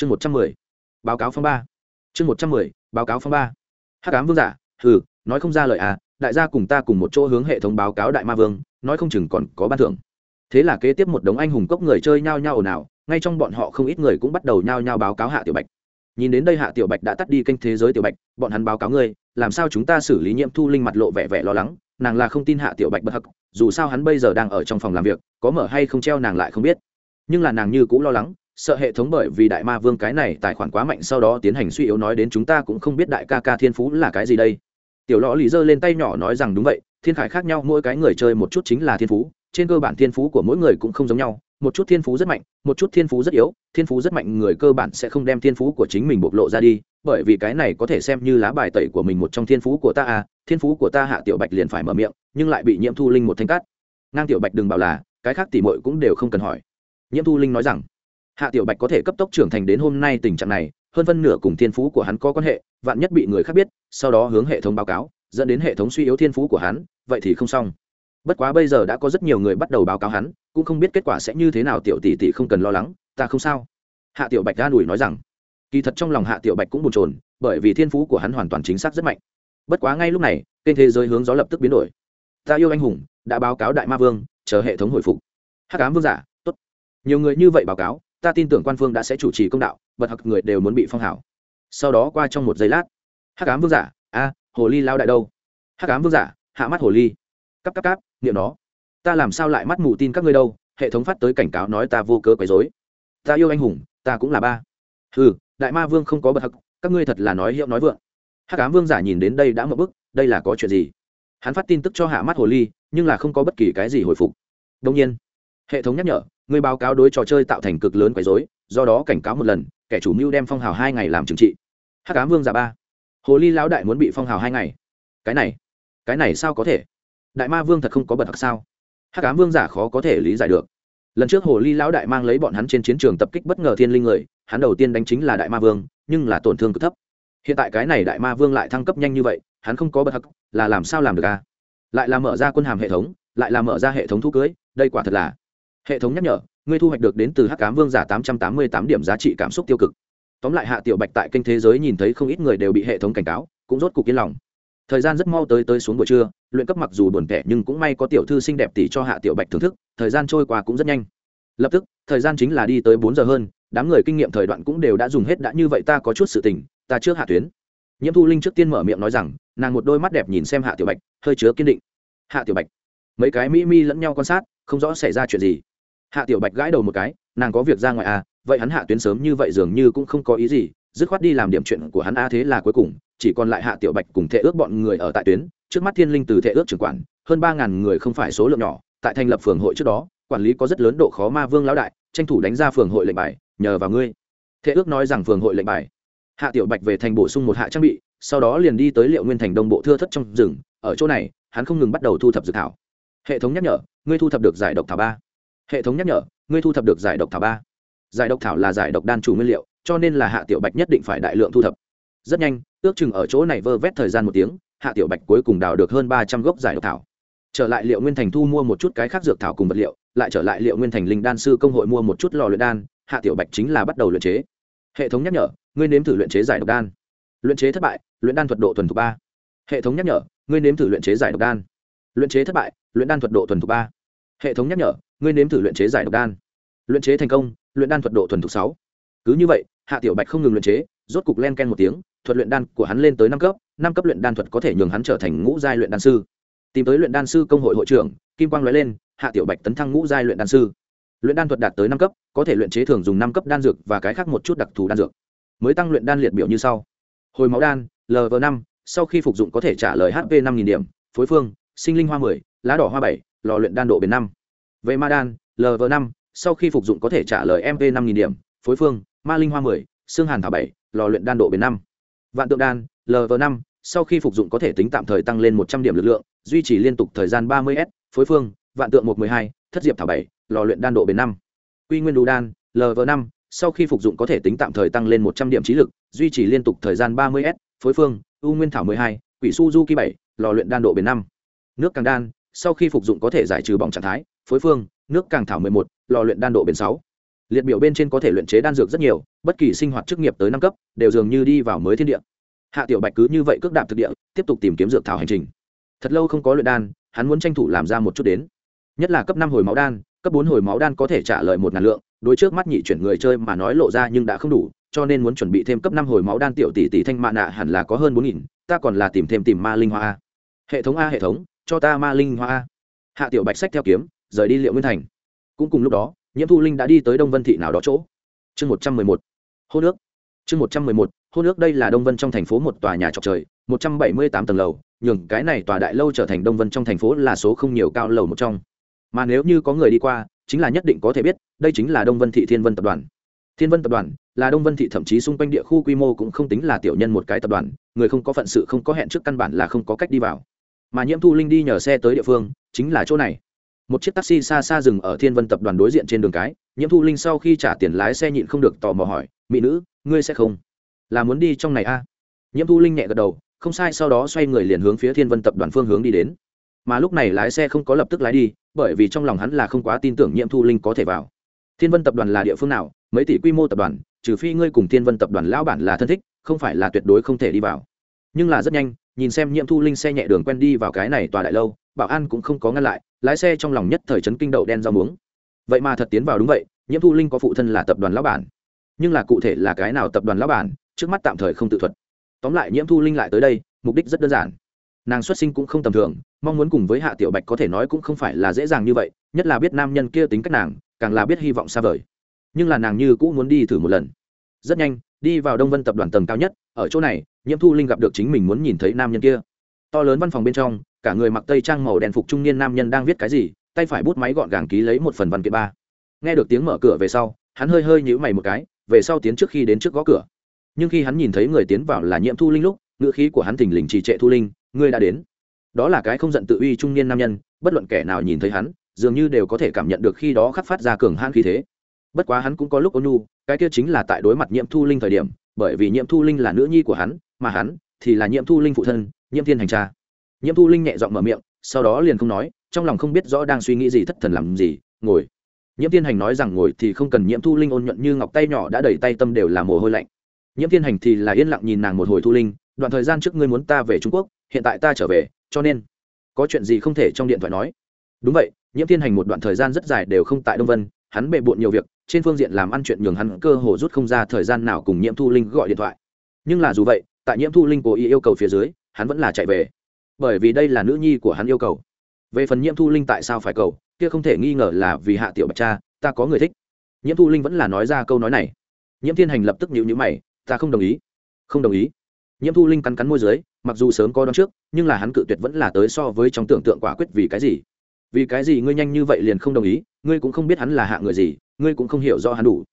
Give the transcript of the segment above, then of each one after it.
chương một trăm mười, báo cáo phong ba. Chương một trăm mười, báo cáo phong ba. Hát ám vương giả, hừ, nói không ra lời à đại gia cùng ta cùng một chỗ hướng hệ thống báo cáo đại ma vương, nói không chừng còn có ban thưởng. Thế là kế tiếp một đống anh hùng cốc người chơi nhao nhao ồn ào, ngay trong bọn họ không ít người cũng bắt đầu nhao nhao báo cáo hạ tiểu bạch. Nhìn đến đây hạ tiểu bạch đã tắt đi kênh thế giới tiểu bạch, bọn hắn báo cáo ngươi, làm sao chúng ta xử lý nhiễm thu linh mặt lộ vẻ vẻ lo lắng, nàng là không tin hạ tiểu bạch bất hắc, dù sao hắn bây giờ đang ở trong phòng làm việc, có mở hay không treo nàng lại không biết. Nhưng là nàng như cũng lo lắng sợ hệ thống bởi vì đại ma vương cái này tài khoản quá mạnh sau đó tiến hành suy yếu nói đến chúng ta cũng không biết đại ca ca thiên phú là cái gì đây tiểu lõ lì giơ lên tay nhỏ nói rằng đúng vậy, thiên khải khác nhau, mỗi cái người chơi một chút chính là thiên phú, trên cơ bản thiên phú của mỗi người cũng không giống nhau, một chút thiên phú rất mạnh, một chút thiên phú rất yếu, thiên phú rất mạnh người cơ bản sẽ không đem thiên phú của chính mình bộc lộ ra đi, bởi vì cái này có thể xem như lá bài tẩy của mình một trong thiên phú của ta à thiên phú của ta hạ tiểu bạch liền phải mở miệng, nhưng lại bị nhiễm thu linh một thanh cát. ngang tiểu bạch đừng bảo là, cái khác tỉ mội cũng đều không cần hỏi nhiễm thu linh nói rằng hạ tiểu bạch có thể cấp tốc trưởng thành đến hôm nay tình trạng này, hơn phân nửa cùng thiên phú của hắn có quan hệ, vạn nhất bị người khác biết, sau đó hướng hệ thống báo cáo, dẫn đến hệ thống suy yếu thiên phú của hắn, vậy thì không xong. Bất quá bây giờ đã có rất nhiều người bắt đầu báo cáo hắn, cũng không biết kết quả sẽ như thế nào, tiểu tỷ tỷ không cần lo lắng, ta không sao. Hạ tiểu bạch ga đùi nói rằng, kỳ thật trong lòng hạ tiểu bạch cũng bồn chồn, bởi vì thiên phú của hắn hoàn toàn chính xác rất mạnh. Bất quá ngay lúc này kênh thế giới hướng gió lập tức biến đổi. Ta yêu anh hùng, đã báo cáo đại ma vương, chờ hệ thống hồi phục. Hắc ám vương giả, tốt. Nhiều người như vậy báo cáo ta tin tưởng quan phương đã sẽ chủ trì công đạo bật hặc người đều muốn bị phong hảo sau đó qua trong một giây lát, hắc ám vương giả, a, hồ ly lao đại đâu? Hắc ám vương giả, hạ mắt hồ ly. Cắp cắp cắp niệm nó. Ta làm sao lại mắt mù tin các ngươi đâu? Hệ thống phát tới cảnh cáo nói ta vô cớ quấy dối ta yêu anh hùng, ta cũng là ba. Ừ đại ma vương không có bật hặc các ngươi thật là nói hiệu nói vượng. Hắc ám vương giả nhìn đến đây đã mậu bức, đây là có chuyện gì? Hắn phát tin tức cho hạ mắt hồ ly, nhưng là không có bất kỳ cái gì hồi phục. Đông nhiên, hệ thống nhắc nhở người báo cáo đối trò chơi tạo thành cực lớn quấy rối, do đó cảnh cáo một lần kẻ chủ mưu đem phong hào hai ngày làm trừng trị. Hắc ám vương giả ba. Hồ ly lão đại muốn bị phong hào hai ngày. Cái này cái này sao có thể? Đại ma vương thật không có bật hặc sao? Hắc ám vương giả khó có thể lý giải được. Lần trước hồ ly lão đại mang lấy bọn hắn trên chiến trường tập kích bất ngờ thiên linh người hắn đầu tiên đánh chính là đại ma vương nhưng là tổn thương cực thấp. Hiện tại cái này đại ma vương lại thăng cấp nhanh như vậy hắn không có bật hặc là làm sao làm được à? Lại là mở ra quân hàm hệ thống lại là mở ra hệ thống thu cưới đây quả thật là hệ thống nhắc nhở, ngươi thu hoạch được đến từ hắc cám vương giả tám trăm tám mươi tám điểm giá trị cảm xúc tiêu cực. Tóm lại hạ tiểu bạch tại kênh thế giới nhìn thấy không ít người đều bị hệ thống cảnh cáo, cũng rốt cục yên lòng. Thời gian rất mau tới tới xuống buổi trưa, luyện cấp mặc dù buồn tẻ nhưng cũng may có tiểu thư xinh đẹp tỷ cho hạ tiểu bạch thưởng thức, thời gian trôi qua cũng rất nhanh. Lập tức, thời gian chính là đi tới bốn giờ hơn, đám người kinh nghiệm thời đoạn cũng đều đã dùng hết đã như vậy ta có chút sự tình, ta trước hạ tuyến. Nhiễm thu linh trước tiên mở miệng nói rằng, nàng một đôi mắt đẹp nhìn xem hạ tiểu bạch, hơi chứa kiên định. Hạ tiểu bạch, mấy cái mỹ mi lẫn nhau quan sát, không rõ xảy ra chuyện gì hạ tiểu bạch gãi đầu một cái, nàng có việc ra ngoài à vậy hắn hạ tuyến sớm như vậy dường như cũng không có ý gì, dứt khoát đi làm điểm chuyện của hắn a thế là cuối cùng, chỉ còn lại hạ tiểu bạch cùng thệ ước bọn người ở tại tuyến, trước mắt thiên linh từ thệ ước trưởng quản, hơn ba ngàn người không phải số lượng nhỏ, tại thành lập phường hội trước đó, quản lý có rất lớn độ khó ma vương lão đại, tranh thủ đánh ra phường hội lệnh bài, nhờ vào ngươi. Thệ ước nói rằng phường hội lệnh bài. Hạ tiểu bạch về thành bổ sung một hạ trang bị, sau đó liền đi tới liệu nguyên thành đông bộ thưa thất trong rừng, ở chỗ này, hắn không ngừng bắt đầu thu thập dược thảo. Hệ thống nhắc nhở, ngươi thu thập được giải độc thảo ba hệ thống nhắc nhở, ngươi thu thập được giải độc thảo ba. Giải độc thảo là giải độc đan chủ nguyên liệu, cho nên là hạ tiểu bạch nhất định phải đại lượng thu thập. Rất nhanh, ước chừng ở chỗ này vơ vét thời gian một tiếng, hạ tiểu bạch cuối cùng đào được hơn ba trăm gốc giải độc thảo. Trở lại liệu nguyên thành thu mua một chút cái khác dược thảo cùng vật liệu, lại trở lại liệu nguyên thành linh đan sư công hội mua một chút lò luyện đan, hạ tiểu bạch chính là bắt đầu luyện chế. Hệ thống nhắc nhở, ngươi nếm thử luyện chế giải độc đan. Luyện chế thất bại, luyện đan thuật độ thuần thục ba. Hệ thống nhắc nhở, ngươi nếm thử luyện chế giải độc đan. Luyện chế thất bại, luyện đan thuật độ thuần thục ba. Hệ thống nhắc nhở ngươi nếm thử luyện chế giải độc đan. Luyện chế thành công, luyện đan thuật độ thuần thục sáu. Cứ như vậy, hạ tiểu bạch không ngừng luyện chế, rốt cục len ken một tiếng, thuật luyện đan của hắn lên tới năm cấp năm cấp luyện đan thuật có thể nhường hắn trở thành ngũ giai luyện đan sư. Tìm tới luyện đan sư công hội hội trưởng, kim quang nói lên, hạ tiểu bạch tấn thăng ngũ giai luyện đan sư. Luyện đan thuật đạt tới năm cấp, có thể luyện chế thường dùng năm cấp đan dược và cái khác một chút đặc thù đan dược. Mới tăng luyện đan liệt biểu như sau. Hồi máu đan lv năm, sau khi phục dụng có thể trả lời hp năm điểm, phối phương, sinh linh hoa mười, lá đỏ hoa bảy, lò luyện đan độ bền năm về ma đan lv năm, sau khi phục dụng có thể trả lời mp năm điểm, phối phương, ma linh hoa mười, xương hàn thảo bảy, lò luyện đan độ bền năm. Vạn tượng đan lv năm, sau khi phục dụng có thể tính tạm thời tăng lên một trăm điểm lực lượng, duy trì liên tục thời gian ba mươi s, phối phương, vạn tượng một m ư ơ i hai, thất diệp thảo bảy, lò luyện đan độ bền năm. Quy nguyên đủ đan lv năm, sau khi phục dụng có thể tính tạm thời tăng lên một trăm điểm trí lực, duy trì liên tục thời gian ba mươi s, phối phương, u nguyên thảo m ộ ư ơ i hai, quỷ su du kỳ bảy, lò luyện đan độ bền năm. Nước càng đan, sau khi phục dụng có thể giải trừ bỏng trạng thái phối phương, nước càng thảo m ộ ư ơ i một, lò luyện đan độ bền sáu. Liệt biểu bên trên có thể luyện chế đan dược rất nhiều, bất kỳ sinh hoạt chức nghiệp tới năm cấp, đều dường như đi vào mới thiên địa. Hạ tiểu bạch cứ như vậy cước đạp thực địa, tiếp tục tìm kiếm dược thảo hành trình. Thật lâu không có luyện đan, hắn muốn tranh thủ làm ra một chút đến. Nhất là cấp năm hồi máu đan, cấp bốn hồi máu đan có thể trả lời một ngàn lượng, đối trước mắt nhị chuyển người chơi mà nói lộ ra nhưng đã không đủ, cho nên muốn chuẩn bị thêm cấp năm hồi máu đan tiểu tỷ tỷ thanh mạ nạ hẳn là có hơn bốn nghìn, ta còn là tìm thêm tìm ma linh hoa a. Hệ thống a, hệ thống, cho ta ma linh hoa a. Hạ tiểu bạch sách theo kiếm rời đi liệu nguyên thành. Cũng cùng lúc đó, nhiễm thu linh đã đi tới đông vân thị nào đó chỗ. Chương một trăm mười một, hô nước. Chương một trăm mười một, hô nước, đây là đông vân trong thành phố một tòa nhà trọc trời, một trăm bảy mươi tám tầng lầu, nhường cái này tòa đại lâu trở thành đông vân trong thành phố là số không nhiều cao lầu một trong. Mà nếu như có người đi qua, chính là nhất định có thể biết, đây chính là đông vân thị thiên vân tập đoàn. Thiên vân tập đoàn là đông vân thị thậm chí xung quanh địa khu quy mô cũng không tính là tiểu nhân một cái tập đoàn, người không có phận sự, không có hẹn trước căn bản là không có cách đi vào. Mà nhiễm thu linh đi nhờ xe tới địa phương, chính là chỗ này một chiếc taxi xa xa dừng ở thiên vân tập đoàn đối diện trên đường cái, nhiễm thu linh sau khi trả tiền lái xe nhịn không được tò mò hỏi, mỹ nữ, ngươi sẽ không là muốn đi trong này a à? nhiễm thu linh nhẹ gật đầu, không sai, sau đó xoay người liền hướng phía thiên vân tập đoàn phương hướng đi đến. Mà lúc này lái xe không có lập tức lái đi, bởi vì trong lòng hắn là không quá tin tưởng nhiễm thu linh có thể vào. Thiên vân tập đoàn là địa phương nào, mấy tỷ quy mô tập đoàn, trừ phi ngươi cùng thiên vân tập đoàn lão bản là thân thích, không phải là tuyệt đối không thể đi vào. Nhưng là rất nhanh, nhìn xem nhiễm thu linh xe nhẹ đường quen đi vào cái này tòa đại lâu, bảo an cũng không có ngăn lại lái xe trong lòng nhất thời trấn kinh đậu đen rau muống. Vậy mà thật tiến vào đúng vậy, nhiễm thu linh có phụ thân là tập đoàn lão bản. Nhưng là cụ thể là cái nào tập đoàn lão bản, trước mắt tạm thời không tự thuật. Tóm lại nhiễm thu linh lại tới đây, mục đích rất đơn giản. Nàng xuất sinh cũng không tầm thường, mong muốn cùng với hạ tiểu bạch có thể nói cũng không phải là dễ dàng như vậy, nhất là biết nam nhân kia tính cách nàng, càng là biết hy vọng xa vời. Nhưng là nàng như cũng muốn đi thử một lần. Rất nhanh, đi vào đông vân tập đoàn tầng cao nhất, ở chỗ này, nhiễm thu linh gặp được chính mình muốn nhìn thấy nam nhân kia. To lớn văn phòng bên trong cả người mặc tây trang màu đen phục trung niên nam nhân đang viết cái gì, tay phải bút máy gọn gàng ký lấy một phần văn kiện ba. Nghe được tiếng mở cửa về sau, hắn hơi hơi nhíu mày một cái, về sau tiến trước khi đến trước gõ cửa. Nhưng khi hắn nhìn thấy người tiến vào là nhiễm thu linh lúc, ngữ khí của hắn thình lình trì trệ thu linh, ngươi đã đến. Đó là cái không giận tự uy trung niên nam nhân, bất luận kẻ nào nhìn thấy hắn, dường như đều có thể cảm nhận được khi đó khắc phát ra cường hãn khí thế. Bất quá hắn cũng có lúc ôn nhu, cái kia chính là tại đối mặt nhiễm thu linh thời điểm, bởi vì nhiễm thu linh là nữ nhi của hắn, mà hắn thì là nhiễm thu linh phụ thân nhiễm thiên hành cha nhiễm thu linh nhẹ giọng mở miệng, sau đó liền không nói, trong lòng không biết rõ đang suy nghĩ gì, thất thần làm gì, ngồi. Nhiễm thiên hành nói rằng ngồi thì không cần, nhiễm thu linh ôn nhuận như ngọc tay nhỏ đã đầy tay tâm đều là mồ hôi lạnh. Nhiễm thiên hành thì là yên lặng nhìn nàng một hồi thu linh, đoạn thời gian trước ngươi muốn ta về trung quốc, hiện tại ta trở về, cho nên, có chuyện gì không thể trong điện thoại nói. Đúng vậy, nhiễm thiên hành một đoạn thời gian rất dài đều không tại đông vân, hắn bề bộn nhiều việc, trên phương diện làm ăn chuyện nhường hắn cơ hồ rút không ra thời gian nào cùng nhiễm thu linh gọi điện thoại. Nhưng là dù vậy, tại nhiễm thu linh cố ý yêu cầu phía dưới, hắn vẫn là chạy về bởi vì đây là nữ nhi của hắn yêu cầu. Về phần nhiễm thu linh tại sao phải cầu, kia không thể nghi ngờ là vì hạ tiểu bạch cha, ta có người thích. Nhiễm thu linh vẫn là nói ra câu nói này. Nhiễm thiên hành lập tức nhịu nhữ mày, ta không đồng ý. Không đồng ý. Nhiễm thu linh cắn cắn môi dưới, mặc dù sớm có đón trước, nhưng là hắn cự tuyệt vẫn là tới so với trong tưởng tượng quả quyết vì cái gì. Vì cái gì ngươi nhanh như vậy liền không đồng ý, ngươi cũng không biết hắn là hạ người gì, ngươi cũng không hiểu do hắn đủ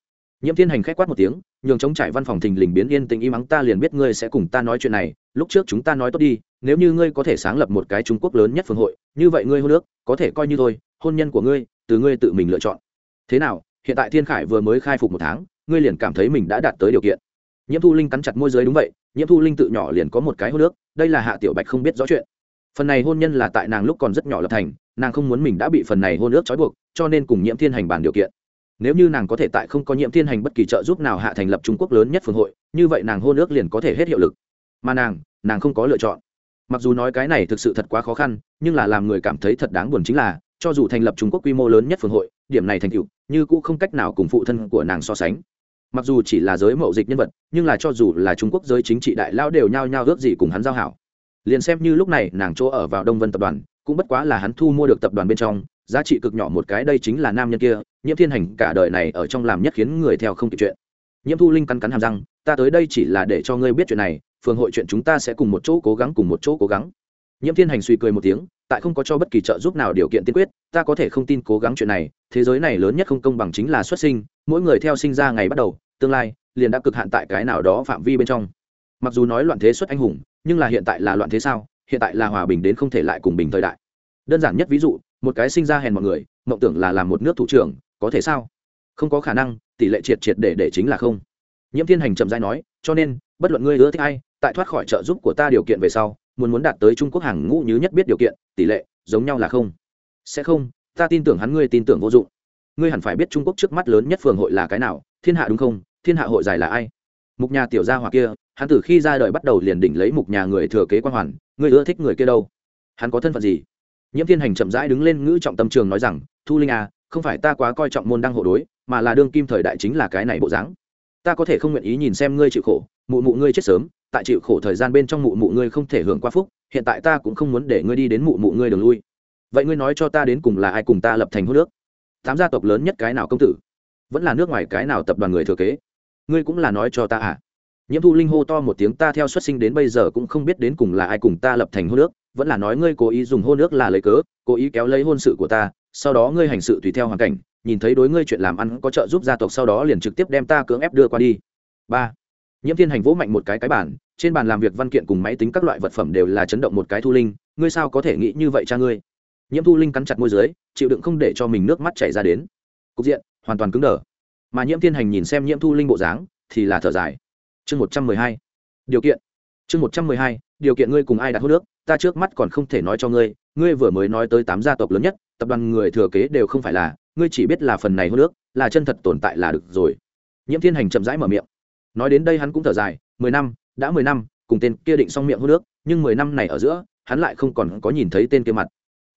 nhiễm thiên hành k h á c quát một tiếng, nhường chống trải văn phòng thình lình biến yên tình im ắng, ta liền biết ngươi sẽ cùng ta nói chuyện này, lúc trước chúng ta nói tốt đi, nếu như ngươi có thể sáng lập một cái trung quốc lớn nhất phương hội, như vậy ngươi hôn nước, có thể coi như thôi, hôn nhân của ngươi, từ ngươi tự mình lựa chọn. Thế nào, hiện tại thiên khải vừa mới khai phục một tháng, ngươi liền cảm thấy mình đã đạt tới điều kiện. Nhiễm thu linh cắn chặt môi giới đúng vậy, nhiễm thu linh tự nhỏ liền có một cái hôn nước, đây là hạ tiểu bạch không biết rõ chuyện. Phần này hôn nhân là tại nàng lúc còn rất nhỏ lập thành, nàng không muốn mình đã bị phần này hôn ước trói buộc, cho nên cùng nhiễm thiên hành bàn điều kiện nếu như nàng có thể tại không có nhiễm thiên hành bất kỳ trợ giúp nào hạ thành lập trung quốc lớn nhất phương hội, như vậy nàng hôn ước liền có thể hết hiệu lực. Mà nàng nàng không có lựa chọn. Mặc dù nói cái này thực sự thật quá khó khăn, nhưng là làm người cảm thấy thật đáng buồn chính là, cho dù thành lập trung quốc quy mô lớn nhất phương hội, điểm này thành tựu, như cũng không cách nào cùng phụ thân của nàng so sánh. Mặc dù chỉ là giới mậu dịch nhân vật, nhưng là cho dù là trung quốc giới chính trị đại lao đều nhao nhao ước gì cùng hắn giao hảo. Liền xem như lúc này nàng chỗ ở vào đông vân tập đoàn, cũng bất quá là hắn thu mua được tập đoàn bên trong giá trị cực nhỏ một cái, đây chính là nam nhân kia, nhiễm thiên hành cả đời này ở trong làm nhất khiến người theo không kịp chuyện. Nhiễm thu linh cắn cắn hàm răng, ta tới đây chỉ là để cho ngươi biết chuyện này, phường hội chuyện chúng ta sẽ cùng một chỗ cố gắng cùng một chỗ cố gắng. Nhiễm thiên hành suy cười một tiếng, tại không có cho bất kỳ trợ giúp nào điều kiện tiên quyết, ta có thể không tin cố gắng chuyện này, thế giới này lớn nhất không công bằng chính là xuất sinh, mỗi người theo sinh ra ngày bắt đầu, tương lai liền đã cực hạn tại cái nào đó phạm vi bên trong. Mặc dù nói loạn thế xuất anh hùng, nhưng là hiện tại là loạn thế sao? Hiện tại là hòa bình đến không thể lại cùng bình thời đại. Đơn giản nhất ví dụ một cái sinh ra hèn mọi người, mộng tưởng là làm một nước thủ trưởng, có thể sao? Không có khả năng, tỷ lệ triệt triệt để để chính là không. Nhiễm thiên hành chậm dai nói, cho nên, bất luận ngươi ưa thích ai, tại thoát khỏi trợ giúp của ta điều kiện về sau, muốn muốn đạt tới trung quốc hàng ngũ như nhất biết điều kiện, tỷ lệ, giống nhau là không. Sẽ không, ta tin tưởng hắn, ngươi tin tưởng vô dụng. Ngươi hẳn phải biết trung quốc trước mắt lớn nhất phường hội là cái nào, thiên hạ đúng không, thiên hạ hội giải là ai? Mục nhà tiểu gia hoặc kia, hắn từ khi ra đời bắt đầu liền đỉnh lấy mục nhà người thừa kế quan hoàn, ngươi ưa thích người kia đâu? Hắn có thân phận gì? Nhiễm thiên hành chậm rãi đứng lên ngữ trọng tâm trường nói rằng, thu linh à không phải ta quá coi trọng môn đăng hộ đối, mà là đương kim thời đại chính là cái này bộ dáng. Ta có thể không nguyện ý nhìn xem ngươi chịu khổ, mụ mụ ngươi chết sớm, tại chịu khổ thời gian bên trong mụ mụ ngươi không thể hưởng qua phúc, hiện tại ta cũng không muốn để ngươi đi đến mụ mụ ngươi đường lui. Vậy ngươi nói cho ta đến cùng là ai cùng ta lập thành hô nước tám gia tộc lớn nhất cái nào công tử? Vẫn là nước ngoài cái nào tập đoàn người thừa kế? Ngươi cũng là nói cho ta à? Nhiễm thu linh hô to một tiếng, ta theo xuất sinh đến bây giờ cũng không biết đến cùng là ai cùng ta lập thành hôn nước vẫn là nói ngươi cố ý dùng hôn nước là lấy cớ, cố ý kéo lấy hôn sự của ta, sau đó ngươi hành sự tùy theo hoàn cảnh, nhìn thấy đối ngươi chuyện làm ăn có trợ giúp gia tộc sau đó liền trực tiếp đem ta cưỡng ép đưa qua đi. Ba, nhiễm thiên hành vỗ mạnh một cái cái bản trên bàn làm việc văn kiện cùng máy tính các loại vật phẩm đều là chấn động một cái thu linh, ngươi sao có thể nghĩ như vậy cha ngươi? Nhiễm thu linh cắn chặt môi dưới, chịu đựng không để cho mình nước mắt chảy ra đến. Cục diện, hoàn toàn cứng đờ. Mà nhiễm thiên hành nhìn xem nhiễm thu linh bộ dáng, thì là thở dài. Chương một trăm mười hai. Điều kiện. Chương một trăm mười hai, điều kiện ngươi cùng ai đặt hô nước ta trước mắt còn không thể nói cho ngươi ngươi vừa mới nói tới tám gia tộc lớn nhất, tập đoàn người thừa kế đều không phải là, ngươi chỉ biết là phần này hô nước là chân thật tồn tại là được rồi. Nhiễm thiên hành chậm rãi mở miệng. Nói đến đây hắn cũng thở dài, mười năm, đã mười năm, cùng tên kia định xong miệng hô nước nhưng mười năm này ở giữa, hắn lại không còn có nhìn thấy tên kia mặt.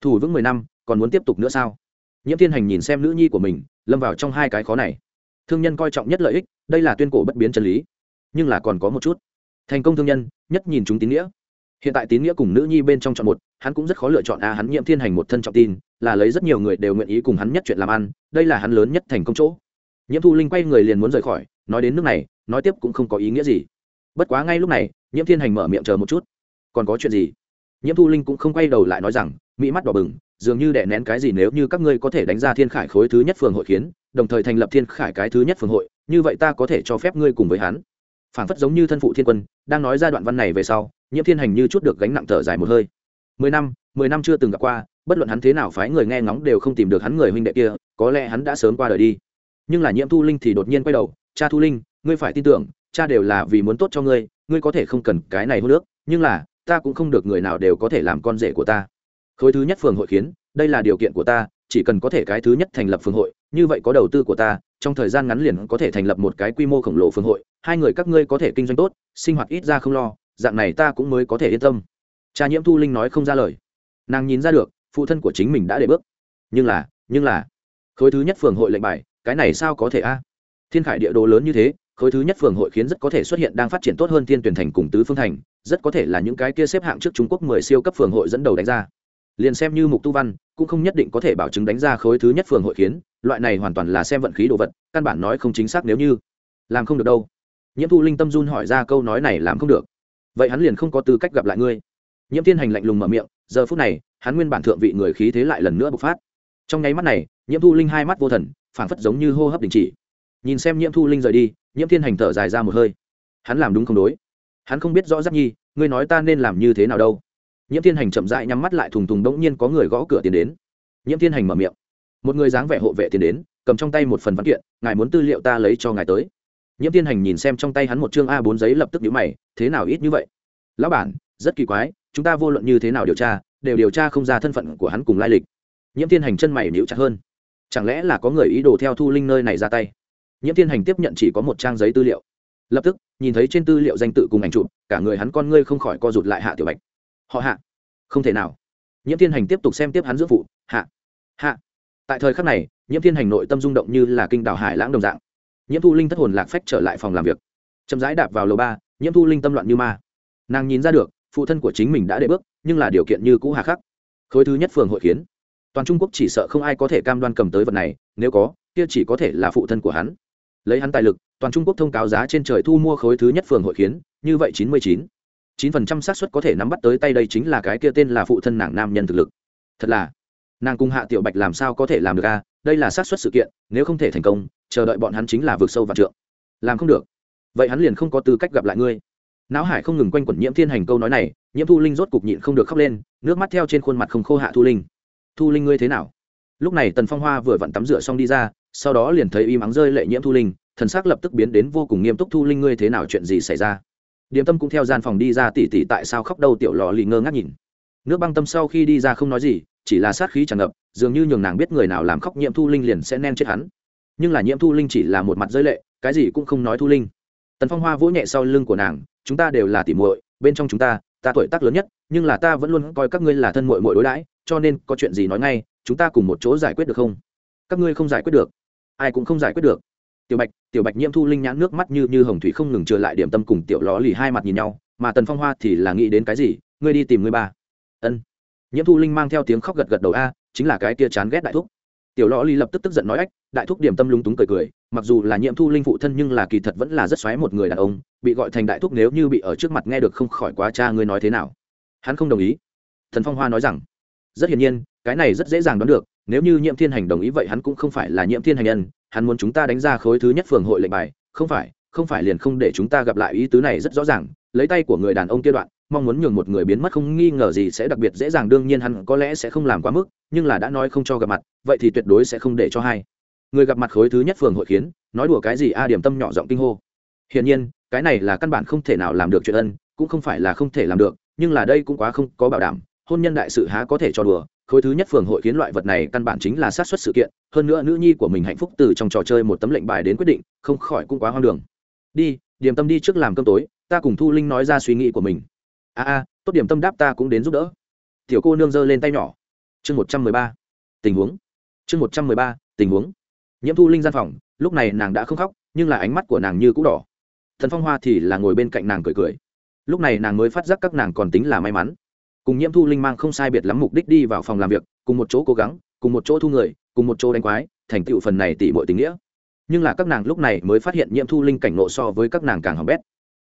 Thủ vững mười năm, còn muốn tiếp tục nữa sao? Nhiễm thiên hành nhìn xem nữ nhi của mình, lâm vào trong hai cái khó này. Thương nhân coi trọng nhất lợi ích, đây là tuyên cổ bất biến chân lý. Nhưng là còn có một chút. Thành công thương nhân, nhất nhìn chúng tín nghĩa hiện tại tín nghĩa cùng nữ nhi bên trong chọn một, hắn cũng rất khó lựa chọn a, hắn nhiễm thiên hành một thân trọng tin, là lấy rất nhiều người đều nguyện ý cùng hắn nhất chuyện làm ăn, đây là hắn lớn nhất thành công chỗ. Nhiễm thu linh quay người liền muốn rời khỏi, nói đến nước này, nói tiếp cũng không có ý nghĩa gì. Bất quá ngay lúc này nhiễm thiên hành mở miệng chờ một chút. Còn có chuyện gì? Nhiễm thu linh cũng không quay đầu lại nói rằng, mỹ mắt đỏ bừng, dường như đè nén cái gì nếu như các ngươi có thể đánh ra thiên khải khối thứ nhất phường hội khiến, đồng thời thành lập thiên khải cái thứ nhất phường hội, như vậy ta có thể cho phép ngươi cùng với hắn. Phản phất giống như thân phụ thiên quân, đang nói ra đoạn văn này về sau nhiễm thiên hành như chút được gánh nặng thở dài một hơi. Mười năm mười năm chưa từng gặp qua, bất luận hắn thế nào phái người nghe ngóng đều không tìm được hắn người huynh đệ kia, có lẽ hắn đã sớm qua đời đi. Nhưng là nhiễm thu linh thì đột nhiên quay đầu, cha thu linh, ngươi phải tin tưởng, cha đều là vì muốn tốt cho ngươi ngươi có thể không cần cái này hô nước, nhưng là, ta cũng không được người nào đều có thể làm con rể của ta. Khối thứ nhất phường hội khiến, đây là điều kiện của ta, chỉ cần có thể cái thứ nhất thành lập phường hội, như vậy có đầu tư của ta, trong thời gian ngắn liền có thể thành lập một cái quy mô khổng lồ phường hội, hai người các ngươi có thể kinh doanh tốt, sinh hoạt ít ra không lo dạng này ta cũng mới có thể yên tâm. Cha nhiễm thu linh nói không ra lời. Nàng nhìn ra được, phụ thân của chính mình đã để bước. Nhưng là nhưng là, khối thứ nhất phường hội lệnh bài, cái này sao có thể a? Thiên khải địa đồ lớn như thế, khối thứ nhất phường hội khiến rất có thể xuất hiện đang phát triển tốt hơn thiên tuyển thành cùng tứ phương thành, rất có thể là những cái kia xếp hạng trước trung quốc mười siêu cấp phường hội dẫn đầu đánh ra. Liền xem như mục tu văn, cũng không nhất định có thể bảo chứng đánh ra khối thứ nhất phường hội khiến, loại này hoàn toàn là xem vận khí đồ vật, căn bản nói không chính xác nếu như. Làm không được đâu. Nhiễm thu linh tâm run hỏi ra câu nói này làm không được vậy hắn liền không có tư cách gặp lại ngươi. Nhiễm thiên hành lạnh lùng mở miệng, giờ phút này, hắn nguyên bản thượng vị người khí thế lại lần nữa bộc phát. Trong nháy mắt này, nhiễm thu linh hai mắt vô thần, phảng phất giống như hô hấp đình chỉ. Nhìn xem nhiễm thu linh rời đi, nhiễm thiên hành thở dài ra một hơi. Hắn làm đúng không đối? Hắn không biết rõ giác nhi, ngươi nói ta nên làm như thế nào đâu. Nhiễm thiên hành chậm rãi nhắm mắt lại thùng thùng đ ỗ n g nhiên có người gõ cửa tiến đến. Nhiễm thiên hành mở miệng. Một người dáng vẻ hộ vệ tiến đến, cầm trong tay một phần văn kiện, ngài muốn tư liệu ta lấy cho ngài tới nhiễm thiên hành nhìn xem trong tay hắn một chương a bốn giấy lập tức nhíu mày, thế nào ít như vậy? Lão bản, rất kỳ quái, chúng ta vô luận như thế nào điều tra, đều điều tra không ra thân phận của hắn cùng lai lịch. Nhiễm thiên hành chân mày níu chặt hơn. Chẳng lẽ là có người ý đồ theo thu linh nơi này ra tay? Nhiễm thiên hành tiếp nhận chỉ có một trang giấy tư liệu. Lập tức, nhìn thấy trên tư liệu danh tự cùng ảnh chụp, cả người hắn con ngươi không khỏi co rụt lại hạ tiểu bạch. Họ hạ? Không thể nào. Nhiễm thiên hành tiếp tục xem tiếp hắn giữa phụ. Hạ? Hạ? Tại thời khắc này, nhiễm thiên hành nội tâm rung động như là kinh đảo hải lãng đồng dạng nhiễm thu linh thất hồn lạc phách trở lại phòng làm việc. Chậm rãi đạp vào lầu ba, nhiễm thu linh tâm loạn như ma. Nàng nhìn ra được, phụ thân của chính mình đã đệ bước, nhưng là điều kiện như cũ hà khắc. Khối thứ nhất phường hội kiến. toàn trung quốc chỉ sợ không ai có thể cam đoan cầm tới vật này, nếu có, kia chỉ có thể là phụ thân của hắn. Lấy hắn tài lực, toàn trung quốc thông cáo giá trên trời thu mua khối thứ nhất phường hội kiến. như vậy chín mươi chín. chín phần trăm xác suất có thể nắm bắt tới tay đây chính là cái kia tên là phụ thân nàng nam nhân thực lực. Thật là, nàng cùng hạ tiểu bạch làm sao có thể làm được a? Đây là xác suất sự kiện, nếu không thể thành công, chờ đợi bọn hắn chính là vượt sâu và trượng. Làm không được. Vậy hắn liền không có tư cách gặp lại ngươi. Não hải không ngừng quanh quẩn nhiễm thiên hành câu nói này, nhiễm thu linh rốt cục nhịn không được khóc lên, nước mắt theo trên khuôn mặt không khô hạ thu linh. Thu linh ngươi thế nào? Lúc này tần phong hoa vừa vặn tắm rửa xong đi ra, sau đó liền thấy y mắng rơi lệ nhiễm thu linh, thần sắc lập tức biến đến vô cùng nghiêm túc. Thu linh ngươi thế nào, chuyện gì xảy ra? Điềm tâm cũng theo gian phòng đi ra tỉ tỉ tại sao khóc đâu, tiểu lò lì ngơ ngác nhìn. Nước băng tâm sau khi đi ra không nói gì chỉ là sát khí tràn ngập, dường như nhường nàng biết người nào làm khóc nhiễm thu linh liền sẽ nen chết hắn. Nhưng là nhiễm thu linh chỉ là một mặt giới lệ, cái gì cũng không nói thu linh. Tần phong hoa vỗ nhẹ sau lưng của nàng, chúng ta đều là tỉ muội, bên trong chúng ta ta tuổi tác lớn nhất, nhưng là ta vẫn luôn coi các ngươi là thân muội muội đối đãi, cho nên có chuyện gì nói ngay, chúng ta cùng một chỗ giải quyết được không? Các ngươi không giải quyết được. Ai cũng không giải quyết được. Tiểu bạch tiểu bạch nhiễm thu linh nhãn nước mắt như như hồng thủy không ngừng trở lại điểm tâm cùng tiểu ló lì hai mặt nhìn nhau, mà tần phong hoa thì là nghĩ đến cái gì, ngươi đi tìm ngươi ba. Ân nhiễm thu linh mang theo tiếng khóc gật gật đầu, a, chính là cái kia chán ghét đại thúc. Tiểu lõ ly lập tức tức giận nói ách, đại thúc điểm tâm lung túng cười cười, mặc dù là nhiễm thu linh phụ thân nhưng là kỳ thật vẫn là rất xoáy một người đàn ông, bị gọi thành đại thúc nếu như bị ở trước mặt nghe được không khỏi quá cha ngươi nói thế nào. Hắn không đồng ý. Thần phong hoa nói rằng, rất hiển nhiên, cái này rất dễ dàng đoán được, nếu như nhiễm thiên hành đồng ý vậy hắn cũng không phải là nhiễm thiên hành nhân, hắn muốn chúng ta đánh ra khối thứ nhất phường hội lệnh bài, không phải không phải liền không để chúng ta gặp lại ý tứ này rất rõ ràng lấy tay của người đàn ông kia đoạn, mong muốn nhường một người biến mất không nghi ngờ gì sẽ đặc biệt dễ dàng, đương nhiên hắn có lẽ sẽ không làm quá mức, nhưng là đã nói không cho gặp mặt, vậy thì tuyệt đối sẽ không để cho hai người gặp mặt khối thứ nhất phường hội khiến, nói đùa cái gì a, điểm tâm nhỏ giọng kinh hô. Hiển nhiên, cái này là căn bản không thể nào làm được chuyện ân, cũng không phải là không thể làm được, nhưng là đây cũng quá không có bảo đảm, hôn nhân đại sự há có thể cho đùa, khối thứ nhất phường hội khiến loại vật này căn bản chính là sát xuất sự kiện, hơn nữa nữ nhi của mình hạnh phúc từ trong trò chơi một tấm lệnh bài đến quyết định, không khỏi cũng quá hoang đường. Đi, điểm tâm đi trước làm cơm tối ta cùng thu linh nói ra suy nghĩ của mình. A a tốt điểm tâm đáp ta cũng đến giúp đỡ. Tiểu cô nương giơ lên tay nhỏ. Chương một trăm mười ba. Tình huống. Chương một trăm mười ba, tình huống. Nhiễm thu linh gian phòng, lúc này nàng đã không khóc, nhưng là ánh mắt của nàng như cũ đỏ. Thần phong hoa thì là ngồi bên cạnh nàng cười cười. Lúc này nàng mới phát giác các nàng còn tính là may mắn. Cùng nhiễm thu linh mang không sai biệt lắm mục đích đi vào phòng làm việc, cùng một chỗ cố gắng, cùng một chỗ thu người, cùng một chỗ đánh quái, thành tựu phần này tỷ mọi tình nghĩa. Nhưng là các nàng lúc này mới phát hiện nhiễm thu linh cảnh nộ so với các nàng càng hỏng bét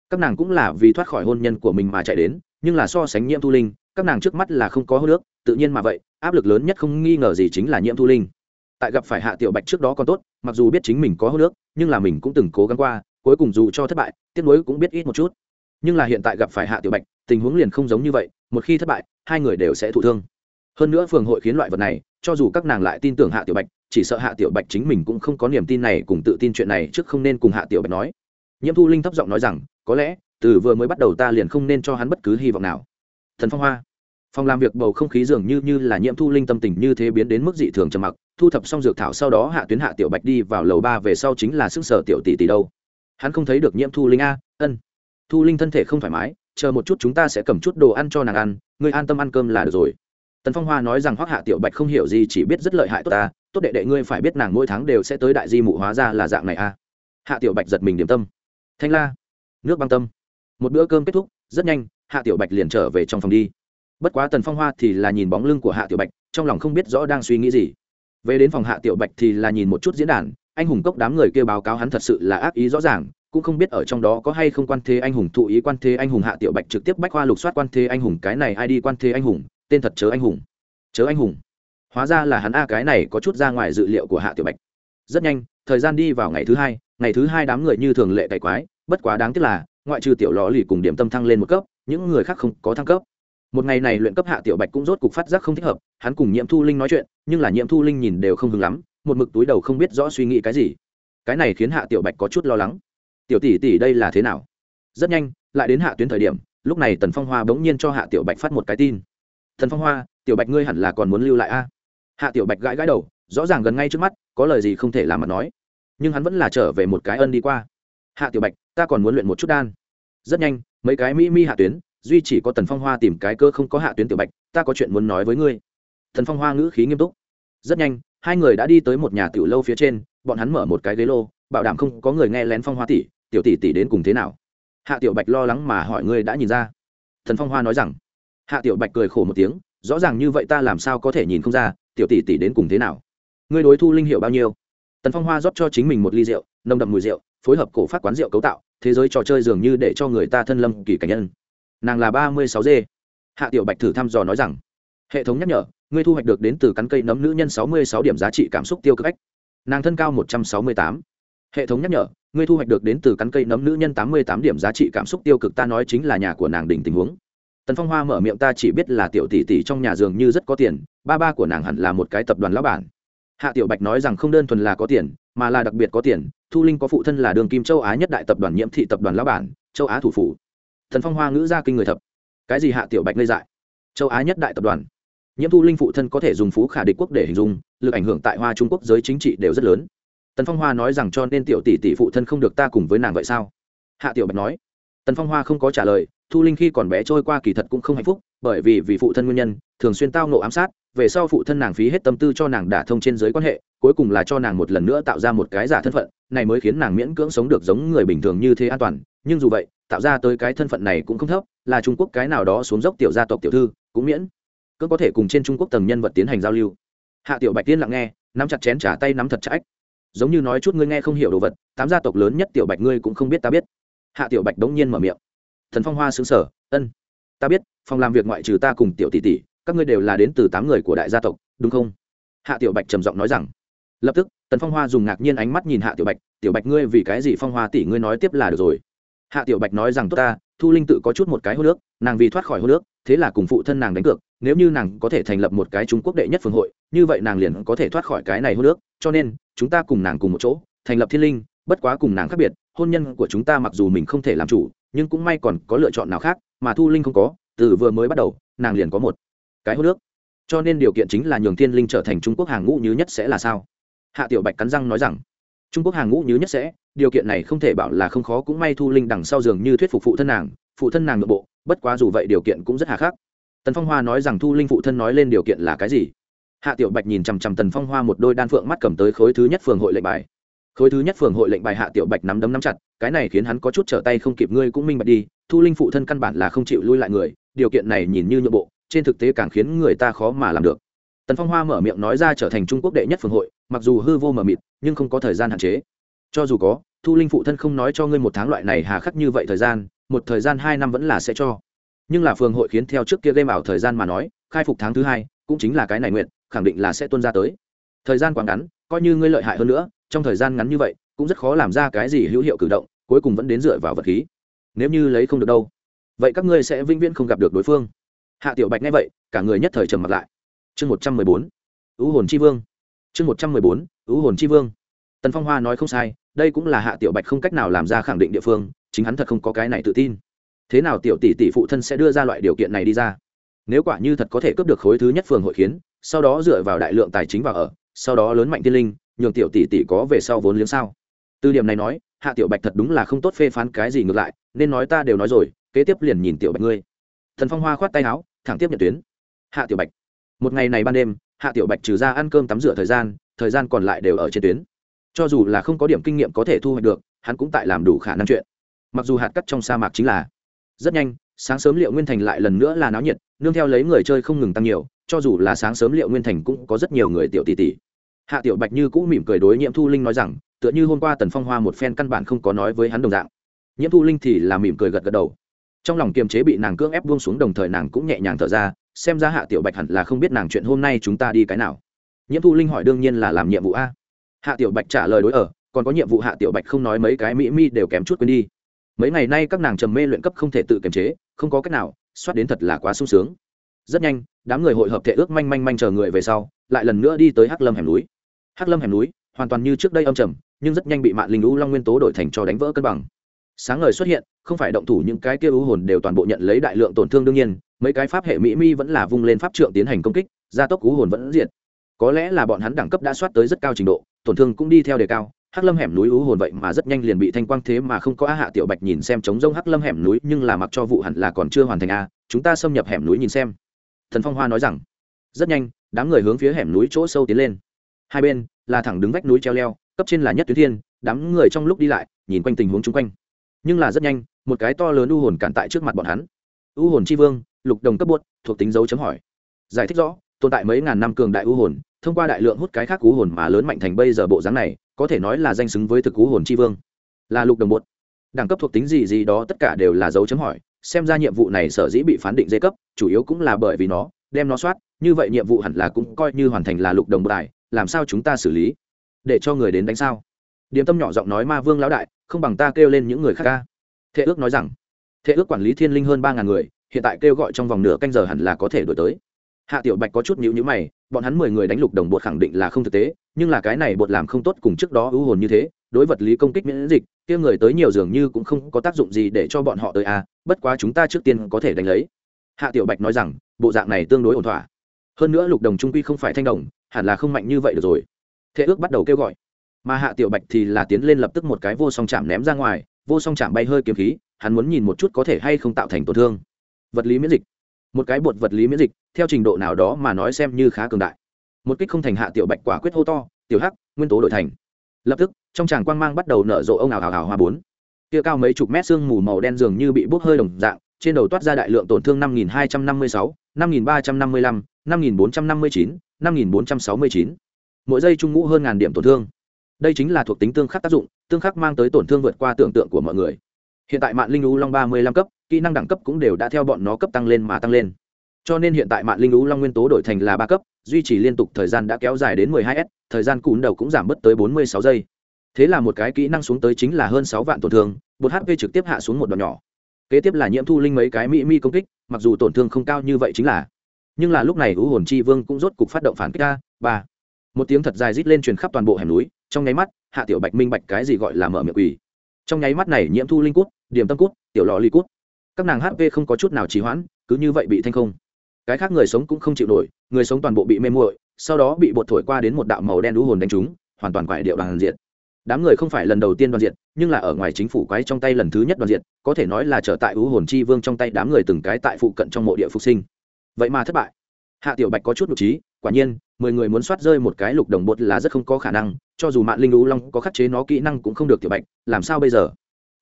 các nàng cũng là vì thoát khỏi hôn nhân của mình mà chạy đến, nhưng là so sánh nhiễm thu linh, các nàng trước mắt là không có hô nước tự nhiên mà vậy, áp lực lớn nhất không nghi ngờ gì chính là nhiễm thu linh. Tại gặp phải hạ tiểu bạch trước đó còn tốt, mặc dù biết chính mình có hô nước nhưng là mình cũng từng cố gắng qua, cuối cùng dù cho thất bại, tiếc nuối cũng biết ít một chút. Nhưng là hiện tại gặp phải hạ tiểu bạch, tình huống liền không giống như vậy, một khi thất bại, hai người đều sẽ thụ thương. Hơn nữa phường hội khiến loại vật này, cho dù các nàng lại tin tưởng hạ tiểu bạch, chỉ sợ hạ tiểu bạch chính mình cũng không có niềm tin này cùng tự tin chuyện này trước không nên cùng hạ tiểu bạch nói. Nhiễm thu linh thấp giọng nói rằng có lẽ, từ vừa mới bắt đầu ta liền không nên cho hắn bất cứ hy vọng nào. Thần phong hoa. Phòng làm việc bầu không khí dường như như là nhiễm thu linh tâm tình như thế biến đến mức dị thường trầm mặc, thu thập xong dược thảo sau đó hạ tuyến hạ tiểu bạch đi vào lầu ba về sau chính là sức sở tiểu tỷ tỷ đâu. Hắn không thấy được nhiễm thu linh a, ân. Thu linh thân thể không thoải mái, chờ một chút chúng ta sẽ cầm chút đồ ăn cho nàng ăn, ngươi an tâm ăn cơm là được rồi. Tần phong hoa nói rằng hoắc hạ tiểu bạch không hiểu gì, chỉ biết rất lợi hại tốt ta, tốt đệ đệ ngươi phải biết nàng mỗi tháng đều sẽ tới đại di mụ hóa ra là dạng này a. Hạ tiểu bạch giật mình điểm tâm. Thanh la nước băng tâm. Một bữa cơm kết thúc, rất nhanh, hạ tiểu bạch liền trở về trong phòng đi. Bất quá tần phong hoa thì là nhìn bóng lưng của hạ tiểu bạch, trong lòng không biết rõ đang suy nghĩ gì. Về đến phòng hạ tiểu bạch thì là nhìn một chút diễn đàn, anh hùng cốc đám người kia báo cáo hắn thật sự là ác ý rõ ràng, cũng không biết ở trong đó có hay không quan thế anh hùng, thụ ý quan thế anh hùng. Hạ tiểu bạch trực tiếp bách khoa lục soát quan thế anh hùng, cái này ai đi quan thế anh hùng, tên thật chớ anh hùng. Chớ anh hùng. Hóa ra là hắn a, cái này có chút ra ngoài dự liệu của hạ tiểu bạch. Rất nhanh, thời gian đi vào ngày thứ hai, ngày thứ hai đám người như thường lệ cày quái bất quá đáng tiếc là, ngoại trừ tiểu lò lì cùng điểm tâm thăng lên một cấp, những người khác không có thăng cấp. Một ngày này luyện cấp hạ tiểu bạch cũng rốt cục phát giác không thích hợp, hắn cùng nhiễm thu linh nói chuyện, nhưng là nhiễm thu linh nhìn đều không hứng lắm, một mực túi đầu không biết rõ suy nghĩ cái gì. Cái này khiến hạ tiểu bạch có chút lo lắng. Tiểu tỷ tỷ đây là thế nào? Rất nhanh, lại đến hạ tuyến thời điểm, lúc này tần phong hoa bỗng nhiên cho hạ tiểu bạch phát một cái tin. Thần phong hoa, tiểu bạch ngươi hẳn là còn muốn lưu lại a? Hạ tiểu bạch gãi gãi đầu, rõ ràng gần ngay trước mắt, có lời gì không thể làm mà nói. Nhưng hắn vẫn là trở về một cái ân đi qua hạ tiểu bạch, ta còn muốn luyện một chút đan. Rất nhanh, mấy cái mỹ mi hạ tuyến, duy chỉ có tần phong hoa tìm cái cơ không có hạ tuyến tiểu bạch, ta có chuyện muốn nói với ngươi. Thần phong hoa ngữ khí nghiêm túc. Rất nhanh, hai người đã đi tới một nhà tiểu lâu phía trên, bọn hắn mở một cái ghế lô, bảo đảm không có người nghe lén phong hoa tỷ, tiểu tỷ tỷ đến cùng thế nào? Hạ tiểu bạch lo lắng mà hỏi ngươi đã nhìn ra. Thần phong hoa nói rằng, hạ tiểu bạch cười khổ một tiếng, rõ ràng như vậy ta làm sao có thể nhìn không ra, tiểu tỷ tỷ đến cùng thế nào? Ngươi đối thu linh hiệu bao nhiêu? Tần phong hoa rót cho chính mình một ly rượu, nồng đậm mùi rượu, phối hợp cổ phát quán rượu cấu tạo, thế giới trò chơi dường như để cho người ta thân lâm kỳ cảnh nhân. Nàng là ba mươi sáu d hạ tiểu bạch thử thăm dò nói rằng, hệ thống nhắc nhở, ngươi thu hoạch được đến từ cắn cây nấm nữ nhân sáu mươi sáu điểm giá trị cảm xúc tiêu cực ách. Nàng thân cao một trăm sáu mươi tám. Hệ thống nhắc nhở, ngươi thu hoạch được đến từ cắn cây nấm nữ nhân tám mươi tám điểm giá trị cảm xúc tiêu cực, ta nói chính là nhà của nàng đỉnh tình huống. Tần phong hoa mở miệng, ta chỉ biết là tiểu tỷ tỷ trong nhà dường như rất có tiền, ba ba của nàng hẳn là một cái tập đoàn lão bản hạ tiểu bạch nói rằng không đơn thuần là có tiền, mà là đặc biệt có tiền, thu linh có phụ thân là đường kim châu á nhất đại tập đoàn nhiễm thị tập đoàn lão bản, châu á thủ phủ. Thần phong hoa ngữ ra kinh người thập. Cái gì hạ tiểu bạch ngây dại? Châu á nhất đại tập đoàn. Nhiễm thu linh phụ thân có thể dùng phú khả địch quốc để hình dung, lực ảnh hưởng tại hoa trung quốc giới chính trị đều rất lớn. Tần phong hoa nói rằng cho nên tiểu tỷ tỷ phụ thân không được ta cùng với nàng vậy sao? Hạ tiểu bạch nói. Tần phong hoa không có trả lời, thu linh khi còn bé trôi qua kỳ thật cũng không hạnh phúc, bởi vì vì phụ thân nguyên nhân, thường xuyên tao nộ ám sát về sau phụ thân nàng phí hết tâm tư cho nàng đả thông trên giới quan hệ, cuối cùng là cho nàng một lần nữa tạo ra một cái giả thân phận, này mới khiến nàng miễn cưỡng sống được giống người bình thường như thế an toàn. Nhưng dù vậy, tạo ra tới cái thân phận này cũng không thấp, là trung quốc cái nào đó xuống dốc tiểu gia tộc tiểu thư, cũng miễn cứ có thể cùng trên trung quốc tầng nhân vật tiến hành giao lưu. Hạ tiểu bạch tiên lặng nghe, nắm chặt chén trả tay nắm thật chặt. Giống như nói chút ngươi nghe không hiểu đồ vật, tám gia tộc lớn nhất tiểu bạch ngươi cũng không biết ta biết. Hạ tiểu bạch đống nhiên mở miệng. Thần phong hoa xứng sở ân, ta biết, phòng làm việc ngoại trừ ta cùng tiểu tỷ tỷ các ngươi đều là đến từ tám người của đại gia tộc, đúng không? Hạ tiểu bạch trầm giọng nói rằng. Lập tức, tần phong hoa dùng ngạc nhiên ánh mắt nhìn hạ tiểu bạch tiểu bạch ngươi vì cái gì phong hoa tỷ ngươi nói tiếp là được rồi? Hạ tiểu bạch nói rằng, tốt ta, thu linh tự có chút một cái hô nước nàng vì thoát khỏi hô nước thế là cùng phụ thân nàng đánh cược, nếu như nàng có thể thành lập một cái trung quốc đệ nhất phương hội, như vậy nàng liền có thể thoát khỏi cái này hô nước cho nên, chúng ta cùng nàng cùng một chỗ, thành lập thiên linh, bất quá cùng nàng khác biệt, hôn nhân của chúng ta mặc dù mình không thể làm chủ, nhưng cũng may còn có lựa chọn nào khác, mà thu linh không có, từ vừa mới bắt đầu, nàng liền có một cái hô nước cho nên điều kiện chính là nhường thiên linh trở thành trung quốc hàng ngũ như nhất sẽ là sao? Hạ tiểu bạch cắn răng nói rằng, trung quốc hàng ngũ như nhất sẽ, điều kiện này không thể bảo là không khó, cũng may thu linh đằng sau giường như thuyết phục phụ thân nàng, phụ thân nàng nội bộ, bất quá dù vậy điều kiện cũng rất hà khắc. Tần phong hoa nói rằng thu linh phụ thân nói lên điều kiện là cái gì? Hạ tiểu bạch nhìn chằm chằm tần phong hoa một đôi đan phượng mắt cầm tới khối thứ nhất phường hội lệnh bài. Khối thứ nhất phường hội lệnh bài hạ tiểu bạch nắm đấm nắm chặt, cái này khiến hắn có chút trở tay không kịp, ngươi cũng minh bạch đi, thu linh phụ thân căn bản là không chịu lui lại người, điều kiện này nhìn như nhượng bộ trên thực tế càng khiến người ta khó mà làm được. Tần phong hoa mở miệng nói ra trở thành trung quốc đệ nhất phường hội, mặc dù hư vô mờ mịt, nhưng không có thời gian hạn chế. Cho dù có, thu linh phụ thân không nói cho ngươi một tháng loại này hà khắc như vậy thời gian, một thời gian hai năm vẫn là sẽ cho. Nhưng là phường hội khiến theo trước kia game ảo thời gian mà nói, khai phục tháng thứ hai, cũng chính là cái này nguyện, khẳng định là sẽ tuân ra tới. Thời gian quá ngắn, coi như ngươi lợi hại hơn nữa, trong thời gian ngắn như vậy, cũng rất khó làm ra cái gì hữu hiệu cử động, cuối cùng vẫn đến dựa vào vật khí. Nếu như lấy không được đâu, vậy các ngươi sẽ vĩnh viễn không gặp được đối phương hạ tiểu bạch nghe vậy, cả người nhất thời trầm mặt lại. Chương một trăm mười bốn, ứ hồn chi vương. Chương một trăm mười bốn, ứ hồn chi vương. Tần phong hoa nói không sai, đây cũng là hạ tiểu bạch không cách nào làm ra khẳng định địa phương, chính hắn thật không có cái này tự tin. Thế nào tiểu tỷ tỷ phụ thân sẽ đưa ra loại điều kiện này đi ra? Nếu quả như thật có thể cướp được khối thứ nhất phường hội khiến sau đó dựa vào đại lượng tài chính vào ở, sau đó lớn mạnh tiên linh, nhường tiểu tỷ tỷ có về sau vốn liếng sao? Từ điểm này nói, hạ tiểu bạch thật đúng là không tốt phê phán cái gì ngược lại, nên nói ta đều nói rồi, kế tiếp liền nhìn tiểu bạch ngươi thần phong hoa khoát tay áo, thẳng tiếp nhận tuyến. Hạ tiểu bạch. Một ngày này ban đêm, hạ tiểu bạch trừ ra ăn cơm tắm rửa thời gian thời gian còn lại đều ở trên tuyến. Cho dù là không có điểm kinh nghiệm có thể thu hoạch được, hắn cũng tại làm đủ khả năng chuyện. Mặc dù hạt cắt trong sa mạc chính là rất nhanh, sáng sớm liệu nguyên thành lại lần nữa là náo nhiệt, nương theo lấy người chơi không ngừng tăng nhiều, cho dù là sáng sớm liệu nguyên thành cũng có rất nhiều người tiểu tỷ tỷ. Hạ tiểu bạch như cũ mỉm cười đối nhiễm thu linh nói rằng, tựa như hôm qua tần phong hoa một phen căn bản không có nói với hắn đồng dạng. Nhiễm thu linh thì là mỉm cười gật gật đầu trong lòng kiềm chế bị nàng cưỡng ép buông xuống đồng thời nàng cũng nhẹ nhàng thở ra, xem ra hạ tiểu bạch hẳn là không biết nàng chuyện hôm nay chúng ta đi cái nào. Nhiễm thu linh hỏi đương nhiên là làm nhiệm vụ a. Hạ tiểu bạch trả lời đối ở, còn có nhiệm vụ hạ tiểu bạch không nói mấy cái mỹ mi đều kém chút quên đi. Mấy ngày nay các nàng trầm mê luyện cấp không thể tự kiềm chế, không có cách nào, soát đến thật là quá sung sướng. Rất nhanh, đám người hội hợp thể ước manh manh manh chờ người về sau, lại lần nữa đi tới hắc lâm hẻm núi. Hắc lâm hẻm núi, hoàn toàn như trước đây âm trầm, nhưng rất nhanh bị mạng linh lũ long nguyên tố đổi thành cho đánh vỡ cân bằng sáng ngời xuất hiện, không phải động thủ những cái kia ưu hồn đều toàn bộ nhận lấy đại lượng tổn thương đương nhiên, mấy cái pháp hệ mỹ mi vẫn là vung lên pháp trượng tiến hành công kích, gia tốc ưu hồn vẫn diện có lẽ là bọn hắn đẳng cấp đã soát tới rất cao trình độ, tổn thương cũng đi theo đề cao, hắc lâm hẻm núi ưu hồn vậy mà rất nhanh liền bị thanh quang thế mà không có a hạ tiểu bạch nhìn xem chống rông hắc lâm hẻm núi, nhưng là mặc cho vụ hẳn là còn chưa hoàn thành a, chúng ta xâm nhập hẻm núi nhìn xem. Thần phong hoa nói rằng, rất nhanh, đám người hướng phía hẻm núi chỗ sâu tiến lên. Hai bên là thẳng đứng vách núi treo leo, cấp trên là nhất tuyến thiên, đám người trong lúc đi lại, nhìn quanh tình huống chung quanh nhưng là rất nhanh, một cái to lớn u hồn cản tại trước mặt bọn hắn. U hồn tri vương, lục đồng cấp buốt, thuộc tính dấu chấm hỏi. Giải thích rõ, tồn tại mấy ngàn năm cường đại u hồn, thông qua đại lượng hút cái khác u hồn mà lớn mạnh thành bây giờ bộ dáng này, có thể nói là danh xứng với thực u hồn tri vương. Là lục đồng bột đẳng cấp thuộc tính gì gì đó tất cả đều là dấu chấm hỏi, xem ra nhiệm vụ này sở dĩ bị phán định dây cấp, chủ yếu cũng là bởi vì nó, đem nó soát, như vậy nhiệm vụ hẳn là cũng coi như hoàn thành là lục đồng bột đài làm sao chúng ta xử lý? Để cho người đến đánh sao? Điềm tâm nhỏ giọng nói ma vương lão đại không bằng ta kêu lên những người khác ca. Thệ ước nói rằng thệ ước quản lý thiên linh hơn ba ngàn người hiện tại kêu gọi trong vòng nửa canh giờ hẳn là có thể đổi tới. Hạ tiểu bạch có chút nhữ nhữ mày bọn hắn mười người đánh lục đồng bột khẳng định là không thực tế nhưng là cái này bột làm không tốt cùng trước đó ưu hồn như thế đối vật lý công kích miễn dịch kia người tới nhiều dường như cũng không có tác dụng gì để cho bọn họ tới a à, bất quá chúng ta trước tiên có thể đánh lấy. Hạ tiểu bạch nói rằng bộ dạng này tương đối ổn thỏa. Hơn nữa lục đồng trung quy không phải thanh đồng hẳn là không mạnh như vậy được rồi. Thế ước bắt đầu kêu gọi mà hạ tiểu bạch thì là tiến lên lập tức một cái vô song chạm ném ra ngoài, vô song chạm bay hơi kiếm khí, hắn muốn nhìn một chút có thể hay không tạo thành tổn thương. Vật lý miễn dịch. Một cái bột vật lý miễn dịch, theo trình độ nào đó mà nói xem như khá cường đại. Một kích không thành hạ tiểu bạch quả quyết hô to, tiểu hắc, nguyên tố đổi thành. Lập tức, trong tràng quang mang bắt đầu nở rộ ông ảo ảo ảo hoa bốn. Kia cao mấy chục mét sương mù màu đen dường như bị bốc hơi đồng dạng, trên đầu toát ra đại lượng tổn thương năm nghìn hai trăm năm mươi sáu, năm nghìn ba trăm năm mươi lăm, năm nghìn bốn trăm năm mươi chín, năm nghìn bốn trăm sáu mươi chín. Mỗi giây trung ngũ hơn ngàn điểm tổn thương đây chính là thuộc tính tương khắc tác dụng, tương khắc mang tới tổn thương vượt qua tưởng tượng của mọi người. Hiện tại mạng linh lũ long ba mươi lăm cấp, kỹ năng đẳng cấp cũng đều đã theo bọn nó cấp tăng lên mà tăng lên. Cho nên hiện tại mạng linh lũ long nguyên tố đổi thành là ba cấp, duy trì liên tục thời gian đã kéo dài đến 12 s, thời gian cún đầu cũng giảm bớt tới 46 giây. Thế là một cái kỹ năng xuống tới chính là hơn sáu vạn tổn thương, một hp trực tiếp hạ xuống một đoạn nhỏ. Kế tiếp là nhiễm thu linh mấy cái mỹ mi công kích, mặc dù tổn thương không cao như vậy chính là. Nhưng là lúc này u hồn chi vương cũng rốt cục phát động phản kích a, ba. Một tiếng thật dài rít lên truyền khắp toàn bộ hẻm núi trong nháy mắt, hạ tiểu bạch minh bạch cái gì gọi là mở miệng quỷ. Trong nháy mắt này nhiễm thu linh cút, điểm tâm cút, tiểu lò ly cút. Các nàng hp không có chút nào trì hoãn, cứ như vậy bị thanh không. Cái khác người sống cũng không chịu nổi, người sống toàn bộ bị mê muội, sau đó bị bột thổi qua đến một đạo màu đen đũ hồn đánh trúng, hoàn toàn quại điệu đoàn diện đám người không phải lần đầu tiên đoàn diện nhưng là ở ngoài chính phủ quái trong tay lần thứ nhất đoàn diện có thể nói là trở tại ưu hồn chi vương trong tay đám người từng cái tại phụ cận trong mộ địa phục sinh. Vậy mà thất bại. Hạ tiểu bạch có chút nhục trí, quả nhiên mười người muốn soát rơi một cái lục đồng bột là rất không có khả năng, cho dù mạng linh Lũ long có khắc chế nó kỹ năng cũng không được tiểu bạch, làm sao bây giờ?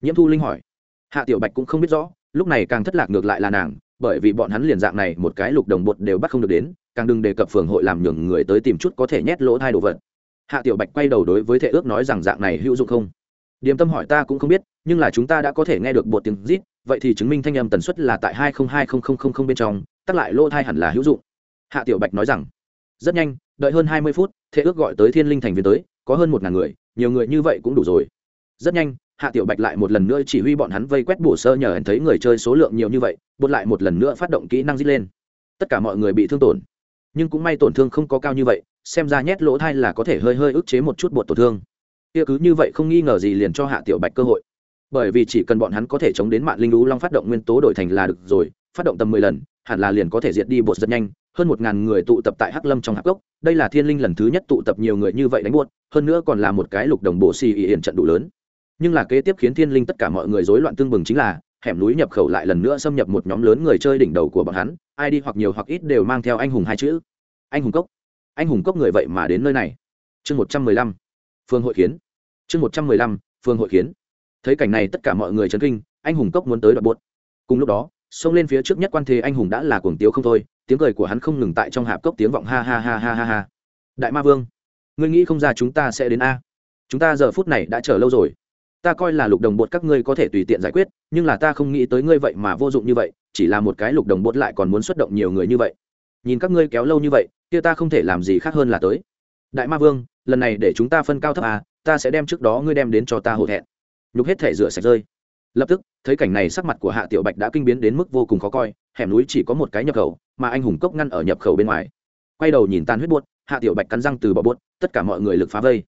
Nhiễm thu linh hỏi. Hạ tiểu bạch cũng không biết rõ, lúc này càng thất lạc ngược lại là nàng, bởi vì bọn hắn liền dạng này một cái lục đồng bột đều bắt không được đến, càng đừng đề cập phường hội làm nhường người tới tìm chút có thể nhét lỗ thai đồ vật. Hạ tiểu bạch quay đầu đối với thệ ước nói rằng dạng này hữu dụng không? Điềm tâm hỏi ta cũng không biết, nhưng là chúng ta đã có thể nghe được bột tiếng rít, vậy thì chứng minh thanh âm tần suất là tại hai không hai không không không không bên trong tắt lại lỗ thai hẳn là hữu dụng. Hạ tiểu bạch nói rằng rất nhanh, đợi hơn hai mươi phút thệ ước gọi tới thiên linh thành viên tới, có hơn một ngàn người, nhiều người như vậy cũng đủ rồi. Rất nhanh, hạ tiểu bạch lại một lần nữa chỉ huy bọn hắn vây quét bổ sơ nhờ hắn thấy người chơi số lượng nhiều như vậy, bột lại một lần nữa phát động kỹ năng dít lên. Tất cả mọi người bị thương tổn. Nhưng cũng may tổn thương không có cao như vậy, xem ra nhét lỗ thai là có thể hơi hơi ức chế một chút bột tổn thương. Kia cứ như vậy không nghi ngờ gì liền cho hạ tiểu bạch cơ hội. Bởi vì chỉ cần bọn hắn có thể chống đến mạng linh lũ long phát động nguyên tố đổi thành là được rồi, phát động tầm mười lần, hẳn là liền có thể diệt đi bột rất nhanh hơn một ngàn người tụ tập tại hắc lâm trong hắc gốc đây là thiên linh lần thứ nhất tụ tập nhiều người như vậy đánh buốt, hơn nữa còn là một cái lục đồng bộ xì ỉ hiện trận đủ lớn. Nhưng là kế tiếp khiến thiên linh tất cả mọi người rối loạn tương bừng chính là, hẻm núi nhập khẩu lại lần nữa xâm nhập một nhóm lớn người chơi đỉnh đầu của bọn hắn, ai đi hoặc nhiều hoặc ít đều mang theo anh hùng hai chữ. Anh hùng cốc. Anh hùng cốc người vậy mà đến nơi này. Chương một trăm mười lăm. Phương hội kiến. Chương một trăm mười lăm, phương hội kiến. Thấy cảnh này tất cả mọi người chấn kinh, anh hùng cốc muốn tới đoạt buốt. Cùng lúc đó, xông lên phía trước nhất quan thế anh hùng đã là cuồng tiếu không thôi tiếng cười của hắn không ngừng tại trong hạp cốc tiếng vọng ha ha ha ha ha ha. Đại ma vương, ngươi nghĩ không ra chúng ta sẽ đến a? Chúng ta giờ phút này đã chờ lâu rồi. Ta coi là lục đồng bột các ngươi có thể tùy tiện giải quyết, nhưng là ta không nghĩ tới ngươi vậy mà vô dụng như vậy, chỉ là một cái lục đồng bột lại còn muốn xuất động nhiều người như vậy. Nhìn các ngươi kéo lâu như vậy, kia ta không thể làm gì khác hơn là tới. Đại ma vương, lần này để chúng ta phân cao thấp à ta sẽ đem trước đó ngươi đem đến cho ta hổ thẹn. Nhục hết thể rửa sạch rơi. Lập tức, thấy cảnh này sắc mặt của hạ tiểu bạch đã kinh biến đến mức vô cùng khó coi hẻm núi chỉ có một cái nhập khẩu, mà anh hùng cốc ngăn ở nhập khẩu bên ngoài. Quay đầu nhìn tan huyết buốt, hạ tiểu bạch cắn răng từ bỏ buốt, tất cả mọi người lực phá vây.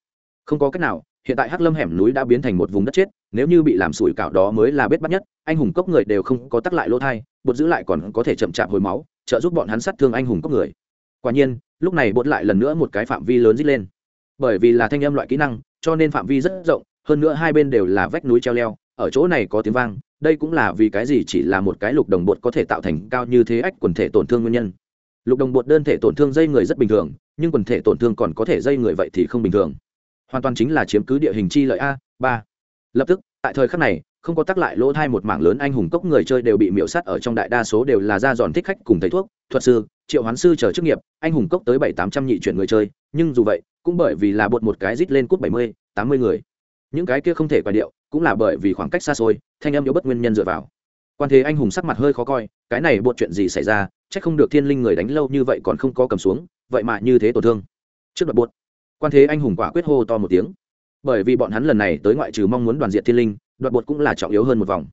Không có cách nào, hiện tại hắc lâm hẻm núi đã biến thành một vùng đất chết, nếu như bị làm sủi cảo đó mới là bết bắt nhất, anh hùng cốc người đều không có tắc lại lỗ thai bột giữ lại còn có thể chậm chạp hồi máu, trợ giúp bọn hắn sát thương anh hùng cốc người. Quả nhiên, lúc này bột lại lần nữa một cái phạm vi lớn dít lên. Bởi vì là thanh âm loại kỹ năng, cho nên phạm vi rất rộng, hơn nữa hai bên đều là vách núi treo leo, ở chỗ này có tiếng vang đây cũng là vì cái gì chỉ là một cái lục đồng bột có thể tạo thành cao như thế ách quần thể tổn thương nguyên nhân. Lục đồng bột đơn thể tổn thương dây người rất bình thường, nhưng quần thể tổn thương còn có thể dây người vậy thì không bình thường. Hoàn toàn chính là chiếm cứ địa hình chi lợi a, ba. Lập tức, tại thời khắc này, không có tác lại lỗ thai một mảng lớn anh hùng cốc người chơi đều bị miễu sát ở trong đại đa số đều là ra giòn thích khách cùng thầy thuốc, thuật sư, triệu hoán sư chờ chức nghiệp, anh hùng cốc tới bảy tám trăm nhị chuyển người chơi, nhưng dù vậy, cũng bởi vì là bột một cái rít lên cút bảy mươi, tám mươi người. Những cái kia không thể quả điệu cũng là bởi vì khoảng cách xa xôi, thanh âm yếu bất nguyên nhân dựa vào. Quan thế anh hùng sắc mặt hơi khó coi, cái này buộc chuyện gì xảy ra c h ắ c không được thiên linh người đánh lâu như vậy còn không có cầm xuống, vậy mà như thế tổn thương. Trước đoạn buộc, quan thế anh hùng quả quyết hô to một tiếng. Bởi vì bọn hắn lần này tới ngoại trừ mong muốn đoàn diện thiên linh đoạt bột cũng là trọng yếu hơn một vòng.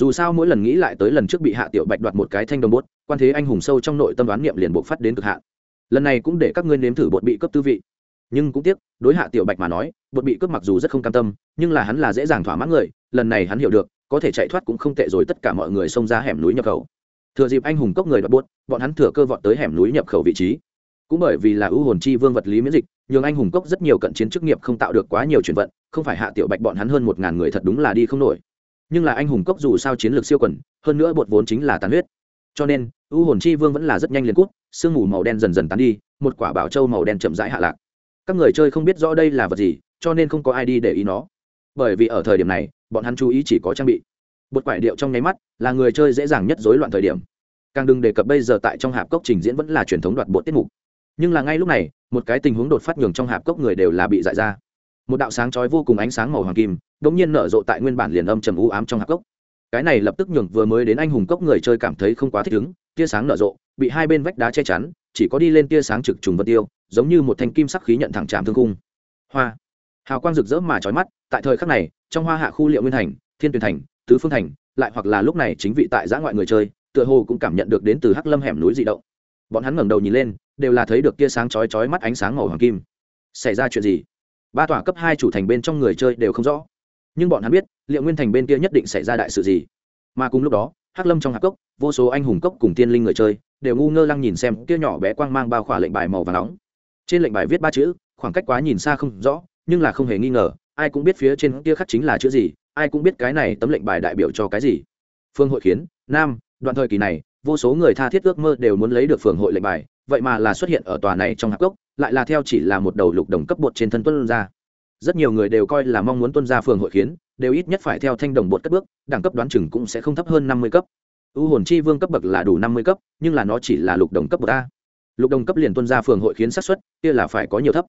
Dù sao mỗi lần nghĩ lại tới lần trước bị hạ tiểu bạch đoạt một cái thanh đồng bốt quan thế anh hùng sâu trong nội tâm đoán niệm liền buộc phát đến cực hạn. Lần này cũng để các ngươi nếm thử bột bị cấp tư vị. Nhưng cũng tiếc, đối hạ tiểu bạch mà nói bột bị cướp mặc dù rất không cam tâm, nhưng là hắn là dễ dàng thỏa mãn người, lần này hắn hiểu được, có thể chạy thoát cũng không tệ rồi, tất cả mọi người xông ra hẻm núi nhập khẩu. Thừa dịp anh hùng cốc người đoạt buốt bọn hắn thừa cơ vọt tới hẻm núi nhập khẩu vị trí. Cũng bởi vì là ưu hồn chi vương vật lý miễn dịch, nhường anh hùng cốc rất nhiều cận chiến chức nghiệp không tạo được quá nhiều chuyển vận, không phải hạ tiểu bạch bọn hắn hơn một ngàn người thật đúng là đi không nổi. Nhưng là anh hùng cốc dù sao chiến lược siêu quần, hơn nữa bột vốn chính là tàn huyết. Cho nên, ưu hồn chi vương vẫn là rất nhanh liền cút, sương mù màu đen dần dần tán đi, một quả bảo châu màu đen chậm rãi hạ lạc. Các người chơi không biết rõ đây là vật gì cho nên không có ai đi để ý nó. Bởi vì ở thời điểm này, bọn hắn chú ý chỉ có trang bị. Bột quải điệu trong nháy mắt là người chơi dễ dàng nhất rối loạn thời điểm. Càng đừng đề cập bây giờ tại trong hạp cốc trình diễn vẫn là truyền thống đoạt bột tiết mục. Nhưng là ngay lúc này, một cái tình huống đột phát nhường trong hạp cốc người đều là bị dại ra. Một đạo sáng chói vô cùng ánh sáng màu hoàng kim đ ỗ n g nhiên nở rộ tại nguyên bản liền âm trầm u ám trong hạp cốc. Cái này lập tức nhường vừa mới đến anh hùng cốc người chơi cảm thấy không quá thích ứng, tia sáng nở rộ, bị hai bên vách đá che chắn, chỉ có đi lên tia sáng trực trùng vật tiêu, giống như một thanh kim sắc khí nhận thẳng trạm thương cung hoa! Hào quang rực rỡ mà trói mắt, tại thời khắc này, trong hoa hạ khu liệu nguyên thành, thiên tuyền thành, tứ phương thành, lại hoặc là lúc này chính vị tại giã ngoại người chơi, tựa hồ cũng cảm nhận được đến từ hắc lâm hẻm núi dị động. Bọn hắn ngẩng đầu nhìn lên, đều là thấy được tia sáng chói chói mắt ánh sáng màu hoàng kim. Xảy ra chuyện gì? Ba tòa cấp hai chủ thành bên trong người chơi đều không rõ. Nhưng bọn hắn biết, liệu nguyên thành bên kia nhất định xảy ra đại sự gì. Mà cùng lúc đó, hắc lâm trong hạc cốc, vô số anh hùng cốc cùng tiên linh người chơi, đều ngu ngơ lăng nhìn xem kia nhỏ bé quang mang bao khỏa lệnh bài màu và nóng. Trên lệnh bài viết ba chữ, khoảng cách quá nhìn xa không rõ nhưng là không hề nghi ngờ, ai cũng biết phía trên kia khắc chính là chữ gì, ai cũng biết cái này tấm lệnh bài đại biểu cho cái gì. Phương hội khiến nam, đoạn thời kỳ này, vô số người tha thiết ước mơ đều muốn lấy được phường hội lệnh bài, vậy mà là xuất hiện ở tòa này trong hạp cốc lại là theo chỉ là một đầu lục đồng cấp bột trên thân tuân ra. Rất nhiều người đều coi là mong muốn tuân ra phường hội khiến đều ít nhất phải theo thanh đồng bột cất bước, đẳng cấp đoán chừng cũng sẽ không thấp hơn năm mươi cấp. U hồn chi vương cấp bậc là đủ năm mươi cấp, nhưng là nó chỉ là lục đồng cấp bậc a. Lục đồng cấp liền tuân ra phường hội khiến sát suất, kia là phải có nhiều thấp.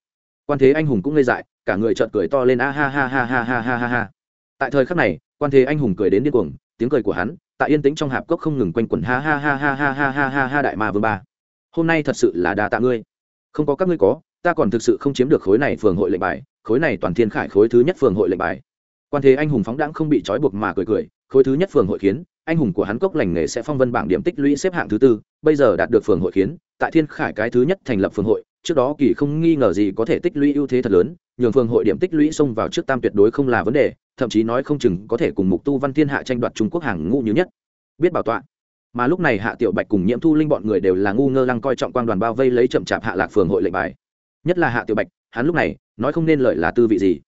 Quan thế anh hùng cũng ngây dại cả người trợn cười to lên a ha ha ha ha ha ha ha ha tại thời khắc này quan thế anh hùng cười đến điên cuồng tiếng cười của hắn tại yên tĩnh trong hạp cốc không ngừng quanh quẩn ha ha ha ha ha ha ha ha ha đại ma vương ba hôm nay thật sự là đa tạ ngươi không có các ngươi có ta còn thực sự không chiếm được khối này phường hội lệnh bài khối này toàn thiên khải khối thứ nhất phường hội lệnh bài quan thế anh hùng phóng đãng không bị trói buộc mà cười cười khối thứ nhất phường hội khiến anh hùng của hắn cốc lành nghề sẽ phong vân bảng điểm tích lũy xếp hạng thứ tư bây giờ đạt được phường hội khiến tại thiên khải cái thứ nhất thành lập phường hội trước đó kỳ không nghi ngờ gì có thể tích lũy ưu thế thật lớn, nhường phường hội điểm tích lũy xông vào trước tam tuyệt đối không là vấn đề, thậm chí nói không chừng có thể cùng mục tu văn thiên hạ tranh đoạt trung quốc hàng ngũ như nhất. Biết bảo tọa. Mà lúc này hạ tiểu bạch cùng nhiễm thu linh bọn người đều là ngu ngơ lăng coi trọng quan đoàn bao vây lấy chậm chạp hạ lạc phường hội lệnh bài. Nhất là hạ tiểu bạch, hắn lúc này, nói không nên lợi là tư vị gì.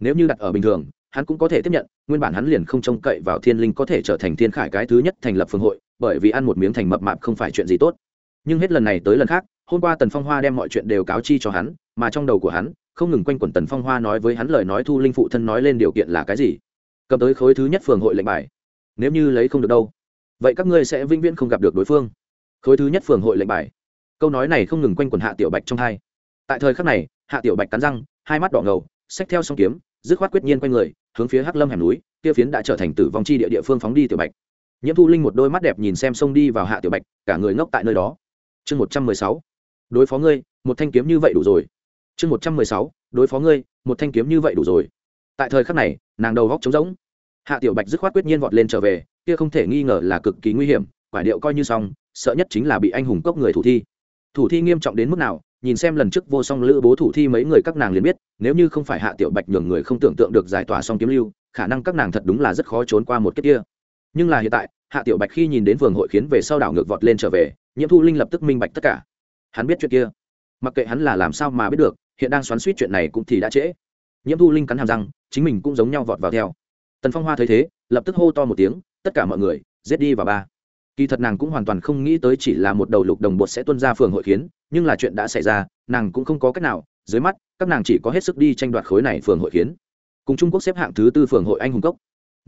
Nếu như đặt ở bình thường, hắn cũng có thể tiếp nhận, nguyên bản hắn liền không trông cậy vào thiên linh có thể trở thành thiên khải cái thứ nhất thành lập phường hội, bởi vì ăn một miếng thành mập mạp không phải chuyện gì tốt. Nhưng hết lần này tới lần khác hôm qua tần phong hoa đem mọi chuyện đều cáo chi cho hắn, mà trong đầu của hắn, không ngừng quanh quẩn tần phong hoa nói với hắn lời nói thu linh phụ thân nói lên điều kiện là cái gì. Cầm tới khối thứ nhất phường hội lệnh bài. Nếu như lấy không được đâu, vậy các ngươi sẽ vĩnh viễn không gặp được đối phương. Khối thứ nhất phường hội lệnh bài. Câu nói này không ngừng quanh quẩn hạ tiểu bạch trong hai. Tại thời khắc này, hạ tiểu bạch cắn răng, hai mắt đỏ ngầu, xách theo song kiếm, dứt khoát quyết nhiên quanh người, hướng phía hắc lâm hẻm núi, kia phiến đã trở thành tử vong chi địa địa phương phóng đi tiểu bạch. Nhiễm thu linh một đôi mắt đẹp nhìn xem sông đi vào hạ tiểu bạch, cả người ngốc tại nơi đó. Chương một trăm mười sáu đối phó ngươi, một thanh kiếm như vậy đủ rồi. Chương một trăm mười sáu, đối phó ngươi, một thanh kiếm như vậy đủ rồi. Tại thời khắc này, nàng đầu góc trống rỗng. Hạ tiểu bạch dứt khoát quyết nhiên vọt lên trở về, kia không thể nghi ngờ là cực kỳ nguy hiểm, quả điệu coi như xong, sợ nhất chính là bị anh hùng cốc người thủ thi. Thủ thi nghiêm trọng đến mức nào, nhìn xem lần trước vô song lữ bố thủ thi mấy người các nàng liền biết, nếu như không phải hạ tiểu bạch nhường người không tưởng tượng được giải tỏa song kiếm lưu, khả năng các nàng thật đúng là rất khó trốn qua một kiếp kia. Nhưng là hiện tại, hạ tiểu bạch khi nhìn đến phường hội khiến về sau đảo ngược vọt lên trở về, nhiễm thu linh lập tức minh bạch tất cả hắn biết chuyện kia. Mặc kệ hắn là làm sao mà biết được, hiện đang xoắn suýt chuyện này cũng thì đã trễ. Nhiễm thu linh cắn hàm răng, chính mình cũng giống nhau vọt vào theo. Tần phong hoa thấy thế, lập tức hô to một tiếng, tất cả mọi người, giết đi vào ba. Kỳ thật nàng cũng hoàn toàn không nghĩ tới chỉ là một đầu lục đồng bột sẽ tuân ra phường hội khiến nhưng là chuyện đã xảy ra, nàng cũng không có cách nào, dưới mắt, các nàng chỉ có hết sức đi tranh đoạt khối này phường hội khiến cùng trung quốc xếp hạng thứ tư phường hội anh hùng cốc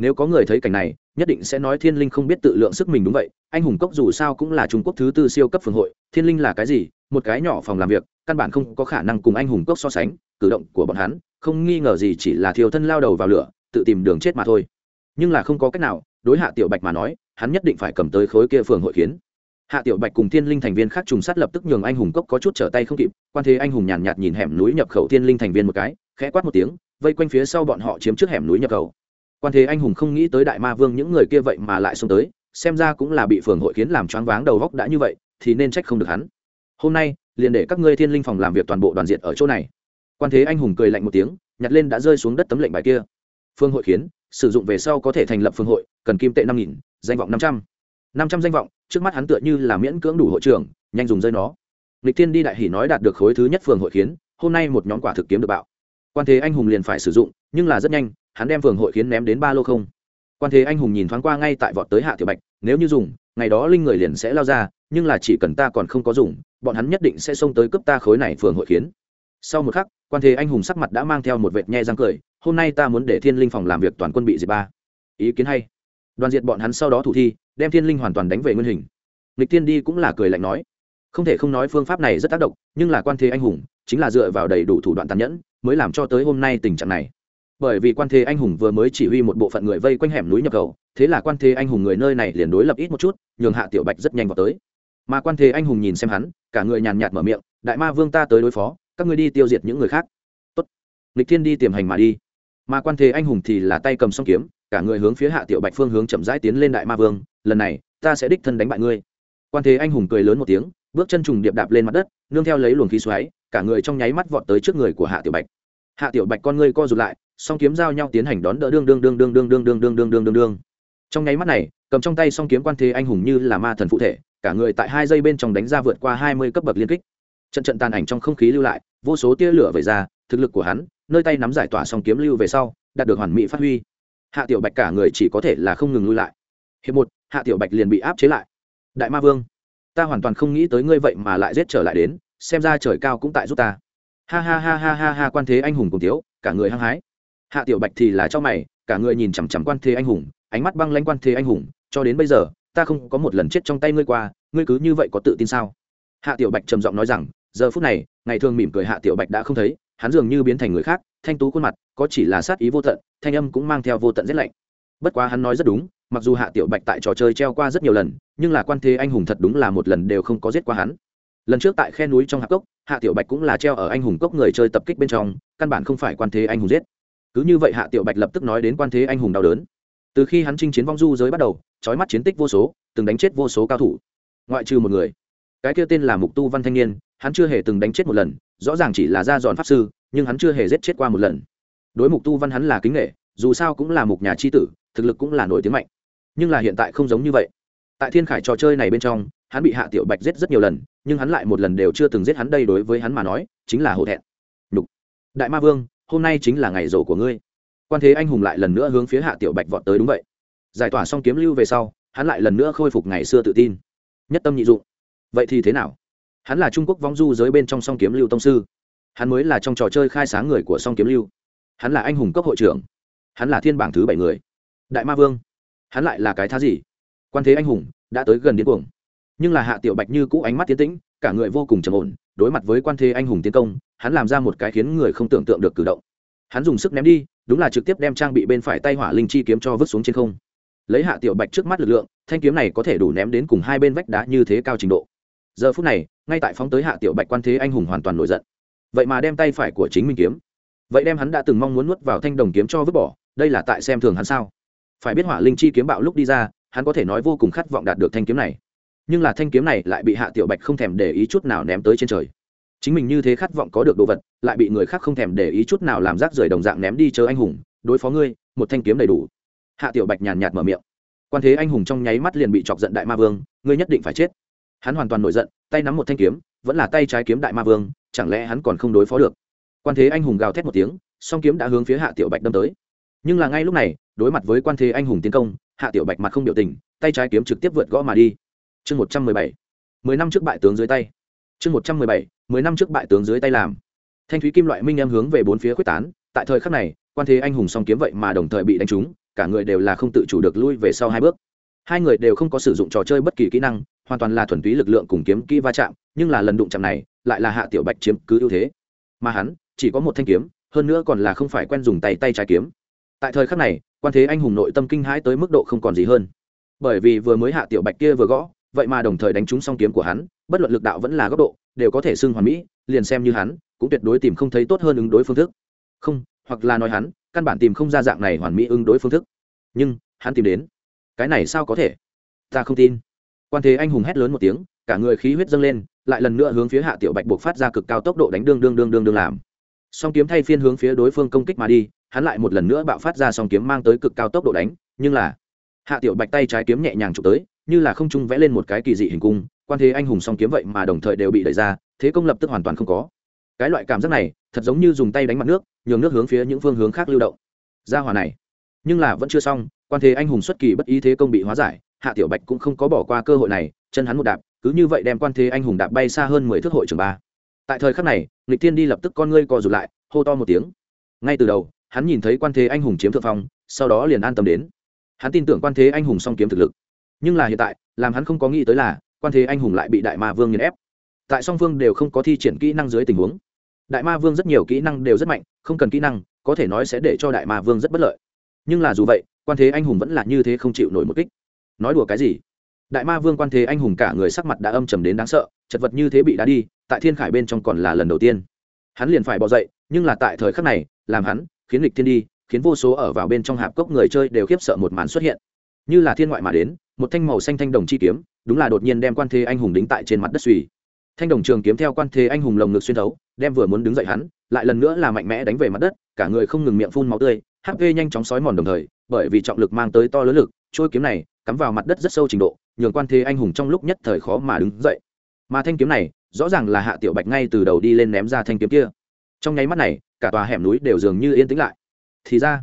nếu có người thấy cảnh này nhất định sẽ nói thiên linh không biết tự lượng sức mình đúng vậy. Anh hùng cốc dù sao cũng là trung quốc thứ tư siêu cấp phường hội thiên linh là cái gì? Một cái nhỏ phòng làm việc căn bản không có khả năng cùng anh hùng cốc so sánh cử động của bọn hắn không nghi ngờ gì chỉ là thiêu thân lao đầu vào lửa tự tìm đường chết mà thôi. Nhưng là không có cách nào đối hạ tiểu bạch mà nói hắn nhất định phải cầm tới khối kia phường hội khiến hạ tiểu bạch cùng thiên linh thành viên khác trùng sát lập tức nhường anh hùng cốc có chút trở tay không kịp quan thế anh hùng nhàn nhạt, nhìn hẻm núi nhập khẩu thiên linh thành viên một cái khẽ quát một tiếng vây quanh phía sau bọn họ chiếm trước hẻm núi nhập khẩu quan thế anh hùng không nghĩ tới đại ma vương những người kia vậy mà lại xông tới, xem ra cũng là bị phường hội khiến làm choáng váng đầu góc đã như vậy, thì nên trách không được hắn. Hôm nay, liền để các ngươi thiên linh phòng làm việc toàn bộ đoàn diện ở chỗ này. Quan thế anh hùng cười lạnh một tiếng, nhặt lên đã rơi xuống đất tấm lệnh bài kia. Phương hội khiến, sử dụng về sau có thể thành lập phương hội, cần kim tệ năm nghìn, danh vọng năm trăm. năm trăm danh vọng, trước mắt hắn tựa như là miễn cưỡng đủ hội trưởng, nhanh dùng rơi nó. Lịch thiên đi đại hỷ nói đạt được khối thứ nhất phường hội khiến, hôm nay một nhóm quả thực kiếm được bạo. Quan thế anh hùng liền phải sử dụng, nhưng là rất nhanh hắn đem phường hội khiến ném đến ba lô không. Quan thế anh hùng nhìn thoáng qua ngay tại vọt tới hạ tiểu bạch, nếu như dùng, ngày đó linh người liền sẽ lao ra, nhưng là chỉ cần ta còn không có dùng, bọn hắn nhất định sẽ xông tới cướp ta khối này phường hội khiến. Sau một khắc, quan thế anh hùng sắc mặt đã mang theo một vệt nhe răng cười, hôm nay ta muốn để thiên linh phòng làm việc toàn quân bị diệt ba. Ý kiến hay. Đoàn diệt bọn hắn sau đó thủ thi, đem thiên linh hoàn toàn đánh về nguyên hình. Lịch tiên đi cũng là cười lạnh nói. Không thể không nói phương pháp này rất tác động, nhưng là quan thế anh hùng, chính là dựa vào đầy đủ thủ đoạn tàn nhẫn, mới làm cho tới hôm nay tình trạng này bởi vì quan thế anh hùng vừa mới chỉ huy một bộ phận người vây quanh hẻm núi nhập khẩu, thế là quan thế anh hùng người nơi này liền đối lập ít một chút, nhường hạ tiểu bạch rất nhanh vào tới. Mà quan thế anh hùng nhìn xem hắn, cả người nhàn nhạt mở miệng, đại ma vương ta tới đối phó, các ngươi đi tiêu diệt những người khác. Tốt, lịch thiên đi tiềm hành mà đi. Mà quan thế anh hùng thì là tay cầm song kiếm, cả người hướng phía hạ tiểu bạch phương hướng chậm rãi tiến lên, đại ma vương, lần này ta sẽ đích thân đánh bại ngươi. Quan thế anh hùng cười lớn một tiếng, bước chân trùng điệp đạp lên mặt đất, nương theo lấy luồng khí xoáy, cả người trong nháy mắt vọt tới trước người của hạ tiểu bạch. Hạ tiểu bạch con ngươi co rụt lại song kiếm giao nhau tiến hành đón đỡ đương đương đương đương đương đương đương đương đương đương đương đương trong nháy mắt này cầm trong tay song kiếm quan thế anh hùng như là ma thần phụ thể cả người tại hai giây bên trong đánh ra vượt qua hai mươi cấp bậc liên kích trận trận tàn ảnh trong không khí lưu lại vô số tia lửa về ra thực lực của hắn nơi tay nắm giải tỏa song kiếm lưu về sau đạt được hoàn mỹ phát huy hạ tiểu bạch cả người chỉ có thể là không ngừng lui lại hiệp một hạ tiểu bạch liền bị áp chế lại đại ma vương ta hoàn toàn không nghĩ tới ngươi vậy mà lại giết trở lại đến xem ra trời cao cũng tại giúp ta ha ha ha ha ha ha quan thế anh hùng cùng tiếu cả người hăng hái hạ tiểu bạch thì là cho mày, cả người nhìn chằm chằm quan thế anh hùng, ánh mắt băng lanh quan thế anh hùng, cho đến bây giờ, ta không có một lần chết trong tay ngươi qua, ngươi cứ như vậy có tự tin sao? Hạ tiểu bạch trầm giọng nói rằng, giờ phút này, ngày thường mỉm cười hạ tiểu bạch đã không thấy, hắn dường như biến thành người khác, thanh tú khuôn mặt, có chỉ là sát ý vô tận, thanh âm cũng mang theo vô tận rét lạnh. Bất quá hắn nói rất đúng, mặc dù hạ tiểu bạch tại trò chơi treo qua rất nhiều lần, nhưng là quan thế anh hùng thật đúng là một lần đều không có giết qua hắn. Lần trước tại khe núi trong hạp cốc, hạ tiểu bạch cũng là treo ở anh hùng cốc người chơi tập kích bên trong, căn bản không phải quan thế anh hùng giết cứ như vậy hạ tiểu bạch lập tức nói đến quan thế anh hùng đau đớn. Từ khi hắn chinh chiến vong du giới bắt đầu, trói mắt chiến tích vô số, từng đánh chết vô số cao thủ. Ngoại trừ một người, cái kia tên là mục tu văn thanh niên, hắn chưa hề từng đánh chết một lần, rõ ràng chỉ là ra dọn pháp sư, nhưng hắn chưa hề giết chết qua một lần. Đối mục tu văn hắn là kính nghệ dù sao cũng là mục nhà c tử, thực lực cũng là nổi tiếng mạnh. Nhưng là hiện tại không giống như vậy. Tại thiên khải trò chơi này bên trong, hắn bị hạ tiểu bạch giết rất nhiều lần, nhưng hắn lại một lần đều chưa từng giết hắn đây đối với hắn mà nói, chính là hổ thẹn. Nhục. đại ma vương hôm nay chính là ngày rổ của ngươi. Quan thế anh hùng lại lần nữa hướng phía hạ tiểu bạch vọt tới đúng vậy. Giải tỏa xong kiếm lưu về sau, hắn lại lần nữa khôi phục ngày xưa tự tin. Nhất tâm nhị dụng. Vậy thì thế nào? Hắn là trung quốc vong du giới bên trong song kiếm lưu tông sư. Hắn mới là trong trò chơi khai sáng người của song kiếm lưu. Hắn là anh hùng cấp hội trưởng. Hắn là thiên bảng thứ bảy người. Đại ma vương. Hắn lại là cái thá gì? Quan thế anh hùng đã tới gần điên cuồng. Nhưng là hạ tiểu bạch như cũ ánh mắt tiến tĩnh cả người vô cùng trầm ổn, đối mặt với quan thế anh hùng tiến công, hắn làm ra một cái khiến người không tưởng tượng được cử động. Hắn dùng sức ném đi, đúng là trực tiếp đem trang bị bên phải tay hỏa linh chi kiếm cho vứt xuống trên không. Lấy hạ tiểu bạch trước mắt lực lượng, thanh kiếm này có thể đủ ném đến cùng hai bên vách đá như thế cao trình độ. Giờ phút này, ngay tại phóng tới hạ tiểu bạch quan thế anh hùng hoàn toàn nổi giận. Vậy mà đem tay phải của chính mình kiếm. Vậy đem hắn đã từng mong muốn nuốt vào thanh đồng kiếm cho vứt bỏ, đây là tại xem thường hắn sao? Phải biết hỏa linh chi kiếm bạo lúc đi ra, hắn có thể nói vô cùng khát vọng đạt được thanh kiếm này nhưng là thanh kiếm này lại bị hạ tiểu bạch không thèm để ý chút nào ném tới trên trời. Chính mình như thế khát vọng có được đồ vật, lại bị người khác không thèm để ý chút nào làm rác rưởi đồng dạng ném đi chờ anh hùng, đối phó ngươi, một thanh kiếm đầy đủ. Hạ tiểu bạch nhàn nhạt mở miệng. Quan thế anh hùng trong nháy mắt liền bị chọc giận đại ma vương, ngươi nhất định phải chết. Hắn hoàn toàn nổi giận, tay nắm một thanh kiếm, vẫn là tay trái kiếm đại ma vương, chẳng lẽ hắn còn không đối phó được? Quan thế anh hùng gào thét một tiếng, song kiếm đã hướng phía hạ tiểu bạch đâm tới. Nhưng là ngay lúc này, đối mặt với quan thế anh hùng tiến công, hạ tiểu bạch mặt không biểu tình, tay trái kiếm trực tiếp vượt gõ mà đi chương một trăm mười bảy, mười năm trước bại tướng dưới tay. Chương một trăm mười bảy, mười năm trước bại tướng dưới tay làm. Thanh thúy kim loại minh em hướng về bốn phía quyết tán, tại thời khắc này, quan thế anh hùng song kiếm vậy mà đồng thời bị đánh trúng, cả người đều là không tự chủ được lui về sau hai bước. Hai người đều không có sử dụng trò chơi bất kỳ kỹ năng, hoàn toàn là thuần túy lực lượng cùng kiếm kỹ va chạm, nhưng là lần đụng chạm này, lại là hạ tiểu bạch chiếm cứ ưu thế. Mà hắn, chỉ có một thanh kiếm, hơn nữa còn là không phải quen dùng tay tay trái kiếm. Tại thời khắc này, quan thế anh hùng nội tâm kinh hãi tới mức độ không còn gì hơn. Bởi vì vừa mới hạ tiểu bạch kia vừa gõ vậy mà đồng thời đánh trúng song kiếm của hắn, bất luận lực đạo vẫn là góc độ, đều có thể xưng hoàn mỹ, liền xem như hắn, cũng tuyệt đối tìm không thấy tốt hơn ứng đối phương thức. Không, hoặc là nói hắn, căn bản tìm không ra dạng này hoàn mỹ ứng đối phương thức. Nhưng, hắn tìm đến. Cái này sao có thể? Ta không tin. Quan thế anh hùng hét lớn một tiếng, cả người khí huyết dâng lên, lại lần nữa hướng phía hạ tiểu bạch buộc phát ra cực cao tốc độ đánh đương đương đương đương đương làm. Song kiếm thay phiên hướng phía đối phương công kích mà đi, hắn lại một lần nữa bạo phát ra song kiếm mang tới cực cao tốc độ đánh, nhưng là hạ tiểu bạch tay trái kiếm nhẹ nhàng chụp tới như là không trung vẽ lên một cái kỳ dị hình cung, quan thế anh hùng song kiếm vậy mà đồng thời đều bị đẩy ra, thế công lập tức hoàn toàn không có. Cái loại cảm giác này, thật giống như dùng tay đánh mặt nước, nhường nước hướng phía những phương hướng khác lưu động. Ra hòa này, nhưng là vẫn chưa xong, quan thế anh hùng xuất kỳ bất ý thế công bị hóa giải, hạ tiểu bạch cũng không có bỏ qua cơ hội này, chân hắn một đạp, cứ như vậy đem quan thế anh hùng đạp bay xa hơn mười thước hội trường ba. Tại thời khắc này nghịch thiên đi lập tức con ngươi co rụt lại, hô to một tiếng. Ngay từ đầu, hắn nhìn thấy quan thế anh hùng chiếm thượng phong, sau đó liền an tâm đến. Hắn tin tưởng quan thế anh hùng song kiếm thực lực nhưng là hiện tại, làm hắn không có nghĩ tới là, quan thế anh hùng lại bị đại ma vương nghiền ép. Tại song phương đều không có thi triển kỹ năng dưới tình huống. Đại ma vương rất nhiều kỹ năng đều rất mạnh, không cần kỹ năng, có thể nói sẽ để cho đại ma vương rất bất lợi. Nhưng là dù vậy, quan thế anh hùng vẫn là như thế không chịu nổi một kích. Nói đùa cái gì? Đại ma vương quan thế anh hùng cả người sắc mặt đã âm trầm đến đáng sợ, chật vật như thế bị đá đi, tại thiên khải bên trong còn là lần đầu tiên. Hắn liền phải bỏ dậy, nhưng là tại thời khắc này, làm hắn, khiến lịch thiên đi, khiến vô số ở vào bên trong hạp cốc người chơi đều khiếp sợ một màn xuất hiện. Như là thiên ngoại mà đến một thanh màu xanh thanh đồng chi kiếm, đúng là đột nhiên đem quan thế anh hùng đính tại trên mặt đất suy thanh đồng trường kiếm theo quan thế anh hùng lồng ngực xuyên thấu, đem vừa muốn đứng dậy hắn, lại lần nữa là mạnh mẽ đánh về mặt đất, cả người không ngừng miệng phun máu tươi hp nhanh chóng sói mòn đồng thời, bởi vì trọng lực mang tới to lớn lực trôi kiếm này cắm vào mặt đất rất sâu trình độ, nhường quan thế anh hùng trong lúc nhất thời khó mà đứng dậy. Mà thanh kiếm này, rõ ràng là hạ tiểu bạch ngay từ đầu đi lên ném ra thanh kiếm kia. Trong nháy mắt này, cả tòa hẻm núi đều dường như yên tĩnh lại. Thì ra,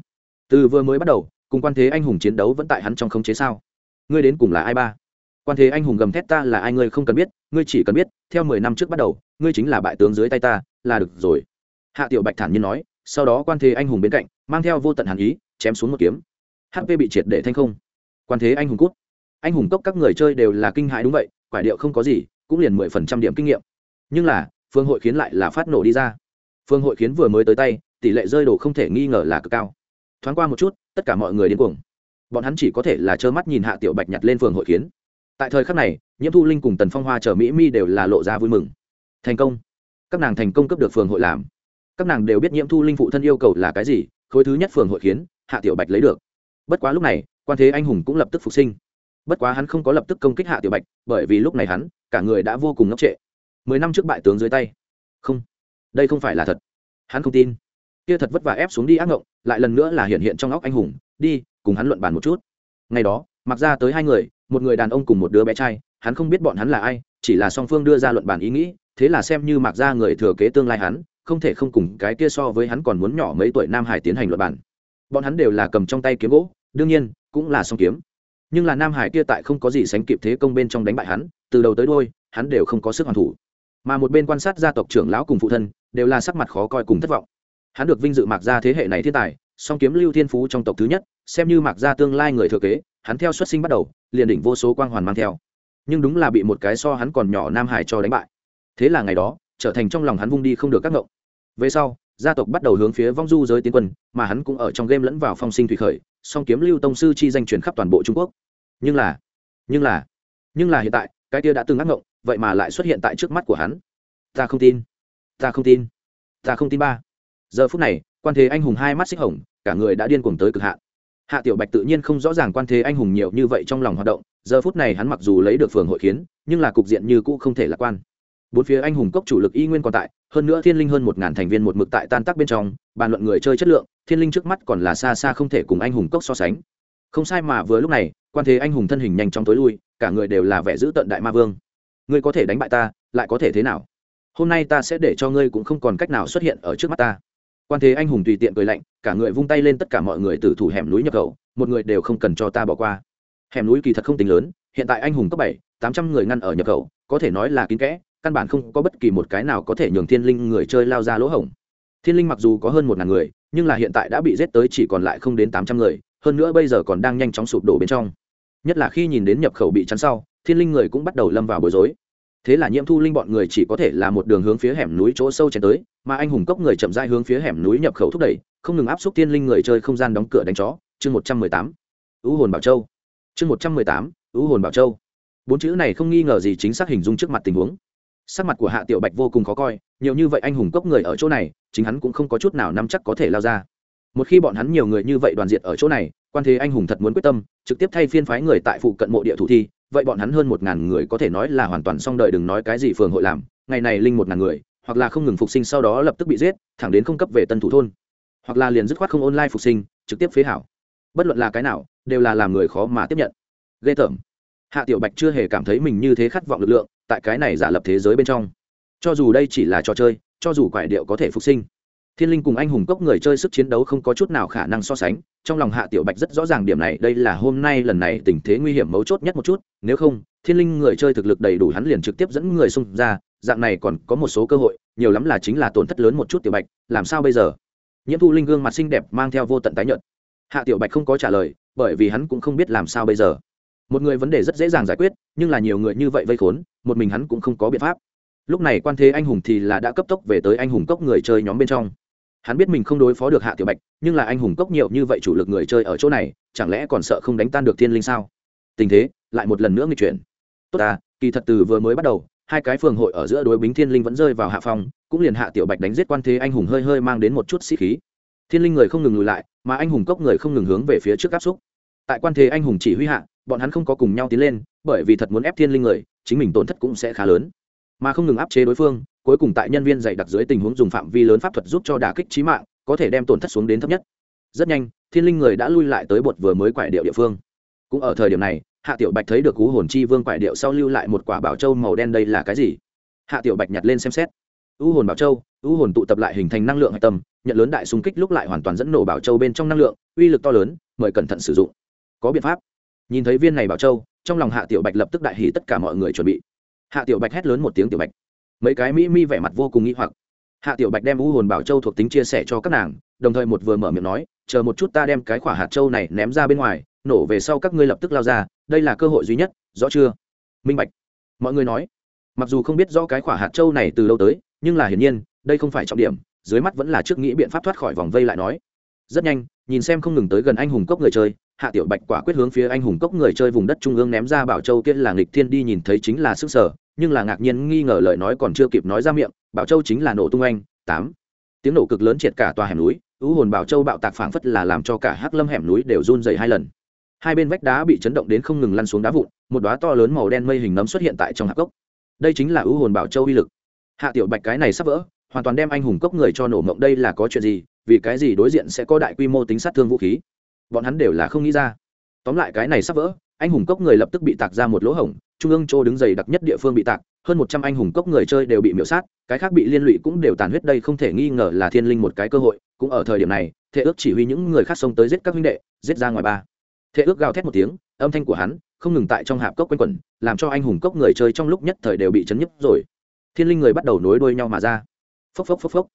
từ vừa mới bắt đầu, cùng quan thế anh hùng chiến đấu vẫn tại hắn trong khống chế sao? Ngươi đến cùng là ai ba? Quan thế anh hùng gầm thét ta là ai ngươi không cần biết, ngươi chỉ cần biết, theo mười năm trước bắt đầu, ngươi chính là bại tướng dưới tay ta, là được rồi. Hạ tiểu bạch thản nhiên nói, sau đó quan thế anh hùng bên cạnh, mang theo vô tận hàn ý, chém xuống một kiếm. Hp bị triệt để thanh không. Quan thế anh hùng cút. Anh hùng cốc các người chơi đều là kinh hại đúng vậy, quả điệu không có gì, cũng liền mười phần trăm điểm kinh nghiệm. Nhưng là, phương hội khiến lại là phát nổ đi ra. Phương hội khiến vừa mới tới tay, tỷ lệ rơi đồ không thể nghi ngờ là cực cao. Thoáng qua một chút, tất cả mọi người điên cuồng bọn hắn chỉ có thể là trơ mắt nhìn hạ tiểu bạch nhặt lên phường hội kiến. tại thời khắc này, nhiễm thu linh cùng tần phong hoa chờ mỹ mi đều là lộ ra vui mừng. Thành công. Các nàng thành công cấp được phường hội làm. Các nàng đều biết nhiễm thu linh phụ thân yêu cầu là cái gì, khối thứ nhất phường hội kiến, hạ tiểu bạch lấy được. Bất quá lúc này, quan thế anh hùng cũng lập tức phục sinh. Bất quá hắn không có lập tức công kích hạ tiểu bạch, bởi vì lúc này hắn, cả người đã vô cùng ngốc trệ. Mười năm trước bại tướng dưới tay. Không. Đây không phải là thật. Hắn không tin. Kia thật vất vả ép xuống đi ác ngộng, lại lần nữa là hiện hiện trong óc anh hùng. Đi cùng hắn luận bàn một chút. Ngày đó, mặc ra tới hai người, một người đàn ông cùng một đứa bé trai, hắn không biết bọn hắn là ai, chỉ là song phương đưa ra luận bàn ý nghĩ, thế là xem như mặc ra người thừa kế tương lai hắn, không thể không cùng cái kia so với hắn còn muốn nhỏ mấy tuổi nam hải tiến hành luận bàn. Bọn hắn đều là cầm trong tay kiếm gỗ, đương nhiên, cũng là song kiếm. Nhưng là nam hải kia tại không có gì sánh kịp thế công bên trong đánh bại hắn, từ đầu tới đôi hắn đều không có sức hoàn thủ. Mà một bên quan sát gia tộc trưởng lão cùng phụ thân, đều là sắc mặt khó coi cùng thất vọng. Hắn được vinh dự mạc gia thế hệ này thiên tài, song kiếm lưu thiên phú trong tộc thứ nhất xem như mạc gia tương lai người thừa kế, hắn theo xuất sinh bắt đầu, liền đỉnh vô số quang hoàn mang theo. Nhưng đúng là bị một cái so hắn còn nhỏ nam hải cho đánh bại. Thế là ngày đó, trở thành trong lòng hắn vung đi không được các ngộng. Về sau, gia tộc bắt đầu hướng phía vong du giới tiến quân, mà hắn cũng ở trong game lẫn vào phong sinh thủy khởi, song kiếm lưu tông sư chi danh truyền khắp toàn bộ trung quốc. Nhưng là nhưng là nhưng là hiện tại, cái kia đã từng ác ngộng, vậy mà lại xuất hiện tại trước mắt của hắn. Ta không tin, ta không tin, ta không tin ba. Giờ phút này, quan thế anh hùng hai mắt xích hồng, cả người đã điên cuồng tới cực hạn hạ tiểu bạch tự nhiên không rõ ràng quan thế anh hùng nhiều như vậy trong lòng hoạt động, giờ phút này hắn mặc dù lấy được phường hội khiến nhưng là cục diện như cũ không thể lạc quan. Bốn phía anh hùng cốc chủ lực y nguyên còn tại, hơn nữa thiên linh hơn một ngàn thành viên một mực tại tan tác bên trong, bàn luận người chơi chất lượng, thiên linh trước mắt còn là xa xa không thể cùng anh hùng cốc so sánh. Không sai mà vừa lúc này, quan thế anh hùng thân hình nhanh chóng tối lui, cả người đều là vẻ giữ tận đại ma vương. Ngươi có thể đánh bại ta, lại có thể thế nào? Hôm nay ta sẽ để cho ngươi cũng không còn cách nào xuất hiện ở trước mắt ta quan thế anh hùng tùy tiện cười lạnh, cả người vung tay lên tất cả mọi người từ thủ hẻm núi nhập khẩu, một người đều không cần cho ta bỏ qua. Hẻm núi kỳ thật không tính lớn, hiện tại anh hùng cấp bảy, tám trăm người ngăn ở nhập khẩu, có thể nói là kín kẽ, căn bản không có bất kỳ một cái nào có thể nhường thiên linh người chơi lao ra lỗ hổng. Thiên linh mặc dù có hơn một ngàn người, nhưng là hiện tại đã bị giết tới chỉ còn lại không đến tám trăm người, hơn nữa bây giờ còn đang nhanh chóng sụp đổ bên trong. Nhất là khi nhìn đến nhập khẩu bị chắn sau, thiên linh người cũng bắt đầu lâm vào bối rối. Thế là nhiễm thu linh bọn người chỉ có thể là một đường hướng phía hẻm núi chỗ sâu chén tới mà anh hùng cốc người chậm rãi hướng phía hẻm núi nhập khẩu thúc đẩy, không ngừng áp xúc tiên linh người chơi không gian đóng cửa đánh chó. Chương một trăm mười tám. Ưu hồn bảo châu. Chương một trăm mười tám. Ưu hồn bảo châu. Bốn chữ này không nghi ngờ gì chính xác hình dung trước mặt tình huống. Sắc mặt của hạ tiểu bạch vô cùng khó coi, nhiều như vậy anh hùng cốc người ở chỗ này, chính hắn cũng không có chút nào nắm chắc có thể lao ra. Một khi bọn hắn nhiều người như vậy đoàn diệt ở chỗ này, quan thế anh hùng thật muốn quyết tâm, trực tiếp thay phiên phái người tại phụ cận mộ địa thủ thi, vậy bọn hắn hơn một ngàn người có thể nói là hoàn toàn xong đời đừng nói cái gì phường hội làm, ngày này linh một ngàn người hoặc là không ngừng phục sinh sau đó lập tức bị giết, thẳng đến không cấp về tân thủ thôn. Hoặc là liền dứt khoát không online phục sinh, trực tiếp phế hảo. Bất luận là cái nào, đều là làm người khó mà tiếp nhận. Ghê tởm. Hạ tiểu bạch chưa hề cảm thấy mình như thế khát vọng lực lượng, tại cái này giả lập thế giới bên trong. Cho dù đây chỉ là trò chơi, cho dù quải điệu có thể phục sinh, thiên linh cùng anh hùng cốc người chơi sức chiến đấu không có chút nào khả năng so sánh, trong lòng hạ tiểu bạch rất rõ ràng điểm này, đây là hôm nay lần này tình thế nguy hiểm mấu chốt nhất một chút, nếu không thiên linh người chơi thực lực đầy đủ hắn liền trực tiếp dẫn người xung ra, dạng này còn có một số cơ hội, nhiều lắm là chính là tổn thất lớn một chút tiểu bạch, làm sao bây giờ? Nhiễm thu linh gương mặt xinh đẹp mang theo vô tận tái nhợt. Hạ tiểu bạch không có trả lời, bởi vì hắn cũng không biết làm sao bây giờ. Một người vấn đề rất dễ dàng giải quyết, nhưng là nhiều người như vậy vây khốn, một mình hắn cũng không có biện pháp. Lúc này quan thế anh hùng thì là đã cấp tốc về tới anh hùng cốc người chơi nhóm bên trong. Hắn biết mình không đối phó được hạ tiểu bạch, nhưng là anh hùng cốc nhiều như vậy chủ lực người chơi ở chỗ này, chẳng lẽ còn sợ không đánh tan được thiên linh sao? Tình thế, lại một lần nữa nghịch chuyển tốt à kỳ thật từ vừa mới bắt đầu, hai cái phường hội ở giữa đối bính thiên linh vẫn rơi vào hạ phong, cũng liền hạ tiểu bạch đánh giết quan thế anh hùng hơi hơi mang đến một chút sĩ khí. Thiên linh người không ngừng lùi lại, mà anh hùng cốc người không ngừng hướng về phía trước áp xúc. Tại quan thế anh hùng chỉ huy hạ, bọn hắn không có cùng nhau tiến lên, bởi vì thật muốn ép thiên linh người, chính mình tổn thất cũng sẽ khá lớn. Mà không ngừng áp chế đối phương, cuối cùng tại nhân viên dạy đặc dưới tình huống dùng phạm vi lớn pháp thuật giúp cho đả kích trí mạng, có thể đem tổn thất xuống đến thấp nhất. Rất nhanh, thiên linh người đã lui lại tới bột vừa mới quải điệu địa phương. Cũng ở thời điểm này hạ tiểu bạch thấy được cú hồn chi vương quải điệu sau lưu lại một quả bảo châu màu đen đây là cái gì? Hạ tiểu bạch nhặt lên xem xét. U hồn bảo châu, u hồn tụ tập lại hình thành năng lượng hạch tâm, nhận lớn đại xung kích lúc lại hoàn toàn dẫn nổ bảo châu bên trong năng lượng, uy lực to lớn, mời cẩn thận sử dụng. Có biện pháp. Nhìn thấy viên này bảo châu, trong lòng hạ tiểu bạch lập tức đại hỉ tất cả mọi người chuẩn bị. Hạ tiểu bạch hét lớn một tiếng tiểu bạch. Mấy cái mỹ mi vẻ mặt vô cùng nghĩ hoặc. Hạ tiểu bạch đem u hồn bảo châu thuộc tính chia sẻ cho các nàng, đồng thời một vừa mở miệng nói, chờ một chút ta đem cái quả hạt châu này ném ra bên ngoài nổ về sau các ngươi lập tức lao ra, đây là cơ hội duy nhất, rõ chưa? Minh bạch. Mọi người nói, mặc dù không biết rõ cái quả hạt châu này từ lâu tới, nhưng là hiển nhiên, đây không phải trọng điểm, dưới mắt vẫn là trước nghĩ biện pháp thoát khỏi vòng vây lại nói. Rất nhanh, nhìn xem không ngừng tới gần anh hùng cốc người chơi, hạ tiểu bạch quả quyết hướng phía anh hùng cốc người chơi vùng đất trung ương ném ra bảo châu kia là nghịch thiên đi nhìn thấy chính là sức sở, nhưng là ngạc nhiên nghi ngờ lời nói còn chưa kịp nói ra miệng, bảo châu chính là nổ tung anh, tám. Tiếng nổ cực lớn triệt cả tòa hẻm núi, ưu hồn bảo châu bạo tạc phảng phất là làm cho cả hắc lâm hẻm núi đều run dày hai lần hai bên vách đá bị chấn động đến không ngừng lăn xuống đá vụn, một đoá to lớn màu đen mây hình nấm xuất hiện tại trong hạc cốc. Đây chính là ưu hồn bảo châu uy lực. Hạ tiểu bạch cái này sắp vỡ, hoàn toàn đem anh hùng cốc người cho nổ mộng đây là có chuyện gì, vì cái gì đối diện sẽ có đại quy mô tính sát thương vũ khí? Bọn hắn đều là không nghĩ ra. Tóm lại cái này sắp vỡ, anh hùng cốc người lập tức bị tạc ra một lỗ hổng, trung ương châu đứng dày đặc nhất địa phương bị tạc, hơn một trăm anh hùng cốc người chơi đều bị miễu sát, cái khác bị liên lụy cũng đều tàn huyết đây không thể nghi ngờ là thiên linh một cái cơ hội, cũng ở thời điểm này, thệ ước chỉ huy những người khác xông tới giết các huynh đệ, giết ra ngoài ba thệ ước gào thét một tiếng, âm thanh của hắn không ngừng tại trong hạp cốc quanh quẩn, làm cho anh hùng cốc người chơi trong lúc nhất thời đều bị chấn nhức rồi. Thiên linh người bắt đầu nối đuôi nhau mà ra. Phốc phốc phốc phốc.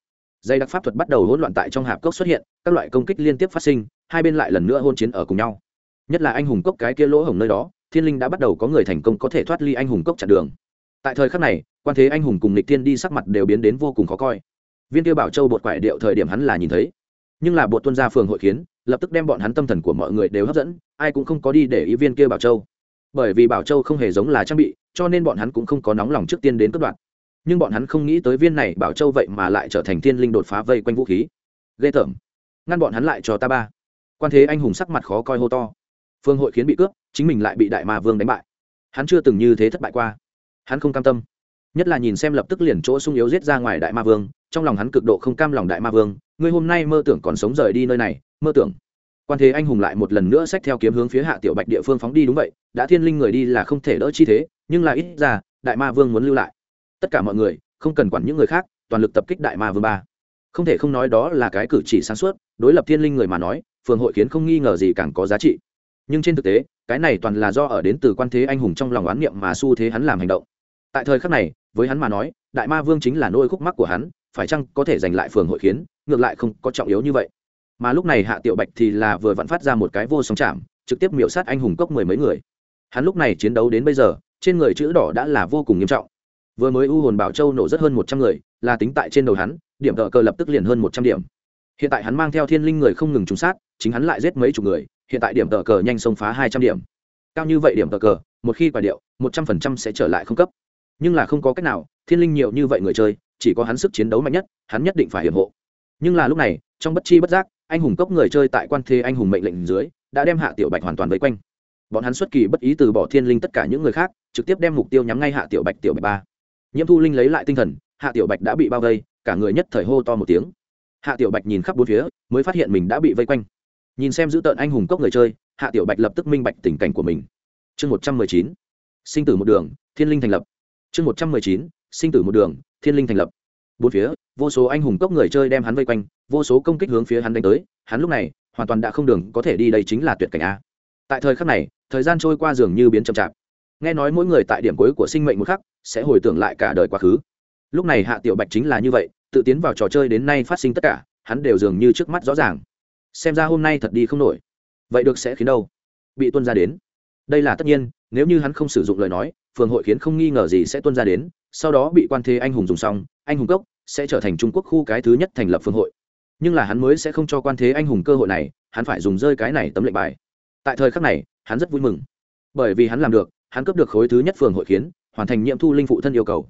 Dây đặc pháp thuật bắt đầu hỗn loạn tại trong hạp cốc xuất hiện, các loại công kích liên tiếp phát sinh, hai bên lại lần nữa hôn chiến ở cùng nhau. Nhất là anh hùng cốc cái kia lỗ hổng nơi đó, thiên linh đã bắt đầu có người thành công có thể thoát ly anh hùng cốc chặn đường. Tại thời khắc này, quan thế anh hùng cùng nịch thiên đi sắc mặt đều biến đến vô cùng khó coi. Viên kia bảo châu bột quải điệu thời điểm hắn là nhìn thấy. Nhưng là bột tuân gia phường hội kiến lập tức đem bọn hắn tâm thần của mọi người đều hấp dẫn, ai cũng không có đi để ý viên kia bảo châu. Bởi vì bảo châu không hề giống là trang bị, cho nên bọn hắn cũng không có nóng lòng trước tiên đến cất đoạn nhưng bọn hắn không nghĩ tới viên này bảo châu vậy mà lại trở thành thiên linh đột phá vây quanh vũ khí. Ghê tởm. Ngăn bọn hắn lại cho ta ba. Quan thế anh hùng sắc mặt khó coi hô to. Phương hội khiến bị cướp, chính mình lại bị đại ma vương đánh bại. Hắn chưa từng như thế thất bại qua. Hắn không cam tâm. Nhất là nhìn xem lập tức liền chỗ sung yếu giết ra ngoài đại ma vương, trong lòng hắn cực độ không cam lòng đại ma vương, ngươi hôm nay mơ tưởng còn sống rời đi nơi này mơ tưởng. Quan thế anh hùng lại một lần nữa xách theo kiếm hướng phía hạ tiểu bạch địa phương phóng đi đúng vậy, đã thiên linh người đi là không thể đỡ chi thế, nhưng là ít ra, đại ma vương muốn lưu lại. Tất cả mọi người, không cần quản những người khác, toàn lực tập kích đại ma vương ba. Không thể không nói đó là cái cử chỉ sáng suốt, đối lập thiên linh người mà nói, phường hội khiến không nghi ngờ gì càng có giá trị. Nhưng trên thực tế, cái này toàn là do ở đến từ quan thế anh hùng trong lòng oán niệm mà xu thế hắn làm hành động. Tại thời khắc này, với hắn mà nói, đại ma vương chính là nôi khúc mắc của hắn, phải chăng có thể giành lại phường hội khiến, ngược lại không có trọng yếu như vậy mà lúc này hạ tiểu bạch thì là vừa vặn phát ra một cái vô song chạm, trực tiếp miểu sát anh hùng cốc mười mấy người. Hắn lúc này chiến đấu đến bây giờ, trên người chữ đỏ đã là vô cùng nghiêm trọng. Vừa mới u hồn bảo châu nổ rất hơn một trăm người, là tính tại trên đầu hắn, điểm tờ cờ lập tức liền hơn một trăm điểm. Hiện tại hắn mang theo thiên linh người không ngừng trúng sát, chính hắn lại giết mấy chục người, hiện tại điểm tờ cờ nhanh xông phá hai trăm điểm. Cao như vậy điểm tờ cờ, một khi quả điệu, một trăm phần trăm sẽ trở lại không cấp. Nhưng là không có cách nào, thiên linh nhiều như vậy người chơi, chỉ có hắn sức chiến đấu mạnh nhất, hắn nhất định phải hiểm hộ. Nhưng là lúc này, trong bất chi bất giác anh hùng cốc người chơi tại quan thế anh hùng mệnh lệnh dưới, đã đem hạ tiểu bạch hoàn toàn vây quanh. Bọn hắn xuất kỳ bất ý từ bỏ thiên linh tất cả những người khác, trực tiếp đem mục tiêu nhắm ngay hạ tiểu bạch tiểu bạch ba. Nhiễm thu linh lấy lại tinh thần, hạ tiểu bạch đã bị bao vây, cả người nhất thời hô to một tiếng. Hạ tiểu bạch nhìn khắp bốn phía, mới phát hiện mình đã bị vây quanh. Nhìn xem giữ tợn anh hùng cốc người chơi, hạ tiểu bạch lập tức minh bạch tình cảnh của mình. Chương một trăm mười chín. Sinh tử một đường, thiên linh thành lập. Chương một trăm mười chín. Sinh tử một đường, thiên linh thành lập bốn phía, vô số anh hùng cốc người chơi đem hắn vây quanh, vô số công kích hướng phía hắn đánh tới, hắn lúc này, hoàn toàn đã không đường có thể đi đây chính là tuyệt cảnh a. Tại thời khắc này, thời gian trôi qua dường như biến chậm chạp. Nghe nói mỗi người tại điểm cuối của sinh mệnh một khắc, sẽ hồi tưởng lại cả đời quá khứ. Lúc này hạ tiểu bạch chính là như vậy, tự tiến vào trò chơi đến nay phát sinh tất cả, hắn đều dường như trước mắt rõ ràng. Xem ra hôm nay thật đi không nổi. Vậy được sẽ khiến đâu? Bị tuân ra đến đây là tất nhiên, nếu như hắn không sử dụng lời nói, phường hội khiến không nghi ngờ gì sẽ tuân ra đến, sau đó bị quan thế anh hùng dùng xong, anh hùng cốc sẽ trở thành trung quốc khu cái thứ nhất thành lập phương hội. Nhưng là hắn mới sẽ không cho quan thế anh hùng cơ hội này, hắn phải dùng rơi cái này tấm lệnh bài. Tại thời khắc này, hắn rất vui mừng. Bởi vì hắn làm được, hắn cấp được khối thứ nhất phường hội khiến, hoàn thành nhiệm thu linh phụ thân yêu cầu.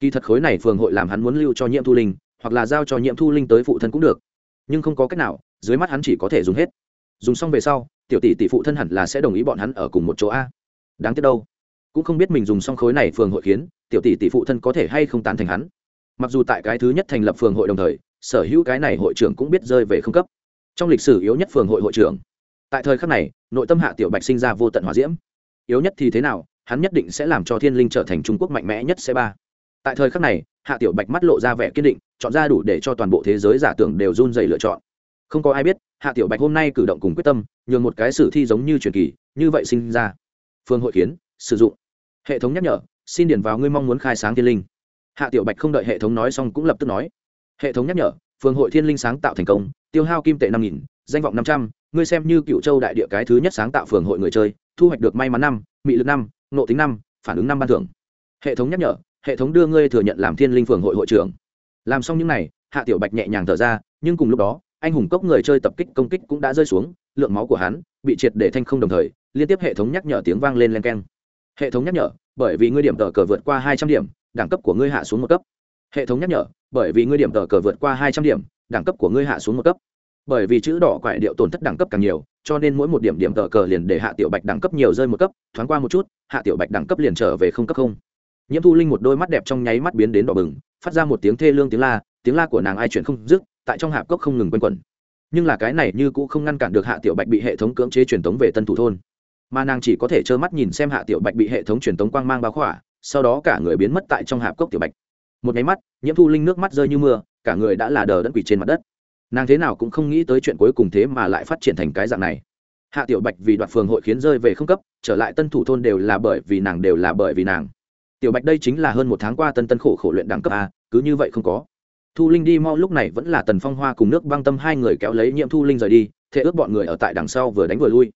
Kỳ thật khối này phường hội làm hắn muốn lưu cho nhiệm thu linh, hoặc là giao cho nhiệm thu linh tới phụ thân cũng được. Nhưng không có cách nào, dưới mắt hắn chỉ có thể dùng hết. Dùng xong về sau tiểu tỷ tỷ phụ thân hẳn là sẽ đồng ý bọn hắn ở cùng một chỗ a. Đáng tiếc đâu. Cũng không biết mình dùng xong khối này phường hội khiến, tiểu tỷ tỷ phụ thân có thể hay không tán thành hắn. Mặc dù tại cái thứ nhất thành lập phường hội đồng thời, sở hữu cái này hội trưởng cũng biết rơi về không cấp. Trong lịch sử yếu nhất phường hội hội trưởng, tại thời khắc này, nội tâm hạ tiểu bạch sinh ra vô tận hòa diễm. Yếu nhất thì thế nào, hắn nhất định sẽ làm cho thiên linh trở thành trung quốc mạnh mẽ nhất c ba. Tại thời khắc này, hạ tiểu bạch mắt lộ ra vẻ kiên định, chọn ra đủ để cho toàn bộ thế giới giả tưởng đều run dày lựa chọn. Không có ai biết hạ tiểu bạch hôm nay cử động cùng quyết tâm, nhường một cái sử thi giống như truyền kỳ, như vậy sinh ra. Phương hội kiến, sử dụng. Hệ thống nhắc nhở, xin điền vào ngươi mong muốn khai sáng thiên linh. Hạ tiểu bạch không đợi hệ thống nói xong cũng lập tức nói. Hệ thống nhắc nhở, phương hội thiên linh sáng tạo thành công, tiêu hao kim tệ năm nghìn, danh vọng năm trăm, ngươi xem như cựu châu đại địa cái thứ nhất sáng tạo phường hội người chơi, thu hoạch được may mắn năm, mị lực năm nộ tính năm, phản ứng năm ban thưởng. Hệ thống nhắc nhở, hệ thống đưa ngươi thừa nhận làm thiên linh phường hội hội trưởng. Làm xong những n à y hạ tiểu bạch nhẹ nhàng thở ra, nhưng cùng lúc đó anh hùng cốc người chơi tập kích công kích cũng đã rơi xuống, lượng máu của hắn bị triệt để thanh không đồng thời, liên tiếp hệ thống nhắc nhở tiếng vang lên len keng. Hệ thống nhắc nhở, bởi vì ngươi điểm tờ cờ vượt qua hai trăm điểm, đẳng cấp của ngươi hạ xuống một cấp. Hệ thống nhắc nhở, bởi vì ngươi điểm tờ cờ vượt qua hai trăm điểm, đẳng cấp của ngươi hạ xuống một cấp. Bởi vì chữ đỏ quại điệu tổn thất đẳng cấp càng nhiều, cho nên mỗi một điểm điểm tờ cờ liền để hạ tiểu bạch đẳng cấp nhiều rơi một cấp, thoáng qua một chút, hạ tiểu bạch đẳng cấp liền trở về không cấp không. Nhiễm thu linh một đôi mắt đẹp trong nháy mắt biến đến đỏ bừng, phát ra một tiếng thê lương tiếng la tiếng la của nàng ai chuyển không dứt tại trong hạp cốc không ngừng quanh quẩn. Nhưng là cái này như cũng không ngăn cản được hạ tiểu bạch bị hệ thống cưỡng chế truyền tống về tân thủ thôn. Mà nàng chỉ có thể trơ mắt nhìn xem hạ tiểu bạch bị hệ thống truyền tống quang mang bao khỏa, sau đó cả người biến mất tại trong hạp cốc tiểu bạch. Một nháy mắt, nhiễm thu linh nước mắt rơi như mưa, cả người đã là đờ đẫn quỷ trên mặt đất. Nàng thế nào cũng không nghĩ tới chuyện cuối cùng thế mà lại phát triển thành cái dạng này. Hạ tiểu bạch vì đoạt phường hội khiến rơi về không cấp, trở lại tân thủ thôn đều là bởi vì nàng, đều là bởi vì nàng. Tiểu bạch đây chính là hơn một tháng qua tân tân khổ khổ luyện đẳng cấp a, cứ như vậy không có thu linh đi mau, lúc này vẫn là tần phong hoa cùng nước băng tâm hai người kéo lấy nhiễm thu linh rời đi thế ước bọn người ở tại đằng sau vừa đánh vừa lui.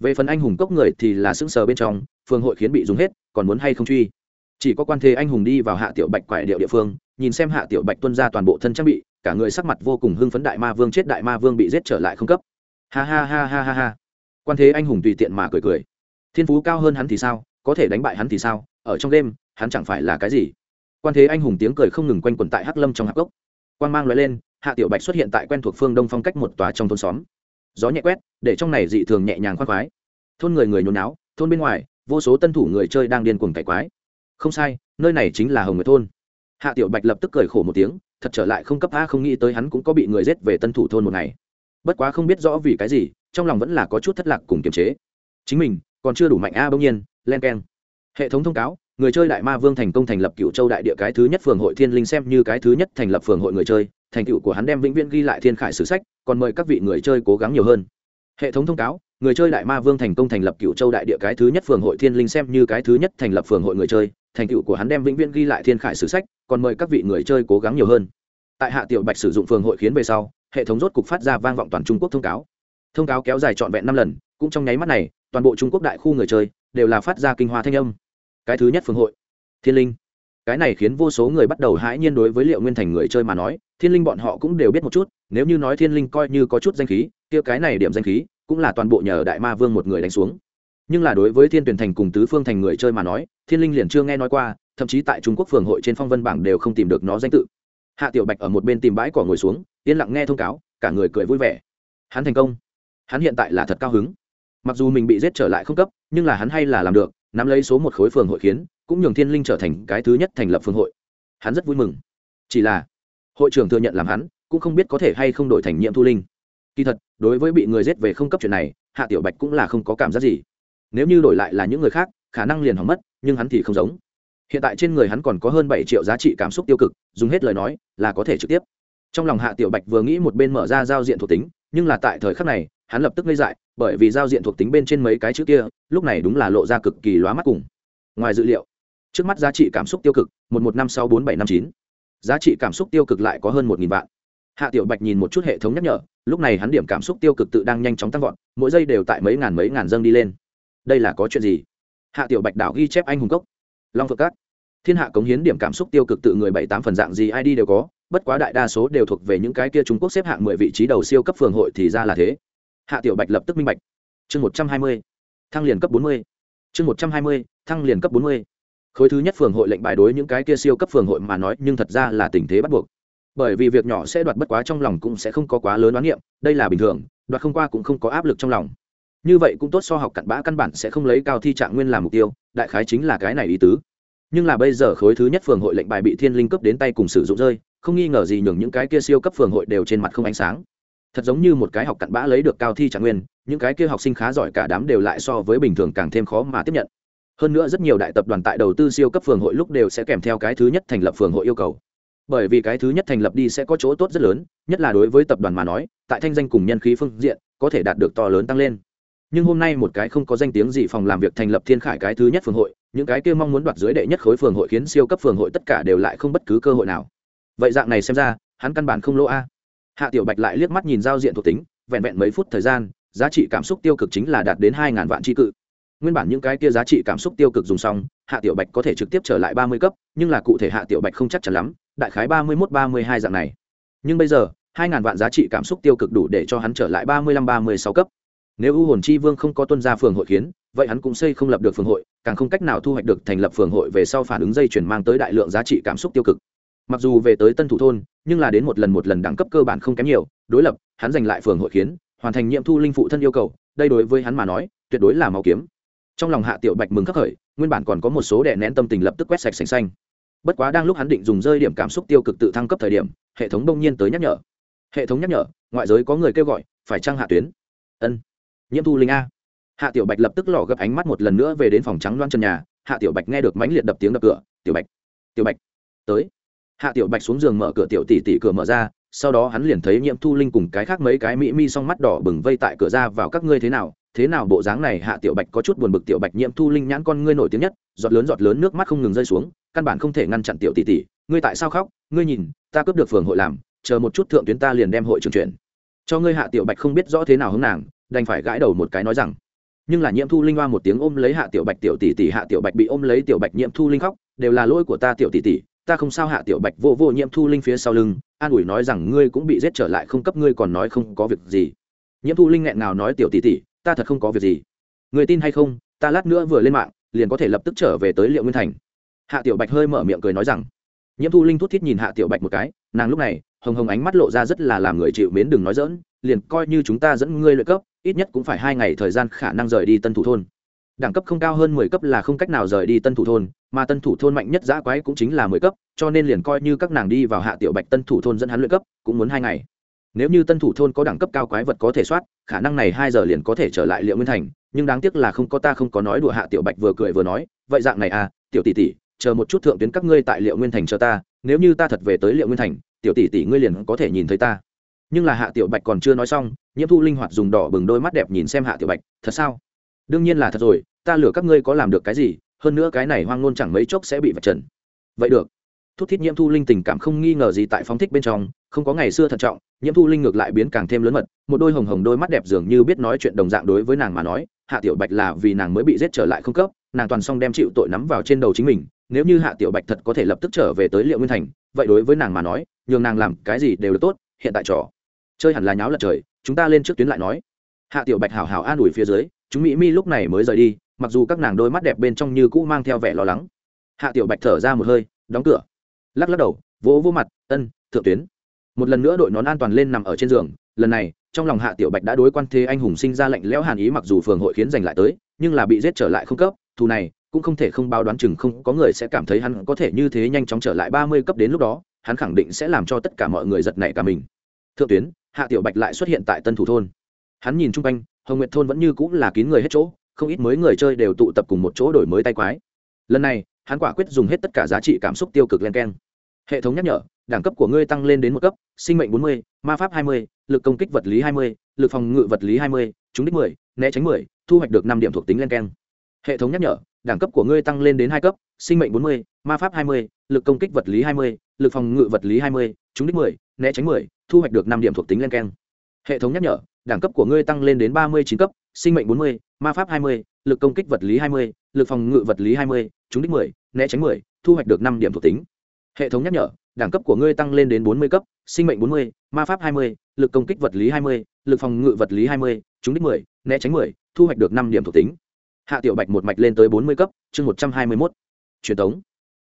Về phần anh hùng cốc người thì là sững sờ bên trong, phường hội khiến bị dùng hết, còn muốn hay không truy. Chỉ có quan thế anh hùng đi vào hạ tiểu bạch quải điệu địa phương, nhìn xem hạ tiểu bạch tuân ra toàn bộ thân trang bị, cả người sắc mặt vô cùng hưng phấn đại ma vương chết đại ma vương bị giết trở lại không cấp. Ha ha ha ha ha ha. Quan thế anh hùng tùy tiện mà cười cười. Thiên phú cao hơn hắn thì sao, có thể đánh bại hắn thì sao, ở trong đêm, hắn chẳng phải là cái gì. Quan thế anh hùng tiếng cười không ngừng quanh quẩn tại hắc lâm trong hạc gốc quan mang loại lên, hạ tiểu bạch xuất hiện tại quen thuộc phương đông phong cách một tòa trong thôn xóm. Gió nhẹ quét, để trong này dị thường nhẹ nhàng khoan khoái. Thôn người người nhốn náo thôn bên ngoài, vô số tân thủ người chơi đang điên cuồng cải quái. Không sai, nơi này chính là hồng người thôn. Hạ tiểu bạch lập tức cười khổ một tiếng, thật trở lại không cấp a, không nghĩ tới hắn cũng có bị người giết về tân thủ thôn một ngày. Bất quá không biết rõ vì cái gì, trong lòng vẫn là có chút thất lạc cùng kiềm chế. Chính mình, còn chưa đủ mạnh a bỗng nhiên, len keng. Hệ thống thông cáo người chơi đại ma vương thành công thành lập cựu châu đại địa cái thứ nhất phường hội thiên linh xem như cái thứ nhất thành lập phường hội người chơi, thành tựu của hắn đem vĩnh viễn ghi lại thiên khải sử sách, còn mời các vị người chơi cố gắng nhiều hơn. Hệ thống thông cáo, người chơi đại ma vương thành công thành lập cựu châu đại địa cái thứ nhất phường hội thiên linh xem như cái thứ nhất thành lập phường hội người chơi, thành tựu của hắn đem vĩnh viễn ghi lại thiên khải sử sách, còn mời các vị người chơi cố gắng nhiều hơn. Tại hạ tiểu bạch sử dụng phường hội khiến về sau, hệ thống rốt cục phát ra vang vọng toàn trung quốc thông cáo. Thông cáo kéo dài trọn vẹn năm lần, cũng trong nháy mắt này, toàn bộ trung quốc đại khu người chơi đều là phát ra kinh hoa thanh âm cái thứ nhất phương hội, thiên linh. Cái này khiến vô số người bắt đầu hãi nhiên đối với liệu nguyên thành người chơi mà nói, thiên linh bọn họ cũng đều biết một chút, nếu như nói thiên linh coi như có chút danh khí, kia cái này điểm danh khí cũng là toàn bộ nhờ đại ma vương một người đánh xuống. Nhưng là đối với thiên tuyển thành cùng tứ phương thành người chơi mà nói, thiên linh liền chưa nghe nói qua, thậm chí tại trung quốc phường hội trên phong vân bảng đều không tìm được nó danh tự. Hạ tiểu bạch ở một bên tìm bãi cỏ ngồi xuống, yên lặng nghe thông cáo, cả người cười vui vẻ. Hắn thành công. Hắn hiện tại là thật cao hứng. Mặc dù mình bị giết trở lại không cấp, nhưng là hắn hay là làm được nắm lấy số một khối phường hội khiến, cũng nhường thiên linh trở thành cái thứ nhất thành lập phường hội. Hắn rất vui mừng. Chỉ là, hội trưởng thừa nhận làm hắn, cũng không biết có thể hay không đổi thành nhiệm thu linh. Kỳ thật, đối với bị người giết về không cấp chuyện này, hạ tiểu bạch cũng là không có cảm giác gì. Nếu như đổi lại là những người khác, khả năng liền hỏng mất, nhưng hắn thì không giống. Hiện tại trên người hắn còn có hơn bảy triệu giá trị cảm xúc tiêu cực, dùng hết lời nói, là có thể trực tiếp. Trong lòng hạ tiểu bạch vừa nghĩ một bên mở ra giao diện thuộc tính, nhưng là tại thời khắc này hắn lập tức ngây dại, bởi vì giao diện thuộc tính bên trên mấy cái chữ kia, lúc này đúng là lộ ra cực kỳ lóa mắt cùng. Ngoài dữ liệu, trước mắt giá trị cảm xúc tiêu cực, một một năm sáu bốn bảy năm chín. Giá trị cảm xúc tiêu cực lại có hơn một nghìn vạn. Hạ tiểu bạch nhìn một chút hệ thống nhắc nhở, lúc này hắn điểm cảm xúc tiêu cực tự đang nhanh chóng tăng vọt, mỗi giây đều tại mấy ngàn mấy ngàn dâng đi lên. Đây là có chuyện gì? Hạ tiểu bạch đảo ghi chép anh hùng cốc. Long phượng cát. Thiên hạ cống hiến điểm cảm xúc tiêu cực tự người bảy tám phần dạng gì id đều có, bất quá đại đa số đều thuộc về những cái kia trung quốc xếp hạng mười vị trí đầu siêu cấp phường hội thì ra là thế hạ tiểu bạch lập tức minh bạch. Chương một trăm hai mươi, thăng liền cấp bốn mươi. Chương một trăm hai mươi, thăng liền cấp bốn mươi. Khối thứ nhất phường hội lệnh bài đối những cái kia siêu cấp phường hội mà nói, nhưng thật ra là tình thế bắt buộc. Bởi vì việc nhỏ sẽ đoạt bất quá trong lòng cũng sẽ không có quá lớn đoán niệm, đây là bình thường, đoạt không qua cũng không có áp lực trong lòng. Như vậy cũng tốt so học cặn bã căn bản sẽ không lấy cao thi trạng nguyên làm mục tiêu, đại khái chính là cái này ý tứ. Nhưng là bây giờ khối thứ nhất phường hội lệnh bài bị thiên linh cấp đến tay cùng sử dụng rơi, không nghi ngờ gì nhường những cái kia siêu cấp phường hội đều trên mặt không ánh sáng thật giống như một cái học cặn bã lấy được cao thi trạng nguyên, những cái kia học sinh khá giỏi cả đám đều lại so với bình thường càng thêm khó mà tiếp nhận. Hơn nữa rất nhiều đại tập đoàn tại đầu tư siêu cấp phường hội lúc đều sẽ kèm theo cái thứ nhất thành lập phường hội yêu cầu. Bởi vì cái thứ nhất thành lập đi sẽ có chỗ tốt rất lớn, nhất là đối với tập đoàn mà nói, tại thanh danh cùng nhân khí phương diện, có thể đạt được to lớn tăng lên. Nhưng hôm nay một cái không có danh tiếng gì phòng làm việc thành lập thiên khải cái thứ nhất phường hội, những cái kia mong muốn đoạt dưới đệ nhất khối phường hội khiến siêu cấp phường hội tất cả đều lại không bất cứ cơ hội nào. Vậy dạng này xem ra, hắn căn bản không lỗ a hạ tiểu bạch lại liếc mắt nhìn giao diện thuộc tính, vẹn vẹn mấy phút thời gian, giá trị cảm xúc tiêu cực chính là đạt đến hai ngàn vạn tri cự. Nguyên bản những cái kia giá trị cảm xúc tiêu cực dùng xong, hạ tiểu bạch có thể trực tiếp trở lại ba mươi cấp, nhưng là cụ thể hạ tiểu bạch không chắc chắn lắm, đại khái ba mươi mốt ba mươi hai dạng này. Nhưng bây giờ, hai ngàn vạn giá trị cảm xúc tiêu cực đủ để cho hắn trở lại ba mươi lăm ba mươi sáu cấp. Nếu u hồn chi vương không có tuân ra phường hội khiến vậy hắn cũng xây không lập được phường hội, càng không cách nào thu hoạch được thành lập phường hội về sau phản ứng dây chuyển mang tới đại lượng giá trị cảm xúc tiêu cực mặc dù về tới tân thủ thôn, nhưng là đến một lần một lần đẳng cấp cơ bản không kém nhiều, đối lập, hắn giành lại phường hội khiến hoàn thành nhiệm thu linh phụ thân yêu cầu, đây đối với hắn mà nói, tuyệt đối là máu kiếm. Trong lòng hạ tiểu bạch mừng khắc khởi, nguyên bản còn có một số đè nén tâm tình lập tức quét sạch sành xanh. Bất quá đang lúc hắn định dùng rơi điểm cảm xúc tiêu cực tự thăng cấp thời điểm, hệ thống đông nhiên tới nhắc nhở. Hệ thống nhắc nhở, ngoại giới có người kêu gọi, phải trăng hạ tuyến? Ân. Nhiễm thu linh a. Hạ tiểu bạch lập tức lò gấp ánh mắt một lần nữa về đến phòng trắng loan chân nhà, hạ tiểu bạch nghe được mãnh liệt đập tiếng đập cửa, tiểu bạch tiểu bạch, tới hạ tiểu bạch xuống giường mở cửa tiểu tỷ tỷ cửa mở ra, sau đó hắn liền thấy nhiễm thu linh cùng cái khác mấy cái mỹ mi song mắt đỏ bừng vây tại cửa ra vào, các ngươi thế nào? Thế nào bộ dáng này? Hạ tiểu bạch có chút buồn bực, tiểu bạch, nhiễm thu linh nhãn con ngươi nổi tiếng nhất, giọt lớn giọt lớn nước mắt không ngừng rơi xuống, căn bản không thể ngăn chặn tiểu tỷ tỷ. Ngươi tại sao khóc? Ngươi nhìn, ta cướp được phường hội làm, chờ một chút thượng tuyến ta liền đem hội trường chuyển. Cho ngươi hạ tiểu bạch không biết rõ thế nào hướng nàng, đành phải gãi đầu một cái nói rằng, nhưng là nhiễm thu linh hoa một tiếng ôm lấy hạ tiểu bạch, tiểu tỷ tỷ, hạ tiểu bạch bị ôm lấy tiểu bạch, nhiễm thu linh khóc, đều là lỗi của ta, tiểu tỷ tỷ ta không sao hạ tiểu bạch vô vô nhiễm thu linh phía sau lưng, an ủi nói rằng ngươi cũng bị giết trở lại không cấp ngươi còn nói không có việc gì. Nhiễm thu linh nghẹn nào nói tiểu tỷ tỷ, ta thật không có việc gì. Người tin hay không, ta lát nữa vừa lên mạng, liền có thể lập tức trở về tới liệu nguyên thành. Hạ tiểu bạch hơi mở miệng cười nói rằng, nhiễm thu linh thút thít nhìn hạ tiểu bạch một cái, nàng lúc này, hồng hồng ánh mắt lộ ra rất là làm người chịu mến đừng nói dỡn liền coi như chúng ta dẫn ngươi lợi cấp, ít nhất cũng phải hai ngày thời gian khả năng rời đi tân thủ thôn đẳng cấp không cao hơn mười cấp là không cách nào rời đi tân thủ thôn, mà tân thủ thôn mạnh nhất giã quái cũng chính là mười cấp, cho nên liền coi như các nàng đi vào hạ tiểu bạch tân thủ thôn dẫn hắn luyện cấp, cũng muốn hai ngày. Nếu như tân thủ thôn có đẳng cấp cao quái vật có thể soát, khả năng này hai giờ liền có thể trở lại liệu nguyên thành, nhưng đáng tiếc là không có ta không có nói đùa hạ tiểu bạch vừa cười vừa nói, vậy dạng này à tiểu tỷ tỷ, chờ một chút thượng tuyến các ngươi tại liệu nguyên thành cho ta, nếu như ta thật về tới liệu nguyên thành, tiểu tỷ tỷ ngươi liền có thể nhìn thấy ta. Nhưng là hạ tiểu bạch còn chưa nói xong, nhiễm thu linh hoạt dùng đỏ bừng đôi mắt đẹp nhìn xem hạ tiểu bạch, thật sao? Đương nhiên là thật rồi ta lừa các ngươi có làm được cái gì, hơn nữa cái này hoang ngôn chẳng mấy chốc sẽ bị vạch trần. Vậy được. Thút thiết nhiễm thu linh tình cảm không nghi ngờ gì tại phóng thích bên trong, không có ngày xưa thận trọng, nhiễm thu linh ngược lại biến càng thêm lớn mật, một đôi hồng hồng đôi mắt đẹp dường như biết nói chuyện đồng dạng đối với nàng mà nói, hạ tiểu bạch là vì nàng mới bị giết trở lại không cấp, nàng toàn xong đem chịu tội nắm vào trên đầu chính mình, nếu như hạ tiểu bạch thật có thể lập tức trở về tới liệu nguyên thành, vậy đối với nàng mà nói, nhường nàng làm cái gì đều được tốt, hiện tại trò chơi hẳn là nháo lật trời, chúng ta lên trước tuyến lại nói. Hạ tiểu bạch hảo hảo an ủi phía dưới, chúng mỹ mi lúc này mới rời đi mặc dù các nàng đôi mắt đẹp bên trong như cũ mang theo vẻ lo lắng. Hạ tiểu bạch thở ra một hơi, đóng cửa. Lắc lắc đầu, vỗ vỗ mặt, ân, thượng tuyến. Một lần nữa đội nón an toàn lên nằm ở trên giường. Lần này, trong lòng hạ tiểu bạch đã đối quan thế anh hùng sinh ra lệnh lẽo hàn ý mặc dù phường hội khiến giành lại tới, nhưng là bị giết trở lại không cấp, thù này cũng không thể không bao đoán chừng không có người sẽ cảm thấy hắn có thể như thế nhanh chóng trở lại ba mươi cấp đến lúc đó, hắn khẳng định sẽ làm cho tất cả mọi người giật nảy cả mình. Thượng tuyến, hạ tiểu bạch lại xuất hiện tại tân thủ thôn. Hắn nhìn chung quanh, hồng nguyệt thôn vẫn như cũng là kín người hết chỗ không ít mới người chơi đều tụ tập cùng một chỗ đổi mới tay quái. Lần này hắn quả quyết dùng hết tất cả giá trị cảm xúc tiêu cực len keng. Hệ thống nhắc nhở đẳng cấp của ngươi tăng lên đến một cấp sinh mệnh 40, ma pháp 20, lực công kích vật lý 20, lực phòng ngự vật lý 20, trúng đích 10, né tránh 10, thu hoạch được năm điểm thuộc tính len keng. Hệ thống nhắc nhở đẳng cấp của ngươi tăng lên đến hai cấp sinh mệnh 40, ma pháp 20, lực công kích vật lý 20, lực phòng ngự vật lý 20, trúng đích 10, né tránh 10, thu hoạch được năm điểm thuộc tính len keng. Hệ thống nhắc nhở đẳng cấp của ngươi tăng lên đến ba mươi chín cấp sinh mệnh 40, ma pháp 20, lực công kích vật lý 20, lực phòng ngự vật lý 20, trúng đích 10, né tránh 10, thu hoạch được 5 điểm thuộc tính. Hệ thống nhắc nhở đẳng cấp của ngươi tăng lên đến bốn mươi cấp sinh mệnh 40, ma pháp 20, lực công kích vật lý 20, lực phòng ngự vật lý 20, trúng đích 10, né tránh 10, thu hoạch được 5 điểm thuộc tính. Hạ tiểu bạch một mạch lên tới bốn mươi cấp chương một trăm hai mươi mốt. Truyền tống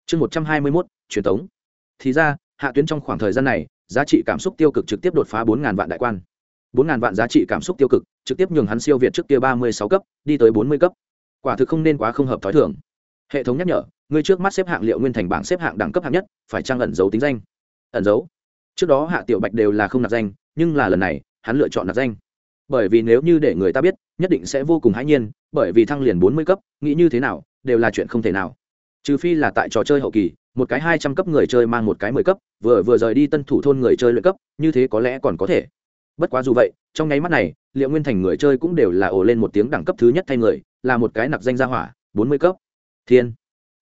chương một trăm hai mươi mốt truyền tống thì ra hạ tuyến trong khoảng thời gian này giá trị cảm xúc tiêu cực trực tiếp đột phá bốn ngàn vạn đại quan bốn ngàn vạn giá trị cảm xúc tiêu cực, trực tiếp nhường hắn siêu việt trước kia ba mươi sáu cấp, đi tới bốn mươi cấp. Quả thực không nên quá không hợp t h ó i thưởng hệ thống nhắc nhở người trước mắt xếp hạng liệu nguyên thành bảng xếp hạng đẳng cấp hạng nhất, phải trang ẩn dấu tính danh? Ẩn dấu trước đó hạ tiểu bạch đều là không nạp danh, nhưng là lần này, hắn lựa chọn nạp danh. Bởi vì nếu như để người ta biết, nhất định sẽ vô cùng hãi nhiên, bởi vì thăng liền bốn mươi cấp, nghĩ như thế nào, đều là chuyện không thể nào. Trừ phi là tại trò chơi hậu kỳ, một cái hai trăm cấp người chơi mang một cái mười cấp, vừa vừa rời đi tân thủ thôn người chơi luyện cấp, như thế có lẽ còn có thể bất quá dù vậy, trong nháy mắt này, liệu nguyên thành người chơi cũng đều là ổ lên một tiếng đẳng cấp thứ nhất thay người, là một cái nặc danh gia hỏa, bốn mươi cấp. Thiên,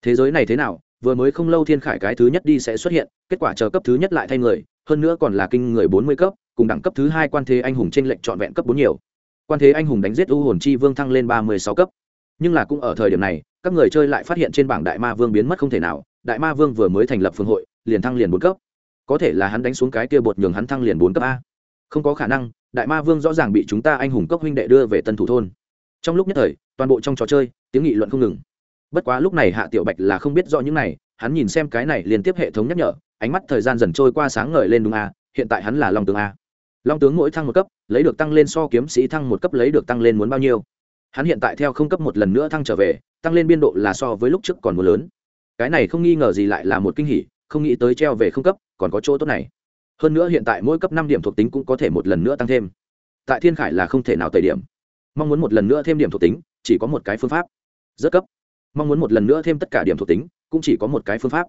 thế giới này thế nào? Vừa mới không lâu thiên khải cái thứ nhất đi sẽ xuất hiện, kết quả chờ cấp thứ nhất lại thay người, hơn nữa còn là kinh người bốn mươi cấp, cùng đẳng cấp thứ hai quan thế anh hùng trên lệnh trọn vẹn cấp bốn nhiều. Quan thế anh hùng đánh giết u hồn chi vương thăng lên ba mươi sáu cấp. Nhưng là cũng ở thời điểm này, các người chơi lại phát hiện trên bảng đại ma vương biến mất không thể nào, đại ma vương vừa mới thành lập phương hội, liền thăng liền bốn cấp. Có thể là hắn đánh xuống cái kia bột nhường hắn thăng liền bốn cấp a không có khả năng, đại ma vương rõ ràng bị chúng ta anh hùng cốc huynh đệ đưa về tân thủ thôn. Trong lúc nhất thời, toàn bộ trong trò chơi, tiếng nghị luận không ngừng. Bất quá lúc này hạ tiểu bạch là không biết rõ những này, hắn nhìn xem cái này liên tiếp hệ thống nhắc nhở, ánh mắt thời gian dần trôi qua sáng ngời lên đúng a, hiện tại hắn là long tướng a. Long tướng mỗi thăng một cấp, lấy được tăng lên so kiếm sĩ thăng một cấp lấy được tăng lên muốn bao nhiêu. Hắn hiện tại theo không cấp một lần nữa thăng trở về, tăng lên biên độ là so với lúc trước còn muốn lớn. Cái này không nghi ngờ gì lại là một kinh hỉ, không nghĩ tới treo về không cấp, còn có chỗ tốt này hơn nữa hiện tại mỗi cấp năm điểm thuộc tính cũng có thể một lần nữa tăng thêm. Tại thiên khải là không thể nào tẩy điểm. Mong muốn một lần nữa thêm điểm thuộc tính, chỉ có một cái phương pháp. Rất cấp. Mong muốn một lần nữa thêm tất cả điểm thuộc tính, cũng chỉ có một cái phương pháp.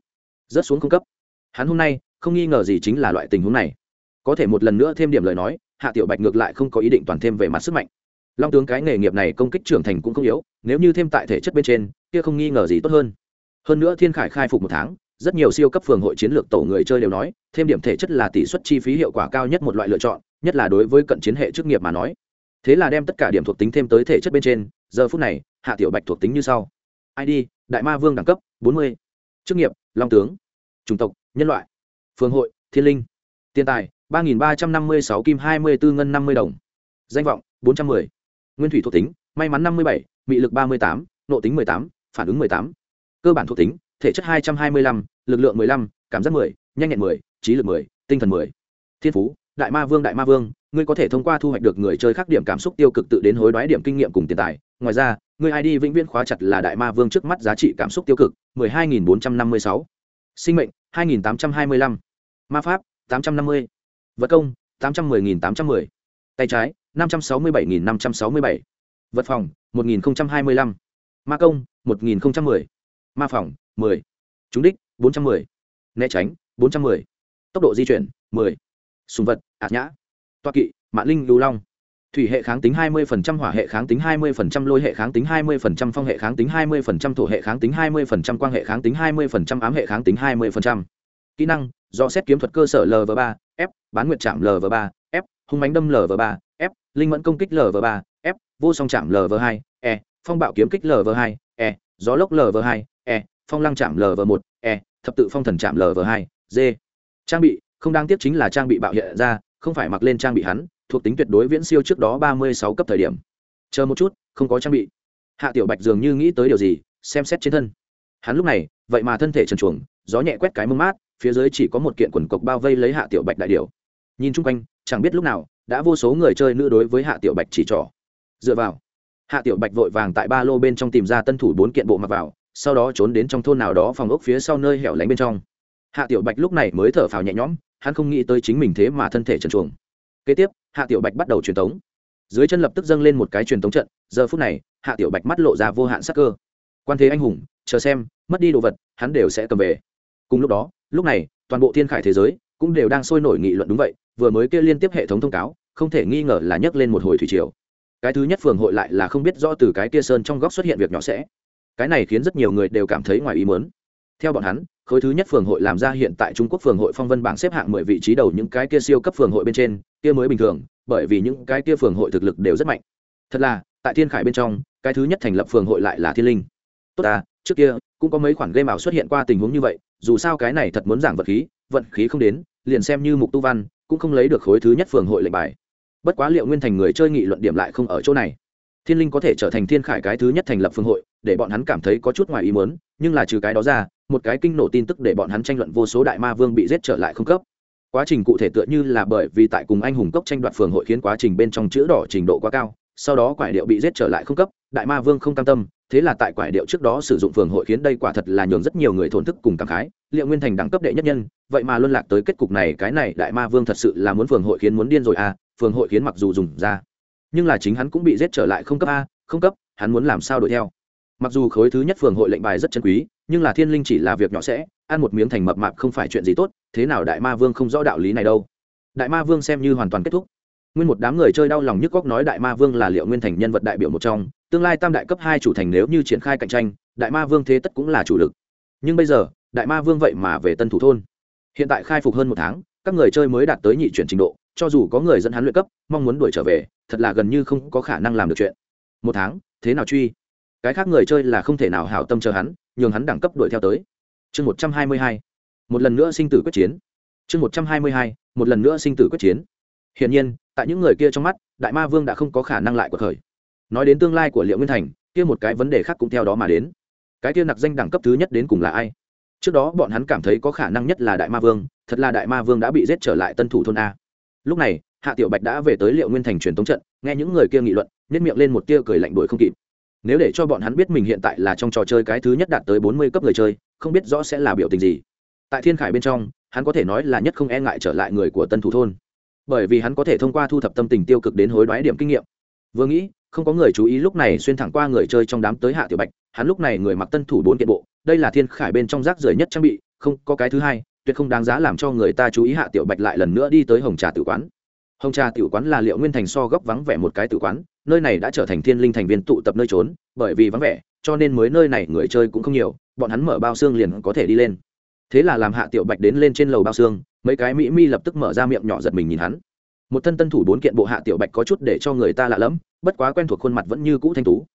Rất xuống không cấp. Hắn hôm nay, không nghi ngờ gì chính là loại tình huống này. Có thể một lần nữa thêm điểm lời nói, hạ tiểu bạch ngược lại không có ý định toàn thêm về mặt sức mạnh. Long tướng cái nghề nghiệp này công kích trưởng thành cũng không yếu, nếu như thêm tại thể chất bên trên, kia không nghi ngờ gì tốt hơn. Hơn nữa thiên khải khai phục một tháng rất nhiều siêu cấp phường hội chiến lược tổ người chơi đều nói, thêm điểm thể chất là tỷ suất chi phí hiệu quả cao nhất một loại lựa chọn, nhất là đối với cận chiến hệ chức nghiệp mà nói. Thế là đem tất cả điểm thuộc tính thêm tới thể chất bên trên, giờ phút này, hạ tiểu bạch thuộc tính như sau. Id đại ma vương đẳng cấp 40. chức nghiệp, long tướng. Chủng tộc, nhân loại. Phường hội, thiên linh. Tiền tài, ba nghìn ba trăm năm mươi sáu kim hai mươi bốn ngân năm mươi đồng. Danh vọng, bốn trăm m ư ơ i nguyên thủy thuộc tính, may mắn năm mươi bảy, mị lực ba mươi tám, nộ tính m ư ơ i tám, phản ứng m ư ơ i tám. Cơ bản thuộc tính thể chất hai trăm hai mươi lăm, lực lượng mười lăm, cảm giác mười, nhanh nhẹn mười, trí lực mười, tinh thần mười. Thiên phú, đại ma vương, đại ma vương, ngươi có thể thông qua thu hoạch được người chơi khác điểm cảm xúc tiêu cực tự đến hối đoái điểm kinh nghiệm cùng tiền tài. Ngoài ra người id vĩnh viễn khóa chặt là đại ma vương trước mắt giá trị cảm xúc tiêu cực, mười hai nghìn bốn trăm năm mươi sáu. Sinh mệnh, hai nghìn tám trăm hai mươi lăm. Ma pháp, tám trăm năm mươi. Vật công, tám trăm mười nghìn tám trăm mười. Tay trái, năm trăm sáu mươi bảy nghìn năm trăm sáu mươi bảy. Vật phòng, một nghìn hai mươi lăm. Ma công, một nghìn mười. Ma phòng mười. Trúng đích bốn trăm mười. Né tránh bốn trăm mười. Tốc độ di chuyển mười. Sùng vật ạt nhã. Toa kỵ mạn linh lưu long. Thủy hệ kháng tính 20%, hỏa hệ kháng tính 20%, lôi hệ kháng tính 20%, phong hệ kháng tính 20%, thổ hệ kháng tính 20%, quang hệ kháng tính 20%, ám hệ kháng tính 20%. Kỹ năng: Do xét kiếm thuật cơ sở LV3, F, bán nguyệt chạm LV3, F, hung mãnh đâm LV3, F, linh mẫn công kích LV3, F, vô song chạm LV2, E, phong bạo kiếm kích LV2, E, gió lốc LV2, E, phong lăng chạm lv một E, thập tự phong thần chạm lv hai D. Trang bị: Không đáng tiếc chính là trang bị bạo hiện ra, không phải mặc lên trang bị hắn, thuộc tính tuyệt đối viễn siêu trước đó ba mươi sáu cấp thời điểm. Chờ một chút không có trang bị. Hạ tiểu bạch dường như nghĩ tới điều gì xem xét trên thân. Hắn lúc này vậy mà thân thể trần chuồng gió nhẹ quét cái mông mát phía dưới chỉ có một kiện quần cộc bao vây lấy hạ tiểu bạch đại điều nhìn chung quanh chẳng biết lúc nào đã vô số người chơi nữ đối với hạ tiểu bạch chỉ trỏ. Dựa vào hạ tiểu bạch vội vàng tại ba lô bên trong tìm ra tân thủ bốn kiện bộ mặc vào sau đó trốn đến trong thôn nào đó phòng ốc phía sau nơi hẻo lánh bên trong. Hạ tiểu bạch lúc này mới thở phào nhẹ nhõm, hắn không nghĩ tới chính mình thế mà thân thể trần chuồng kế tiếp, hạ tiểu bạch bắt đầu truyền tống. Dưới chân lập tức dâng lên một cái truyền tống trận, giờ phút này, hạ tiểu bạch mắt lộ ra vô hạn sắc cơ. Quan thế anh hùng, chờ xem, mất đi đồ vật, hắn đều sẽ cầm về. Cùng lúc đó, lúc này, toàn bộ thiên khải thế giới cũng đều đang sôi nổi nghị luận đúng vậy, vừa mới kia liên tiếp hệ thống thông cáo, không thể nghi ngờ là nhấc lên một hồi thủy triều. Cái thứ nhất phường hội lại là không biết rõ từ cái kia sơn trong góc xuất hiện việc nhỏ sẽ cái này khiến rất nhiều người đều cảm thấy ngoài ý muốn. theo bọn hắn, khối thứ nhất phường hội làm ra hiện tại trung quốc phường hội phong vân bảng xếp hạng mười vị trí đầu những cái kia siêu cấp phường hội bên trên, kia mới bình thường, bởi vì những cái kia phường hội thực lực đều rất mạnh. Thật là, tại thiên khải bên trong, cái thứ nhất thành lập phường hội lại là thiên linh. Tốt ta, trước kia, cũng có mấy khoản game ảo xuất hiện qua tình huống như vậy, dù sao cái này thật muốn giảng vật khí, vận khí không đến, liền xem như mục tu văn, cũng không lấy được khối thứ nhất phường hội lệnh bài. Bất quá liệu nguyên thành người chơi nghị luận điểm lại không ở chỗ này thiên linh có thể trở thành thiên khải cái thứ nhất thành lập phương hội, để bọn hắn cảm thấy có chút ngoài ý muốn, nhưng là trừ cái đó ra, một cái kinh nổ tin tức để bọn hắn tranh luận vô số đại ma vương bị giết trở lại không cấp. Quá trình cụ thể tựa như là bởi vì tại cùng anh hùng cốc tranh đoạt phường hội khiến quá trình bên trong chữ đỏ trình độ quá cao, sau đó quải điệu bị giết trở lại không cấp, đại ma vương không cam tâm, thế là tại quải điệu trước đó sử dụng phường hội khiến đây quả thật là nhường rất nhiều người thổn thức cùng cảm khái, liệu nguyên thành đẳng cấp đệ nhất nhân, vậy mà luân lạc tới kết cục này, cái này đại ma vương thật sự là muốn phường hội khiến muốn điên rồi à phường hội khiến mặc dù dùng ra nhưng là chính hắn cũng bị giết trở lại không cấp a, không cấp, hắn muốn làm sao đuổi theo. Mặc dù khối thứ nhất phường hội lệnh bài rất chân quý, nhưng là thiên linh chỉ là việc nhỏ sẽ, ăn một miếng thành mập mạp không phải chuyện gì tốt, thế nào đại ma vương không rõ đạo lý này đâu. Đại ma vương xem như hoàn toàn kết thúc. Nguyên một đám người chơi đau lòng nhức góc nói đại ma vương là liệu nguyên thành nhân vật đại biểu một trong, tương lai tam đại cấp hai chủ thành nếu như triển khai cạnh tranh, đại ma vương thế tất cũng là chủ lực. Nhưng bây giờ, đại ma vương vậy mà về tân thủ thôn. Hiện tại khai phục hơn một tháng, các người chơi mới đạt tới nhị chuyển trình độ cho dù có người dẫn hắn luyện cấp, mong muốn đuổi trở về, thật là gần như không có khả năng làm được chuyện. Một tháng, thế nào truy? Cái khác người chơi là không thể nào hảo tâm chờ hắn, nhường hắn đẳng cấp đuổi theo tới. Chương một trăm hai mươi hai. Một lần nữa sinh tử quyết chiến. Chương một trăm hai mươi hai, một lần nữa sinh tử quyết chiến. Hiển nhiên, tại những người kia trong mắt, đại ma vương đã không có khả năng lại cuộc khởi. Nói đến tương lai của liệu nguyên thành, kia một cái vấn đề khác cũng theo đó mà đến. Cái kia nặc danh đẳng cấp thứ nhất đến cùng là ai? Trước đó bọn hắn cảm thấy có khả năng nhất là đại ma vương, thật là đại ma vương đã bị giết trở lại tân thủ thôn a lúc này, hạ tiểu bạch đã về tới liệu nguyên thành truyền thống trận, nghe những người kia nghị luận nhất miệng lên một tia cười lạnh đuổi không kịp. Nếu để cho bọn hắn biết mình hiện tại là trong trò chơi cái thứ nhất đạt tới bốn mươi cấp người chơi, không biết rõ sẽ là biểu tình gì. Tại thiên khải bên trong, hắn có thể nói là nhất không e ngại trở lại người của tân thủ thôn. Bởi vì hắn có thể thông qua thu thập tâm tình tiêu cực đến hối đoái điểm kinh nghiệm. Vừa nghĩ, không có người chú ý lúc này xuyên thẳng qua người chơi trong đám tới hạ tiểu bạch, hắn lúc này người mặc tân thủ bốn kiện bộ, đây là thiên khải bên trong rác rưởi nhất trang bị, không có cái thứ hai tuyệt không đáng giá làm cho người ta chú ý hạ tiểu bạch lại lần nữa đi tới hồng trà tử quán. Hồng trà tử quán là liệu nguyên thành so góc vắng vẻ một cái tử quán, nơi này đã trở thành thiên linh thành viên tụ tập nơi trốn, bởi vì vắng vẻ, cho nên mới nơi này người chơi cũng không nhiều, bọn hắn mở bao xương liền có thể đi lên. Thế là làm hạ tiểu bạch đến lên trên lầu bao xương, mấy cái mỹ mi lập tức mở ra miệng nhỏ giật mình nhìn hắn. Một thân tân thủ bốn kiện bộ hạ tiểu bạch có chút để cho người ta lạ lẫm, bất quá quen thuộc khuôn mặt vẫn như cũ thanh tú.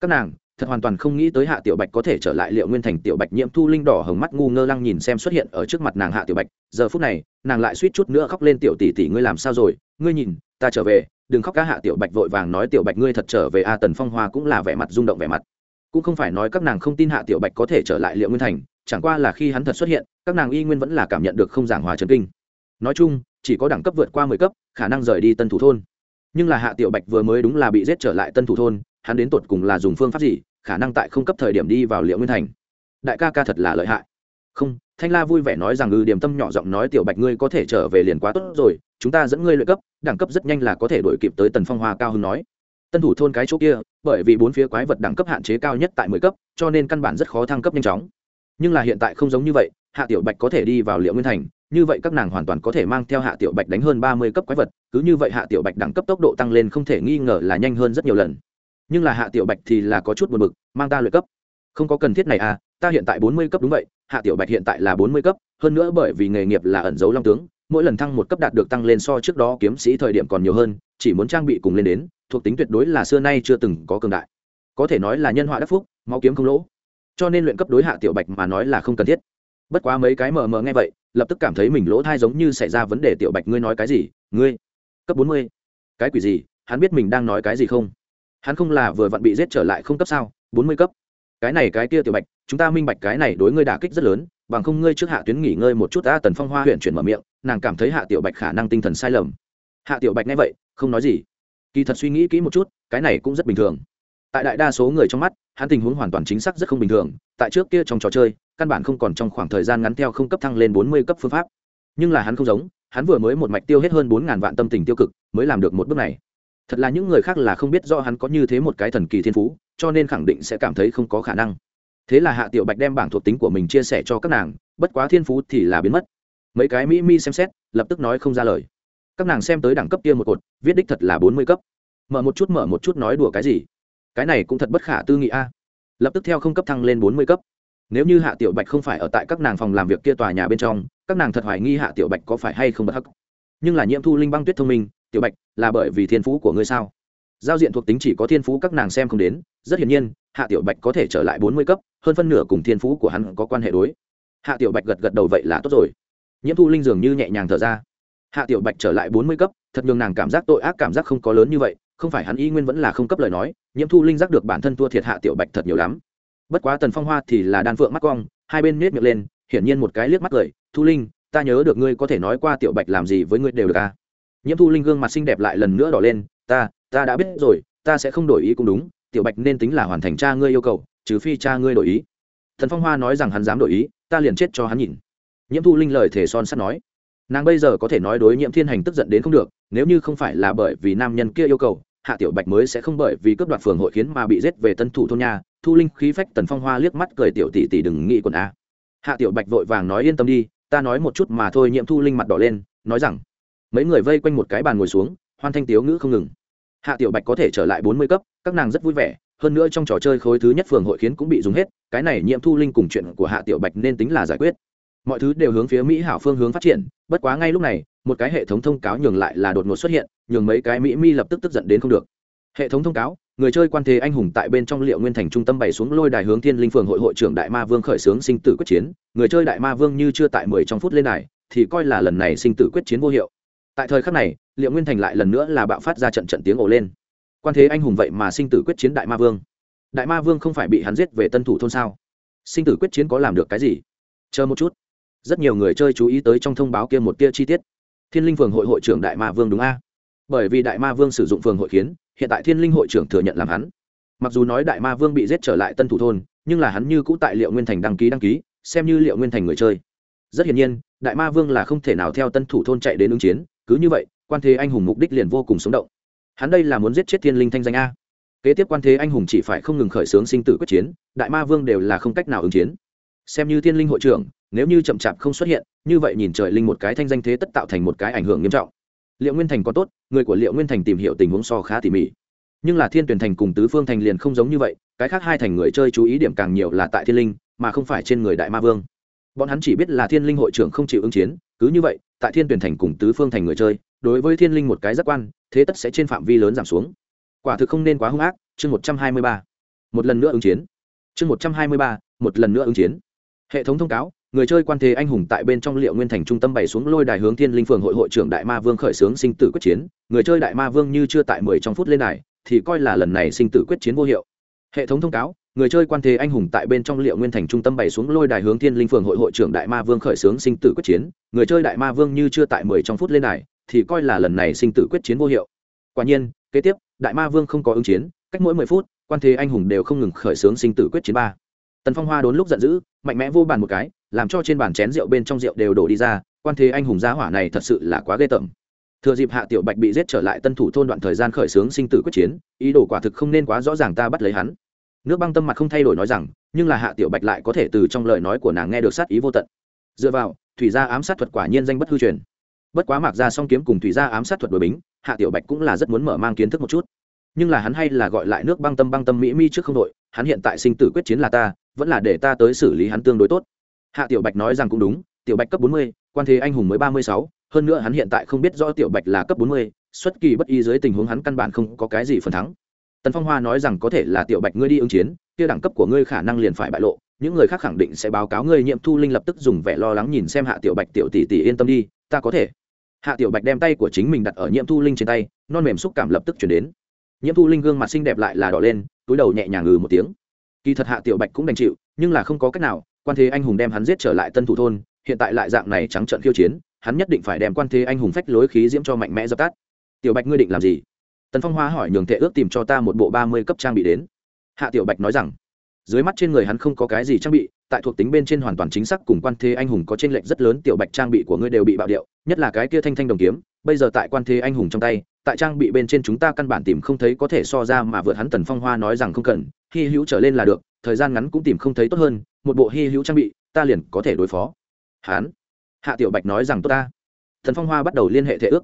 Các nàng thật hoàn toàn không nghĩ tới hạ tiểu bạch có thể trở lại liệu nguyên thành. Tiểu bạch nhiễm thu linh đỏ hồng mắt ngu ngơ lăng nhìn xem xuất hiện ở trước mặt nàng hạ tiểu bạch. Giờ phút này, nàng lại suýt chút nữa khóc lên, tiểu tỷ tỷ, ngươi làm sao rồi? Ngươi nhìn, ta trở về, đừng khóc cá hạ tiểu bạch vội vàng nói, tiểu bạch, ngươi thật trở về a tần phong hoa cũng là vẻ mặt rung động vẻ mặt. Cũng không phải nói các nàng không tin hạ tiểu bạch có thể trở lại liệu nguyên thành, chẳng qua là khi hắn thật xuất hiện, các nàng y nguyên vẫn là cảm nhận được không giảng hòa trấn kinh. Nói chung, chỉ có đẳng cấp vượt qua mười cấp, khả năng rời đi tân thủ thôn. Nhưng là hạ tiểu bạch vừa mới đúng là bị giết trở lại tân thủ thôn hắn đến tột cùng là dùng phương pháp gì, khả năng tại không cấp thời điểm đi vào liệu nguyên thành. Đại ca ca thật là lợi hại. Không, thanh la vui vẻ nói rằng ừ điểm tâm nhỏ giọng nói, tiểu bạch ngươi có thể trở về liền quá tốt rồi, chúng ta dẫn ngươi lợi cấp, đẳng cấp rất nhanh là có thể đổi kịp tới tần phong hoa cao hơn nói. Tân thủ thôn cái chỗ kia, bởi vì bốn phía quái vật đẳng cấp hạn chế cao nhất tại mười cấp, cho nên căn bản rất khó thăng cấp nhanh chóng. Nhưng là hiện tại không giống như vậy, hạ tiểu bạch có thể đi vào liệu nguyên thành, như vậy các nàng hoàn toàn có thể mang theo hạ tiểu bạch đánh hơn ba mươi cấp quái vật, cứ như vậy hạ tiểu bạch đẳng cấp tốc độ tăng lên không thể nghi ngờ là nhanh hơn rất nhiều lần nhưng là hạ tiểu bạch thì là có chút buồn bực, mang ta luyện cấp. Không có cần thiết này à ta hiện tại bốn mươi cấp đúng vậy, hạ tiểu bạch hiện tại là bốn mươi cấp, hơn nữa bởi vì nghề nghiệp là ẩn dấu long tướng, mỗi lần thăng một cấp đạt được tăng lên so trước đó kiếm sĩ thời điểm còn nhiều hơn, chỉ muốn trang bị cùng lên đến, thuộc tính tuyệt đối là xưa nay chưa từng có cường đại. Có thể nói là nhân họa đắc phúc, máu kiếm không lỗ. Cho nên luyện cấp đối hạ tiểu bạch mà nói là không cần thiết. Bất quá mấy cái mờ mờ nghe vậy, lập tức cảm thấy mình lỗ thai giống như xảy ra vấn đề tiểu bạch, ngươi nói cái gì? Ngươi, cấp bốn mươi. Cái quỷ gì? Hắn biết mình đang nói cái gì không? Hắn không là vừa vặn bị giết trở lại không cấp sao? Bốn mươi cấp. Cái này cái kia tiểu bạch, chúng ta minh bạch cái này đối ngươi đả kích rất lớn, bằng không ngươi trước hạ tuyến nghỉ ngơi một chút ta tần phong hoa huyện chuyển mở miệng, nàng cảm thấy hạ tiểu bạch khả năng tinh thần sai lầm. Hạ tiểu bạch nghe vậy, không nói gì. Kỳ thật suy nghĩ kỹ một chút, cái này cũng rất bình thường. Tại đại đa số người trong mắt, hắn tình huống hoàn toàn chính xác rất không bình thường, tại trước kia trong trò chơi, căn bản không còn trong khoảng thời gian ngắn theo không cấp thăng lên bốn mươi cấp phương pháp. Nhưng là hắn không giống, hắn vừa mới một mạch tiêu hết hơn bốn ngàn vạn tâm tình tiêu cực, mới làm được một bước này thật là những người khác là không biết do hắn có như thế một cái thần kỳ thiên phú, cho nên khẳng định sẽ cảm thấy không có khả năng. Thế là hạ tiểu bạch đem bảng thuộc tính của mình chia sẻ cho các nàng, bất quá thiên phú thì là biến mất. Mấy cái mỹ mi xem xét, lập tức nói không ra lời. Các nàng xem tới đẳng cấp kia một cột, viết đích thật là bốn mươi cấp. Mở một chút, mở một chút nói đùa cái gì? Cái này cũng thật bất khả tư nghị a. Lập tức theo không cấp thăng lên bốn mươi cấp. Nếu như hạ tiểu bạch không phải ở tại các nàng phòng làm việc kia tòa nhà bên trong, các nàng thật hoài nghi hạ tiểu bạch có phải hay không bất hắc. Nhưng là nhiễm thu linh băng tuyết thông minh tiểu bạch, là bởi vì thiên phú của ngươi sao? Giao diện thuộc tính chỉ có thiên phú các nàng xem không đến, rất hiển nhiên, hạ tiểu bạch có thể trở lại bốn mươi cấp, hơn phân nửa cùng thiên phú của hắn có quan hệ đối. Hạ tiểu bạch gật gật đầu vậy là tốt rồi. Nhiễm thu linh dường như nhẹ nhàng thở ra. Hạ tiểu bạch trở lại bốn mươi cấp, thật nhường nàng cảm giác tội ác cảm giác không có lớn như vậy, không phải hắn y nguyên vẫn là không cấp lời nói, nhiễm thu linh giác được bản thân thua thiệt hạ tiểu bạch thật nhiều lắm. Bất quá tần phong hoa thì là đan phượng mắt cong, hai bên nết miệng lên, hiển nhiên một cái liếc mắt cười, thu linh, ta nhớ được ngươi có thể nói qua tiểu bạch làm gì với ngươi đều được à? Nhiễm thu linh gương mặt xinh đẹp lại lần nữa đỏ lên, ta ta đã biết rồi, ta sẽ không đổi ý cũng đúng, tiểu bạch nên tính là hoàn thành cha ngươi yêu cầu, trừ phi cha ngươi đổi ý. Thần phong hoa nói rằng hắn dám đổi ý, ta liền chết cho hắn nhìn. Nhiễm thu linh lời thể son sắt nói. Nàng bây giờ có thể nói đối nhiễm thiên hành tức giận đến không được, nếu như không phải là bởi vì nam nhân kia yêu cầu, hạ tiểu bạch mới sẽ không bởi vì cướp đoạt phường hội khiến mà bị giết về tân thủ thôn nhà. Thu linh khí phách tần phong hoa liếc mắt cười, tiểu tỷ tỷ đừng nghĩ quần a. Hạ tiểu bạch vội vàng nói, yên tâm đi, ta nói một chút mà thôi. Nhiễm thu linh mặt đỏ lên, nói rằng mấy người vây quanh một cái bàn ngồi xuống, hoan thanh tiếu ngữ không ngừng. Hạ tiểu bạch có thể trở lại bốn mươi cấp, các nàng rất vui vẻ, hơn nữa trong trò chơi khối thứ nhất phường hội khiến cũng bị dùng hết, cái này nhiễm thu linh cùng chuyện của hạ tiểu bạch nên tính là giải quyết. Mọi thứ đều hướng phía mỹ hảo phương hướng phát triển, bất quá ngay lúc này, một cái hệ thống thông cáo nhường lại là đột ngột xuất hiện, nhường mấy cái mỹ mi lập tức tức giận đến không được. Hệ thống thông cáo, người chơi quan thế anh hùng tại bên trong liệu nguyên thành trung tâm bày xuống lôi đài hướng thiên linh phường hội hội trưởng đại ma vương khởi xướng sinh tử quyết chiến. Người chơi đại ma vương như chưa tại mười trong phút lên đài, thì coi là lần này sinh tử quyết chiến vô hiệu tại thời khắc này liệu nguyên thành lại lần nữa là bạo phát ra trận trận tiếng ồ lên. Quan thế anh hùng vậy mà sinh tử quyết chiến đại ma vương. Đại ma vương không phải bị hắn giết về tân thủ thôn sao? Sinh tử quyết chiến có làm được cái gì? Chờ một chút. Rất nhiều người chơi chú ý tới trong thông báo kia một tia chi tiết. Thiên linh phường hội hội trưởng đại ma vương đúng a? Bởi vì đại ma vương sử dụng phường hội kiến hiện tại thiên linh hội trưởng thừa nhận làm hắn. Mặc dù nói đại ma vương bị giết trở lại tân thủ thôn, nhưng là hắn như cũ tại liệu nguyên thành đăng ký đăng ký, xem như liệu nguyên thành người chơi. Rất hiển nhiên, đại ma vương là không thể nào theo tân thủ thôn chạy đến ứng chiến cứ như vậy, quan thế anh hùng mục đích liền vô cùng sống động. Hắn đây là muốn giết chết thiên linh thanh danh a. Kế tiếp quan thế anh hùng chỉ phải không ngừng khởi xướng sinh tử quyết chiến, đại ma vương đều là không cách nào ứng chiến. Xem như thiên linh hội trưởng, nếu như chậm chạp không xuất hiện, như vậy nhìn trời linh một cái thanh danh thế tất tạo thành một cái ảnh hưởng nghiêm trọng. Liệu nguyên thành có tốt, người của liệu nguyên thành tìm hiểu tình huống so khá tỉ mỉ. Nhưng là thiên tuyển thành cùng tứ phương thành liền không giống như vậy, cái khác hai thành người chơi chú ý điểm càng nhiều là tại thiên linh, mà không phải trên người đại ma vương bọn hắn chỉ biết là thiên linh hội trưởng không chịu ứng chiến, cứ như vậy, tại thiên tuyển thành cùng tứ phương thành người chơi, đối với thiên linh một cái giác quan, thế tất sẽ trên phạm vi lớn giảm xuống. Quả thực không nên quá hung ác, chương một trăm hai mươi ba. Một lần nữa ứng chiến. Chương một trăm hai mươi ba, một lần nữa ứng chiến. Hệ thống thông cáo, người chơi quan thế anh hùng tại bên trong liệu nguyên thành trung tâm bày xuống lôi đài hướng thiên linh phường hội hội trưởng đại ma vương khởi xướng sinh tử quyết chiến. Người chơi đại ma vương như chưa tại mười trong phút lên đài, thì coi là lần này sinh tử quyết chiến vô hiệu. Hệ thống thông cáo người chơi quan thế anh hùng tại bên trong liệu nguyên thành trung tâm bày xuống lôi đài hướng thiên linh phường hội hội trưởng đại ma vương khởi xướng sinh tử quyết chiến. Người chơi đại ma vương như chưa tại mười trong phút lên đài, thì coi là lần này sinh tử quyết chiến vô hiệu. Quả nhiên, kế tiếp, đại ma vương không có ứng chiến, cách mỗi mười phút, quan thế anh hùng đều không ngừng khởi xướng sinh tử quyết chiến ba. Tần phong hoa đốn lúc giận dữ, mạnh mẽ vô bàn một cái, làm cho trên bàn chén rượu bên trong rượu đều đổ đi ra, quan thế anh hùng giá hỏa này thật sự là quá ghê tởm. Thừa dịp hạ tiểu bạch bị giết trở lại tân thủ thôn đoạn thời gian khởi xướng sinh tử quyết chiến, ý đồ quả thực không nên quá rõ ràng ta bắt lấy hắn nước băng tâm mặt không thay đổi nói rằng, nhưng là hạ tiểu bạch lại có thể từ trong lời nói của nàng nghe được sát ý vô tận. Dựa vào, thủy gia ám sát thuật quả nhiên danh bất hư truyền. Bất quá mạc ra song kiếm cùng thủy gia ám sát thuật đội bính, hạ tiểu bạch cũng là rất muốn mở mang kiến thức một chút. Nhưng là hắn hay là gọi lại nước băng tâm băng tâm mỹ mi trước không đội hắn hiện tại sinh tử quyết chiến là ta, vẫn là để ta tới xử lý hắn tương đối tốt. Hạ tiểu bạch nói rằng cũng đúng, tiểu bạch cấp bốn mươi, quan thế anh hùng mới ba mươi sáu, hơn nữa hắn hiện tại không biết rõ tiểu bạch là cấp bốn mươi, xuất kỳ bất y dưới tình huống hắn căn bản không có cái gì phần thắng tần phong hoa nói rằng có thể là tiểu bạch ngươi đi ứng chiến, kia đẳng cấp của ngươi khả năng liền phải bại lộ, những người khác khẳng định sẽ báo cáo ngươi nhiệm thu linh lập tức dùng vẻ lo lắng nhìn xem hạ tiểu bạch tiểu tỷ tỷ yên tâm đi, ta có thể. Hạ tiểu bạch đem tay của chính mình đặt ở nhiệm thu linh trên tay, non mềm xúc cảm lập tức chuyển đến. Nhiễm thu linh gương mặt xinh đẹp lại là đỏ lên, túi đầu nhẹ nhàng ngừ một tiếng. Kỳ thật hạ tiểu bạch cũng đành chịu, nhưng là không có cách nào, quan thế anh hùng đem hắn giết trở lại tân thủ thôn, hiện tại lại dạng này trắng trợn khiêu chiến, hắn nhất định phải đem quan thế anh hùng phách lối khí diễm cho mạnh mẽ dập tắt. Tiểu bạch ngươi định làm gì? Tần phong hoa hỏi nhường thệ ước tìm cho ta một bộ ba mươi cấp trang bị đến. Hạ tiểu bạch nói rằng, dưới mắt trên người hắn không có cái gì trang bị, tại thuộc tính bên trên hoàn toàn chính xác cùng quan thế anh hùng có trên lệnh rất lớn, tiểu bạch trang bị của ngươi đều bị bạo điệu, nhất là cái kia thanh thanh đồng kiếm, bây giờ tại quan thế anh hùng trong tay, tại trang bị bên trên chúng ta căn bản tìm không thấy có thể so ra mà vượt hắn tần phong hoa nói rằng không cần, hy hữu trở lên là được, thời gian ngắn cũng tìm không thấy tốt hơn, một bộ hy hữu trang bị, ta liền có thể đối phó. Hắn, hạ tiểu bạch nói rằng tốt ta. Thần phong hoa bắt đầu liên hệ thể ước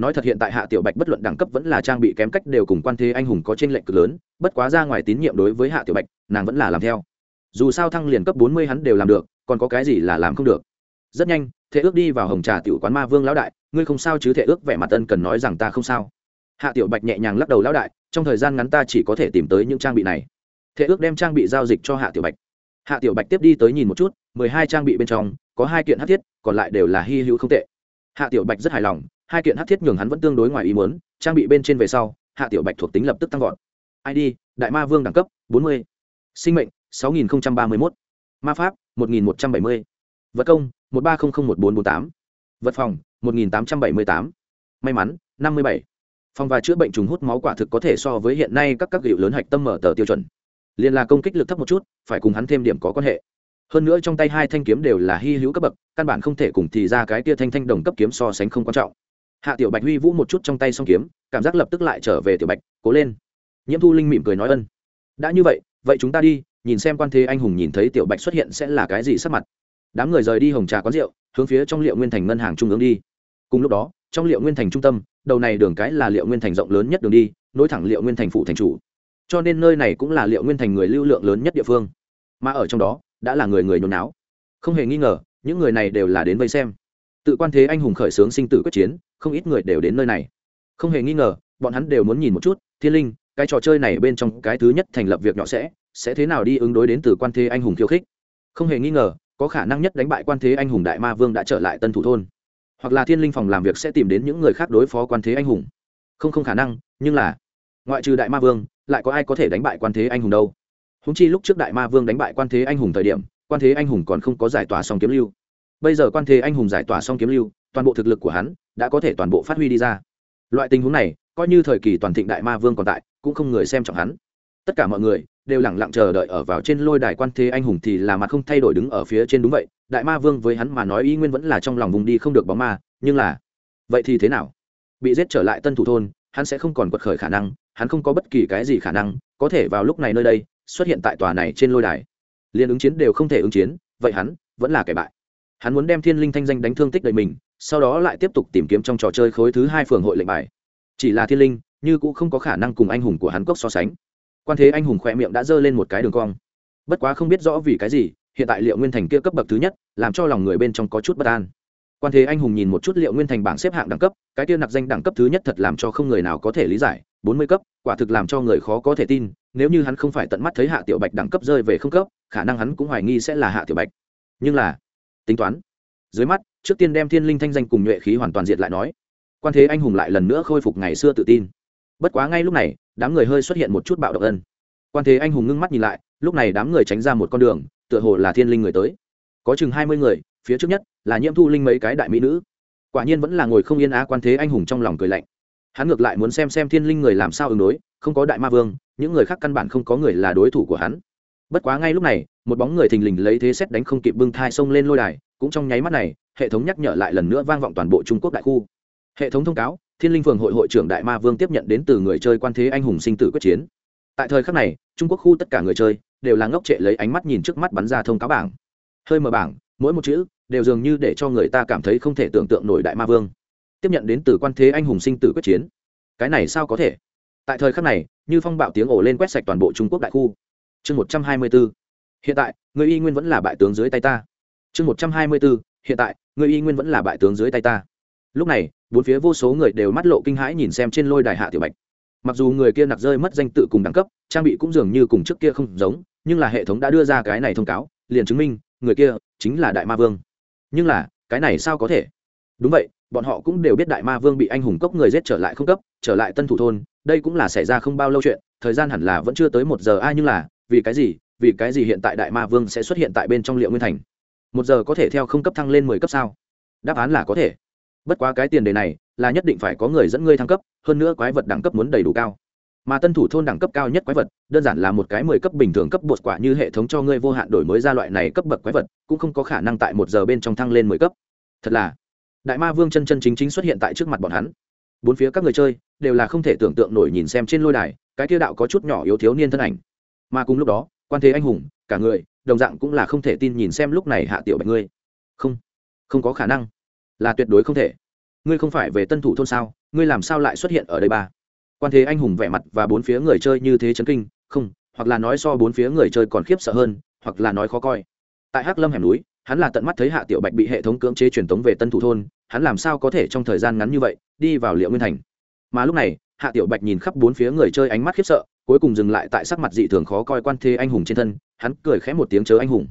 nói thật hiện tại hạ tiểu bạch bất luận đẳng cấp vẫn là trang bị kém cách đều cùng quan thế anh hùng có t r ê n lệch cực lớn, bất quá ra ngoài tín nhiệm đối với hạ tiểu bạch, nàng vẫn là làm theo. Dù sao thăng liền cấp bốn mươi hắn đều làm được, còn có cái gì là làm không được. Rất nhanh thế ước đi vào hồng trà tiểu quán ma vương lão đại, ngươi không sao chứ? Thể ước vẻ mặt ân cần nói rằng ta không sao. Hạ tiểu bạch nhẹ nhàng lắc đầu lão đại, trong thời gian ngắn ta chỉ có thể tìm tới những trang bị này. Thế ước đem trang bị giao dịch cho hạ tiểu bạch. Hạ tiểu bạch tiếp đi tới nhìn một chút, mười hai trang bị bên trong, có hai kiện hát thiết, còn lại đều là hy hữu không tệ. Hạ tiểu bạch rất hài lòng hai kiện hắc thiết nhường hắn vẫn tương đối ngoài ý muốn, trang bị bên trên về sau, hạ tiểu bạch thuộc tính lập tức tăng vọt id đại ma vương đẳng cấp 40. sinh mệnh 6031. ma pháp 1170. vật công 13001448. vật phòng 1878. may mắn 57. phòng và chữa bệnh trùng hút máu quả thực có thể so với hiện nay các các hiệu lớn hạch tâm mở tờ tiêu chuẩn Liên là công kích lực thấp một chút, phải cùng hắn thêm điểm có quan hệ hơn nữa trong tay hai thanh kiếm đều là hy hữu cấp bậc, căn bản không thể cùng thì ra cái tia thanh thanh đồng cấp kiếm so sánh không quan trọng hạ tiểu bạch huy vũ một chút trong tay song kiếm, cảm giác lập tức lại trở về tiểu bạch, cố lên. Nhiễm thu linh mỉm cười nói ân. Đã như vậy vậy chúng ta đi, nhìn xem quan thế anh hùng nhìn thấy tiểu bạch xuất hiện sẽ là cái gì sắc mặt. Đám người rời đi hồng trà quán rượu, hướng phía trong liệu nguyên thành ngân hàng trung ương đi. Cùng lúc đó, trong liệu nguyên thành trung tâm, đầu này đường cái là liệu nguyên thành rộng lớn nhất đường đi, nối thẳng liệu nguyên thành phụ thành chủ. Cho nên nơi này cũng là liệu nguyên thành người lưu lượng lớn nhất địa phương. Mà ở trong đó, đã là người người nhốn náo. Không hề nghi ngờ, những người này đều là đến vây xem tự quan thế anh hùng khởi xướng sinh tử quyết chiến, không ít người đều đến nơi này. Không hề nghi ngờ, bọn hắn đều muốn nhìn một chút, thiên linh, cái trò chơi này bên trong cái thứ nhất thành lập việc nhỏ sẽ sẽ thế nào đi ứng đối đến từ quan thế anh hùng khiêu khích. Không hề nghi ngờ, có khả năng nhất đánh bại quan thế anh hùng đại ma vương đã trở lại tân thủ thôn. Hoặc là thiên linh phòng làm việc sẽ tìm đến những người khác đối phó quan thế anh hùng. Không không khả năng, nhưng là, ngoại trừ đại ma vương, lại có ai có thể đánh bại quan thế anh hùng đâu? Húng chi lúc trước đại ma vương đánh bại quan thế anh hùng thời điểm, quan thế anh hùng còn không có giải tỏa song kiếm lưu bây giờ quan thế anh hùng giải tỏa xong kiếm lưu, toàn bộ thực lực của hắn đã có thể toàn bộ phát huy đi ra. Loại tình huống này, coi như thời kỳ toàn thịnh đại ma vương còn tại, cũng không người xem trọng hắn. Tất cả mọi người đều lẳng lặng chờ đợi ở vào trên lôi đài quan thế anh hùng thì là mặt không thay đổi đứng ở phía trên đúng vậy, đại ma vương với hắn mà nói ý nguyên vẫn là trong lòng vùng đi không được bóng ma, nhưng là, vậy thì thế nào? Bị giết trở lại tân thủ thôn, hắn sẽ không còn quật khởi khả năng, hắn không có bất kỳ cái gì khả năng, có thể vào lúc này nơi đây, xuất hiện tại tòa này trên lôi đài. Liền ứng chiến đều không thể ứng chiến, vậy hắn vẫn là kẻ bại hắn muốn đem thiên linh thanh danh đánh thương tích đầy mình, sau đó lại tiếp tục tìm kiếm trong trò chơi khối thứ hai phường hội lệnh bài. Chỉ là thiên linh, như cũng không có khả năng cùng anh hùng của hắn cốc so sánh. Quan thế anh hùng khỏe miệng đã giơ lên một cái đường cong. Bất quá không biết rõ vì cái gì, hiện tại liệu nguyên thành kia cấp bậc thứ nhất, làm cho lòng người bên trong có chút bất an. Quan thế anh hùng nhìn một chút liệu nguyên thành bảng xếp hạng đẳng cấp, cái kia nặc danh đẳng cấp thứ nhất thật làm cho không người nào có thể lý giải, bốn mươi cấp, quả thực làm cho người khó có thể tin, nếu như hắn không phải tận mắt thấy hạ tiểu bạch đẳng cấp rơi về không cấp, khả năng hắn cũng hoài nghi sẽ là hạ tiểu bạch. Nhưng là tính toán. Dưới mắt, trước tiên đem thiên linh thanh danh cùng nhuệ khí hoàn toàn diệt lại nói. Quan thế anh hùng lại lần nữa khôi phục ngày xưa tự tin. Bất quá ngay lúc này, đám người hơi xuất hiện một chút bạo động ân. Quan thế anh hùng ngưng mắt nhìn lại, lúc này đám người tránh ra một con đường, tựa hồ là thiên linh người tới. Có chừng hai mươi người, phía trước nhất là nhiễm thu linh mấy cái đại mỹ nữ. Quả nhiên vẫn là ngồi không yên á, quan thế anh hùng trong lòng cười lạnh. Hắn ngược lại muốn xem xem thiên linh người làm sao ứng đối, không có đại ma vương, những người khác căn bản không có người là đối thủ của hắn bất quá ngay lúc này, một bóng người thình lình lấy thế xét đánh không kịp bưng thai xông lên lôi đài, cũng trong nháy mắt này, hệ thống nhắc nhở lại lần nữa vang vọng toàn bộ trung quốc đại khu. Hệ thống thông cáo, thiên linh phường hội hội trưởng đại ma vương tiếp nhận đến từ người chơi quan thế anh hùng sinh tử quyết chiến. Tại thời khắc này, trung quốc khu tất cả người chơi đều là ngốc trệ lấy ánh mắt nhìn trước mắt bắn ra thông cáo bảng. Hơi mở bảng, mỗi một chữ đều dường như để cho người ta cảm thấy không thể tưởng tượng nổi đại ma vương tiếp nhận đến từ quan thế anh hùng sinh tử quyết chiến. Cái này sao có thể? Tại thời khắc này, như phong bạo tiếng ổ lên quét sạch toàn bộ trung quốc đại khu chương một trăm hai mươi b ố hiện tại, người y nguyên vẫn là bại tướng dưới tay ta. Chương một trăm hai mươi b ố hiện tại, người y nguyên vẫn là bại tướng dưới tay ta. Lúc này, bốn phía vô số người đều mắt lộ kinh hãi nhìn xem trên lôi đài hạ tiểu bạch. Mặc dù người kia nặc rơi mất danh tự cùng đẳng cấp, trang bị cũng dường như cùng trước kia không giống, nhưng là hệ thống đã đưa ra cái này thông cáo, liền chứng minh, người kia chính là đại ma vương. Nhưng là, cái này sao có thể? Đúng vậy, bọn họ cũng đều biết đại ma vương bị anh hùng cốc người giết trở lại không cấp, trở lại tân thủ thôn, đây cũng là xảy ra không bao lâu chuyện, thời gian hẳn là vẫn chưa tới một giờ, ai nhưng là vì cái gì, vì cái gì hiện tại đại ma vương sẽ xuất hiện tại bên trong liệu nguyên thành? Một giờ có thể theo không cấp thăng lên mười cấp sao? Đáp án là có thể. Bất quá cái tiền đề này là nhất định phải có người dẫn ngươi thăng cấp, hơn nữa quái vật đẳng cấp muốn đầy đủ cao. Mà tân thủ thôn đẳng cấp cao nhất quái vật, đơn giản là một cái mười cấp bình thường cấp bột quả như hệ thống cho ngươi vô hạn đổi mới ra loại này cấp bậc quái vật, cũng không có khả năng tại một giờ bên trong thăng lên mười cấp. Thật là, đại ma vương chân chân chính chính xuất hiện tại trước mặt bọn hắn. Bốn phía các người chơi đều là không thể tưởng tượng nổi nhìn xem trên lôi đài, cái kia đạo có chút nhỏ yếu thiếu niên thân ảnh mà cùng lúc đó, quan thế anh hùng, cả người, đồng dạng cũng là không thể tin nhìn xem lúc này hạ tiểu bạch ngươi. Không không có khả năng. Là tuyệt đối không thể. Ngươi không phải về tân thủ thôn sao? Ngươi làm sao lại xuất hiện ở đây ba? Quan thế anh hùng vẻ mặt và bốn phía người chơi như thế chấn kinh. Không, hoặc là nói so bốn phía người chơi còn khiếp sợ hơn, hoặc là nói khó coi. Tại hắc lâm hẻm núi, hắn là tận mắt thấy hạ tiểu bạch bị hệ thống cưỡng chế truyền tống về tân thủ thôn. Hắn làm sao có thể trong thời gian ngắn như vậy, đi vào liệu nguyên thành? Mà lúc này, hạ tiểu bạch nhìn khắp bốn phía người chơi ánh mắt khiếp sợ cuối cùng dừng lại tại sắc mặt dị thường khó coi quan thế anh hùng trên thân, hắn cười khẽ một tiếng chớ anh hùng.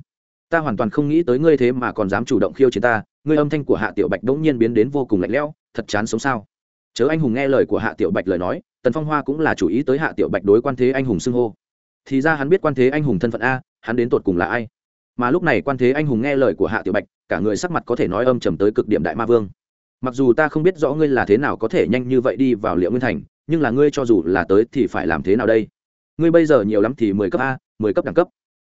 Ta hoàn toàn không nghĩ tới ngươi thế mà còn dám chủ động khiêu chiến ta, ngươi âm thanh của hạ tiểu bạch đ ỗ n g nhiên biến đến vô cùng lạnh lẽo, thật chán sống sao? Chớ anh hùng nghe lời của hạ tiểu bạch lời nói, tần phong hoa cũng là chủ ý tới hạ tiểu bạch đối quan thế anh hùng xưng hô. Thì ra hắn biết quan thế anh hùng thân phận a, hắn đến tột cùng là ai? Mà lúc này quan thế anh hùng nghe lời của hạ tiểu bạch, cả người sắc mặt có thể nói âm trầm tới cực điểm đại ma vương. Mặc dù ta không biết rõ ngươi là thế nào có thể nhanh như vậy đi vào liệu nguyên thành nhưng là ngươi cho dù là tới thì phải làm thế nào đây? Ngươi bây giờ nhiều lắm thì mười cấp a, mười cấp đẳng cấp.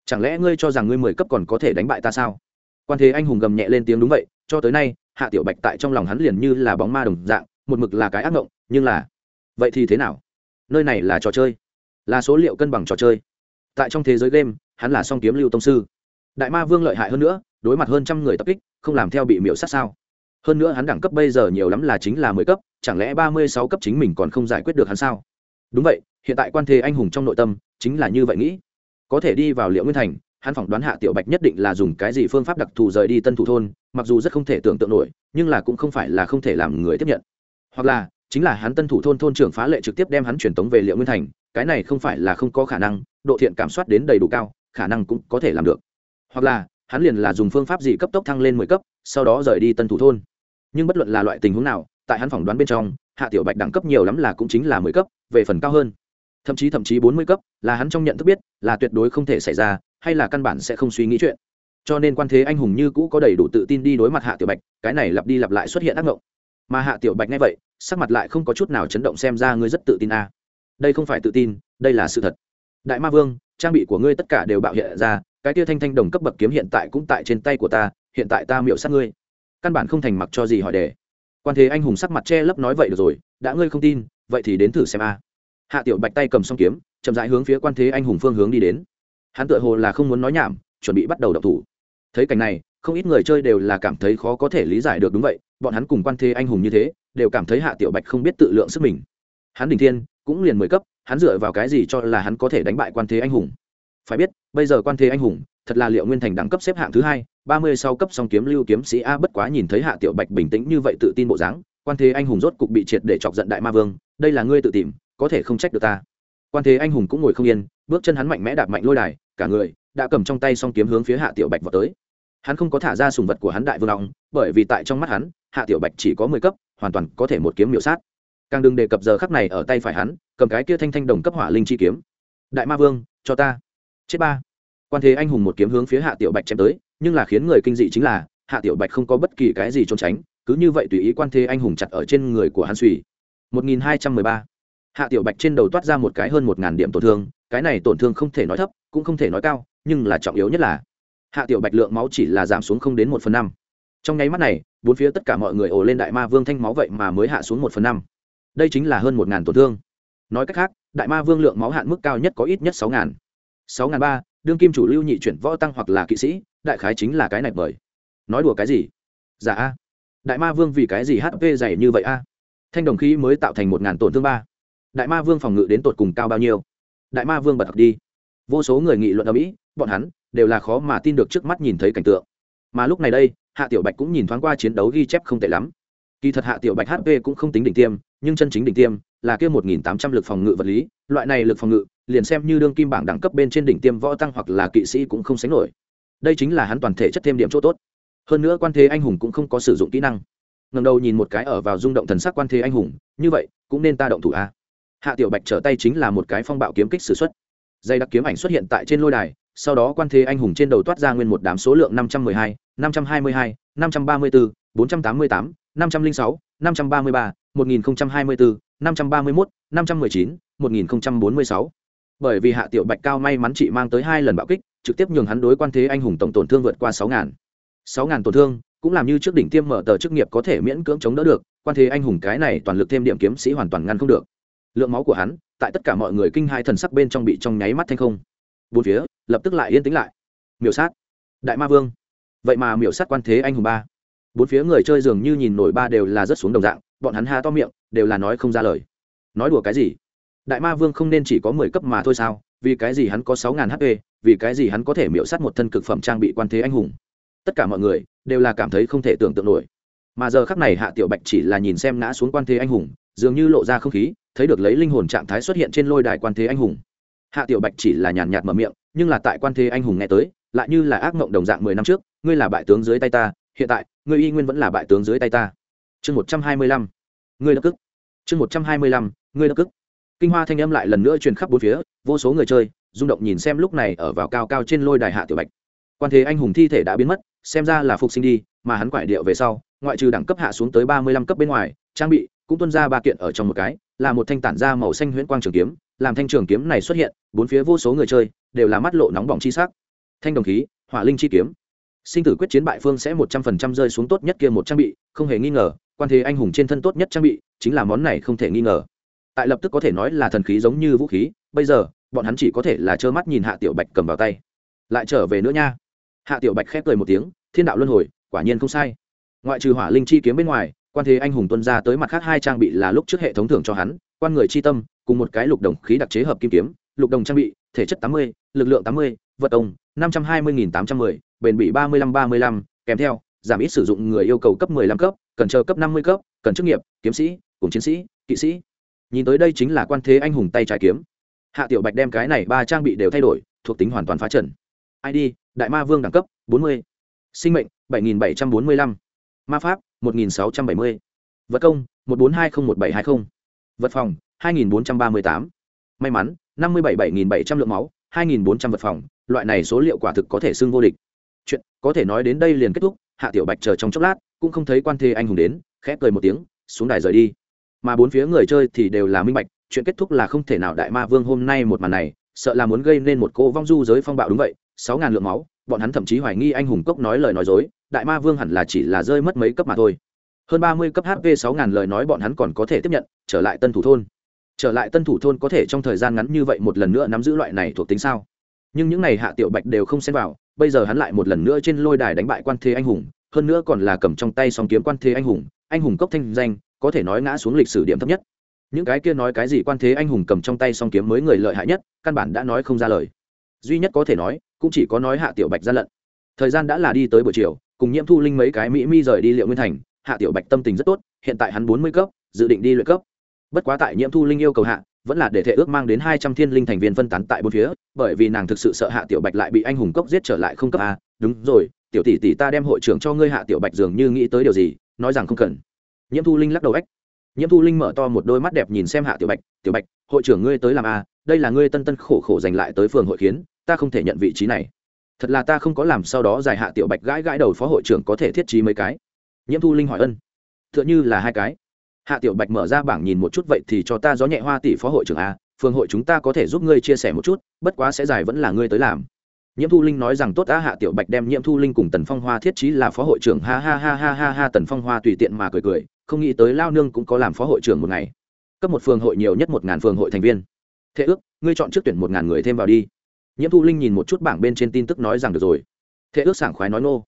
Chẳng lẽ ngươi cho rằng ngươi mười cấp còn có thể đánh bại ta sao? Quan thế anh hùng gầm nhẹ lên tiếng đúng vậy, cho tới nay, hạ tiểu bạch tại trong lòng hắn liền như là bóng ma đồng dạng, một mực là cái ác mộng, nhưng là, vậy thì thế nào? Nơi này là trò chơi, là số liệu cân bằng trò chơi. Tại trong thế giới game, hắn là song kiếm lưu tông sư. Đại ma vương lợi hại hơn nữa, đối mặt hơn trăm người tập kích, không làm theo bị miễu sát sao? Hơn nữa hắn đẳng cấp bây giờ nhiều lắm là chính là mười cấp, chẳng lẽ ba mươi sáu cấp chính mình còn không giải quyết được hắn sao? Đúng vậy, hiện tại quan thế anh hùng trong nội tâm chính là như vậy nghĩ. Có thể đi vào liệu nguyên thành, hắn phỏng đoán hạ tiểu bạch nhất định là dùng cái gì phương pháp đặc thù rời đi tân thủ thôn, mặc dù rất không thể tưởng tượng nổi, nhưng là cũng không phải là không thể làm người tiếp nhận. Hoặc là, chính là hắn tân thủ thôn thôn trưởng phá lệ trực tiếp đem hắn truyền tống về liệu nguyên thành, cái này không phải là không có khả năng, độ thiện cảm soát đến đầy đủ cao, khả năng cũng có thể làm được. Hoặc là, hắn liền là dùng phương pháp gì cấp tốc thăng lên mười cấp, sau đó rời đi tân thủ thôn nhưng bất luận là loại tình huống nào, tại hắn phỏng đoán bên trong, hạ tiểu bạch đẳng cấp nhiều lắm là cũng chính là mười cấp, về phần cao hơn. Thậm chí thậm chí bốn mươi cấp, là hắn trong nhận thức biết, là tuyệt đối không thể xảy ra, hay là căn bản sẽ không suy nghĩ chuyện. Cho nên quan thế anh hùng như cũ có đầy đủ tự tin đi đối mặt hạ tiểu bạch, cái này lặp đi lặp lại xuất hiện ác mộng. Mà hạ tiểu bạch nghe vậy, sắc mặt lại không có chút nào chấn động xem ra ngươi rất tự tin a à. đây không phải tự tin, đây là sự thật. Đại ma vương, trang bị của ngươi tất cả đều bạo hiện ra, cái tia thanh thanh đồng cấp bậc kiếm hiện tại cũng tại trên tay của ta, hiện tại ta miệu sát ngươi căn bản không thành mặc cho gì hỏi đề. Quan thế anh hùng sắc mặt che lấp nói vậy được rồi, đã ngươi không tin, vậy thì đến thử xem a. Hạ tiểu bạch tay cầm song kiếm, chậm rãi hướng phía quan thế anh hùng phương hướng đi đến. Hắn tựa hồ là không muốn nói nhảm, chuẩn bị bắt đầu đập thủ. Thấy cảnh này, không ít người chơi đều là cảm thấy khó có thể lý giải được đúng vậy, bọn hắn cùng quan thế anh hùng như thế, đều cảm thấy hạ tiểu bạch không biết tự lượng sức mình. Hắn đình thiên, cũng liền mười cấp, hắn dựa vào cái gì cho là hắn có thể đánh bại quan thế anh hùng? Phải biết, bây giờ quan thế anh hùng, thật là liệu nguyên thành đẳng cấp xếp hạng thứ hai ba mươi sau cấp song kiếm lưu kiếm sĩ a bất quá nhìn thấy hạ tiểu bạch bình tĩnh như vậy tự tin bộ dáng, quan thế anh hùng rốt cục bị triệt để chọc giận đại ma vương, đây là ngươi tự tìm, có thể không trách được ta. Quan thế anh hùng cũng ngồi không yên, bước chân hắn mạnh mẽ đạp mạnh lôi đài, cả người đã cầm trong tay song kiếm hướng phía hạ tiểu bạch vào tới. Hắn không có thả ra sùng vật của hắn đại vương long bởi vì tại trong mắt hắn, hạ tiểu bạch chỉ có mười cấp, hoàn toàn có thể một kiếm miểu sát. Càng đừng đề cập giờ khắc này ở tay phải hắn, cầm cái kia thanh thanh đồng cấp hỏa linh chi kiếm. Đại ma vương, cho ta. Chết ba. Quan thế anh hùng một kiếm hướng phía hạ tiểu bạch chém tới nhưng là khiến người kinh dị chính là, hạ tiểu bạch không có bất kỳ cái gì trốn tránh, cứ như vậy tùy ý quan thế anh hùng chặt ở trên người của hắn suy. 1213 hạ tiểu bạch trên đầu toát ra một cái hơn một ngàn điểm tổn thương, cái này tổn thương không thể nói thấp, cũng không thể nói cao, nhưng là trọng yếu nhất là, hạ tiểu bạch lượng máu chỉ là giảm xuống không đến một phần năm. Trong nháy mắt này, bốn phía tất cả mọi người ồ lên đại ma vương thanh máu vậy mà mới hạ xuống một phần năm. Đây chính là hơn một ngàn tổn thương. Nói cách khác, đại ma vương lượng máu hạn mức cao nhất có ít nhất sáu ngàn. sáu ngàn ba, đương kim chủ lưu nhị chuyển võ tăng hoặc là kỵ sĩ đại khái chính là cái này bởi. Nói đùa cái gì? Dạ a. Đại ma vương vì cái gì hp dày như vậy a? Thanh đồng khí mới tạo thành một ngàn tổn thương ba. Đại ma vương phòng ngự đến tột cùng cao bao nhiêu? Đại ma vương bật học đi. Vô số người nghị luận ở mỹ, bọn hắn đều là khó mà tin được trước mắt nhìn thấy cảnh tượng. Mà lúc này đây, hạ tiểu bạch cũng nhìn thoáng qua chiến đấu ghi chép không tệ lắm. Kỳ thật hạ tiểu bạch hp cũng không tính đỉnh tiêm, nhưng chân chính đỉnh tiêm là kia một nghìn tám trăm lực phòng ngự vật lý. Loại này lực phòng ngự, liền xem như đương kim bảng đẳng cấp bên trên đỉnh tiêm võ tăng hoặc là kỵ sĩ cũng không sánh nổi đây chính là hắn toàn thể chất thêm điểm chỗ tốt. Hơn nữa quan thế anh hùng cũng không có sử dụng kỹ năng. Ngầm đầu nhìn một cái ở vào rung động thần sắc quan thế anh hùng, như vậy, cũng nên ta động thủ a. Hạ tiểu bạch trở tay chính là một cái phong bạo kiếm kích s ử x u ấ t dây đặc kiếm ảnh xuất hiện tại trên lôi đài, sau đó quan thế anh hùng trên đầu toát ra nguyên một đám số lượng năm trăm mười hai, năm trăm hai mươi hai, năm trăm ba mươi bốn bốn trăm tám mươi tám, năm trăm linh sáu, năm trăm ba mươi ba, một nghìn hai mươi bốn năm trăm ba mươi mốt, năm trăm mười chín, một nghìn bốn mươi sáu bởi vì hạ tiểu bạch cao may mắn chị mang tới hai lần bạo kích, trực tiếp nhường hắn đối quan thế anh hùng tổng tổn thương vượt qua sáu ngàn. Sáu ngàn tổn thương, cũng làm như trước đỉnh tiêm mở tờ chức nghiệp có thể miễn cưỡng chống đỡ được, quan thế anh hùng cái này toàn lực thêm điểm kiếm sĩ hoàn toàn ngăn không được. Lượng máu của hắn, tại tất cả mọi người kinh hai thần sắc bên trong bị trong nháy mắt thanh không. Bốn phía, lập tức lại yên tĩnh lại. Miểu sát. Đại ma vương. Vậy mà miểu sát quan thế anh hùng ba. Bốn phía người chơi dường như nhìn nổi ba đều là rất xuống đồng dạng, bọn hắn ha to miệng, đều là nói không ra lời. Nói đùa cái gì? Đại ma vương không nên chỉ có mười cấp mà thôi sao? Vì cái gì hắn có sáu ngàn hp vì cái gì hắn có thể miễu sát một thân cực phẩm trang bị quan thế anh hùng? Tất cả mọi người đều là cảm thấy không thể tưởng tượng nổi. Mà giờ khắc này hạ tiểu bạch chỉ là nhìn xem ngã xuống quan thế anh hùng, dường như lộ ra không khí, thấy được lấy linh hồn trạng thái xuất hiện trên lôi đài quan thế anh hùng. Hạ tiểu bạch chỉ là nhàn nhạt mở miệng, nhưng là tại quan thế anh hùng nghe tới, lại như là ác mộng đồng dạng mười năm trước, ngươi là bại tướng dưới tay ta, hiện tại, ngươi y nguyên vẫn là bại tướng dưới tay ta. Chương một trăm hai mươi lăm, ngươi đ cức. Chương một trăm hai mươi lăm, ngươi đ cức kinh hoa thanh âm lại lần nữa truyền khắp bốn phía, vô số người chơi, rung động nhìn xem lúc này ở vào cao cao trên lôi đài hạ tiểu bạch. Quan thế anh hùng thi thể đã biến mất, xem ra là phục sinh đi, mà hắn quải điệu về sau, ngoại trừ đẳng cấp hạ xuống tới ba mươi lăm cấp bên ngoài, trang bị cũng tuân ra ba kiện ở trong một cái, là một thanh tản da màu xanh huyễn quang trường kiếm, làm thanh trường kiếm này xuất hiện, bốn phía vô số người chơi đều là mắt lộ nóng bỏng chi sắc. Thanh đồng khí, hỏa linh chi kiếm. Sinh tử quyết chiến bại phương sẽ một trăm phần trăm rơi xuống tốt nhất kia một trang bị, không hề nghi ngờ, quan thế anh hùng trên thân tốt nhất trang bị chính là món này không thể nghi ngờ tại lập tức có thể nói là thần khí giống như vũ khí, bây giờ, bọn hắn chỉ có thể là trơ mắt nhìn hạ tiểu bạch cầm vào tay. Lại trở về nữa nha. Hạ tiểu bạch khép cười một tiếng, thiên đạo luân hồi, quả nhiên không sai. Ngoại trừ hỏa linh chi kiếm bên ngoài, quan thế anh hùng tuân ra tới mặt khác hai trang bị là lúc trước hệ thống thưởng cho hắn, quan người chi tâm, cùng một cái lục đồng khí đặc chế hợp kim kiếm, lục đồng trang bị, thể chất tám mươi, lực lượng tám mươi, vật công, năm trăm hai mươi tám trăm m ư ơ i bền bị ba mươi năm ba mươi năm. kèm theo, giảm ít sử dụng người yêu cầu cấp 15 cấp, cần chờ cấp 50 cấp, cần chức nghiệp, kiếm sĩ, cùng chiến sĩ, kỵ sĩ nhìn tới đây chính là quan thế anh hùng tay trái kiếm hạ tiểu bạch đem cái này ba trang bị đều thay đổi, thuộc tính hoàn toàn phá trần id đại ma vương đẳng cấp 40. sinh mệnh 7745. ma pháp 1670. vật công 142011720. vật phòng 2438. may mắn 577700 lượng máu 2400 vật phòng, loại này số liệu quả thực có thể xưng vô địch chuyện có thể nói đến đây liền kết thúc, hạ tiểu bạch chờ trong chốc lát, cũng không thấy quan thế anh hùng đến, khẽ cười một tiếng, xuống đài rời đi mà bốn phía người chơi thì đều là minh bạch, chuyện kết thúc là không thể nào đại ma vương hôm nay một màn này, sợ là muốn gây nên một cô vong du giới phong bạo đúng vậy, sáu ngàn lượng máu, bọn hắn thậm chí hoài nghi anh hùng cốc nói lời nói dối, đại ma vương hẳn là chỉ là rơi mất mấy cấp mà thôi. Hơn ba mươi cấp hp sáu ngàn lời nói bọn hắn còn có thể tiếp nhận, trở lại tân thủ thôn. Trở lại tân thủ thôn có thể trong thời gian ngắn như vậy một lần nữa nắm giữ loại này thuộc tính sao? Nhưng những n à y hạ tiểu bạch đều không xem vào, bây giờ hắn lại một lần nữa trên lôi đài đánh bại quan thế anh hùng, hơn nữa còn là cầm trong tay song kiếm quan thế anh hùng anh hùng cốc thanh danh có thể nói ngã xuống lịch sử điểm thấp nhất. Những cái kia nói cái gì quan thế anh hùng cầm trong tay song kiếm mới người lợi hại nhất, căn bản đã nói không ra lời. Duy nhất có thể nói, cũng chỉ có nói hạ tiểu bạch gian lận. Thời gian đã là đi tới buổi chiều, cùng nhiễm thu linh mấy cái mỹ mi rời đi liệu nguyên thành, hạ tiểu bạch tâm tình rất tốt, hiện tại hắn bốn mươi cấp, dự định đi luyện cấp. Bất quá tại nhiễm thu linh yêu cầu hạ, vẫn là để thể ước mang đến hai trăm thiên linh thành viên phân tán tại bốn phía, bởi vì nàng thực sự sợ hạ tiểu bạch lại bị anh hùng cốc giết trở lại không cấp a. Đúng rồi, tiểu tỷ tỷ ta đem hội trưởng cho ngươi hạ tiểu bạch dường như nghĩ tới điều gì, nói rằng không cần nhiễm thu linh lắc đầu ếch. Nhiễm thu linh mở to một đôi mắt đẹp nhìn xem hạ tiểu bạch tiểu bạch, hội trưởng ngươi tới làm a đây là ngươi tân tân khổ khổ giành lại tới phường hội kiến, ta không thể nhận vị trí này. Thật là ta không có làm sau đó giải hạ tiểu bạch gãi gãi đầu phó hội trưởng có thể thiết trí mấy cái. Nhiễm thu linh hỏi ân. T h ư ợ n h ư là hai cái. Hạ tiểu bạch mở ra bảng nhìn một chút, vậy thì cho ta gió nhẹ hoa tỷ phó hội trưởng a phường hội chúng ta có thể giúp ngươi chia sẻ một chút, bất quá sẽ giải vẫn là ngươi tới làm. Nhiễm thu linh nói rằng, tốt đã hạ tiểu bạch đem nhiễm thu linh cùng tần phong hoa thiết trí là phó hội trưởng, ha ha ha ha ha ha, tần phong hoa tùy tiện mà cười cười không nghĩ tới lao nương cũng có làm phó hội trưởng một ngày. Cấp một phường hội nhiều nhất một ngàn phường hội thành viên. Thế ước, ngươi chọn trước tuyển một ngàn người thêm vào đi. Nhiễm thu linh nhìn một chút bảng bên trên tin tức nói rằng được rồi. Thế ước sảng khoái nói nô.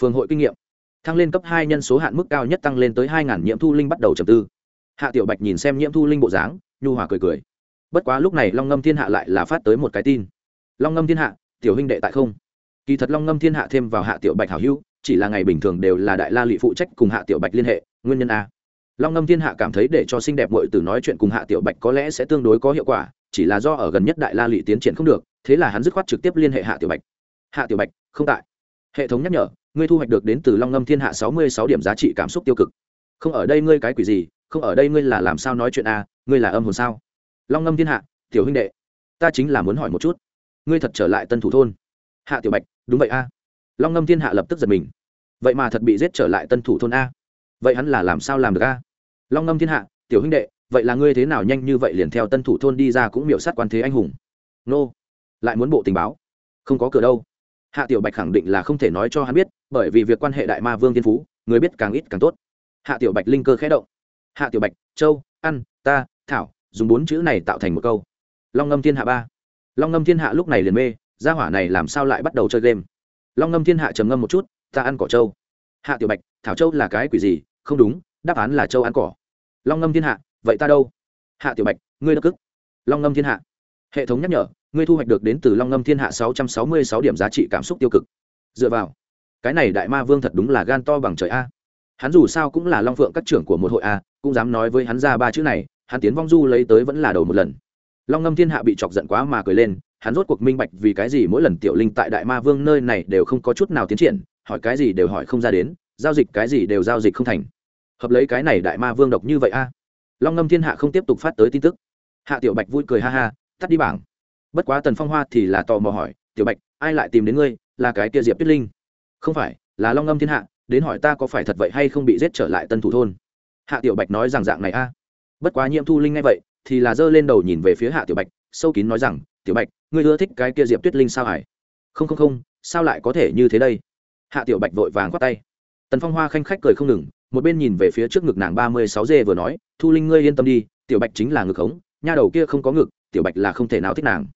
Phường hội kinh nghiệm. Thăng lên cấp hai nhân số hạn mức cao nhất tăng lên tới hai ngàn, nhiễm thu linh bắt đầu trầm tư. Hạ tiểu bạch nhìn xem nhiễm thu linh bộ dáng, nhu hòa cười cười. Bất quá lúc này long ngâm thiên hạ lại là phát tới một cái tin. Long ngâm thiên hạ, tiểu huynh đệ tại không? Kỳ thật long ngâm thiên hạ thêm vào hạ tiểu bạch hảo hữu, chỉ là ngày bình thường đều là đại la lị phụ trách cùng hạ tiểu bạch liên hệ nguyên nhân a. Long ngâm thiên hạ cảm thấy để cho xinh đẹp mội từ nói chuyện cùng hạ tiểu bạch có lẽ sẽ tương đối có hiệu quả, chỉ là do ở gần nhất đại la lị tiến triển không được, thế là hắn dứt khoát trực tiếp liên hệ hạ tiểu bạch. Hạ tiểu bạch, không tại. Hệ thống nhắc nhở, ngươi thu hoạch được đến từ long ngâm thiên hạ sáu mươi sáu điểm giá trị cảm xúc tiêu cực. Không ở đây ngươi cái quỷ gì, không ở đây ngươi là làm sao nói chuyện a, ngươi là âm hồn sao? Long ngâm thiên hạ, tiểu huynh đệ, ta chính là muốn hỏi một chút. Ngươi thật trở lại tân thủ thôn. Hạ tiểu bạch, đúng vậy a. Long ngâm thiên hạ lập tức giật mình. Vậy mà thật bị giết trở lại tân thủ thôn a vậy hắn là làm sao làm được a? Long ngâm thiên hạ, tiểu huynh đệ, vậy là ngươi thế nào nhanh như vậy liền theo tân thủ thôn đi ra cũng miệu sát quan thế anh hùng? Nô, lại muốn bộ tình báo? Không có cửa đâu. Hạ tiểu bạch khẳng định là không thể nói cho hắn biết, bởi vì việc quan hệ đại ma vương thiên phú, người biết càng ít càng tốt. Hạ tiểu bạch linh cơ khẽ động. Hạ tiểu bạch, châu ăn ta, thảo, dùng bốn chữ này tạo thành một câu. Long ngâm thiên hạ ba. Long ngâm thiên hạ lúc này liền mê, gia hỏa này làm sao lại bắt đầu chơi game? Long ngâm thiên hạ trầm ngâm một chút, ta ăn cỏ châu hạ tiểu bạch, thảo châu là cái quỷ gì? Không đúng, đáp án là châu ăn cỏ. Long ngâm thiên hạ, vậy ta đâu? Hạ tiểu bạch, ngươi đất cức. Long ngâm thiên hạ. Hệ thống nhắc nhở, ngươi thu hoạch được đến từ long ngâm thiên hạ sáu trăm sáu mươi sáu điểm giá trị cảm xúc tiêu cực. Dựa vào. Cái này đại ma vương thật đúng là gan to bằng trời a. Hắn dù sao cũng là long phượng các trưởng của một hội a, cũng dám nói với hắn ra ba chữ này, hắn tiến vong du lấy tới vẫn là đầu một lần. Long ngâm thiên hạ bị chọc giận quá mà cười lên, hắn rốt cuộc minh bạch vì cái gì mỗi lần tiểu linh tại đại ma vương nơi này đều không có chút nào tiến triển hỏi cái gì đều hỏi không ra đến, giao dịch cái gì đều giao dịch không thành. Hợp lấy cái này đại ma vương độc như vậy a? Long ngâm thiên hạ không tiếp tục phát tới tin tức. Hạ tiểu bạch vui cười ha ha, tắt đi bảng. Bất quá tần phong hoa thì là tò mò hỏi, tiểu bạch, ai lại tìm đến ngươi? Là cái kia diệp tuyết linh. Không phải, là long ngâm thiên hạ, đến hỏi ta có phải thật vậy hay không bị giết trở lại tân thủ thôn. Hạ tiểu bạch nói rằng dạng này a. Bất quá nhiễm thu linh ngay vậy, thì là giơ lên đầu nhìn về phía hạ tiểu bạch, sâu kín nói rằng, tiểu bạch, ngươi ưa thích cái kia diệp tuyết linh sao hải không không không, sao lại có thể như thế đây? Hạ tiểu bạch vội vàng khoát tay. Tần phong hoa khanh khách cười không ngừng, một bên nhìn về phía trước ngực nàng ba mươi sáu dê vừa nói, thu linh ngươi yên tâm đi, tiểu bạch chính là ngực khống nha đầu kia không có ngực, tiểu bạch là không thể nào thích nàng.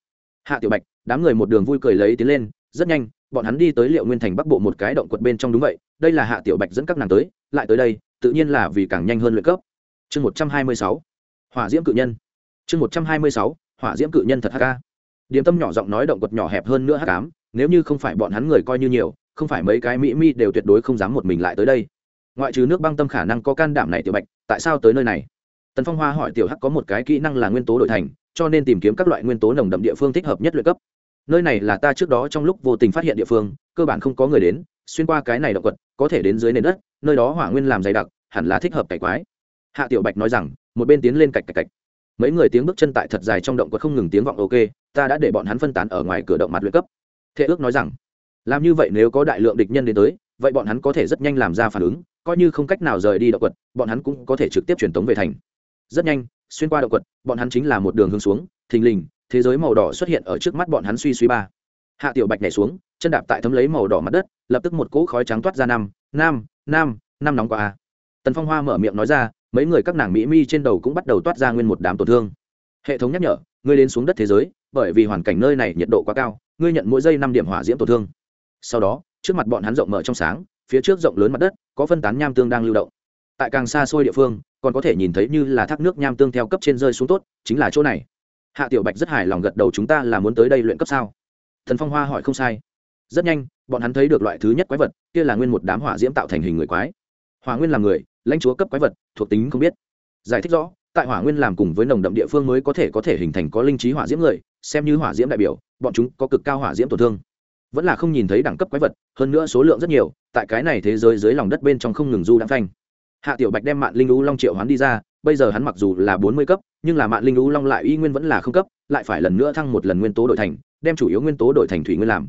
Hạ tiểu bạch, đám người một đường vui cười lấy tiến lên, rất nhanh, bọn hắn đi tới liệu nguyên thành bắc bộ một cái động quật bên trong đúng vậy, đây là hạ tiểu bạch dẫn các nàng tới, lại tới đây, tự nhiên là vì càng nhanh hơn luyện cấp. Chương một trăm hai mươi sáu, hỏa diễm cự nhân. Chương một trăm hai mươi sáu, hỏa diễm cự nhân thật hk điềm tâm nhỏ giọng nói động quật nhỏ hẹp hơn nữa hắc ám, nếu như không phải bọn hắn người coi như nhiều không phải mấy cái mỹ mi đều tuyệt đối không dám một mình lại tới đây. Ngoại trừ nước băng tâm khả năng có can đảm này tiểu bạch, tại sao tới nơi này? Tần phong hoa hỏi tiểu hắc có một cái kỹ năng là nguyên tố đổi thành, cho nên tìm kiếm các loại nguyên tố nồng đậm địa phương thích hợp nhất luyện cấp. Nơi này là ta trước đó trong lúc vô tình phát hiện địa phương, cơ bản không có người đến, xuyên qua cái này động quật, có thể đến dưới nền đất, nơi đó hỏa nguyên làm dày đặc, hẳn là thích hợp cải quái. Hạ tiểu bạch nói rằng, một bên tiến lên cạch cạch cạch. Mấy người tiếng bước chân tại thật dài trong động quật không ngừng tiếng vọng ok, ta đã để bọn hắn phân tán ở ngoài cửa động mặt luyện cấp. Thế ước nói rằng làm như vậy nếu có đại lượng địch nhân đến tới, vậy bọn hắn có thể rất nhanh làm ra phản ứng, coi như không cách nào rời đi động quật, bọn hắn cũng có thể trực tiếp truyền tống về thành. Rất nhanh, xuyên qua động quật, bọn hắn chính là một đường hướng xuống, thình lình, thế giới màu đỏ xuất hiện ở trước mắt bọn hắn suy suy ba. Hạ tiểu bạch nhảy xuống, chân đạp tại thấm lấy màu đỏ mặt đất, lập tức một cỗ khói trắng toát ra năm nam nam năm nóng qua tần phong hoa mở miệng nói ra, mấy người các nàng mỹ mi trên đầu cũng bắt đầu toát ra nguyên một đám tổn thương. Hệ thống nhắc nhở, ngươi đến xuống đất thế giới, bởi vì hoàn cảnh nơi này nhiệt độ quá cao, ngươi nhận mỗi giây năm điểm hỏa diễm tổn thương sau đó, trước mặt bọn hắn rộng mở trong sáng, phía trước rộng lớn mặt đất, có phân tán nham tương đang lưu động. Tại càng xa xôi địa phương, còn có thể nhìn thấy như là thác nước nham tương theo cấp trên rơi xuống tốt, chính là chỗ này. Hạ tiểu bạch rất hài lòng gật đầu, chúng ta là muốn tới đây luyện cấp sao? Thần phong hoa hỏi, không sai. Rất nhanh, bọn hắn thấy được loại thứ nhất quái vật, kia là nguyên một đám hỏa diễm tạo thành hình người quái. Hỏa nguyên là người, lãnh chúa cấp quái vật, thuộc tính không biết. Giải thích rõ, tại hỏa nguyên làm cùng với nồng đậm địa phương mới có thể có thể hình thành có linh trí hỏa diễm người, xem như hỏa diễm đại biểu, bọn chúng có cực cao hỏa diễm tổn thương vẫn là không nhìn thấy đẳng cấp quái vật, hơn nữa số lượng rất nhiều, tại cái này thế giới dưới lòng đất bên trong không ngừng du đãng phanh. Hạ tiểu bạch đem mạng linh lũ long triệu hoán đi ra, bây giờ hắn mặc dù là bốn mươi cấp, nhưng là mạng linh lũ long lại y nguyên vẫn là không cấp, lại phải lần nữa thăng một lần nguyên tố đổi thành, đem chủ yếu nguyên tố đổi thành thủy nguyên làm.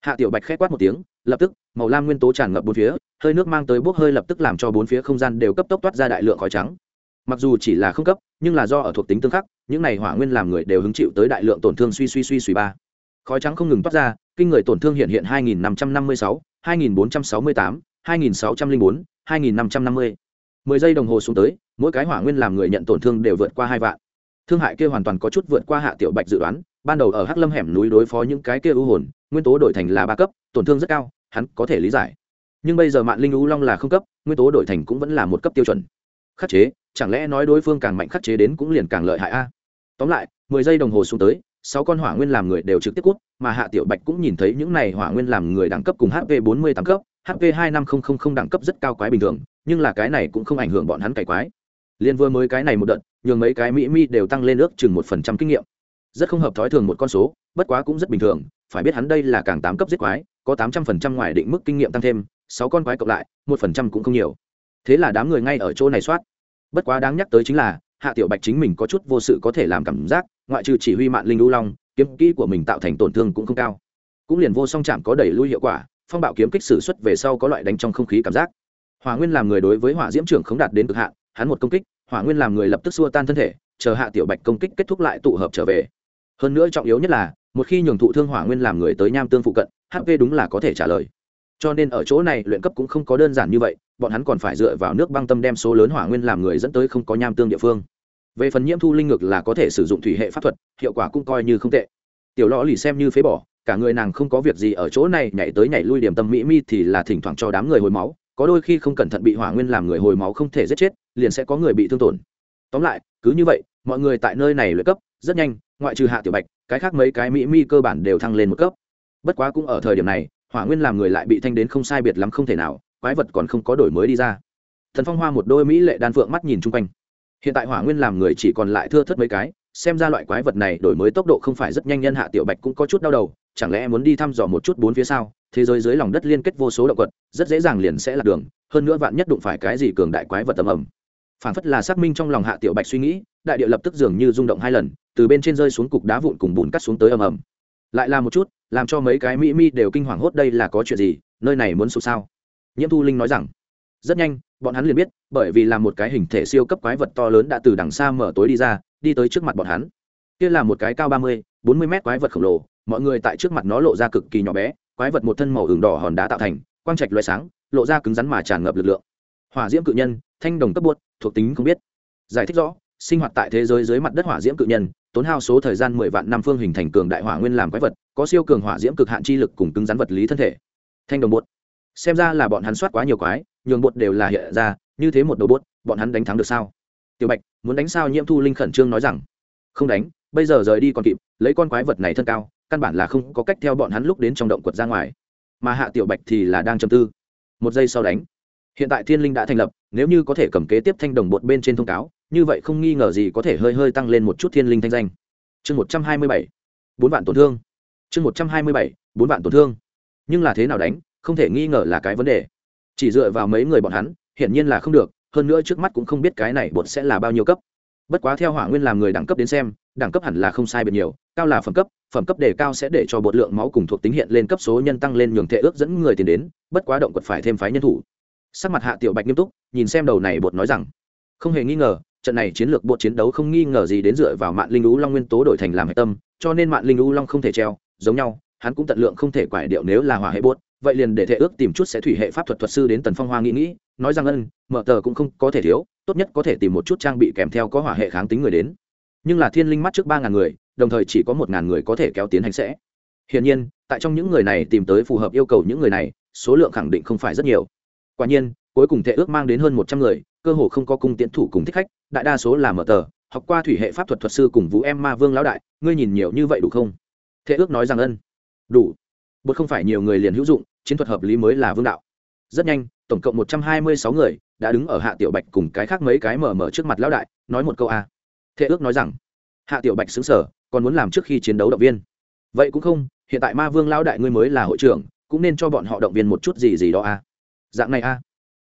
Hạ tiểu bạch khét quát một tiếng, lập tức, màu lam nguyên tố tràn ngập bốn phía, hơi nước mang tới bốc hơi lập tức làm cho bốn phía không gian đều cấp tốc toát ra đại lượng khói trắng. Mặc dù chỉ là không cấp, nhưng là do ở thuộc tính tương khắc, những này hỏa nguyên làm người đều hứng chịu tới đại lượng tổn thương suy suy suy suy ba khói trắng không ngừng toát ra kinh người tổn thương hiện hiện 2556, 2468, 2604, 2550. 10 giây đồng hồ xuống tới, mỗi cái hỏa nguyên làm người nhận tổn thương đều vượt qua hai vạn. Thương hại kia hoàn toàn có chút vượt qua Hạ Tiểu Bạch dự đoán, ban đầu ở Hắc Lâm hẻm núi đối phó những cái kia u hồn, nguyên tố đổi thành là ba cấp, tổn thương rất cao, hắn có thể lý giải. Nhưng bây giờ Mạn Linh U Long là không cấp, nguyên tố đổi thành cũng vẫn là một cấp tiêu chuẩn. Khắc chế, chẳng lẽ nói đối phương càng mạnh khắc chế đến cũng liền càng lợi hại a? Tóm lại, 10 giây đồng hồ xuống tới, sáu con hỏa nguyên làm người đều trực tiếp cút, mà hạ tiểu bạch cũng nhìn thấy những này hỏa nguyên làm người đẳng cấp cùng hp bốn mươi tám cấp hp hai năm không không không đẳng cấp rất cao quái bình thường, nhưng là cái này cũng không ảnh hưởng bọn hắn cải quái. Liên vừa mới cái này một đợt, nhường mấy cái mỹ mi đều tăng lên ước chừng một phần trăm kinh nghiệm. Rất không hợp thói thường một con số, bất quá cũng rất bình thường, phải biết hắn đây là càng tám cấp giết quái, có tám trăm phần trăm ngoài định mức kinh nghiệm tăng thêm, sáu con quái cộng lại, một phần trăm cũng không nhiều. Thế là đám người ngay ở chỗ này soát. Bất quá đáng nhắc tới chính là, hạ tiểu bạch chính mình có chút vô sự có thể làm cảm giác ngoại trừ chỉ huy mạng linh lưu long, kiếm kỹ của mình tạo thành tổn thương cũng không cao. Cũng liền vô song chạm có đẩy lui hiệu quả, phong bạo kiếm kích sử xuất về sau có loại đánh trong không khí cảm giác. Hỏa nguyên làm người đối với hỏa diễm trưởng không đạt đến cực hạn, hắn một công kích, hỏa nguyên làm người lập tức xua tan thân thể, chờ hạ tiểu bạch công kích kết thúc lại tụ hợp trở về. Hơn nữa trọng yếu nhất là, một khi nhường thụ thương hỏa nguyên làm người tới nham tương phụ cận hp đúng là có thể trả lời. Cho nên ở chỗ này luyện cấp cũng không có đơn giản như vậy, bọn hắn còn phải dựa vào nước băng tâm đem số lớn hỏa nguyên làm người dẫn tới không có nham tương địa phương về phần nhiễm thu linh ngược là có thể sử dụng thủy hệ pháp thuật, hiệu quả cũng coi như không tệ. Tiểu lò lì xem như phế bỏ, cả người nàng không có việc gì ở chỗ này, nhảy tới nhảy lui điểm tâm mỹ mi thì là thỉnh thoảng cho đám người hồi máu, có đôi khi không cẩn thận bị hỏa nguyên làm người hồi máu không thể giết chết, liền sẽ có người bị thương tổn. Tóm lại, cứ như vậy, mọi người tại nơi này luyện cấp, rất nhanh, ngoại trừ hạ tiểu bạch, cái khác mấy cái mỹ mi cơ bản đều thăng lên một cấp. Bất quá cũng ở thời điểm này, hỏa nguyên làm người lại bị thanh đến không sai biệt lắm không thể nào, quái vật còn không có đổi mới đi ra. Thần phong hoa một đôi mỹ lệ đan phượng mắt nhìn chung quanh hiện tại hỏa nguyên làm người chỉ còn lại thưa thất mấy cái, xem ra loại quái vật này đổi mới tốc độ không phải rất nhanh, nhân hạ tiểu bạch cũng có chút đau đầu, chẳng lẽ muốn đi thăm dò một chút bốn phía sau thế giới dưới lòng đất liên kết vô số động vật, rất dễ dàng liền sẽ lạc đường, hơn nữa vạn nhất đụng phải cái gì cường đại quái vật tầm ẩm phản phất là xác minh trong lòng hạ tiểu bạch suy nghĩ, đại địa lập tức dường như rung động hai lần, từ bên trên rơi xuống cục đá vụn cùng bùn cắt xuống tới ầm ầm. Lại là một chút, làm cho mấy cái mỹ mi đều kinh hoàng hốt đây là có chuyện gì, nơi này muốn sụp sao? Nhiễm thu linh nói rằng, rất nhanh bọn hắn liền biết, bởi vì là một cái hình thể siêu cấp quái vật to lớn đã từ đằng xa mở tối đi ra, đi tới trước mặt bọn hắn. Kia là một cái cao ba mươi, bốn mươi mét quái vật khổng lồ, mọi người tại trước mặt nó lộ ra cực kỳ nhỏ bé, quái vật một thân màu ửng đỏ hòn đá tạo thành, quang trạch loại sáng, lộ ra cứng rắn mà tràn ngập lực lượng. Hỏa diễm cự nhân, thanh đồng cấp buốt, thuộc tính không biết. Giải thích rõ, sinh hoạt tại thế giới dưới mặt đất hỏa diễm cự nhân, tốn hao số thời gian mười vạn năm phương hình thành cường đại hỏa nguyên làm quái vật, có siêu cường hỏa diễm cực hạn chi lực cùng cứng rắn vật lý thân thể. Thanh đồng bột xem ra là bọn hắn soát quá nhiều quái, nhường bột đều là hiện ra, như thế một đầu bốt bọn hắn đánh thắng được sao? Tiểu bạch, muốn đánh sao nhiễm thu linh khẩn trương nói rằng, không đánh, bây giờ rời đi còn kịp, lấy con quái vật này thân cao, căn bản là không có cách theo bọn hắn lúc đến trong động quật ra ngoài. Mà hạ tiểu bạch thì là đang châm tư. Một giây sau đánh. Hiện tại thiên linh đã thành lập, nếu như có thể cầm kế tiếp thanh đồng bột bên trên thông cáo, như vậy không nghi ngờ gì có thể hơi hơi tăng lên một chút thiên linh thanh danh. Chương một trăm hai mươi bảy. Bốn vạn tổn thương. Chương một trăm hai mươi bảy, bốn vạn tổn thương. Nhưng là thế nào đánh không thể nghi ngờ là cái vấn đề. Chỉ dựa vào mấy người bọn hắn, hiển nhiên là không được, hơn nữa trước mắt cũng không biết cái này bột sẽ là bao nhiêu cấp. Bất quá theo hỏa nguyên làm người đẳng cấp đến xem, đẳng cấp hẳn là không sai biệt nhiều, cao là phẩm cấp phẩm cấp đề cao sẽ để cho bột lượng máu cùng thuộc tính hiện lên cấp số nhân tăng lên nhường thể ước dẫn người tiền đến, bất quá động quật phải thêm phái nhân thủ. Sắc mặt hạ tiểu bạch nghiêm túc, nhìn xem đầu này bột nói rằng, không hề nghi ngờ, trận này chiến lược bột chiến đấu không nghi ngờ gì đến dựa vào mạng linh lũ long nguyên tố đổi thành làm hệ tâm, cho nên mạng linh lũ long không thể treo, giống nhau, hắn cũng tận lượng không thể quải điệu nếu là hỏa hệ bột vậy liền để thể ước tìm chút sẽ thủy hệ pháp thuật thuật sư đến tần phong hoa nghĩ nghĩ, nói rằng ân, mở tờ cũng không có thể thiếu, tốt nhất có thể tìm một chút trang bị kèm theo có hỏa hệ kháng tính người đến. Nhưng là thiên linh mắt trước ba ngàn người, đồng thời chỉ có một ngàn người có thể kéo tiến hành sẽ. Hiển nhiên, tại trong những người này tìm tới phù hợp yêu cầu những người này, số lượng khẳng định không phải rất nhiều. Quả nhiên, cuối cùng thể ước mang đến hơn một trăm người, cơ hồ không có cung tiến thủ cùng thích khách, đại đa số là mở tờ, học qua thủy hệ pháp thuật thuật sư cùng vũ em ma vương lão đại, ngươi nhìn nhiều như vậy đủ không? Thế ước nói rằng ân. Đủ. Bột không phải nhiều người liền hữu dụng chiến thuật hợp lý mới là vương đạo. Rất nhanh, tổng cộng một trăm hai mươi sáu người đã đứng ở hạ tiểu bạch cùng cái khác mấy cái mở mở trước mặt lão đại, nói một câu a. Thế ước nói rằng, hạ tiểu bạch xứng sở, còn muốn làm trước khi chiến đấu động viên. Vậy cũng không, hiện tại ma vương lão đại ngươi mới là hội trưởng, cũng nên cho bọn họ động viên một chút gì gì đó a. Dạng này a.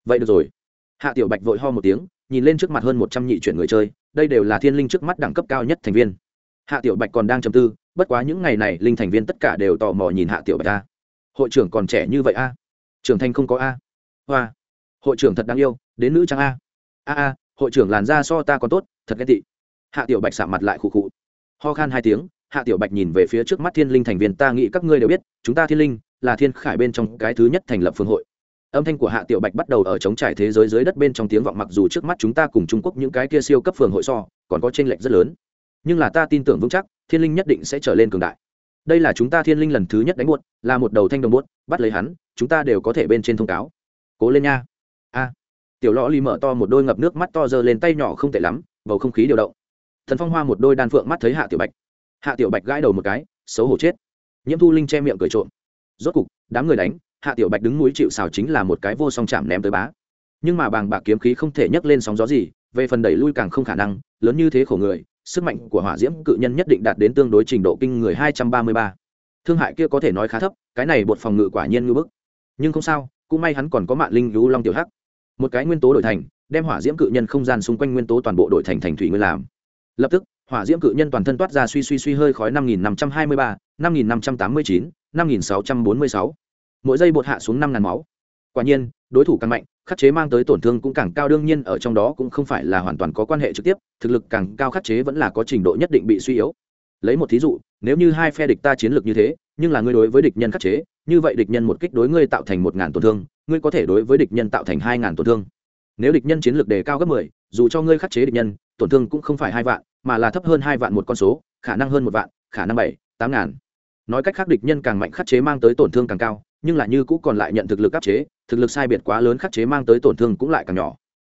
Vậy được rồi. Hạ tiểu bạch vội ho một tiếng, nhìn lên trước mặt hơn một trăm nhị chuyển người chơi, đây đều là thiên linh trước mắt đẳng cấp cao nhất thành viên. Hạ tiểu bạch còn đang chầm tư, bất quá những ngày này linh thành viên tất cả đều tò mò nhìn hạ tiểu bạch a hội trưởng còn trẻ như vậy a? Trưởng thành không có a? Hoa. Hội trưởng thật đáng yêu, đến nữ trang a. A a, hội trưởng làn da so ta còn tốt, thật ghen tị. Hạ tiểu bạch sạm mặt lại khụ khụ. Ho khan hai tiếng, hạ tiểu bạch nhìn về phía trước mắt thiên linh thành viên, ta nghĩ các ngươi đều biết, chúng ta thiên linh là thiên khải bên trong cái thứ nhất thành lập phương hội. Âm thanh của hạ tiểu bạch bắt đầu ở chống trải thế giới dưới đất bên trong tiếng vọng mặc dù trước mắt chúng ta cùng trung quốc những cái kia siêu cấp phường hội so, còn có tranh lệch rất lớn. Nhưng là ta tin tưởng vững chắc, thiên linh nhất định sẽ trở lên cường đại đây là chúng ta thiên linh lần thứ nhất đánh buốt, là một đầu thanh đồng buốt, bắt lấy hắn, chúng ta đều có thể bên trên thông cáo. Cố lên nha. A. Tiểu lõ ly mở to một đôi ngập nước mắt to giơ lên tay nhỏ không tệ lắm, bầu không khí điều động. Thần phong hoa một đôi đan phượng mắt thấy hạ tiểu bạch. Hạ tiểu bạch gãi đầu một cái, xấu hổ chết. Nhiễm thu linh che miệng cười trộm. Rốt cục, đám người đánh, hạ tiểu bạch đứng núi chịu xào chính là một cái vô song chạm ném tới bá. Nhưng mà bàng bạc kiếm khí không thể nhấc lên sóng gió gì, về phần đẩy lui càng không khả năng, lớn như thế khổ người sức mạnh của hỏa diễm cự nhân nhất định đạt đến tương đối trình độ kinh người hai trăm ba mươi ba. Thương hại kia có thể nói khá thấp, cái này bột phòng ngự quả nhiên ngư bức. Nhưng không sao, cũng may hắn còn có mạng linh lũ long tiểu hắc. Một cái nguyên tố đổi thành, đem hỏa diễm cự nhân không gian xung quanh nguyên tố toàn bộ đổi thành thành thủy nguyên làm. Lập tức, hỏa diễm cự nhân toàn thân toát ra suy suy suy hơi khói năm nghìn năm trăm hai mươi ba, năm nghìn năm trăm tám mươi chín, năm nghìn sáu trăm bốn mươi sáu. Mỗi giây bột hạ xuống năm ngàn máu. Quả nhiên, đối thủ càng mạnh khắc chế mang tới tổn thương cũng càng cao, đương nhiên ở trong đó cũng không phải là hoàn toàn có quan hệ trực tiếp, thực lực càng cao khắc chế vẫn là có trình độ nhất định bị suy yếu. Lấy một thí dụ, nếu như hai phe địch ta chiến lược như thế, nhưng là ngươi đối với địch nhân khắc chế, như vậy địch nhân một kích đối ngươi tạo thành một ngàn tổn thương, ngươi có thể đối với địch nhân tạo thành hai ngàn tổn thương. Nếu địch nhân chiến lược đề cao gấp mười, dù cho ngươi khắc chế địch nhân, tổn thương cũng không phải hai vạn, mà là thấp hơn hai vạn một con số, khả năng hơn một vạn, khả năng bảy, tám ngàn. Nói cách khác địch nhân càng mạnh khắc chế mang tới tổn thương càng cao nhưng là như cũ còn lại nhận thực lực áp chế thực lực sai biệt quá lớn khắc chế mang tới tổn thương cũng lại càng nhỏ.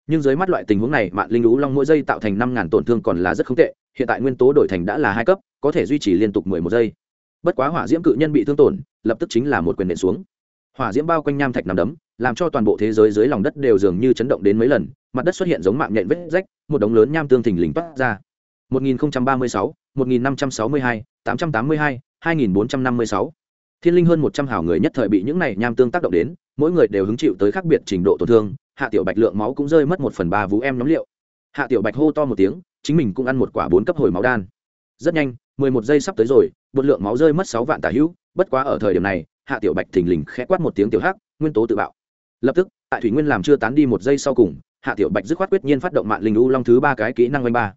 Nhưng dưới mắt loại tình huống này mạng linh lũ long mỗi giây tạo thành năm ngàn tổn thương còn là rất không tệ hiện tại nguyên tố đổi thành đã là hai cấp có thể duy trì liên tục mười một giây. Bất quá hỏa diễm cự nhân bị thương tổn lập tức chính là một quyền nện xuống. Hỏa diễm bao quanh nham thạch nằm đấm làm cho toàn bộ thế giới dưới lòng đất đều dường như chấn động đến mấy lần mặt đất xuất hiện giống mạng nhện vết rách một đống lớn nham tương thình lình toát ra. 1036, 1562, 882, 2456. Thiên linh hơn 100 hảo người nhất thời bị những này nham tương tác động đến, mỗi người đều hứng chịu tới khác biệt trình độ tổn thương, Hạ Tiểu Bạch lượng máu cũng rơi mất một phần ba vũ em nhóm liệu. Hạ Tiểu Bạch hô to một tiếng, chính mình cũng ăn một quả bốn cấp hồi máu đan. Rất nhanh, 11 giây sắp tới rồi, một lượng máu rơi mất sáu vạn tả hữu, bất quá ở thời điểm này, Hạ Tiểu Bạch thình lình khẽ quát một tiếng tiểu hắc, nguyên tố tự bạo. Lập tức, tại thủy nguyên làm chưa tán đi một giây sau cùng, Hạ Tiểu Bạch dứt khoát quyết nhiên phát động mạng linh u long thứ ba cái kỹ năng oanh ba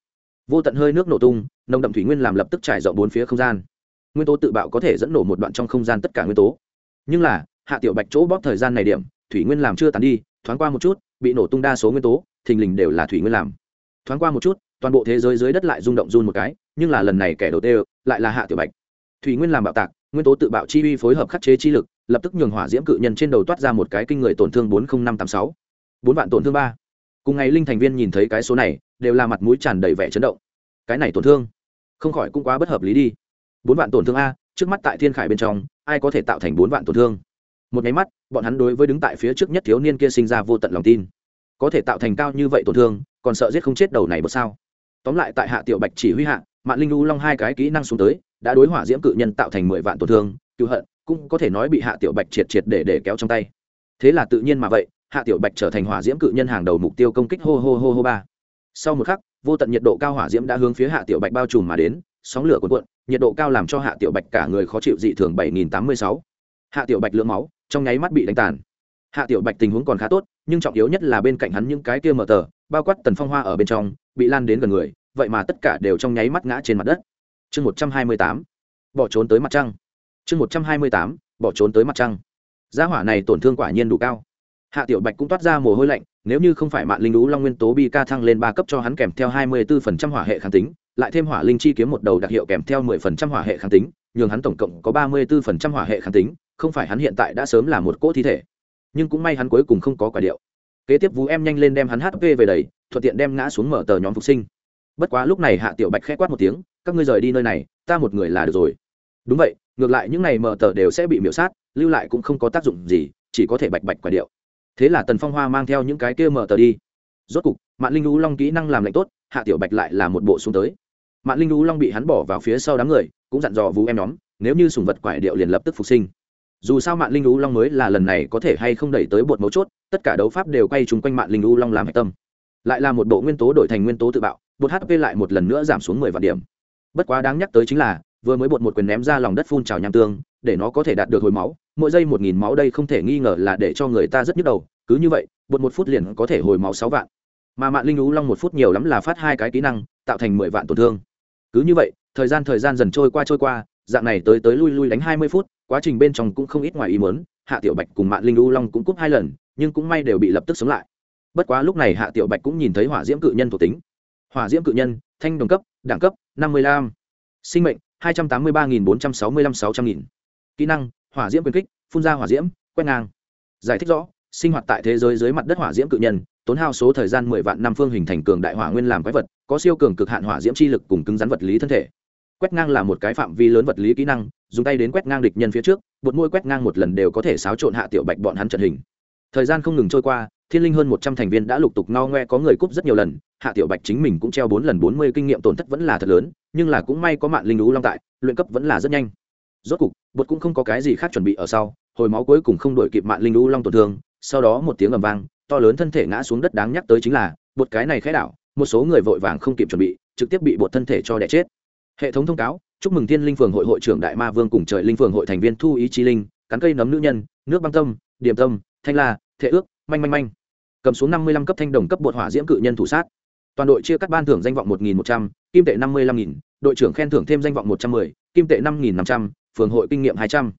vô tận hơi nước nổ tung nồng đậm thủy nguyên làm lập tức trải rộng bốn phía không gian nguyên tố tự bạo có thể dẫn nổ một đoạn trong không gian tất cả nguyên tố. Nhưng là, hạ tiểu bạch chỗ bóp thời gian này điểm, thủy nguyên làm chưa tàn đi, thoáng qua một chút, bị nổ tung đa số nguyên tố, thình lình đều là thủy nguyên làm. Thoáng qua một chút, toàn bộ thế giới dưới đất lại rung động run một cái, nhưng là lần này kẻ đầu tê lại là hạ tiểu bạch. Thủy nguyên làm bạo tạc, nguyên tố tự bạo chi uy phối hợp khắc chế chi lực, lập tức nhường hỏa diễm cự nhân trên đầu toát ra một cái kinh người tổn thương bốn nghìn năm t á m sáu. Bốn vạn tổn thương ba. Cùng ngày linh thành viên nhìn thấy cái số này, đều là mặt mũi tràn đầy vẻ chấn động. Cái này tổn thương, không khỏi cũng quá bất hợp lý đi bốn vạn tổn thương a, trước mắt tại thiên khải bên trong, ai có thể tạo thành bốn vạn tổn thương? Một máy mắt, bọn hắn đối với đứng tại phía trước nhất thiếu niên kia sinh ra vô tận lòng tin. Có thể tạo thành cao như vậy tổn thương, còn sợ giết không chết đầu này bớt sao? Tóm lại tại hạ tiểu bạch chỉ huy hạ mạng linh lưu long hai cái kỹ năng xuống tới, đã đối hỏa diễm cự nhân tạo thành mười vạn tổn thương, cựu hận, cũng có thể nói bị hạ tiểu bạch triệt triệt để để kéo trong tay. Thế là tự nhiên mà vậy, hạ tiểu bạch trở thành hỏa diễm cự nhân hàng đầu mục tiêu công kích hô hô hô hô ba. Sau một khắc, vô tận nhiệt độ cao hỏa diễm đã hướng phía hạ tiểu bạch bao trùm mà đến sóng lửa cuộn cuộn, nhiệt độ cao làm cho hạ tiểu bạch cả người khó chịu dị thường bảy nghìn tám mươi sáu. Hạ tiểu bạch lượng máu trong nháy mắt bị đánh tàn. Hạ tiểu bạch tình huống còn khá tốt, nhưng trọng yếu nhất là bên cạnh hắn những cái kia mở tờ, bao quát tần phong hoa ở bên trong, bị lan đến gần người, vậy mà tất cả đều trong nháy mắt ngã trên mặt đất. Chương một trăm hai mươi tám. Bỏ trốn tới mặt trăng. Chương một trăm hai mươi tám. Bỏ trốn tới mặt trăng. Gia hỏa này tổn thương quả nhiên đủ cao. Hạ tiểu bạch cũng toát ra mồ hôi lạnh, nếu như không phải mạng linh lũ long nguyên tố bi ca thăng lên ba cấp cho hắn kèm theo hai mươi 24% hỏa hệ kháng tính lại thêm hỏa linh chi kiếm một đầu đặc hiệu kèm theo 10% hỏa hệ kháng tính, nhường hắn tổng cộng có ba mươi 34% hỏa hệ kháng tính, không phải hắn hiện tại đã sớm là một cỗ thi thể. Nhưng cũng may hắn cuối cùng không có quả điệu. Kế tiếp vũ em nhanh lên đem hắn hp về đầy, thuận tiện đem ngã xuống mở tờ nhóm phục sinh. Bất quá lúc này hạ tiểu bạch khẽ quát một tiếng, các ngươi rời đi nơi này, ta một người là được rồi. Đúng vậy, ngược lại những này mở tờ đều sẽ bị miểu sát, lưu lại cũng không có tác dụng gì, chỉ có thể bạch bạch quả điệu. Thế là tần phong hoa mang theo những cái kia mở tờ đi. Rốt cục, Mạn linh lũ long kỹ năng làm lạnh tốt, hạ tiểu bạch lại là một bộ xuống tới mạng linh lũ long bị hắn bỏ vào phía sau đám người, cũng dặn dò vũ em nhóm, nếu như sùng vật quải điệu liền lập tức phục sinh. Dù sao mạng linh lũ long mới là lần này có thể hay không đẩy tới bột mấu chốt, tất cả đấu pháp đều quay chung quanh mạng linh lũ long làm hạch tâm. Lại là một bộ nguyên tố đổi thành nguyên tố tự bạo, bột hp lại một lần nữa giảm xuống mười vạn điểm. Bất quá đáng nhắc tới chính là, vừa mới bột một quyền ném ra lòng đất phun trào nham tương, để nó có thể đạt được hồi máu, mỗi giây một nghìn máu đây không thể nghi ngờ là để cho người ta rất nhức đầu, cứ như vậy, bột một phút liền có thể hồi máu sáu vạn. Mà mạng linh lũ long một phút nhiều lắm là phát hai cái kỹ năng, tạo thành mười vạn tổn thương cứ như vậy, thời gian thời gian dần trôi qua trôi qua, dạng này tới tới lui lui đánh hai mươi phút, quá trình bên trong cũng không ít ngoài ý mớn hạ tiểu bạch cùng mạng linh u long cũng cúp hai lần, nhưng cũng may đều bị lập tức sống lại. Bất quá lúc này hạ tiểu bạch cũng nhìn thấy hỏa diễm cự nhân thuộc tính. Hỏa diễm cự nhân, thanh đồng cấp, đẳng cấp, năm mươi lăm. Sinh mệnh, hai trăm tám mươi ba nghìn bốn trăm sáu mươi lăm sáu trăm nghìn. Kỹ năng, hỏa diễm quyền kích, phun ra hỏa diễm, quét ngang. Giải thích rõ sinh hoạt tại thế giới dưới mặt đất hỏa diễm cự nhân, tốn hao số thời gian mười vạn năm phương hình thành cường đại hỏa nguyên làm quái vật, có siêu cường cực hạn hỏa diễm chi lực cùng cứng rắn vật lý thân thể. Quét ngang là một cái phạm vi lớn vật lý kỹ năng, dùng tay đến quét ngang địch nhân phía trước, một môi quét ngang một lần đều có thể xáo trộn hạ tiểu bạch bọn hắn trận hình. Thời gian không ngừng trôi qua, thiên linh hơn một trăm thành viên đã lục tục no ngoe có người cúp rất nhiều lần, hạ tiểu bạch chính mình cũng treo bốn lần bốn mươi kinh nghiệm tổn thất vẫn là thật lớn, nhưng là cũng may có mạng linh lũ long tại, luyện cấp vẫn là rất nhanh. Rốt cục, bột cũng không có cái gì khác chuẩn bị ở sau, hồi máu cuối cùng không đổi kịp mạng linh lũ long tổn thương sau đó một tiếng ầm vang, to lớn thân thể ngã xuống đất đáng nhắc tới chính là, bột cái này khẽ đảo, một số người vội vàng không kịp chuẩn bị, trực tiếp bị bột thân thể cho đẻ chết. Hệ thống thông cáo, chúc mừng thiên linh phường hội hội trưởng đại ma vương cùng trời linh phường hội thành viên thu ý chi linh, cắn cây nấm nữ nhân, nước băng tâm, điểm tâm, thanh la thể ước, manh manh manh. Cầm xuống năm mươi lăm cấp thanh đồng cấp bột hỏa diễm cự nhân thủ sát. Toàn đội chia cắt ban thưởng danh vọng một nghìn một trăm, kim tệ năm mươi lăm nghìn, đội trưởng khen thưởng thêm danh vọng một trăm mười, kim tệ năm nghìn năm trăm, phường hội kinh nghiệm hai trăm.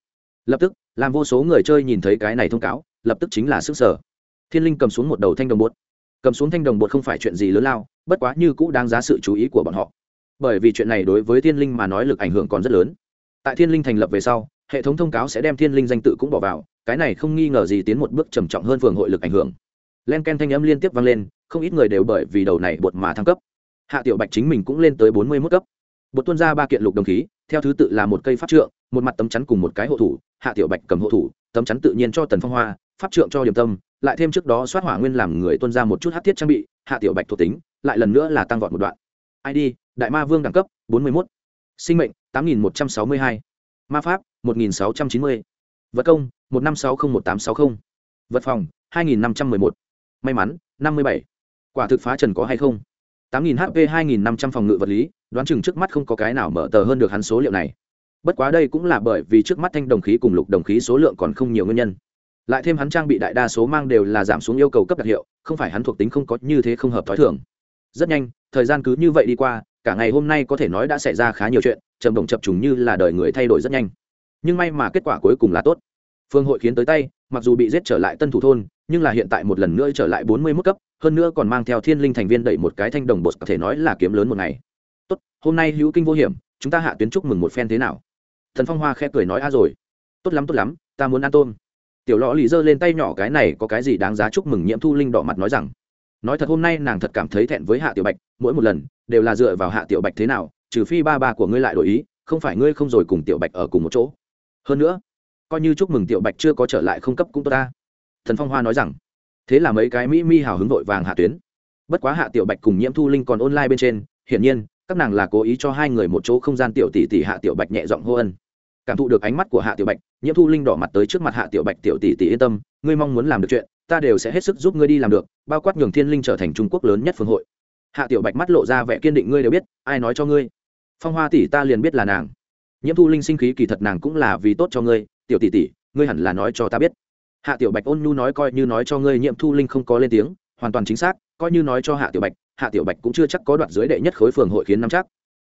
Lập tức, làm vô số người chơi nhìn thấy cái này thông cáo lập tức chính là sức sở. Thiên linh cầm xuống một đầu thanh đồng bột. Cầm xuống thanh đồng bột không phải chuyện gì lớn lao, bất quá như cũ đáng giá sự chú ý của bọn họ. Bởi vì chuyện này đối với thiên linh mà nói lực ảnh hưởng còn rất lớn. Tại thiên linh thành lập về sau, hệ thống thông cáo sẽ đem thiên linh danh tự cũng bỏ vào, cái này không nghi ngờ gì tiến một bước trầm trọng hơn phường hội lực ảnh hưởng. Len ken thanh âm liên tiếp vang lên, không ít người đều bởi vì đầu này bột mà thăng cấp. Hạ tiểu bạch chính mình cũng lên tới bốn mươi mức cấp. Bột tuân ra ba kiện lục đồng khí, theo thứ tự là một cây pháp trượng, một mặt tấm chắn cùng một cái hộ thủ, hạ tiểu bạch cầm hộ thủ, tấm chắn tự nhiên cho tần phong hoa pháp trượng cho điểm tâm, lại thêm trước đó soát hỏa nguyên làm người tuân ra một chút hát thiết trang bị, hạ tiểu bạch thuộc tính, lại lần nữa là tăng vọt một đoạn id đại ma vương đẳng cấp 41. sinh mệnh 8162. m a pháp 1690. vật công 1560180. vật phòng 2511. may mắn 57. quả thực phá trần có hay không 8.000 hp 2.500 phòng ngự vật lý, đoán chừng trước mắt không có cái nào mở tờ hơn được hắn số liệu này bất quá đây cũng là bởi vì trước mắt thanh đồng khí cùng lục đồng khí số lượng còn không nhiều nguyên nhân lại thêm hắn trang bị đại đa số mang đều là giảm xuống yêu cầu cấp đặc hiệu, không phải hắn thuộc tính không có như thế không hợp t h ó i thường. Rất nhanh, thời gian cứ như vậy đi qua, cả ngày hôm nay có thể nói đã xảy ra khá nhiều chuyện, trầm động chập trùng như là đời người thay đổi rất nhanh. Nhưng may mà kết quả cuối cùng là tốt. Phương hội khiến tới tay, mặc dù bị giết trở lại tân thủ thôn, nhưng là hiện tại một lần nữa trở lại bốn mươi mức cấp, hơn nữa còn mang theo thiên linh thành viên đẩy một cái thanh đồng bột, có thể nói là kiếm lớn một ngày. Tốt, hôm nay hữu kinh vô hiểm, chúng ta hạ tuyến chúc mừng một phen thế nào? Thần phong hoa khẽ cười nói, a rồi. Tốt lắm tốt lắm, ta muốn ăn tôm tiểu lõ lì giơ lên tay nhỏ, cái này có cái gì đáng giá chúc mừng nhiễm thu linh đỏ mặt nói rằng, nói thật hôm nay nàng thật cảm thấy thẹn với hạ tiểu bạch, mỗi một lần đều là dựa vào hạ tiểu bạch thế nào, trừ phi ba ba của ngươi lại đổi ý, không phải ngươi không rồi cùng tiểu bạch ở cùng một chỗ. Hơn nữa, coi như chúc mừng tiểu bạch chưa có trở lại không cấp cũng tốt ta. Thần phong hoa nói rằng, thế là mấy cái mỹ mi hào hứng vội vàng hạ tuyến. Bất quá hạ tiểu bạch cùng nhiễm thu linh còn online bên trên, hiển nhiên, các nàng là cố ý cho hai người một chỗ không gian tiểu tỷ tỷ hạ tiểu bạch nhẹ giọng hô ân. Cảm thụ được ánh mắt của hạ tiểu bạch nhiễm thu linh đỏ mặt tới trước mặt hạ tiểu bạch, tiểu tỷ tỷ yên tâm, ngươi mong muốn làm được chuyện, ta đều sẽ hết sức giúp ngươi đi làm được, bao quát nhường thiên linh trở thành trung quốc lớn nhất phương hội. Hạ tiểu bạch mắt lộ ra vẻ kiên định, ngươi đều biết, ai nói cho ngươi? Phong hoa tỷ ta liền biết là nàng. Nhiễm thu linh sinh khí kỳ thật nàng cũng là vì tốt cho ngươi, tiểu tỷ tỷ, ngươi hẳn là nói cho ta biết. Hạ tiểu bạch ôn nhu nói, coi như nói cho ngươi, nhiễm thu linh không có lên tiếng, hoàn toàn chính xác, coi như nói cho hạ tiểu bạch, hạ tiểu bạch cũng chưa chắc có đoạt dưới đệ nhất khối phường hội khiến nắm chắc.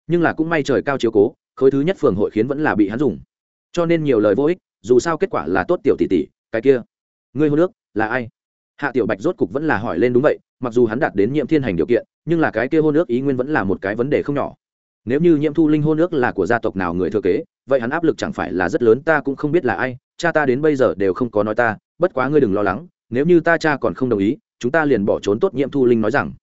Nhưng là cũng may trời cao chiếu cố, khối thứ nhất phường hội khiến vẫn là bị hắn dùng cho nên nhiều lời vô ích, dù sao kết quả là tốt tiểu tỷ tỷ, cái kia. Ngươi hô nước là ai? Hạ tiểu bạch rốt cục vẫn là hỏi lên đúng vậy, mặc dù hắn đạt đến nhiệm thiên hành điều kiện, nhưng là cái kia hôn nước ý nguyên vẫn là một cái vấn đề không nhỏ. Nếu như nhiễm thu linh hôn nước là của gia tộc nào người thừa kế, vậy hắn áp lực chẳng phải là rất lớn, ta cũng không biết là ai, cha ta đến bây giờ đều không có nói ta, bất quá ngươi đừng lo lắng, nếu như ta cha còn không đồng ý, chúng ta liền bỏ trốn tốt nhiễm thu linh nói rằng.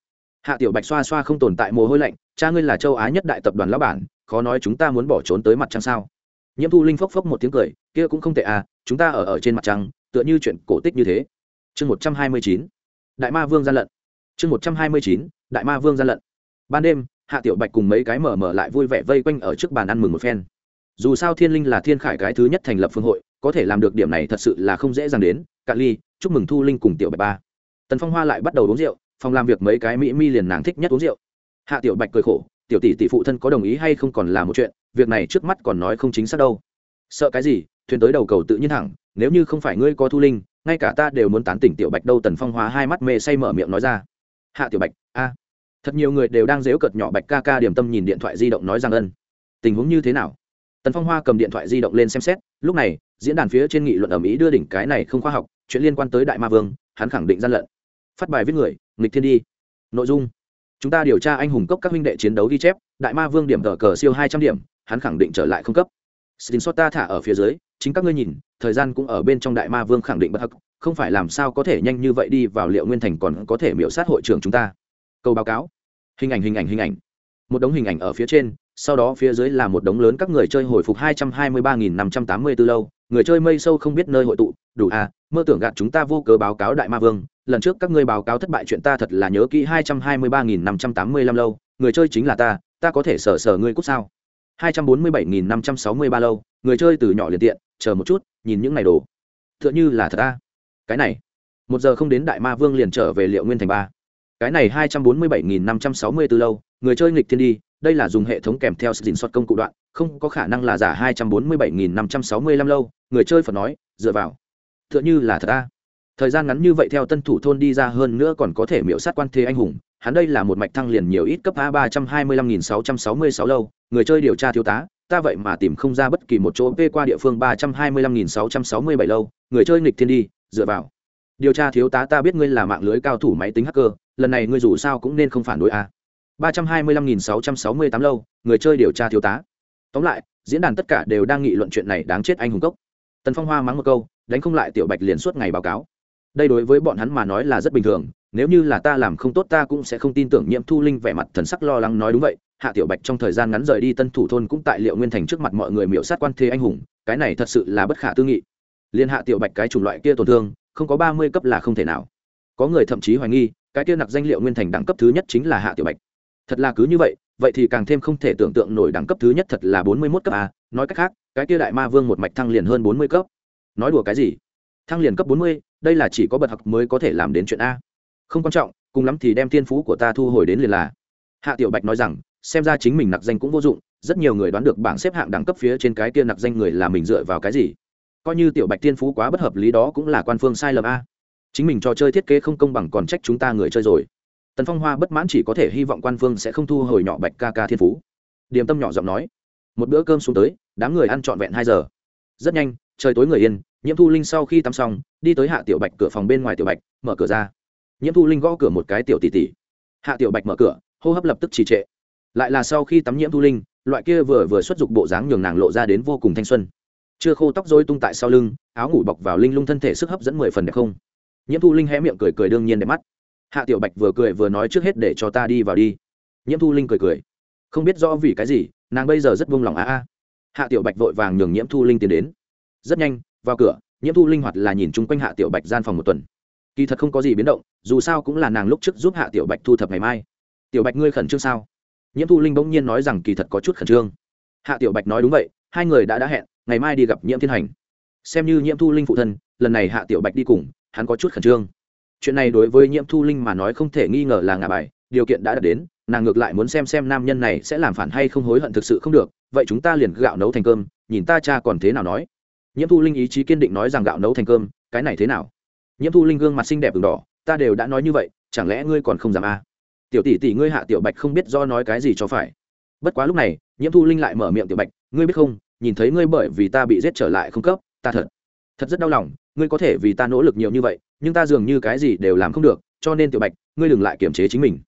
Hạ tiểu bạch xoa xoa không tồn tại mồ hôi lạnh, cha ngươi là châu á nhất đại tập đoàn lão bản, khó nói chúng ta muốn bỏ trốn tới mặt trăng sao nhiễm thu linh phốc phốc một tiếng cười, kia cũng không tệ à chúng ta ở ở trên mặt trăng, tựa như chuyện cổ tích như thế. Chương một trăm hai mươi chín, đại ma vương gian lận. Chương một trăm hai mươi chín, đại ma vương gian lận. Ban đêm, hạ tiểu bạch cùng mấy cái mở mở lại vui vẻ vây quanh ở trước bàn ăn mừng một phen. Dù sao thiên linh là thiên khải cái thứ nhất thành lập phương hội, có thể làm được điểm này thật sự là không dễ dàng đến. Cạn ly, chúc mừng thu linh cùng tiểu bạch ba. Tần phong hoa lại bắt đầu uống rượu, phòng làm việc mấy cái mỹ mi liền nàng thích nhất uống rượu. Hạ tiểu bạch cười khổ, tiểu tỷ tỷ phụ thân có đồng ý hay không còn là một chuyện việc này trước mắt còn nói không chính xác đâu. Sợ cái gì, thuyền tới đầu cầu tự nhiên thẳng nếu như không phải ngươi có thu linh, ngay cả ta đều muốn tán tỉnh tiểu bạch đâu, tần phong hoa hai mắt mê say mở miệng nói ra. Hạ tiểu bạch, a. Thật nhiều người đều đang dếu cợt nhỏ bạch ca ca điểm tâm nhìn điện thoại di động nói rằng ân. Tình huống như thế nào? Tần phong hoa cầm điện thoại di động lên xem xét, lúc này, diễn đàn phía trên nghị luận ở Mỹ đưa đỉnh cái này không khoa học, chuyện liên quan tới đại ma vương, hắn khẳng định gian lận. Phát bài viết người, nghịch thiên đi. Nội dung. Chúng ta điều tra anh hùng cốc các huynh đệ chiến đấu ghi chép, đại ma vương điểm cờ cờ siêu hai trăm điểm hắn khẳng định trở lại không cấp. Xin xót ta thả ở phía dưới, chính các ngươi nhìn, thời gian cũng ở bên trong đại ma vương khẳng định bất hắc, không phải làm sao có thể nhanh như vậy đi vào liệu nguyên thành còn có thể miễu sát hội trưởng chúng ta. Câu báo cáo. Hình ảnh hình ảnh hình ảnh. Một đống hình ảnh ở phía trên, sau đó phía dưới là một đống lớn các người chơi hồi phục hai trăm hai mươi ba nghìn năm trăm tám mươi b lâu, người chơi mây sâu không biết nơi hội tụ, đủ à mơ tưởng gạt chúng ta vô cớ báo cáo đại ma vương, lần trước các ngươi báo cáo thất bại chuyện ta thật là nhớ kỹ hai trăm hai mươi ba nghìn năm trăm tám mươi lăm lâu, người chơi chính là ta ta có thể sở sở ngươi cút sao? Hai trăm bốn mươi bảy nghìn năm trăm sáu mươi ba lâu người chơi từ nhỏ liền tiện chờ một chút nhìn những này đồ. Tựa như là thật a, cái này. Một giờ không đến đại ma vương liền trở về liệu nguyên thành ba. Cái này hai trăm bốn mươi bảy nghìn năm trăm sáu mươi từ lâu người chơi nghịch thiên đi đây là dùng hệ thống kèm theo sự dình soát công cụ đoạn không có khả năng là giả hai trăm bốn mươi bảy nghìn năm trăm sáu mươi lăm lâu người chơi phải nói dựa vào. Tựa như là thật a, thời gian ngắn như vậy theo tân thủ thôn đi ra hơn nữa còn có thể miễu sát quan thế anh hùng hắn đây là một mạch thăng liền nhiều ít cấp a ba trăm hai mươi lăm nghìn sáu trăm sáu mươi sáu lâu, người chơi điều tra thiếu tá, ta vậy mà tìm không ra bất kỳ một chỗ p qua địa phương ba trăm hai mươi lăm nghìn sáu trăm sáu mươi bảy lâu, người chơi nghịch thiên đi, dựa vào. Điều tra thiếu tá ta biết ngươi là mạng lưới cao thủ máy tính hacker, lần này ngươi dù sao cũng nên không phản đối a. Ba trăm hai mươi lăm nghìn sáu trăm sáu mươi tám lâu, người chơi điều tra thiếu tá. Tóm lại, diễn đàn tất cả đều đang nghị luận chuyện này đáng chết anh hùng cốc. Tần phong hoa mắng một câu, đánh không lại tiểu bạch liền suốt ngày báo cáo. Đây đối với bọn hắn mà nói là rất bình thường nếu như là ta làm không tốt ta cũng sẽ không tin tưởng nhiễm thu linh vẻ mặt thần sắc lo lắng nói đúng vậy, hạ tiểu bạch trong thời gian ngắn rời đi tân thủ thôn cũng tại liệu nguyên thành trước mặt mọi người miễu sát quan thế anh hùng, cái này thật sự là bất khả tư nghị. Liên hạ tiểu bạch cái chủng loại kia tổn thương, không có ba mươi cấp là không thể nào. Có người thậm chí hoài nghi, cái kia nặc danh liệu nguyên thành đẳng cấp thứ nhất chính là hạ tiểu bạch. Thật là cứ như vậy vậy thì càng thêm không thể tưởng tượng nổi đẳng cấp thứ nhất thật là bốn mươi mốt cấp a, nói cách khác, cái kia đại ma vương một mạch thăng liền hơn bốn mươi cấp. Nói đùa cái gì? Thăng liền cấp bốn mươi, đây là chỉ có bậc học mới có thể làm đến chuyện a không quan trọng, cùng lắm thì đem thiên phú của ta thu hồi đến liền là. Hạ tiểu bạch nói rằng, xem ra chính mình nặc danh cũng vô dụng, rất nhiều người đoán được bảng xếp hạng đẳng cấp phía trên cái kia nặc danh người là mình dựa vào cái gì. Coi như tiểu bạch thiên phú quá bất hợp lý đó cũng là quan phương sai lầm a. Chính mình trò chơi thiết kế không công bằng còn trách chúng ta người chơi rồi. Tần phong hoa bất mãn chỉ có thể hy vọng quan phương sẽ không thu hồi nhỏ bạch ca ca thiên phú. Điềm tâm nhỏ giọng nói, một bữa cơm xuống tới, đám người ăn trọn vẹn hai giờ. Rất nhanh, trời tối người yên, nhiễm thu linh sau khi tắm xong, đi tới hạ tiểu bạch cửa phòng bên ngoài tiểu bạch, mở cửa ra nhiễm thu linh gõ cửa một cái tiểu tỷ tỷ hạ tiểu bạch mở cửa, hô hấp lập tức trì trệ. Lại là sau khi tắm nhiễm thu linh, loại kia vừa vừa xuất dục bộ dáng nhường nàng lộ ra đến vô cùng thanh xuân. Chưa khô tóc dôi tung tại sau lưng, áo ngủ bọc vào linh lung thân thể sức hấp dẫn mười phần đẹp không? Nhiễm thu linh hé miệng cười cười đương nhiên đẹp mắt. Hạ tiểu bạch vừa cười vừa nói trước hết để cho ta đi vào đi. Nhiễm thu linh cười cười. Không biết rõ vì cái gì, nàng bây giờ rất vung lòng á a hạ tiểu bạch vội vàng nhường nhiễm thu linh tiến đến. Rất nhanh, vào cửa, nhiễm thu linh hoạt là nhìn chung quanh hạ tiểu bạch gian phòng một tuần kỳ thật không có gì biến động, dù sao cũng là nàng lúc trước giúp hạ tiểu bạch thu thập ngày mai. Tiểu bạch ngươi khẩn trương sao? Nhiễm thu linh bỗng nhiên nói rằng kỳ thật có chút khẩn trương. Hạ tiểu bạch nói đúng vậy, hai người đã đã hẹn, ngày mai đi gặp nhiễm thiên hành. Xem như nhiễm thu linh phụ thân, lần này hạ tiểu bạch đi cùng, hắn có chút khẩn trương. Chuyện này đối với nhiễm thu linh mà nói không thể nghi ngờ là ngà bài, điều kiện đã đạt đến, nàng ngược lại muốn xem xem nam nhân này sẽ làm phản hay không hối hận thực sự không được, vậy chúng ta liền gạo nấu thành cơm, nhìn ta cha còn thế nào nói. Nhiễm thu linh ý chí kiên định nói rằng gạo nấu thành cơm, cái này thế nào? Nhiễm thu linh gương mặt xinh đẹp đường đỏ, ta đều đã nói như vậy, chẳng lẽ ngươi còn không dám à? tiểu tỷ tỷ ngươi hạ tiểu bạch không biết do nói cái gì cho phải. Bất quá lúc này, nhiễm thu linh lại mở miệng, tiểu bạch, ngươi biết không, nhìn thấy ngươi bởi vì ta bị giết trở lại không cấp, ta thật thật rất đau lòng, ngươi có thể vì ta nỗ lực nhiều như vậy, nhưng ta dường như cái gì đều làm không được, cho nên tiểu bạch, ngươi đừng lại kiềm chế chính mình.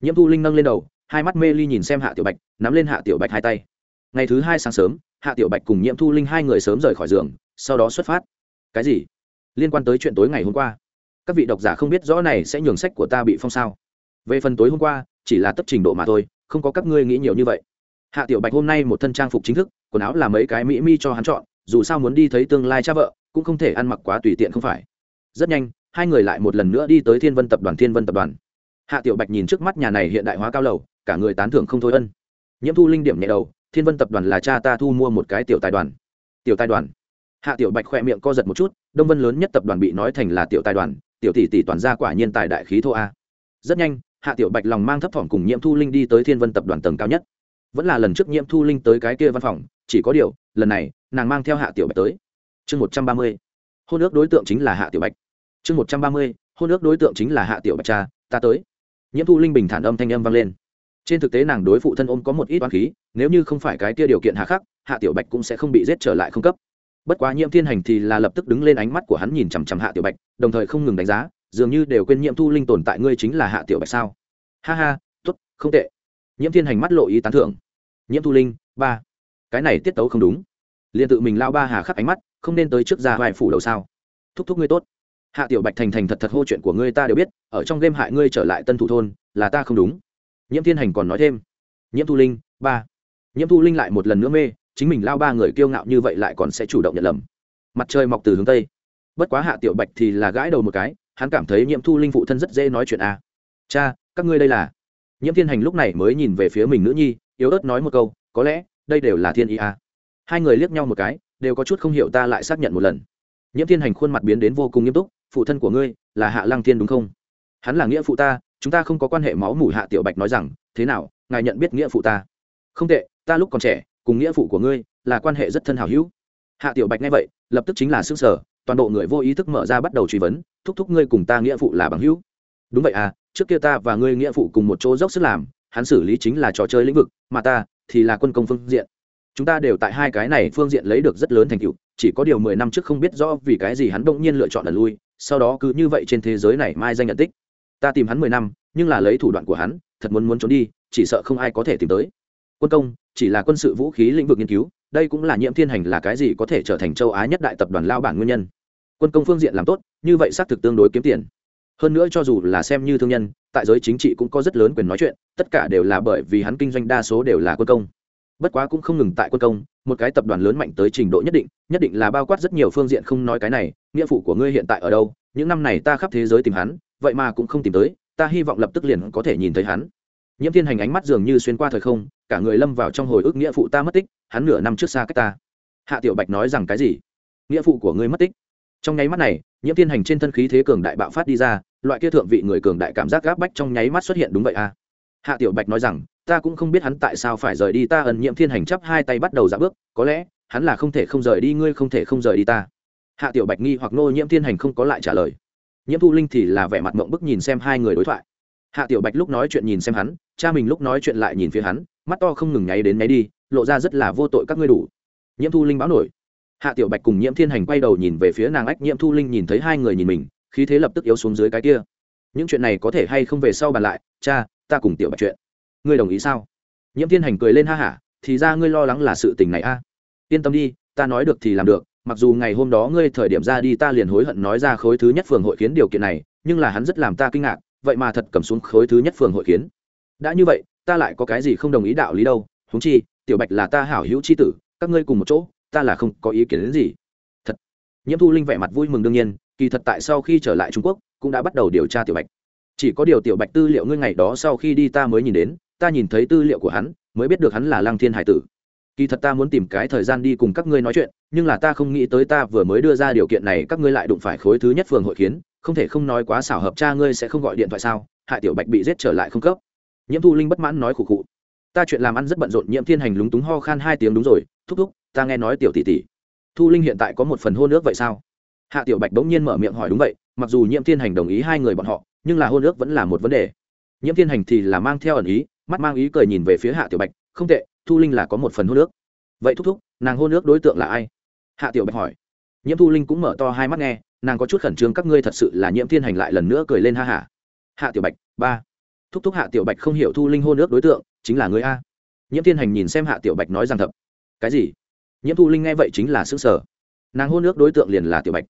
Nhiễm thu linh nâng lên đầu, hai mắt mê ly nhìn xem hạ tiểu bạch, nắm lên hạ tiểu bạch hai tay. Ngày thứ hai sáng sớm, hạ tiểu bạch cùng nhiễm thu linh hai người sớm rời khỏi giường, sau đó xuất phát. Cái gì? Liên quan tới chuyện tối ngày hôm qua. Các vị độc giả không biết rõ này sẽ nhường sách của ta bị phong sao. Về phần tối hôm qua, chỉ là tất trình độ mà thôi, không có các ngươi nghĩ nhiều như vậy. Hạ tiểu bạch hôm nay một thân trang phục chính thức, quần áo là mấy cái mỹ mi cho hắn chọn, dù sao muốn đi thấy tương lai cha vợ, cũng không thể ăn mặc quá tùy tiện không phải. Rất nhanh, hai người lại một lần nữa đi tới thiên vân tập đoàn, thiên vân tập đoàn. Hạ tiểu bạch nhìn trước mắt nhà này hiện đại hóa cao lầu, cả người tán thưởng không thôi ân. Nhiễm thu linh điểm nhẹ đầu, thiên vân tập đoàn là cha ta thu mua một cái tiểu tài đoàn. Tiểu tài đoàn? Hạ tiểu bạch khỏe miệng co giật một chút, đông vân lớn nhất tập đoàn bị nói thành là tiểu tài đoàn, tiểu tỷ tỷ toàn gia quả nhiên tài đại khí thô a. Rất nhanh, hạ tiểu bạch lòng mang thấp thỏm cùng nhiễm thu linh đi tới thiên vân tập đoàn tầng cao nhất. Vẫn là lần trước nhiễm thu linh tới cái kia văn phòng, chỉ có điều, lần này, nàng mang theo hạ tiểu bạch tới. Chương một trăm ba mươi, hôn ước đối tượng chính là hạ tiểu bạch. Chương một trăm ba mươi, hôn ước đối tượng chính là hạ tiểu bạch cha, ta tới. Nhiễm thu linh bình thản âm thanh âm vang lên. Trên thực tế nàng đối phụ thân ôm có một ít oán khí, nếu như không phải cái kia điều kiện hạ khắc, hạ tiểu bạch cũng sẽ không bị giết trở lại không cấp bất quá nhiễm thiên hành thì là lập tức đứng lên ánh mắt của hắn nhìn chằm chằm hạ tiểu bạch, đồng thời không ngừng đánh giá, dường như đều quên nhiễm thu linh tồn tại ngươi chính là hạ tiểu bạch sao? Ha ha t ố t không tệ. Nhiễm thiên hành mắt lộ ý tán thưởng. Nhiễm thu linh, ba. Cái này tiết tấu không đúng. Liền tự mình lao ba hà khắc ánh mắt, không nên tới trước ra vài phủ đầu sao. Thúc thúc ngươi tốt. Hạ tiểu bạch thành thành thật thật hô chuyện của ngươi ta đều biết, ở trong game hại ngươi trở lại tân thủ thôn, là ta không đúng. Nhiễm thiên hành còn nói thêm. Nhiễm thu linh, ba. Nhiễm thu linh lại một lần nữa mê chính mình lao ba người kiêu ngạo như vậy lại còn sẽ chủ động nhận lầm. Mặt trời mọc từ hướng tây. Bất quá hạ tiểu bạch thì là gãi đầu một cái, hắn cảm thấy nhiễm thu linh phụ thân rất dễ nói chuyện a à. cha, các ngươi đây là. Nhiễm thiên hành lúc này mới nhìn về phía mình nữ nhi, yếu ớt nói một câu, có lẽ, đây đều là thiên ý a à. hai người liếc nhau một cái, đều có chút không hiểu ta lại xác nhận một lần. Nhiễm thiên hành khuôn mặt biến đến vô cùng nghiêm túc, phụ thân của ngươi, là hạ lăng thiên đúng không? Hắn là nghĩa phụ ta, chúng ta không có quan hệ máu mủ hạ tiểu bạch nói rằng, thế nào, ngài nhận biết nghĩa phụ ta? Không tệ, ta lúc còn trẻ cùng nghĩa phụ của ngươi là quan hệ rất thân hào hữu. Hạ tiểu bạch nghe vậy, lập tức chính là xương sở toàn bộ người vô ý thức mở ra bắt đầu truy vấn, thúc thúc ngươi cùng ta nghĩa phụ là bằng hữu. Đúng vậy à trước kia ta và ngươi nghĩa phụ cùng một chỗ dốc sức làm, hắn xử lý chính là trò chơi lĩnh vực, mà ta thì là quân công phương diện. Chúng ta đều tại hai cái này phương diện lấy được rất lớn thành tựu, chỉ có điều mười năm trước không biết rõ vì cái gì hắn bỗng nhiên lựa chọn ẩn lui, sau đó cứ như vậy trên thế giới này mai danh nhận tích. Ta tìm hắn mười năm, nhưng là lấy thủ đoạn của hắn, thật muốn muốn trốn đi, chỉ sợ không ai có thể tìm tới. Quân công chỉ là quân sự vũ khí lĩnh vực nghiên cứu, đây cũng là nhiễm thiên hành là cái gì có thể trở thành châu á nhất đại tập đoàn lao bản nguyên nhân. Quân công phương diện làm tốt, như vậy xác thực tương đối kiếm tiền. Hơn nữa cho dù là xem như thương nhân, tại giới chính trị cũng có rất lớn quyền nói chuyện, tất cả đều là bởi vì hắn kinh doanh đa số đều là quân công. Bất quá cũng không ngừng tại quân công, một cái tập đoàn lớn mạnh tới trình độ nhất định nhất định là bao quát rất nhiều phương diện không nói cái này, nghĩa phụ của ngươi hiện tại ở đâu, những năm này ta khắp thế giới tìm hắn, vậy mà cũng không tìm tới, ta hy vọng lập tức liền có thể nhìn thấy hắn nhiễm thiên hành ánh mắt dường như xuyên qua thời không, cả người lâm vào trong hồi ức nghĩa phụ ta mất tích, hắn nửa năm trước xa cách ta. Hạ tiểu bạch nói rằng cái gì? Nghĩa phụ của ngươi mất tích. Trong nháy mắt này, nhiễm thiên hành trên thân khí thế cường đại bạo phát đi ra, loại kia thượng vị người cường đại cảm giác gáp bách trong nháy mắt xuất hiện đúng vậy à hạ tiểu bạch nói rằng, ta cũng không biết hắn tại sao phải rời đi ta ẩn nhiễm thiên hành chắp hai tay bắt đầu dạo bước, có lẽ, hắn là không thể không rời đi ngươi không thể không rời đi ta. Hạ tiểu bạch nghi hoặc nô nhiễm thiên hành không có lại trả lời. Nhiễm thu linh thì là vẻ mặt mộng bức nhìn xem hai người đối thoại hạ tiểu bạch lúc nói chuyện nhìn xem hắn, cha mình lúc nói chuyện lại nhìn phía hắn, mắt to không ngừng nháy đến nháy đi, lộ ra rất là vô tội các ngươi đủ. Nhiễm thu linh báo nổi. Hạ tiểu bạch cùng nhiễm thiên hành quay đầu nhìn về phía nàng ách, nhiễm thu linh nhìn thấy hai người nhìn mình, khí thế lập tức yếu xuống dưới cái kia. Những chuyện này có thể hay không về sau bàn lại, cha, ta cùng tiểu bạch chuyện. Ngươi đồng ý sao? Nhiễm thiên hành cười lên ha hả, thì ra ngươi lo lắng là sự tình này a. Yên tâm đi, ta nói được thì làm được, mặc dù ngày hôm đó ngươi thời điểm ra đi ta liền hối hận nói ra khối thứ nhất phường hội kiến điều kiện này, nhưng là hắn rất làm ta kinh ngạc vậy mà thật cầm xuống khối thứ nhất phường hội kiến. Đã như vậy, ta lại có cái gì không đồng ý đạo lý đâu húng chi, tiểu bạch là ta hảo hữu c h i tử, các ngươi cùng một chỗ, ta là không có ý kiến đến gì. Thật. Nhiễm thu linh vẻ mặt vui mừng đương nhiên, kỳ thật tại sau khi trở lại trung quốc, cũng đã bắt đầu điều tra tiểu bạch. Chỉ có điều tiểu bạch tư liệu ngươi ngày đó sau khi đi ta mới nhìn đến, ta nhìn thấy tư liệu của hắn, mới biết được hắn là lăng thiên hải tử. Kỳ thật ta muốn tìm cái thời gian đi cùng các ngươi nói chuyện, nhưng là ta không nghĩ tới ta vừa mới đưa ra điều kiện này, các ngươi lại đụng phải khối thứ nhất phường hội kiến không thể không nói quá xảo hợp cha ngươi sẽ không gọi điện thoại sao, hại tiểu bạch bị giết trở lại không cấp. Nhiễm thu linh bất mãn nói khủ khụ. Ta chuyện làm ăn rất bận rộn, nhiễm thiên hành lúng túng ho khan hai tiếng đúng rồi, thúc thúc, ta nghe nói tiểu tỷ tỷ. Thu linh hiện tại có một phần hôn ước vậy sao? Hạ tiểu bạch bỗng nhiên mở miệng hỏi đúng vậy, mặc dù nhiễm thiên hành đồng ý hai người bọn họ, nhưng là hôn ước vẫn là một vấn đề. Nhiễm thiên hành thì là mang theo ẩn ý, mắt mang ý cười nhìn về phía hạ tiểu bạch, không tệ, thu linh là có một phần hôn ước. Vậy thúc thúc, nàng hôn ước đối tượng là ai? Hạ tiểu bạch hỏi. Nhiễm thu linh cũng mở to hai mắt nghe nàng có chút khẩn trương, các ngươi thật sự là nhiễm thiên hành lại lần nữa cười lên ha hả hạ tiểu bạch, ba. Thúc thúc hạ tiểu bạch không hiểu thu linh hôn ước đối tượng, chính là người a. Nhiễm thiên hành nhìn xem hạ tiểu bạch nói rằng thập. Cái gì? Nhiễm thu linh nghe vậy chính là xứ sở nàng hôn ước đối tượng liền là tiểu bạch.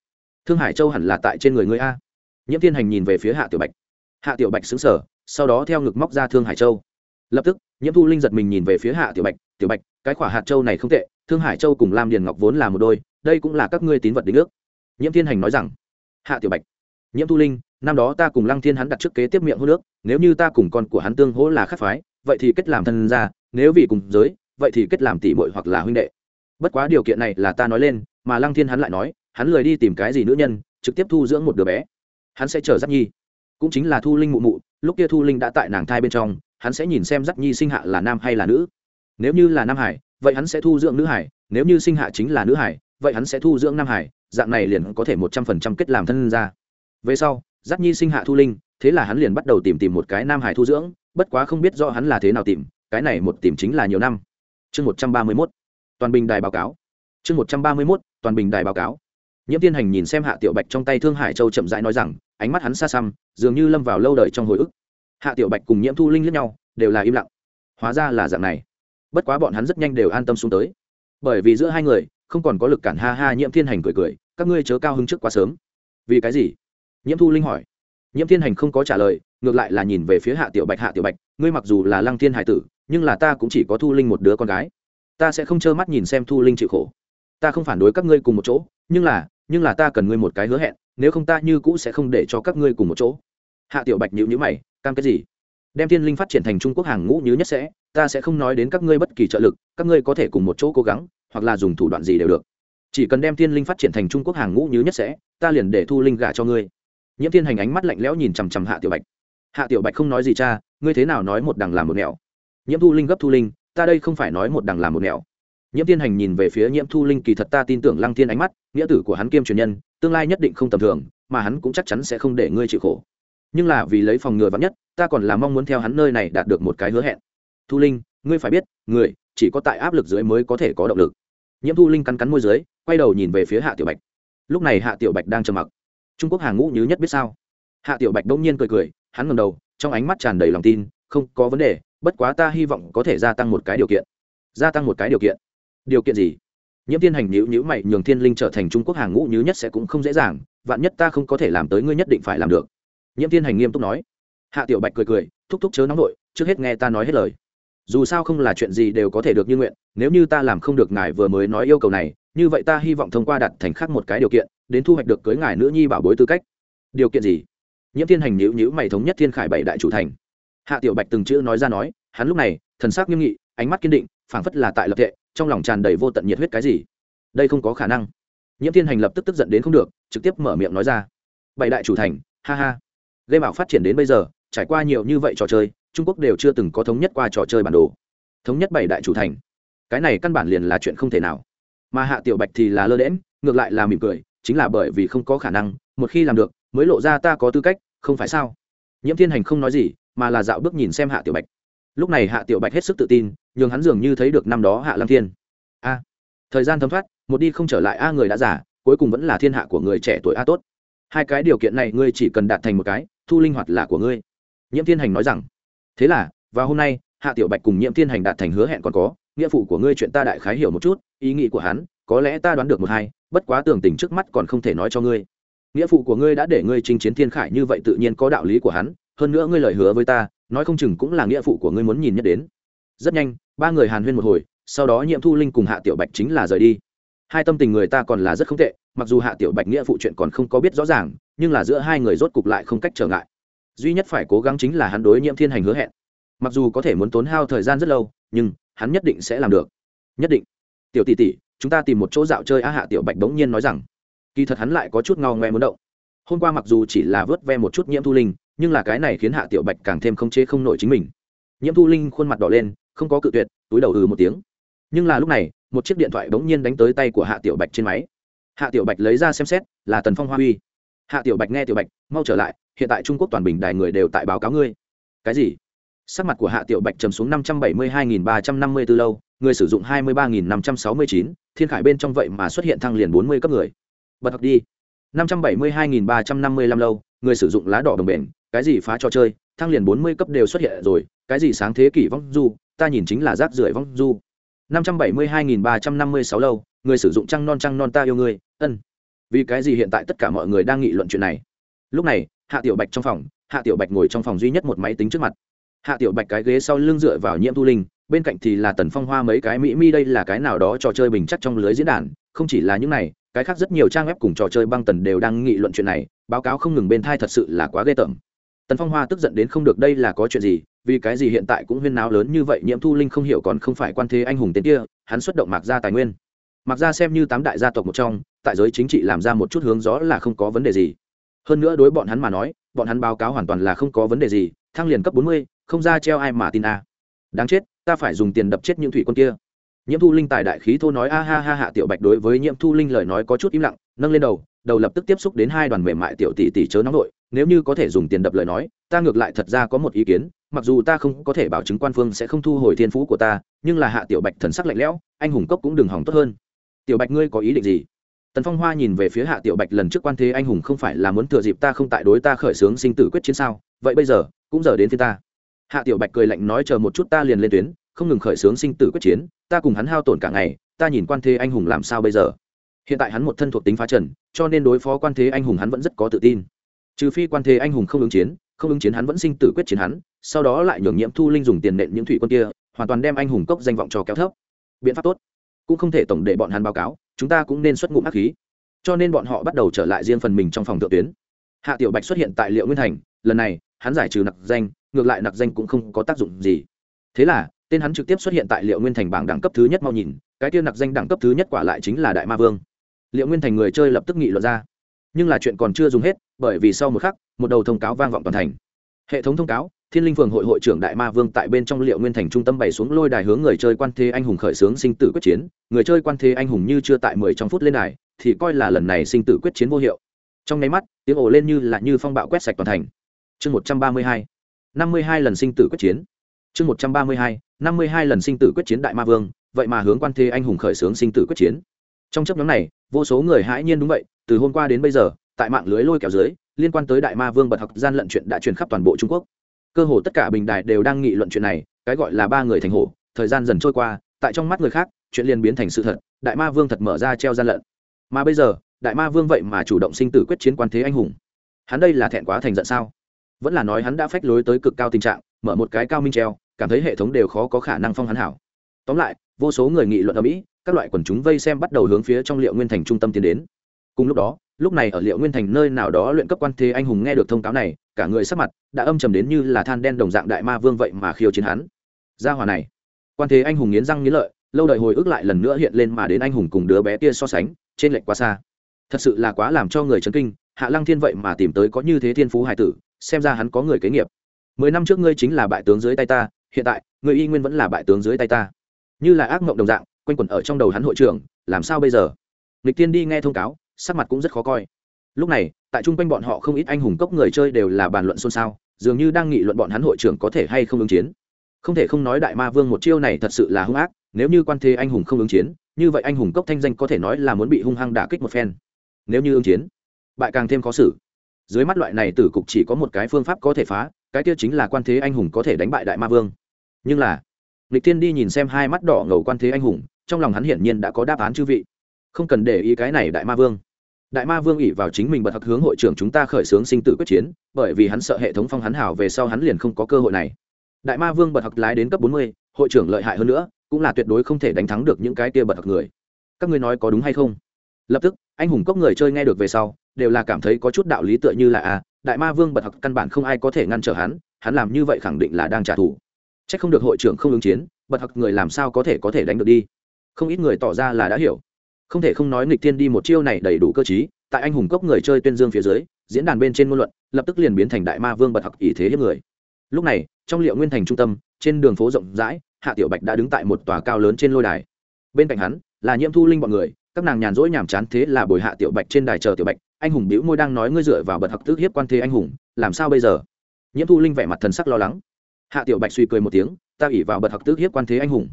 Thương hải châu hẳn là tại trên người người a. Nhiễm thiên hành nhìn về phía hạ tiểu bạch. Hạ tiểu bạch xứng sở sau đó theo ngực móc ra thương hải châu. Lập tức, nhiễm thu linh giật mình nhìn về phía hạ tiểu bạch. Tiểu bạch, cái khỏa hạt châu này không tệ, thương hải châu cùng lam điền ngọc vốn là một đôi, đây cũng là các ngươi tín vật đính ước nhiễm thiên hành nói rằng, hạ tiểu bạch, nhiễm thu linh, năm đó ta cùng lăng thiên hắn đặt trước kế tiếp miệng hô nước, nếu như ta cùng con của hắn tương hỗ là khắc phái, vậy thì kết làm thân ra nếu vì cùng giới, vậy thì kết làm tỷ muội hoặc là huynh đệ. Bất quá điều kiện này là ta nói lên, mà lăng thiên hắn lại nói, hắn lười đi tìm cái gì nữ nhân, trực tiếp thu dưỡng một đứa bé. Hắn sẽ chờ giác nhi. Cũng chính là thu linh mụ mụ, lúc kia thu linh đã tại nàng thai bên trong, hắn sẽ nhìn xem giác nhi sinh hạ là nam hay là nữ. Nếu như là nam hải, vậy hắn sẽ thu dưỡng nữ hải, nếu như sinh hạ chính là nữ hải, vậy hắn sẽ thu dưỡng nam hải dạng này liền có thể một trăm phần trăm kết làm thân ra về sau giác nhi sinh hạ thu linh, thế là hắn liền bắt đầu tìm tìm một cái nam hải thu dưỡng, bất quá không biết do hắn là thế nào tìm, cái này một tìm chính là nhiều năm. Chương một trăm ba mươi mốt, toàn bình đài báo cáo. Chương một trăm ba mươi mốt, toàn bình đài báo cáo. Nhiễm tiên hành nhìn xem hạ tiểu bạch trong tay thương hải châu chậm rãi nói rằng, ánh mắt hắn xa xăm, dường như lâm vào lâu đời trong hồi ức. Hạ tiểu bạch cùng nhiễm thu linh lẫn nhau, đều là im lặng. Hóa ra là dạng này. Bất quá bọn hắn rất nhanh đều an tâm xuống tới. Bởi vì giữa hai người không còn có lực cản ha ha nhiễm thiên hành cười cười, các ngươi chớ cao hứng trước quá sớm. Vì cái gì? Nhiễm thu linh hỏi. Nhiễm thiên hành không có trả lời, ngược lại là nhìn về phía hạ tiểu bạch, hạ tiểu bạch, ngươi mặc dù là lăng thiên hải tử, nhưng là ta cũng chỉ có thu linh một đứa con gái. Ta sẽ không trơ mắt nhìn xem thu linh chịu khổ. Ta không phản đối các ngươi cùng một chỗ, nhưng là nhưng là ta cần ngươi một cái hứa hẹn, nếu không ta như cũ sẽ không để cho các ngươi cùng một chỗ. Hạ tiểu bạch nhịu nhữ mày, cam cái gì? Đem thiên linh phát triển thành trung quốc hàng ngũ như nhất sẽ, ta sẽ không nói đến các ngươi bất kỳ trợ lực, các ngươi có thể cùng một chỗ cố gắng hoặc là dùng thủ đoạn gì đều được. Chỉ cần đem thiên linh phát triển thành trung quốc hàng ngũ như nhất sẽ, ta liền để thu linh gả cho ngươi. Nhiễm thiên hành ánh mắt lạnh lẽo nhìn chằm chằm hạ tiểu bạch. Hạ tiểu bạch không nói gì cha, ngươi thế nào nói một đằng làm một nẻo? Nhiễm thu linh gấp thu linh, ta đây không phải nói một đằng làm một nẻo. Nhiễm thiên hành nhìn về phía nhiễm thu linh kỳ thật ta tin tưởng lăng thiên ánh mắt, nghĩa tử của hắn kiêm truyền nhân, tương lai nhất định không tầm thường, mà hắn cũng chắc chắn sẽ không để ngươi chịu khổ. Nhưng là vì lấy phòng ngừa vắn nhất, ta còn là mong muốn theo hắn nơi này đạt được một cái hứa hẹn. Thu linh, ngươi phải biết, người chỉ có tại áp lực dưới mới có thể có động lực. Nhiễm thu linh cắn cắn môi dưới, quay đầu nhìn về phía hạ tiểu bạch. Lúc này hạ tiểu bạch đang trầm mặc. Trung quốc hàng ngũ như nhất biết sao? Hạ tiểu bạch đông nhiên cười cười, hắn ngầm đầu, trong ánh mắt tràn đầy lòng tin, không có vấn đề, bất quá ta hy vọng có thể gia tăng một cái điều kiện. Gia tăng một cái điều kiện? Điều kiện gì? Nhiễm thiên hành nhữ nhữ mày, nhường thiên linh trở thành trung quốc hàng ngũ nhứ nhất sẽ cũng không dễ dàng, vạn nhất ta không có thể làm tới ngươi nhất định phải làm được. Nhiễm thiên hành nghiêm túc nói. Hạ tiểu bạch cười cười, thúc thúc chớ nóng nội trước hết nghe ta nói hết lời dù sao không là chuyện gì đều có thể được như nguyện, nếu như ta làm không được ngài vừa mới nói yêu cầu này, như vậy ta hy vọng thông qua đặt thành khắc một cái điều kiện, đến thu hoạch được cưới ngài nữ nhi bảo bối tư cách. Điều kiện gì? Nhiễm thiên hành nhữ nhữ mày thống nhất thiên khải bảy đại chủ thành. Hạ tiểu bạch từng chữ nói ra nói, hắn lúc này, thần sắc nghiêm nghị, ánh mắt kiên định, phảng phất là tại lập tệ trong lòng tràn đầy vô tận nhiệt huyết cái gì? Đây không có khả năng. Nhiễm thiên hành lập tức tức giận đến không được, trực tiếp mở miệng nói ra. Bảy đại chủ thành, ha ha. Game ảo phát triển đến bây giờ, trải qua nhiều như vậy trò chơi trung quốc đều chưa từng có thống nhất qua trò chơi bản đồ. Thống nhất bảy đại chủ thành. Cái này căn bản liền là chuyện không thể nào. Mà hạ tiểu bạch thì là lơ đễm ngược lại là mỉm cười, chính là bởi vì không có khả năng, một khi làm được, mới lộ ra ta có tư cách, không phải sao? Nhiễm thiên hành không nói gì, mà là dạo bước nhìn xem hạ tiểu bạch. Lúc này hạ tiểu bạch hết sức tự tin, nhường hắn dường như thấy được năm đó hạ lăng thiên. A, thời gian thấm thoát, một đi không trở lại a người đã giả cuối cùng vẫn là thiên hạ của người trẻ tuổi a tốt. Hai cái điều kiện này ngươi chỉ cần đạt thành một cái, thu linh hoạt là của ngươi. Nhiễm thiên hành nói rằng thế là và hôm nay, hạ tiểu bạch cùng nhiễm thiên hành đạt thành hứa hẹn còn có, nghĩa phụ của ngươi chuyện ta đại khái hiểu một chút, ý nghĩ của hắn, có lẽ ta đoán được một hai, bất quá tưởng tình trước mắt còn không thể nói cho ngươi. Nghĩa phụ của ngươi đã để ngươi chinh chiến thiên khải như vậy tự nhiên có đạo lý của hắn, hơn nữa ngươi lời hứa với ta, nói không chừng cũng là nghĩa phụ của ngươi muốn nhìn nhất đến. Rất nhanh, ba người hàn huyên một hồi, sau đó nhiệm thu linh cùng hạ tiểu bạch chính là rời đi. Hai tâm tình người ta còn là rất không tệ, mặc dù hạ tiểu bạch nghĩa phụ chuyện còn không có biết rõ ràng, nhưng là giữa hai người rốt cục lại không cách trở ngại duy nhất phải cố gắng chính là hắn đối nhiễm thiên hành hứa hẹn. Mặc dù có thể muốn tốn hao thời gian rất lâu, nhưng hắn nhất định sẽ làm được. Nhất định. Tiểu tỷ tỷ, chúng ta tìm một chỗ dạo chơi á hạ tiểu bạch bỗng nhiên nói rằng. Kỳ thật hắn lại có chút ngao ngoe muốn động. Hôm qua mặc dù chỉ là vớt ve một chút nhiễm thu linh, nhưng là cái này khiến hạ tiểu bạch càng thêm không chế không nổi chính mình. Nhiễm thu linh khuôn mặt đỏ lên, không có cự tuyệt, túi đầu ừ một tiếng. Nhưng là lúc này, một chiếc điện thoại bỗng nhiên đánh tới tay của hạ tiểu bạch trên máy. Hạ tiểu bạch lấy ra xem xét, là tần phong hoa huy. Hạ tiểu bạch nghe tiểu bạch, mau trở lại hiện tại trung quốc toàn bình đài người đều tại báo cáo ngươi. Cái gì? Sắc mặt của hạ tiểu bạch trầm xuống năm trăm bảy mươi hai nghìn ba trăm năm mươi b ố lâu, người sử dụng hai mươi ba nghìn năm trăm sáu mươi chín, thiên khải bên trong vậy mà xuất hiện thăng liền bốn mươi cấp người. Bật học đi. năm trăm bảy mươi hai nghìn ba trăm năm mươi lăm lâu, người sử dụng lá đỏ đồng bền, cái gì phá trò chơi, thăng liền bốn mươi cấp đều xuất hiện rồi, cái gì sáng thế kỷ vong du, ta nhìn chính là rác rưởi vong du. năm trăm bảy mươi hai nghìn ba trăm năm mươi sáu lâu, người sử dụng trăng non trăng non ta yêu ngươi, ân. Vì cái gì hiện tại tất cả mọi người đang nghị luận chuyện này? Lúc này hạ tiểu bạch trong phòng, hạ tiểu bạch ngồi trong phòng duy nhất một máy tính trước mặt. Hạ tiểu bạch cái ghế sau lưng dựa vào nhiễm thu linh, bên cạnh thì là tần phong hoa mấy cái mỹ mi đây là cái nào đó trò chơi bình chắc trong lưới diễn đàn, không chỉ là những này, cái khác rất nhiều trang web cùng trò chơi băng tần đều đang nghị luận chuyện này, báo cáo không ngừng bên thai thật sự là quá ghê tởm. Tần phong hoa tức giận đến không được đây là có chuyện gì, vì cái gì hiện tại cũng huyên náo lớn như vậy, nhiễm thu linh không hiểu còn không phải quan thế anh hùng tên kia, hắn xuất động mạc gia tài nguyên. Mạc gia xem như tám đại gia tộc một trong, tại giới chính trị làm ra một chút hướng gió là không có vấn đề gì hơn nữa đối bọn hắn mà nói, bọn hắn báo cáo hoàn toàn là không có vấn đề gì thăng liền cấp bốn mươi, không ra treo ai mà tin a. Đáng chết, ta phải dùng tiền đập chết những thủy quân kia. Nhiễm thu linh tài đại khí thô nói, a ha ha hạ tiểu bạch đối với nhiễm thu linh lời nói có chút im lặng, nâng lên đầu đầu lập tức tiếp xúc đến hai đoàn mềm mại tiểu tỷ tỷ chớ nóng nội, nếu như có thể dùng tiền đập lời nói, ta ngược lại thật ra có một ý kiến, mặc dù ta không có thể bảo chứng quan phương sẽ không thu hồi thiên phú của ta, nhưng là hạ tiểu bạch thần sắc lạnh lẽo, anh hùng cốc cũng đừng hỏng tốt hơn. Tiểu bạch, ngươi có ý định gì? Tần phong hoa nhìn về phía hạ tiểu bạch lần trước quan thế anh hùng không phải là muốn thừa dịp ta không tại đối ta khởi xướng sinh tử quyết chiến sao? Vậy bây giờ, cũng giờ đến phía ta. Hạ tiểu bạch cười lạnh nói chờ một chút ta liền lên tuyến, không ngừng khởi xướng sinh tử quyết chiến, ta cùng hắn hao tổn cả ngày, ta nhìn quan thế anh hùng làm sao bây giờ? Hiện tại hắn một thân thuộc tính phá trần, cho nên đối phó quan thế anh hùng hắn vẫn rất có tự tin. Trừ phi quan thế anh hùng không ứng chiến, không ứng chiến hắn vẫn sinh tử quyết chiến hắn, sau đó lại nhường nhiễm thu linh dùng tiền nện những thủy quân kia, hoàn toàn đem anh hùng cốc danh vọng cho kéo thấp. Biện pháp tốt. Cũng không thể tổng để bọn hắn báo cáo chúng ta cũng nên xuất ngụm ác khí. Cho nên bọn họ bắt đầu trở lại riêng phần mình trong phòng thượng tuyến. Hạ tiểu bạch xuất hiện tại liệu nguyên thành, lần này, hắn giải trừ nặc danh, ngược lại nặc danh cũng không có tác dụng gì. Thế là, tên hắn trực tiếp xuất hiện tại liệu nguyên thành bảng đẳng cấp thứ nhất mau nhìn, cái tiêu nặc danh đẳng cấp thứ nhất quả lại chính là đại ma vương. Liệu nguyên thành người chơi lập tức nghị luận ra. Nhưng là chuyện còn chưa dùng hết, bởi vì sau một khắc, một đầu thông cáo vang vọng toàn thành. Hệ thống thông cáo thiên linh phường hội hội trưởng đại ma vương tại bên trong liệu nguyên thành trung tâm bày xuống lôi đài hướng người chơi quan thế anh hùng khởi xướng sinh tử quyết chiến. Người chơi quan thế anh hùng như chưa tại mười trong phút lên đài, thì coi là lần này sinh tử quyết chiến vô hiệu. Trong nháy mắt, tiếng ồ lên như là như phong bạo quét sạch toàn thành. Chương một trăm ba mươi hai, năm mươi hai lần sinh tử quyết chiến. Chương một trăm ba mươi hai, năm mươi hai lần sinh tử quyết chiến đại ma vương, vậy mà hướng quan thế anh hùng khởi xướng sinh tử quyết chiến. Trong chấp nhóm này, vô số người hãi nhiên đúng vậy, từ hôm qua đến bây giờ, tại mạng lưới lôi kéo dưới, liên quan tới đại ma vương bật học gian lận chuyện đã truyền khắp toàn bộ trung quốc cơ hồ tất cả bình đài đều đang nghị luận chuyện này, cái gọi là ba người thành hổ, thời gian dần trôi qua, tại trong mắt người khác, chuyện liền biến thành sự thật, đại ma vương thật mở ra treo gian lận. Mà bây giờ, đại ma vương vậy mà chủ động sinh tử quyết chiến quan thế anh hùng. Hắn đây là thẹn quá thành giận sao? Vẫn là nói hắn đã phách lối tới cực cao tình trạng, mở một cái cao minh treo, cảm thấy hệ thống đều khó có khả năng phong hắn hảo. Tóm lại, vô số người nghị luận ở mỹ, các loại quần chúng vây xem bắt đầu hướng phía trong liệu nguyên thành trung tâm tiến đến. Cùng lúc đó lúc này ở liệu nguyên thành nơi nào đó luyện cấp quan thế anh hùng nghe được thông cáo này, cả người sắc mặt đã âm trầm đến như là than đen đồng dạng đại ma vương vậy mà khiêu chiến hắn. Gia hòa này, quan thế anh hùng nghiến răng nghiến lợi, lâu đời hồi ức lại lần nữa hiện lên mà đến anh hùng cùng đứa bé kia so sánh, trên lệnh quá xa. Thật sự là quá làm cho người chấn kinh, hạ lăng thiên vậy mà tìm tới có như thế thiên phú hải tử, xem ra hắn có người kế nghiệp. Mười năm trước ngươi chính là bại tướng dưới tay ta, hiện tại người y nguyên vẫn là bại tướng dưới tay ta. Như là ác mộng đồng dạng, quanh quẩn ở trong đầu hắn hội trưởng, làm sao bây giờ? Lịch tiên đi nghe thông cáo sắc mặt cũng rất khó coi. Lúc này, tại chung quanh bọn họ không ít anh hùng cốc người chơi đều là bàn luận xôn xao, dường như đang nghị luận bọn hắn hội trưởng có thể hay không ứng chiến. Không thể không nói đại ma vương một chiêu này thật sự là hung ác, nếu như quan thế anh hùng không ứng chiến, như vậy anh hùng cốc thanh danh có thể nói là muốn bị hung hăng đả kích một phen. Nếu như ứng chiến, bại càng thêm khó xử. Dưới mắt loại này tử cục chỉ có một cái phương pháp có thể phá, cái kia chính là quan thế anh hùng có thể đánh bại đại ma vương. Nhưng là, lịch tiên đi nhìn xem hai mắt đỏ ngầu quan thế anh hùng, trong lòng hắn hiển nhiên đã có đáp án chư vị. Không cần để ý cái này đại ma vương đại ma vương ỉ vào chính mình bật thật hướng hội trưởng chúng ta khởi xướng sinh tử quyết chiến, bởi vì hắn sợ hệ thống phong hắn hảo về sau hắn liền không có cơ hội này. Đại ma vương bật thật lái đến cấp bốn mươi, hội trưởng lợi hại hơn nữa, cũng là tuyệt đối không thể đánh thắng được những cái kia bật thật người. Các ngươi nói có đúng hay không? Lập tức, anh hùng cốc người chơi nghe được về sau, đều là cảm thấy có chút đạo lý tựa như là à đại ma vương bật thật căn bản không ai có thể ngăn trở hắn hắn làm như vậy khẳng định là đang trả thù. C h ắ c không được hội trưởng không ứng chiến, bật thật người làm sao có thể có thể đánh được đi? Không ít người tỏ ra là đã hiểu không thể không nói nghịch tiên đi một chiêu này đầy đủ cơ chí tại anh hùng cốc người chơi tuyên dương phía dưới, diễn đàn bên trên ngôn luận, lập tức liền biến thành đại ma vương bật học ý thế hiếp người. Lúc này, trong liệu nguyên thành trung tâm, trên đường phố rộng rãi, hạ tiểu bạch đã đứng tại một tòa cao lớn trên lôi đài. Bên cạnh hắn, là nhiễm thu linh bọn người, các nàng nhàn rỗi nhàm chán thế là bồi hạ tiểu bạch trên đài chờ tiểu bạch, anh hùng bĩu môi đang nói ngươi dựa vào bật học tức hiếp quan thế anh hùng, làm sao bây giờ? Nhiễm thu linh vẻ mặt thần sắc lo lắng. Hạ tiểu bạch suy cười một tiếng, ta ỉ vào bật học tức hiếp quan thế anh hùng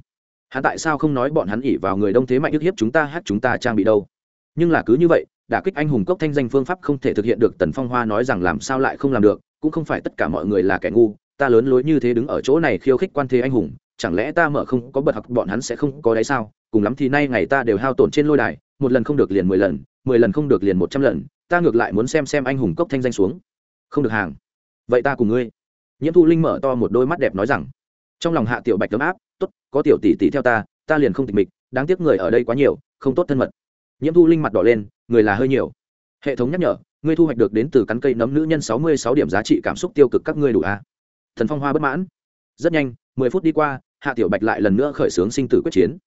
hắn tại sao không nói bọn hắn ỉ vào người đông thế mạnh ức hiếp chúng ta hát chúng ta trang bị đâu? Nhưng là cứ như vậy, đả kích anh hùng cốc thanh danh phương pháp không thể thực hiện được tần phong hoa nói rằng làm sao lại không làm được, cũng không phải tất cả mọi người là kẻ ngu, ta lớn lối như thế đứng ở chỗ này khiêu khích quan thế anh hùng, chẳng lẽ ta mở không có bật học bọn hắn sẽ không có đấy sao? Cùng lắm thì nay ngày ta đều hao tổn trên lôi đài, một lần không được liền mười lần mười lần không được liền một trăm lần, ta ngược lại muốn xem xem anh hùng cốc thanh danh xuống. Không được hàng. Vậy ta cùng ngươi. Nhiễm thu linh mở to một đôi mắt đẹp nói rằng, trong lòng hạ tiểu bạch ấm áp tốt, có tiểu tỷ tỷ theo ta ta liền không tịch mịch đáng tiếc người ở đây quá nhiều không tốt thân mật. Nhiễm thu linh mặt đỏ lên người là hơi nhiều. Hệ thống nhắc nhở ngươi thu hoạch được đến từ cắn cây nấm nữ nhân sáu mươi sáu điểm giá trị cảm xúc tiêu cực các ngươi đủ a. À? thần phong hoa bất mãn. Rất nhanh mười phút đi qua hạ tiểu bạch lại lần nữa khởi xướng sinh tử quyết chiến.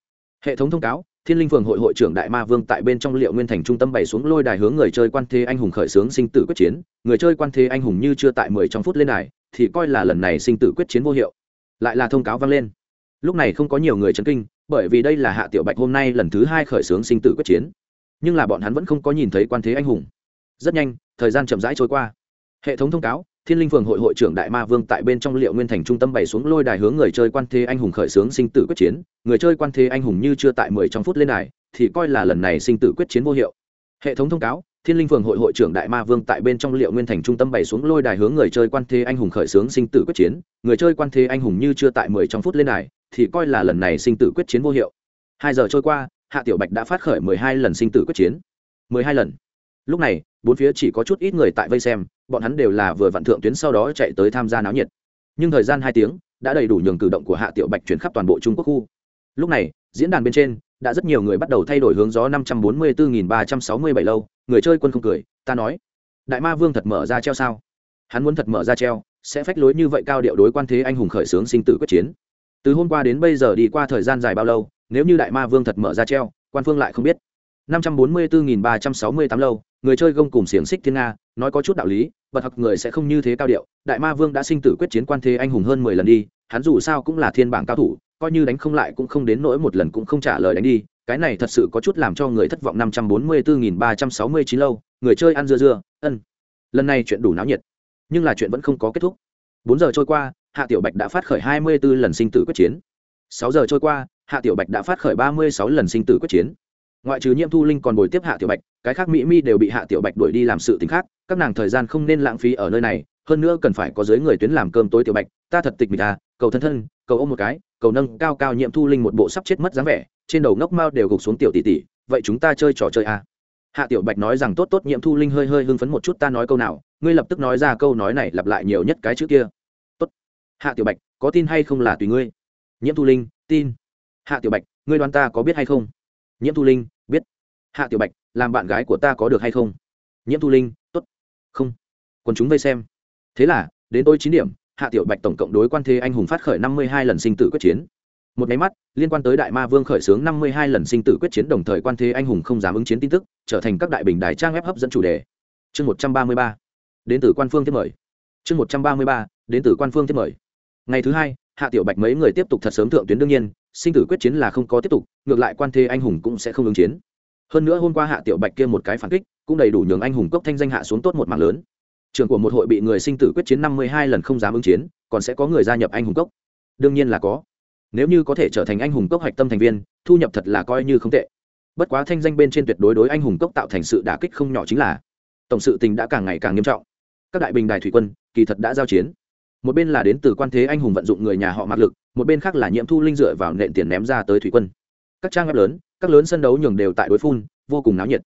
Hệ thống thông cáo thiên linh phường hội hội trưởng đại ma vương tại bên trong liệu nguyên thành trung tâm bày xuống lôi đài hướng người chơi quan thế anh hùng khởi xướng sinh tử quyết chiến. Người chơi quan thế anh hùng như chưa tại mười trong phút lên đài thì coi là lần này sinh tử quyết chiến vô hiệu. Lại là thông cáo vang lên lúc này không có nhiều người chấn kinh, bởi vì đây là hạ tiểu bạch hôm nay lần thứ hai khởi xướng sinh tử quyết chiến. Nhưng là bọn hắn vẫn không có nhìn thấy quan thế anh hùng. Rất nhanh, thời gian chậm rãi trôi qua. Hệ thống thông cáo, thiên linh phường hội hội trưởng đại ma vương tại bên trong liệu nguyên thành trung tâm bày xuống lôi đài hướng người chơi quan thế anh hùng khởi xướng sinh tử quyết chiến. Người chơi quan thế anh hùng như chưa tại mười trong phút lên đài, thì coi là lần này sinh tử quyết chiến vô hiệu. Hệ thống thông cáo thiên linh phường hội hội trưởng đại ma vương tại bên trong liệu nguyên thành trung tâm bày xuống lôi đài hướng người chơi quan thế anh hùng khởi xướng sinh tử quyết chiến. Người chơi quan thế anh hùng như chưa tại mười trong phút lên đài, thì coi là lần này sinh tử quyết chiến vô hiệu. Hai giờ trôi qua, hạ tiểu bạch đã phát khởi mười hai lần sinh tử quyết chiến. Mười hai lần. Lúc này, bốn phía chỉ có chút ít người tại vây xem, bọn hắn đều là vừa vạn thượng tuyến sau đó chạy tới tham gia náo nhiệt. Nhưng thời gian hai tiếng, đã đầy đủ nhường cử động của hạ tiểu bạch chuyển khắp toàn bộ trung quốc khu. Lúc này, diễn đàn bên trên đã rất nhiều người bắt đầu thay đổi hướng gió năm trăm bốn mươi bốn ba trăm sáu mươi bảy lâu, người chơi quân không cười, ta nói, đại ma vương thật mở ra treo sao? Hắn muốn thật mở ra treo, sẽ phách lối như vậy cao điệu đối quan thế anh hùng khởi xướng sinh tử quyết chiến. Từ hôm qua đến bây giờ đi qua thời gian dài bao lâu, nếu như đại ma vương thật mở ra treo, quan phương lại không biết. năm trăm bốn mươi bốn ba trăm sáu mươi tám lâu, người chơi gông cùng xiềng xích thiên nga, nói có chút đạo lý, bật học người sẽ không như thế cao điệu. Đại ma vương đã sinh tử quyết chiến quan thế anh hùng hơn mười lần đi, hắn dù sao cũng là thiên bảng cao thủ coi như đánh không lại cũng không đến nỗi một lần cũng không trả lời đánh đi, cái này thật sự có chút làm cho người thất vọng năm trăm bốn mươi bốn ba trăm sáu mươi chín lâu, người chơi ăn dưa dưa, ân. Lần này chuyện đủ náo nhiệt, nhưng là chuyện vẫn không có kết thúc. Bốn giờ trôi qua, hạ tiểu bạch đã phát khởi hai mươi b ố lần sinh tử quyết chiến. Sáu giờ trôi qua, hạ tiểu bạch đã phát khởi ba mươi sáu lần sinh tử quyết chiến. Ngoại trừ nhiễm thu linh còn bồi tiếp hạ tiểu bạch, cái khác mỹ mi đều bị hạ tiểu bạch đuổi đi làm sự t khác, các nàng thời gian không nên lãng phí ở nơi này, hơn nữa cần phải có dưới người tuyến làm cơm tối tiểu bạch, ta thật tịch mịch à cầu thân thân, cầu ôm một cái, cầu nâng cao cao nhiễm thu linh một bộ sắp chết mất dáng vẻ, trên đầu ngốc mao đều gục xuống tiểu tỷ tỷ, vậy chúng ta chơi trò chơi à. hạ tiểu bạch nói rằng tốt tốt nhiễm thu linh hơi hơi hưng phấn một chút ta nói câu nào, ngươi lập tức nói ra câu nói này lặp lại nhiều nhất cái chữ kia. Tốt. Hạ tiểu bạch, có tin hay không là tùy ngươi? Nhiễm thu linh, tin. Hạ tiểu bạch, ngươi đoán ta có biết hay không? Nhiễm thu linh, biết. Hạ tiểu bạch, làm bạn gái của ta có được hay không? Nhiễm thu linh, tốt. Không. Còn chúng vây xem. Thế là, đến tôi chín điểm hạ tiểu bạch tổng cộng đối quan thế anh hùng phát khởi năm mươi hai lần sinh tử quyết chiến. Một máy mắt, liên quan tới đại ma vương khởi xướng năm mươi hai lần sinh tử quyết chiến đồng thời quan thế anh hùng không dám ứng chiến tin tức, trở thành các đại bình đài trang web hấp dẫn chủ đề. Chương một trăm ba mươi ba, đến từ quan phương tiếp mời. Chương một trăm ba mươi ba, đến từ quan phương tiếp mời. Ngày thứ hai, hạ tiểu bạch mấy người tiếp tục thật sớm thượng tuyến đương nhiên, sinh tử quyết chiến là không có tiếp tục, ngược lại quan thế anh hùng cũng sẽ không ứng chiến. Hơn nữa hôm qua hạ tiểu bạch kia một cái phản kích, cũng đầy đủ nhường anh hùng cốc thanh danh hạ xuống tốt một mạng lớn trường của một hội bị người sinh tử quyết chiến năm mươi hai lần không dám ứng chiến, còn sẽ có người gia nhập anh hùng cốc. Đương nhiên là có. Nếu như có thể trở thành anh hùng cốc hạch tâm thành viên, thu nhập thật là coi như không tệ. Bất quá thanh danh bên trên tuyệt đối đối anh hùng cốc tạo thành sự đả kích không nhỏ chính là, tổng sự tình đã càng ngày càng nghiêm trọng. Các đại bình đài thủy quân, kỳ thật đã giao chiến. Một bên là đến từ quan thế anh hùng vận dụng người nhà họ mạc lực, một bên khác là nhiễm thu linh dựa vào nện tiền ném ra tới thủy quân. Các trang web lớn, các lớn sân đấu nhường đều tại đối phun, vô cùng náo nhiệt.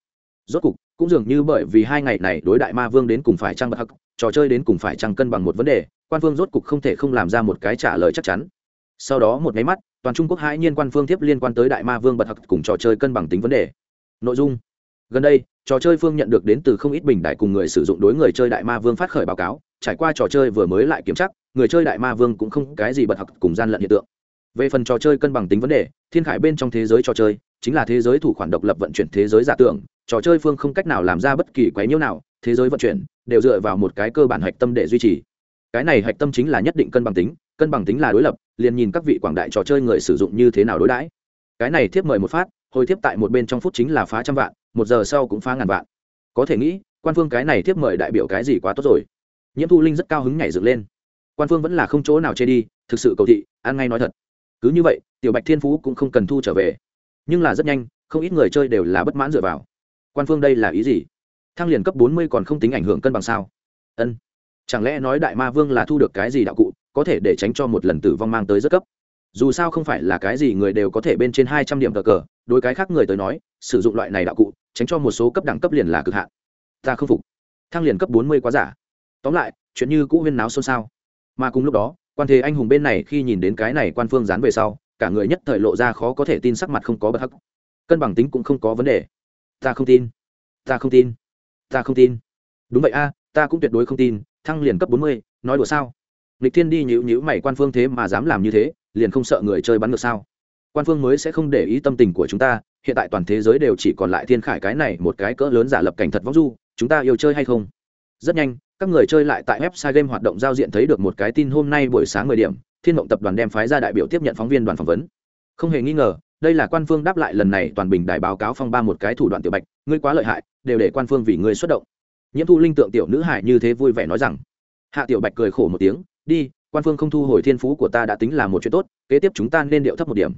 Rốt cục cũng dường như bởi vì hai ngày này đối đại ma vương đến cùng phải trăng bậc hắc, trò chơi đến cùng phải trăng cân bằng một vấn đề, quan phương rốt cục không thể không làm ra một cái trả lời chắc chắn. Sau đó một máy mắt, toàn trung quốc hãi nhiên quan phương tiếp liên quan tới đại ma vương bật hặc cùng trò chơi cân bằng tính vấn đề. Nội dung. Gần đây, trò chơi phương nhận được đến từ không ít bình đại cùng người sử dụng đối người chơi đại ma vương phát khởi báo cáo, trải qua trò chơi vừa mới lại kiểm tra, người chơi đại ma vương cũng không cái gì bật hặc cùng gian lận hiện tượng. Về phần trò chơi cân bằng tính vấn đề, thiên khải bên trong thế giới trò chơi chính là thế giới thủ khoản độc lập vận chuyển thế giới giả tưởng, trò chơi phương không cách nào làm ra bất kỳ quái nhiễu nào, thế giới vận chuyển đều dựa vào một cái cơ bản hạch tâm để duy trì. Cái này hạch tâm chính là nhất định cân bằng tính, cân bằng tính là đối lập, liền nhìn các vị quảng đại trò chơi người sử dụng như thế nào đối đãi. Cái này thiếp mời một phát, hồi thiếp tại một bên trong phút chính là phá trăm vạn, một giờ sau cũng phá ngàn vạn. Có thể nghĩ, quan phương cái này thiếp mời đại biểu cái gì quá tốt rồi. Nhiễm thu linh rất cao hứng nhảy dựng lên. Quan phương vẫn là không chỗ nào chê đi, thực sự cầu thị, ăn ngay nói thật. Cứ như vậy, tiểu bạch thiên phú cũng không cần thu trở về nhưng là rất nhanh, không ít người chơi đều là bất mãn dựa vào. Quan phương đây là ý gì? Thăng liền cấp bốn mươi còn không tính ảnh hưởng cân bằng sao? Ân. Chẳng lẽ nói đại ma vương là thu được cái gì đạo cụ, có thể để tránh cho một lần tử vong mang tới rất cấp? Dù sao không phải là cái gì người đều có thể bên trên hai trăm điểm cờ cờ, đối cái khác người tới nói, sử dụng loại này đạo cụ, tránh cho một số cấp đẳng cấp liền là cực hạn. Ta không phục. Thăng liền cấp bốn mươi quá giả. Tóm lại, chuyện như cũ huyên náo xôn xao. Mà cùng lúc đó, quan thế anh hùng bên này khi nhìn đến cái này quan phương dán về sau cả người nhất thời lộ ra khó có thể tin sắc mặt không có bất hắc. Cân bằng tính cũng không có vấn đề. Ta không tin. Ta không tin. Ta không tin. Đúng vậy a, ta cũng tuyệt đối không tin. Thăng liền cấp bốn mươi, nói đùa sao? Lịch thiên đi nhữ nhữ mày quan phương thế mà dám làm như thế, liền không sợ người chơi bắn được sao? Quan phương mới sẽ không để ý tâm tình của chúng ta, hiện tại toàn thế giới đều chỉ còn lại thiên khải cái này một cái cỡ lớn giả lập cảnh thật vong du, chúng ta yêu chơi hay không? Rất nhanh, các người chơi lại tại website game hoạt động giao diện thấy được một cái tin hôm nay buổi sáng mười điểm thiên mộng tập đoàn đem phái ra đại biểu tiếp nhận phóng viên đoàn phỏng vấn. Không hề nghi ngờ, đây là quan phương đáp lại lần này toàn bình đài báo cáo phong ba một cái thủ đoạn tiểu bạch, ngươi quá lợi hại, đều để quan phương vì ngươi xuất động. Nhiễm thu linh tượng tiểu nữ hải như thế vui vẻ nói rằng. Hạ tiểu bạch cười khổ một tiếng, đi, quan phương không thu hồi thiên phú của ta đã tính là một chuyện tốt, kế tiếp chúng ta nên điệu thấp một điểm.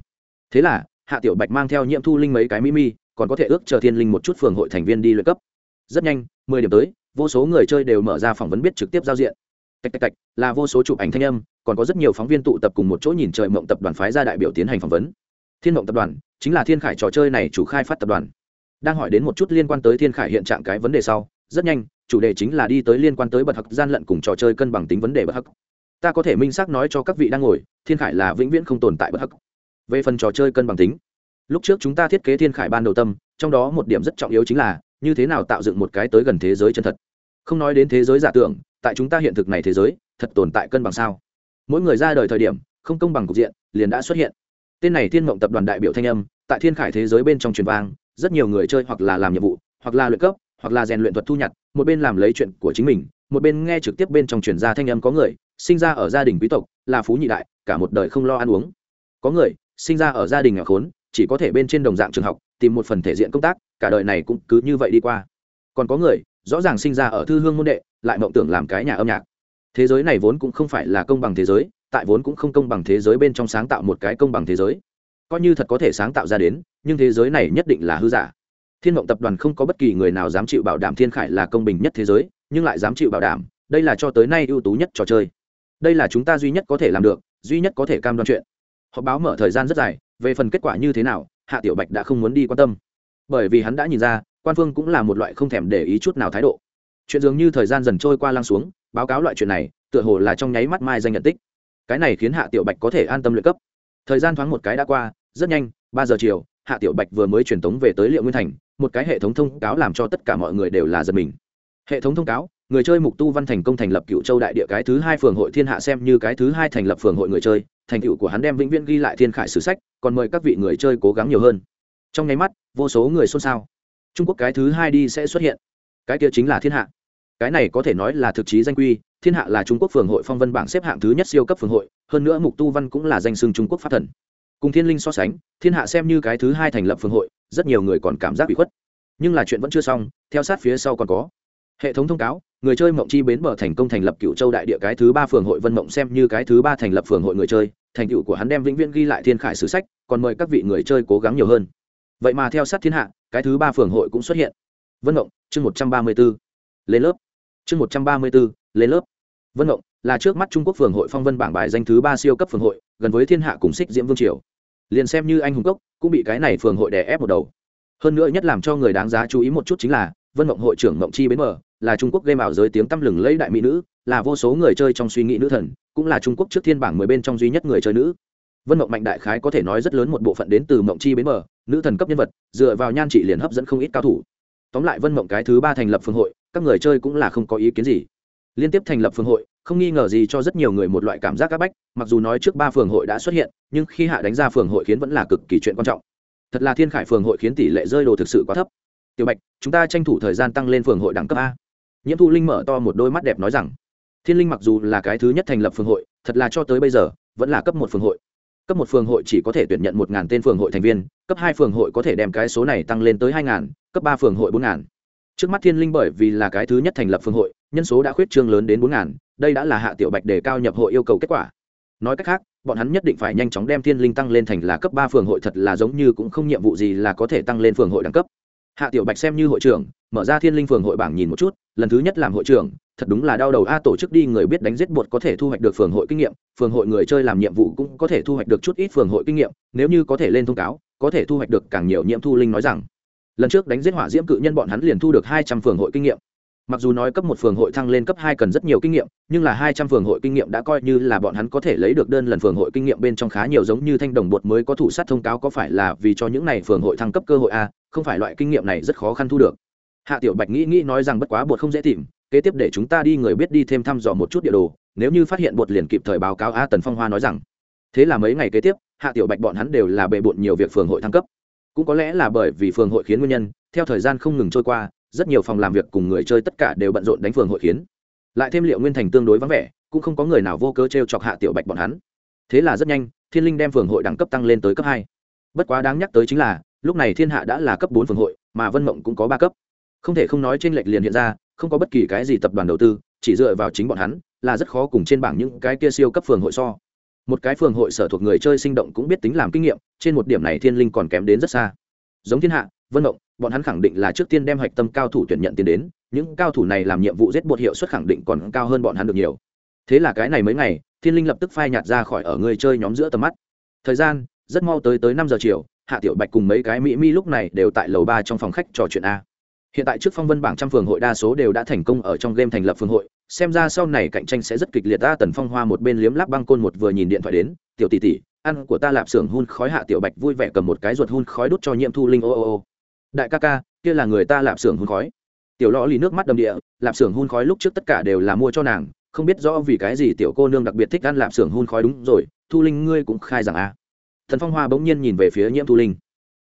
Thế là, hạ tiểu bạch mang theo nhiễm thu linh mấy cái mimi còn có thể ước chờ thiên linh một chút phường hội thành viên đi luyện cấp. Rất nhanh, mười điểm tới, vô số người chơi đều mở ra phỏng vấn biết trực tiếp giao diện tạch tạch tạch, là vô số chụp ảnh thanh âm, còn có rất nhiều phóng viên tụ tập cùng một chỗ nhìn trời mộng tập đoàn phái ra đại biểu tiến hành phỏng vấn. Thiên mộng tập đoàn chính là thiên khải trò chơi này chủ khai phát tập đoàn. Đang hỏi đến một chút liên quan tới thiên khải hiện trạng cái vấn đề sau, rất nhanh, chủ đề chính là đi tới liên quan tới bật hặc gian lận cùng trò chơi cân bằng tính vấn đề bật hặc ta có thể minh xác nói cho các vị đang ngồi, thiên khải là vĩnh viễn không tồn tại bất hắc. Về phần trò chơi cân bằng tính, lúc trước chúng ta thiết kế thiên khải ban đầu tâm, trong đó một điểm rất trọng yếu chính là, như thế nào tạo dựng một cái tới gần thế giới chân thật không nói đến thế giới giả tưởng, tại chúng ta hiện thực này thế giới, thật tồn tại cân bằng sao? Mỗi người ra đời thời điểm, không công bằng cục diện, liền đã xuất hiện. Tên này thiên mộng tập đoàn đại biểu thanh âm, tại thiên khải thế giới bên trong truyền vang, rất nhiều người chơi hoặc là làm nhiệm vụ, hoặc là luyện cấp, hoặc là rèn luyện thuật thu nhặt, một bên làm lấy chuyện của chính mình, một bên nghe trực tiếp bên trong truyền ra thanh âm có người, sinh ra ở gia đình quý tộc, là phú nhị đại, cả một đời không lo ăn uống. Có người, sinh ra ở gia đình nghèo khốn, chỉ có thể bên trên đồng dạng trường học, tìm một phần thể diện công tác, cả đời này cũng cứ như vậy đi qua. Còn có người rõ ràng sinh ra ở thư hương môn đệ, lại mộng tưởng làm cái nhà âm nhạc. Thế giới này vốn cũng không phải là công bằng thế giới, tại vốn cũng không công bằng thế giới bên trong sáng tạo một cái công bằng thế giới. Coi như thật có thể sáng tạo ra đến, nhưng thế giới này nhất định là hư giả. Thiên mộng tập đoàn không có bất kỳ người nào dám chịu bảo đảm thiên khải là công bình nhất thế giới, nhưng lại dám chịu bảo đảm, đây là cho tới nay ưu tú nhất trò chơi. Đây là chúng ta duy nhất có thể làm được, duy nhất có thể cam đoan chuyện. Họ báo mở thời gian rất dài, về phần kết quả như thế nào, hạ tiểu bạch đã không muốn đi quan tâm. Bởi vì hắn đã nhìn ra quan phương cũng là một loại không thèm để ý chút nào thái độ. Chuyện dường như thời gian dần trôi qua lăng xuống, báo cáo loại chuyện này, tựa hồ là trong nháy mắt mai danh nhận tích. Cái này khiến hạ tiểu bạch có thể an tâm luyện cấp. Thời gian thoáng một cái đã qua, rất nhanh, ba giờ chiều, hạ tiểu bạch vừa mới truyền tống về tới liệu nguyên thành, một cái hệ thống thông cáo làm cho tất cả mọi người đều là giật mình. Hệ thống thông cáo, người chơi mục tu văn thành công thành lập cựu châu đại địa cái thứ hai phường hội thiên hạ xem như cái thứ hai thành lập phường hội người chơi, thành cựu của hắn đem vĩnh viễn ghi lại thiên khải sử sách, còn mời các vị người chơi cố gắng nhiều hơn. Trong nháy mắt, vô số người xôn xao trung quốc cái thứ hai đi sẽ xuất hiện. Cái kia chính là thiên hạ. Cái này có thể nói là thực chí danh quy, thiên hạ là trung quốc phường hội phong vân bảng xếp hạng thứ nhất siêu cấp phường hội, hơn nữa mục tu văn cũng là danh xưng trung quốc pháp thần. Cùng thiên linh so sánh, thiên hạ xem như cái thứ hai thành lập phường hội, rất nhiều người còn cảm giác bị khuất. Nhưng là chuyện vẫn chưa xong, theo sát phía sau còn có. Hệ thống thông cáo, người chơi mộng chi bến bờ thành công thành lập cựu châu đại địa cái thứ ba phường hội vân mộng xem như cái thứ ba thành lập phường hội người chơi, thành tựu của hắn đem vĩnh viễn ghi lại thiên khải sử sách, còn mời các vị người chơi cố gắng nhiều hơn vậy mà theo sát thiên hạ, cái thứ ba phường hội cũng xuất hiện. Vân ngộng, chương một trăm ba mươi b ố lên lớp. Chương một trăm ba mươi b ố lên lớp. Vân ngộng là trước mắt trung quốc phường hội phong vân bảng bài danh thứ ba siêu cấp phường hội, gần với thiên hạ cùng xích diễm vương triều. Liền xem như anh hùng cốc, cũng bị cái này phường hội đè ép một đầu. Hơn nữa nhất làm cho người đáng giá chú ý một chút chính là, vân mộng hội trưởng mộng chi bến mờ, là trung quốc game ảo giới tiếng tăm lừng lấy đại mỹ nữ, là vô số người chơi trong suy nghĩ nữ thần, cũng là trung quốc trước thiên bảng mười bên trong duy nhất người chơi nữ vân mộng mạnh đại khái có thể nói rất lớn một bộ phận đến từ mộng chi bến mờ nữ thần cấp nhân vật, dựa vào nhan trị liền hấp dẫn không ít cao thủ. Tóm lại vân mộng cái thứ ba thành lập phương hội, các người chơi cũng là không có ý kiến gì. Liên tiếp thành lập phương hội, không nghi ngờ gì cho rất nhiều người một loại cảm giác áp bách, mặc dù nói trước ba phường hội đã xuất hiện, nhưng khi hạ đánh ra phường hội khiến vẫn là cực kỳ chuyện quan trọng. Thật là thiên khải phường hội khiến tỷ lệ rơi đồ thực sự quá thấp. Tiểu bạch, chúng ta tranh thủ thời gian tăng lên phường hội đẳng cấp a. Nhiễm thu linh mở to một đôi mắt đẹp nói rằng, thiên linh mặc dù là cái thứ nhất thành lập phường hội, thật là cho tới bây giờ, vẫn là cấp một phường hội cấp một phường hội chỉ có thể tuyển nhận một ngàn tên phường hội thành viên, cấp hai phường hội có thể đem cái số này tăng lên tới hai ngàn, cấp ba phường hội bốn ngàn. Trước mắt thiên linh bởi vì là cái thứ nhất thành lập phường hội, nhân số đã khuyết trương lớn đến bốn ngàn, đây đã là hạ tiểu bạch đề cao nhập hội yêu cầu kết quả. Nói cách khác, bọn hắn nhất định phải nhanh chóng đem thiên linh tăng lên thành là cấp ba phường hội thật là giống như cũng không nhiệm vụ gì là có thể tăng lên phường hội đẳng cấp. Hạ tiểu bạch xem như hội trưởng, mở ra thiên linh phường hội bảng nhìn một chút, lần thứ nhất làm hội trưởng thật đúng là đau đầu. A, tổ chức đi, người biết đánh giết bột có thể thu hoạch được phường hội kinh nghiệm, phường hội người chơi làm nhiệm vụ cũng có thể thu hoạch được chút ít phường hội kinh nghiệm, nếu như có thể lên thông cáo, có thể thu hoạch được càng nhiều nhiệm thu. Linh nói rằng, lần trước đánh giết hỏa diễm cự nhân bọn hắn liền thu được hai trăm phường hội kinh nghiệm. Mặc dù nói cấp một phường hội thăng lên cấp hai cần rất nhiều kinh nghiệm, nhưng là hai trăm phường hội kinh nghiệm đã coi như là bọn hắn có thể lấy được đơn lần phường hội kinh nghiệm bên trong khá nhiều, giống như thanh đồng bột mới có thủ sát thông cáo có phải là vì cho những này phường hội thăng cấp cơ hội a, không phải loại kinh nghiệm này rất khó khăn thu được. Hạ tiểu bạch nghĩ nghĩ nói rằng bất quá bột không dễ tìm kế tiếp để chúng ta đi người biết đi thêm thăm dò một chút địa đồ, nếu như phát hiện bột liền kịp thời báo cáo a tần phong hoa nói rằng. Thế là mấy ngày kế tiếp, hạ tiểu bạch bọn hắn đều là bề bộn nhiều việc phường hội thăng cấp. Cũng có lẽ là bởi vì phường hội khiến nguyên nhân, theo thời gian không ngừng trôi qua, rất nhiều phòng làm việc cùng người chơi tất cả đều bận rộn đánh phường hội khiến. Lại thêm liệu nguyên thành tương đối vắng vẻ, cũng không có người nào vô cớ t r e o chọc hạ tiểu bạch bọn hắn. Thế là rất nhanh, thiên linh đem phường hội đẳng cấp tăng lên tới cấp hai. Bất quá đáng nhắc tới chính là, lúc này thiên hạ đã là cấp bốn phường hội, mà vân mộng cũng có ba cấp. Không thể không nói trên lệch liền hiện ra không có bất kỳ cái gì tập đoàn đầu tư, chỉ dựa vào chính bọn hắn, là rất khó cùng trên bảng những cái kia siêu cấp phường hội so. Một cái phường hội sở thuộc người chơi sinh động cũng biết tính làm kinh nghiệm, trên một điểm này thiên linh còn kém đến rất xa. Giống thiên hạ, vân động bọn hắn khẳng định là trước tiên đem hạch tâm cao thủ tuyển nhận tiền đến, những cao thủ này làm nhiệm vụ giết bột hiệu suất khẳng định còn cao hơn bọn hắn được nhiều. Thế là cái này mấy ngày, thiên linh lập tức phai nhạt ra khỏi ở người chơi nhóm giữa tầm mắt. Thời gian, rất mau tới tới năm giờ chiều, hạ tiểu bạch cùng mấy cái mỹ mi lúc này đều tại lầu ba trong phòng khách trò chuyện a hiện tại trước phong vân bảng trăm phường hội đa số đều đã thành công ở trong game thành lập phường hội, xem ra sau này cạnh tranh sẽ rất kịch liệt. Ta tần phong hoa một bên liếm lắp băng côn một vừa nhìn điện thoại đến, tiểu tỷ tỷ, ăn của ta lạp xưởng hun khói hạ tiểu bạch vui vẻ cầm một cái ruột hun khói đút cho nhiễm thu linh, ô ô ô. Đại ca ca, kia là người ta lạp xưởng hun khói. Tiểu lõ lì nước mắt đầm địa, lạp xưởng hun khói lúc trước tất cả đều là mua cho nàng, không biết rõ vì cái gì tiểu cô nương đặc biệt thích ăn lạp xưởng hun khói. Đúng rồi, thu linh ngươi cũng khai rằng a à? thần phong hoa bỗng nhiên nhìn về phía nhiễm thu linh.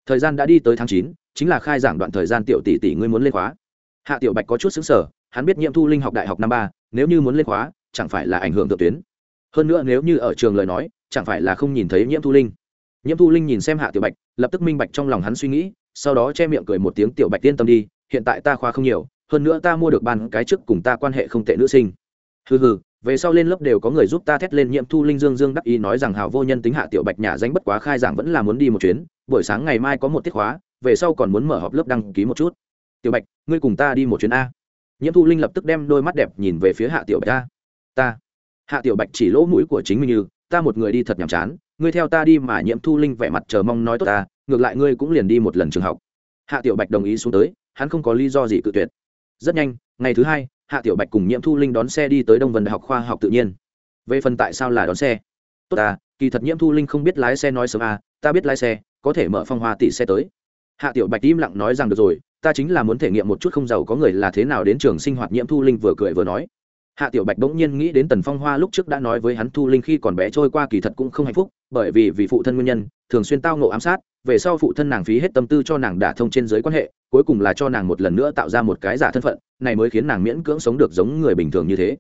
Thời gian đã đi tới tháng chín chính là khai giảng đoạn thời gian tiểu tỷ tỷ ngươi muốn lên khóa. Hạ tiểu bạch có chút xứng sở hắn biết nhiễm thu linh học đại học năm ba, nếu như muốn lên khóa, chẳng phải là ảnh hưởng tự tuyến. Hơn nữa nếu như ở trường lời nói, chẳng phải là không nhìn thấy nhiễm thu linh. Nhiễm thu linh nhìn xem hạ tiểu bạch, lập tức minh bạch trong lòng hắn suy nghĩ, sau đó che miệng cười một tiếng, tiểu bạch tiên tâm đi, hiện tại ta khoa không nhiều, hơn nữa ta mua được bàn cái trước cùng ta quan hệ không tệ nữ sinh. Hừ hừ, về sau lên lớp đều có người giúp ta thét lên nhiễm thu linh dương dương đắc ý nói rằng hào vô nhân tính hạ tiểu bạch nhà danh bất quá khai giảng vẫn là muốn đi một chuyến, buổi sáng ngày mai có một tiết khóa về sau còn muốn mở họp lớp đăng ký một chút. Tiểu bạch, ngươi cùng ta đi một chuyến a. Nhiễm thu linh lập tức đem đôi mắt đẹp nhìn về phía hạ tiểu bạch ta ta. Hạ tiểu bạch chỉ lỗ mũi của chính mình như, ta một người đi thật nhàm chán, ngươi theo ta đi mà nhiễm thu linh vẻ mặt chờ mong nói tốt ta, ngược lại ngươi cũng liền đi một lần trường học. Hạ tiểu bạch đồng ý xuống tới, hắn không có lý do gì cự tuyệt. Rất nhanh, ngày thứ hai, hạ tiểu bạch cùng nhiễm thu linh đón xe đi tới đông vân đại học khoa học tự nhiên. Về phần tại sao là đón xe? Tốt à kỳ thật nhiễm thu linh không biết lái xe nói sớm à ta biết lái xe, có thể mở phong hoa tỷ xe tới hạ tiểu bạch im lặng nói rằng được rồi ta chính là muốn thể nghiệm một chút không giàu có người là thế nào đến trường sinh hoạt nhiễm thu linh vừa cười vừa nói. Hạ tiểu bạch bỗng nhiên nghĩ đến tần phong hoa lúc trước đã nói với hắn thu linh khi còn bé trôi qua kỳ thật cũng không hạnh phúc bởi vì vì phụ thân nguyên nhân thường xuyên tao ngộ ám sát về sau phụ thân nàng phí hết tâm tư cho nàng đả thông trên giới quan hệ cuối cùng là cho nàng một lần nữa tạo ra một cái giả thân phận này mới khiến nàng miễn cưỡng sống được giống người bình thường như thế.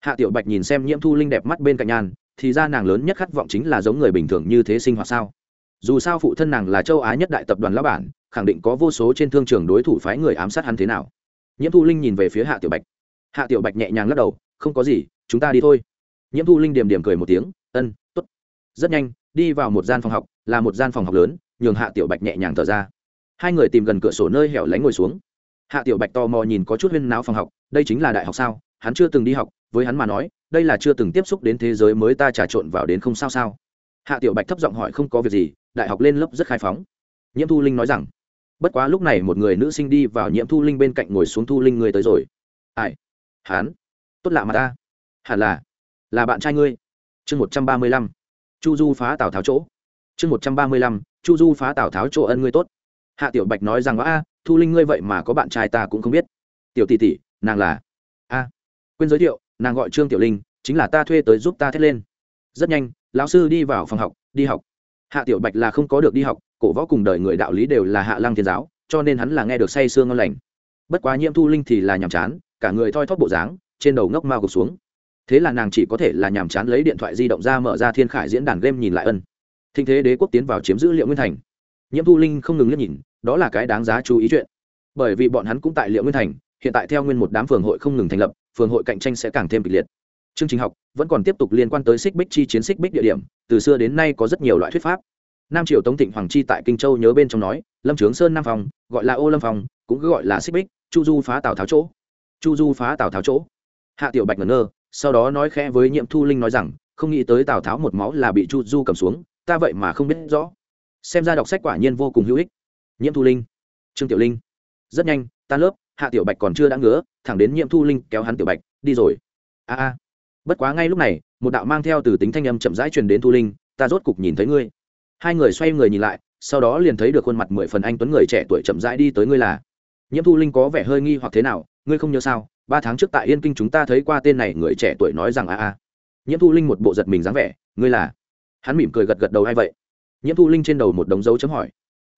Hạ tiểu bạch nhìn xem nhiễm thu linh đẹp mắt bên cạnh nhàn, thì ra nàng lớn nhất khát vọng chính là giống người bình thường như thế sinh hoạt sao? Dù sao phụ thân nàng là châu á nhất đại tập đoàn lão bản khẳng định có vô số trên thương trường đối thủ phái người ám sát hắn thế nào. Nhiễm thu linh nhìn về phía hạ tiểu bạch. Hạ tiểu bạch nhẹ nhàng lắc đầu, không có gì, chúng ta đi thôi. Nhiễm thu linh điểm điểm cười một tiếng, ân t ố t rất nhanh, đi vào một gian phòng học, là một gian phòng học lớn, nhường hạ tiểu bạch nhẹ nhàng thở ra. Hai người tìm gần cửa sổ nơi hẻo lánh ngồi xuống. Hạ tiểu bạch tò mò nhìn có chút huyên náo phòng học, đây chính là đại học sao? Hắn chưa từng đi học, với hắn mà nói, đây là chưa từng tiếp xúc đến thế giới mới ta trà trộn vào đến không sao sao. Hạ tiểu bạch thấp giọng hỏi, không có việc gì, đại học lên lớp rất khai phóng. Nhiễm thu linh nói rằng bất quá lúc này một người nữ sinh đi vào nhiễm thu linh bên cạnh ngồi xuống thu linh người tới rồi. Ai? Hán. tốt lạ mà ta. Hẳn là là bạn trai ngươi. Chương một trăm ba mươi lăm. Chu du phá tào tháo chỗ. Chương một trăm ba mươi lăm. Chu du phá tào tháo chỗ ân ngươi tốt. Hạ tiểu bạch nói rằng, a, thu linh ngươi vậy mà có bạn trai ta cũng không biết. Tiểu tỷ tỷ, nàng là? A. Quên giới thiệu, nàng gọi trương tiểu linh, chính là ta thuê tới giúp ta thét lên. Rất nhanh, lão sư đi vào phòng học, đi học. Hạ tiểu bạch là không có được đi học cổ võ cùng đời người đạo lý đều là hạ lăng thiên giáo, cho nên hắn là nghe được say sương ngon lành. Bất quá nhiễm thu linh thì là nhàm chán, cả người thoi thóp bộ dáng, trên đầu ngốc mao gục xuống. Thế là nàng chỉ có thể là nhàm chán lấy điện thoại di động ra mở ra thiên khải diễn đàn game nhìn lại ân. Thinh thế đế quốc tiến vào chiếm giữ liệu nguyên thành. Nhiễm thu linh không ngừng liếc nhìn, đó là cái đáng giá chú ý chuyện. Bởi vì bọn hắn cũng tại liệu nguyên thành, hiện tại theo nguyên một đám phường hội không ngừng thành lập, phường hội cạnh tranh sẽ càng thêm kịch liệt. Chương trình học vẫn còn tiếp tục liên quan tới xích bích chi chiến xích bích địa điểm, từ xưa đến nay có rất nhiều loại thuyết pháp nam triều tống thịnh hoàng chi tại kinh châu nhớ bên trong nói, lâm trướng sơn nam phòng gọi là ô lâm phòng cũng cứ gọi là xích bích, chu du phá tào tháo chỗ. Chu du phá tào tháo chỗ. Hạ tiểu bạch ngẩn ngơ, sau đó nói khẽ với nhiệm thu linh nói rằng, không nghĩ tới tào tháo một máu là bị chu du cầm xuống, ta vậy mà không biết rõ. Xem ra đọc sách quả nhiên vô cùng hữu ích. Nhiễm thu linh, trương tiểu linh. Rất nhanh tan lớp, hạ tiểu bạch còn chưa đã ngứa, thẳng đến nhiễm thu linh kéo hắn tiểu bạch, đi rồi. A a. Bất quá ngay lúc này, một đạo mang theo từ tính thanh âm chậm rãi truyền đến thu linh, ta rốt cục nhìn thấy ngươi hai người xoay người nhìn lại sau đó liền thấy được khuôn mặt mười phần anh tuấn người trẻ tuổi chậm rãi đi tới ngươi là. Nhiễm thu linh có vẻ hơi nghi hoặc thế nào ngươi không nhớ sao? Ba tháng trước tại yên kinh chúng ta thấy qua tên này người trẻ tuổi nói rằng a a. Nhiễm thu linh một bộ giật mình dáng vẻ ngươi là. Hắn mỉm cười gật gật đầu hay vậy? Nhiễm thu linh trên đầu một đống dấu chấm hỏi.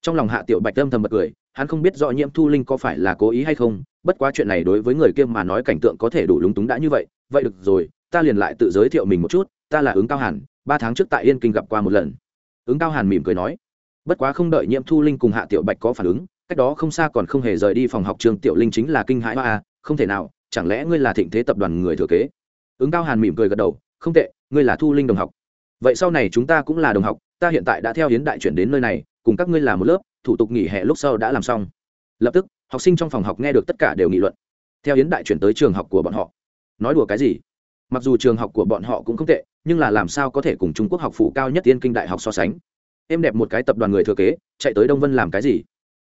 Trong lòng hạ tiểu bạch âm thầm bật cười hắn không biết rõ nhiễm thu linh có phải là cố ý hay không bất quá chuyện này đối với người kia mà nói cảnh tượng có thể đủ lúng túng đã như vậy vậy được rồi ta liền lại tự giới thiệu mình một chút ta là ứng cao hẳn, ba tháng trước tại yên kinh gặp qua một lần ứng cao hàn mỉm cười nói, bất quá không đợi nhiễm thu linh cùng hạ tiểu bạch có phản ứng, cách đó không xa còn không hề rời đi phòng học trường tiểu linh chính là kinh hãi hoa a không thể nào, chẳng lẽ ngươi là thịnh thế tập đoàn người thừa kế? Ứng cao hàn mỉm cười gật đầu, không tệ, ngươi là thu linh đồng học. Vậy sau này chúng ta cũng là đồng học, ta hiện tại đã theo hiến đại chuyển đến nơi này, cùng các ngươi làm một lớp, thủ tục nghỉ hè lúc sau đã làm xong. Lập tức, học sinh trong phòng học nghe được tất cả đều nghị luận. Theo hiến đại chuyển tới trường học của bọn họ. Nói đùa cái gì? Mặc dù trường học của bọn họ cũng không tệ nhưng là làm sao có thể cùng trung quốc học phủ cao nhất tiên kinh đại học so sánh? Em đẹp một cái tập đoàn người thừa kế, chạy tới đông vân làm cái gì?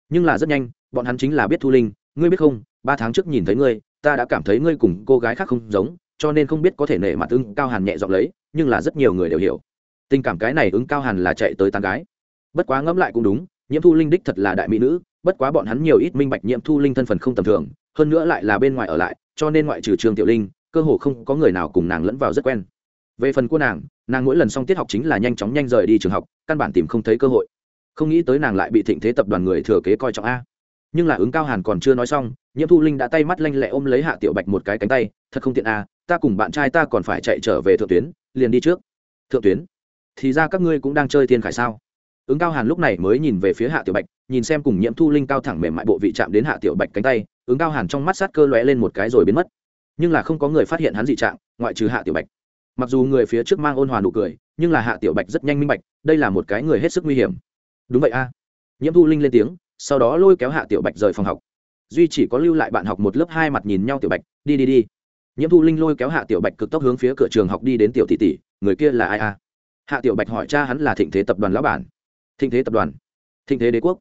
Nhưng là rất nhanh, bọn hắn chính là biết thu linh, ngươi biết không? Ba tháng trước nhìn thấy ngươi, ta đã cảm thấy ngươi cùng cô gái khác không giống, cho nên không biết có thể nể mặt ưng cao hàn nhẹ giọng lấy, nhưng là rất nhiều người đều hiểu. Tình cảm cái này ứng cao hàn là chạy tới tán gái. Bất quá ngẫm lại cũng đúng, nhiễm thu linh đích thật là đại mỹ nữ, bất quá bọn hắn nhiều ít minh bạch nhiễm thu linh thân phận không tầm thường, hơn nữa lại là bên ngoài ở lại, cho nên ngoại trừ trường tiểu linh, cơ hồ không có người nào cùng nàng lẫn vào rất quen về phần của nàng nàng mỗi lần xong tiết học chính là nhanh chóng nhanh rời đi trường học, căn bản tìm không thấy cơ hội. Không nghĩ tới nàng lại bị thịnh thế tập đoàn người thừa kế coi trọng a. Nhưng là ứng cao hàn còn chưa nói xong, nhiễm thu linh đã tay mắt lanh lẹ ôm lấy hạ tiểu bạch một cái cánh tay, thật không tiện a, ta cùng bạn trai ta còn phải chạy trở về thượng tuyến, liền đi trước. Thượng tuyến? Thì ra các ngươi cũng đang chơi thiên khải sao? Ứng cao hàn lúc này mới nhìn về phía hạ tiểu bạch, nhìn xem cùng nhiễm thu linh cao thẳng mềm mại bộ vị chạm đến hạ tiểu bạch cánh tay, ứng cao hàn trong mắt sát cơ lóe lên một cái rồi biến mất. Nhưng là không có người phát hiện hắn dị trạng, ngoại trừ hạ tiểu bạch mặc dù người phía trước mang ôn hòa nụ cười, nhưng là hạ tiểu bạch rất nhanh minh bạch, đây là một cái người hết sức nguy hiểm. Đúng vậy a. Nhiễm thu linh lên tiếng, sau đó lôi kéo hạ tiểu bạch rời phòng học. Duy chỉ có lưu lại bạn học một lớp hai mặt nhìn nhau tiểu bạch, đi đi đi. Nhiễm thu linh lôi kéo hạ tiểu bạch cực tốc hướng phía cửa trường học đi đến tiểu tỷ tỷ, người kia là ai a? Hạ tiểu bạch hỏi cha hắn là thịnh thế tập đoàn lão bản. Thịnh thế tập đoàn. Thịnh thế đế quốc.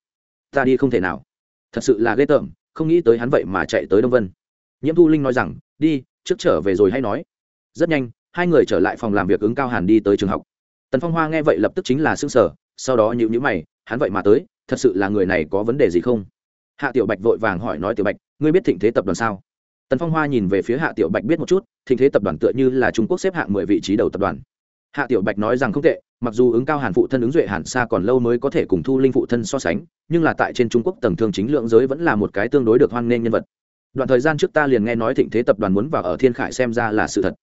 Ta đi không thể nào. Thật sự là ghê tởm, không nghĩ tới hắn vậy mà chạy tới đông vân. Nhiễm thu linh nói rằng, đi, trước trở về rồi hay nói. Rất nhanh hai người trở lại phòng làm việc ứng cao hàn đi tới trường học. Tần phong hoa nghe vậy lập tức chính là xương sở sau đó nhịu nhữ mày, hắn vậy mà tới, thật sự là người này có vấn đề gì không? Hạ tiểu bạch vội vàng hỏi nói, tiểu bạch, ngươi biết thịnh thế tập đoàn sao? Tần phong hoa nhìn về phía hạ tiểu bạch biết một chút, thịnh thế tập đoàn tựa như là trung quốc xếp hạng mười vị trí đầu tập đoàn. Hạ tiểu bạch nói rằng không tệ, mặc dù ứng cao hàn phụ thân ứng duệ hàn xa còn lâu mới có thể cùng thu linh phụ thân so sánh, nhưng là tại trên trung quốc tầng thương chính lượng giới vẫn là một cái tương đối được hoan nghênh nhân vật. Đoạn thời gian trước ta liền nghe nói thịnh thế tập đoàn muốn vào ở thiên khải xem ra là sự thật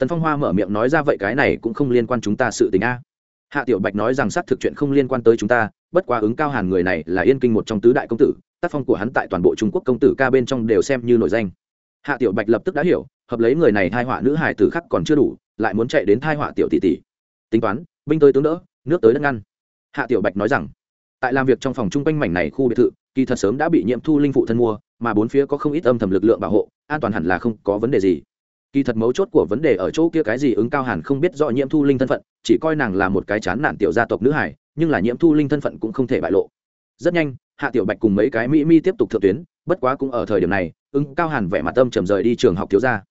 tần phong hoa mở miệng nói ra vậy cái này cũng không liên quan chúng ta sự tình a. Hạ tiểu bạch nói rằng xác thực chuyện không liên quan tới chúng ta, bất quá ứng cao hàn người này là yên kinh một trong tứ đại công tử, tác phong của hắn tại toàn bộ trung quốc công tử ca bên trong đều xem như nổi danh. Hạ tiểu bạch lập tức đã hiểu, hợp lấy người này thai họa nữ hải tử khắc còn chưa đủ, lại muốn chạy đến thai họa tiểu tỷ tỷ. Tính toán, binh tới tướng đỡ, nước tới đất ngăn. Hạ tiểu bạch nói rằng, tại làm việc trong phòng chung quanh mảnh này khu biệt thự, kỳ thật sớm đã bị nhiễm thu linh phụ thân mua, mà bốn phía có không ít âm thầm lực lượng bảo hộ, an toàn hẳn là không có vấn đề gì kỳ thật mấu chốt của vấn đề ở chỗ kia cái gì ứng cao hàn không biết rõ nhiễm thu linh thân phận, chỉ coi nàng là một cái chán nản tiểu gia tộc nữ hải nhưng là nhiễm thu linh thân phận cũng không thể bại lộ. Rất nhanh, hạ tiểu bạch cùng mấy cái mỹ mi tiếp tục thượng tuyến, bất quá cũng ở thời điểm này, ứng cao hàn vẻ mặt tâm trầm rời đi trường học thiếu gia.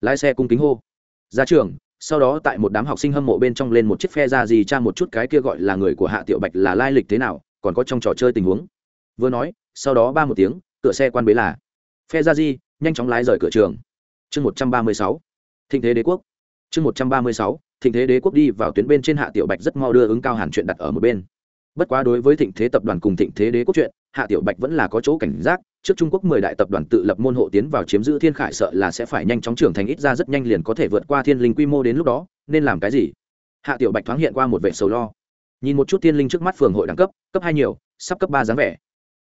Lái xe cung kính hô. Ra trường. Sau đó tại một đám học sinh hâm mộ bên trong lên một chiếc phe ra gì tra một chút cái kia gọi là người của hạ tiểu bạch là lai lịch thế nào, còn có trong trò chơi tình huống. Vừa nói, sau đó ba một tiếng, cửa xe quan bế là. Phe ra di nhanh chóng lái rời cửa trường chương một trăm ba mươi sáu, thịnh thế đế quốc. Chương một trăm ba mươi sáu, thịnh thế đế quốc đi vào tuyến bên trên hạ tiểu bạch rất mau đưa ứng cao hàn chuyện đặt ở một bên. Bất quá đối với thịnh thế tập đoàn cùng thịnh thế đế quốc chuyện, hạ tiểu bạch vẫn là có chỗ cảnh giác. Trước trung quốc mười đại tập đoàn tự lập môn hộ tiến vào chiếm giữ thiên khải sợ là sẽ phải nhanh chóng trưởng thành, ít ra rất nhanh liền có thể vượt qua thiên linh quy mô đến lúc đó, nên làm cái gì? Hạ tiểu bạch thoáng hiện qua một vệ sầu lo. Nhìn một chút thiên linh trước mắt phường hội đẳng cấp cấp hai nhiều, sắp cấp ba dáng vẻ.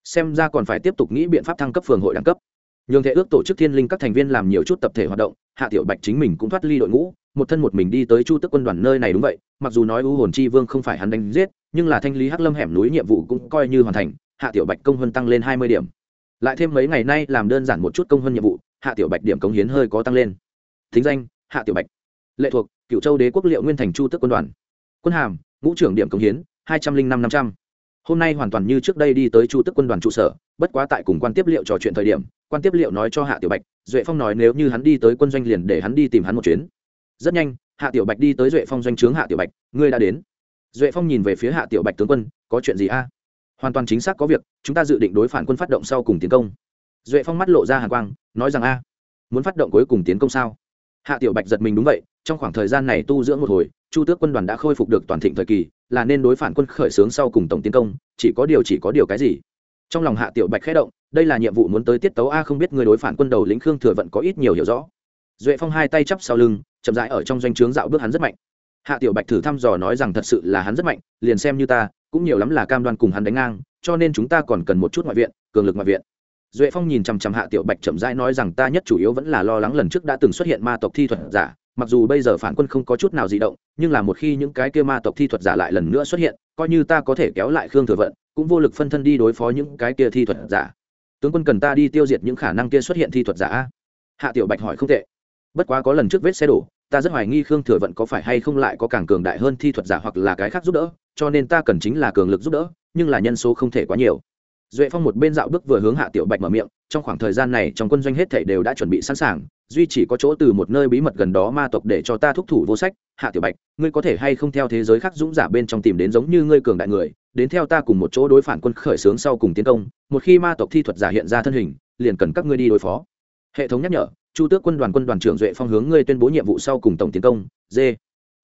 Xem ra còn phải tiếp tục nghĩ biện pháp thăng cấp phường hội đẳng cấp nhường thể ước tổ chức thiên linh các thành viên làm nhiều chút tập thể hoạt động, hạ tiểu bạch chính mình cũng thoát ly đội ngũ, một thân một mình đi tới chu tức quân đoàn nơi này đúng vậy, mặc dù nói u hồn chi vương không phải hắn đánh giết, nhưng là thanh lý hắc lâm hẻm núi nhiệm vụ cũng coi như hoàn thành, hạ tiểu bạch công hơn tăng lên hai mươi điểm. Lại thêm mấy ngày nay làm đơn giản một chút công hơn nhiệm vụ, hạ tiểu bạch điểm cống hiến hơi có tăng lên. Thính danh, hạ tiểu bạch. Lệ thuộc cựu châu đế quốc liệu nguyên thành chu tức quân đoàn. Quân hàm, ngũ trưởng điểm cống hiến, hai trăm linh năm năm trăm. Hôm nay hoàn toàn như trước đây đi tới chu tức quân đoàn trụ sở, bất quá tại cùng quan tiếp liệu trò chuyện thời điểm quan tiếp liệu nói cho hạ tiểu bạch, duệ phong nói nếu như hắn đi tới quân doanh liền để hắn đi tìm hắn một chuyến. Rất nhanh, hạ tiểu bạch đi tới duệ phong doanh trướng hạ tiểu bạch, ngươi đã đến. Duệ phong nhìn về phía hạ tiểu bạch tướng quân, có chuyện gì a? Hoàn toàn chính xác có việc, chúng ta dự định đối phản quân phát động sau cùng tiến công. Duệ phong mắt lộ ra hàng quang, nói rằng, a, muốn phát động cuối cùng tiến công sao? Hạ tiểu bạch giật mình đúng vậy, trong khoảng thời gian này tu dưỡng một hồi, chu tước quân đoàn đã khôi phục được toàn thịnh thời kỳ, là nên đối phản quân khởi xướng sau cùng tổng tiến công, chỉ có điều chỉ có điều cái gì? Trong lòng hạ tiểu bạch khẽ động đây là nhiệm vụ muốn tới tiết tấu a, không biết người đối phản quân đầu lĩnh khương thừa vận có ít nhiều hiểu rõ. Duệ phong hai tay chắp sau lưng, chậm rãi ở trong doanh trướng dạo bước hắn rất mạnh. Hạ tiểu bạch thử thăm dò nói rằng thật sự là hắn rất mạnh, liền xem như ta, cũng nhiều lắm là cam đoan cùng hắn đánh ngang, cho nên chúng ta còn cần một chút ngoại viện, cường lực ngoại viện. Duệ phong nhìn chằm chằm hạ tiểu bạch chậm rãi nói rằng ta nhất chủ yếu vẫn là lo lắng lần trước đã từng xuất hiện ma tộc thi thuật giả, mặc dù bây giờ phản quân không có chút nào di động, nhưng là một khi những cái kia ma tộc thi thuật giả lại lần nữa xuất hiện, coi như ta có thể kéo lại khương thừa vận, cũng vô lực phân thân đi đối phó những cái kia thi thuật giả tướng quân cần ta đi tiêu diệt những khả năng kia xuất hiện thi thuật giả hạ tiểu bạch hỏi không tệ. Bất quá có lần trước vết xe đổ, ta rất hoài nghi khương thừa vận có phải hay không lại có càng cường đại hơn thi thuật giả hoặc là cái khác giúp đỡ, cho nên ta cần chính là cường lực giúp đỡ, nhưng là nhân số không thể quá nhiều. Duệ phong một bên dạo bước vừa hướng hạ tiểu bạch mở miệng, trong khoảng thời gian này trong quân doanh hết thảy đều đã chuẩn bị sẵn sàng, duy chỉ có chỗ từ một nơi bí mật gần đó ma tộc để cho ta thúc thủ vô sách hạ tiểu bạch, ngươi có thể hay không theo thế giới khác dũng giả bên trong tìm đến giống như ngươi cường đại người, đến theo ta cùng một chỗ đối phản quân khởi xướng sau cùng tiến công, một khi ma tộc thi thuật giả hiện ra thân hình, liền cần các ngươi đi đối phó. Hệ thống nhắc nhở, chu tước quân đoàn quân đoàn trưởng duệ phong hướng ngươi tuyên bố nhiệm vụ sau cùng tổng tiến công d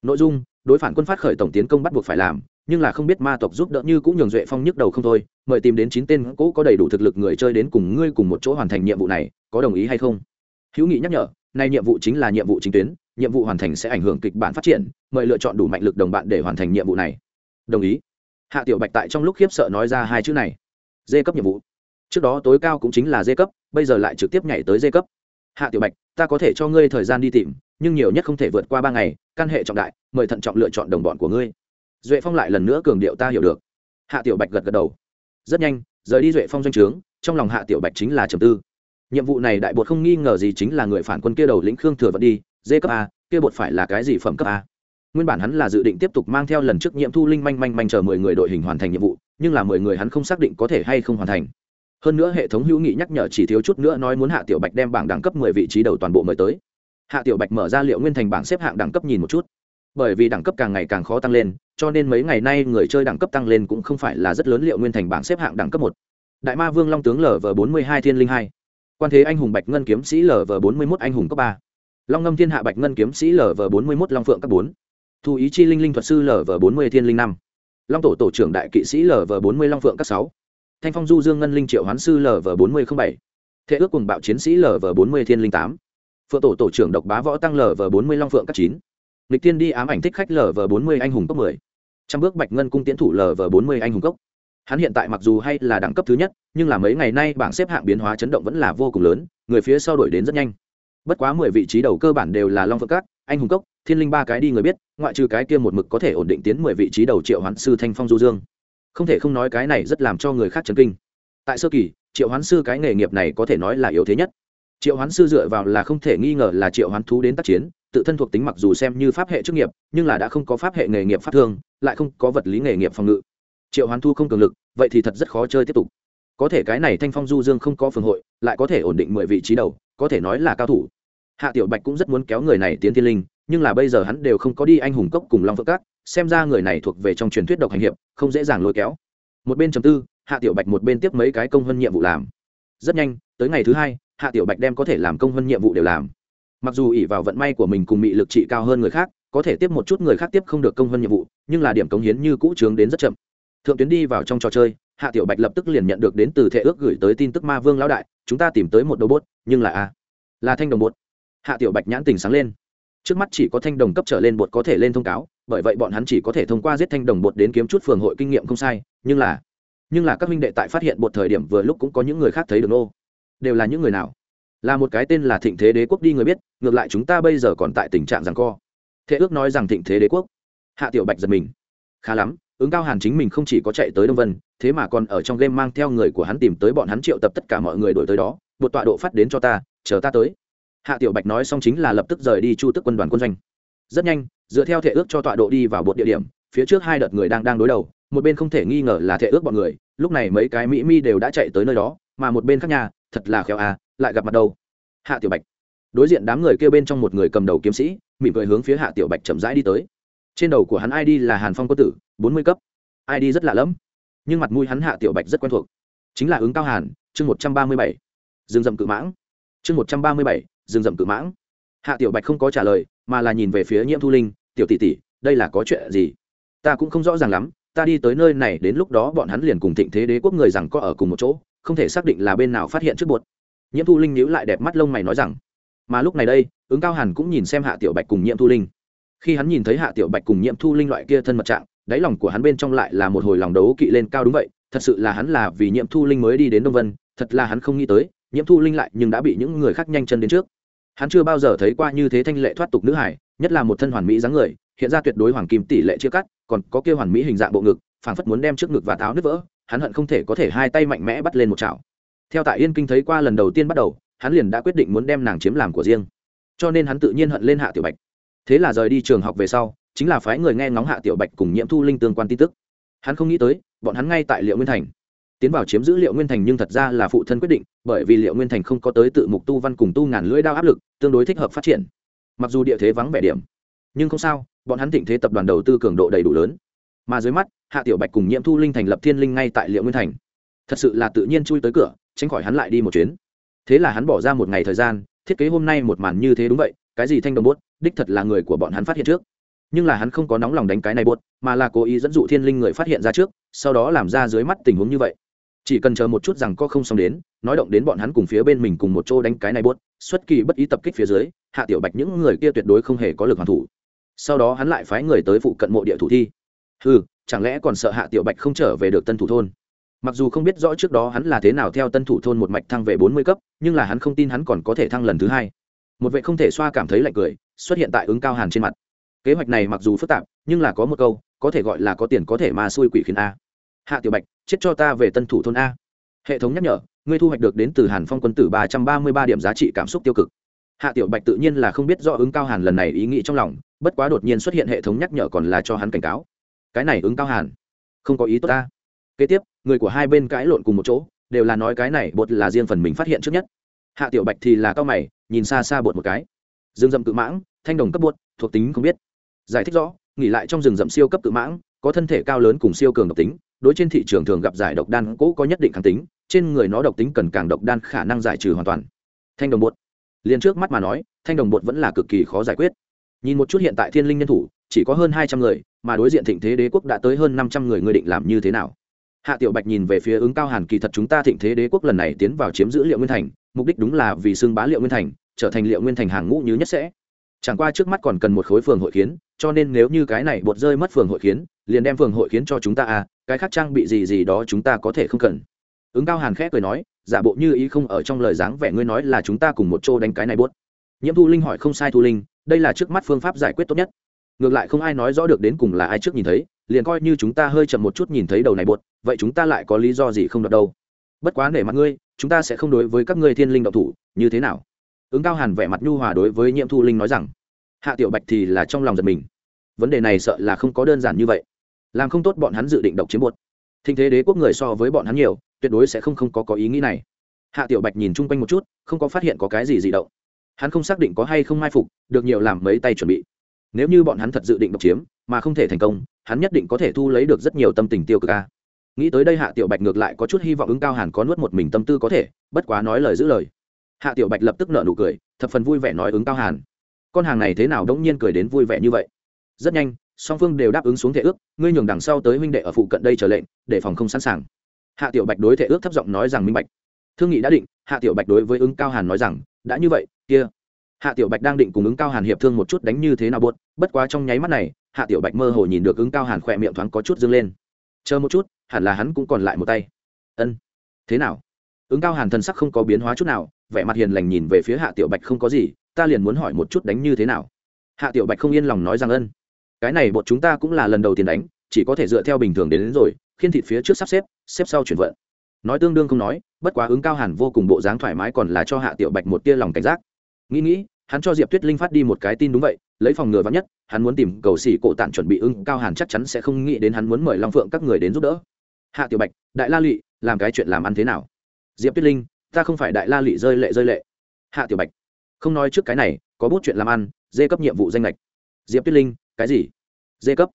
nội dung, đối phản quân phát khởi tổng tiến công bắt buộc phải làm, nhưng là không biết ma tộc giúp đỡ như cũng nhường duệ phong nhức đầu không thôi, mời tìm đến chín tên cũ có đầy đủ thực lực người chơi đến cùng ngươi cùng một chỗ hoàn thành nhiệm vụ này, có đồng ý hay không? Hữu nghị nhắc nhở nay nhiệm vụ chính là nhiệm vụ chính tuyến nhiệm vụ hoàn thành sẽ ảnh hưởng kịch bản phát triển, mời lựa chọn đủ mạnh lực đồng bạn để hoàn thành nhiệm vụ này. Đồng ý. Hạ tiểu bạch tại trong lúc khiếp sợ nói ra hai chữ này. Dê cấp nhiệm vụ. Trước đó tối cao cũng chính là dê cấp, bây giờ lại trực tiếp nhảy tới dê cấp. Hạ tiểu bạch, ta có thể cho ngươi thời gian đi tìm, nhưng nhiều nhất không thể vượt qua ba ngày, căn hệ trọng đại, mời thận trọng lựa chọn đồng bọn của ngươi. Duệ phong lại lần nữa cường điệu ta hiểu được. Hạ tiểu bạch gật gật đầu. Rất nhanh, rời đi duệ phong doanh trướng, trong lòng hạ tiểu bạch chính là trầm tư. Nhiệm vụ này đại bột không nghi ngờ gì chính là người phản quân kia đầu lĩnh khương thừa vận đi dê cấp a, kia bột phải là cái gì phẩm cấp a? Nguyên bản hắn là dự định tiếp tục mang theo lần trước nhiệm thu linh manh manh manh chờ mười người đội hình hoàn thành nhiệm vụ, nhưng là mười người hắn không xác định có thể hay không hoàn thành. Hơn nữa hệ thống hữu nghị nhắc nhở chỉ thiếu chút nữa nói muốn hạ tiểu bạch đem bảng đẳng cấp mười vị trí đầu toàn bộ mời tới. Hạ tiểu bạch mở ra liệu nguyên thành bảng xếp hạng đẳng cấp nhìn một chút. Bởi vì đẳng cấp càng ngày càng khó tăng lên, cho nên mấy ngày nay người chơi đẳng cấp tăng lên cũng không phải là rất lớn liệu nguyên thành bảng xếp hạng đẳng cấp một. Đại ma vương long tướng lv bốn mươi hai thiên linh hai. Quan thế anh hùng bạch ngân kiếm sĩ lv bốn mươi một anh hùng cấp ba long ngâm thiên hạ bạch ngân kiếm sĩ lv bốn mươi mốt, long phượng cấp bốn. Thu ý chi linh linh thuật sư lv bốn mươi thiên linh năm. Long tổ tổ trưởng đại kỵ sĩ lv bốn mươi, long phượng cấp sáu. Thanh phong du dương ngân linh triệu hoán sư lv bốn mươi bảy. Thế ước cùng bạo chiến sĩ lv bốn mươi thiên linh tám. Phượng tổ tổ trưởng độc bá võ tăng lv bốn mươi, long phượng cấp chín. Lịch tiên đi ám ảnh thích khách lv bốn mươi, anh hùng cấp mười. Trăm bước bạch ngân cung tiến thủ lv bốn mươi, anh hùng cốc. Hắn hiện tại mặc dù hay là đẳng cấp thứ nhất, nhưng là mấy ngày nay bảng xếp hạng biến hóa chấn động vẫn là vô cùng lớn, người phía sau đổi đến rất nhanh bất quá mười vị trí đầu cơ bản đều là long phượng cát, anh hùng cốc, thiên linh ba cái đi người biết, ngoại trừ cái kia một mực có thể ổn định tiến mười vị trí đầu triệu hoán sư thanh phong du dương. Không thể không nói cái này rất làm cho người khác chấn kinh. Tại sơ kỳ, triệu hoán sư cái nghề nghiệp này có thể nói là yếu thế nhất. Triệu hoán sư dựa vào là không thể nghi ngờ là triệu hoán thú đến tác chiến, tự thân thuộc tính mặc dù xem như pháp hệ chức nghiệp, nhưng là đã không có pháp hệ nghề nghiệp pháp thương, lại không có vật lý nghề nghiệp phòng ngự. Triệu hoán thu không cường lực, vậy thì thật rất khó chơi tiếp tục. Có thể cái này thanh phong du dương không có phường hội, lại có thể ổn định mười vị trí đầu có thể nói là cao thủ. Hạ tiểu bạch cũng rất muốn kéo người này tiến thiên linh, nhưng là bây giờ hắn đều không có đi anh hùng cốc cùng long phượng cát, xem ra người này thuộc về trong truyền thuyết độc hành hiệp, không dễ dàng lôi kéo. Một bên chấm tư, hạ tiểu bạch một bên tiếp mấy cái công hơn nhiệm vụ làm. Rất nhanh, tới ngày thứ hai, hạ tiểu bạch đem có thể làm công hơn nhiệm vụ đều làm. Mặc dù ỉ vào vận may của mình cùng bị lực trị cao hơn người khác, có thể tiếp một chút người khác tiếp không được công hơn nhiệm vụ, nhưng là điểm cống hiến như cũ trướng đến rất chậm. Thượng tuyến đi vào trong trò chơi hạ tiểu bạch lập tức liền nhận được đến từ thệ ước gửi tới tin tức ma vương lão đại, chúng ta tìm tới một đầu bốt, nhưng là a, là thanh đồng bột hạ tiểu bạch nhãn tình sáng lên. Trước mắt chỉ có thanh đồng cấp trở lên bột có thể lên thông cáo, bởi vậy bọn hắn chỉ có thể thông qua giết thanh đồng bột đến kiếm chút phường hội kinh nghiệm không sai, nhưng là nhưng là các minh đệ tại phát hiện bột thời điểm vừa lúc cũng có những người khác thấy được nô. Đều là những người nào? Là một cái tên là thịnh thế đế quốc đi người biết, ngược lại chúng ta bây giờ còn tại tình trạng rằng co. Thế ước nói rằng thịnh thế đế quốc. Hạ tiểu bạch giật mình. Khá lắm ứng cao hàn chính mình không chỉ có chạy tới đông vân, thế mà còn ở trong game mang theo người của hắn tìm tới bọn hắn triệu tập tất cả mọi người đổi tới đó bột tọa độ phát đến cho ta, chờ ta tới. Hạ tiểu bạch nói xong chính là lập tức rời đi chu tức quân đoàn quân doanh. Rất nhanh, dựa theo thể ước cho tọa độ đi vào bột địa điểm, phía trước hai đợt người đang đang đối đầu, một bên không thể nghi ngờ là thể ước bọn người, lúc này mấy cái mỹ mi đều đã chạy tới nơi đó, mà một bên khác nhà, thật là khéo à lại gặp mặt đâu. Hạ tiểu bạch. Đối diện đám người kêu bên trong một người cầm đầu kiếm sĩ, mỉm cười hướng phía hạ tiểu bạch chậm rãi đi tới. Trên đầu của hắn id là hàn phong quân tử bốn mươi cấp. Ai đi rất lạ lẫm, nhưng mặt mũi hắn hạ tiểu bạch rất quen thuộc. Chính là ứng cao hàn, chương một trăm ba mươi bảy. Dương dậm cự mãng. Chương một trăm ba mươi bảy dương dậm cự mãng. Hạ tiểu bạch không có trả lời, mà là nhìn về phía nhiễm thu linh, tiểu tỷ tỷ, đây là có chuyện gì? Ta cũng không rõ ràng lắm, ta đi tới nơi này đến lúc đó bọn hắn liền cùng thịnh thế đế quốc người rằng có ở cùng một chỗ, không thể xác định là bên nào phát hiện trước bột nhiễm thu linh nhíu lại đẹp mắt lông mày nói rằng, mà lúc này đây, ứng cao hàn cũng nhìn xem hạ tiểu bạch cùng nhiễm thu linh. Khi hắn nhìn thấy hạ tiểu bạch cùng nhiễm thu linh loại kia thân mật trạng đáy lòng của hắn bên trong lại là một hồi lòng đấu kỵ lên cao đúng vậy, thật sự là hắn là vì nhiễm thu linh mới đi đến đông vân, thật là hắn không nghĩ tới nhiễm thu linh lại nhưng đã bị những người khác nhanh chân đến trước. Hắn chưa bao giờ thấy qua như thế thanh lệ thoát tục nữ hải nhất là một thân hoàn mỹ dáng người, hiện ra tuyệt đối hoàng kim tỷ lệ chia cắt, còn có kia hoàn mỹ hình dạng bộ ngực, phảng phất muốn đem trước ngực và táo nứt vỡ, hắn hận không thể có thể hai tay mạnh mẽ bắt lên một chảo. Theo tại yên kinh thấy qua lần đầu tiên bắt đầu, hắn liền đã quyết định muốn đem nàng chiếm làm của riêng. Cho nên hắn tự nhiên hận lên hạ tiểu bạch. Thế là rời đi trường học về sau chính là phái người nghe ngóng hạ tiểu bạch cùng nhiễm thu linh tương quan tin tức. Hắn không nghĩ tới, bọn hắn ngay tại liệu nguyên thành. Tiến vào chiếm giữ liệu nguyên thành nhưng thật ra là phụ thân quyết định, bởi vì liệu nguyên thành không có tới tự mục tu văn cùng tu ngàn lưỡi đao áp lực, tương đối thích hợp phát triển. Mặc dù địa thế vắng vẻ điểm, nhưng không sao, bọn hắn thịnh thế tập đoàn đầu tư cường độ đầy đủ lớn. Mà dưới mắt, hạ tiểu bạch cùng nhiễm thu linh thành lập thiên linh ngay tại liệu nguyên thành. Thật sự là tự nhiên chui tới cửa, tránh khỏi hắn lại đi một chuyến. Thế là hắn bỏ ra một ngày thời gian, thiết kế hôm nay một màn như thế đúng vậy, cái gì thanh đồng bốt đích thật là người của bọn hắn phát hiện trước nhưng là hắn không có nóng lòng đánh cái này bốt mà là cố ý dẫn dụ thiên linh người phát hiện ra trước, sau đó làm ra dưới mắt tình huống như vậy. Chỉ cần chờ một chút rằng có không xong đến, nói động đến bọn hắn cùng phía bên mình cùng một chỗ đánh cái này buốt, xuất kỳ bất ý tập kích phía dưới, hạ tiểu bạch những người kia tuyệt đối không hề có lực hoàn thủ. Sau đó hắn lại phái người tới phụ cận mộ địa thủ thi. Ừ chẳng lẽ còn sợ hạ tiểu bạch không trở về được tân thủ thôn? Mặc dù không biết rõ trước đó hắn là thế nào theo tân thủ thôn một mạch thăng về bốn mươi cấp, nhưng là hắn không tin hắn còn có thể thăng lần thứ hai. Một vệ không thể xoa cảm thấy lạnh cười, xuất hiện tại ứng cao hàn trên mặt kế hoạch này mặc dù phức tạp, nhưng là có một câu, có thể gọi là có tiền có thể mà xui quỷ khiến a. Hạ tiểu bạch, chết cho ta về tân thủ thôn a. Hệ thống nhắc nhở, ngươi thu hoạch được đến từ hàn phong quân tử ba trăm ba mươi ba điểm giá trị cảm xúc tiêu cực. Hạ tiểu bạch tự nhiên là không biết rõ ứng cao hàn lần này ý nghĩ trong lòng, bất quá đột nhiên xuất hiện hệ thống nhắc nhở còn là cho hắn cảnh cáo. Cái này ứng cao hàn, không có ý tốt ta kế tiếp, người của hai bên cãi lộn cùng một chỗ, đều là nói cái này bột là riêng phần mình phát hiện trước nhất. Hạ tiểu bạch thì là cao mày, nhìn xa xa bột một cái. Dương dâm cự mãng, thanh đồng cấp bột, thuộc tính không biết giải thích rõ, nghỉ lại trong rừng rậm siêu cấp tự mãng, có thân thể cao lớn cùng siêu cường độc tính, đối trên thị trường thường gặp giải độc đan cũ có nhất định kháng tính, trên người nó độc tính cần càng độc đan khả năng giải trừ hoàn toàn. Thanh đồng bột. Liền trước mắt mà nói, thanh đồng bột vẫn là cực kỳ khó giải quyết. Nhìn một chút hiện tại thiên linh nhân thủ, chỉ có hơn hai trăm người, mà đối diện thịnh thế đế quốc đã tới hơn năm trăm người, ngươi định làm như thế nào? Hạ tiểu bạch nhìn về phía ứng cao hàn kỳ thật chúng ta thịnh thế đế quốc lần này tiến vào chiếm giữ liệu nguyên thành, mục đích đúng là vì xương bá liệu nguyên thành, trở thành liệu nguyên thành hàng ngũ như nhất sẽ chẳng qua trước mắt còn cần một khối phường hội khiến cho nên nếu như cái này bột rơi mất phường hội khiến liền đem phường hội khiến cho chúng ta à cái khác trang bị gì gì đó chúng ta có thể không cần. Ứng cao hàn khẽ cười nói, giả bộ như ý không ở trong lời dáng vẻ ngươi nói là chúng ta cùng một chỗ đánh cái này bốt nhiễm thu linh hỏi không sai thu linh, đây là trước mắt phương pháp giải quyết tốt nhất. Ngược lại không ai nói rõ được đến cùng là ai trước nhìn thấy, liền coi như chúng ta hơi chậm một chút nhìn thấy đầu này bột, vậy chúng ta lại có lý do gì không đọc đâu? Bất quá nể mặt ngươi, chúng ta sẽ không đối với các ngươi thiên linh độc thủ, như thế nào? Ứng cao hàn vẻ mặt nhu hòa đối với nhiễm thu linh nói rằng, hạ tiểu bạch thì là trong lòng giật mình. Vấn đề này sợ là không có đơn giản như vậy. Làm không tốt bọn hắn dự định độc chiếm bột. Thinh thế đế quốc người so với bọn hắn nhiều, tuyệt đối sẽ không không có có ý nghĩ này. Hạ tiểu bạch nhìn chung quanh một chút, không có phát hiện có cái gì gì động. Hắn không xác định có hay không mai phục, được nhiều làm mấy tay chuẩn bị. Nếu như bọn hắn thật dự định độc chiếm, mà không thể thành công, hắn nhất định có thể thu lấy được rất nhiều tâm tình tiêu cực ca nghĩ tới đây hạ tiểu bạch ngược lại có chút hy vọng ứng cao hàn có nuốt một mình tâm tư có thể, bất quá nói lời giữ lời hạ tiểu bạch lập tức nợ nụ cười, thập phần vui vẻ nói ứng cao hàn. Con hàng này thế nào đống nhiên cười đến vui vẻ như vậy? Rất nhanh, song phương đều đáp ứng xuống thể ước, ngươi nhường đằng sau tới huynh đệ ở phụ cận đây chờ lệnh, để phòng không sẵn sàng. Hạ tiểu bạch đối thể ước thấp giọng nói rằng minh bạch. Thương nghị đã định, hạ tiểu bạch đối với ứng cao hàn nói rằng, đã như vậy, kia. Hạ tiểu bạch đang định cùng ứng cao hàn hiệp thương một chút đánh như thế nào buốt, bất quá trong nháy mắt này, hạ tiểu bạch mơ hồ nhìn được ứng cao hàn khỏe miệng thoáng có chút dâng lên. Chờ một chút, hẳn là hắn cũng còn lại một tay. Ân, thế nào? Ứng cao hàn thần sắc không có biến hóa chút nào vẻ mặt hiền lành nhìn về phía hạ tiểu bạch không có gì ta liền muốn hỏi một chút đánh như thế nào. Hạ tiểu bạch không yên lòng nói rằng ân. Cái này bọn chúng ta cũng là lần đầu tiên đánh chỉ có thể dựa theo bình thường đến, đến rồi khiên thịt phía trước sắp xếp xếp sau chuyển vận. Nói tương đương không nói bất quá ứng cao hàn vô cùng bộ dáng thoải mái còn là cho hạ tiểu bạch một tia lòng cảnh giác. Nghĩ nghĩ hắn cho diệp tuyết linh phát đi một cái tin đúng vậy lấy phòng ngừa vắng nhất hắn muốn tìm cầu xỉ cổ tản chuẩn bị ưng cao hàn chắc chắn sẽ không nghĩ đến hắn muốn mời long phượng các người đến giúp đỡ. Hạ tiểu bạch đại la lụy làm cái chuyện làm ăn thế nào? Diệp tuyết linh ta không phải đại la lụy rơi lệ rơi lệ. Hạ tiểu bạch, không nói trước cái này, có bút chuyện làm ăn dê cấp nhiệm vụ danh lệch. Diệp tuyết linh, cái gì? Dê cấp.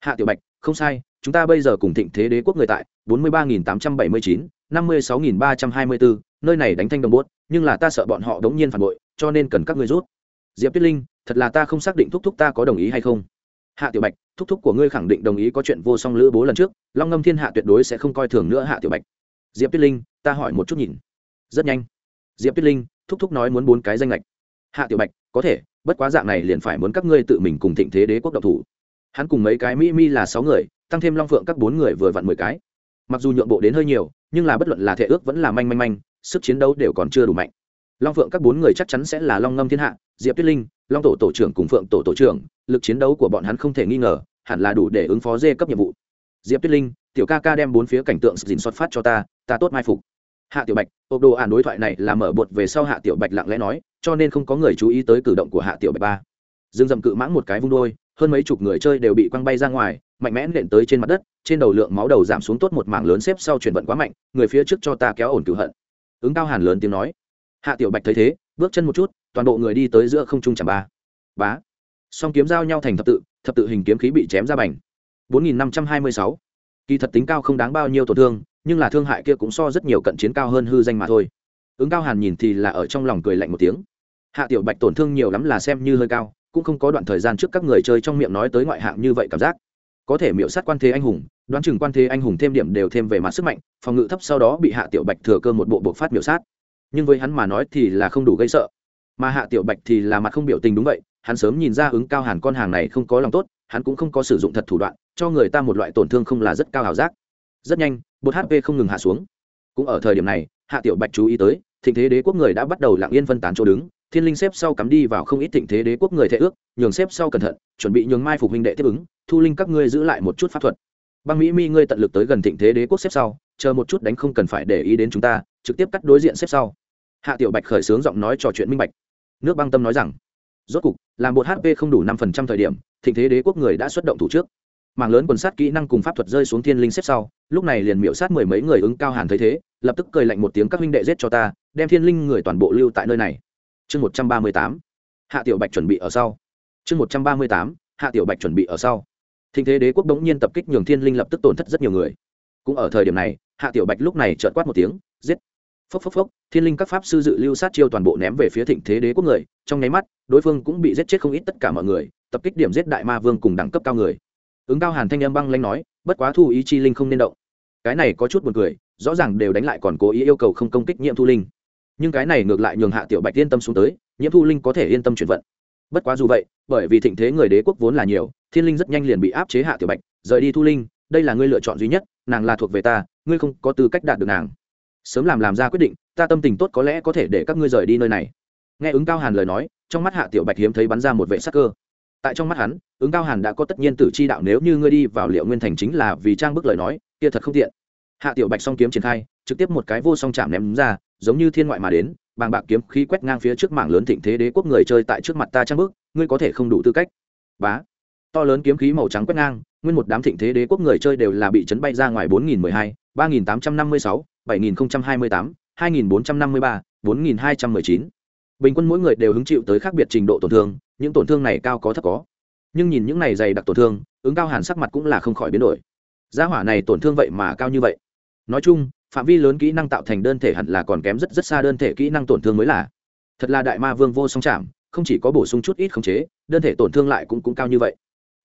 Hạ tiểu bạch, không sai, chúng ta bây giờ cùng thịnh thế đế quốc người tại, bốn mươi ba nghìn tám trăm bảy mươi chín, năm mươi sáu nghìn ba trăm hai mươi bốn, nơi này đánh thanh đồng bốt nhưng là ta sợ bọn họ đống nhiên phản bội, cho nên cần các ngươi rút. Diệp tuyết linh, thật là ta không xác định thúc thúc ta có đồng ý hay không? Hạ tiểu bạch, thúc thúc của ngươi khẳng định đồng ý có chuyện vô song lữ bố lần trước, long ngâm thiên hạ tuyệt đối sẽ không coi thường nữa hạ tiểu bạch. Diệp tuyết linh, ta hỏi một chút nhìn rất nhanh. Diệp tuyết linh, thúc thúc nói muốn bốn cái danh lệch hạ tiểu bạch, có thể, bất quá dạng này liền phải muốn các ngươi tự mình cùng thịnh thế đế quốc độc thủ. Hắn cùng mấy cái mỹ mi là sáu người, tăng thêm long phượng các bốn người vừa vặn mười cái. Mặc dù nhượng bộ đến hơi nhiều, nhưng là bất luận là thể ước vẫn là manh manh manh, sức chiến đấu đều còn chưa đủ mạnh. Long phượng các bốn người chắc chắn sẽ là long ngâm thiên hạ, diệp tuyết linh, long tổ tổ trưởng cùng phượng tổ tổ trưởng, lực chiến đấu của bọn hắn không thể nghi ngờ, hẳn là đủ để ứng phó dê cấp nhiệm vụ. Diệp tuyết linh, tiểu ca ca đem bốn phía cảnh tượng dình xuất phát cho ta ta tốt mai phục hạ tiểu bạch ộp đồ ản đối thoại này là mở bột về sau hạ tiểu bạch lặng lẽ nói, cho nên không có người chú ý tới cử động của hạ tiểu bạch ba. Dương dầm cự mãng một cái vung đôi, hơn mấy chục người chơi đều bị quăng bay ra ngoài, mạnh mẽ nện tới trên mặt đất, trên đầu lượng máu đầu giảm xuống tốt một mảng lớn xếp sau chuyển vận quá mạnh, người phía trước cho ta kéo ổn cửu hận. Ứng cao hàn lớn tiếng nói. Hạ tiểu bạch thấy thế, bước chân một chút, toàn bộ người đi tới giữa không trung chẳng ba. Bá. Song kiếm giao nhau thành thập tự thập tự hình kiếm khí bị chém ra bành. Bốn nghìn năm trăm hai mươi sáu. Kỳ thật tính cao không đáng bao nhiêu tổn thương nhưng là thương hại kia cũng so rất nhiều cận chiến cao hơn hư danh mà thôi. Ứng cao hàn nhìn thì là ở trong lòng cười lạnh một tiếng. Hạ tiểu bạch tổn thương nhiều lắm là xem như hơi cao, cũng không có đoạn thời gian trước các người chơi trong miệng nói tới ngoại hạng như vậy cảm giác. Có thể miễu sát quan thế anh hùng, đoán chừng quan thế anh hùng thêm điểm đều thêm về mặt sức mạnh, phòng ngự thấp sau đó bị hạ tiểu bạch thừa cơ một bộ buộc phát miễu sát. Nhưng với hắn mà nói thì là không đủ gây sợ. Mà hạ tiểu bạch thì là mặt không biểu tình đúng vậy, hắn sớm nhìn ra ứng cao hàn con hàng này không có lòng tốt, hắn cũng không có sử dụng thật thủ đoạn, cho người ta một loại tổn thương không là rất cao ảo giác rất nhanh, bột hp không ngừng hạ xuống. Cũng ở thời điểm này, hạ tiểu bạch chú ý tới, thịnh thế đế quốc người đã bắt đầu lặng yên phân tán chỗ đứng. Thiên linh xếp sau cắm đi vào không ít thịnh thế đế quốc người thệ ước, nhường xếp sau cẩn thận, chuẩn bị nhường mai phục huynh đệ tiếp ứng, thu linh các ngươi giữ lại một chút pháp thuật. Băng mỹ mi, ngươi tận lực tới gần thịnh thế đế quốc xếp sau, chờ một chút đánh không cần phải để ý đến chúng ta, trực tiếp cắt đối diện xếp sau. Hạ tiểu bạch khởi xướng giọng nói trò chuyện minh bạch. Nước băng tâm nói rằng, rốt cục, làm bột hp không đủ năm phần trăm thời điểm, thịnh thế đế quốc người đã xuất động thủ trước mảng lớn quần sát kỹ năng cùng pháp thuật rơi xuống thiên linh xếp sau, lúc này liền miễu sát mười mấy người ứng cao hàn thấy thế, lập tức cười lạnh một tiếng, các huynh đệ giết cho ta, đem thiên linh người toàn bộ lưu tại nơi này. Chương một trăm ba mươi tám, hạ tiểu bạch chuẩn bị ở sau. Chương một trăm ba mươi tám, hạ tiểu bạch chuẩn bị ở sau. Thịnh thế đế quốc đống nhiên tập kích nhường thiên linh lập tức tổn thất rất nhiều người. Cũng ở thời điểm này, hạ tiểu bạch lúc này trợt quát một tiếng, giết! Phốc phốc phốc, thiên linh các pháp sư dự lưu sát chiêu toàn bộ ném về phía thịnh thế đế quốc người, trong nháy mắt, đối phương cũng bị giết chết không ít tất cả mọi người, tập kích điểm giết đại ma vương cùng đẳng cấp cao người ứng cao hàn thanh âm băng lanh nói, bất quá thu ý chi linh không nên động. Cái này có chút buồn cười, rõ ràng đều đánh lại còn cố ý yêu cầu không công kích nhiễm thu linh. Nhưng cái này ngược lại nhường hạ tiểu bạch yên tâm xuống tới, nhiễm thu linh có thể yên tâm chuyển vận. Bất quá dù vậy, bởi vì thịnh thế người đế quốc vốn là nhiều, thiên linh rất nhanh liền bị áp chế hạ tiểu bạch, rời đi thu linh, đây là ngươi lựa chọn duy nhất, nàng là thuộc về ta, ngươi không có tư cách đạt được nàng. Sớm làm làm ra quyết định, ta tâm tình tốt có lẽ có thể để các ngươi rời đi nơi này. Nghe ứng cao hàn lời nói, trong mắt hạ tiểu bạch hiếm thấy bắn ra một vệ sắc cơ tại trong mắt hắn, ứng cao hàn đã có tất nhiên tử chi đạo nếu như ngươi đi vào liệu nguyên thành chính là vì trang bức lời nói, kia thật không tiện. Hạ tiểu bạch song kiếm triển khai, trực tiếp một cái vô song chạm ném ra, giống như thiên ngoại mà đến, bàng bạc kiếm khí quét ngang phía trước mảng lớn thịnh thế đế quốc người chơi tại trước mặt ta trang bức, ngươi có thể không đủ tư cách. Bá. To lớn kiếm khí màu trắng quét ngang, nguyên một đám thịnh thế đế quốc người chơi đều là bị chấn bay ra ngoài bốn nghìn mười hai, ba nghìn tám trăm năm mươi sáu, bảy nghìn hai mươi tám, hai nghìn bốn trăm năm mươi ba, bốn nghìn hai trăm mười chín bình quân mỗi người đều hứng chịu tới khác biệt trình độ tổn thương, những tổn thương này cao có thấp có. Nhưng nhìn những này dày đặc tổn thương, ứng cao hàn sắc mặt cũng là không khỏi biến đổi. Gia hỏa này tổn thương vậy mà cao như vậy. Nói chung, phạm vi lớn kỹ năng tạo thành đơn thể hẳn là còn kém rất rất xa đơn thể kỹ năng tổn thương mới là. Thật là đại ma vương vô song chạm không chỉ có bổ sung chút ít khống chế, đơn thể tổn thương lại cũng cũng cao như vậy.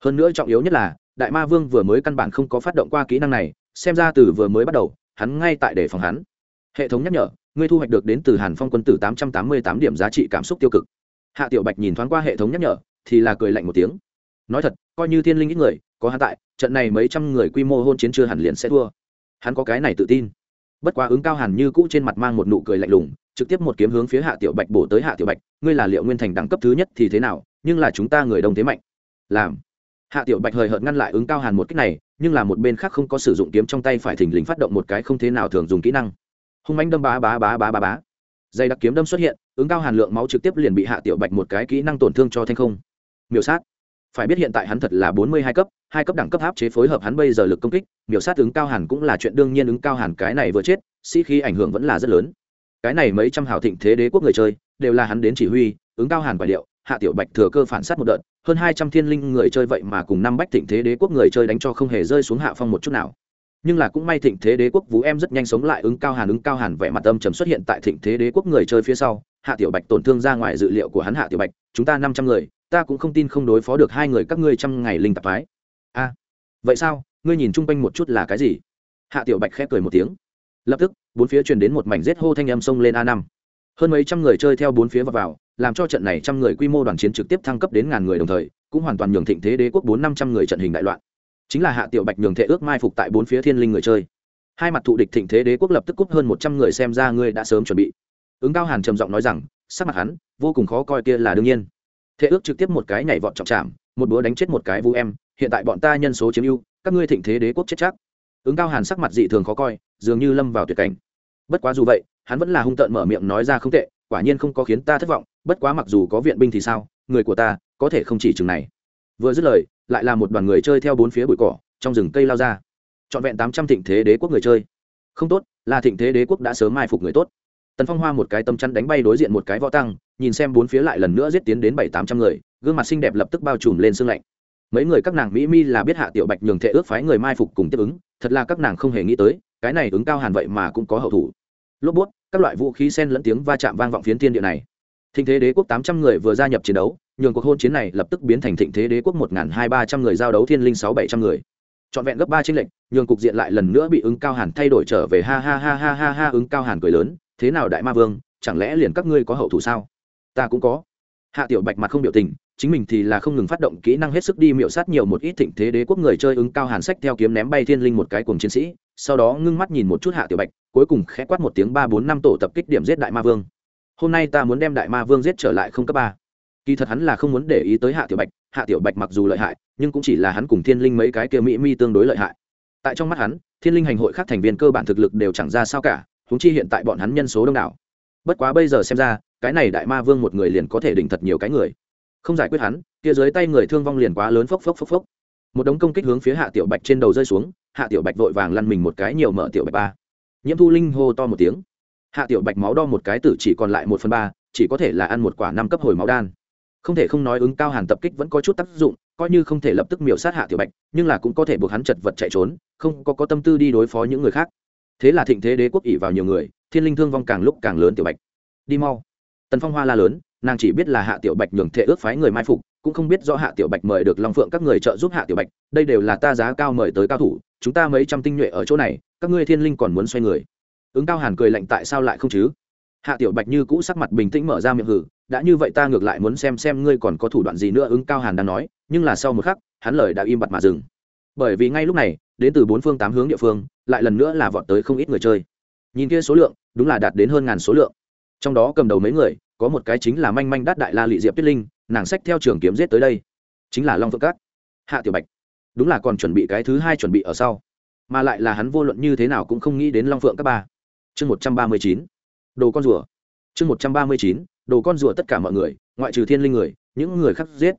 Hơn nữa trọng yếu nhất là, đại ma vương vừa mới căn bản không có phát động qua kỹ năng này, xem ra từ vừa mới bắt đầu, hắn ngay tại để phòng hắn. Hệ thống nhắc nhở ngươi thu hoạch được đến từ hàn phong quân tử tám trăm tám mươi tám điểm giá trị cảm xúc tiêu cực. Hạ tiểu bạch nhìn thoáng qua hệ thống nhắc nhở, thì là cười lạnh một tiếng. Nói thật, coi như thiên linh ít người, có hắn tại, trận này mấy trăm người quy mô hôn chiến chưa hẳn liền sẽ thua. Hắn có cái này tự tin. Bất quá ứng cao hẳn như cũ trên mặt mang một nụ cười lạnh lùng, trực tiếp một kiếm hướng phía hạ tiểu bạch bổ tới hạ tiểu bạch, ngươi là liệu nguyên thành đẳng cấp thứ nhất thì thế nào, nhưng là chúng ta người đông thế mạnh. Làm. Hạ tiểu bạch hời hợt ngăn lại ứng cao hàn một cách này, nhưng là một bên khác không có sử dụng kiếm trong tay phải thình lình phát động một cái không thế nào thường dùng kỹ năng hung mánh đâm bá bá bá bá bá bá. Dây đặc kiếm đâm xuất hiện, ứng cao hàn lượng máu trực tiếp liền bị hạ tiểu bạch một cái kỹ năng tổn thương cho thanh không. Miểu sát. Phải biết hiện tại hắn thật là bốn mươi hai cấp hai cấp đẳng cấp áp chế phối hợp hắn bây giờ lực công kích, miểu sát ứng cao hàn cũng là chuyện đương nhiên ứng cao hàn cái này vừa chết, sĩ khí ảnh hưởng vẫn là rất lớn. Cái này mấy trăm hào thịnh thế đế quốc người chơi, đều là hắn đến chỉ huy, ứng cao hàn quả liệu hạ tiểu bạch thừa cơ phản sát một đợt, hơn hai trăm thiên linh người chơi vậy mà cùng năm bách thịnh thế đế quốc người chơi đánh cho không hề rơi xuống hạ phong một chút nào nhưng là cũng may thịnh thế đế quốc vũ em rất nhanh sống lại ứng cao hàn ứng cao hàn vẻ mặt âm trầm xuất hiện tại thịnh thế đế quốc người chơi phía sau. Hạ tiểu bạch tổn thương ra ngoài dự liệu của hắn hạ tiểu bạch chúng ta năm trăm người ta cũng không tin không đối phó được hai người các ngươi trăm ngày linh tạp phái. A vậy sao? Ngươi nhìn chung quanh một chút là cái gì? Hạ tiểu bạch khép cười một tiếng. Lập tức bốn phía truyền đến một mảnh rết hô thanh âm sông lên a năm. Hơn mấy trăm người chơi theo bốn phía vào, vào làm cho trận này trăm người quy mô đoàn chiến trực tiếp thăng cấp đến ngàn người đồng thời cũng hoàn toàn nhường thịnh thế đế quốc bốn năm trăm người trận hình đại loạn chính là hạ tiểu bạch nhường thệ ước mai phục tại bốn phía thiên linh người chơi. Hai mặt thụ địch thịnh thế đế quốc lập tức cúp hơn một trăm người xem ra ngươi đã sớm chuẩn bị. Ứng cao hàn trầm giọng nói rằng, sắc mặt hắn vô cùng khó coi kia là đương nhiên. Thệ ước trực tiếp một cái nhảy vọt trọng chạm một búa đánh chết một cái vũ em, hiện tại bọn ta nhân số chiếm ưu, các ngươi thịnh thế đế quốc chết chắc. Ứng cao hàn sắc mặt dị thường khó coi, dường như lâm vào tuyệt cảnh. Bất quá dù vậy, hắn vẫn là hung tợn mở miệng nói ra không tệ, quả nhiên không có khiến ta thất vọng, bất quá mặc dù có viện binh thì sao, người của ta có thể không chỉ chừng này. Vừa dứt lời lại là một đoàn người chơi theo bốn phía bụi cỏ, trong rừng cây lao ra. Trọn vẹn tám trăm thịnh thế đế quốc người chơi. Không tốt, là thịnh thế đế quốc đã sớm mai phục người tốt. Tần phong hoa một cái tâm chắn đánh bay đối diện một cái võ tăng, nhìn xem bốn phía lại lần nữa giết tiến đến bảy tám trăm người, gương mặt xinh đẹp lập tức bao trùm lên sương lạnh. Mấy người các nàng mỹ mi là biết hạ tiểu bạch nhường thệ ước phái người mai phục cùng tiếp ứng, thật là các nàng không hề nghĩ tới, cái này ứng cao hàn vậy mà cũng có hậu thủ. Lốp bút, các loại vũ khí sen lẫn tiếng va chạm vang vọng phiến thiên địa này. Thịnh thế đế quốc tám trăm người vừa gia nhập chiến đấu nhường cuộc hôn chiến này lập tức biến thành thịnh thế đế quốc một hai ba trăm người giao đấu thiên linh sáu bảy trăm người. Trọn vẹn gấp ba trên lệnh nhường cục diện lại lần nữa bị ứng cao hàn thay đổi trở về ha ha ha ha ha ha ứng cao hàn cười lớn, thế nào đại ma vương, chẳng lẽ liền các ngươi có hậu thủ sao? Ta cũng có. Hạ tiểu bạch mặt không biểu tình, chính mình thì là không ngừng phát động kỹ năng hết sức đi miệu sát nhiều một ít thịnh thế đế quốc người chơi ứng cao hàn sách theo kiếm ném bay thiên linh một cái cùng chiến sĩ, sau đó ngưng mắt nhìn một chút hạ tiểu bạch, cuối cùng khẽ quát một tiếng ba bốn năm tổ tập kích điểm giết đại ma vương. Hôm nay ta muốn đem đại ma vương giết trở lại không cấp ba kỳ thật hắn là không muốn để ý tới hạ tiểu bạch, hạ tiểu bạch mặc dù lợi hại, nhưng cũng chỉ là hắn cùng thiên linh mấy cái kia mỹ mi tương đối lợi hại. Tại trong mắt hắn, thiên linh hành hội khác thành viên cơ bản thực lực đều chẳng ra sao cả húng chi hiện tại bọn hắn nhân số đông đảo. Bất quá bây giờ xem ra, cái này đại ma vương một người liền có thể đỉnh thật nhiều cái người. Không giải quyết hắn, kia dưới tay người thương vong liền quá lớn phốc phốc phốc phốc. Một đống công kích hướng phía hạ tiểu bạch trên đầu rơi xuống, hạ tiểu bạch vội vàng lăn mình một cái nhiều mở tiểu bạch ba. Nhiễm thu linh hô to một tiếng. Hạ tiểu bạch máu đo một cái tử chỉ còn lại một phần ba, chỉ có thể là ăn một quả năm cấp hồi máu đan không thể không nói ứng cao hàn tập kích vẫn có chút tác dụng, coi như không thể lập tức miểu sát hạ tiểu bạch, nhưng là cũng có thể buộc hắn chật vật chạy trốn, không có có tâm tư đi đối phó những người khác. Thế là thịnh thế đế quốc ỉ vào nhiều người, thiên linh thương vong càng lúc càng lớn tiểu bạch. Đi mau. Tần phong hoa la lớn, nàng chỉ biết là hạ tiểu bạch nhường thệ ước phái người mai phục, cũng không biết do hạ tiểu bạch mời được long phượng các người trợ giúp hạ tiểu bạch, đây đều là ta giá cao mời tới cao thủ, chúng ta mấy trăm tinh nhuệ ở chỗ này, các ngươi thiên linh còn muốn xoay người. Ứng cao hàn cười lạnh tại sao lại không chứ? Hạ tiểu bạch như cũ sắc mặt bình tĩnh mở ra miệng hử đã như vậy ta ngược lại muốn xem xem ngươi còn có thủ đoạn gì nữa ứng cao hàn đang nói, nhưng là sau một khắc, hắn lời đã im bặt mà dừng. Bởi vì ngay lúc này, đến từ bốn phương tám hướng địa phương, lại lần nữa là vọt tới không ít người chơi. Nhìn kia số lượng, đúng là đạt đến hơn ngàn số lượng. Trong đó cầm đầu mấy người, có một cái chính là manh manh đát đại la lị diệp tuyết linh, nàng sách theo trường kiếm giết tới đây. Chính là long phượng cát. Hạ tiểu bạch. Đúng là còn chuẩn bị cái thứ hai chuẩn bị ở sau. Mà lại là hắn vô luận như thế nào cũng không nghĩ đến long phượng các ba. Chương một trăm ba mươi chín. Đồ con rùa. Chương một trăm ba mươi chín đồ con rùa tất cả mọi người, ngoại trừ thiên linh người, những người khác giết.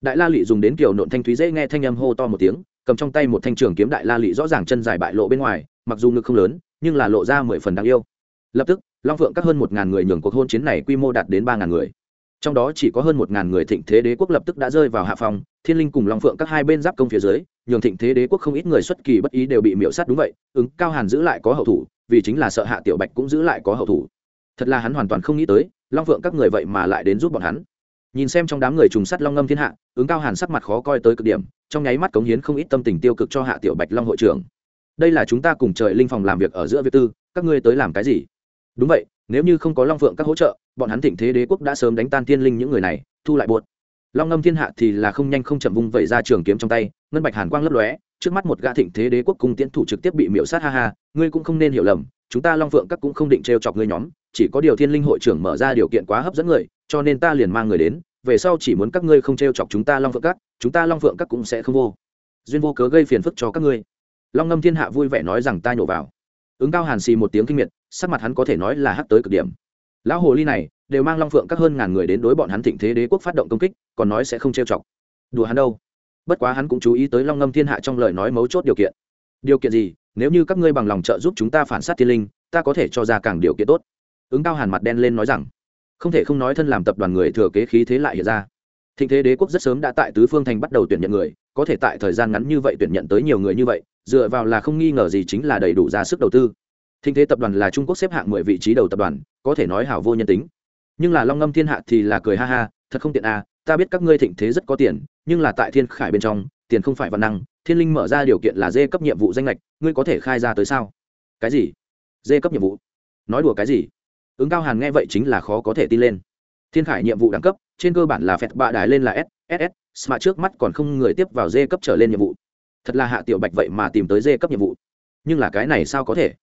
Đại la lị dùng đến kiểu nộn thanh thúy dễ nghe thanh âm hô to một tiếng, cầm trong tay một thanh trường kiếm đại la lị rõ ràng chân dài bại lộ bên ngoài, mặc dù ngực không lớn, nhưng là lộ ra mười phần đáng yêu. Lập tức, long phượng các hơn một ngàn người nhường cuộc hôn chiến này quy mô đạt đến ba ngàn người. Trong đó chỉ có hơn một ngàn người thịnh thế đế quốc lập tức đã rơi vào hạ phòng thiên linh cùng long phượng các hai bên giáp công phía dưới, nhường thịnh thế đế quốc không ít người xuất kỳ bất ý đều bị miễu sát đúng vậy, ứng cao hàn giữ lại có hậu thủ, vì chính là sợ hạ tiểu bạch cũng giữ lại có hậu thủ. Thật là hắn hoàn toàn không nghĩ tới long phượng các người vậy mà lại đến giúp bọn hắn. Nhìn xem trong đám người trùng sắt long ngâm thiên hạ, ứng cao hàn sắc mặt khó coi tới cực điểm, trong nháy mắt cống hiến không ít tâm tình tiêu cực cho hạ tiểu bạch long hội trưởng. Đây là chúng ta cùng trời linh phòng làm việc ở giữa việt tư, các ngươi tới làm cái gì? Đúng vậy, nếu như không có long phượng các hỗ trợ, bọn hắn thịnh thế đế quốc đã sớm đánh tan tiên linh những người này, thu lại buột long ngâm thiên hạ thì là không nhanh không chậm vung vẩy ra trường kiếm trong tay, ngân bạch hàn quang lấp lóe, trước mắt một gã thịnh thế đế quốc cung tiễn thủ trực tiếp bị miễu sát ha ha, ngươi cũng không nên hiểu lầm, chúng ta long phượng các cũng không định trêu chọc ngươi nhóm chỉ có điều thiên linh hội trưởng mở ra điều kiện quá hấp dẫn người, cho nên ta liền mang người đến, về sau chỉ muốn các ngươi không trêu chọc chúng ta long phượng các, chúng ta long phượng các cũng sẽ không vô. Duyên vô cớ gây phiền phức cho các ngươi. Long ngâm thiên hạ vui vẻ nói rằng ta nhổ vào. Ứng cao hàn xì một tiếng kinh miệt, sắc mặt hắn có thể nói là hắt tới cực điểm. Lão hồ ly này, đều mang long phượng các hơn ngàn người đến đối bọn hắn thịnh thế đế quốc phát động công kích, còn nói sẽ không trêu chọc. Đùa hắn đâu? Bất quá hắn cũng chú ý tới long ngâm thiên hạ trong lời nói mấu chốt điều kiện. Điều kiện gì? Nếu như các ngươi bằng lòng trợ giúp chúng ta phản sát thiên linh, ta có thể cho ra càng điều kiện tốt ứng cao hàn mặt đen lên nói rằng, không thể không nói thân làm tập đoàn người thừa kế khí thế lại hiện ra. Thịnh thế đế quốc rất sớm đã tại tứ phương thành bắt đầu tuyển nhận người, có thể tại thời gian ngắn như vậy tuyển nhận tới nhiều người như vậy, dựa vào là không nghi ngờ gì chính là đầy đủ ra sức đầu tư. Thịnh thế tập đoàn là trung quốc xếp hạng mười vị trí đầu tập đoàn, có thể nói hảo vô nhân tính. Nhưng là long ngâm thiên hạ thì là cười ha ha, thật không tiện à ta biết các ngươi thịnh thế rất có tiền, nhưng là tại thiên khải bên trong, tiền không phải văn năng, thiên linh mở ra điều kiện là dê cấp nhiệm vụ danh lệch ngươi có thể khai ra tới sao? Cái gì? Dê cấp nhiệm vụ? Nói đùa cái gì? Ứng cao hàn nghe vậy chính là khó có thể tin lên. Thiên khải nhiệm vụ đẳng cấp, trên cơ bản là phẹt bạ đài lên là s ss mà trước mắt còn không người tiếp vào D cấp trở lên nhiệm vụ. Thật là hạ tiểu bạch vậy mà tìm tới D cấp nhiệm vụ. Nhưng là cái này sao có thể?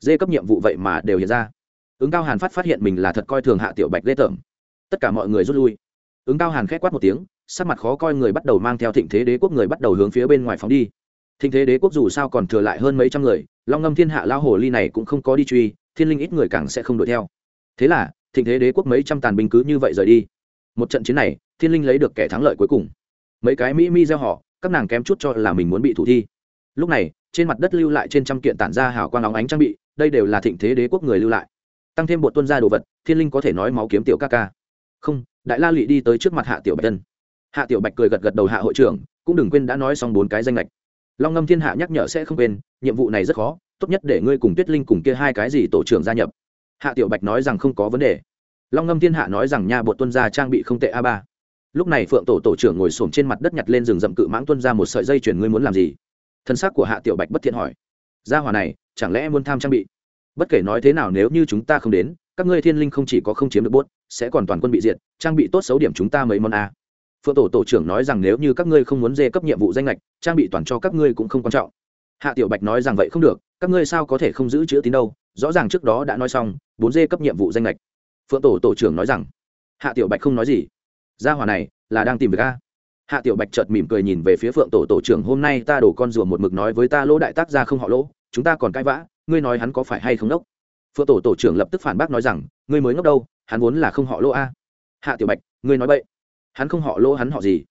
D cấp nhiệm vụ vậy mà đều hiện ra. Ứng cao hàn phát phát hiện mình là thật coi thường hạ tiểu bạch ghê tởm. Tất cả mọi người rút lui. Ứng cao hàn k h é c quát một tiếng, sắc mặt khó coi người bắt đầu mang theo thịnh thế đế quốc người bắt đầu hướng phía bên ngoài phóng đi. Thịnh thế đế quốc dù sao còn thừa lại hơn mấy trăm người, long ngâm thiên hạ lao hồ ly này cũng không có đi truy thiên linh ít người càng sẽ không đuổi theo. Thế là, thịnh thế đế quốc mấy trăm tàn binh cứ như vậy rời đi. Một trận chiến này, thiên linh lấy được kẻ thắng lợi cuối cùng. Mấy cái mỹ mi gieo họ, các nàng kém chút cho là mình muốn bị thủ thi. Lúc này, trên mặt đất lưu lại trên trăm kiện tản ra hào quang óng ánh trang bị, đây đều là thịnh thế đế quốc người lưu lại. Tăng thêm bột tuân ra đồ vật, thiên linh có thể nói máu kiếm tiểu ca ca. Không, đại la lụy đi tới trước mặt hạ tiểu bạch tân hạ tiểu bạch cười gật gật đầu hạ hội trưởng, cũng đừng quên đã nói xong bốn cái danh lệch. Long ngâm thiên hạ nhắc nhở sẽ không quên, nhiệm vụ này rất khó tốt nhất để ngươi cùng tuyết linh cùng kia hai cái gì tổ trưởng gia nhập. Hạ tiểu bạch nói rằng không có vấn đề. Long ngâm thiên hạ nói rằng nhà bột tuân gia trang bị không tệ a ba. Lúc này phượng tổ tổ trưởng ngồi s trên mặt đất nhặt lên rừng rậm cự mãng tuân ra một sợi dây chuyền ngươi muốn làm gì? Thân xác của hạ tiểu bạch bất thiện hỏi. Gia hòa này, chẳng lẽ muốn tham trang bị? Bất kể nói thế nào nếu như chúng ta không đến, các ngươi thiên linh không chỉ có không chiếm được bốt, sẽ còn toàn quân bị diệt, trang bị tốt xấu điểm chúng ta mấy món a. Phượng tổ tổ trưởng nói rằng nếu như các ngươi không muốn dê cấp nhiệm vụ danh lệch trang bị toàn cho các ngươi cũng không quan trọng hạ tiểu bạch nói rằng vậy không được, các ngươi sao có thể không giữ chữ tín đâu, rõ ràng trước đó đã nói xong, bốn dê cấp nhiệm vụ danh lệch phượng tổ tổ trưởng nói rằng, hạ tiểu bạch không nói gì. Gia hỏa này là đang tìm việc a. Hạ tiểu bạch chợt mỉm cười nhìn về phía phượng tổ tổ trưởng, hôm nay ta đổ con rùa một mực nói với ta lỗ đại tác gia không họ lỗ, chúng ta còn cãi vã, ngươi nói hắn có phải hay không đốc? Phượng tổ tổ trưởng lập tức phản bác nói rằng, ngươi mới ngốc đâu, hắn vốn là không họ lỗ a. Hạ tiểu bạch, ngươi nói vậy, hắn không họ lỗ hắn họ gì?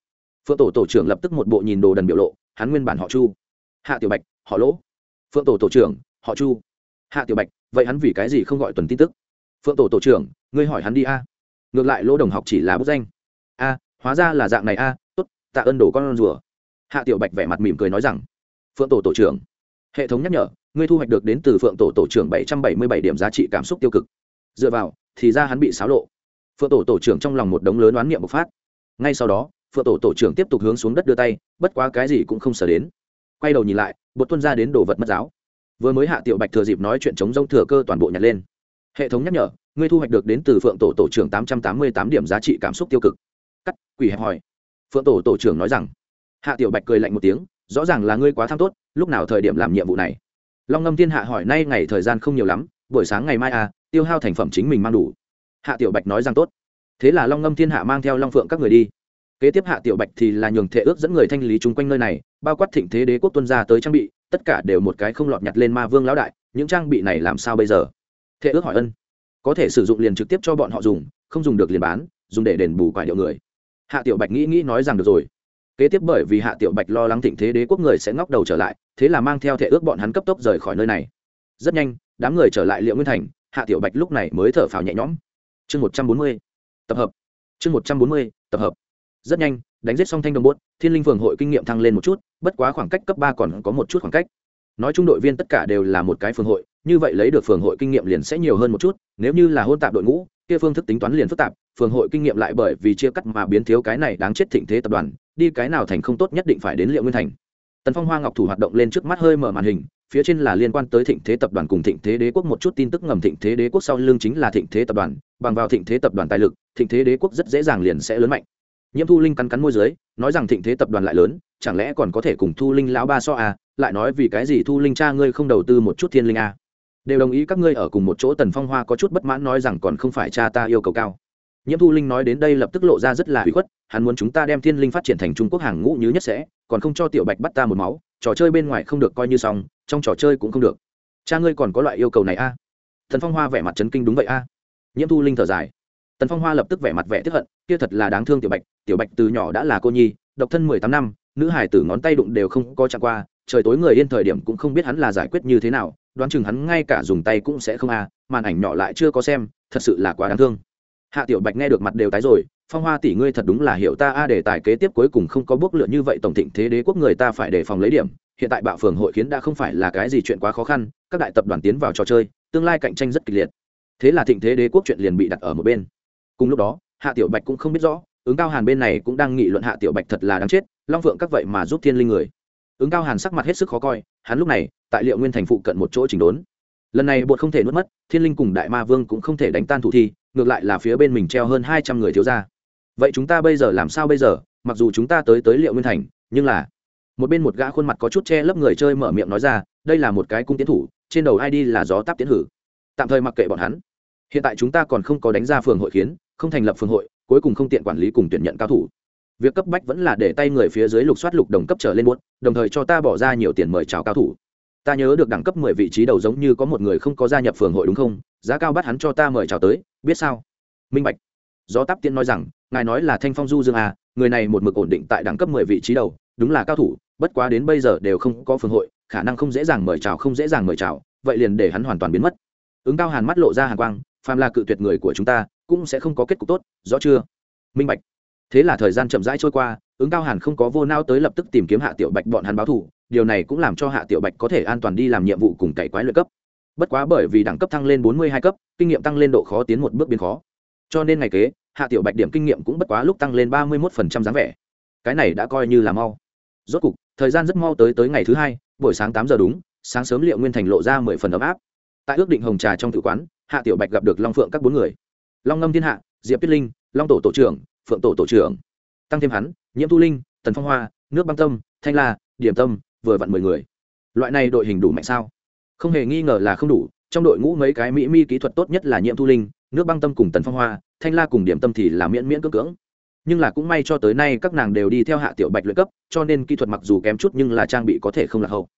Phượng tổ tổ trưởng lập tức một bộ nhìn đồ đần biểu lộ, hắn nguyên bản họ chu. Hạ tiểu bạch họ lỗ. Phượng tổ tổ trưởng, họ chu. Hạ tiểu bạch, vậy hắn vì cái gì không gọi tuần tin tức? Phượng tổ tổ trưởng, ngươi hỏi hắn đi a. Ngược lại lỗ đồng học chỉ là bức danh. A, hóa ra là dạng này a, tốt, tạ ơn đổ con rùa. Hạ tiểu bạch vẻ mặt mỉm cười nói rằng, phượng tổ tổ trưởng, hệ thống nhắc nhở, ngươi thu hoạch được đến từ phượng tổ tổ trưởng bảy trăm bảy mươi bảy điểm giá trị cảm xúc tiêu cực. Dựa vào, thì ra hắn bị xáo lộ. Phượng tổ tổ trưởng trong lòng một đống lớn oán niệm bộc phát. Ngay sau đó, phượng tổ tổ trưởng tiếp tục hướng xuống đất đưa tay, bất quá cái gì cũng không sở đến quay đầu nhìn lại, bột tuân ra đến đồ vật mất giáo. Vừa mới hạ tiểu bạch thừa dịp nói chuyện chống rông thừa cơ toàn bộ nhặt lên. Hệ thống nhắc nhở, ngươi thu hoạch được đến từ phượng tổ tổ trưởng tám trăm tám mươi tám điểm giá trị cảm xúc tiêu cực. Cắt, quỷ hẹp hỏi. Phượng tổ tổ trưởng nói rằng, hạ tiểu bạch cười lạnh một tiếng, rõ ràng là ngươi quá tham tốt, lúc nào thời điểm làm nhiệm vụ này? Long ngâm thiên hạ hỏi, nay ngày thời gian không nhiều lắm, buổi sáng ngày mai à tiêu hao thành phẩm chính mình mang đủ. Hạ tiểu bạch nói rằng tốt. Thế là long ngâm thiên hạ mang theo long phượng các người đi. Kế tiếp hạ tiểu bạch thì là nhường thệ ước dẫn người thanh lý chung quanh nơi này bao quát thịnh thế đế quốc tuân ra tới trang bị, tất cả đều một cái không lọt nhặt lên ma vương lão đại, những trang bị này làm sao bây giờ? Thệ ước hỏi ân. Có thể sử dụng liền trực tiếp cho bọn họ dùng, không dùng được liền bán, dùng để đền bù quại điệu người. Hạ tiểu bạch nghĩ nghĩ nói rằng được rồi. Kế tiếp bởi vì hạ tiểu bạch lo lắng thịnh thế đế quốc người sẽ ngóc đầu trở lại, thế là mang theo thệ ước bọn hắn cấp tốc rời khỏi nơi này. Rất nhanh, đám người trở lại liệu nguyên thành, hạ tiểu bạch lúc này mới thở phào nhẹ nhõm. Chương một trăm bốn mươi, tập hợp. Chương một trăm bốn mươi, tập hợp rất nhanh, đánh giết xong thanh đồng bốt, thiên linh phường hội kinh nghiệm thăng lên một chút, bất quá khoảng cách cấp ba còn có một chút khoảng cách. Nói chung đội viên tất cả đều là một cái phường hội, như vậy lấy được phường hội kinh nghiệm liền sẽ nhiều hơn một chút, nếu như là hôn tạp đội ngũ, kia phương thức tính toán liền phức tạp, phường hội kinh nghiệm lại bởi vì chia cắt mà biến thiếu cái này đáng chết thịnh thế tập đoàn, đi cái nào thành không tốt nhất định phải đến liệu nguyên thành. Tần phong hoa ngọc thủ hoạt động lên trước mắt hơi mở màn hình, phía trên là liên quan tới thịnh thế tập đoàn cùng thịnh thế đế quốc một chút tin tức ngầm thịnh thế đế quốc sau lưng chính là thịnh thế tập đoàn, bằng vào thịnh thế tập đoàn tài lực, thịnh thế đế quốc rất dễ dàng liền sẽ lớn mạnh nhiễm thu linh cắn cắn môi dưới, nói rằng thịnh thế tập đoàn lại lớn, chẳng lẽ còn có thể cùng thu linh lão ba so à? Lại nói vì cái gì thu linh cha ngươi không đầu tư một chút thiên linh à? Đều đồng ý các ngươi ở cùng một chỗ tần phong hoa có chút bất mãn nói rằng còn không phải cha ta yêu cầu cao. Nhiễm thu linh nói đến đây lập tức lộ ra rất là hủy khuất, hắn muốn chúng ta đem thiên linh phát triển thành trung quốc hàng ngũ như nhất sẽ, còn không cho tiểu bạch bắt ta một máu, trò chơi bên ngoài không được coi như xong, trong trò chơi cũng không được. Cha ngươi còn có loại yêu cầu này a à? thần phong hoa vẻ mặt chấn kinh đúng vậy a à? nhiễm thu linh thở dài tần phong hoa lập tức vẻ mặt vẻ tiếp hận, kia thật là đáng thương tiểu bạch tiểu bạch từ nhỏ đã là cô nhi, độc thân mười tám năm, nữ hải tử ngón tay đụng đều không có chạm qua, trời tối người yên thời điểm cũng không biết hắn là giải quyết như thế nào, đoán chừng hắn ngay cả dùng tay cũng sẽ không a, màn ảnh nhỏ lại chưa có xem, thật sự là quá đáng thương. Hạ tiểu bạch nghe được mặt đều tái rồi, phong hoa tỷ ngươi thật đúng là hiểu ta a, để tài kế tiếp cuối cùng không có bước lựa như vậy, tổng thịnh thế đế quốc người ta phải đề phòng lấy điểm, hiện tại bạo phường hội khiến đã không phải là cái gì chuyện quá khó khăn, các đại tập đoàn tiến vào trò chơi, tương lai cạnh tranh rất kịch liệt. Thế là thịnh thế đế quốc chuyện liền bị đặt ở một bên cùng lúc đó, hạ tiểu bạch cũng không biết rõ, ứng cao hàn bên này cũng đang nghị luận hạ tiểu bạch thật là đáng chết, long phượng các vậy mà giúp thiên linh người. Ứng cao hàn sắc mặt hết sức khó coi, hắn lúc này, tại liệu nguyên thành phụ cận một chỗ chỉnh đốn. Lần này bột không thể nuốt mất, thiên linh cùng đại ma vương cũng không thể đánh tan thủ thi, ngược lại là phía bên mình treo hơn hai trăm người thiếu ra vậy chúng ta bây giờ làm sao bây giờ? Mặc dù chúng ta tới tới liệu nguyên thành, nhưng là một bên một gã khuôn mặt có chút che lấp người chơi mở miệng nói ra, đây là một cái cung tiến thủ, trên đầu id là gió táp tiến hử. Tạm thời mặc kệ bọn hắn. Hiện tại chúng ta còn không có đánh ra phường hội khiến không thành lập phương hội, cuối cùng không tiện quản lý cùng tuyển nhận cao thủ. Việc cấp bách vẫn là để tay người phía dưới lục soát lục đồng cấp trở lên buốt đồng thời cho ta bỏ ra nhiều tiền mời chào cao thủ. Ta nhớ được đẳng cấp mười vị trí đầu giống như có một người không có gia nhập phường hội đúng không? Giá cao bắt hắn cho ta mời chào tới, biết sao? Minh bạch. Gió táp tiên nói rằng, ngài nói là thanh phong du dương à người này một mực ổn định tại đẳng cấp mười vị trí đầu, đúng là cao thủ, bất quá đến bây giờ đều không có phường hội, khả năng không dễ dàng mời chào không dễ dàng mời chào, vậy liền để hắn hoàn toàn biến mất. Ứng cao hàn mắt lộ ra hàn quang, phàm là cự tuyệt người của chúng ta cũng sẽ không có kết cục tốt, rõ chưa? Minh bạch. Thế là thời gian chậm rãi trôi qua, ứng cao hàn không có vô nao tới lập tức tìm kiếm hạ tiểu bạch bọn hắn báo thủ điều này cũng làm cho hạ tiểu bạch có thể an toàn đi làm nhiệm vụ cùng cày quái luyện cấp. Bất quá bởi vì đẳng cấp tăng lên bốn mươi hai cấp, kinh nghiệm tăng lên độ khó tiến một bước biến khó. Cho nên ngày kế, hạ tiểu bạch điểm kinh nghiệm cũng bất quá lúc tăng lên ba mươi một phần trăm dáng vẻ. Cái này đã coi như là mau. Rốt cục, thời gian rất mau tới tới ngày thứ hai, buổi sáng tám giờ đúng, sáng sớm liệu nguyên thành lộ ra mười phần ấm áp. Tại ước định hồng trà trong tử quán, hạ tiểu bạch gặp được long phượng các bốn người long ngâm thiên hạ, diệp tuyết linh, long tổ tổ trưởng, phượng tổ tổ trưởng. Tăng thêm hắn, nhiễm thu linh, tần phong hoa, nước băng tâm, thanh la, điểm tâm, vừa vặn mười người. Loại này đội hình đủ mạnh sao? Không hề nghi ngờ là không đủ, trong đội ngũ mấy cái mỹ mi kỹ thuật tốt nhất là nhiễm thu linh, nước băng tâm cùng tần phong hoa, thanh la cùng điểm tâm thì là miễn miễn cưỡng cưỡng. Nhưng là cũng may cho tới nay các nàng đều đi theo hạ tiểu bạch luyện cấp, cho nên kỹ thuật mặc dù kém chút nhưng là trang bị có thể không là hậu.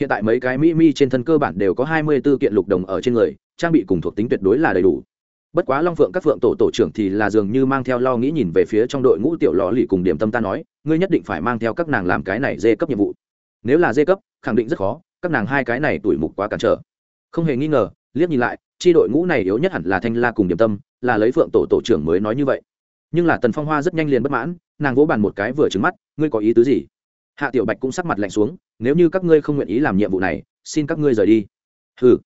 Hiện tại mấy cái mỹ mi trên thân cơ bản đều có hai mươi 24 kiện lục đồng ở trên người, trang bị cùng thuộc tính tuyệt đối là đầy đủ bất quá long phượng các phượng tổ tổ trưởng thì là dường như mang theo lo nghĩ nhìn về phía trong đội ngũ tiểu lò lì cùng điểm tâm ta nói, ngươi nhất định phải mang theo các nàng làm cái này dê cấp nhiệm vụ. Nếu là dê cấp, khẳng định rất khó, các nàng hai cái này tuổi mục quá cản trở. Không hề nghi ngờ, liếc nhìn lại, chi đội ngũ này yếu nhất hẳn là thanh la cùng điểm tâm, là lấy phượng tổ tổ trưởng mới nói như vậy. Nhưng là tần phong hoa rất nhanh liền bất mãn, nàng vỗ bàn một cái vừa trứng mắt, ngươi có ý tứ gì? Hạ tiểu bạch cũng sắc mặt lạnh xuống, nếu như các ngươi không nguyện ý làm nhiệm vụ này, xin các ngươi rời đi. Hừ.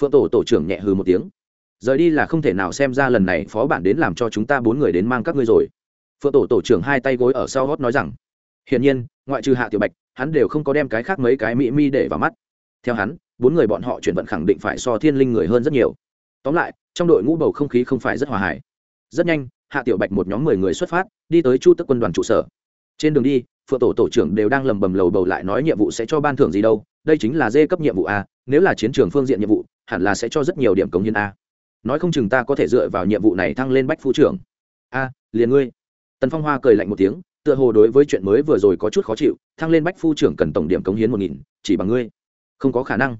Phượng tổ tổ trưởng nhẹ hừ một tiếng rời đi là không thể nào xem ra lần này phó bản đến làm cho chúng ta bốn người đến mang các ngươi rồi. Phượng tổ tổ trưởng hai tay gối ở sau gót nói rằng, hiển nhiên, ngoại trừ hạ tiểu bạch, hắn đều không có đem cái khác mấy cái mỹ mi để vào mắt. Theo hắn, bốn người bọn họ chuyển vận khẳng định phải so thiên linh người hơn rất nhiều. Tóm lại, trong đội ngũ bầu không khí không phải rất hòa hải rất nhanh, hạ tiểu bạch một nhóm mười người xuất phát, đi tới chu tức quân đoàn trụ sở. Trên đường đi, phượng tổ tổ trưởng đều đang lầm bầm lầu bầu lại nói nhiệm vụ sẽ cho ban thưởng gì đâu, đây chính là dê cấp nhiệm vụ a, nếu là chiến trường phương diện nhiệm vụ, hẳn là sẽ cho rất nhiều điểm cống hiến a nói không chừng ta có thể dựa vào nhiệm vụ này thăng lên bách phu trưởng. A, liền ngươi. Tần phong hoa cười lạnh một tiếng, tựa hồ đối với chuyện mới vừa rồi có chút khó chịu, thăng lên bách phu trưởng cần tổng điểm cống hiến một nghìn, chỉ bằng ngươi. Không có khả năng.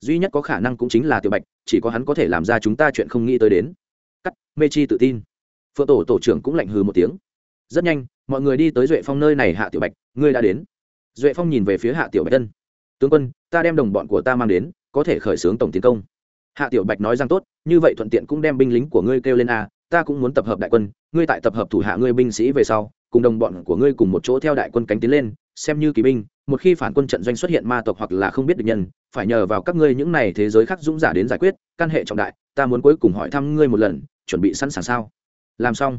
Duy nhất có khả năng cũng chính là tiểu bạch, chỉ có hắn có thể làm ra chúng ta chuyện không nghĩ tới đến. Cắt, mê chi tự tin. Phượng tổ tổ trưởng cũng lạnh hừ một tiếng. Rất nhanh, mọi người đi tới duệ phong nơi này hạ tiểu bạch, ngươi đã đến. Duệ phong nhìn về phía hạ tiểu bạch tân tướng quân, ta đem đồng bọn của ta mang đến, có thể khởi xướng tổng tiến công hạ tiểu bạch nói rằng tốt, như vậy thuận tiện cũng đem binh lính của ngươi kêu lên a, ta cũng muốn tập hợp đại quân, ngươi tại tập hợp thủ hạ ngươi binh sĩ về sau, cùng đồng bọn của ngươi cùng một chỗ theo đại quân cánh tiến lên, xem như kỳ binh, một khi phản quân trận doanh xuất hiện ma tộc hoặc là không biết được nhân, phải nhờ vào các ngươi những này thế giới khác dũng giả đến giải quyết, căn hệ trọng đại, ta muốn cuối cùng hỏi thăm ngươi một lần, chuẩn bị sẵn sàng sao? Làm xong.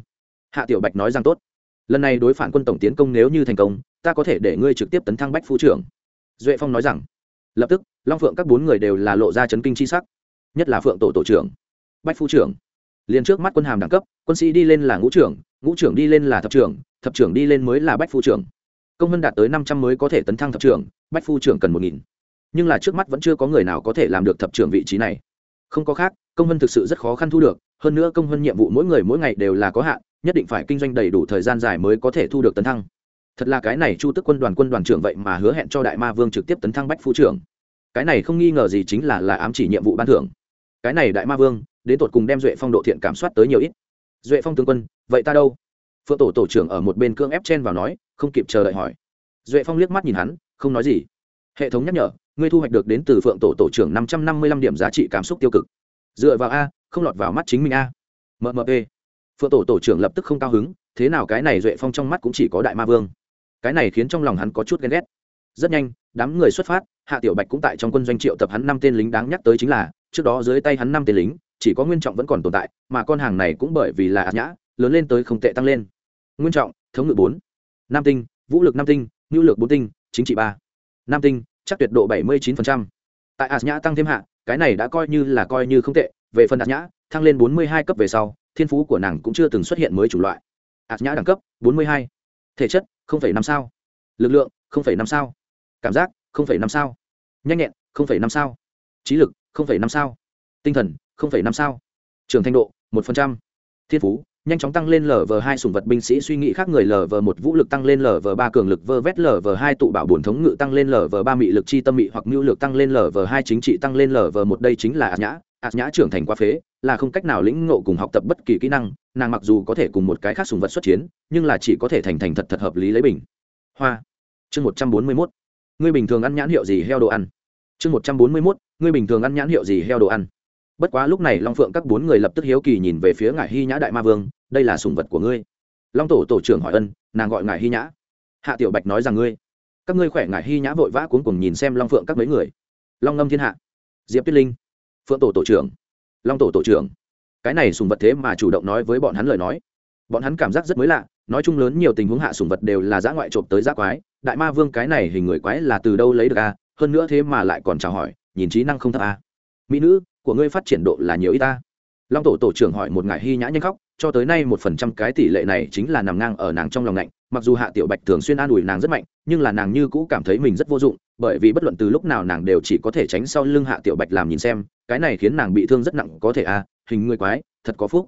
Hạ tiểu bạch nói rằng tốt. Lần này đối phản quân tổng tiến công nếu như thành công, ta có thể để ngươi trực tiếp tấn thăng bách phu trưởng. Duệ phong nói rằng, lập tức, long phượng các bốn người đều là lộ ra chấn kinh c h i sắc nhất là phượng tổ tổ trưởng, bách phu trưởng. Liền trước mắt quân hàm đẳng cấp, quân sĩ đi lên là ngũ trưởng ngũ trưởng đi lên là thập trưởng thập trưởng đi lên mới là bách phu trưởng. Công vân đạt tới năm trăm mới có thể tấn thăng thập trưởng, bách phu trưởng cần một nghìn. Nhưng là trước mắt vẫn chưa có người nào có thể làm được thập trưởng vị trí này. Không có khác, công vân thực sự rất khó khăn thu được, hơn nữa công vân nhiệm vụ mỗi người mỗi ngày đều là có hạn, nhất định phải kinh doanh đầy đủ thời gian dài mới có thể thu được tấn thăng. Thật là cái này chu tức quân đoàn quân đoàn trưởng vậy mà hứa hẹn cho đại ma vương trực tiếp tấn thăng bách phu trưởng. Cái này không nghi ngờ gì chính là là ám chỉ nhiệm vụ ban thưởng cái này đại ma vương, đến tột cùng đem duệ phong độ thiện cảm soát tới nhiều ít. Duệ phong tướng quân, vậy ta đâu? Phượng tổ tổ trưởng ở một bên cương ép chen vào nói, không kịp chờ đợi hỏi. Duệ phong liếc mắt nhìn hắn, không nói gì. Hệ thống nhắc nhở, ngươi thu hoạch được đến từ phượng tổ tổ trưởng năm trăm năm mươi lăm điểm giá trị cảm xúc tiêu cực. Dựa vào a, không lọt vào mắt chính mình a. Mmp phượng tổ tổ trưởng lập tức không cao hứng, thế nào cái này duệ phong trong mắt cũng chỉ có đại ma vương. Cái này khiến trong lòng hắn có chút ghen ghét rất nhanh, đám người xuất phát, hạ tiểu bạch cũng tại trong quân doanh triệu tập hắn năm tên lính đáng nhắc tới chính là, trước đó dưới tay hắn năm tên lính, chỉ có nguyên trọng vẫn còn tồn tại, mà con hàng này cũng bởi vì là ạt nhã, lớn lên tới không tệ tăng lên. Nguyên trọng, thống ngự bốn, nam tinh, vũ lực năm tinh ngữ lực bốn tinh, chính trị ba. Nam tinh, chắc tuyệt độ bảy mươi chín tại ạt nhã tăng thêm hạ, cái này đã coi như là coi như không tệ, về phần ạt nhã, thăng lên bốn mươi hai cấp về sau, thiên phú của nàng cũng chưa từng xuất hiện mới chủ loại. Ạt nhã đẳng cấp bốn mươi hai. Thể chất năm sao. Lực lượng năm sao cảm giác năm sao. Nhanh nhẹn năm sao. Trí lực năm sao. Tinh thần năm sao. Trường thanh độ, một thiên phú, nhanh chóng tăng lên lv hai sùng vật binh sĩ suy nghĩ khác người lv một vũ lực tăng lên lv ba cường lực vơ vét lv hai tụ bảo bổn thống ngự tăng lên lv ba mị lực chi tâm mị hoặc mưu lực tăng lên lv hai chính trị tăng lên lv một đây chính là ạt nhã. Ạt nhã trưởng thành quá phế, là không cách nào lĩnh ngộ cùng học tập bất kỳ kỹ năng, nàng mặc dù có thể cùng một cái khác sùng vật xuất chiến, nhưng là chỉ có thể thành thành thật thật hợp lý lấy bình. Hoa. Chương một trăm bốn mươi mốt ngươi bình thường ăn nhãn hiệu gì heo đồ ăn? Chương một trăm bốn mươi mốt, ngươi bình thường ăn nhãn hiệu gì heo đồ ăn? Bất quá lúc này long phượng các bốn người lập tức hiếu kỳ nhìn về phía ngải hy nhã đại ma vương, đây là sùng vật của ngươi. Long tổ tổ trưởng hỏi ân, nàng gọi ngải hy nhã. Hạ tiểu bạch nói rằng ngươi, các ngươi khỏe? Ngải hy nhã vội vã cuốn cùng nhìn xem long phượng các mấy người. Long ngâm thiên hạ, diệp tuyết linh, phượng tổ tổ trưởng, long tổ tổ trưởng. Cái này sùng vật thế mà chủ động nói với bọn hắn lời nói. Bọn hắn cảm giác rất mới lạ, nói chung lớn nhiều tình huống hạ sùng vật đều là giã ngoại trộm tới giã quái đại ma vương cái này hình người quái là từ đâu lấy được a? Hơn nữa thế mà lại còn chào hỏi, nhìn trí năng không thấp a. Mỹ nữ, của ngươi phát triển độ là nhiều ít ta? Long tổ tổ trưởng hỏi một ngài hy nhã nhanh khóc, cho tới nay một phần trăm cái tỷ lệ này chính là nằm ngang ở nàng trong lòng lạnh, mặc dù hạ tiểu bạch thường xuyên an ủi nàng rất mạnh, nhưng là nàng như cũ cảm thấy mình rất vô dụng, bởi vì bất luận từ lúc nào nàng đều chỉ có thể tránh sau lưng hạ tiểu bạch làm nhìn xem, cái này khiến nàng bị thương rất nặng, có thể à hình người quái, thật có phúc.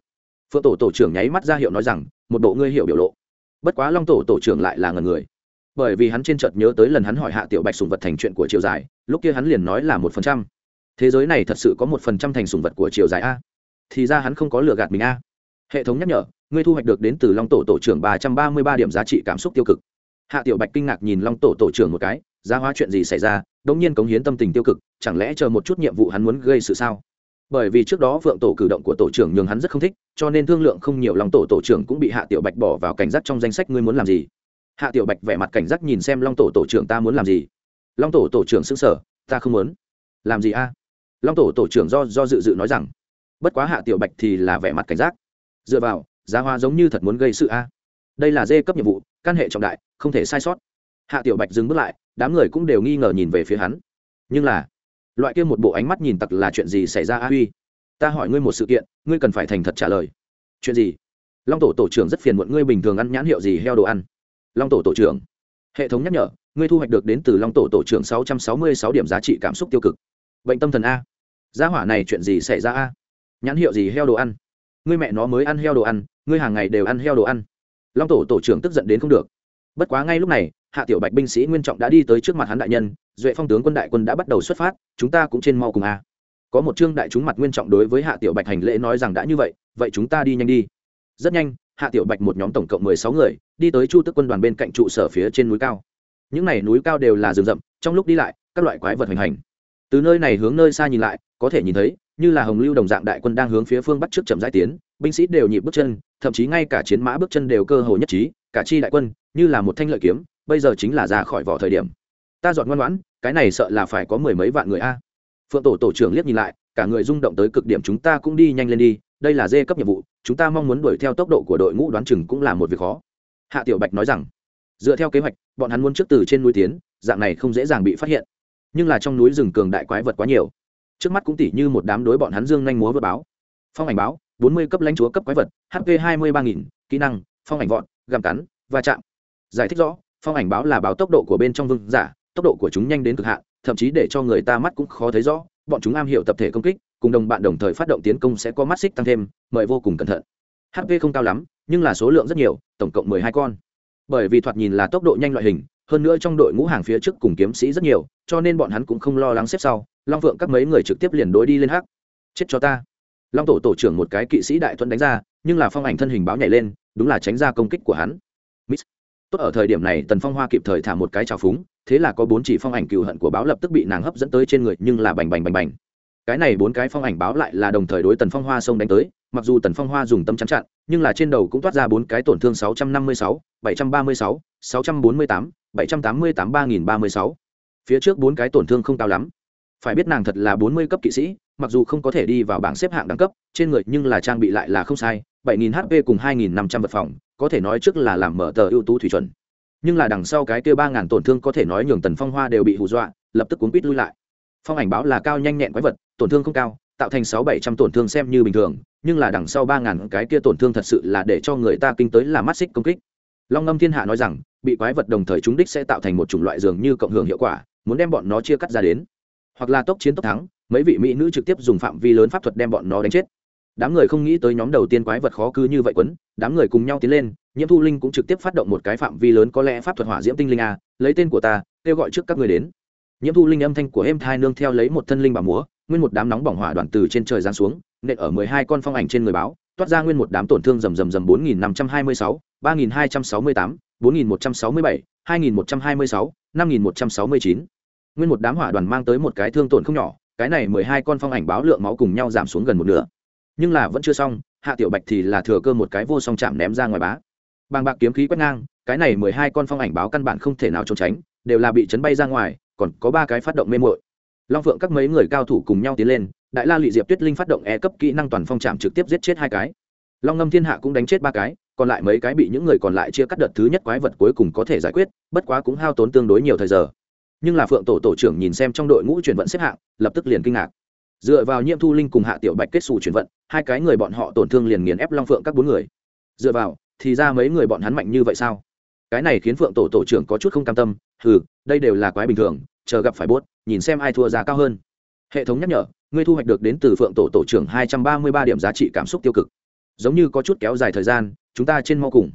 Phượng tổ tổ trưởng nháy mắt ra hiệu nói rằng, một bộ ngươi hiểu biểu lộ. Bất quá long tổ tổ trưởng lại là ngần người bởi vì hắn trên chợt nhớ tới lần hắn hỏi hạ tiểu bạch sùng vật thành chuyện của triều dài, lúc kia hắn liền nói là một phần trăm. Thế giới này thật sự có một phần trăm thành sùng vật của triều dài a. Thì ra hắn không có lừa gạt mình a. Hệ thống nhắc nhở, ngươi thu hoạch được đến từ long tổ tổ trưởng ba trăm ba mươi ba điểm giá trị cảm xúc tiêu cực. Hạ tiểu bạch kinh ngạc nhìn long tổ tổ trưởng một cái, giá hóa chuyện gì xảy ra, đống nhiên cống hiến tâm tình tiêu cực, chẳng lẽ chờ một chút nhiệm vụ hắn muốn gây sự sao? Bởi vì trước đó vượng tổ cử động của tổ trưởng nhường hắn rất không thích, cho nên thương lượng không nhiều lòng tổ tổ trưởng cũng bị hạ tiểu bạch bỏ vào cảnh giác trong danh sách ngươi muốn làm gì hạ tiểu bạch vẻ mặt cảnh giác nhìn xem long tổ tổ trưởng ta muốn làm gì. Long tổ tổ trưởng xứng sở ta không muốn. Làm gì a? Long tổ tổ trưởng do do dự dự nói rằng, bất quá hạ tiểu bạch thì là vẻ mặt cảnh giác. Dựa vào, giá hoa giống như thật muốn gây sự a. Đây là dê cấp nhiệm vụ, căn hệ trọng đại, không thể sai sót. Hạ tiểu bạch dừng bước lại, đám người cũng đều nghi ngờ nhìn về phía hắn. Nhưng là, loại kia một bộ ánh mắt nhìn tặc là chuyện gì xảy ra a huy? Ta hỏi ngươi một sự kiện, ngươi cần phải thành thật trả lời. Chuyện gì? Long tổ tổ trưởng rất phiền muộn, ngươi bình thường ăn nhãn hiệu gì, heo đồ ăn? Long tổ tổ trưởng. Hệ thống nhắc nhở, ngươi thu hoạch được đến từ long tổ tổ trưởng sáu trăm sáu mươi sáu điểm giá trị cảm xúc tiêu cực. Bệnh tâm thần a. Gia hỏa này chuyện gì xảy ra a? Nhãn hiệu gì heo đồ ăn? Ngươi mẹ nó mới ăn heo đồ ăn, ngươi hàng ngày đều ăn heo đồ ăn. Long tổ tổ trưởng tức giận đến không được. Bất quá ngay lúc này, hạ tiểu bạch binh sĩ nguyên trọng đã đi tới trước mặt hắn đại nhân, duệ phong tướng quân đại quân đã bắt đầu xuất phát, chúng ta cũng trên mau cùng a. Có một trương đại chúng mặt nguyên trọng đối với hạ tiểu bạch hành lễ nói rằng đã như vậy vậy chúng ta đi nhanh đi. Rất nhanh, hạ tiểu bạch một nhóm tổng cộng mười sáu người đi tới chu tức quân đoàn bên cạnh trụ sở phía trên núi cao. Những n à y núi cao đều là rừng rậm, trong lúc đi lại, các loại quái vật hoành hành. Từ nơi này hướng nơi xa nhìn lại, có thể nhìn thấy, như là hồng lưu đồng dạng đại quân đang hướng phía phương bắc trước chậm giải tiến, binh sĩ đều nhịp bước chân, thậm chí ngay cả chiến mã bước chân đều cơ hồ nhất trí, cả chi đại quân, như là một thanh lợi kiếm, bây giờ chính là ra khỏi vỏ thời điểm. Ta dọn ngoan ngoãn, cái này sợ là phải có mười mấy vạn người a. Phượng tổ tổ trưởng liếc nhìn lại, cả người rung động tới cực điểm, chúng ta cũng đi nhanh lên đi, đây là dê cấp nhiệm vụ, chúng ta mong muốn đuổi theo tốc độ của đội ngũ đoán chừng cũng là một việc khó hạ tiểu bạch nói rằng, dựa theo kế hoạch, bọn hắn muốn trước từ trên núi tiến, dạng này không dễ dàng bị phát hiện. Nhưng là trong núi rừng cường đại quái vật quá nhiều. Trước mắt cũng tỉ như một đám đối bọn hắn dương nhanh múa vớt báo. Phong ảnh báo, bốn mươi cấp lãnh chúa cấp quái vật hp hai mươi ba nghìn, kỹ năng, phong ảnh vọn gặm cắn, va chạm. Giải thích rõ, phong ảnh báo là báo tốc độ của bên trong vương giả, tốc độ của chúng nhanh đến cực hạn, thậm chí để cho người ta mắt cũng khó thấy rõ, bọn chúng am hiểu tập thể công kích, cùng đồng bạn đồng thời phát động tiến công sẽ có mắt xích tăng thêm, mời vô cùng cẩn thận. Hp không cao lắm nhưng là số lượng rất nhiều, tổng cộng mười hai con. Bởi vì thoạt nhìn là tốc độ nhanh loại hình, hơn nữa trong đội ngũ hàng phía trước cùng kiếm sĩ rất nhiều, cho nên bọn hắn cũng không lo lắng xếp sau, long phượng các mấy người trực tiếp liền đối đi lên hắc. Chết cho ta. Long tổ tổ trưởng một cái kỵ sĩ đại thuận đánh ra, nhưng là phong ảnh thân hình báo nhảy lên, đúng là tránh ra công kích của hắn. Miss. tốt ở thời điểm này, tần phong hoa kịp thời thả một cái trào phúng, thế là có bốn chỉ phong ảnh cựu hận của báo lập tức bị nàng hấp dẫn tới trên người, nhưng là bành bành bành bành. Cái này bốn cái phong ảnh báo lại là đồng thời đối tần phong hoa xông đánh tới mặc dù tần phong hoa dùng tâm chắn chặn nhưng là trên đầu cũng toát ra bốn cái tổn thương 656, 736, 648, 788 3036. phía trước bốn cái tổn thương không cao lắm. Phải biết nàng thật là 40 cấp kỵ sĩ mặc dù không có thể đi vào bảng xếp hạng đẳng cấp trên người nhưng là trang bị lại là không sai 7000 hp cùng 2500 vật phòng có thể nói trước là làm mở tờ ưu tú thủy chuẩn. Nhưng là đằng sau cái kia 3000 tổn thương có thể nói nhường tần phong hoa đều bị hù dọa lập tức cuốn quýt lui lại. Phong ảnh báo là cao nhanh nhẹn quái vật tổn thương không cao tạo thành sáu bảy trăm tổn thương xem như bình thường, nhưng là đằng sau ba ngàn cái kia tổn thương thật sự là để cho người ta kinh tới là mắt xích công kích. Long ngâm thiên hạ nói rằng, bị quái vật đồng thời trúng đích sẽ tạo thành một chủng loại dường như cộng hưởng hiệu quả, muốn đem bọn nó chia cắt ra đến. Hoặc là tốc chiến tốc thắng, mấy vị mỹ nữ trực tiếp dùng phạm vi lớn pháp thuật đem bọn nó đánh chết. Đám người không nghĩ tới nhóm đầu tiên quái vật khó cứ như vậy quấn, đám người cùng nhau tiến lên, nhiễm thu linh cũng trực tiếp phát động một cái phạm vi lớn có lẽ pháp thuật hỏa diễm tinh linh a, lấy tên của ta, kêu gọi trước các người đến. Nhiễm thu linh âm thanh của em thai nương theo lấy một thân linh bà múa nguyên một đám nóng bỏng hỏa đoàn từ trên trời giáng xuống, nện ở mười hai con phong ảnh trên người báo, toát ra nguyên một đám tổn thương rầm rầm rầm bốn nghìn năm trăm hai mươi sáu, ba nghìn hai trăm sáu mươi tám, bốn nghìn một trăm sáu mươi bảy, hai nghìn một trăm hai mươi sáu, năm nghìn một trăm sáu mươi chín. Nguyên một đám hỏa đoàn mang tới một cái thương tổn không nhỏ, cái này mười hai con phong ảnh báo lượng máu cùng nhau giảm xuống gần một nửa. Nhưng là vẫn chưa xong, hạ tiểu bạch thì là thừa cơ một cái vô song chạm ném ra ngoài bá. Bàng bạc kiếm khí quét ngang, cái này mười hai con phong ảnh báo căn bản không thể nào trốn tránh, đều là bị chấn bay ra ngoài, còn có ba cái phát động mê mội long phượng các mấy người cao thủ cùng nhau tiến lên, đại la lụy diệp tuyết linh phát động e cấp kỹ năng toàn phong trạm trực tiếp giết chết hai cái. Long ngâm thiên hạ cũng đánh chết ba cái, còn lại mấy cái bị những người còn lại chia cắt đợt thứ nhất quái vật cuối cùng có thể giải quyết, bất quá cũng hao tốn tương đối nhiều thời giờ. Nhưng là phượng tổ tổ trưởng nhìn xem trong đội ngũ chuyển vận xếp hạng, lập tức liền kinh ngạc. Dựa vào nhiệm thu linh cùng hạ tiểu bạch kết xù chuyển vận, hai cái người bọn họ tổn thương liền nghiền ép long phượng các bốn người. Dựa vào, thì ra mấy người bọn hắn mạnh như vậy sao? Cái này khiến phượng tổ tổ trưởng có chút không cam tâm ừ đây đều là quái bình thường, chờ gặp phải bốt nhìn xem ai thua giá cao hơn. Hệ thống nhắc nhở, ngươi thu hoạch được đến từ phượng tổ tổ trưởng hai trăm ba mươi ba điểm giá trị cảm xúc tiêu cực. Giống như có chút kéo dài thời gian, chúng ta trên mau cùng.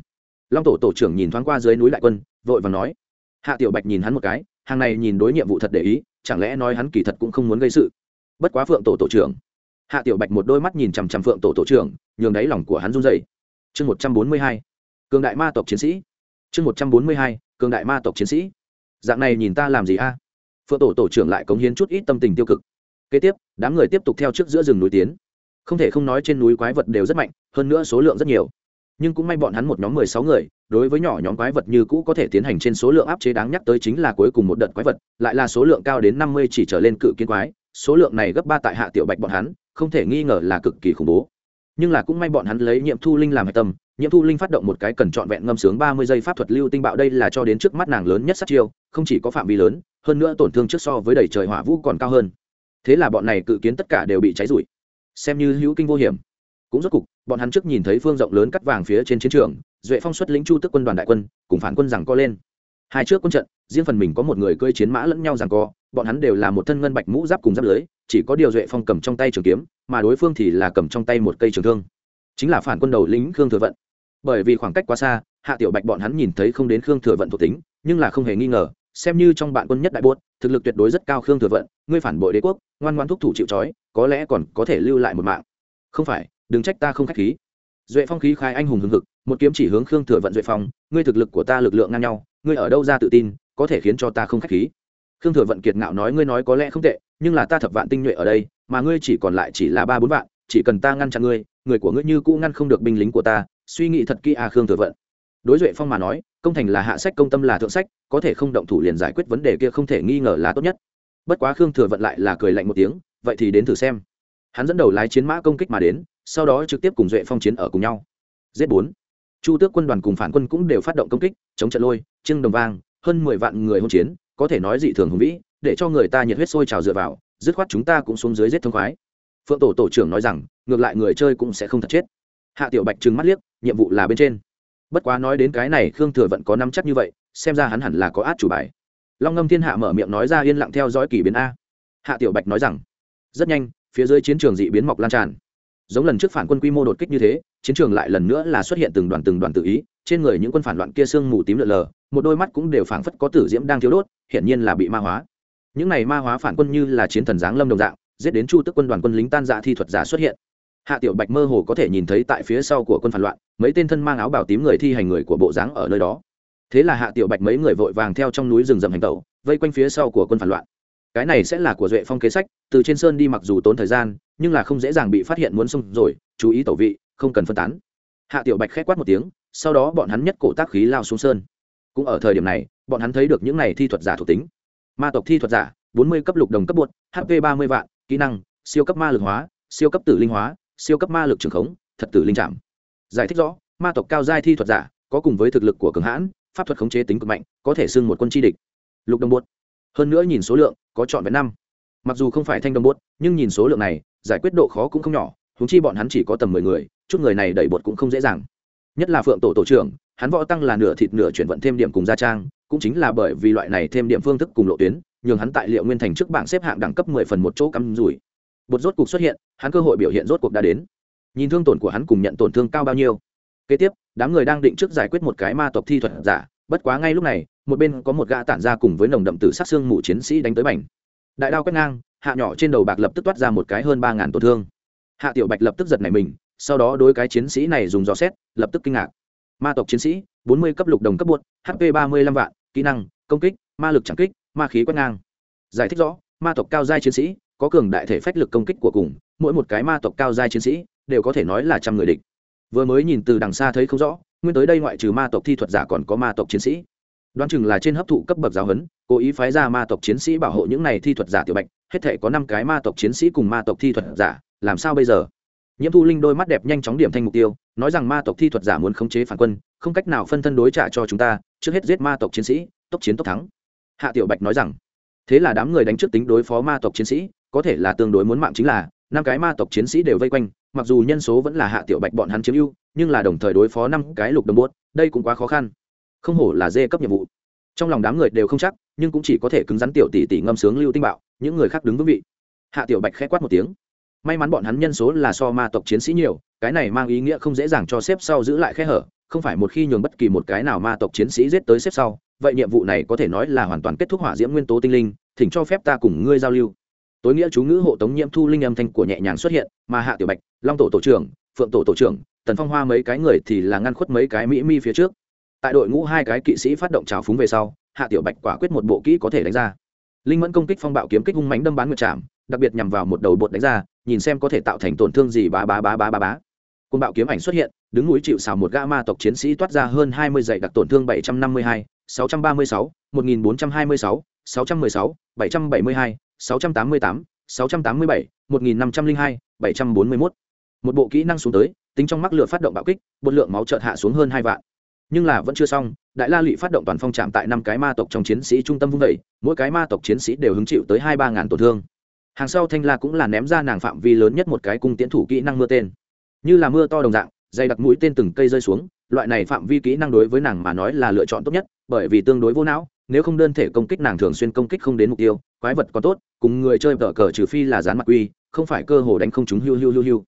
Long tổ tổ trưởng nhìn thoáng qua dưới núi đại quân, vội và nói. Hạ tiểu bạch nhìn hắn một cái, hàng này nhìn đối nhiệm vụ thật để ý, chẳng lẽ nói hắn kỳ thật cũng không muốn gây sự? Bất quá phượng tổ tổ trưởng. Hạ tiểu bạch một đôi mắt nhìn chằm chằm phượng tổ tổ trưởng, nhường đáy lòng của hắn run dày chương một trăm bốn mươi hai, cường đại ma tộc chiến sĩ. Chương một trăm bốn mươi hai, cường đại ma tộc chiến sĩ. Dạng này nhìn ta làm gì a? Phượng tổ tổ trưởng lại cống hiến chút ít tâm tình tiêu cực. Kế tiếp, đám người tiếp tục theo trước giữa rừng núi tiến. Không thể không nói trên núi quái vật đều rất mạnh, hơn nữa số lượng rất nhiều. Nhưng cũng may bọn hắn một nhóm mười sáu người, đối với nhỏ nhóm quái vật như cũ có thể tiến hành trên số lượng áp chế đáng nhắc tới chính là cuối cùng một đợt quái vật, lại là số lượng cao đến năm mươi chỉ trở lên cự kiến quái, số lượng này gấp ba tại hạ tiểu bạch bọn hắn, không thể nghi ngờ là cực kỳ khủng bố. Nhưng là cũng may bọn hắn lấy nhiệm thu linh làm hạch tâm, nhiệm thu linh phát động một cái cần trọn vẹn ngâm sướng ba mươi giây pháp thuật lưu tinh bạo đây là cho đến trước mắt nàng lớn nhất sát chiêu, không chỉ có phạm vi lớn hơn nữa tổn thương trước so với đầy trời hỏa vũ còn cao hơn. Thế là bọn này cự kiến tất cả đều bị cháy rụi. Xem như hữu kinh vô hiểm. Cũng rốt cục, bọn hắn trước nhìn thấy phương rộng lớn cắt vàng phía trên chiến trường, duệ phong xuất lĩnh chu tức quân đoàn đại quân, cùng phản quân rằng co lên. Hai trước quân trận, riêng phần mình có một người cơi chiến mã lẫn nhau rằng co, bọn hắn đều là một thân ngân bạch mũ giáp cùng giáp lưới, chỉ có điều duệ phong cầm trong tay trường kiếm, mà đối phương thì là cầm trong tay một cây trường thương. Chính là phản quân đầu lính khương thừa vận. Bởi vì khoảng cách quá xa, hạ tiểu bạch bọn hắn nhìn thấy không đến khương thừa vận thuộc tính, nhưng là không hề nghi ngờ xem như trong bạn quân nhất đại bốt, thực lực tuyệt đối rất cao khương thừa vận, ngươi phản bội đế quốc, ngoan ngoan thúc thủ chịu trói, có lẽ còn có thể lưu lại một mạng. Không phải, đừng trách ta không khách khí. Duệ phong khí khai anh hùng hưng hực, một kiếm chỉ hướng khương thừa vận duệ phong, ngươi thực lực của ta lực lượng ngang nhau, ngươi ở đâu ra tự tin, có thể khiến cho ta không khách khí. Khương thừa vận kiệt ngạo nói ngươi nói có lẽ không tệ, nhưng là ta thập vạn tinh nhuệ ở đây, mà ngươi chỉ còn lại chỉ là ba bốn vạn, chỉ cần ta ngăn chặn ngươi, người của ngươi như cũ ngăn không được binh lính của ta, suy nghĩ thật kỹ à khương thừa vận đối duệ phong mà nói, công thành là hạ sách, công tâm là thượng sách, có thể không động thủ liền giải quyết vấn đề kia không thể nghi ngờ là tốt nhất. Bất quá khương thừa vận lại là cười lạnh một tiếng, vậy thì đến thử xem. Hắn dẫn đầu lái chiến mã công kích mà đến, sau đó trực tiếp cùng duệ phong chiến ở cùng nhau. Giết bốn. Chu tước quân đoàn cùng phản quân cũng đều phát động công kích, chống trận lôi trưng đồng vang, hơn mười vạn người hôn chiến, có thể nói dị thường hùng vĩ, để cho người ta nhiệt huyết sôi trào dựa vào, dứt khoát chúng ta cũng xuống dưới giết thông khoái. Phượng tổ tổ trưởng nói rằng, ngược lại người chơi cũng sẽ không thật chết. Hạ tiểu bạch trừng mắt liếc, nhiệm vụ là bên trên bất quá nói đến cái này, khương thừa vẫn có năm chắc như vậy, xem ra hắn hẳn là có át chủ bài. Long ngâm thiên hạ mở miệng nói ra yên lặng theo dõi kỳ biến a. Hạ tiểu bạch nói rằng, rất nhanh, phía dưới chiến trường dị biến mọc lan tràn. Giống lần trước phản quân quy mô đột kích như thế, chiến trường lại lần nữa là xuất hiện từng đoàn từng đoàn tự ý, trên người những quân phản loạn kia sương mù tím lợn lờ, một đôi mắt cũng đều phảng phất có tử diễm đang thiếu đốt, hiển nhiên là bị ma hóa. Những này ma hóa phản quân như là chiến thần giáng lâm đồng dạng, giết đến chu tức quân đoàn quân lính tan dạ thi thuật giả xuất hiện hạ tiểu bạch mơ hồ có thể nhìn thấy tại phía sau của quân phản loạn, mấy tên thân mang áo bào tím người thi hành người của bộ dáng ở nơi đó. Thế là hạ tiểu bạch mấy người vội vàng theo trong núi rừng rậm hành tẩu, vây quanh phía sau của quân phản loạn. Cái này sẽ là của duệ phong kế sách, từ trên sơn đi mặc dù tốn thời gian, nhưng là không dễ dàng bị phát hiện muốn xông rồi, chú ý tẩu vị, không cần phân tán. Hạ tiểu bạch khét quát một tiếng, sau đó bọn hắn nhất cổ tác khí lao xuống sơn. Cũng ở thời điểm này, bọn hắn thấy được những này thi thuật giả thuộc tính. Ma tộc thi thuật giả, bốn mươi cấp lục đồng cấp bột hp ba mươi vạn, kỹ năng, siêu cấp ma lực hóa, siêu cấp tử linh hóa siêu cấp ma lực trường khống, thật tử linh trạm giải thích rõ, ma tộc cao giai thi thuật giả, có cùng với thực lực của cường hãn, pháp thuật khống chế tính cực mạnh, có thể xưng một quân chi địch. Lục đồng bột. Hơn nữa nhìn số lượng, có chọn vẹn năm. Mặc dù không phải thanh đồng bột, nhưng nhìn số lượng này, giải quyết độ khó cũng không nhỏ húng chi bọn hắn chỉ có tầm mười người, chút người này đẩy bột cũng không dễ dàng. Nhất là phượng tổ tổ trưởng, hắn võ tăng là nửa thịt nửa chuyển vận thêm điểm cùng gia trang, cũng chính là bởi vì loại này thêm điểm phương thức cùng lộ tuyến, nhường hắn tại liệu nguyên thành trước bảng xếp hạng đẳng cấp mười phần một chỗ cắm rủi. Bột rốt cuộc xuất hiện hắn cơ hội biểu hiện rốt cuộc đã đến. Nhìn thương tổn của hắn cùng nhận tổn thương cao bao nhiêu. Kế tiếp, đám người đang định trước giải quyết một cái ma tộc thi thuật giả, bất quá ngay lúc này, một bên có một gã tản ra cùng với nồng đậm tử sát xương mù chiến sĩ đánh tới bành. Đại đao quét ngang, hạ nhỏ trên đầu bạc lập tức toát ra một cái hơn ba ngàn tổn thương. Hạ tiểu bạch lập tức giật nảy mình, sau đó đối cái chiến sĩ này dùng dò xét, lập tức kinh ngạc. Ma tộc chiến sĩ, bốn mươi cấp lục đồng cấp buốt hp ba mươi lăm vạn, kỹ năng, công kích, ma lực chẳng kích, ma khí quét ngang. Giải thích rõ, ma tộc cao giai chiến sĩ, có cường đại thể phách lực công kích của cùng mỗi một cái ma tộc cao giai chiến sĩ đều có thể nói là trăm người địch. Vừa mới nhìn từ đằng xa thấy không rõ, nguyên tới đây ngoại trừ ma tộc thi thuật giả còn có ma tộc chiến sĩ. Đoán chừng là trên hấp thụ cấp bậc giáo huấn, cố ý phái ra ma tộc chiến sĩ bảo hộ những này thi thuật giả tiểu bạch, hết thể có năm cái ma tộc chiến sĩ cùng ma tộc thi thuật giả, làm sao bây giờ? Nhiễm thu linh đôi mắt đẹp nhanh chóng điểm thanh mục tiêu, nói rằng ma tộc thi thuật giả muốn khống chế phản quân, không cách nào phân thân đối trả cho chúng ta, trước hết giết ma tộc chiến sĩ, tốc chiến tốc thắng. Hạ tiểu bạch nói rằng, thế là đám người đánh trước tính đối phó ma tộc chiến sĩ, có thể là tương đối muốn mạng chính là năm cái ma tộc chiến sĩ đều vây quanh, mặc dù nhân số vẫn là hạ tiểu bạch bọn hắn chiếm ưu, nhưng là đồng thời đối phó năm cái lục đồng bốt đây cũng quá khó khăn. Không hổ là dê cấp nhiệm vụ. Trong lòng đám người đều không chắc, nhưng cũng chỉ có thể cứng rắn tiểu tỷ tỷ ngâm sướng lưu tinh bạo, những người khác đứng vững vị. Hạ tiểu bạch khẽ quát một tiếng. May mắn bọn hắn nhân số là so ma tộc chiến sĩ nhiều, cái này mang ý nghĩa không dễ dàng cho xếp sau giữ lại khe hở, không phải một khi nhường bất kỳ một cái nào ma tộc chiến sĩ giết tới xếp sau, vậy nhiệm vụ này có thể nói là hoàn toàn kết thúc hỏa diễm nguyên tố tinh linh, thỉnh cho phép ta cùng ngươi giao lưu tối nghĩa chú ngữ hộ tống nhiễm thu linh âm thanh của nhẹ nhàng xuất hiện, mà hạ tiểu bạch, long tổ tổ trưởng, phượng tổ tổ trưởng, tần phong hoa mấy cái người thì là ngăn khuất mấy cái mỹ mi phía trước. Tại đội ngũ hai cái kỵ sĩ phát động trào phúng về sau, hạ tiểu bạch quả quyết một bộ kỹ có thể đánh ra. Linh mẫn công kích phong bạo kiếm kích hung mánh đâm bán nguyệt chạm đặc biệt nhằm vào một đầu bột đánh ra, nhìn xem có thể tạo thành tổn thương gì bá bá bá bá bá bá. Côn bạo kiếm ảnh xuất hiện, đứng núi chịu xào một gã ma tộc chiến sĩ toát ra hơn hai mươi dạy đặc tổn thương bảy trăm năm mươi hai, sáu trăm ba mươi sáu, một nghìn bốn trăm hai mươi sáu sáu trăm mười sáu, bảy trăm bảy mươi hai sáu trăm tám mươi tám sáu trăm tám mươi bảy một bộ kỹ năng xuống tới tính trong mắc lửa phát động bạo kích một lượng máu chợt hạ xuống hơn hai vạn. Nhưng là vẫn chưa xong đại la lụy phát động toàn phong chạm tại năm cái ma tộc trong chiến sĩ trung tâm vung dậy, mỗi cái ma tộc chiến sĩ đều hứng chịu tới hai ba ngàn tổn thương. Hàng sau thanh la cũng là ném ra nàng phạm vi lớn nhất một cái cung tiễn thủ kỹ năng mưa tên. Như là mưa to đồng dạng dày đặc mũi tên từng cây rơi xuống loại này phạm vi kỹ năng đối với nàng mà nói là lựa chọn tốt nhất bởi vì tương đối vô não nếu không đơn thể công kích nàng thường xuyên công kích không đến mục tiêu quái vật có tốt cùng người chơi vợ cờ trừ phi là dán mặt quy không phải cơ hồ đánh không chúng hiu hiu hiu hiu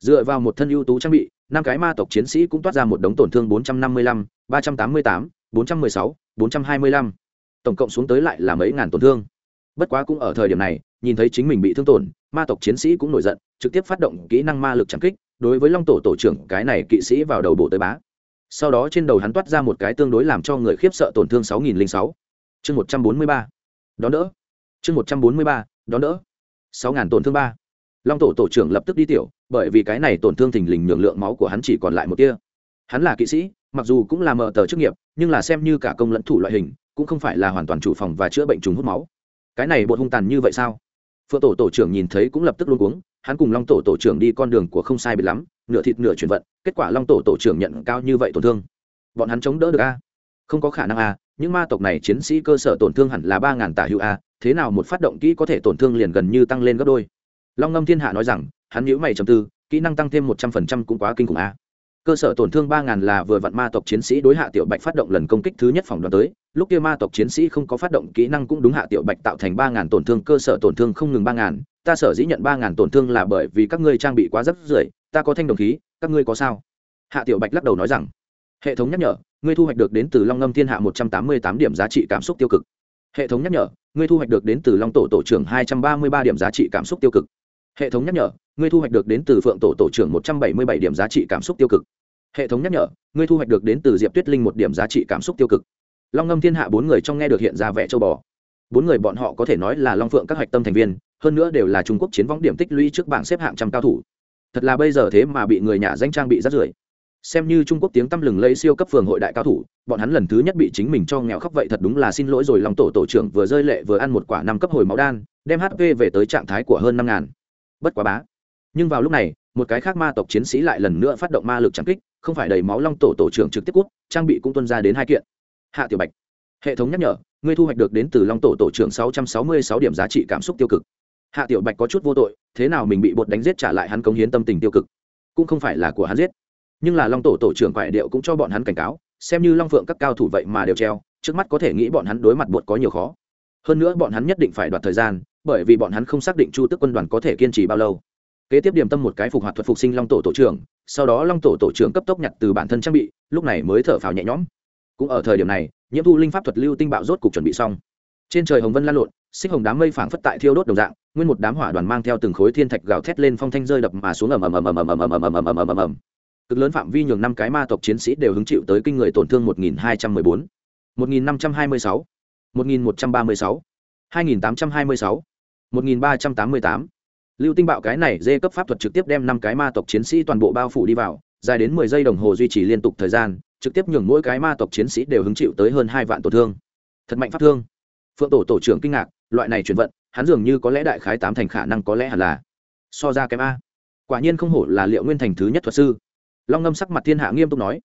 dựa vào một thân ưu tú trang bị năm cái ma tộc chiến sĩ cũng toát ra một đống tổn thương 455, 388, 416, 425. tổng cộng xuống tới lại là mấy ngàn tổn thương bất quá cũng ở thời điểm này nhìn thấy chính mình bị thương tổn ma tộc chiến sĩ cũng nổi giận trực tiếp phát động kỹ năng ma lực chẳng kích đối với long tổ tổ trưởng cái này kỵ sĩ vào đầu bộ tới bá sau đó trên đầu hắn toát ra một cái tương đối làm cho người khiếp sợ tổn thương 6006 chương 143. đón đỡ. Chương 143, đón đỡ. sáu ngàn tổn thương ba. Long tổ tổ trưởng lập tức đi tiểu bởi vì cái này tổn thương thình lình nhường lượng máu của hắn chỉ còn lại một tia. Hắn là kỵ sĩ mặc dù cũng là mở tờ chức nghiệp nhưng là xem như cả công lẫn thủ loại hình cũng không phải là hoàn toàn chủ phòng và chữa bệnh trùng hút máu. Cái này bột hung tàn như vậy sao? Phượng tổ tổ trưởng nhìn thấy cũng lập tức luôn cuống hắn cùng long tổ tổ trưởng đi con đường của không sai bị lắm nửa thịt nửa chuyển vận kết quả long tổ tổ trưởng nhận cao như vậy tổn thương. Bọn hắn chống đỡ được a? Không có khả năng a những ma tộc này chiến sĩ cơ sở tổn thương hẳn là ba ngàn tả hữu a, thế nào một phát động kỹ có thể tổn thương liền gần như tăng lên gấp đôi? Long ngâm thiên hạ nói rằng, hắn nhữ mày chầm tư, kỹ năng tăng thêm một trăm phần trăm cũng quá kinh khủng a. Cơ sở tổn thương ba ngàn là vừa vặn ma tộc chiến sĩ đối hạ tiểu bạch phát động lần công kích thứ nhất phòng đoàn tới, lúc kia ma tộc chiến sĩ không có phát động kỹ năng cũng đúng hạ tiểu bạch tạo thành ba ngàn tổn thương, cơ sở tổn thương không ngừng ba ngàn, ta sở dĩ nhận ba ngàn tổn thương là bởi vì các ngươi trang bị quá rất rưởi, ta có thanh đồng khí, các ngươi có sao? Hạ tiểu bạch lắc đầu nói rằng hệ thống nhắc nhở, ngươi thu hoạch được đến từ long ngâm thiên hạ một trăm tám mươi tám điểm giá trị cảm xúc tiêu cực. Hệ thống nhắc nhở, ngươi thu hoạch được đến từ long tổ tổ trưởng hai trăm ba mươi ba điểm giá trị cảm xúc tiêu cực. Hệ thống nhắc nhở, ngươi thu hoạch được đến từ phượng tổ tổ trưởng một trăm bảy mươi bảy điểm giá trị cảm xúc tiêu cực. Hệ thống nhắc nhở, ngươi thu hoạch được đến từ diệp tuyết linh một điểm giá trị cảm xúc tiêu cực. Long ngâm thiên hạ bốn người trong nghe được hiện ra vẻ châu bò. Bốn người bọn họ có thể nói là long phượng các hạch tâm thành viên, hơn nữa đều là trung quốc chiến võng điểm tích lũy trước bảng xếp hạng trăm cao thủ. Thật là bây giờ thế mà bị người nhà danh trang bị rắt rưởi xem như trung quốc tiếng tăm lừng lấy siêu cấp phường hội đại cao thủ, bọn hắn lần thứ nhất bị chính mình cho nghèo khóc vậy thật đúng là xin lỗi rồi lòng tổ tổ trưởng vừa rơi lệ vừa ăn một quả năm cấp hồi máu đan, đem hp về tới trạng thái của hơn năm ngàn. Bất quá bá. Nhưng vào lúc này, một cái khác ma tộc chiến sĩ lại lần nữa phát động ma lực trắng kích, không phải đầy máu long tổ tổ trưởng trực tiếp cút, trang bị cũng tuân ra đến hai kiện. Hạ tiểu bạch. Hệ thống nhắc nhở, ngươi thu hoạch được đến từ long tổ tổ trưởng sáu trăm sáu mươi sáu điểm giá trị cảm xúc tiêu cực. Hạ tiểu bạch có chút vô tội, thế nào mình bị bột đánh giết trả lại hắn cống hiến tâm tình tiêu cực? Cũng không phải là của hắn giết nhưng là long tổ tổ trưởng quại điệu cũng cho bọn hắn cảnh cáo xem như long phượng các cao thủ vậy mà đều treo trước mắt có thể nghĩ bọn hắn đối mặt bột có nhiều khó hơn nữa bọn hắn nhất định phải đoạt thời gian bởi vì bọn hắn không xác định chu tức quân đoàn có thể kiên trì bao lâu kế tiếp điểm tâm một cái phục hoạt thuật phục sinh long tổ tổ trưởng sau đó long tổ tổ trưởng cấp tốc nhặt từ bản thân trang bị lúc này mới thở phào nhẹ nhõm cũng ở thời điểm này nhiễm thu linh pháp thuật lưu tinh bạo rốt cục chuẩn bị xong trên trời hồng vân lan lộn xích hồng đám mây phảng phất tại thiêu đốt đồng dạng nguyên một đám hỏa đoàn mang theo từng khối thiên thạch gào thét lên phong thanh rơi đập mà xuống ầm ầm ầm ầm ầm ầm ầm ầm ầm ầm ầm ầm ầm cực lớn phạm vi nhường năm cái ma tộc chiến sĩ đều hứng chịu tới kinh người tổn thương 1214, 1526, 1136, 2826, 1388. Lưu tinh bạo cái này dê cấp pháp thuật trực tiếp đem năm cái ma tộc chiến sĩ toàn bộ bao phủ đi vào, dài đến 10 giây đồng hồ duy trì liên tục thời gian, trực tiếp nhường mỗi cái ma tộc chiến sĩ đều hứng chịu tới hơn hai vạn tổn thương. Thật mạnh pháp thương. Phượng tổ tổ trưởng kinh ngạc, loại này chuyển vận, hắn dường như có lẽ đại khái tám thành khả năng có lẽ hẳn là so ra kém a. Quả nhiên không hổ là Liệu Nguyên Thành thứ nhất thuật sư long ngâm sắc mặt thiên hạ nghiêm túc nói,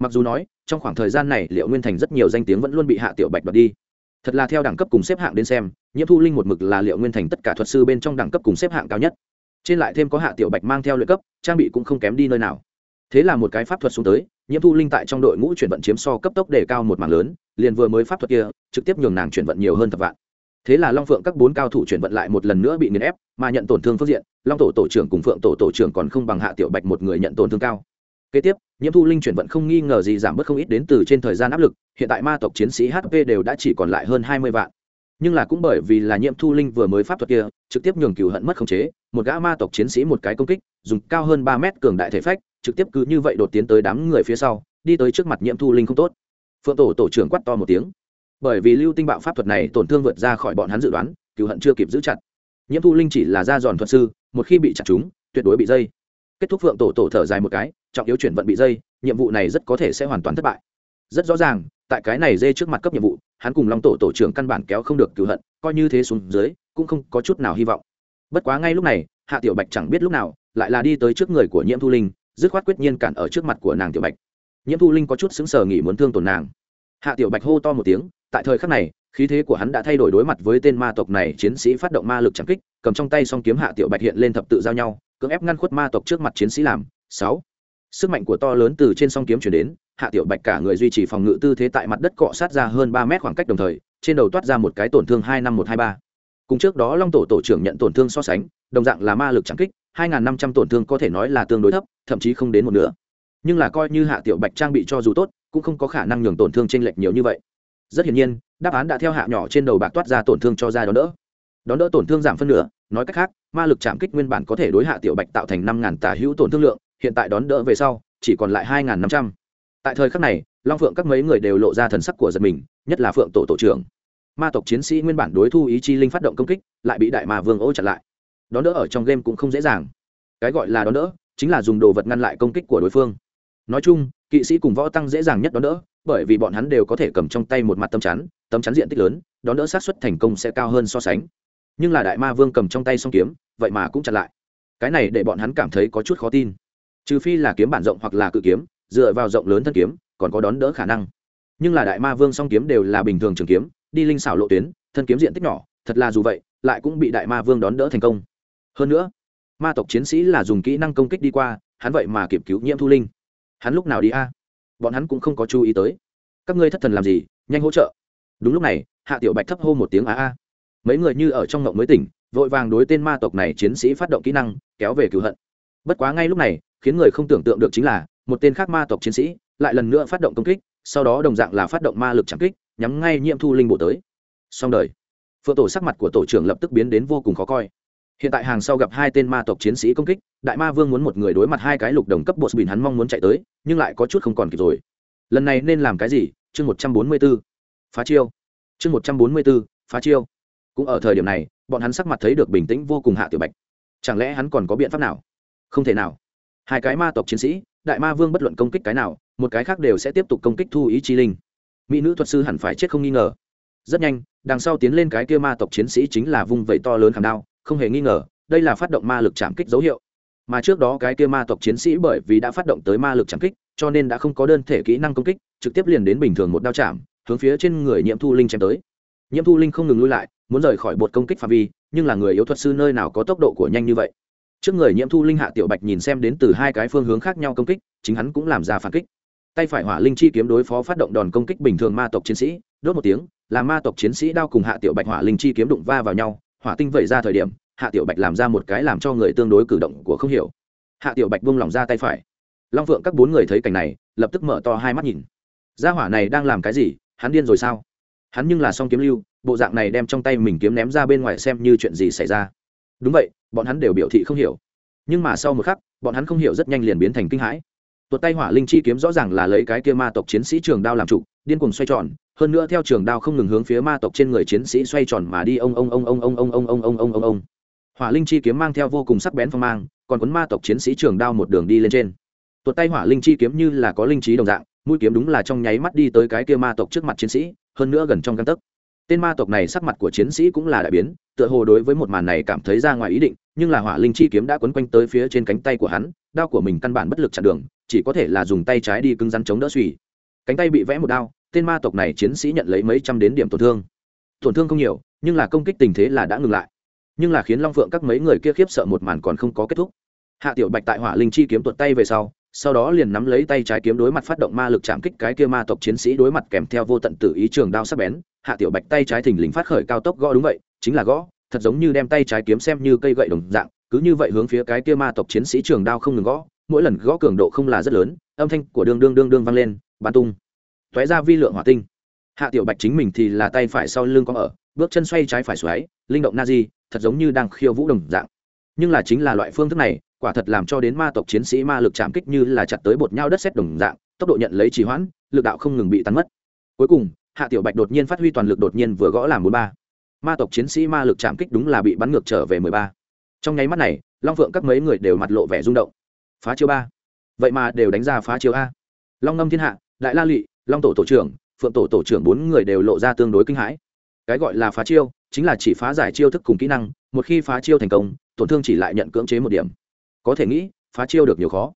mặc dù nói, trong khoảng thời gian này liệu nguyên thành rất nhiều danh tiếng vẫn luôn bị hạ tiểu bạch đoạt đi. Thật là theo đẳng cấp cùng xếp hạng đến xem, nhiễm thu linh một mực là liệu nguyên thành tất cả thuật sư bên trong đẳng cấp cùng xếp hạng cao nhất. Trên lại thêm có hạ tiểu bạch mang theo luyện cấp, trang bị cũng không kém đi nơi nào. Thế là một cái pháp thuật xuống tới, nhiễm thu linh tại trong đội ngũ chuyển vận chiếm so cấp tốc để cao một mảng lớn, liền vừa mới pháp thuật kia, trực tiếp nhường nàng chuyển vận nhiều hơn thập vạn. Thế là long phượng các bốn cao thủ chuyển vận lại một lần nữa bị nghiền ép, mà nhận tổn thương phương diện, long tổ tổ trưởng cùng phượng tổ tổ trưởng còn không bằng hạ tiểu bạch một người nhận tổn thương cao kế tiếp, nhiễm thu linh chuyển vận không nghi ngờ gì giảm bớt không ít đến từ trên thời gian áp lực, hiện tại ma tộc chiến sĩ hp đều đã chỉ còn lại hơn hai mươi vạn. Nhưng là cũng bởi vì là nhiễm thu linh vừa mới pháp thuật kia, trực tiếp nhường cửu hận mất khống chế, một gã ma tộc chiến sĩ một cái công kích, dùng cao hơn ba mét cường đại thể phách, trực tiếp cứ như vậy đột tiến tới đám người phía sau, đi tới trước mặt nhiễm thu linh không tốt. Phượng tổ tổ trưởng quát to một tiếng. Bởi vì lưu tinh bạo pháp thuật này tổn thương vượt ra khỏi bọn hắn dự đoán cựu hận chưa kịp giữ chặt. Nhiễm thu linh chỉ là ra giòn thuật sư, một khi bị chặt chúng, tuyệt đối bị dây. Kết thúc phượng tổ tổ thở dài một cái trọng yếu chuyển vận bị dây, nhiệm vụ này rất có thể sẽ hoàn toàn thất bại. Rất rõ ràng, tại cái này dê trước mặt cấp nhiệm vụ, hắn cùng long tổ tổ trưởng căn bản kéo không được cựu hận, coi như thế xuống dưới, cũng không có chút nào hy vọng. Bất quá ngay lúc này, hạ tiểu bạch chẳng biết lúc nào, lại là đi tới trước người của nhiễm thu linh, dứt khoát quyết nhiên cản ở trước mặt của nàng tiểu bạch. Nhiễm thu linh có chút xứng sờ nghỉ muốn thương tổn nàng. Hạ tiểu bạch hô to một tiếng, tại thời khắc này, khí thế của hắn đã thay đổi đối mặt với tên ma tộc này chiến sĩ phát động ma lực chẳng kích, cầm trong tay song kiếm hạ tiểu bạch hiện lên thập tự giao nhau, cưỡng ép ngăn khuất ma tộc trước mặt chiến sĩ làm. Sáu sức mạnh của to lớn từ trên song kiếm chuyển đến, hạ tiểu bạch cả người duy trì phòng ngự tư thế tại mặt đất cọ sát ra hơn ba mét khoảng cách đồng thời, trên đầu toát ra một cái tổn thương hai năm một hai ba. Cùng trước đó long tổ tổ trưởng nhận tổn thương so sánh, đồng dạng là ma lực chẳng kích, hai năm trăm tổn thương có thể nói là tương đối thấp, thậm chí không đến một nửa. Nhưng là coi như hạ tiểu bạch trang bị cho dù tốt, cũng không có khả năng nhường tổn thương t r ê n lệch nhiều như vậy. Rất hiển nhiên, đáp án đã theo hạ nhỏ trên đầu bạc toát ra tổn thương cho ra đón đỡ. Đón đỡ tổn thương giảm phân nửa, nói cách khác, ma lực chạm kích nguyên bản có thể đối hạ tiểu bạch tạo thành năm ngàn tả hữu tổn thương lượng hiện tại đón đỡ về sau, chỉ còn lại hai ngàn năm trăm. Tại thời khắc này, long phượng các mấy người đều lộ ra thần sắc của giật mình, nhất là phượng tổ tổ trưởng. Ma tộc chiến sĩ nguyên bản đối thu ý chi linh phát động công kích, lại bị đại mà vương ô chặn lại. Đón đỡ ở trong game cũng không dễ dàng. Cái gọi là đón đỡ, chính là dùng đồ vật ngăn lại công kích của đối phương. Nói chung, kỵ sĩ cùng võ tăng dễ dàng nhất đón đỡ, bởi vì bọn hắn đều có thể cầm trong tay một mặt tấm chắn tấm chắn diện tích lớn, đón đỡ sát xuất thành công sẽ cao hơn so sánh. Nhưng là đại ma vương cầm trong tay song kiếm, vậy mà cũng chặn lại. Cái này để bọn hắn cảm thấy có chút khó tin trừ phi là kiếm bản rộng hoặc là cự kiếm, dựa vào rộng lớn thân kiếm, còn có đón đỡ khả năng. Nhưng là đại ma vương song kiếm đều là bình thường trường kiếm, đi linh xảo lộ tuyến, thân kiếm diện tích nhỏ, thật là dù vậy, lại cũng bị đại ma vương đón đỡ thành công. Hơn nữa, ma tộc chiến sĩ là dùng kỹ năng công kích đi qua, hắn vậy mà kịp cứu nhiễm thu linh. Hắn lúc nào đi a? Bọn hắn cũng không có chú ý tới. Các ngươi thất thần làm gì? Nhanh hỗ trợ. Đúng lúc này, hạ tiểu bạch thấp hô một tiếng a a. Mấy người như ở trong ngộng mới tỉnh, vội vàng đối tên ma tộc này chiến sĩ phát động kỹ năng, kéo về cứu hận. Bất quá ngay lúc này khiến người không tưởng tượng được chính là, một tên khác ma tộc chiến sĩ lại lần nữa phát động công kích, sau đó đồng dạng là phát động ma lực trảm kích, nhắm ngay nhiễm thu linh bộ tới. Xong đời, phượng tổ sắc mặt của tổ trưởng lập tức biến đến vô cùng khó coi. Hiện tại hàng sau gặp hai tên ma tộc chiến sĩ công kích, đại ma vương muốn một người đối mặt hai cái lục đồng cấp bột bỉn hắn mong muốn chạy tới, nhưng lại có chút không còn kịp rồi. Lần này nên làm cái gì? Chương một trăm bốn mươi b ố phá chiêu. Chương một trăm bốn mươi b ố phá chiêu. Cũng ở thời điểm này, bọn hắn sắc mặt thấy được bình tĩnh vô cùng hạ tiểu bạch. Chẳng lẽ hắn còn có biện pháp nào? Không thể nào hai cái ma tộc chiến sĩ, đại ma vương bất luận công kích cái nào, một cái khác đều sẽ tiếp tục công kích thu ý chi linh. Mỹ nữ thuật sư hẳn phải chết không nghi ngờ. Rất nhanh, đằng sau tiến lên cái kia ma tộc chiến sĩ chính là vung vẩy to lớn khảm đao, không hề nghi ngờ, đây là phát động ma lực chạm kích dấu hiệu. Mà trước đó cái kia ma tộc chiến sĩ bởi vì đã phát động tới ma lực chạm kích, cho nên đã không có đơn thể kỹ năng công kích, trực tiếp liền đến bình thường một đao chạm, hướng phía trên người nhiễm thu linh chém tới. Nhiễm thu linh không ngừng lui lại, muốn rời khỏi bột công kích phạm vi, nhưng là người yếu thuật sư nơi nào có tốc độ của nhanh như vậy? Trước người nhiễm thu linh hạ tiểu bạch nhìn xem đến từ hai cái phương hướng khác nhau công kích, chính hắn cũng làm ra phản kích. Tay phải hỏa linh chi kiếm đối phó phát động đòn công kích bình thường ma tộc chiến sĩ, đốt một tiếng, là ma tộc chiến sĩ đao cùng hạ tiểu bạch hỏa linh chi kiếm đụng va vào nhau, hỏa tinh vẩy ra thời điểm, hạ tiểu bạch làm ra một cái làm cho người tương đối cử động của không hiểu. Hạ tiểu bạch buông lỏng ra tay phải. Long phượng các bốn người thấy cảnh này, lập tức mở to hai mắt nhìn. Gia hỏa này đang làm cái gì, hắn điên rồi sao? Hắn nhưng là song kiếm lưu, bộ dạng này đem trong tay mình kiếm ném ra bên ngoài xem như chuyện gì xảy ra. Đúng vậy bọn hắn đều biểu thị không hiểu nhưng mà sau một khắc bọn hắn không hiểu rất nhanh liền biến thành kinh hãi tuột tay hỏa linh chi kiếm rõ ràng là lấy cái kia ma tộc chiến sĩ trường đao làm trụ điên cuồng xoay tròn hơn nữa theo trường đao không ngừng hướng phía ma tộc trên người chiến sĩ xoay tròn mà đi ông ông ông ông ông ông ông ông ông ông ông ông hỏa linh chi kiếm mang theo vô cùng sắc bén phong mang còn cuốn ma tộc chiến sĩ trường đao một đường đi lên trên tuột tay hỏa linh chi kiếm như là có linh trí đồng dạng mũi kiếm đúng là trong nháy mắt đi tới cái kia ma tộc trước mặt chiến sĩ hơn nữa gần trong găng tấc tên ma tộc này sắc mặt của chiến sĩ cũng là đại biến, tựa hồ đối với một màn này cảm thấy ra ngoài ý định, nhưng là hỏa linh chi kiếm đã quấn quanh tới phía trên cánh tay của hắn, đao của mình căn bản bất lực chặn đường, chỉ có thể là dùng tay trái đi cứng rắn chống đỡ suy. Cánh tay bị vẽ một đao, tên ma tộc này chiến sĩ nhận lấy mấy trăm đến điểm tổn thương. Tổn thương không nhiều, nhưng là công kích tình thế là đã ngừng lại. Nhưng là khiến long phượng các mấy người kia khiếp sợ một màn còn không có kết thúc. Hạ tiểu bạch tại hỏa linh chi kiếm tuột tay về sau sau đó liền nắm lấy tay trái kiếm đối mặt phát động ma lực chạm kích cái kia ma tộc chiến sĩ đối mặt kèm theo vô tận tử ý trường đao sắc bén, hạ tiểu bạch tay trái thình lình phát khởi cao tốc gõ đúng vậy, chính là gõ, thật giống như đem tay trái kiếm xem như cây gậy đồng dạng, cứ như vậy hướng phía cái kia ma tộc chiến sĩ trường đao không ngừng gõ, mỗi lần gõ cường độ không là rất lớn, âm thanh của đương đương đương đương vang lên, bắn tung, tóe ra vi lượng hỏa tinh. Hạ tiểu bạch chính mình thì là tay phải sau lưng có ở, bước chân xoay trái phải xoáy, linh động na di, thật giống như đang khiêu vũ đồng dạng. Nhưng là chính là loại phương thức này quả thật làm cho đến ma tộc chiến sĩ ma lực chạm kích như là chặt tới bột nhau đất xét đồng dạng, tốc độ nhận lấy trì hoãn, lực đạo không ngừng bị tắn mất. Cuối cùng, hạ tiểu bạch đột nhiên phát huy toàn lực đột nhiên vừa gõ làm bốn ba. Ma tộc chiến sĩ ma lực chạm kích đúng là bị bắn ngược trở về mười ba. Trong nháy mắt này, long phượng các mấy người đều mặt lộ vẻ rung động. Phá chiêu ba. Vậy mà đều đánh ra phá chiêu a. Long ngâm thiên hạ, đại la lụy, long tổ tổ trưởng, phượng tổ tổ trưởng bốn người đều lộ ra tương đối kinh hãi. Cái gọi là phá chiêu, chính là chỉ phá giải chiêu thức cùng kỹ năng, một khi phá chiêu thành công, tổn thương chỉ lại nhận cưỡng chế một điểm có thể nghĩ, phá chiêu được nhiều khó.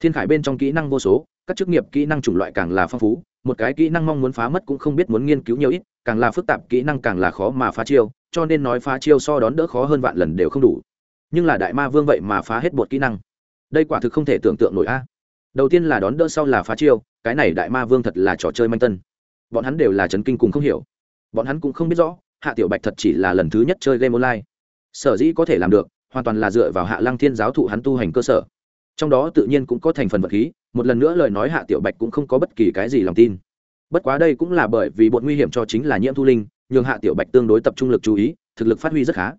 Thiên khải bên trong kỹ năng vô số, các chức nghiệp kỹ năng chủng loại càng là phong phú, một cái kỹ năng mong muốn phá mất cũng không biết muốn nghiên cứu nhiều ít, càng là phức tạp, kỹ năng càng là khó mà phá chiêu, cho nên nói phá chiêu so đón đỡ khó hơn vạn lần đều không đủ. Nhưng là đại ma vương vậy mà phá hết bột kỹ năng. Đây quả thực không thể tưởng tượng nổi a. Đầu tiên là đón đỡ, sau là phá chiêu, cái này đại ma vương thật là trò chơi manh tân. Bọn hắn đều là chấn kinh cùng không hiểu. Bọn hắn cũng không biết rõ, hạ tiểu bạch thật chỉ là lần thứ nhất chơi game online. Sở dĩ có thể làm được hoàn toàn là dựa vào hạ lăng thiên giáo thụ hắn tu hành cơ sở. Trong đó tự nhiên cũng có thành phần vật khí, một lần nữa lời nói hạ tiểu bạch cũng không có bất kỳ cái gì lòng tin. Bất quá đây cũng là bởi vì bột nguy hiểm cho chính là nhiễm thu linh, nhường hạ tiểu bạch tương đối tập trung lực chú ý, thực lực phát huy rất khá.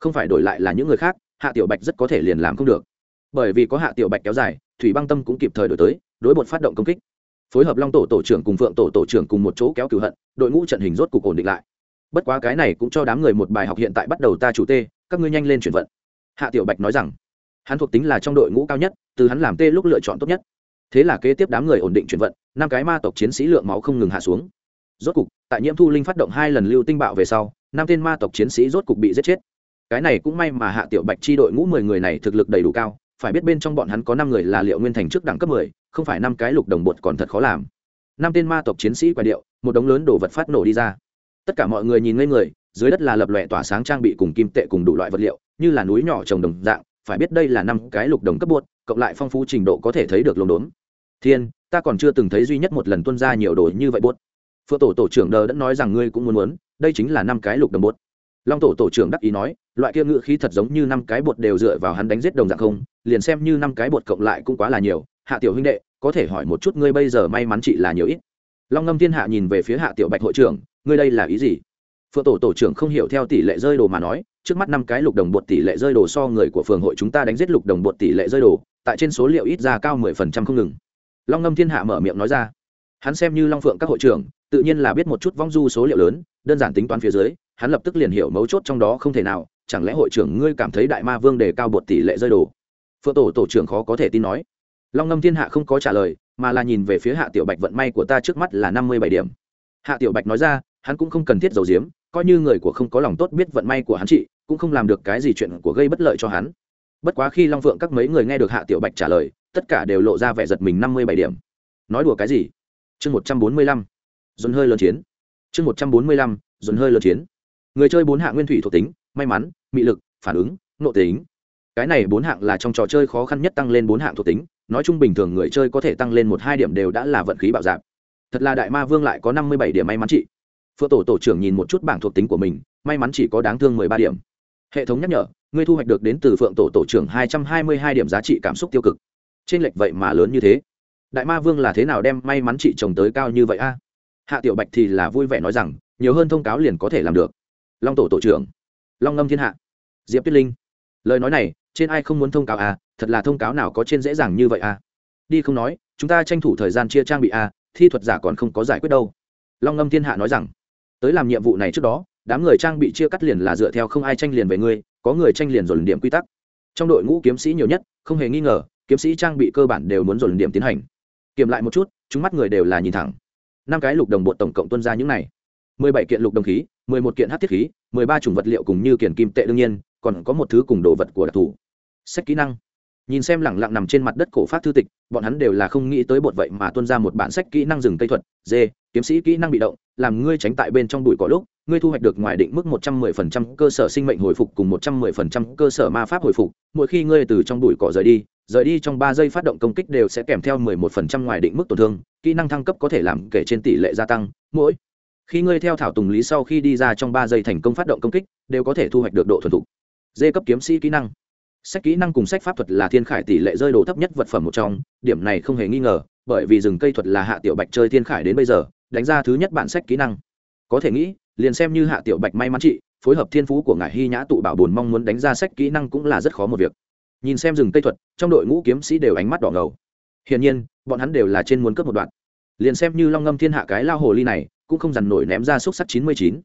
Không phải đổi lại là những người khác, hạ tiểu bạch rất có thể liền làm không được. Bởi vì có hạ tiểu bạch kéo dài, thủy băng tâm cũng kịp thời đổi tới, đối bột phát động công kích. Phối hợp long tổ tổ trưởng cùng phượng tổ tổ trưởng cùng một chỗ kéo cửu hận, đội ngũ trận hình rốt cục ổn định lại. Bất quá cái này cũng cho đám người một bài học hiện tại bắt đầu ta chủ tê, các ngươi nhanh lên chuyển vận hạ tiểu bạch nói rằng, hắn thuộc tính là trong đội ngũ cao nhất, từ hắn làm tê lúc lựa chọn tốt nhất. Thế là kế tiếp đám người ổn định chuyển vận, năm cái ma tộc chiến sĩ lượng máu không ngừng hạ xuống. Rốt cục, tại nhiễm thu linh phát động hai lần lưu tinh bạo về sau, năm tên ma tộc chiến sĩ rốt cục bị giết chết. Cái này cũng may mà hạ tiểu bạch chi đội ngũ mười người này thực lực đầy đủ cao, phải biết bên trong bọn hắn có năm người là liệu nguyên thành trước đẳng cấp mười, không phải năm cái lục đồng bột còn thật khó làm. Năm tên ma tộc chiến sĩ quả điệu, một đống lớn đồ vật phát nổ đi ra. Tất cả mọi người nhìn ngây người, dưới đất là lập lòe tỏa sáng trang bị cùng kim tệ cùng đủ loại vật liệu như là núi nhỏ trồng đồng dạng, phải biết đây là năm cái lục đồng cấp bột cộng lại phong phú trình độ có thể thấy được lồn đốn. Thiên, ta còn chưa từng thấy duy nhất một lần tuân ra nhiều đồ như vậy bột phượng tổ tổ trưởng đờ đã nói rằng ngươi cũng muốn muốn, đây chính là năm cái lục đồng bột long tổ tổ trưởng đắc ý nói, loại kia ngự khí thật giống như năm cái bột đều dựa vào hắn đánh giết đồng dạng không, liền xem như năm cái bột cộng lại cũng quá là nhiều. Hạ tiểu huynh đệ, có thể hỏi một chút ngươi bây giờ may mắn chị là nhiều ít. Long ngâm thiên hạ nhìn về phía hạ tiểu bạch hội trưởng, ngươi đây là ý gì? Phượng tổ tổ trưởng không hiểu theo tỷ lệ rơi đồ mà nói trước mắt năm cái lục đồng bột tỷ lệ rơi đồ so người của phường hội chúng ta đánh giết lục đồng bột tỷ lệ rơi đồ, tại trên số liệu ít ra cao mười phần trăm không ngừng. Long ngâm thiên hạ mở miệng nói ra. Hắn xem như long phượng các hội trưởng, tự nhiên là biết một chút vong du số liệu lớn, đơn giản tính toán phía dưới, hắn lập tức liền hiểu mấu chốt trong đó không thể nào, chẳng lẽ hội trưởng ngươi cảm thấy đại ma vương đề cao bột tỷ lệ rơi đồ? Phượng tổ tổ trưởng khó có thể tin nói. Long ngâm thiên hạ không có trả lời, mà là nhìn về phía hạ tiểu bạch vận may của ta trước mắt là năm mươi bảy điểm. Hạ tiểu bạch nói ra, hắn cũng không cần thiết giấu giếm, coi như người của không có lòng tốt biết vận may của hắn chị cũng không làm được cái gì chuyện của gây bất lợi cho hắn. Bất quá khi long phượng các mấy người nghe được hạ tiểu bạch trả lời, tất cả đều lộ ra vẻ giật mình năm mươi bảy điểm. Nói đùa cái gì? Chương một trăm bốn mươi lăm. Dồn hơi lớn chiến. Chương một trăm bốn mươi lăm, dồn hơi lớn chiến. Người chơi bốn hạng nguyên thủy thuộc tính, may mắn, mị lực, phản ứng nộ tính cái này bốn hạng là trong trò chơi khó khăn nhất tăng lên bốn hạng thuộc tính, nói chung bình thường người chơi có thể tăng lên một hai điểm đều đã là vận khí bảo giảm thật là đại ma vương lại có năm mươi bảy điểm may mắn chị. Phượng tổ tổ trưởng nhìn một chút bảng thuộc tính của mình, may mắn chỉ có đáng thương mười ba điểm hệ thống nhắc nhở, ngươi thu hoạch được đến từ phượng tổ tổ trưởng hai trăm hai mươi hai điểm giá trị cảm xúc tiêu cực. Trên lệch vậy mà lớn như thế. Đại ma vương là thế nào đem may mắn chị chồng tới cao như vậy a? Hạ tiểu bạch thì là vui vẻ nói rằng, nhiều hơn thông cáo liền có thể làm được. Long tổ tổ trưởng, long ngâm thiên hạ, diệp tuyết linh. Lời nói này, trên ai không muốn thông cáo à? Thật là thông cáo nào có trên dễ dàng như vậy à? Đi không nói, chúng ta tranh thủ thời gian chia trang bị à? Thi thuật giả còn không có giải quyết đâu. Long ngâm thiên hạ nói rằng, tới làm nhiệm vụ này trước đó đám người trang bị chia cắt liền là dựa theo không ai tranh liền về ngươi, có người tranh liền dồn điểm quy tắc. Trong đội ngũ kiếm sĩ nhiều nhất, không hề nghi ngờ, kiếm sĩ trang bị cơ bản đều muốn dồn điểm tiến hành. Kiểm lại một chút, chúng mắt người đều là nhìn thẳng. Năm cái lục đồng bộ tổng cộng tuân ra những này. Mười bảy kiện lục đồng khí, mười một kiện hát thiết khí, mười ba chủng vật liệu cùng như kiển kim tệ đương nhiên, còn có một thứ cùng đồ vật của đặc thù. Sách kỹ năng. Nhìn xem lẳng lặng nằm trên mặt đất cổ phát thư tịch, bọn hắn đều là không nghĩ tới bột vậy mà tuân ra một bản sách kỹ năng rừng cây thuật. D kiếm sĩ kỹ năng bị động, làm ngươi tránh tại bên trong bụi cỏ lúc ngươi thu hoạch được ngoài định mức một trăm mười phần trăm cơ sở sinh mệnh hồi phục cùng một trăm mười phần trăm cơ sở ma pháp hồi phục, mỗi khi ngươi từ trong bụi cỏ rời đi rời đi trong ba giây phát động công kích đều sẽ kèm theo 11% ngoài định mức tổn thương, kỹ năng thăng cấp có thể làm kể trên tỷ lệ gia tăng, mỗi khi ngươi theo thảo tùng lý sau khi đi ra trong ba giây thành công phát động công kích, đều có thể thu hoạch được độ thuần thục. D cấp kiếm sĩ kỹ năng. Sách kỹ năng cùng sách pháp thuật là thiên khải tỷ lệ rơi đồ thấp nhất vật phẩm một trong, điểm này không hề nghi ngờ, bởi vì rừng cây thuật là hạ tiểu bạch chơi thiên khải đến bây giờ, đánh ra thứ nhất bản sách kỹ năng. Có thể nghĩ liền xem như hạ tiểu bạch may mắn chị, phối hợp thiên phú của ngài hy nhã tụ bảo bồn mong muốn đánh ra sách kỹ năng cũng là rất khó một việc. Nhìn xem rừng cây thuật, trong đội ngũ kiếm sĩ đều ánh mắt đỏ ngầu. Hiển nhiên, bọn hắn đều là trên muốn cướp một đoạn. Liền xem như long ngâm thiên hạ cái lao hồ ly này, cũng không dằn nổi ném ra xúc sắc chín mươi chín.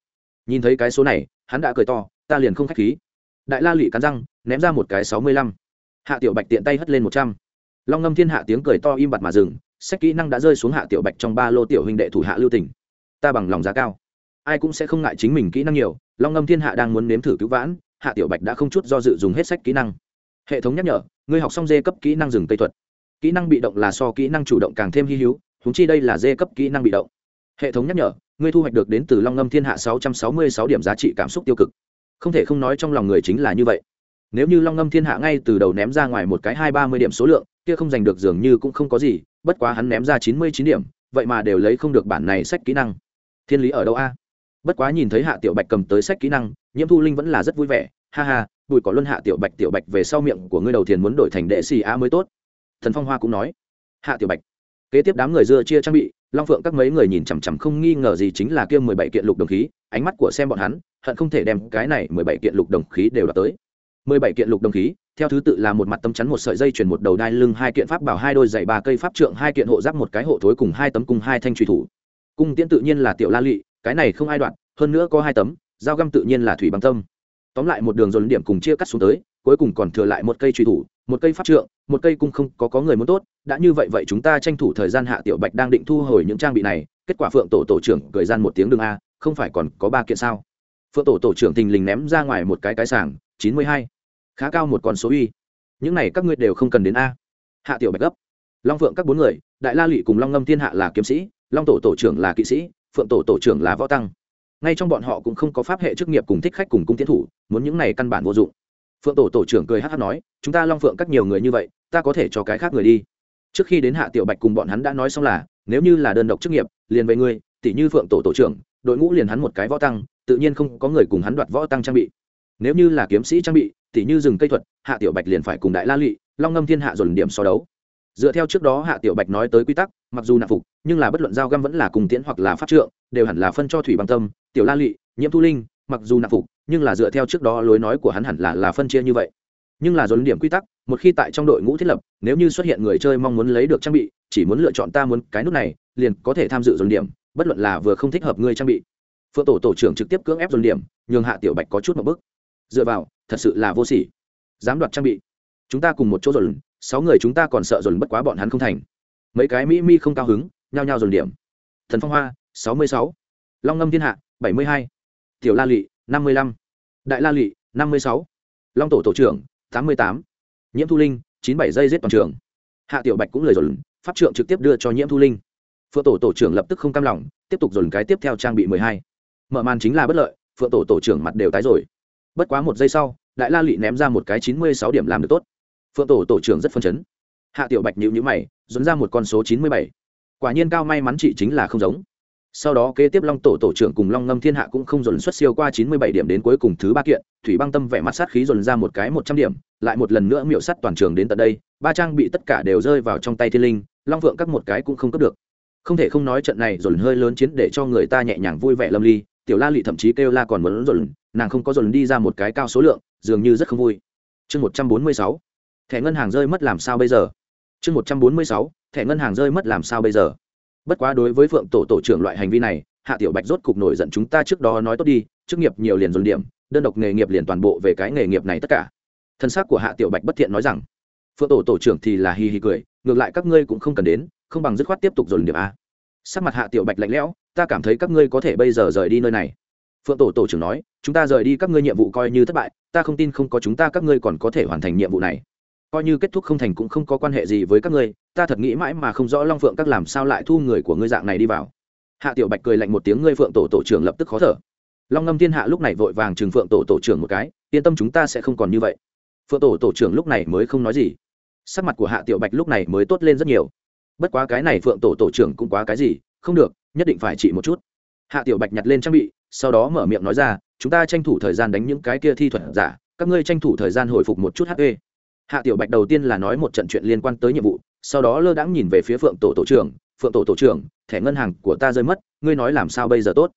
Nhìn thấy cái số này, hắn đã cười to, ta liền không k h á c h khí. Đại la lụy cắn răng, ném ra một cái sáu mươi lăm. Hạ tiểu bạch tiện tay hất lên một trăm. Long ngâm thiên hạ tiếng cười to im bặt mà dừng, sách kỹ năng đã rơi xuống hạ tiểu bạch trong ba lô tiểu huynh đệ thủ hạ lưu tỉnh ta bằng lòng giá cao ai cũng sẽ không ngại chính mình kỹ năng nhiều, long ngâm thiên hạ đang muốn nếm thử cứu vãn, hạ tiểu bạch đã không chút do dự dùng hết sách kỹ năng. Hệ thống nhắc nhở, ngươi học xong dê cấp kỹ năng rừng tây thuật. Kỹ năng bị động là so kỹ năng chủ động càng thêm hy hữu húng chi đây là dê cấp kỹ năng bị động. Hệ thống nhắc nhở, ngươi thu hoạch được đến từ long ngâm thiên hạ sáu trăm sáu mươi sáu điểm giá trị cảm xúc tiêu cực. Không thể không nói trong lòng người chính là như vậy. Nếu như long ngâm thiên hạ ngay từ đầu ném ra ngoài một cái hai ba mươi điểm số lượng, kia không giành được dường như cũng không có gì, bất quá hắn ném ra chín mươi chín điểm, vậy mà đều lấy không được bản này sách kỹ năng. Thiên lý ở đâu a? Bất quá nhìn thấy hạ tiểu bạch cầm tới sách kỹ năng, nhiễm thu linh vẫn là rất vui vẻ. Ha ha, bùi có luân hạ tiểu bạch tiểu bạch về sau miệng của ngươi đầu thiền muốn đổi thành đệ xì a mới tốt. Thần phong hoa cũng nói. Hạ tiểu bạch, kế tiếp đám người dưa chia trang bị, long phượng các mấy người nhìn chằm chằm không nghi ngờ gì chính là kia mười bảy kiện lục đồng khí, ánh mắt của xem bọn hắn, hận không thể đem cái này mười bảy kiện lục đồng khí đều đạt tới. Mười bảy kiện lục đồng khí, theo thứ tự là một mặt tấm chắn, một sợi dây chuyển một đầu đai lưng, hai kiện pháp bảo, hai đôi giày, ba cây pháp trượng, hai kiện hộ giáp, một cái hộ thối cùng hai tấm cung, hai thanh truy thủ. Cung tiễn tự nhiên là tiểu la lụy cái này không ai đoạn, hơn nữa có hai tấm, dao găm tự nhiên là thủy bằng tâm. Tóm lại một đường dồn điểm cùng chia cắt xuống tới, cuối cùng còn thừa lại một cây truy thủ, một cây pháp trượng, một cây cung không có có người muốn tốt, đã như vậy vậy chúng ta tranh thủ thời gian hạ tiểu bạch đang định thu hồi những trang bị này, kết quả phượng tổ tổ trưởng cười gian một tiếng đường a, không phải còn có ba kiện sao? Phượng tổ tổ trưởng thình lình ném ra ngoài một cái cái sàng, chín mươi hai, khá cao một con số uy. Những này các ngươi đều không cần đến a. Hạ tiểu bạch gấp. Long phượng các bốn người, đại la lụy cùng long ngâm thiên hạ là kiếm sĩ, long tổ tổ trưởng là kỵ sĩ phượng tổ tổ trưởng là võ tăng. Ngay trong bọn họ cũng không có pháp hệ chức nghiệp cùng thích khách cùng cung tiến thủ, muốn những này căn bản vô dụng. Phượng tổ tổ trưởng cười hát hát nói, chúng ta long phượng các nhiều người như vậy, ta có thể cho cái khác người đi. Trước khi đến hạ tiểu bạch cùng bọn hắn đã nói xong là, nếu như là đơn độc chức nghiệp, liền về ngươi tỷ như phượng tổ tổ trưởng, đội ngũ liền hắn một cái võ tăng, tự nhiên không có người cùng hắn đoạt võ tăng trang bị. Nếu như là kiếm sĩ trang bị tỷ như rừng cây thuật, hạ tiểu bạch liền phải cùng đại la lụy long ngâm thiên hạ dồn điểm so đấu dựa theo trước đó hạ tiểu bạch nói tới quy tắc, mặc dù nạp phục, nhưng là bất luận giao găm vẫn là cùng tiễn hoặc là pháp trượng, đều hẳn là phân cho thủy bằng tâm, tiểu la lị, nhiễm thu linh, mặc dù nạp phục, nhưng là dựa theo trước đó lối nói của hắn hẳn là là phân chia như vậy. Nhưng là dồn điểm quy tắc, một khi tại trong đội ngũ thiết lập, nếu như xuất hiện người chơi mong muốn lấy được trang bị, chỉ muốn lựa chọn ta muốn cái nút này, liền có thể tham dự dồn điểm, bất luận là vừa không thích hợp ngươi trang bị. Phượng tổ tổ trưởng trực tiếp cưỡng ép dồn điểm, nhường hạ tiểu bạch có chút một bức dựa vào, thật sự là vô sỉ. Dám đoạt trang bị. Chúng ta cùng một chỗ dồn sáu người chúng ta còn sợ dồn bất quá bọn hắn không thành. Mấy cái mỹ mi không cao hứng, nhao nhao dồn điểm. Thần phong hoa, sáu mươi sáu. Long ngâm thiên hạ, bảy mươi hai. Tiểu la lị, năm mươi lăm. Đại la lị, năm mươi sáu. Long tổ tổ trưởng, tám mươi tám. Nhiễm thu linh, chín bảy giây giết toàn trường. Hạ tiểu bạch cũng lời dồn, pháp trượng trực tiếp đưa cho nhiễm thu linh. Phượng tổ tổ trưởng lập tức không cam lòng, tiếp tục dồn cái tiếp theo trang bị mười hai. Mở màn chính là bất lợi, phượng tổ tổ trưởng mặt đều tái rồi. Bất quá một giây sau, đại la lị ném ra một cái chín mươi sáu điểm làm được tốt phượng tổ tổ trưởng rất phân chấn. Hạ tiểu bạch nhịu nhữ mày, dẫn ra một con số chín mươi bảy. Quả nhiên cao may mắn chị chính là không giống. Sau đó kế tiếp long tổ tổ trưởng cùng long ngâm thiên hạ cũng không dồn xuất siêu qua chín mươi bảy điểm đến cuối cùng thứ ba kiện, thủy băng tâm vẻ mặt sát khí dồn ra một cái một trăm điểm, lại một lần nữa miệu sắt toàn trường đến tận đây, ba trang bị tất cả đều rơi vào trong tay thiên linh, long phượng các một cái cũng không cướp được. Không thể không nói trận này dồn hơi lớn chiến để cho người ta nhẹ nhàng vui vẻ lâm ly, tiểu la lị thậm chí kêu la còn muốn dồn, nàng không có dồn đi ra một cái cao số lượng, dường như rất không vui. Chương một trăm bốn mươi sáu thẻ ngân hàng rơi mất làm sao bây giờ? Chương một trăm bốn mươi sáu, thẻ ngân hàng rơi mất làm sao bây giờ? Bất quá đối với phượng tổ tổ trưởng loại hành vi này, hạ tiểu bạch rốt cục nổi giận chúng ta trước đó nói tốt đi, chức nghiệp nhiều liền dồn điểm, đơn độc nghề nghiệp liền toàn bộ về cái nghề nghiệp này tất cả. Thân xác của hạ tiểu bạch bất thiện nói rằng, phượng tổ tổ trưởng thì là hì hì cười, ngược lại các ngươi cũng không cần đến, không bằng dứt khoát tiếp tục dồn điểm a. Sắc mặt hạ tiểu bạch lạnh lẽo, ta cảm thấy các ngươi có thể bây giờ rời đi nơi này. Phượng tổ tổ trưởng nói, chúng ta rời đi các ngươi nhiệm vụ coi như thất bại, ta không tin không có chúng ta các ngươi còn có thể hoàn thành nhiệm vụ này coi như kết thúc không thành cũng không có quan hệ gì với các ngươi, ta thật nghĩ mãi mà không rõ long phượng các làm sao lại thu người của ngươi dạng này đi vào. Hạ tiểu bạch cười lạnh một tiếng, ngươi phượng tổ tổ trưởng lập tức khó thở. Long ngâm thiên hạ lúc này vội vàng trừng phượng tổ tổ trưởng một cái, yên tâm chúng ta sẽ không còn như vậy. Phượng tổ tổ trưởng lúc này mới không nói gì. Sắc mặt của hạ tiểu bạch lúc này mới tốt lên rất nhiều. Bất quá cái này phượng tổ tổ trưởng cũng quá cái gì, không được, nhất định phải trị một chút. Hạ tiểu bạch nhặt lên trang bị, sau đó mở miệng nói ra, chúng ta tranh thủ thời gian đánh những cái kia thi thuật giả, các ngươi tranh thủ thời gian hồi phục một chút hp hạ tiểu bạch đầu tiên là nói một trận chuyện liên quan tới nhiệm vụ, sau đó lơ đãng nhìn về phía phượng tổ tổ trưởng, phượng tổ tổ trưởng, thẻ ngân hàng của ta rơi mất, ngươi nói làm sao bây giờ tốt?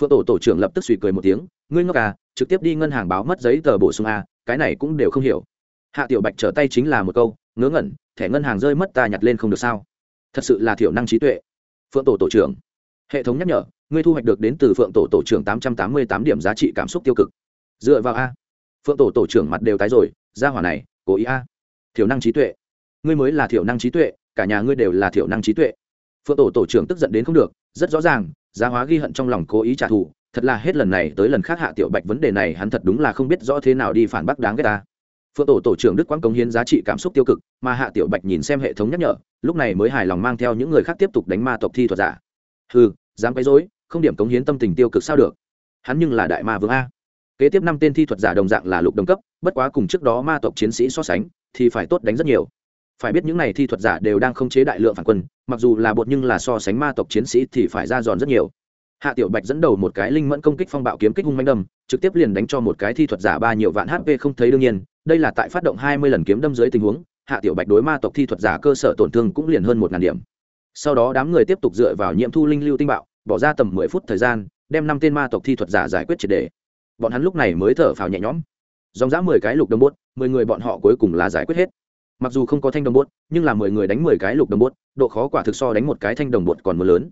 Phượng tổ tổ trưởng lập tức suy cười một tiếng, ngươi ngốc à trực tiếp đi ngân hàng báo mất giấy tờ bổ sung a cái này cũng đều không hiểu. Hạ tiểu bạch trở tay chính là một câu, ngớ ngẩn, thẻ ngân hàng rơi mất ta nhặt lên không được sao? Thật sự là thiểu năng trí tuệ. Phượng tổ tổ trưởng, hệ thống nhắc nhở, ngươi thu hoạch được đến từ phượng tổ tổ trưởng tám trăm tám mươi tám điểm giá trị cảm xúc tiêu cực. Dựa vào a. Phượng tổ tổ trưởng mặt đều tái rồi ra hỏa này cố ý a. Thiểu năng trí tuệ. Ngươi mới là thiểu năng trí tuệ, cả nhà ngươi đều là thiểu năng trí tuệ. Phượng tổ tổ trưởng tức giận đến không được, rất rõ ràng, giá hóa ghi hận trong lòng cố ý trả thù, thật là hết lần này tới lần khác hạ tiểu bạch vấn đề này hắn thật đúng là không biết rõ thế nào đi phản bác đáng ghét ta. Phượng tổ tổ trưởng đức quang cống hiến giá trị cảm xúc tiêu cực, mà hạ tiểu bạch nhìn xem hệ thống nhắc nhở, lúc này mới hài lòng mang theo những người khác tiếp tục đánh ma tộc thi thuật giả. Hừ, dám quấy dối không điểm cống hiến tâm tình tiêu cực sao được. Hắn nhưng là đại ma vương a kế tiếp năm tên thi thuật giả đồng dạng là lục đồng cấp, bất quá cùng trước đó ma tộc chiến sĩ so sánh, thì phải tốt đánh rất nhiều. Phải biết những n à y thi thuật giả đều đang không chế đại lượng phản quân, mặc dù là bột nhưng là so sánh ma tộc chiến sĩ thì phải ra giòn rất nhiều. Hạ tiểu bạch dẫn đầu một cái linh mẫn công kích phong bạo kiếm kích hung manh đâm, trực tiếp liền đánh cho một cái thi thuật giả ba nhiều vạn hp không thấy đương nhiên, đây là tại phát động hai mươi lần kiếm đâm dưới tình huống, hạ tiểu bạch đối ma tộc thi thuật giả cơ sở tổn thương cũng liền hơn một ngàn điểm. Sau đó đám người tiếp tục dựa vào nhiệm thu linh lưu tinh bạo, bỏ ra tầm mười phút thời gian, đem năm tên ma tộc thi thuật giả giải quyết triệt đề bọn hắn lúc này mới thở phào nhẹ nhõm. Dòng dã mười cái lục đồng bốt, mười người bọn họ cuối cùng là giải quyết hết. Mặc dù không có thanh đồng bốt, nhưng là mười người đánh mười cái lục đồng bốt, độ khó quả thực so đánh một cái thanh đồng bột còn mưa lớn.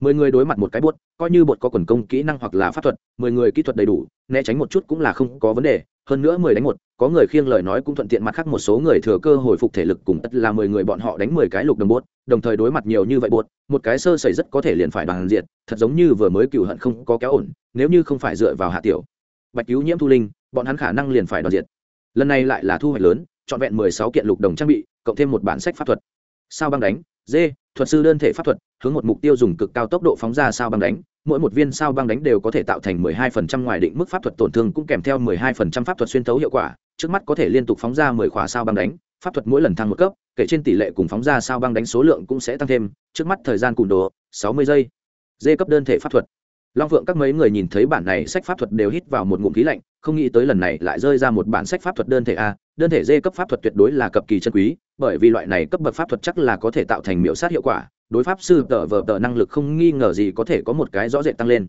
Mười người đối mặt một cái bốt, coi như bột có quần công, kỹ năng hoặc là pháp thuật, mười người kỹ thuật đầy đủ, né tránh một chút cũng là không có vấn đề. Hơn nữa mười đánh một, có người khiêng lời nói cũng thuận tiện mặt khác một số người thừa cơ hồi phục thể lực cùng tất là mười người bọn họ đánh mười cái lục đồng bốt, đồng thời đối mặt nhiều như vậy bột, một cái sơ sẩy rất có thể liền phải đoàn diện, thật giống như vừa mới cựu hận không có kéo ổn, nếu như không phải dựa vào hạ tiểu bạch cứu nhiễm thu linh, bọn hắn khả năng liền phải đoạt diện lần này lại là thu hoạch lớn, trọn vẹn mười sáu kiện lục đồng trang bị, cộng thêm một bản sách pháp thuật. Sao băng đánh dê thuật sư đơn thể pháp thuật, hướng một mục tiêu dùng cực cao tốc độ phóng ra sao băng đánh. Mỗi một viên sao băng đánh đều có thể tạo thành 12% ngoài định mức pháp thuật tổn thương cũng kèm theo 12% pháp thuật xuyên thấu hiệu quả, trước mắt có thể liên tục phóng ra 10 khóa sao băng đánh, pháp thuật mỗi lần thăng một cấp, kể trên tỷ lệ cùng phóng ra sao băng đánh số lượng cũng sẽ tăng thêm, trước mắt thời gian cùn đồ 60 giây. Dê cấp đơn thể pháp thuật long phượng các mấy người nhìn thấy bản này sách pháp thuật đều hít vào một ngụm khí lạnh, không nghĩ tới lần này lại rơi ra một bản sách pháp thuật đơn thể a, đơn thể dê cấp pháp thuật tuyệt đối là cực kỳ chân quý, bởi vì loại này cấp bậc pháp thuật chắc là có thể tạo thành miễu sát hiệu quả, đối pháp sư tờ vờ tờ năng lực không nghi ngờ gì có thể có một cái rõ rệt tăng lên.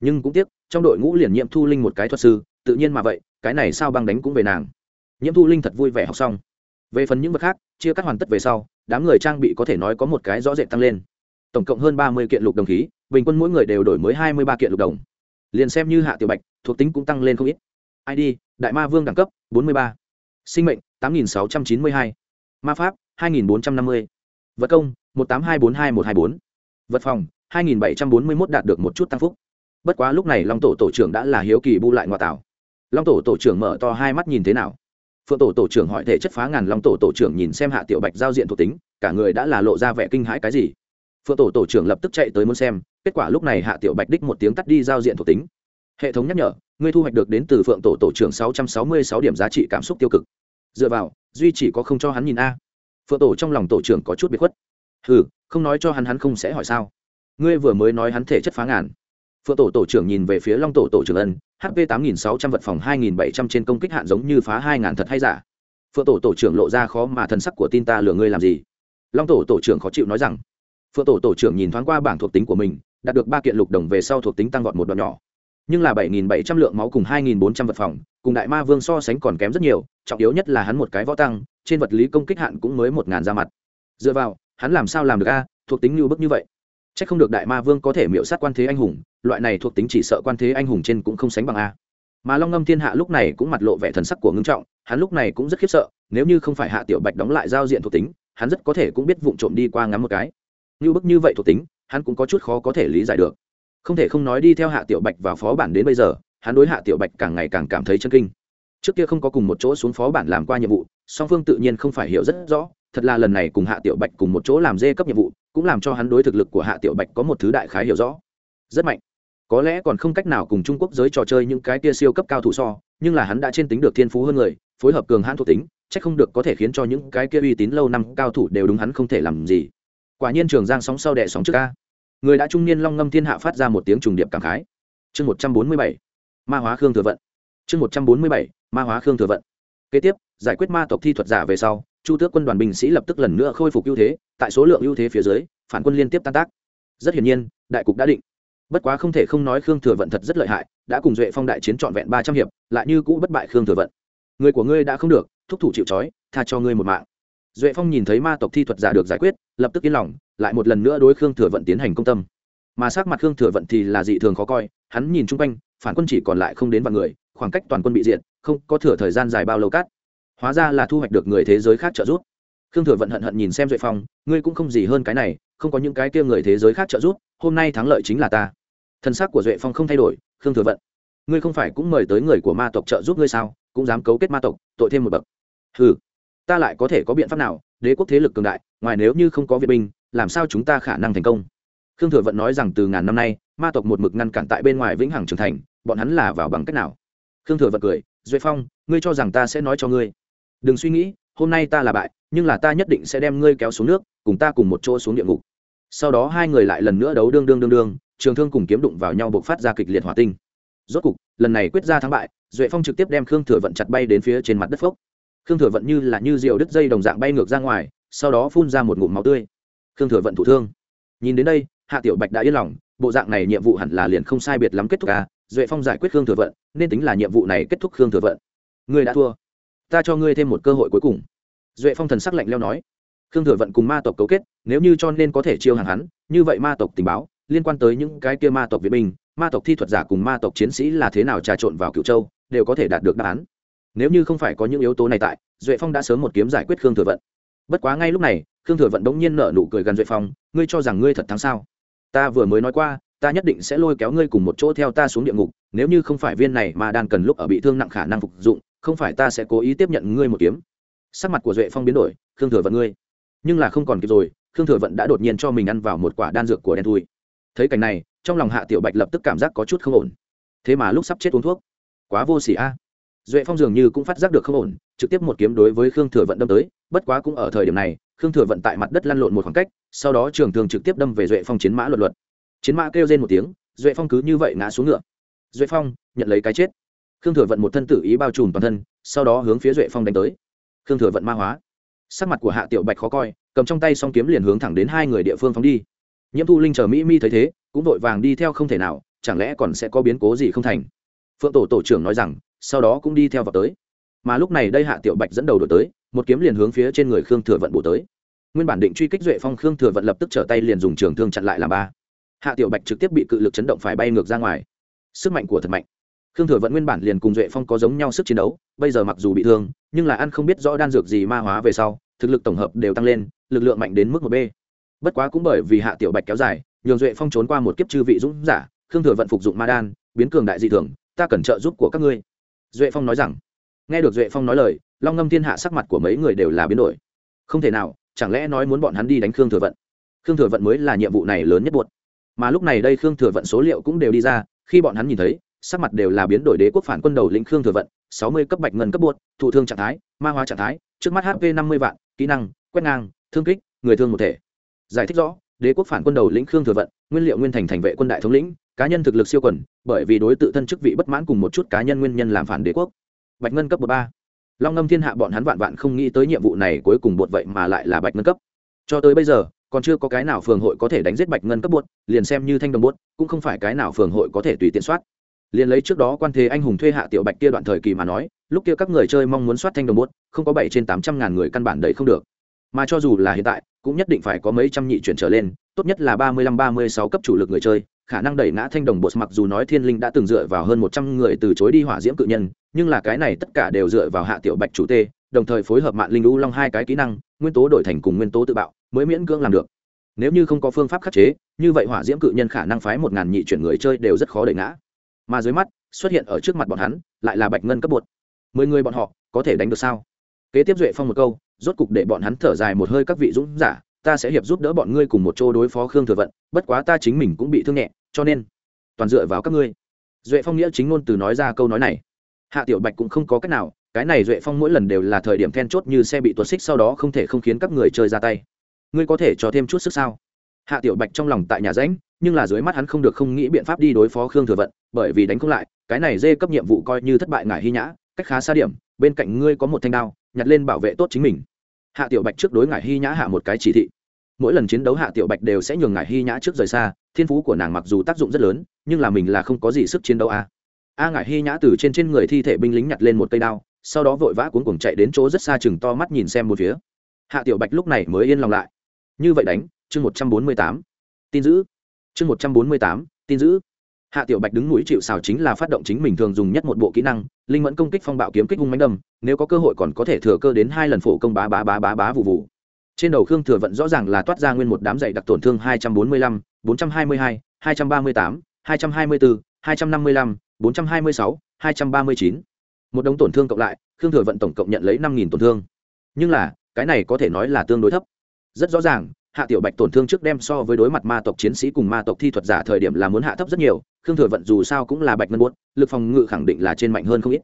Nhưng cũng tiếc, trong đội ngũ liền nhiệm thu linh một cái thuật sư, tự nhiên mà vậy, cái này sao băng đánh cũng về nàng. Nhiễm thu linh thật vui vẻ học xong. Về phần những vật khác, chia cắt hoàn tất về sau, đám người trang bị có thể nói có một cái rõ rệt tăng lên. Tổng cộng hơn ba mươi kiện lục đồng khí bình quân mỗi người đều đổi mới hai mươi ba kiện lục đồng. Liền xem như hạ tiểu bạch, thuộc tính cũng tăng lên không ít. Id đại ma vương đẳng cấp, bốn mươi ba. Sinh mệnh, tám nghìn sáu trăm chín mươi hai. Ma pháp, hai nghìn bốn trăm năm mươi. Vật công, một tám hai bốn hai một hai bốn. Vật phòng, hai nghìn bảy trăm bốn mươi mốt đạt được một chút tăng phúc. Bất quá lúc này long tổ tổ trưởng đã là hiếu kỳ bu lại ngoại tảo long tổ tổ trưởng mở to hai mắt nhìn thế nào? Phượng tổ tổ trưởng hỏi thể chất phá ngàn, long tổ tổ trưởng nhìn xem hạ tiểu bạch giao diện thuộc tính, cả người đã là lộ ra vẻ kinh hãi cái gì? Phượng tổ tổ trưởng lập tức chạy tới muốn xem, kết quả lúc này hạ tiểu bạch đích một tiếng tắt đi giao diện thuộc tính. Hệ thống nhắc nhở, ngươi thu hoạch được đến từ phượng tổ tổ trưởng sáu trăm sáu mươi sáu điểm giá trị cảm xúc tiêu cực. Dựa vào, duy chỉ có không cho hắn nhìn a. Phượng tổ trong lòng tổ trưởng có chút bị khuất. Ừ không nói cho hắn hắn không sẽ hỏi sao. Ngươi vừa mới nói hắn thể chất phá ngàn. Phượng tổ tổ trưởng nhìn về phía long tổ tổ trưởng ân hp tám nghìn sáu trăm vật phòng hai nghìn bảy trăm trên công kích hạn giống như phá hai ngàn thật hay giả. Phượng tổ tổ trưởng lộ ra khó mà thần sắc của tin ta lừa ngươi làm gì? Long tổ tổ trưởng khó chịu nói rằng phượng tổ tổ trưởng nhìn thoáng qua bảng thuộc tính của mình, đạt được ba kiện lục đồng về sau thuộc tính tăng vọt một đoạn nhỏ. Nhưng là bảy nghìn bảy trăm lượng máu cùng hai nghìn bốn trăm vật phòng, cùng đại ma vương so sánh còn kém rất nhiều, trọng yếu nhất là hắn một cái võ tăng, trên vật lý công kích hạn cũng mới một ngàn ra mặt. Dựa vào, hắn làm sao làm được a? Thuộc tính như bức như vậy. C h ắ c không được đại ma vương có thể miễu sát quan thế anh hùng, loại này thuộc tính chỉ sợ quan thế anh hùng trên cũng không sánh bằng a. Mà long ngâm thiên hạ lúc này cũng mặt lộ vẻ thần sắc của ngưng trọng, hắn lúc này cũng rất khiếp sợ, nếu như không phải hạ tiểu bạch đóng lại giao diện thuộc tính, hắn rất có thể cũng biết vụ trộm đi qua ngắm một cái như bức như vậy thuộc tính, hắn cũng có chút khó có thể lý giải được. Không thể không nói đi theo hạ tiểu bạch vào phó bản đến bây giờ, hắn đối hạ tiểu bạch càng ngày càng cảm thấy chân kinh. Trước kia không có cùng một chỗ xuống phó bản làm qua nhiệm vụ, song phương tự nhiên không phải hiểu rất rõ, thật là lần này cùng hạ tiểu bạch cùng một chỗ làm dê cấp nhiệm vụ, cũng làm cho hắn đối thực lực của hạ tiểu bạch có một thứ đại khái hiểu rõ. Rất mạnh. Có lẽ còn không cách nào cùng trung quốc giới trò chơi những cái tia siêu cấp cao thủ so, nhưng là hắn đã trên tính được thiên phú hơn người, phối hợp cường hãn thuộc tính, chắc không được có thể khiến cho những cái kia uy tín lâu năm cao thủ đều đúng hắn không thể làm gì quả nhiên trường giang sóng sau đẻ sóng trước ca người đã trung niên long ngâm thiên hạ phát ra một tiếng trùng điệp cảm khái. Chương một trăm bốn mươi bảy, ma hóa khương thừa vận. Chương một trăm bốn mươi bảy, ma hóa khương thừa vận. Kế tiếp, giải quyết ma tộc thi thuật giả về sau, chu tước quân đoàn binh sĩ lập tức lần nữa khôi phục ưu thế, tại số lượng ưu thế phía dưới, phản quân liên tiếp tan tác. Rất hiển nhiên, đại cục đã định. Bất quá không thể không nói khương thừa vận thật rất lợi hại, đã cùng duệ phong đại chiến trọn vẹn ba trăm hiệp, lại như cũ bất bại khương thừa vận. Người của ngươi đã không được, thúc thủ chịu trói, tha cho ngươi một mạng duệ phong nhìn thấy ma tộc thi thuật giả được giải quyết, lập tức yên lòng, lại một lần nữa đối khương thừa vận tiến hành công tâm. Mà sắc mặt khương thừa vận thì là dị thường khó coi, hắn nhìn chung quanh, phản quân chỉ còn lại không đến vạn người, khoảng cách toàn quân bị diện không có thừa thời gian dài bao lâu cát. Hóa ra là thu hoạch được người thế giới khác trợ giúp. Khương thừa vận hận hận nhìn xem duệ phong, ngươi cũng không gì hơn cái này, không có những cái kia người thế giới khác trợ giúp, hôm nay thắng lợi chính là ta. Thân xác của duệ phong không thay đổi, khương thừa vận, ngươi không phải cũng mời tới người của ma tộc trợ giúp ngươi sao, cũng dám cấu kết ma tộc, tội thêm một bậc. Ừ ta lại có thể có biện pháp nào? Đế quốc thế lực cường đại, ngoài nếu như không có viện binh, làm sao chúng ta khả năng thành công? Khương thừa vận nói rằng từ ngàn năm nay, ma tộc một mực ngăn cản tại bên ngoài vĩnh hằng trưởng thành, bọn hắn là vào bằng cách nào? Khương thừa vận cười, duệ phong, ngươi cho rằng ta sẽ nói cho ngươi. Đừng suy nghĩ, hôm nay ta là bại, nhưng là ta nhất định sẽ đem ngươi kéo xuống nước, cùng ta cùng một chỗ xuống địa ngục. Sau đó hai người lại lần nữa đấu đương đương đương đương, trường thương cùng kiếm đụng vào nhau buộc phát ra kịch liệt hỏa tinh. Rốt cục, lần này quyết ra thắng bại, duệ phong trực tiếp đem khương thừa vận chặt bay đến phía trên mặt đất phốc khương thừa vận như là như diều đứt dây đồng dạng bay ngược ra ngoài, sau đó phun ra một ngụm máu tươi. Khương thừa vận thụ thương. Nhìn đến đây, hạ tiểu bạch đã yên lòng, bộ dạng này nhiệm vụ hẳn là liền không sai biệt lắm kết thúc à duệ phong giải quyết khương thừa vận, nên tính là nhiệm vụ này kết thúc khương thừa vận. Ngươi đã thua. Ta cho ngươi thêm một cơ hội cuối cùng. Duệ phong thần sắc lạnh leo nói. Khương thừa vận cùng ma tộc cấu kết, nếu như cho nên có thể chiêu hàng hắn, như vậy ma tộc tình báo, liên quan tới những cái kia ma tộc việt binh, ma tộc thi thuật giả cùng ma tộc chiến sĩ là thế nào trà trộn vào cựu châu, đều có thể đạt được đáp án nếu như không phải có những yếu tố này tại, duệ phong đã sớm một kiếm giải quyết khương thừa vận. Bất quá ngay lúc này, khương thừa vận bỗng nhiên nở nụ cười gần duệ phong, ngươi cho rằng ngươi thật thắng sao? Ta vừa mới nói qua, ta nhất định sẽ lôi kéo ngươi cùng một chỗ theo ta xuống địa ngục, nếu như không phải viên này mà đan cần lúc ở bị thương nặng khả năng phục dụng, không phải ta sẽ cố ý tiếp nhận ngươi một kiếm. Sắc mặt của duệ phong biến đổi, khương thừa vận ngươi, nhưng là không còn kịp rồi, khương thừa vận đã đột nhiên cho mình ăn vào một quả đan dược của đen thui. Thấy cảnh này, trong lòng hạ tiểu bạch lập tức cảm giác có chút không ổn. Thế mà lúc sắp chết uống thuốc, quá vô s ỉ a duệ phong dường như cũng phát giác được không ổn, trực tiếp một kiếm đối với khương thừa vận đâm tới, bất quá cũng ở thời điểm này, khương thừa vận tại mặt đất lăn lộn một khoảng cách, sau đó trường thường trực tiếp đâm về duệ phong chiến mã luật luật. Chiến mã kêu lên một tiếng, duệ phong cứ như vậy ngã xuống ngựa. Duệ phong, nhận lấy cái chết. Khương thừa vận một thân tự ý bao trùm toàn thân, sau đó hướng phía duệ phong đánh tới. Khương thừa vận ma hóa. Sắc mặt của hạ tiểu bạch khó coi, cầm trong tay xong kiếm liền hướng thẳng đến hai người địa phương phóng đi. Nhiễm thu linh chờ mỹ mi thấy thế, cũng vội vàng đi theo không thể nào, chẳng lẽ còn sẽ có biến cố gì không thành? Phượng tổ tổ trưởng nói rằng sau đó cũng đi theo vào tới. Mà lúc này đây hạ tiểu bạch dẫn đầu đổi tới, một kiếm liền hướng phía trên người khương thừa vận bổ tới. Nguyên bản định truy kích duệ phong, khương thừa vận lập tức trở tay liền dùng trường thương chặn lại làm ba. Hạ tiểu bạch trực tiếp bị cự lực chấn động phải bay ngược ra ngoài. Sức mạnh của thật mạnh. Khương thừa vận nguyên bản liền cùng duệ phong có giống nhau sức chiến đấu, bây giờ mặc dù bị thương, nhưng là ăn không biết rõ đan dược gì ma hóa về sau, thực lực tổng hợp đều tăng lên, lực lượng mạnh đến mức một b. Bất quá cũng bởi vì hạ tiểu bạch kéo dài, nhường duệ phong trốn qua một kiếp chư vị dũng giả, khương thừa vận phục dụng ma đan, biến cường đại dị thường, ta cần trợ giúp của các ngươi duệ phong nói rằng, nghe được duệ phong nói lời, long ngâm thiên hạ sắc mặt của mấy người đều là biến đổi. Không thể nào, chẳng lẽ nói muốn bọn hắn đi đánh khương thừa vận? Khương thừa vận mới là nhiệm vụ này lớn nhất buộc. Mà lúc này đây khương thừa vận số liệu cũng đều đi ra, khi bọn hắn nhìn thấy, sắc mặt đều là biến đổi đế quốc phản quân đầu lĩnh khương thừa vận, sáu mươi cấp bạch ngân cấp buộc, thụ thương trạng thái, ma hóa trạng thái, trước mắt hp năm mươi vạn, kỹ năng, quét ngang, thương kích, người thương một thể. Giải thích rõ, đế quốc phản quân đầu lĩnh khương thừa vận, nguyên liệu nguyên thành thành vệ quân đại thống lĩnh cá nhân thực lực siêu quần, bởi vì đối tự thân chức vị bất mãn cùng một chút cá nhân nguyên nhân làm phản đế quốc. Bạch ngân cấp ba. Long ngâm thiên hạ bọn hắn vạn vạn không nghĩ tới nhiệm vụ này cuối cùng bột vậy mà lại là bạch ngân cấp. Cho tới bây giờ, còn chưa có cái nào phường hội có thể đánh giết bạch ngân cấp bột, liền xem như thanh đồng bột, cũng không phải cái nào phường hội có thể tùy tiện soát. Liền lấy trước đó quan thế anh hùng thuê hạ tiểu bạch kia đoạn thời kỳ mà nói, lúc kia các người chơi mong muốn soát thanh đồng bột, không có bảy trên tám trăm ngàn người căn bản đấy không được. Mà cho dù là hiện tại, cũng nhất định phải có mấy trăm nhị chuyển trở lên, tốt nhất là ba mươi lăm ba mươi sáu cấp chủ lực người chơi khả năng đẩy ngã thanh đồng bột mặc dù nói thiên linh đã từng dựa vào hơn một trăm người từ chối đi hỏa diễm cự nhân, nhưng là cái này tất cả đều dựa vào hạ tiểu bạch chủ tê, đồng thời phối hợp mạng linh u long hai cái kỹ năng, nguyên tố đổi thành cùng nguyên tố tự bạo, mới miễn cưỡng làm được. Nếu như không có phương pháp khắc chế, như vậy hỏa diễm cự nhân khả năng phái một ngàn nhị chuyển người chơi đều rất khó đẩy ngã. Mà dưới mắt, xuất hiện ở trước mặt bọn hắn, lại là bạch ngân cấp bột. Mười người bọn họ, có thể đánh được sao? Kế tiếp duệ phong một câu, rốt cục để bọn hắn thở dài một hơi các vị dũng giả, ta sẽ hiệp giúp đỡ bọn ngươi cùng một chỗ đối phó khương thừa vận, bất quá ta chính mình cũng bị thương nhẹ cho nên toàn dựa vào các ngươi. Duệ phong nghĩa chính ngôn từ nói ra câu nói này. Hạ tiểu bạch cũng không có cách nào, cái này duệ phong mỗi lần đều là thời điểm then chốt như xe bị tuột xích sau đó không thể không khiến các người chơi ra tay. Ngươi có thể cho thêm chút sức sao? Hạ tiểu bạch trong lòng tại nhà ránh nhưng là dưới mắt hắn không được không nghĩ biện pháp đi đối phó khương thừa vận, bởi vì đánh không lại, cái này dê cấp nhiệm vụ coi như thất bại ngải hy nhã, cách khá xa điểm, bên cạnh ngươi có một thanh đao, nhặt lên bảo vệ tốt chính mình. Hạ tiểu bạch trước đối ngải hy nhã hạ một cái chỉ thị. Mỗi lần chiến đấu hạ tiểu bạch đều sẽ nhường ngải hy nhã trước rời xa thiên phú của nàng mặc dù tác dụng rất lớn, nhưng là mình là không có gì sức chiến đấu a. À. a ngải hy nhã từ trên trên người thi thể binh lính nhặt lên một cây đao, sau đó vội vã cuốn cuồng chạy đến chỗ rất xa chừng to mắt nhìn xem một phía. Hạ tiểu bạch lúc này mới yên lòng lại. Như vậy đánh, chương một trăm bốn mươi tám. Tin giữ. Chương một trăm bốn mươi tám, tin giữ. Hạ tiểu bạch đứng mũi chịu xào chính là phát động chính mình thường dùng nhất một bộ kỹ năng, linh mẫn công kích phong bạo kiếm kích hung mánh đâm, nếu có cơ hội còn có thể thừa cơ đến hai lần phổ công bá bá bá bá bá vụ vụ trên đầu khương thừa vận rõ ràng là toát ra nguyên một đám dày đặc tổn thương hai trăm bốn mươi lăm, bốn trăm hai mươi hai hai trăm ba mươi tám, hai trăm hai mươi bốn hai trăm năm mươi lăm, bốn trăm hai mươi sáu, hai trăm ba mươi chín. Một đống tổn thương cộng lại, khương thừa vận tổng cộng nhận lấy năm nghìn tổn thương. Nhưng là, cái này có thể nói là tương đối thấp. Rất rõ ràng, hạ tiểu bạch tổn thương trước đem so với đối mặt ma tộc chiến sĩ cùng ma tộc thi thuật giả thời điểm là muốn hạ thấp rất nhiều, khương thừa vận dù sao cũng là bạch ngân buốt, lực phòng ngự khẳng định là trên mạnh hơn không ít.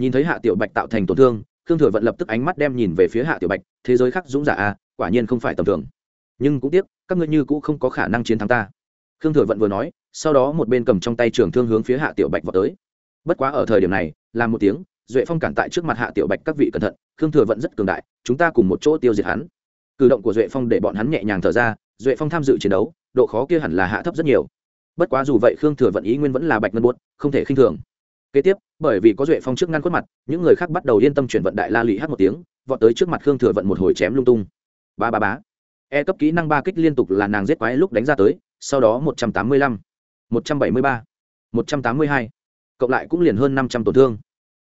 Nhìn thấy hạ tiểu bạch tạo thành tổn thương, khương thừa vận lập tức ánh mắt đem nhìn về phía hạ tiểu bạch, thế giới khắc dũng giả a quả nhiên không phải tầm thường. Nhưng cũng tiếc, các ngươi như cũng không có khả năng chiến thắng ta. Khương thừa vận vừa nói, sau đó một bên cầm trong tay trường thương hướng phía hạ tiểu bạch vào tới. Bất quá ở thời điểm này làm một tiếng, duệ phong cản tại trước mặt hạ tiểu bạch các vị cẩn thận, khương thừa vận rất cường đại, chúng ta cùng một chỗ tiêu diệt hắn. Cử động của duệ phong để bọn hắn nhẹ nhàng thở ra, duệ phong tham dự chiến đấu, độ khó kia hẳn là hạ thấp rất nhiều. Bất quá dù vậy khương thừa vận ý nguyên vẫn là bạch ngân buốt, không thể khinh thường. Kế tiếp, bởi vì có duệ phong trước ngăn khuất mặt, những người khác bắt đầu yên tâm chuyển vận đại la lụy hát một tiếng, vọt tới trước mặt khương thừa vận một hồi chém lung tung ba ba bá e cấp kỹ năng ba kích liên tục là nàng giết quái lúc đánh ra tới, sau đó một trăm tám mươi lăm, một trăm bảy mươi ba, một trăm tám mươi hai. Cộng lại cũng liền hơn năm trăm tổn thương.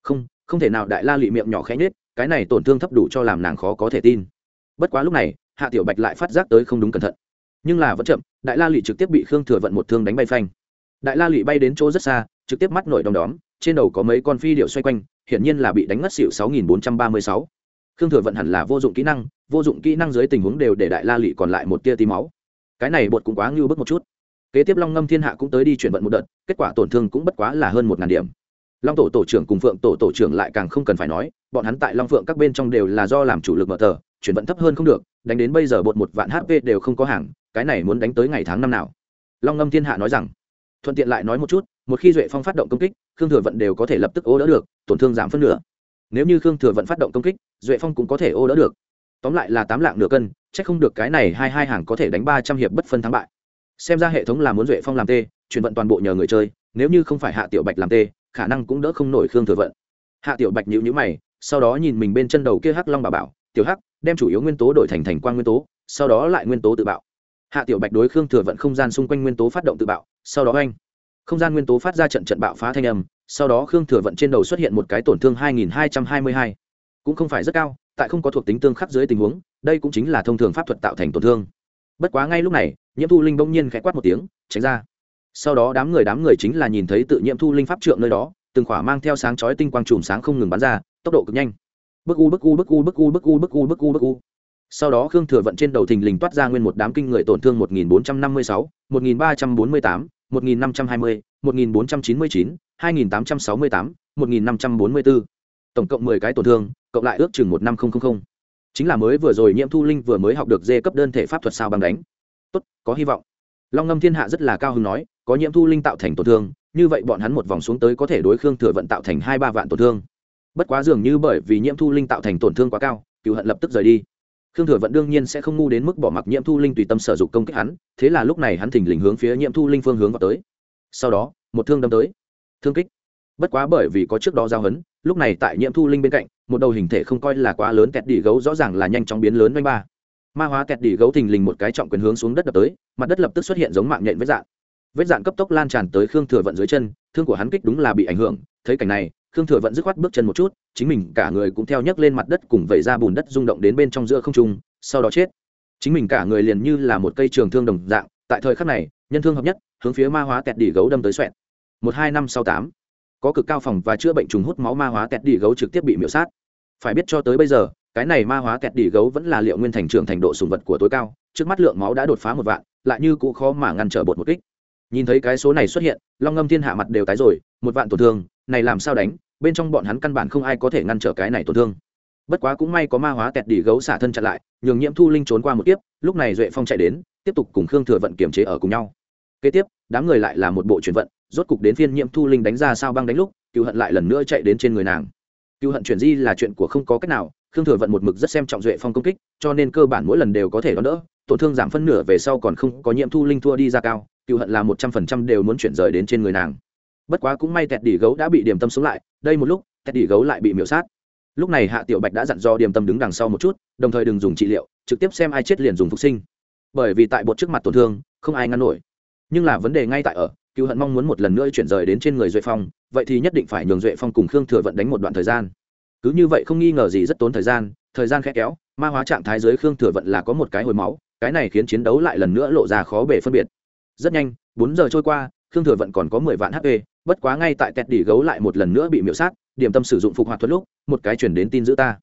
Không không thể nào đại la lụy miệng nhỏ khẽ nhết cái này tổn thương thấp đủ cho làm nàng khó có thể tin. Bất quá lúc này, hạ tiểu bạch lại phát giác tới không đúng cẩn thận. Nhưng là vẫn chậm, đại la lụy trực tiếp bị khương thừa vận một thương đánh bay phanh. Đại la lụy bay đến chỗ rất xa, trực tiếp mắt nổi đom đóm, trên đầu có mấy con phi điệu xoay quanh, hiển nhiên là bị đánh ngất xịu sáu nghìn bốn trăm ba mươi sáu khương thừa vận hẳn là vô dụng kỹ năng, vô dụng kỹ năng dưới tình huống đều để đại la lị còn lại một tia tí máu. Cái này bột cũng quá ngưu bức một chút. Kế tiếp long ngâm thiên hạ cũng tới đi chuyển vận một đợt, kết quả tổn thương cũng bất quá là hơn một ngàn điểm. Long tổ tổ trưởng cùng phượng tổ tổ trưởng lại càng không cần phải nói, bọn hắn tại long phượng các bên trong đều là do làm chủ lực mở tờ, chuyển vận thấp hơn không được, đánh đến bây giờ bột một vạn hp đều không có hàng, cái này muốn đánh tới ngày tháng năm nào. Long ngâm thiên hạ nói rằng, thuận tiện lại nói một chút, một khi duệ phong phát động công kích, khương thừa vận đều có thể lập tức ô đỡ được, tổn thương giảm phân nửa. Nếu như khương thừa vận phát động công kích duệ phong cũng có thể ô đỡ được. Tóm lại là tám lạng nửa cân c h ắ c không được cái này hai hai hàng có thể đánh ba trăm hiệp bất phân thắng bại. Xem ra hệ thống là muốn duệ phong làm tê, chuyển vận toàn bộ nhờ người chơi, nếu như không phải hạ tiểu bạch làm tê, khả năng cũng đỡ không nổi khương thừa vận. Hạ tiểu bạch nhịu nhữ mày, sau đó nhìn mình bên chân đầu kia hắc long bà bảo, tiểu hắc, đem chủ yếu nguyên tố đổi thành thành quan nguyên tố, sau đó lại nguyên tố tự bạo. Hạ tiểu bạch đối khương thừa vận không gian xung quanh nguyên tố phát động tự bạo, sau đó anh không gian nguyên tố phát ra trận trận bạo phá thanh âm, sau đó khương thừa vận trên đầu xuất hiện một cái tổn thương 2222 cũng không phải rất cao tại không có thuộc tính tương khắc dưới tình huống đây cũng chính là thông thường pháp thuật tạo thành tổn thương. Bất quá ngay lúc này nhiễm thu linh bỗng nhiên khẽ quát một tiếng tránh ra. Sau đó đám người đám người chính là nhìn thấy tự nhiễm thu linh pháp trượng nơi đó từng khỏa mang theo sáng chói tinh quang chùm sáng không ngừng bắn ra tốc độ cực nhanh. Bức u bức u bức u bức u bức u bức u bức u bức u. Sau đó khương thừa vận trên đầu thình lình toát ra nguyên một đám kinh người tổn thương 1456, 1348, 1520, 1499, 2868, 1544. tổng cộng 10 cái tổn thương cộng lại ước chừng một năm không không không. Chính là mới vừa rồi nhiễm thu linh vừa mới học được dê cấp đơn thể pháp thuật sao băng đánh. Tốt, có hy vọng. Long ngâm thiên hạ rất là cao hứng nói, có nhiễm thu linh tạo thành tổn thương, như vậy bọn hắn một vòng xuống tới có thể đối khương thừa vận tạo thành hai ba vạn tổn thương. Bất quá dường như bởi vì nhiễm thu linh tạo thành tổn thương quá cao, cựu hận lập tức rời đi. Khương thừa vận đương nhiên sẽ không ngu đến mức bỏ mặc nhiễm thu linh tùy tâm sở dụng công kích hắn, thế là lúc này hắn thỉnh lình hướng phía nhiễm thu linh phương hướng vào tới. Sau đó, một thương đâm tới. Thương kích. Bất quá bởi vì có trước đó giao hấn, lúc này tại nhiễm thu linh bên cạnh một đầu hình thể không coi là quá lớn kẹt đỉ gấu rõ ràng là nhanh chóng biến lớn doanh ba. Ma hóa kẹt đỉ gấu thình lình một cái trọng quyền hướng xuống đất đập tới, mặt đất lập tức xuất hiện giống mạng nhện vết dạn vết dạn cấp tốc lan tràn tới khương thừa vận dưới chân, thương của hắn kích đúng là bị ảnh hưởng, thấy cảnh này, khương thừa vận dứt khoát bước chân một chút, chính mình cả người cũng theo nhấc lên mặt đất cùng vẩy ra bùn đất rung động đến bên trong giữa không trung, sau đó chết. Chính mình cả người liền như là một cây trường thương đồng dạng, tại thời khắc này, nhân thương hợp nhất, hướng phía ma hóa kẹt đỉ gấu đâm tới xoẹn một hai năm sau tám có cực cao phòng và chữa bệnh trùng hút máu ma hóa kẹt đi gấu trực tiếp bị miễu sát. Phải biết cho tới bây giờ, cái này ma hóa kẹt đi gấu vẫn là liệu nguyên thành trưởng thành độ sùng vật của tối cao, trước mắt lượng máu đã đột phá một vạn, lại như cũ khó mà ngăn trở bột một kích. Nhìn thấy cái số này xuất hiện, long ngâm thiên hạ mặt đều tái rồi, một vạn tổn thương, này làm sao đánh, bên trong bọn hắn căn bản không ai có thể ngăn trở cái này tổn thương. Bất quá cũng may có ma hóa tẹt đỉ gấu xả thân chặn lại, nhường nhiễm thu linh trốn qua một tiếp lúc này duệ phong chạy đến, tiếp tục cùng khương thừa vận kiềm chế ở cùng nhau. Kế tiếp, đám người lại là một bộ chuyển vận rốt cục đến phiên nhiễm thu linh đánh ra sao băng đánh lúc cựu hận lại lần nữa chạy đến trên người nàng. Cựu hận chuyển di là chuyện của không có cách nào, khương thừa vận một mực rất xem trọng duệ phong công kích, cho nên cơ bản mỗi lần đều có thể đón đỡ, tổn thương giảm phân nửa về sau còn không có nhiễm thu linh thua đi ra cao cựu hận là một trăm phần trăm đều muốn chuyển rời đến trên người nàng. Bất quá cũng may tẹt đỉ gấu đã bị điểm tâm sống lại, đây một lúc, tẹt đỉ gấu lại bị miễu sát. Lúc này hạ tiểu bạch đã dặn do điểm tâm đứng đằng sau một chút, đồng thời đừng dùng trị liệu, trực tiếp xem ai chết liền dùng phục sinh. Bởi vì tại bột trước mặt tổn thương, không ai ngăn nổi. Nhưng là vấn đề ngay tại ở cựu hận mong muốn một lần nữa chuyển rời đến trên người duệ phong, vậy thì nhất định phải nhường duệ phong cùng khương thừa vận đánh một đoạn thời gian. Cứ như vậy không nghi ngờ gì rất tốn thời gian thời gian khẽ kéo, ma hóa trạng thái giới khương thừa vận là có một cái hồi máu, cái này khiến chiến đấu lại lần nữa lộ ra khó bể phân biệt. Rất nhanh, bốn giờ trôi qua, khương thừa vận còn có mười vạn hp bất quá ngay tại tẹt đỉ gấu lại một lần nữa bị miễu sát, điểm tâm sử dụng phục hoạt thuật lúc, một cái chuyển đến tin giữ ta.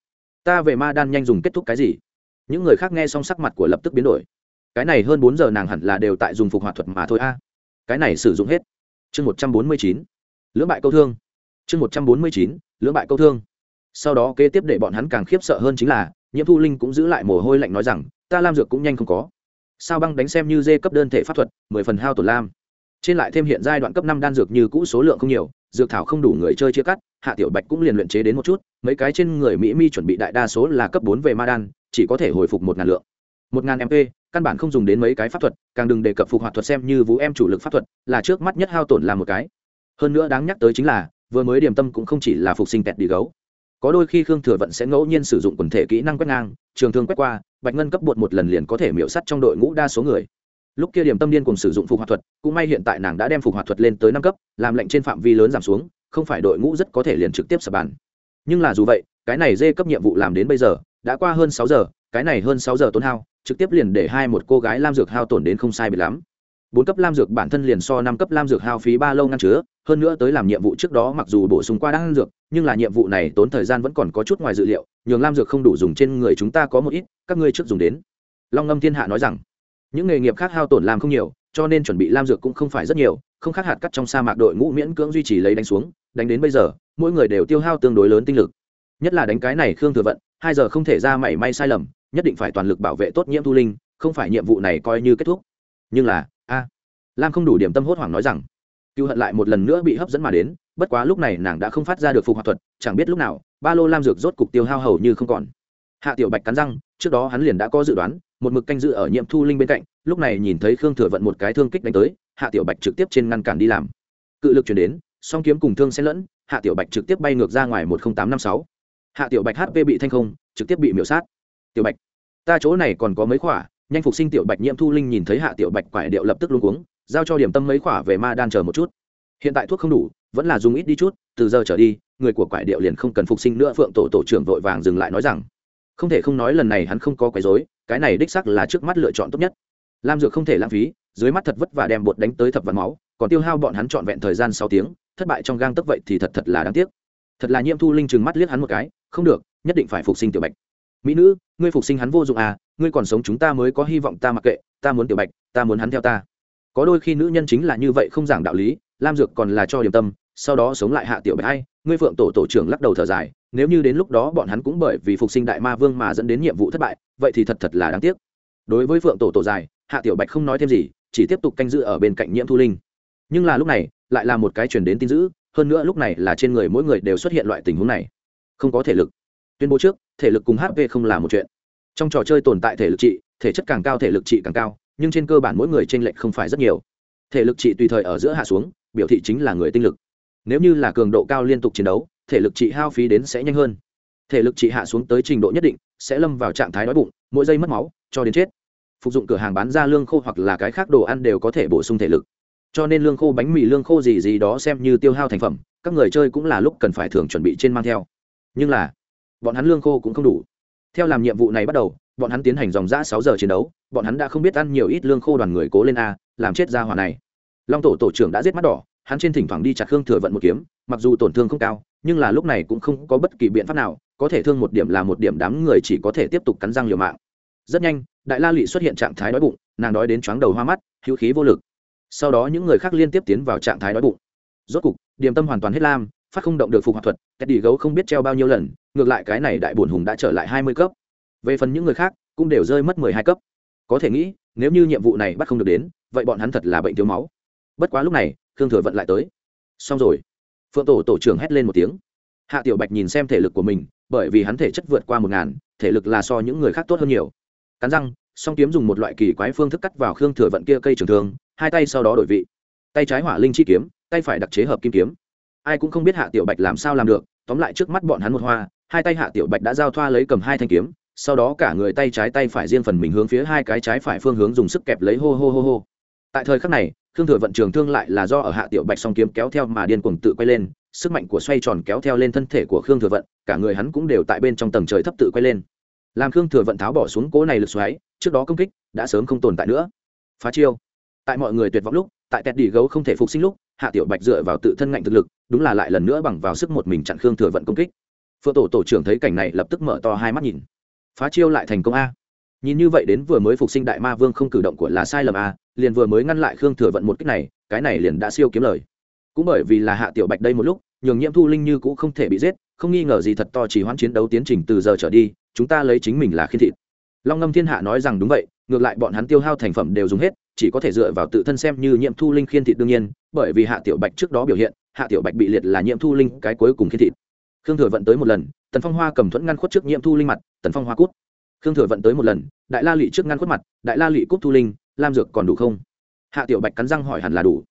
Ta về ma đan nhanh dùng kết thúc cái gì? Những người khác nghe xong sắc mặt của lập tức biến đổi. Cái này hơn bốn giờ nàng hẳn là đều tại dùng phục hoạt thuật mà thôi a cái này sử dụng hết. Chương một trăm bốn mươi chín, lưỡng bại câu thương. Chương một trăm bốn mươi chín, lưỡng bại câu thương. Sau đó kế tiếp để bọn hắn càng khiếp sợ hơn chính là, nhiễm thu linh cũng giữ lại mồ hôi lạnh nói rằng, ta lam dược cũng nhanh không có. Sao băng đánh xem như dê cấp đơn thể pháp thuật, mười phần hao tổn lam. Trên lại thêm hiện giai đoạn cấp năm đan dược như cũ số lượng không nhiều, dược thảo không đủ người chơi chia cắt, hạ tiểu bạch cũng liền luyện chế đến một chút, mấy cái trên người mỹ mi chuẩn bị đại đa số là cấp bốn về ma đan, chỉ có thể hồi phục một ngàn lượng. Một ngàn mp căn bản không dùng đến mấy cái pháp thuật, càng đừng đề cập phục hoạt thuật xem như vũ em chủ lực pháp thuật, là trước mắt nhất hao tổn là một cái. Hơn nữa đáng nhắc tới chính là, vừa mới điểm tâm cũng không chỉ là phục sinh tẹt đi gấu. Có đôi khi khương thừa vận sẽ ngẫu nhiên sử dụng quần thể kỹ năng quét ngang, trường thương quét qua, bạch ngân cấp bột một lần liền có thể miễu sắt trong đội ngũ đa số người. Lúc kia điểm tâm điên cùng sử dụng phục hoạt thuật, cũng may hiện tại nàng đã đem phục hoạt thuật lên tới năm cấp, làm lệnh trên phạm vi lớn giảm xuống, không phải đội ngũ rất có thể liền trực tiếp sập bàn. Nhưng là dù vậy, cái này dê cấp nhiệm vụ làm đến bây giờ, đã qua hơn sáu giờ cái này hơn sáu giờ tốn hao, trực tiếp liền để hai một cô gái lam dược hao tổn đến không sai bị lắm. Bốn cấp lam dược bản thân liền so năm cấp lam dược hao phí ba lâu ngăn chứa, hơn nữa tới làm nhiệm vụ trước đó mặc dù bổ sung qua đan dược, nhưng là nhiệm vụ này tốn thời gian vẫn còn có chút ngoài dự liệu, nhường lam dược không đủ dùng trên người chúng ta có một ít, các ngươi trước dùng đến. Long ngâm thiên hạ nói rằng, những nghề nghiệp khác hao tổn làm không nhiều, cho nên chuẩn bị lam dược cũng không phải rất nhiều, không khác hạt cắt trong sa mạc đội ngũ miễn cưỡng duy trì lấy đánh xuống, đánh đến bây giờ, mỗi người đều tiêu hao tương đối lớn tinh lực. Nhất là đánh cái này khương thừa vận, hai giờ không thể ra mảy may sai lầm nhất định phải toàn lực bảo vệ tốt nhiễm thu linh, không phải nhiệm vụ này coi như kết thúc. Nhưng là, a, lam không đủ điểm tâm hốt hoảng nói rằng, cựu hận lại một lần nữa bị hấp dẫn mà đến, bất quá lúc này nàng đã không phát ra được phục hoạt thuật, chẳng biết lúc nào, ba lô lam dược rốt cục tiêu hao hầu như không còn. Hạ tiểu bạch cắn răng, trước đó hắn liền đã có dự đoán, một mực canh dự ở nhiệm thu linh bên cạnh, lúc này nhìn thấy khương thừa vận một cái thương kích đánh tới, hạ tiểu bạch trực tiếp trên ngăn cản đi làm. Cự lực chuyển đến, song kiếm cùng thương xen lẫn, hạ tiểu bạch trực tiếp bay ngược ra ngoài một nghìn tám năm sáu. Hạ tiểu bạch hp bị thanh không, trực tiếp bị miểu sát tiểu bạch, ta chỗ này còn có mấy khỏa, nhanh phục sinh tiểu bạch nhiễm thu linh nhìn thấy hạ tiểu bạch quải điệu lập tức luôn cuống, giao cho điểm tâm mấy khỏa về ma đan chờ một chút. Hiện tại thuốc không đủ, vẫn là dùng ít đi chút, từ giờ trở đi, người của quải điệu liền không cần phục sinh nữa, phượng tổ tổ trưởng vội vàng dừng lại nói rằng, không thể không nói lần này hắn không có quấy rối, cái này đích sắc là trước mắt lựa chọn tốt nhất. Lam dược không thể lãng phí, dưới mắt thật vất vả đem bột đánh tới thập vạn máu, còn tiêu hao bọn hắn trọn vẹn thời gian sáu tiếng, thất bại trong gang tấc vậy thì thật thật là đáng tiếc. Thật là nhiễm thu linh chừng mắt liếc hắn một cái, không được, nhất định phải phục sinh tiểu bạch mỹ nữ, ngươi phục sinh hắn vô dụng à ngươi còn sống chúng ta mới có hy vọng ta mặc kệ, ta muốn tiểu bạch, ta muốn hắn theo ta. Có đôi khi nữ nhân chính là như vậy không giảng đạo lý, lam dược còn là cho điểm tâm, sau đó sống lại hạ tiểu bạch hay ngươi phượng tổ tổ trưởng lắc đầu thở dài, nếu như đến lúc đó bọn hắn cũng bởi vì phục sinh đại ma vương mà dẫn đến nhiệm vụ thất bại, vậy thì thật thật là đáng tiếc. Đối với phượng tổ tổ dài, hạ tiểu bạch không nói thêm gì, chỉ tiếp tục canh giữ ở bên cạnh nhiễm thu linh. Nhưng là lúc này, lại là một cái chuyển đến tin dữ, hơn nữa lúc này là trên người mỗi người đều xuất hiện loại tình huống này. Không có thể lực. Tuyên bố trước thể lực cùng hp không là một chuyện. Trong trò chơi tồn tại thể lực trị, thể chất càng cao thể lực trị càng cao, nhưng trên cơ bản mỗi người t r ê n lệch không phải rất nhiều. Thể lực trị tùy thời ở giữa hạ xuống, biểu thị chính là người tinh lực. Nếu như là cường độ cao liên tục chiến đấu, thể lực trị hao phí đến sẽ nhanh hơn. Thể lực trị hạ xuống tới trình độ nhất định, sẽ lâm vào trạng thái đói bụng, mỗi giây mất máu, cho đến chết. Phục dụng cửa hàng bán ra lương khô hoặc là cái khác đồ ăn đều có thể bổ sung thể lực. Cho nên lương khô bánh mì, lương khô gì gì đó xem như tiêu hao thành phẩm, các người chơi cũng là lúc cần phải thường chuẩn bị trên mang theo. Nhưng là bọn hắn lương khô cũng không đủ. Theo làm nhiệm vụ này bắt đầu, bọn hắn tiến hành dòng giã sáu giờ chiến đấu, bọn hắn đã không biết ăn nhiều ít lương khô đoàn người cố lên a, làm chết ra hỏa này. Long tổ tổ trưởng đã giết mắt đỏ, hắn trên thỉnh thoảng đi chặt khương thừa vận một kiếm, mặc dù tổn thương không cao, nhưng là lúc này cũng không có bất kỳ biện pháp nào, có thể thương một điểm là một điểm đám người chỉ có thể tiếp tục cắn răng liều mạng. Rất nhanh, đại la lụy xuất hiện trạng thái đói bụng, nàng đói đến chóng đầu hoa mắt, hữu khí vô lực. Sau đó những người khác liên tiếp tiến vào trạng thái đói bụng. Rốt cục, điểm tâm hoàn toàn hết lam phát không động được phục hoạt thuật kẹt đi gấu không biết treo bao nhiêu lần, ngược lại cái này đại bổn hùng đã trở lại hai mươi cấp. Về phần những người khác, cũng đều rơi mất mười hai cấp. Có thể nghĩ, nếu như nhiệm vụ này bắt không được đến, vậy bọn hắn thật là bệnh thiếu máu. Bất quá lúc này, khương thừa vận lại tới. Xong rồi. Phượng tổ tổ trưởng hét lên một tiếng. Hạ tiểu bạch nhìn xem thể lực của mình, bởi vì hắn thể chất vượt qua một ngàn, thể lực là so những người khác tốt hơn nhiều. Cắn răng, song kiếm dùng một loại kỳ quái phương thức cắt vào khương thừa vận kia cây trường thương, hai tay sau đó đổi vị. Tay trái hỏa linh chi kiếm, tay phải đặc chế hợp kim kiếm ai cũng không biết hạ tiểu bạch làm sao làm được, tóm lại trước mắt bọn hắn một hoa, hai tay hạ tiểu bạch đã giao thoa lấy cầm hai thanh kiếm, sau đó cả người tay trái tay phải riêng phần mình hướng phía hai cái trái phải phương hướng dùng sức kẹp lấy hô hô hô hô. Tại thời khắc này, khương thừa vận trường thương lại là do ở hạ tiểu bạch song kiếm kéo theo mà điên cuồng tự quay lên, sức mạnh của xoay tròn kéo theo lên thân thể của khương thừa vận, cả người hắn cũng đều tại bên trong tầng trời thấp tự quay lên. Làm khương thừa vận tháo bỏ xuống cố này lực xoáy, trước đó công kích, đã sớm không tồn tại nữa. Phá chiêu. Tại mọi người tuyệt vọng lúc tại tẹt đi gấu không thể phục sinh lúc, hạ tiểu bạch dựa vào tự thân ngạnh thực lực, đúng là lại lần nữa bằng vào sức một mình chặn khương thừa vận công kích. Phượng tổ tổ trưởng thấy cảnh này lập tức mở to hai mắt nhìn. Phá chiêu lại thành công a. Nhìn như vậy đến vừa mới phục sinh đại ma vương không cử động của là sai lầm a, liền vừa mới ngăn lại khương thừa vận một cách này, cái này liền đã siêu kiếm lời. Cũng bởi vì là hạ tiểu bạch đây một lúc, nhường nhiễm thu linh như cũng không thể bị giết, không nghi ngờ gì thật to chỉ hoãn chiến đấu tiến trình từ giờ trở đi, chúng ta lấy chính mình là khiên thịt. Long ngâm thiên hạ nói rằng đúng vậy, ngược lại bọn hắn tiêu hao thành phẩm đều dùng hết chỉ có thể dựa vào tự thân xem như nhiễm thu linh khiên thịt đương nhiên, bởi vì hạ tiểu bạch trước đó biểu hiện, hạ tiểu bạch bị liệt là nhiễm thu linh cái cuối cùng khiên thịt. Khương thừa vận tới một lần, tần phong hoa cầm thuẫn ngăn khuất trước nhiễm thu linh mặt, tần phong hoa cút. Khương thừa vận tới một lần, đại la lị trước ngăn khuất mặt, đại la lị cút thu linh, lam dược còn đủ không? Hạ tiểu bạch cắn răng hỏi hẳn là đủ.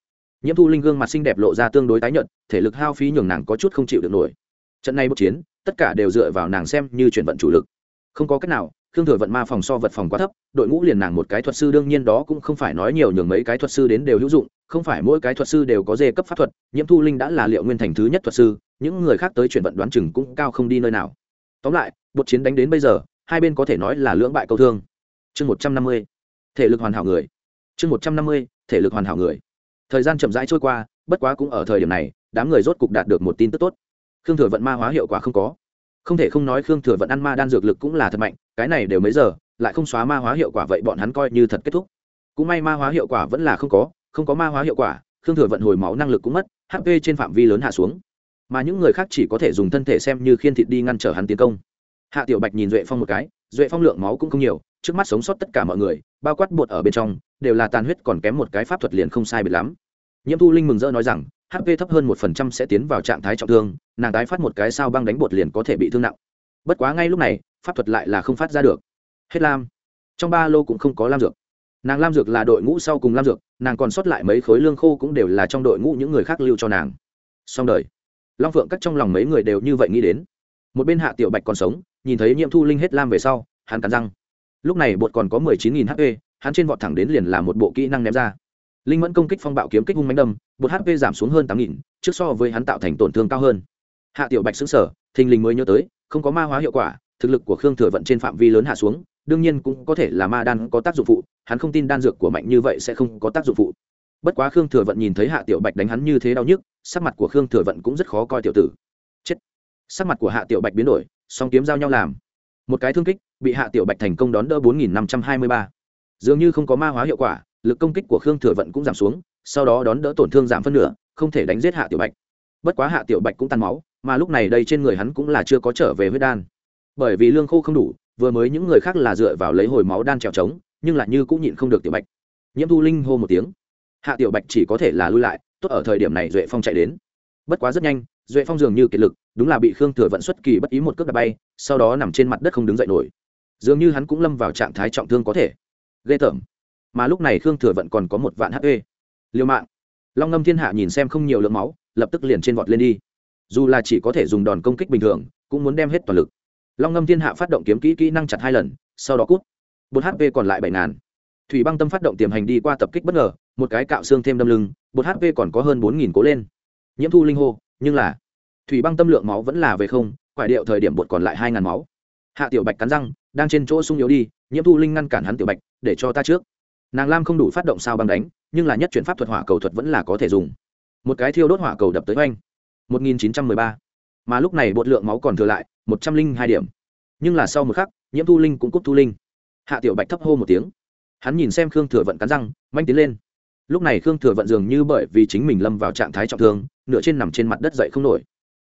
Nhiễm thu linh gương mặt xinh đẹp lộ ra tương đối tái nhợt, thể lực hao phí nhường nàng có chút không chịu được nổi. Trận này một chiến, tất cả đều dựa vào nàng xem như chuyển vận chủ lực. Không có cách nào khương thừa vận ma phòng so vật phòng quá thấp, đội ngũ liền nàng một cái thuật sư, đương nhiên đó cũng không phải nói nhiều, nhường mấy cái thuật sư đến đều hữu dụng, không phải mỗi cái thuật sư đều có dê cấp pháp thuật, nhiễm thu linh đã là liệu nguyên thành thứ nhất thuật sư, những người khác tới chuyển vận đoán chừng cũng cao không đi nơi nào. Tóm lại, một chiến đánh đến bây giờ, hai bên có thể nói là lưỡng bại câu thương. Chương một trăm năm mươi, thể lực hoàn hảo người. Chương một trăm năm mươi, thể lực hoàn hảo người. Thời gian chậm rãi trôi qua, bất quá cũng ở thời điểm này, đám người rốt cục đạt được một tin tức tốt. Khương thừa vận ma hóa hiệu quả không có không thể không nói khương thừa vận ăn ma đan dược lực cũng là thật mạnh, cái này đều mấy giờ, lại không xóa ma hóa hiệu quả vậy bọn hắn coi như thật kết thúc. Cũng may ma hóa hiệu quả vẫn là không có không có ma hóa hiệu quả, khương thừa vận hồi máu năng lực cũng mất hp trên phạm vi lớn hạ xuống. Mà những người khác chỉ có thể dùng thân thể xem như khiên thịt đi ngăn trở hắn tiến công. Hạ tiểu bạch nhìn duệ phong một cái, duệ phong lượng máu cũng không nhiều, trước mắt sống sót tất cả mọi người, bao quát bột ở bên trong, đều là tàn huyết còn kém một cái pháp thuật liền không sai biệt lắm. Nhiễm thu linh mừng rỡ nói rằng hp thấp hơn một phần trăm sẽ tiến vào trạng thái trọng thương, nàng tái phát một cái sao băng đánh bột liền có thể bị thương nặng. Bất quá ngay lúc này, pháp thuật lại là không phát ra được. Hết lam. Trong ba lô cũng không có lam dược. Nàng lam dược là đội ngũ sau cùng lam dược, nàng còn sót lại mấy khối lương khô cũng đều là trong đội ngũ những người khác lưu cho nàng. Xong đời. Long phượng cắt trong lòng mấy người đều như vậy nghĩ đến. Một bên hạ tiểu bạch còn sống, nhìn thấy Nhiệm thu linh hết lam về sau, hắn cắn răng. Lúc này bột còn có mười chín nghìn hp, hắn trên vọt thẳng đến liền là một bộ kỹ năng ném ra linh mẫn công kích phong bạo kiếm kích hung mánh đâm, một hp giảm xuống hơn tám nghìn, trước so với hắn tạo thành tổn thương cao hơn. Hạ tiểu bạch xứng sở thình lình mới nhớ tới, không có ma hóa hiệu quả, thực lực của khương thừa vận trên phạm vi lớn hạ xuống, đương nhiên cũng có thể là ma đan có tác dụng phụ, hắn không tin đan dược của mạnh như vậy sẽ không có tác dụng phụ. Bất quá khương thừa vận nhìn thấy hạ tiểu bạch đánh hắn như thế đau nhức, sắc mặt của khương thừa vận cũng rất khó coi tiểu tử. Chết. Sắc mặt của hạ tiểu bạch biến đổi, song kiếm giao nhau làm. Một cái thương kích, bị hạ tiểu bạch thành công đón đỡ bốn nghìn năm trăm hai mươi ba. Dường như không có ma hóa hiệu quả lực công kích của khương thừa vận cũng giảm xuống, sau đó đón đỡ tổn thương giảm phân nửa, không thể đánh giết hạ tiểu bạch. Bất quá hạ tiểu bạch cũng tan máu, mà lúc này đây trên người hắn cũng là chưa có trở về huyết đan. Bởi vì lương khô không đủ, vừa mới những người khác là dựa vào lấy hồi máu đan trèo trống, nhưng lại như cũng nhịn không được tiểu bạch. Nhiễm thu linh hô một tiếng. Hạ tiểu bạch chỉ có thể là lui lại, tốt ở thời điểm này duệ phong chạy đến. Bất quá rất nhanh, duệ phong dường như kiệt lực, đúng là bị khương thừa vận xuất kỳ bất ý một cước đạp bay, sau đó nằm trên mặt đất không đứng dậy nổi. Dường như hắn cũng lâm vào trạng thái trọng thương có thể. Ghê tởm mà lúc này khương thừa vận còn có một vạn hp liêu mạng. Long ngâm thiên hạ nhìn xem không nhiều lượng máu, lập tức liền trên vọt lên đi. Dù là chỉ có thể dùng đòn công kích bình thường, cũng muốn đem hết toàn lực. Long ngâm thiên hạ phát động kiếm kỹ kỹ năng chặt hai lần, sau đó cút. Bột hp còn lại bảy ngàn. Thủy băng tâm phát động tiềm hành đi qua tập kích bất ngờ, một cái cạo xương thêm đâm lưng, bột hp còn có hơn bốn nghìn cố lên. Nhiễm thu linh hô, nhưng là thủy băng tâm lượng máu vẫn là về không, quải điệu thời điểm bột còn lại hai ngàn máu. Hạ tiểu bạch cắn răng, đang trên chỗ sung yếu đi, nhiễm thu linh ngăn cản hắn tiểu bạch, để cho ta trước nàng lam không đủ phát động sao băng đánh, nhưng là nhất chuyển pháp thuật hỏa cầu thuật vẫn là có thể dùng. Một cái thiêu đốt hỏa cầu đập tới oanh. 1913. mà lúc này bột lượng máu còn thừa lại, một trăm linh hai điểm. Nhưng là sau một khắc, nhiễm thu linh cũng cúp thu linh. Hạ tiểu bạch thấp hô một tiếng. Hắn nhìn xem khương thừa vận cắn răng, manh tiến lên. Lúc này khương thừa vận dường như bởi vì chính mình lâm vào trạng thái trọng thương, nửa trên nằm trên mặt đất dậy không nổi.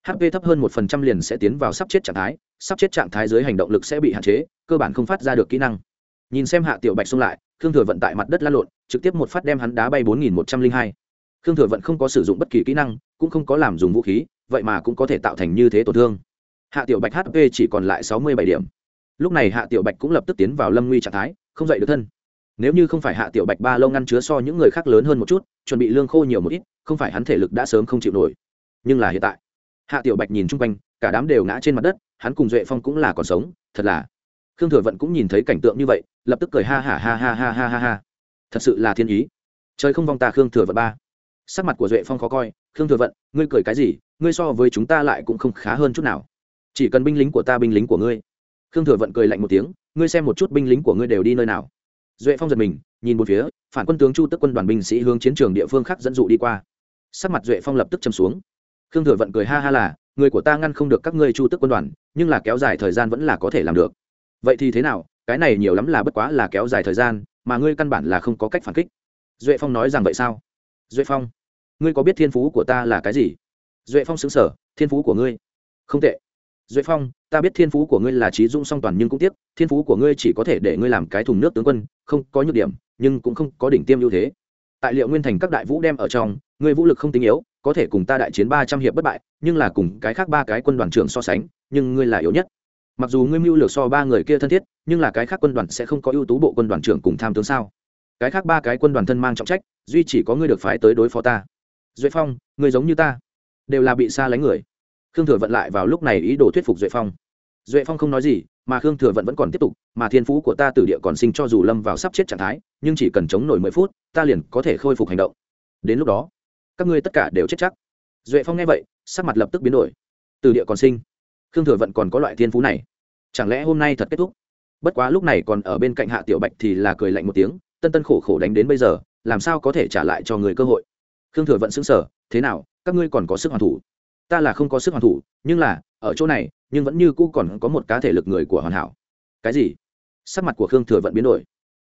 Hp thấp hơn một phần trăm liền sẽ tiến vào sắp chết trạng thái, sắp chết trạng thái dưới hành động lực sẽ bị hạn chế, cơ bản không phát ra được kỹ năng nhìn xem hạ tiểu bạch xông lại, khương thừa vận tại mặt đất l a lộn, trực tiếp một phát đem hắn đá bay bốn nghìn một trăm linh hai. Khương thừa vận không có sử dụng bất kỳ kỹ năng, cũng không có làm dùng vũ khí, vậy mà cũng có thể tạo thành như thế tổn thương. Hạ tiểu bạch hp chỉ còn lại sáu mươi bảy điểm. Lúc này hạ tiểu bạch cũng lập tức tiến vào lâm nguy trạng thái, không dậy được thân. Nếu như không phải hạ tiểu bạch ba lâu ngăn chứa so những người khác lớn hơn một chút, chuẩn bị lương khô nhiều một ít, không phải hắn thể lực đã sớm không chịu nổi. Nhưng là hiện tại, hạ tiểu bạch nhìn chung quanh, cả đám đều ngã trên mặt đất, hắn cùng duệ phong cũng là còn sống, thật là khương thừa vận cũng nhìn thấy cảnh tượng như vậy, lập tức cười ha ha ha ha ha ha ha ha. Thật sự là thiên ý. Trời không vong ta khương thừa vận ba. Sắc mặt của duệ phong khó coi, khương thừa vận, ngươi cười cái gì? Ngươi so với chúng ta lại cũng không khá hơn chút nào. Chỉ cần binh lính của ta binh lính của ngươi. Khương thừa vận cười lạnh một tiếng, ngươi xem một chút binh lính của ngươi đều đi nơi nào. Duệ phong giật mình, nhìn một phía, phản quân tướng chu tức quân đoàn binh sĩ hướng chiến trường địa phương khác dẫn dụ đi qua. Sắc mặt duệ phong lập tức châm xuống. Khương thừa vận cười ha ha là, người của ta ngăn không được các ngươi chu tức quân đoàn, nhưng là kéo dài thời gian vẫn là có thể làm được vậy thì thế nào? Cái này nhiều lắm là bất quá là kéo dài thời gian, mà ngươi căn bản là không có cách phản kích. Duệ phong nói rằng vậy sao? Duệ phong, ngươi có biết thiên phú của ta là cái gì? Duệ phong xứng sở thiên phú của ngươi? Không tệ. Duệ phong, ta biết thiên phú của ngươi là trí dung song toàn nhưng cũng tiếc, thiên phú của ngươi chỉ có thể để ngươi làm cái thùng nước tướng quân, không có nhược điểm, nhưng cũng không có đỉnh tiêm ưu thế. Tại liệu nguyên thành các đại vũ đem ở trong, ngươi vũ lực không tinh yếu, có thể cùng ta đại chiến ba trăm hiệp bất bại, nhưng là cùng cái khác ba cái quân đoàn trưởng so sánh, nhưng ngươi là yếu nhất mặc dù ngươi mưu lược so ba người kia thân thiết, nhưng là cái khác quân đoàn sẽ không có ưu tú bộ quân đoàn trưởng cùng tham tướng sao? Cái khác ba cái quân đoàn thân mang trọng trách, duy chỉ có ngươi được phái tới đối phó ta. Duệ phong, ngươi giống như ta, đều là bị xa lánh người. Khương thừa vận lại vào lúc này ý đồ thuyết phục duệ phong. Duệ phong không nói gì, mà khương thừa vận vẫn còn tiếp tục, mà thiên phú của ta tử địa còn sinh cho dù lâm vào sắp chết trạng thái, nhưng chỉ cần chống nổi mười phút, ta liền có thể khôi phục hành động. Đến lúc đó, các ngươi tất cả đều chết chắc. Duệ phong nghe vậy, sắc mặt lập tức biến đổi. Từ địa còn sinh khương thừa vận còn có loại thiên phú này. Chẳng lẽ hôm nay thật kết thúc? Bất quá lúc này còn ở bên cạnh hạ tiểu bạch thì là cười lạnh một tiếng, tân tân khổ khổ đánh đến bây giờ, làm sao có thể trả lại cho người cơ hội? Khương thừa vận xứng sở thế nào, các ngươi còn có sức hoàn thủ? Ta là không có sức hoàn thủ, nhưng là, ở chỗ này, nhưng vẫn như cũ còn có một cá thể lực người của hoàn hảo. Cái gì? Sắc mặt của khương thừa vận biến đổi.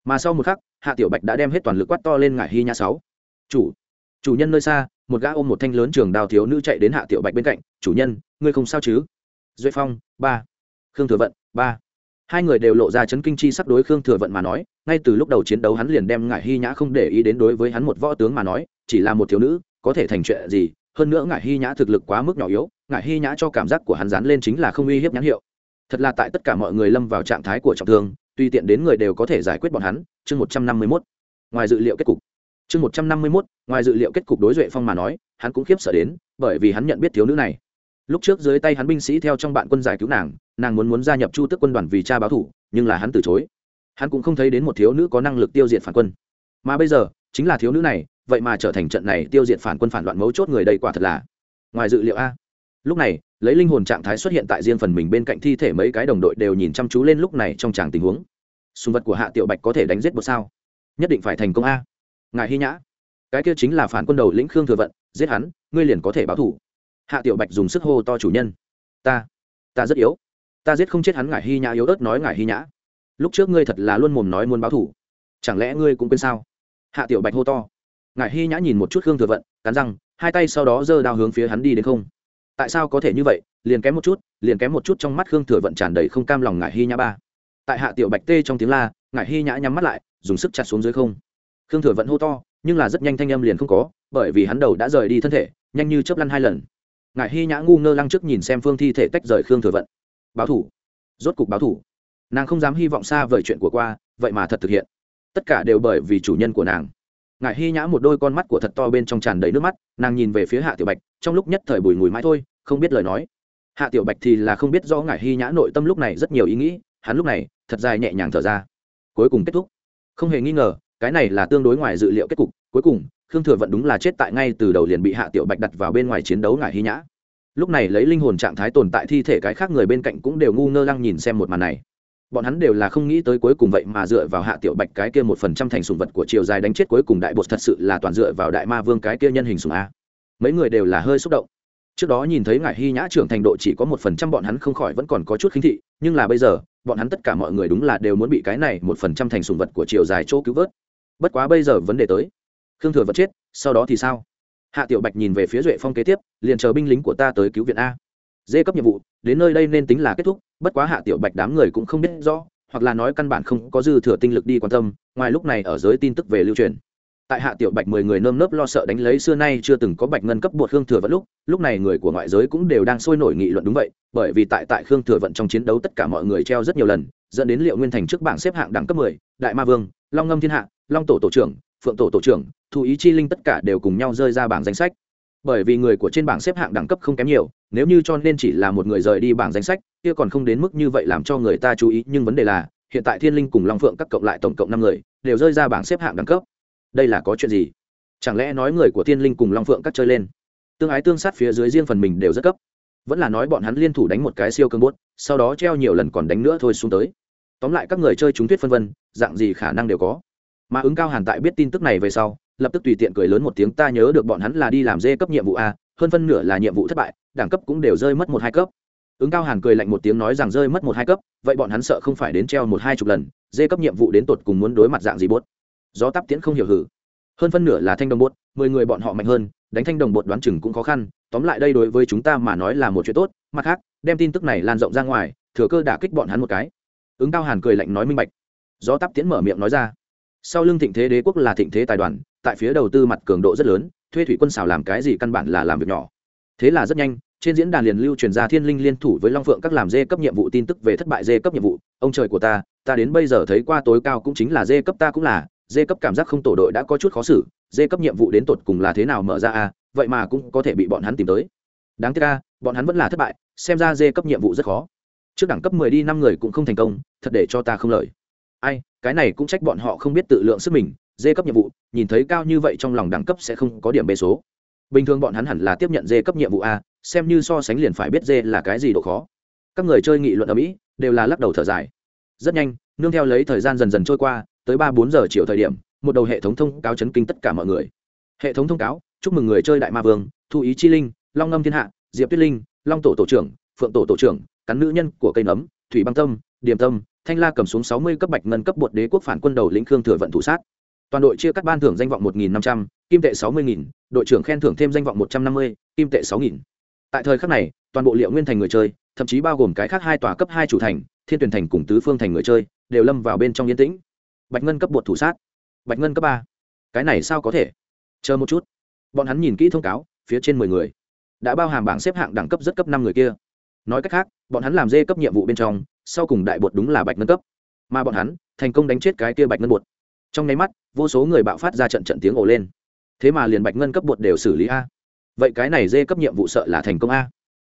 Mà sau một khắc, hạ tiểu bạch đã đem hết toàn lực quát to lên ngải hy nhã sáu. Chủ chủ nhân nơi xa, một gã ôm một thanh lớn trường đào thiếu nữ chạy đến hạ tiểu bạch bên cạnh, chủ nhân, ngươi không sao chứ? Duệ phong, ba. Khương thừa vận, ba. Hai người đều lộ ra chấn kinh chi sắp đối khương thừa vận mà nói, ngay từ lúc đầu chiến đấu hắn liền đem ngải hy nhã không để ý đến đối với hắn một võ tướng mà nói, chỉ là một thiếu nữ, có thể thành chuyện gì, hơn nữa ngải hy nhã thực lực quá mức nhỏ yếu, ngải hy nhã cho cảm giác của hắn dán lên chính là không uy hiếp nhãn hiệu. Thật là tại tất cả mọi người lâm vào trạng thái của trọng thương tuy tiện đến người đều có thể giải quyết bọn hắn, chương một trăm năm mươi mốt. Ngoài dự liệu kết cục. Chương một trăm năm mươi mốt, ngoài dự liệu kết cục đối duệ phong mà nói, hắn cũng khiếp sợ đến, bởi vì hắn nhận biết thiếu nữ này lúc trước dưới tay hắn binh sĩ theo trong bạn quân giải cứu nàng nàng muốn muốn gia nhập chu tức quân đoàn vì cha báo thủ, nhưng là hắn từ chối. Hắn cũng không thấy đến một thiếu nữ có năng lực tiêu diệt phản quân. Mà bây giờ, chính là thiếu nữ này, vậy mà trở thành trận này tiêu diệt phản quân phản loạn mấu chốt người đây quả thật là. Ngoài dự liệu a. Lúc này, lấy linh hồn trạng thái xuất hiện tại riêng phần mình bên cạnh thi thể mấy cái đồng đội đều nhìn chăm chú lên lúc này trong tràng tình huống. Sùng vật của hạ tiểu bạch có thể đánh giết một sao? Nhất định phải thành công a. Ngài hy nhã. Cái kia chính là phản quân đầu lĩnh khương thừa vận, giết hắn, ngươi liền có thể báo thủ hạ tiểu bạch dùng sức hô to chủ nhân. Ta ta rất yếu. Ta giết không chết hắn Ngải hy nhã yếu ớt nói Ngải hy nhã. Lúc trước ngươi thật là luôn mồm nói muốn báo thủ chẳng lẽ ngươi cũng quên sao? Hạ tiểu bạch hô to. Ngải hy nhã nhìn một chút khương thừa vận, cắn răng, hai tay sau đó giơ đao hướng phía hắn đi đến không. Tại sao có thể như vậy? Liền kém một chút, liền kém một chút trong mắt khương thừa vận tràn đầy không cam lòng Ngải hy nhã ba. Tại hạ tiểu bạch tê trong tiếng la, Ngải hy nhã nhắm mắt lại, dùng sức chặt xuống dưới không. Khương thừa vận hô to, nhưng là rất nhanh thanh âm liền không có, bởi vì hắn đầu đã rời đi thân thể, nhanh như chớp lăn hai lần ngài hy nhã ngu ngơ lăng trước nhìn xem phương thi thể tách rời khương thừa vận. Báo thủ. Rốt cục báo thủ. Nàng không dám hy vọng xa vời chuyện của qua, vậy mà thật thực hiện. Tất cả đều bởi vì chủ nhân của nàng. Ngài hy nhã một đôi con mắt của thật to bên trong tràn đầy nước mắt, nàng nhìn về phía hạ tiểu bạch, trong lúc nhất thời bùi ngùi mãi thôi, không biết lời nói. Hạ tiểu bạch thì là không biết do ngài hy nhã nội tâm lúc này rất nhiều ý nghĩ, hắn lúc này thật dài nhẹ nhàng thở ra. Cuối cùng kết thúc. Không hề nghi ngờ, cái này là tương đối ngoài dự liệu kết cục cuối cùng, khương thừa vận đúng là chết tại ngay từ đầu liền bị hạ tiểu bạch đặt vào bên ngoài chiến đấu ngải hy nhã. Lúc này lấy linh hồn trạng thái tồn tại thi thể cái khác người bên cạnh cũng đều ngu ngơ lăng nhìn xem một màn này. Bọn hắn đều là không nghĩ tới cuối cùng vậy mà dựa vào hạ tiểu bạch cái kia một phần trăm thành sùng vật của chiều dài đánh chết cuối cùng đại bột thật sự là toàn dựa vào đại ma vương cái kia nhân hình sùng a. Mấy người đều là hơi xúc động. Trước đó nhìn thấy ngài hy nhã trưởng thành độ chỉ có một phần trăm bọn hắn không khỏi vẫn còn có chút khinh thị, nhưng là bây giờ, bọn hắn tất cả mọi người đúng là đều muốn bị cái này một phần trăm thành sùng vật của chiều dài chỗ cứu vớt. Bất quá bây giờ vấn đề tới khương thừa vẫn chết, sau đó thì sao? Hạ tiểu bạch nhìn về phía duệ phong kế tiếp, liền chờ binh lính của ta tới cứu viện a. Dê cấp nhiệm vụ, đến nơi đây nên tính là kết thúc, bất quá hạ tiểu bạch đám người cũng không biết rõ, hoặc là nói căn bản không có dư thừa tinh lực đi quan tâm, ngoài lúc này ở giới tin tức về lưu truyền. Tại hạ tiểu bạch mười người nơm nớp lo sợ đánh lấy xưa nay chưa từng có bạch ngân cấp bột khương thừa vận lúc lúc này người của ngoại giới cũng đều đang sôi nổi nghị luận đúng vậy, bởi vì tại tại khương thừa vận trong chiến đấu tất cả mọi người treo rất nhiều lần, dẫn đến liệu nguyên thành trước bảng xếp hạng đẳng cấp mười, đại ma vương, long ngâm thiên hạ, long tổ tổ trưởng phượng tổ tổ trưởng, thu ý chi linh tất cả đều cùng nhau rơi ra bảng danh sách. Bởi vì người của trên bảng xếp hạng đẳng cấp không kém nhiều, nếu như cho nên chỉ là một người rời đi bảng danh sách, kia còn không đến mức như vậy làm cho người ta chú ý, nhưng vấn đề là, hiện tại thiên linh cùng long phượng các cộng lại tổng cộng năm người, đều rơi ra bảng xếp hạng đẳng cấp. Đây là có chuyện gì? Chẳng lẽ nói người của thiên linh cùng long phượng các chơi lên? Tương ái tương sát phía dưới riêng phần mình đều rất cấp. Vẫn là nói bọn hắn liên thủ đánh một cái siêu cơn bốt sau đó treo nhiều lần còn đánh nữa thôi xuống tới. Tóm lại các người chơi chúng tuyết phân vân, dạng gì khả năng đều có mà ứng cao hàn tại biết tin tức này về sau, lập tức tùy tiện cười lớn một tiếng, ta nhớ được bọn hắn là đi làm dê cấp nhiệm vụ a, hơn phân nửa là nhiệm vụ thất bại, đẳng cấp cũng đều rơi mất một hai cấp. Ứng cao hàn cười lạnh một tiếng nói rằng, rơi mất một hai cấp, vậy bọn hắn sợ không phải đến treo một hai chục lần, dê cấp nhiệm vụ đến tột cùng muốn đối mặt dạng gì bốt? Do tắp tiễn không hiểu hử. Hơn phân nửa là thanh đồng bốt, mười người bọn họ mạnh hơn, đánh thanh đồng bột đoán chừng cũng khó khăn, tóm lại đây đối với chúng ta mà nói là một chuyện tốt, mặt khác, đem tin tức này lan rộng ra ngoài, thừa cơ đả kích bọn hắn một cái. Ứng cao hàn cười lạnh nói minh bạch. Do tắp tiễn mở miệng nói ra sau lưng thịnh thế đế quốc là thịnh thế tài đoàn, tại phía đầu tư mặt cường độ rất lớn, thuê thủy quân xào làm cái gì căn bản là làm việc nhỏ. Thế là rất nhanh, trên diễn đàn liền lưu truyền ra thiên linh liên thủ với long phượng các làm dê cấp nhiệm vụ tin tức về thất bại dê cấp nhiệm vụ. Ông trời của ta ta đến bây giờ thấy qua tối cao cũng chính là dê cấp ta cũng là, dê cấp cảm giác không tổ đội đã có chút khó xử, dê cấp nhiệm vụ đến tột cùng là thế nào mở ra à vậy mà cũng có thể bị bọn hắn tìm tới. Đáng tiếc ca bọn hắn vẫn là thất bại, xem ra dê cấp nhiệm vụ rất khó. Trước đẳng cấp mười đi năm người cũng không thành công, thật để cho ta không lợi ai, cái này cũng trách bọn họ không biết tự lượng sức mình, dê cấp nhiệm vụ, nhìn thấy cao như vậy trong lòng đẳng cấp sẽ không có điểm bê số. Bình thường bọn hắn hẳn là tiếp nhận dê cấp nhiệm vụ a, xem như so sánh liền phải biết dê là cái gì độ khó. Các người chơi nghị luận ở mỹ, đều là lắc đầu thở dài. Rất nhanh, nương theo lấy thời gian dần dần trôi qua, tới ba bốn giờ chiều thời điểm, một đầu hệ thống thông cáo chấn kinh tất cả mọi người. Hệ thống thông cáo, chúc mừng người chơi đại ma vương, thu ý chi linh, long ngâm thiên hạ, diệp tuyết linh, long tổ tổ trưởng, phượng tổ tổ trưởng, cắn nữ nhân của cây nấm, thủy băng tâm, điềm tâm thanh la cầm xuống sáu mươi cấp bạch ngân cấp bột đế quốc phản quân đầu lĩnh khương thừa vận thủ sát. Toàn đội chia cắt ban thưởng danh vọng một nghìn năm trăm, kim tệ sáu mươi nghìn, đội trưởng khen thưởng thêm danh vọng một trăm năm mươi, kim tệ sáu nghìn. Tại thời khắc này, toàn bộ liệu nguyên thành người chơi, thậm chí bao gồm cái khác hai tòa cấp hai chủ thành, thiên tuyển thành cùng tứ phương thành người chơi, đều lâm vào bên trong yên tĩnh. Bạch ngân cấp bột thủ sát. Bạch ngân cấp ba. Cái này sao có thể? Chờ một chút. Bọn hắn nhìn kỹ thông cáo, phía trên mười người. Đã bao hàm bảng xếp hạng đẳng cấp rất cấp năm người kia. Nói cách khác, bọn hắn làm dê cấp nhiệm vụ bên trong sau cùng đại bột đúng là bạch ngân cấp. Mà bọn hắn, thành công đánh chết cái kia bạch ngân bột. Trong nháy mắt, vô số người bạo phát ra trận trận tiếng ồ lên. Thế mà liền bạch ngân cấp bột đều xử lý a. Vậy cái này dê cấp nhiệm vụ sợ là thành công a.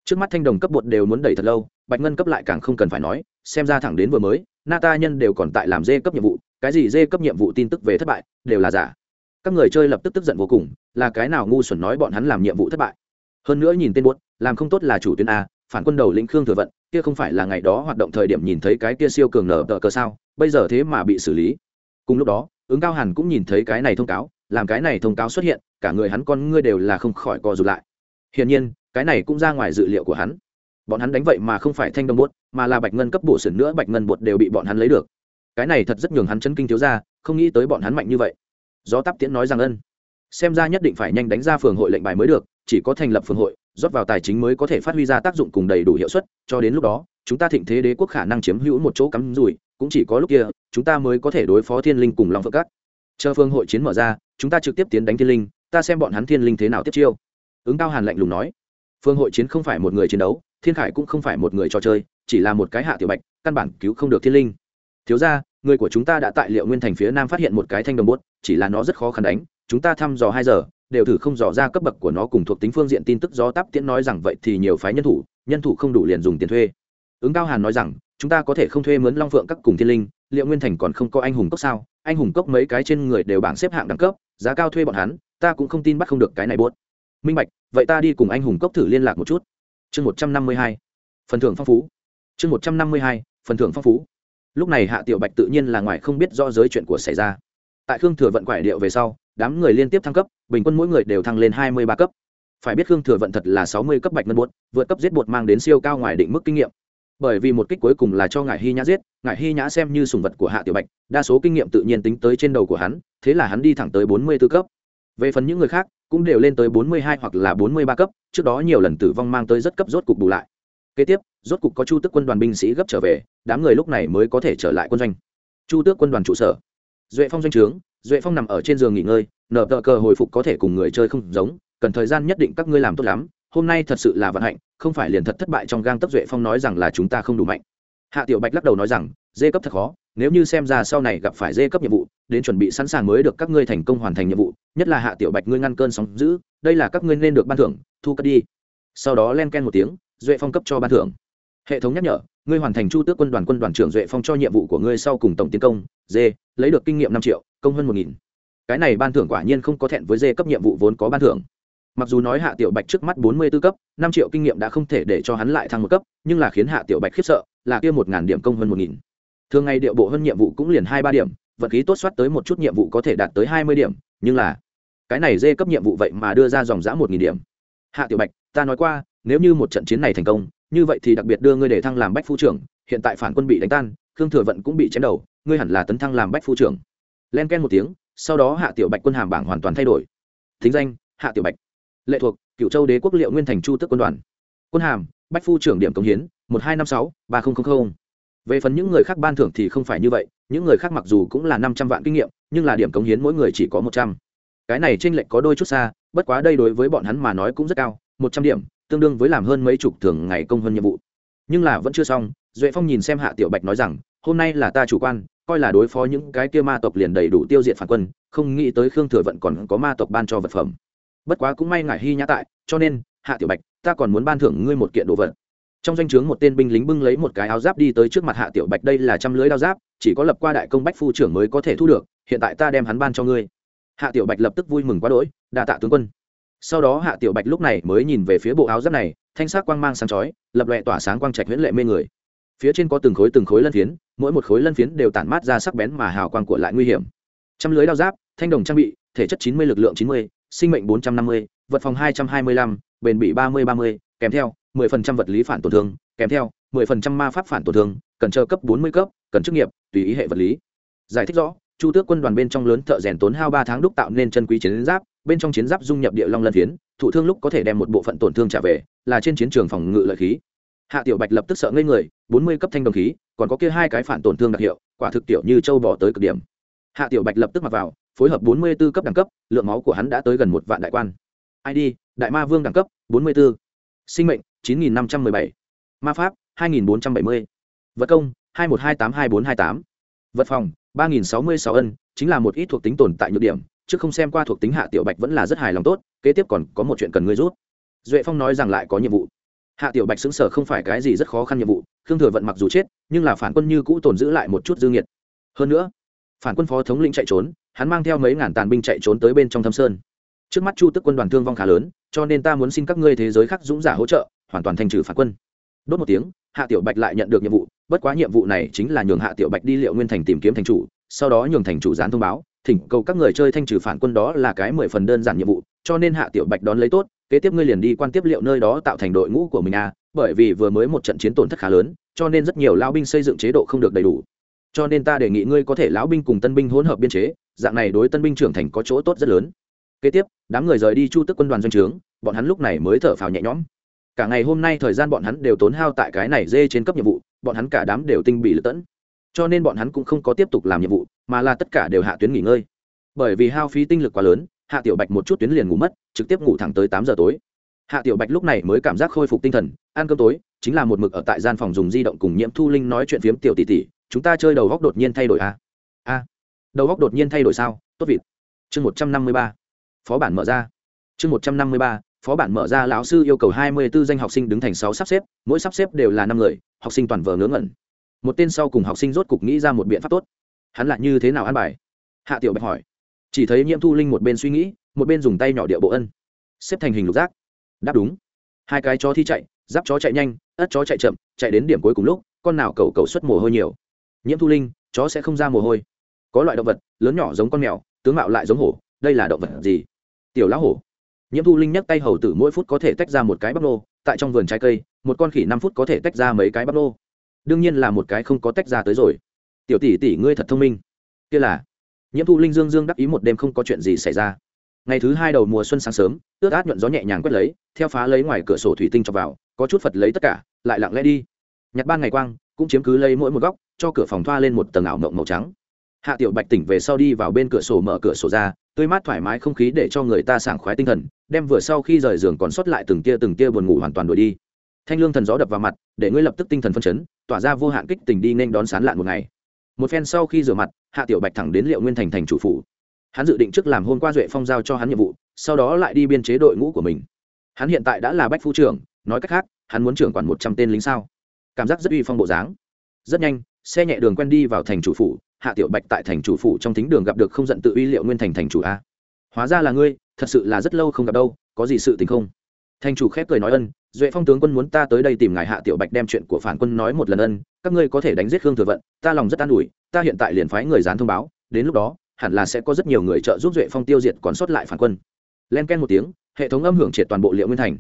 Trước mắt thanh đồng cấp bột đều muốn đẩy thật lâu, bạch ngân cấp lại càng không cần phải nói, xem ra thẳng đến vừa mới nata nhân đều còn tại làm dê cấp nhiệm vụ, cái gì dê cấp nhiệm vụ tin tức về thất bại, đều là giả. Các người chơi lập tức tức giận vô cùng, là cái nào ngu xuẩn nói bọn hắn làm nhiệm vụ thất bại. Hơn nữa nhìn tên buốt làm không tốt là chủ tuyến a, phản quân đầu lĩnh khương thừa vận kia không phải là ngày đó hoạt động thời điểm nhìn thấy cái kia siêu cường nở tờ cờ sao? Bây giờ thế mà bị xử lý. Cùng lúc đó, ứng cao hàn cũng nhìn thấy cái này thông cáo, làm cái này thông cáo xuất hiện, cả người hắn con ngươi đều là không khỏi co rụt lại. Hiển nhiên, cái này cũng ra ngoài dự liệu của hắn. Bọn hắn đánh vậy mà không phải thanh đồng bột, mà là bạch ngân cấp bổ sườn nữa bạch ngân bột đều bị bọn hắn lấy được. Cái này thật rất nhường hắn chấn kinh thiếu ra không nghĩ tới bọn hắn mạnh như vậy. Gió tắp tiễn nói rằng ân. Xem ra nhất định phải nhanh đánh ra phường hội lệnh bài mới được, chỉ có thành lập phường hội rót vào tài chính mới có thể phát huy ra tác dụng cùng đầy đủ hiệu suất, cho đến lúc đó, chúng ta thịnh thế đế quốc khả năng chiếm hữu một chỗ cắm rủi, cũng chỉ có lúc kia, chúng ta mới có thể đối phó thiên linh cùng long phượng cắt chờ phương hội chiến mở ra, chúng ta trực tiếp tiến đánh thiên linh, ta xem bọn hắn thiên linh thế nào tiếp chiêu. Ứng cao hàn lạnh lùng nói. Phương hội chiến không phải một người chiến đấu, thiên khải cũng không phải một người trò chơi, chỉ là một cái hạ tiểu bạch, căn bản cứu không được thiên linh. Thiếu ra người của chúng ta đã tại liệu nguyên thành phía nam phát hiện một cái thanh đồng bốt, chỉ là nó rất khó khăn đánh, chúng ta thăm dò hai giờ đều thử không dò ra cấp bậc của nó cùng thuộc tính phương diện. Tin tức do tắp tiễn nói rằng vậy thì nhiều phái nhân thủ nhân thủ không đủ liền dùng tiền thuê. Ứng cao hàn nói rằng, chúng ta có thể không thuê mướn long phượng các cùng thiên linh, liệu nguyên thành còn không có anh hùng cốc sao? Anh hùng cốc mấy cái trên người đều bảng xếp hạng đẳng cấp, giá cao thuê bọn hắn, ta cũng không tin bắt không được cái này buốt. Minh bạch, vậy ta đi cùng anh hùng cốc thử liên lạc một chút. Chương một trăm năm mươi hai, phần thưởng phong phú. Chương một trăm năm mươi hai, phần thưởng phong phú. Lúc này hạ tiểu bạch tự nhiên là ngoài không biết rõ giới chuyện của xảy ra. Tại khương thừa vận quải điệu về sau, đám người liên tiếp thăng cấp bình quân mỗi người đều thăng lên hai mươi ba cấp. Phải biết khương thừa vận thật là sáu mươi cấp bạch ngân bột, vượt cấp giết bột mang đến siêu cao ngoài định mức kinh nghiệm. Bởi vì một kích cuối cùng là cho ngải hy nhã giết, ngải hy nhã xem như sùng vật của hạ tiểu bạch, đa số kinh nghiệm tự nhiên tính tới trên đầu của hắn, thế là hắn đi thẳng tới bốn mươi b ố cấp. Về phần những người khác, cũng đều lên tới bốn mươi hai hoặc là bốn mươi ba cấp, trước đó nhiều lần tử vong mang tới rất cấp rốt cục bù lại. Kế tiếp, rốt cục có chu tước quân đoàn binh sĩ gấp trở về, đám người lúc này mới có thể trở lại quân doanh. Chu tước quân đoàn trụ sở. Duệ phong doanh trướng duệ phong nằm ở trên giường nghỉ ngơi, nở tờ cờ hồi phục có thể cùng người chơi không giống, cần thời gian nhất định các ngươi làm tốt lắm, hôm nay thật sự là vận hạnh, không phải liền thật thất bại trong gang tấc duệ phong nói rằng là chúng ta không đủ mạnh. Hạ tiểu bạch lắc đầu nói rằng, dê cấp thật khó, nếu như xem ra sau này gặp phải dê cấp nhiệm vụ, đến chuẩn bị sẵn sàng mới được các ngươi thành công hoàn thành nhiệm vụ, nhất là hạ tiểu bạch ngươi ngăn cơn sóng giữ đây là các ngươi nên được ban thưởng, thu cất đi. Sau đó len ken một tiếng, duệ phong cấp cho ban thưởng. Hệ thống nhắc nhở ngươi hoàn thành chu tước quân đoàn quân đoàn trưởng duệ phong cho nhiệm vụ của ngươi sau cùng tổng tiến công d lấy được kinh nghiệm năm triệu, công hơn một nghìn. Cái này ban thưởng quả nhiên không có thẹn với d cấp nhiệm vụ vốn có ban thưởng. Mặc dù nói hạ tiểu bạch trước mắt bốn mươi b ố cấp, năm triệu kinh nghiệm đã không thể để cho hắn lại thăng một cấp, nhưng là khiến hạ tiểu bạch khiếp sợ, là kia một ngàn điểm công hơn một nghìn. Thường ngày điệu bộ hơn nhiệm vụ cũng liền hai ba điểm vật khí tốt soát tới một chút nhiệm vụ có thể đạt tới hai mươi điểm, nhưng là cái này dê cấp nhiệm vụ vậy mà đưa ra dòng giã một nghìn điểm. Hạ tiểu bạch, ta nói qua, nếu như một trận chiến này thành công như vậy thì đặc biệt đưa ngươi để thăng làm bách phu trưởng, hiện tại phản quân bị đánh tan, khương thừa vận cũng bị chém đầu, ngươi hẳn là tấn thăng làm bách phu trưởng. Len ken một tiếng, sau đó hạ tiểu bạch quân hàm bảng hoàn toàn thay đổi. Thính danh, hạ tiểu bạch. Lệ thuộc cựu châu đế quốc liệu nguyên thành chu tức quân đoàn. Quân hàm, bách phu trưởng điểm công hiến, một hai năm sáu, ba nghìn về phần những người khác ban thưởng thì không phải như vậy, những người khác mặc dù cũng là năm trăm vạn kinh nghiệm, nhưng là điểm cống hiến mỗi người chỉ có một trăm. Cái này t r ê n lệch có đôi chút xa, bất quá đây đối với bọn hắn mà nói cũng rất cao, một trăm điểm tương đương với làm hơn mấy chục thường ngày công hơn nhiệm vụ. Nhưng là vẫn chưa xong, duệ phong nhìn xem hạ tiểu bạch nói rằng, hôm nay là ta chủ quan, coi là đối phó những cái kia ma tộc liền đầy đủ tiêu diệt phản quân, không nghĩ tới khương thừa vận còn có ma tộc ban cho vật phẩm. Bất quá cũng may ngại hy nhã tại, cho nên, hạ tiểu bạch, ta còn muốn ban thưởng ngươi một kiện đồ vật. Trong danh o chướng một tên binh lính bưng lấy một cái áo giáp đi tới trước mặt hạ tiểu bạch, đây là trăm lưới đao giáp, chỉ có lập qua đại công bách phu trưởng mới có thể thu được, hiện tại ta đem hắn ban cho ngươi. Hạ tiểu bạch lập tức vui mừng quá đỗi đà tạ tướng quân sau đó hạ tiểu bạch lúc này mới nhìn về phía bộ áo giáp này thanh sắc quang mang sáng chói lập lòe tỏa sáng quang trạch huyễn lệ mê người phía trên có từng khối từng khối lân phiến mỗi một khối lân phiến đều tản mát ra sắc bén mà hào quang của lại nguy hiểm trăm lưới đao giáp thanh đồng trang bị thể chất chín mươi lực lượng chín mươi sinh mệnh bốn trăm năm mươi vật phòng hai trăm hai mươi lăm bền bị ba mươi ba mươi kèm theo 10% vật lý phản tổn thương, kèm theo 10% ma pháp phản tổn thương, cần chờ cấp 40 cấp, cần chức nghiệp, tùy ý hệ vật lý. Giải thích rõ, Chu Tước quân đoàn bên trong lớn thợ rèn tốn hao ba tháng đúc tạo nên chân quý chiến giáp, bên trong chiến giáp dung nhập địa long lân phiến, thụ thương lúc có thể đem một bộ phận tổn thương trả về, là trên chiến trường phòng ngự lợi khí. Hạ Tiểu Bạch lập tức sợ ngây người, 40 cấp thanh đồng khí, còn có kia hai cái phản tổn thương đặc hiệu, quả thực tiểu như châu bò tới cực điểm. Hạ Tiểu Bạch lập tức mặc vào, phối hợp 44 cấp đẳng cấp, lượng máu của hắn đã tới gần một vạn đại quan. ID: Đại Ma Vương đẳng cấp 44. Sinh mệnh 9517. Ma pháp 2470. Vật công 21282428. Vật phòng 3066 ân, chính là một ít thuộc tính tồn tại nhược điểm, chứ không xem qua thuộc tính hạ tiểu bạch vẫn là rất hài lòng tốt, kế tiếp còn có một chuyện cần ngươi rút. Duệ Phong nói rằng lại có nhiệm vụ. Hạ tiểu bạch xứng sở không phải cái gì rất khó khăn nhiệm vụ, Khương Thừa vận mặc dù chết, nhưng là phản quân như cũ tồn giữ lại một chút dư nghiệt. Hơn nữa, phản quân phó thống lĩnh chạy trốn, hắn mang theo mấy ngàn tàn binh chạy trốn tới bên trong thâm sơn. Trước mắt Chu Tức quân đoàn thương vong khá lớn, cho nên ta muốn xin các ngươi thế giới khác dũng giả hỗ trợ, hoàn toàn thanh trừ phản quân đốt một tiếng hạ tiểu bạch lại nhận được nhiệm vụ bất quá nhiệm vụ này chính là nhường hạ tiểu bạch đi liệu nguyên thành tìm kiếm thành chủ sau đó nhường thành chủ gián thông báo thỉnh cầu các người chơi thanh trừ phản quân đó là cái mười phần đơn giản nhiệm vụ, cho nên hạ tiểu bạch đón lấy tốt, kế tiếp ngươi liền đi quan tiếp liệu nơi đó tạo thành đội ngũ của mình à bởi vì vừa mới một trận chiến tổn thất khá lớn, cho nên rất nhiều lão binh xây dựng chế độ không được đầy đủ. Cho nên ta đề nghị ngươi có thể lão binh cùng tân binh hỗn hợp biên chế, dạng này đối tân binh trưởng thành có chỗ tốt rất lớn. Kế tiếp, đám người rời đi chu tức quân đoàn doanh trướng, bọn hắn lúc này mới thở phào nhẹ nhõm. Cả ngày hôm nay thời gian bọn hắn đều tốn hao tại cái này dê trên cấp nhiệm vụ, bọn hắn cả đám đều tinh bị lợi tẫn cho nên bọn hắn cũng không có tiếp tục làm nhiệm vụ mà là tất cả đều hạ tuyến nghỉ ngơi. Bởi vì hao phí tinh lực quá lớn hạ tiểu bạch một chút tuyến liền ngủ mất trực tiếp ngủ thẳng tới tám giờ tối. Hạ tiểu bạch lúc này mới cảm giác khôi phục tinh thần ăn cơm tối chính là một mực ở tại gian phòng dùng di động cùng nhiễm thu linh nói chuyện phiếm tiểu tỷ tỷ chúng ta chơi đầu góc đột nhiên thay đổi à? a à, đầu góc đột nhiên thay đổi sao? Tốt vịt. Chương một trăm năm mươi ba. Phó bản mở ra. Chương một trăm năm mươi ba phó bản mở ra lão sư yêu cầu hai mươi 24 danh học sinh đứng thành sáu sắp xếp mỗi sắp xếp đều là năm người học sinh toàn vờ ngớ ngẩn một tên sau cùng học sinh rốt cục nghĩ ra một biện pháp tốt. Hắn lại như thế nào ăn bài? Hạ tiểu bạch hỏi. Chỉ thấy nhiễm thu linh một bên suy nghĩ, một bên dùng tay nhỏ địa bộ ân. Xếp thành hình lục giác. Đáp đúng. Hai cái chó thi chạy, giáp chó chạy nhanh, ất chó chạy chậm, chạy đến điểm cuối cùng lúc, con nào cầu cầu xuất mồ hôi nhiều. Nhiễm thu linh, chó sẽ không ra mồ hôi. Có loại động vật, lớn nhỏ giống con mèo, tướng mạo lại giống hổ, đây là động vật gì? Tiểu lão hổ. Nhiễm thu linh nhắc tay hầu tử mỗi phút có thể tách ra một cái bắp nô, tại trong vườn trái cây, một con khỉ năm phút có thể tách ra mấy cái bắp nô đương nhiên là một cái không có tách ra tới rồi. Tiểu tỷ tỷ ngươi thật thông minh. Kia là, nhiễm thu linh dương dương đắc ý một đêm không có chuyện gì xảy ra. Ngày thứ hai đầu mùa xuân sáng sớm, ướt át nhuận gió nhẹ nhàng quét lấy, theo phá lấy ngoài cửa sổ thủy tinh cho vào, có chút phật lấy tất cả, lại lặng lẽ đi. Nhặt ban ngày quang, cũng chiếm cứ lấy mỗi một góc, cho cửa phòng thoa lên một tầng ảo mộng màu trắng. Hạ tiểu bạch tỉnh về sau đi vào bên cửa sổ mở cửa sổ ra, tươi mát thoải mái không khí để cho người ta sảng khoái tinh thần, đem vừa sau khi rời giường còn sót lại từng tia từng tia buồn ngủ hoàn toàn đuổi đi thanh lương thần gió đập vào mặt, để ngươi lập tức tinh thần phân chấn, tỏa ra vô hạn kích tình đi nên đón sán lạn một ngày. Một phen sau khi rửa mặt, hạ tiểu bạch thẳng đến liệu nguyên thành thành chủ phủ. Hắn dự định trước làm hôm qua duệ phong giao cho hắn nhiệm vụ, sau đó lại đi biên chế đội ngũ của mình. Hắn hiện tại đã là bách phu trưởng, nói cách khác, hắn muốn trưởng quản một trăm tên lính sao? Cảm giác rất uy phong bộ dáng. Rất nhanh, xe nhẹ đường quen đi vào thành chủ phủ, hạ tiểu bạch tại thành chủ phủ trong thính đường gặp được không giận tự uy liệu nguyên thành thành chủ a. Hóa ra là ngươi, thật sự là rất lâu không gặp đâu, có gì sự tình không? Thành chủ khép cười nói ân, duệ phong tướng quân muốn ta tới đây tìm ngài hạ tiểu bạch đem chuyện của phản quân nói một lần ân, các ngươi có thể đánh giết khương thừa vận, ta lòng rất an ủi, ta hiện tại liền phái người dán thông báo, đến lúc đó, hẳn là sẽ có rất nhiều người trợ giúp duệ phong tiêu diệt còn sót lại phản quân. Len ken một tiếng, hệ thống âm hưởng triệt toàn bộ liệu nguyên thành.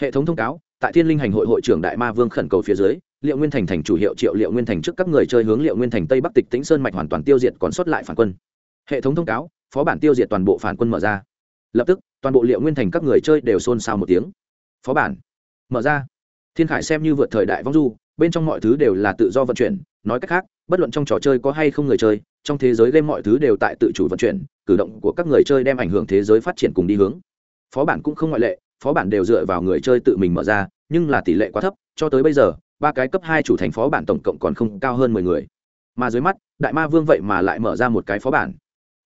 Hệ thống thông cáo, tại thiên linh hành hội hội trưởng đại ma vương khẩn cầu phía dưới, liệu nguyên thành thành chủ hiệu triệu liệu nguyên thành trước các người chơi hướng liệu nguyên thành tây bắc tịch tĩnh sơn mạch hoàn toàn tiêu diệt còn sót lại phản quân. Hệ thống thông cáo, phó bản tiêu diệt toàn bộ phản quân mở ra. Lập tức toàn bộ liệu nguyên thành các người chơi đều xôn xao một tiếng. Phó bản, mở ra. Thiên khải xem như vượt thời đại vong du, bên trong mọi thứ đều là tự do vận chuyển, nói cách khác, bất luận trong trò chơi có hay không người chơi, trong thế giới game mọi thứ đều tại tự chủ vận chuyển, cử động của các người chơi đem ảnh hưởng thế giới phát triển cùng đi hướng. Phó bản cũng không ngoại lệ, phó bản đều dựa vào người chơi tự mình mở ra, nhưng là tỷ lệ quá thấp, cho tới bây giờ, ba cái cấp hai chủ thành phó bản tổng cộng còn không cao hơn mười người. Mà dưới mắt, đại ma vương vậy mà lại mở ra một cái phó bản.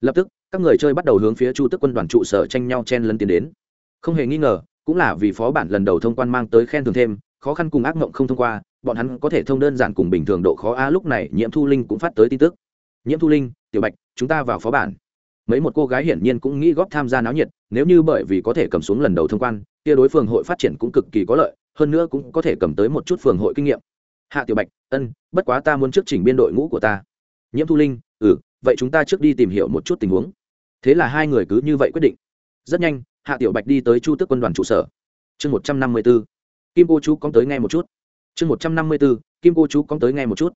Lập tức các người chơi bắt đầu hướng phía chu tức quân đoàn trụ sở tranh nhau chen lấn tiến đến. Không hề nghi ngờ, cũng là vì phó bản lần đầu thông quan mang tới khen thưởng thêm, khó khăn cùng ác mộng không thông qua, bọn hắn có thể thông đơn giản cùng bình thường độ khó a lúc này nhiễm thu linh cũng phát tới tin tức. Nhiễm thu linh, tiểu bạch, chúng ta vào phó bản. Mấy một cô gái hiển nhiên cũng nghĩ góp tham gia náo nhiệt, nếu như bởi vì có thể cầm xuống lần đầu thông quan, kia đối phường hội phát triển cũng cực kỳ có lợi, hơn nữa cũng có thể cầm tới một chút phường hội kinh nghiệm. Hạ tiểu bạch, ân, bất quá ta muốn trước chỉnh biên đội ngũ của ta. Nhiễm thu linh ừ vậy chúng ta trước đi tìm hiểu một chút tình huống thế là hai người cứ như vậy quyết định. Rất nhanh, hạ tiểu bạch đi tới chu tước quân đoàn trụ sở. Chương một trăm năm mươi b ố kim cô chú cóng tới ngay một chút. Chương một trăm năm mươi b ố kim cô chú cóng tới ngay một chút.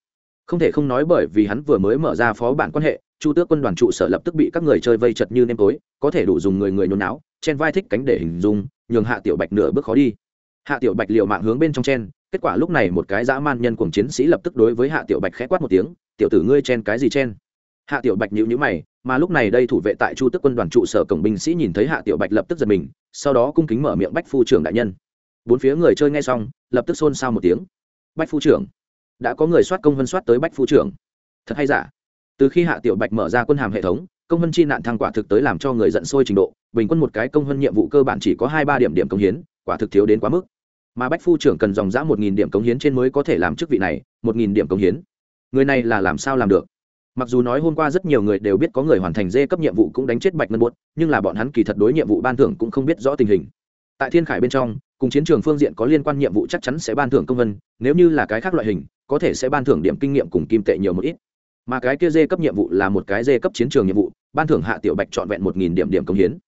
Không thể không nói bởi vì hắn vừa mới mở ra phó bản quan hệ, chu tước quân đoàn trụ sở lập tức bị các người chơi vây chật như nêm tối, có thể đủ dùng người người nhốn não chen vai thích cánh để hình dung, nhường hạ tiểu bạch nửa bước khó đi. Hạ tiểu bạch liệu mạng hướng bên trong chen, kết quả lúc này một cái dã man nhân cùng chiến sĩ lập tức đối với hạ tiểu bạch khẽ quát một tiếng, tiểu tử ngươi chen cái gì chen? Hạ tiểu bạch nhữ nhữ mày mà lúc này đây thủ vệ tại chu tức quân đoàn trụ sở cổng binh sĩ nhìn thấy hạ tiểu bạch lập tức giật mình, sau đó cung kính mở miệng bách phu trưởng đại nhân. Bốn phía người chơi nghe xong, lập tức xôn xao một tiếng. Bách phu trưởng, đã có người soát công vân soát tới bách phu trưởng. Thật hay giả? Từ khi hạ tiểu bạch mở ra quân hàm hệ thống, công vân chi nạn thăng quả thực tới làm cho người giận sôi trình độ, bình quân một cái công vân nhiệm vụ cơ bản chỉ có hai ba điểm điểm công hiến, quả thực thiếu đến quá mức. Mà bách phu trưởng cần dòng dã một nghìn điểm công hiến trên mới có thể làm chức vị này, một nghìn điểm công hiến. Người này là làm sao làm được? Mặc dù nói hôm qua rất nhiều người đều biết có người hoàn thành dê cấp nhiệm vụ cũng đánh chết bạch ngân buốt nhưng là bọn hắn kỳ thật đối nhiệm vụ ban thưởng cũng không biết rõ tình hình. Tại thiên khải bên trong, cùng chiến trường phương diện có liên quan nhiệm vụ chắc chắn sẽ ban thưởng công vân, nếu như là cái khác loại hình, có thể sẽ ban thưởng điểm kinh nghiệm cùng kim tệ nhiều một ít. Mà cái kia dê cấp nhiệm vụ là một cái dê cấp chiến trường nhiệm vụ, ban thưởng hạ tiểu bạch trọn vẹn một nghìn điểm điểm công hiến.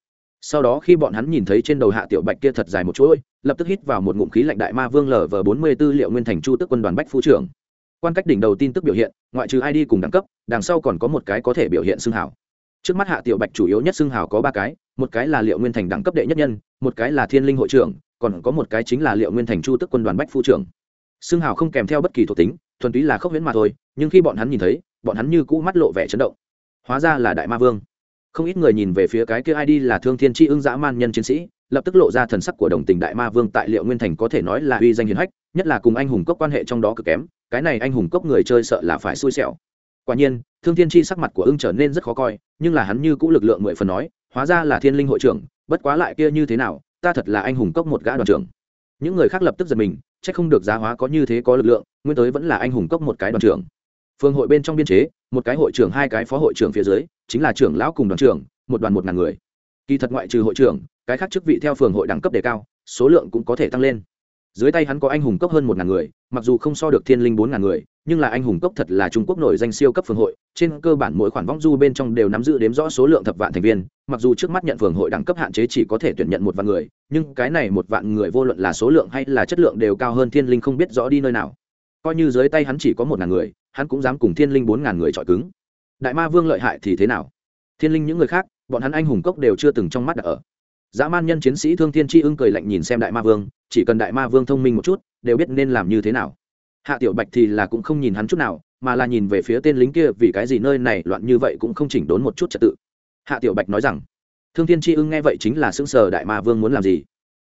Sau đó khi bọn hắn nhìn thấy trên đầu hạ tiểu bạch kia thật dài một chuỗi, lập tức hít vào một ngụm khí lạnh đại ma vương lv bốn mươi b ố liệu nguyên thành chu tức quân đoàn bách phu trưởng quan cách đỉnh đầu tin tức biểu hiện, ngoại trừ id cùng đẳng cấp, đằng sau còn có một cái có thể biểu hiện xưng hảo trước mắt hạ tiểu bạch chủ yếu nhất xưng hảo có ba cái, một cái là liệu nguyên thành đẳng cấp đệ nhất nhân, một cái là thiên linh hội trưởng, còn có một cái chính là liệu nguyên thành chu tức quân đoàn bách phu trưởng. Xưng hảo không kèm theo bất kỳ thuộc tính, thuần túy là khốc huyễn mà thôi, nhưng khi bọn hắn nhìn thấy, bọn hắn như cũ mắt lộ vẻ chấn động. Hóa ra là đại ma vương. Không ít người nhìn về phía cái kia id là thương thiên tri ưng dã man nhân chiến sĩ lập tức lộ ra thần sắc của đồng tình đại ma vương tại liệu nguyên thành có thể nói là uy danh hiền hách, nhất là cùng anh hùng cốc quan hệ trong đó cực kém, cái này anh hùng cốc người chơi sợ là phải xui xẻo. Quả nhiên, thương thiên chi sắc mặt của ưng trở nên rất khó coi, nhưng là hắn như cũng lực lượng mười phần nói, hóa ra là thiên linh hội trưởng, bất quá lại kia như thế nào, ta thật là anh hùng cốc một gã đoàn trưởng. Những người khác lập tức giật mình c h ắ c không được giá hóa có như thế có lực lượng, nguyên tới vẫn là anh hùng cốc một cái đoàn trưởng. Phương hội bên trong biên chế, một cái hội trưởng, hai cái phó hội trưởng phía dưới, chính là trưởng lão cùng đoàn trưởng, một đoàn một ngàn người. Kỳ thật ngoại trừ hội trưởng cái khác chức vị theo phường hội đẳng cấp đề cao, số lượng cũng có thể tăng lên. Dưới tay hắn có anh hùng cấp hơn một ngàn người, mặc dù không so được thiên linh bốn ngàn người, nhưng là anh hùng cốc thật là trung quốc nổi danh siêu cấp phường hội, trên cơ bản mỗi khoản vong du bên trong đều nắm giữ đếm rõ số lượng thập vạn thành viên, mặc dù trước mắt nhận phường hội đẳng cấp hạn chế chỉ có thể tuyển nhận một vạn người, nhưng cái này một vạn người vô luận là số lượng hay là chất lượng đều cao hơn thiên linh không biết rõ đi nơi nào. Coi như dưới tay hắn chỉ có một ngàn người, hắn cũng dám cùng thiên linh bốn ngàn người chọi cứng. Đại ma vương lợi hại thì thế nào? Thiên linh những người khác, bọn hắn anh hùng cốc đều chưa từng trong mắt đã ở dã man nhân chiến sĩ thương thiên tri ưng cười lạnh nhìn xem đại ma vương, chỉ cần đại ma vương thông minh một chút, đều biết nên làm như thế nào. Hạ tiểu bạch thì là cũng không nhìn hắn chút nào, mà là nhìn về phía tên lính kia, vì cái gì nơi này loạn như vậy cũng không chỉnh đốn một chút trật tự. Hạ tiểu bạch nói rằng, thương thiên tri ưng nghe vậy chính là xứng sờ, đại ma vương muốn làm gì?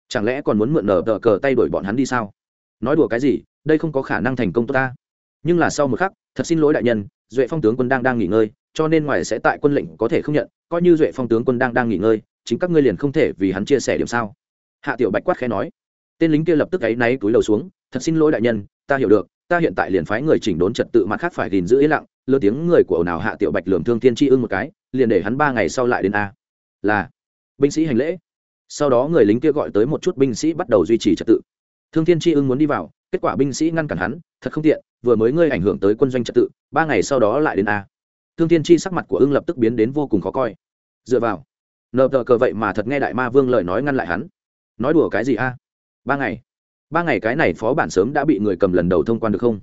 Chẳng lẽ còn muốn mượn nở tờ cờ tay đuổi bọn hắn đi sao? Nói đùa cái gì, đây không có khả năng thành công tốt ta. Nhưng là sau một khắc, thật xin lỗi đại nhân, duệ phong tướng quân đang đang nghỉ ngơi, cho nên ngoài sẽ tại quân lệnh có thể không nhận, coi như duệ phong tướng quân đang đang nghỉ ngơi chính các ngươi liền không thể vì hắn chia sẻ điểm sao? Hạ tiểu bạch quát khẽ nói. Tên lính kia lập tức áy náy túi đầu xuống, thật xin lỗi đại nhân, ta hiểu được, ta hiện tại liền phái người chỉnh đốn trật tự mặt khác phải gìn giữ ý lặng. Lơ tiếng người của ồn ào hạ tiểu bạch lường thương thiên tri ưng một cái, liền để hắn ba ngày sau lại đến a. Là, binh sĩ hành lễ. Sau đó người lính kia gọi tới một chút binh sĩ bắt đầu duy trì trật tự. Thương thiên tri ưng muốn đi vào, kết quả binh sĩ ngăn cản hắn, thật không tiện, vừa mới ngươi ảnh hưởng tới quân doanh trật tự, ba ngày sau đó lại đến a. Thương thiên chi sắc mặt của ưng lập tức biến đến vô cùng khó coi. Dựa vào nợ tờ cờ vậy mà thật nghe đại ma vương lời nói ngăn lại hắn. Nói đùa cái gì a? Ba ngày. Ba ngày cái này phó bản sớm đã bị người cầm lần đầu thông quan được không?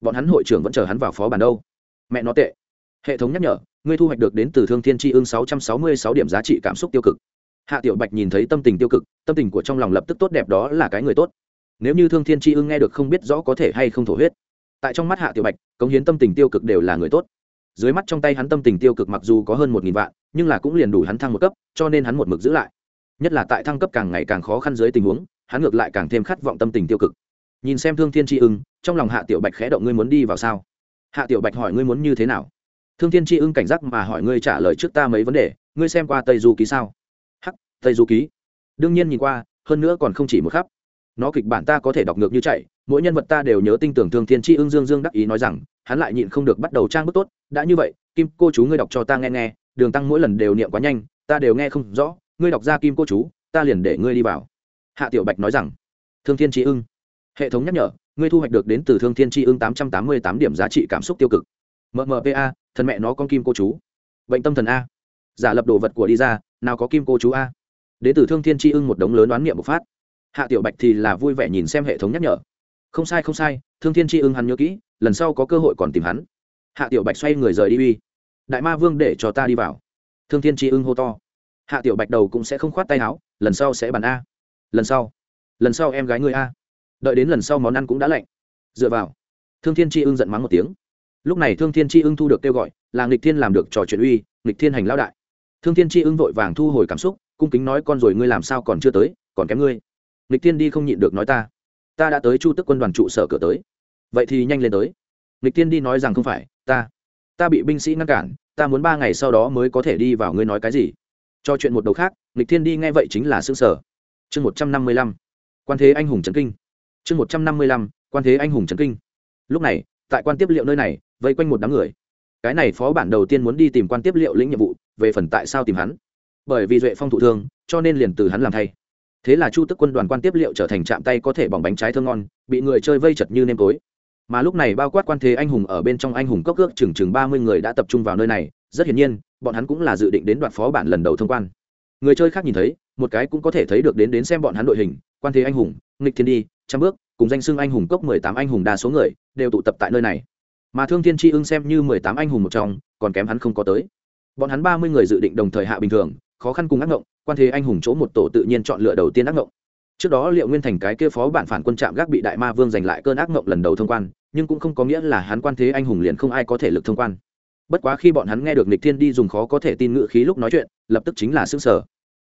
Bọn hắn hội trưởng vẫn chờ hắn vào phó bản đâu. Mẹ nó tệ. Hệ thống nhắc nhở, ngươi thu hoạch được đến từ thương thiên tri ương sáu trăm sáu mươi sáu điểm giá trị cảm xúc tiêu cực. Hạ tiểu bạch nhìn thấy tâm tình tiêu cực, tâm tình của trong lòng lập tức tốt đẹp đó là cái người tốt. Nếu như thương thiên tri ương nghe được không biết rõ có thể hay không thổ huyết. Tại trong mắt hạ tiểu bạch, cống hiến tâm tình tiêu cực đều là người tốt dưới mắt trong tay hắn tâm tình tiêu cực mặc dù có hơn một nghìn vạn, nhưng là cũng liền đủ hắn thăng một cấp, cho nên hắn một mực giữ lại. Nhất là tại thăng cấp càng ngày càng khó khăn dưới tình huống, hắn ngược lại càng thêm khát vọng tâm tình tiêu cực. Nhìn xem thương thiên tri ưng, trong lòng hạ tiểu bạch khẽ động ngươi muốn đi vào sao? Hạ tiểu bạch hỏi ngươi muốn như thế nào? Thương thiên tri ưng cảnh giác mà hỏi ngươi trả lời trước ta mấy vấn đề, ngươi xem qua tây du ký sao? Hắc, tây du ký. Đương nhiên nhìn qua, hơn nữa còn không chỉ một khắp. Nó kịch bản ta có thể đọc ngược như chạy, mỗi nhân vật ta đều nhớ tinh tưởng thương thiên tri ưng dương dương đắc ý nói rằng, hắn lại nhịn không được bắt đầu trang bức tốt đã như vậy, kim cô chú ngươi đọc cho ta nghe nghe, đường tăng mỗi lần đều niệm quá nhanh, ta đều nghe không rõ, ngươi đọc ra kim cô chú, ta liền để ngươi đi vào. Hạ tiểu bạch nói rằng. Thương thiên tri ưng, hệ thống nhắc nhở, ngươi thu hoạch được đến từ thương thiên tri ưng tám trăm tám mươi tám điểm giá trị cảm xúc tiêu cực. Mmpa thần mẹ nó con kim cô chú. Bệnh tâm thần a, giả lập đồ vật của đi ra, nào có kim cô chú a. Đến từ thương thiên tri ưng một đống lớn đoán niệm bộc phát. Hạ tiểu bạch thì là vui vẻ nhìn xem hệ thống nhắc nhở. Không sai không sai, thương thiên tri ưng hắn nhớ kỹ, lần sau có cơ hội còn tìm hắn hạ tiểu bạch xoay người rời đi uy. Đại ma vương để cho ta đi vào. Thương thiên tri ưng hô to. Hạ tiểu bạch đầu cũng sẽ không khoát tay áo, lần sau sẽ bàn a. Lần sau. Lần sau em gái người a. Đợi đến lần sau món ăn cũng đã lạnh. Dựa vào. Thương thiên tri ưng giận mắng một tiếng. Lúc này thương thiên tri ưng thu được kêu gọi, là nghịch thiên làm được trò chuyện uy, nghịch thiên hành lao đại. Thương thiên tri ưng vội vàng thu hồi cảm xúc, cung kính nói con rồi ngươi làm sao còn chưa tới, còn kém ngươi. Nghịch thiên đi không nhịn được nói ta. Ta đã tới chu tức quân đoàn trụ sở cửa tới. Vậy thì nhanh lên tới. Lịch thiên đi nói rằng không phải, ta ta bị binh sĩ ngăn cản, ta muốn ba ngày sau đó mới có thể đi vào ngươi nói cái gì? Cho chuyện một đầu khác Lịch thiên đi nghe vậy chính là xương sở chương một trăm năm mươi lăm, quan thế anh hùng trấn kinh. Chương một trăm năm mươi lăm, quan thế anh hùng trấn kinh. Lúc này, tại quan tiếp liệu nơi này, vây quanh một đám người. Cái này phó bản đầu tiên muốn đi tìm quan tiếp liệu lĩnh nhiệm vụ, về phần tại sao tìm hắn. Bởi vì duệ phong thụ thương, cho nên liền từ hắn làm thay. Thế là chu tức quân đoàn quan tiếp liệu trở thành chạm tay có thể bỏng bánh trái thơ ngon, bị người chơi vây chật như nêm tối mà lúc này bao quát quan thế anh hùng ở bên trong anh hùng cốc ước chừng chừng ba mươi người đã tập trung vào nơi này, rất hiển nhiên, bọn hắn cũng là dự định đến đoạt phó bản lần đầu thông quan. Người chơi khác nhìn thấy, một cái cũng có thể thấy được đến đến xem bọn hắn đội hình, quan thế anh hùng, nghịch thiên đi, trăm bước, cùng danh xưng anh hùng cốc mười tám anh hùng đa số người, đều tụ tập tại nơi này. Mà thương thiên tri ưng xem như mười tám anh hùng một trong, còn kém hắn không có tới. Bọn hắn ba mươi người dự định đồng thời hạ bình thường, khó khăn cùng ác ngộng, quan thế anh hùng chỗ một tổ tự nhiên chọn lựa đầu tiên ác ngộng trước đó liệu nguyên thành cái kia phó bản phản quân trạm gác bị đại ma vương giành lại cơn ác mộng lần đầu thông quan, nhưng cũng không có nghĩa là hắn quan thế anh hùng liền không ai có thể lực thông quan. Bất quá khi bọn hắn nghe được nịch thiên đi dùng khó có thể tin ngự khí lúc nói chuyện, lập tức chính là xương sở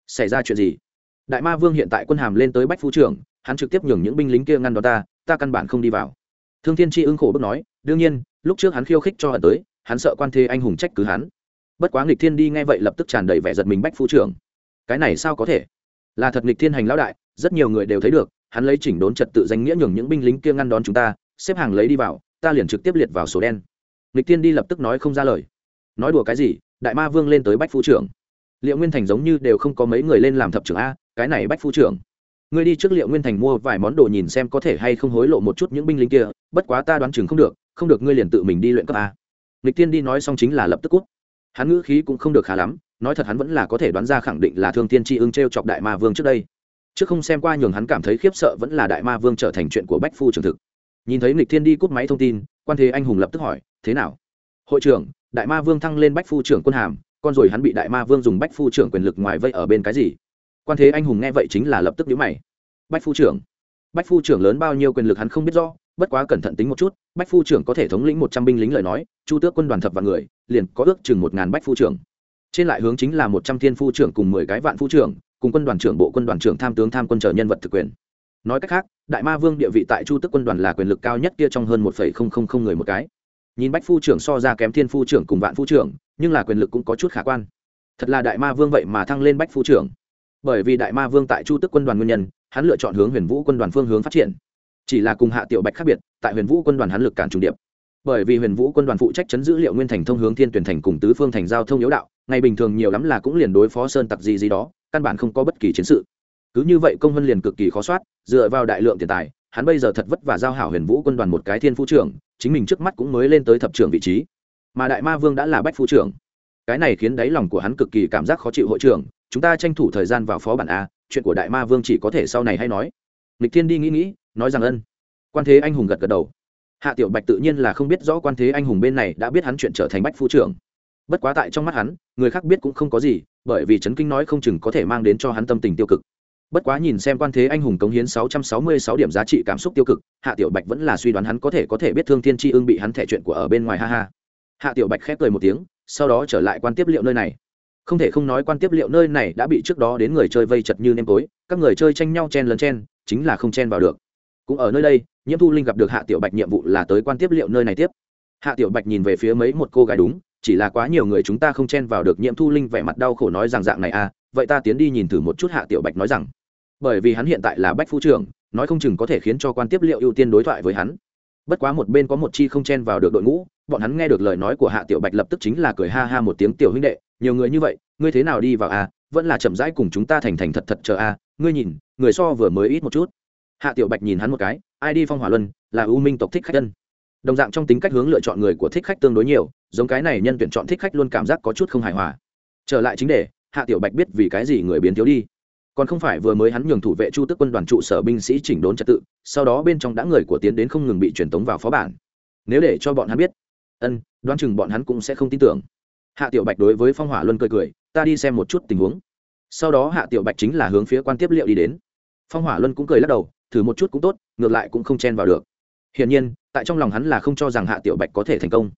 xảy ra chuyện gì? Đại ma vương hiện tại quân hàm lên tới bách phú trưởng, hắn trực tiếp nhường những binh lính kia ngăn đó ta ta căn bản không đi vào. Thương thiên tri ưng khổ bước nói, đương nhiên, lúc trước hắn khiêu khích cho hận tới, hắn sợ quan thế anh hùng trách cứ hắn. Bất quá nghịch thiên đi nghe vậy lập tức tràn đầy vẻ giật mình bách phú trưởng. Cái này sao có thể? Là thật nghịch thiên hành lão đại rất nhiều người đều thấy được, hắn lấy chỉnh đốn trật tự danh nghĩa nhường những binh lính kia ngăn đón chúng ta, xếp hàng lấy đi vào, ta liền trực tiếp liệt vào số đen. Lịch thiên đi lập tức nói không ra lời. Nói đùa cái gì, đại ma vương lên tới bách phu trưởng. Liệu nguyên thành giống như đều không có mấy người lên làm thập trưởng a, cái này bách phu trưởng. Ngươi đi trước liệu nguyên thành mua vài món đồ nhìn xem có thể hay không hối lộ một chút những binh lính kia, bất quá ta đoán chừng không được không được ngươi liền tự mình đi luyện cấp a. Lịch tiên đi nói xong chính là lập tức cút. Hắn ngữ khí cũng không được khá lắm, nói thật hắn vẫn là có thể đoán ra khẳng định là thương tiên tri ưng t r e o chọc đại ma vương trước đây trước không xem qua nhường hắn cảm thấy khiếp sợ vẫn là đại ma vương trở thành chuyện của bách phu trường thực. Nhìn thấy Nịch thiên đi cút máy thông tin, quan thế anh hùng lập tức hỏi, thế nào? Hội trưởng, đại ma vương thăng lên bách phu trưởng quân hàm, con rồi hắn bị đại ma vương dùng bách phu trưởng quyền lực ngoài vây ở bên cái gì? Quan thế anh hùng nghe vậy chính là lập tức nhíu mày. Bách phu trưởng bách phu trưởng lớn bao nhiêu quyền lực hắn không biết rõ, bất quá cẩn thận tính một chút, bách phu trưởng có thể thống lĩnh một trăm binh lính lời nói, chu tước quân đoàn thập vạn người, liền có ước chừng một ngàn bách phu trưởng trên lại hướng chính là một trăm thiên phu trưởng cùng mười cái vạn phu trưởng cùng quân đoàn trưởng bộ quân đoàn trưởng tham tướng tham quân chờ nhân vật thực quyền. Nói cách khác, đại ma vương địa vị tại chu tước quân đoàn là quyền lực cao nhất kia trong hơn một không không người một cái. Nhìn bách phu trưởng so ra kém thiên phu trưởng cùng vạn phu trưởng, nhưng là quyền lực cũng có chút khả quan. Thật là đại ma vương vậy mà thăng lên bách phu trưởng. Bởi vì đại ma vương tại chu tức quân đoàn nguyên nhân, hắn lựa chọn hướng huyền vũ quân đoàn phương hướng phát triển. Chỉ là cùng hạ tiểu bạch khác biệt, tại huyền vũ quân đoàn hắn lực cản trùng điệp. Bởi vì huyền vũ quân đoàn phụ trách chấn dữ liệu nguyên thành thông hướng thiên tuyển thành cùng tứ phương thành giao thông yếu đạo, ngày bình thường nhiều lắm là cũng liền đối phó sơn tặc gì gì đó căn bản không có bất kỳ chiến sự. Cứ như vậy công vân liền cực kỳ khó soát, dựa vào đại lượng tiền tài, hắn bây giờ thật vất vả giao hảo huyền vũ quân đoàn một cái thiên phú trưởng, chính mình trước mắt cũng mới lên tới thập trưởng vị trí. Mà đại ma vương đã là bách phu trưởng. Cái này khiến đáy lòng của hắn cực kỳ cảm giác khó chịu hội trưởng, chúng ta tranh thủ thời gian vào phó bản a, chuyện của đại ma vương chỉ có thể sau này hay nói. Lịch thiên đi nghĩ nghĩ, nói rằng ân. Quan thế anh hùng gật gật đầu. Hạ tiểu bạch tự nhiên là không biết rõ quan thế anh hùng bên này đã biết hắn chuyện trở thành bách phu trưởng. Bất quá tại trong mắt hắn, người khác biết cũng không có gì bởi vì chấn kinh nói không chừng có thể mang đến cho hắn tâm tình tiêu cực. Bất quá nhìn xem quan thế anh hùng cống hiến 666 điểm giá trị cảm xúc tiêu cực, hạ tiểu bạch vẫn là suy đoán hắn có thể có thể biết thương thiên tri ương bị hắn thẻ chuyện của ở bên ngoài, ha ha. Hạ tiểu bạch khép cười một tiếng, sau đó trở lại quan tiếp liệu nơi này. Không thể không nói quan tiếp liệu nơi này đã bị trước đó đến người chơi vây chật như nêm tối, các người chơi tranh nhau chen lấn chen, chính là không chen vào được. Cũng ở nơi đây, nhiễm thu linh gặp được hạ tiểu bạch nhiệm vụ là tới quan tiếp liệu nơi này tiếp. Hạ tiểu bạch nhìn về phía mấy một cô gái đúng chỉ là quá nhiều người chúng ta không chen vào được nhiễm thu linh vẻ mặt đau khổ nói rằng dạng này à vậy ta tiến đi nhìn thử một chút hạ tiểu bạch nói rằng bởi vì hắn hiện tại là bách phu trưởng, nói không chừng có thể khiến cho quan tiếp liệu ưu tiên đối thoại với hắn bất quá một bên có một chi không chen vào được đội ngũ, bọn hắn nghe được lời nói của hạ tiểu bạch lập tức chính là cười ha ha một tiếng, tiểu huynh đệ, nhiều người như vậy, ngươi thế nào đi vào a à? vẫn là chậm rãi cùng chúng ta thành thành thật thật chờ a à? ngươi nhìn, người so vừa mới ít một chút hạ tiểu bạch nhìn hắn một cái, ai đi phong hỏa luân, là ưu minh tộc thích khách dân đồng dạng trong tính cách hướng lựa chọn người của thích khách tương đối nhiều, giống cái này nhân tuyển chọn thích khách luôn cảm giác có chút không hài hòa. Trở lại chính đề, hạ tiểu bạch biết vì cái gì người biến thiếu đi. Còn không phải vừa mới hắn nhường thủ vệ chu tức quân đoàn trụ sở binh sĩ chỉnh đốn trật tự, sau đó bên trong đã người của tiến đến không ngừng bị truyền tống vào phó bản. Nếu để cho bọn hắn biết, ân, đoán chừng bọn hắn cũng sẽ không tin tưởng. Hạ tiểu bạch đối với phong hỏa luân cười cười, ta đi xem một chút tình huống. Sau đó hạ tiểu bạch chính là hướng phía quan tiếp liệu đi đến. Phong hỏa luân cũng cười lắc đầu, thử một chút cũng tốt, ngược lại cũng không chen vào được. Hiển nhiên tại trong lòng hắn là không cho rằng hạ tiểu bạch có thể thành công.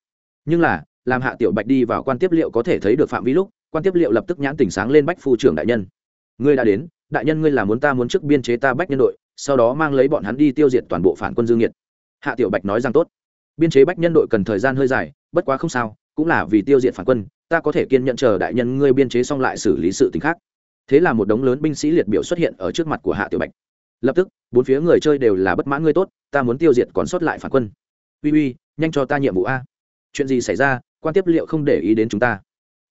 Nhưng là, làm hạ tiểu bạch đi vào quan tiếp liệu có thể thấy được phạm vi lúc, quan tiếp liệu lập tức nhãn tỉnh sáng lên bách phu trưởng đại nhân. Ngươi đã đến, đại nhân ngươi là muốn ta muốn trước biên chế ta bách nhân đội, sau đó mang lấy bọn hắn đi tiêu diệt toàn bộ phản quân dương nhiệt hạ tiểu bạch nói rằng tốt. Biên chế bách nhân đội cần thời gian hơi dài, bất quá không sao, cũng là vì tiêu diệt phản quân, ta có thể kiên nhận chờ đại nhân ngươi biên chế xong lại xử lý sự t khác. Thế là một đống lớn binh sĩ liệt biểu xuất hiện ở trước mặt của hạ tiểu bạch lập tức, bốn phía người chơi đều là bất mãn ngươi tốt, ta muốn tiêu diệt còn sót lại phản quân. Uy uy, nhanh cho ta nhiệm vụ a. Chuyện gì xảy ra, quan tiếp liệu không để ý đến chúng ta.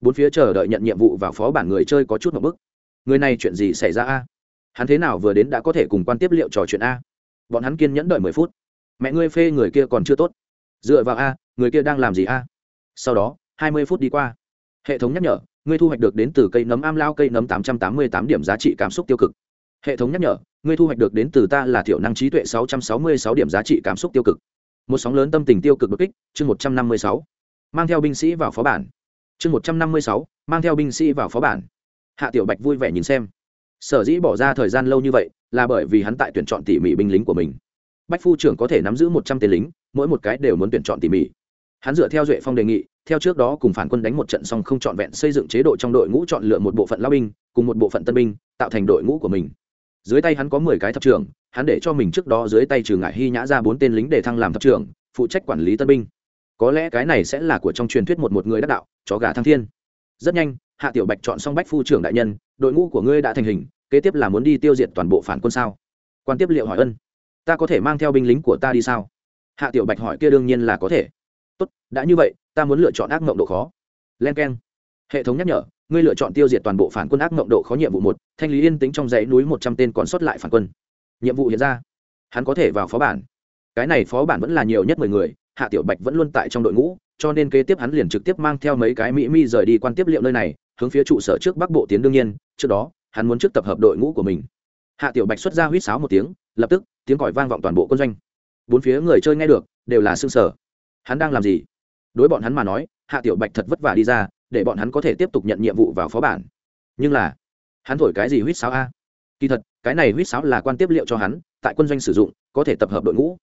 Bốn phía chờ đợi nhận nhiệm vụ và phó bản người chơi có chút một bức người này chuyện gì xảy ra a? Hắn thế nào vừa đến đã có thể cùng quan tiếp liệu trò chuyện a? Bọn hắn kiên nhẫn đợi mười phút. Mẹ ngươi phê người kia còn chưa tốt. Dựa vào a, người kia đang làm gì a? Sau đó, hai mươi phút đi qua. Hệ thống nhắc nhở, ngươi thu hoạch được đến từ cây nấm am lao cây nấm tám trăm tám mươi tám điểm giá trị cảm xúc tiêu cực. Hệ thống nhắc nhở ngươi thu hoạch được đến từ ta là thiểu năng trí tuệ sáu trăm sáu mươi sáu điểm giá trị cảm xúc tiêu cực. Một sóng lớn tâm tình tiêu cực đột kích, chương một trăm năm mươi sáu. Mang theo binh sĩ vào phó bản. Chương một trăm năm mươi sáu, mang theo binh sĩ vào phó bản. Hạ tiểu bạch vui vẻ nhìn xem. Sở dĩ bỏ ra thời gian lâu như vậy là bởi vì hắn tại tuyển chọn tỉ mỉ binh lính của mình. Bách phu trưởng có thể nắm giữ một trăm tên lính, mỗi một cái đều muốn tuyển chọn tỉ mỉ. Hắn dựa theo duệ phong đề nghị, theo trước đó cùng phản quân đánh một trận xong không chọn vẹn xây dựng chế độ trong đội ngũ chọn lựa một bộ phận lao binh, cùng một bộ phận tân binh, tạo thành đội ngũ của mình dưới tay hắn có mười cái thập trưởng, hắn để cho mình trước đó dưới tay trừ ngại hy nhã ra bốn tên lính để thăng làm thập trưởng, phụ trách quản lý tân binh. Có lẽ cái này sẽ là của trong truyền thuyết một một người đắc đạo, chó gà thăng thiên. Rất nhanh, hạ tiểu bạch chọn xong bách phu trưởng đại nhân, đội ngũ của ngươi đã thành hình, kế tiếp là muốn đi tiêu diệt toàn bộ phản quân sao? Quan tiếp liệu hỏi ân. Ta có thể mang theo binh lính của ta đi sao? Hạ tiểu bạch hỏi kia đương nhiên là có thể. Tốt, đã như vậy, ta muốn lựa chọn ác mộng độ khó. Len k e n hệ thống nhắc nhở, ngươi lựa chọn tiêu diệt toàn bộ phản quân ác mộng độ khó nhiệm vụ một thanh lý yên tĩnh trong dãy núi một trăm tên còn sót lại phản quân. Nhiệm vụ hiện ra. Hắn có thể vào phó bản. Cái này phó bản vẫn là nhiều nhất mười người, hạ tiểu bạch vẫn luôn tại trong đội ngũ, cho nên kế tiếp hắn liền trực tiếp mang theo mấy cái mỹ mi rời đi quan tiếp liệu nơi này, hướng phía trụ sở trước bắc bộ tiến đương nhiên, trước đó, hắn muốn trước tập hợp đội ngũ của mình. Hạ tiểu bạch xuất ra huýt sáo một tiếng, lập tức, tiếng còi vang vọng toàn bộ quân doanh. Bốn phía người chơi nghe được, đều là xương sở hắn đang làm gì? Đối bọn hắn mà nói, hạ tiểu bạch thật vất vả đi ra, để bọn hắn có thể tiếp tục nhận nhiệm vụ vào phó bản. Nhưng là hắn thổi cái gì huýt sáo a? Kỳ thật, cái này huýt sáo là quan tiếp liệu cho hắn, tại quân doanh sử dụng, có thể tập hợp đội ngũ.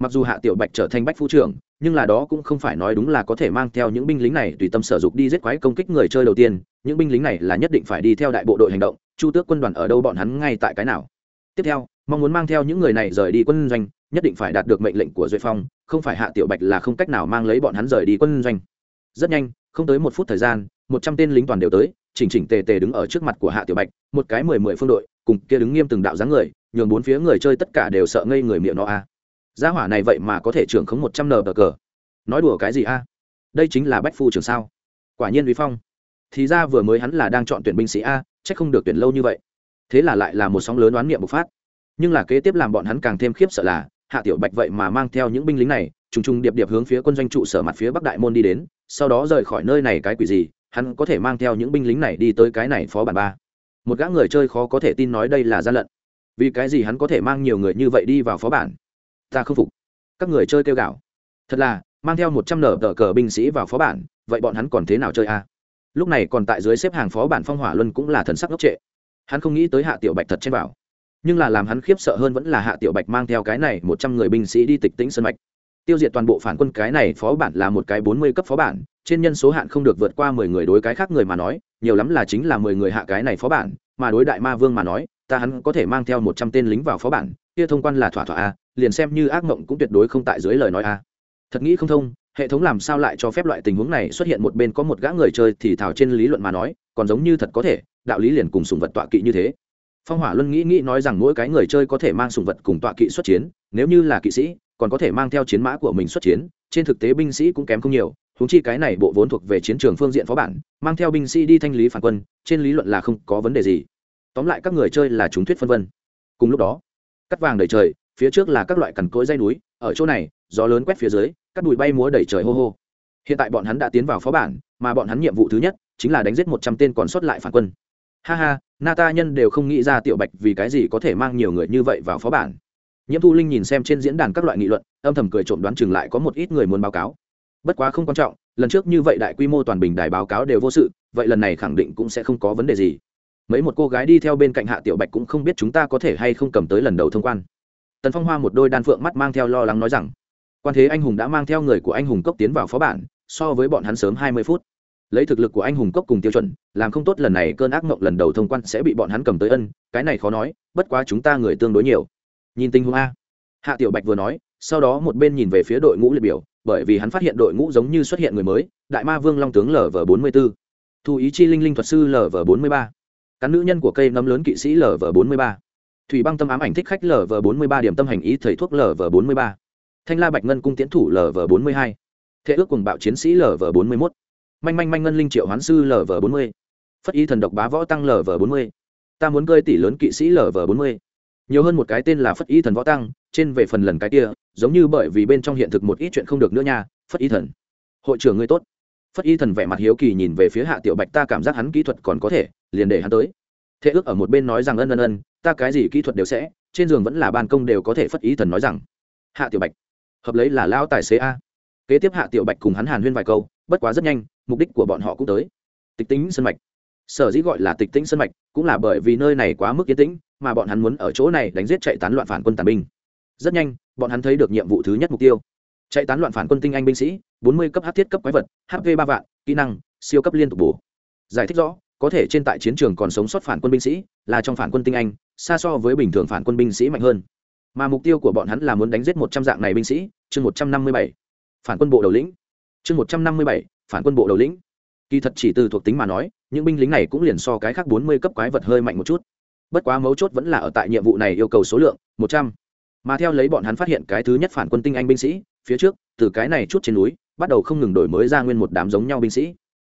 Mặc dù hạ tiểu bạch trở thành bách phu trưởng, nhưng là đó cũng không phải nói đúng là có thể mang theo những binh lính này tùy tâm sở dụng đi giết quái công kích người chơi đầu tiên, những binh lính này là nhất định phải đi theo đại bộ đội hành động, chu tước quân đoàn ở đâu bọn hắn ngay tại cái nào. Tiếp theo, mong muốn mang theo những người này rời đi quân doanh, nhất định phải đạt được mệnh lệnh của duệ phong, không phải hạ tiểu bạch là không cách nào mang lấy bọn hắn rời đi quân doanh. Rất nhanh, không tới một phút thời gian, một trăm tên lính toàn đều tới chỉnh chỉnh tề tề đứng ở trước mặt của hạ tiểu bạch, một cái mười mười phương đội, cùng kia đứng nghiêm từng đạo dáng người, nhường bốn phía người chơi tất cả đều sợ ngây người miệng nó a. À. Gia hỏa này vậy mà có thể trưởng khống một trăm nờ cờ. Nói đùa cái gì a? À? Đây chính là bách phu trưởng sao? Quả nhiên uy phong. Thì ra vừa mới hắn là đang chọn tuyển binh sĩ a, chắc không được tuyển lâu như vậy. Thế là lại là một sóng lớn đoán niệm bộc phát. Nhưng là kế tiếp làm bọn hắn càng thêm khiếp sợ là, hạ tiểu bạch vậy mà mang theo những binh lính này, trùng trùng điệp điệp hướng phía quân doanh trụ sở mặt phía bắc đại môn đi đến, sau đó rời khỏi nơi này cái quỷ gì hắn có thể mang theo những binh lính này đi tới cái này phó bản ba. Một gã người chơi khó có thể tin nói đây là gian lận. Vì cái gì hắn có thể mang nhiều người như vậy đi vào phó bản? Ta không phục. Các người chơi kêu gạo thật là, mang theo một trăm nở tờ cờ binh sĩ vào phó bản, vậy bọn hắn còn thế nào chơi a lúc này còn tại dưới xếp hàng phó bản phong hỏa luân cũng là thần sắc ngốc trệ. Hắn không nghĩ tới hạ tiểu bạch thật trên bảo nhưng là làm hắn khiếp sợ hơn vẫn là hạ tiểu bạch mang theo cái này một trăm người binh sĩ đi tịch tĩnh sân mạch tiêu diệt toàn bộ phản quân, cái này phó bản là một cái bốn mươi cấp phó bản, trên nhân số hạn không được vượt qua mười người đối cái khác người mà nói, nhiều lắm là chính là mười người hạ cái này phó bản, mà đối đại ma vương mà nói, ta hắn có thể mang theo một trăm tên lính vào phó bản, kia thông quan là thỏa thỏa a, liền xem như ác mộng cũng tuyệt đối không tại dưới lời nói a. Thật nghĩ không thông, hệ thống làm sao lại cho phép loại tình huống này xuất hiện một bên có một gã người chơi thì thảo trên lý luận mà nói, còn giống như thật có thể, đạo lý liền cùng sùng vật tọa kỵ như thế. Phong hỏa luân nghĩ nghĩ nói rằng mỗi cái người chơi có thể mang sùng vật cùng tọa kỵ xuất chiến, nếu như là kỵ sĩ còn có thể mang theo chiến mã của mình xuất chiến, trên thực tế binh sĩ cũng kém không nhiều húng chi cái này bộ vốn thuộc về chiến trường phương diện phó bản, mang theo binh sĩ đi thanh lý phản quân, trên lý luận là không có vấn đề gì. Tóm lại các người chơi là chúng thuyết phân vân. Cùng lúc đó, cắt vàng đầy trời, phía trước là các loại cằn cỗi dây núi, ở chỗ này, gió lớn quét phía dưới, các bụi bay múa đầy trời hô hô. Hiện tại bọn hắn đã tiến vào phó bản, mà bọn hắn nhiệm vụ thứ nhất chính là đánh giết một trăm tên còn sót lại phản quân. Ha ha nata nhân đều không nghĩ ra tiểu bạch vì cái gì có thể mang nhiều người như vậy vào phó bản nhiễm thu linh nhìn xem trên diễn đàn các loại nghị luận, âm thầm cười trộm đoán chừng lại có một ít người muốn báo cáo. Bất quá không quan trọng, lần trước như vậy đại quy mô toàn bình đài báo cáo đều vô sự, vậy lần này khẳng định cũng sẽ không có vấn đề gì. Mấy một cô gái đi theo bên cạnh hạ tiểu bạch cũng không biết chúng ta có thể hay không cầm tới lần đầu thông quan. Tần phong hoa một đôi đan phượng mắt mang theo lo lắng nói rằng, quan thế anh hùng đã mang theo người của anh hùng cốc tiến vào phó bản, so với bọn hắn sớm hai mươi phút. Lấy thực lực của anh hùng cốc cùng tiêu chuẩn, làm không tốt lần này cơn ác mộng lần đầu thông quan sẽ bị bọn hắn cầm tới ân, cái này khó nói, bất quá chúng ta người tương đối nhiều nhìn tình huống a hạ tiểu bạch vừa nói sau đó một bên nhìn về phía đội ngũ liệt biểu bởi vì hắn phát hiện đội ngũ giống như xuất hiện người mới đại ma vương long tướng lv bốn mươi b ố thu ý chi linh linh thuật sư lv bốn mươi ba cán nữ nhân của cây nấm lớn kỵ sĩ lv bốn mươi ba thủy băng tâm ám ảnh thích khách lv bốn mươi ba điểm tâm hành ý thầy thuốc lv bốn mươi ba thanh la bạch ngân cung tiến thủ lv bốn mươi hai thế ước cùng bạo chiến sĩ lv bốn mươi mốt manh manh manh ngân linh triệu hoán sư lv bốn mươi phất ý thần độc bá võ tăng lv bốn mươi ta muốn cơi tỷ lớn kỵ sĩ lv bốn mươi nhiều hơn một cái tên là phất Y thần võ tăng, trên về phần lần cái kia, giống như bởi vì bên trong hiện thực một ít chuyện không được nữa nha, phất Y thần. Hội trưởng ngươi tốt. Phất Y thần vẻ mặt hiếu kỳ nhìn về phía hạ tiểu bạch, ta cảm giác hắn kỹ thuật còn có thể, liền để hắn tới. Thế ước ở một bên nói rằng ân ân ân, ta cái gì kỹ thuật đều sẽ, trên giường vẫn là ban công đều có thể, phất Y thần nói rằng. Hạ tiểu bạch. Hợp lấy là lao tài xế a. Kế tiếp hạ tiểu bạch cùng hắn hàn huyên vài câu, bất quá rất nhanh, mục đích của bọn họ cũng tới. Tịch tính sân mạch sở dĩ gọi là tịch tĩnh sân mạch, cũng là bởi vì nơi này quá mức yên tĩnh, mà bọn hắn muốn ở chỗ này đánh giết chạy tán loạn phản quân tàn binh. Rất nhanh, bọn hắn thấy được nhiệm vụ thứ nhất mục tiêu. Chạy tán loạn phản quân tinh anh binh sĩ, bốn mươi cấp hát thiết cấp quái vật hp ba vạn, kỹ năng, siêu cấp liên tục bổ. Giải thích rõ, có thể trên tại chiến trường còn sống sót phản quân binh sĩ, là trong phản quân tinh anh, xa so với bình thường phản quân binh sĩ mạnh hơn. Mà mục tiêu của bọn hắn là muốn đánh giết một trăm dạng này binh sĩ, chương một trăm năm mươi bảy. Phản quân bộ đầu lĩnh. Chương một trăm năm mươi bảy, phản quân bộ đầu lĩnh kỳ thật chỉ từ thuộc tính mà nói, những binh lính này cũng liền so cái khác bốn mươi cấp quái vật hơi mạnh một chút. Bất quá mấu chốt vẫn là ở tại nhiệm vụ này yêu cầu số lượng, một trăm. Mà theo lấy bọn hắn phát hiện cái thứ nhất phản quân tinh anh binh sĩ, phía trước, từ cái này chút trên núi, bắt đầu không ngừng đổi mới ra nguyên một đám giống nhau binh sĩ.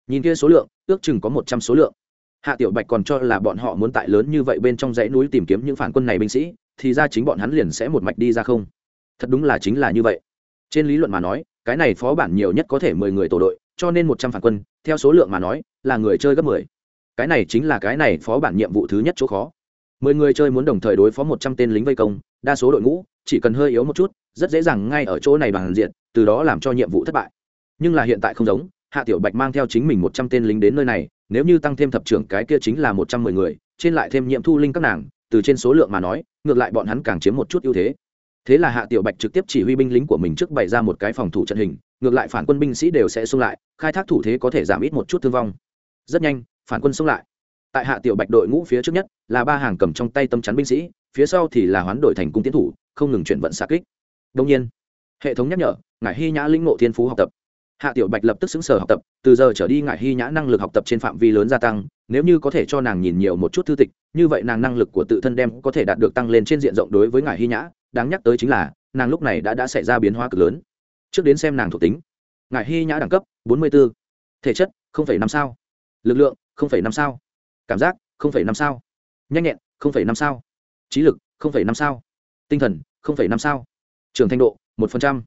Nhìn kia số lượng, ước chừng có một trăm số lượng. Hạ tiểu bạch còn cho là bọn họ muốn tại lớn như vậy bên trong dãy núi tìm kiếm những phản quân này binh sĩ, thì ra chính bọn hắn liền sẽ một mạch đi ra không. Thật đúng là chính là như vậy. Trên lý luận mà nói, cái này phó bản nhiều nhất có thể mười người tổ đội cho nên một trăm phản quân, theo số lượng mà nói, là người chơi gấp mười. Cái này chính là cái này phó bản nhiệm vụ thứ nhất chỗ khó. Mười người chơi muốn đồng thời đối phó một trăm tên lính vây công, đa số đội ngũ, chỉ cần hơi yếu một chút, rất dễ dàng ngay ở chỗ này bằng diện, từ đó làm cho nhiệm vụ thất bại. Nhưng là hiện tại không giống, hạ tiểu bạch mang theo chính mình một trăm tên lính đến nơi này, nếu như tăng thêm thập trưởng, cái kia chính là một trăm mười người, trên lại thêm nhiệm thu linh các nàng, từ trên số lượng mà nói, ngược lại bọn hắn càng chiếm một chút ưu thế thế là hạ tiểu bạch trực tiếp chỉ huy binh lính của mình trước bày ra một cái phòng thủ trận hình, ngược lại phản quân binh sĩ đều sẽ xung lại, khai thác thủ thế có thể giảm ít một chút thương vong. Rất nhanh, phản quân xung lại. Tại hạ tiểu bạch đội ngũ phía trước nhất là ba hàng cầm trong tay tâm chắn binh sĩ, phía sau thì là hoán đổi thành cung tiến thủ, không ngừng chuyển vận xa kích. Đông nhiên, hệ thống nhắc nhở, ngải hy nhã linh ngộ thiên phú học tập. Hạ tiểu bạch lập tức xứng sở học tập, từ giờ trở đi ngải hy nhã năng lực học tập trên phạm vi lớn gia tăng nếu như có thể cho nàng nhìn nhiều một chút thư tịch như vậy nàng năng lực của tự thân đem có thể đạt được tăng lên trên diện rộng đối với ngài hy nhã. Đáng nhắc tới chính là nàng lúc này đã đã xảy ra biến hóa cực lớn. Trước đến xem nàng thuộc tính. Ngài hy nhã đẳng cấp 44. thể chất 0,5 sao. Lực lượng 0,5 sao. Cảm giác 0,5 sao. Nhanh nhẹn 0,5 sao. Trí lực 0,5 sao. Tinh thần 0,5 sao. Trưởng thành độ 1%.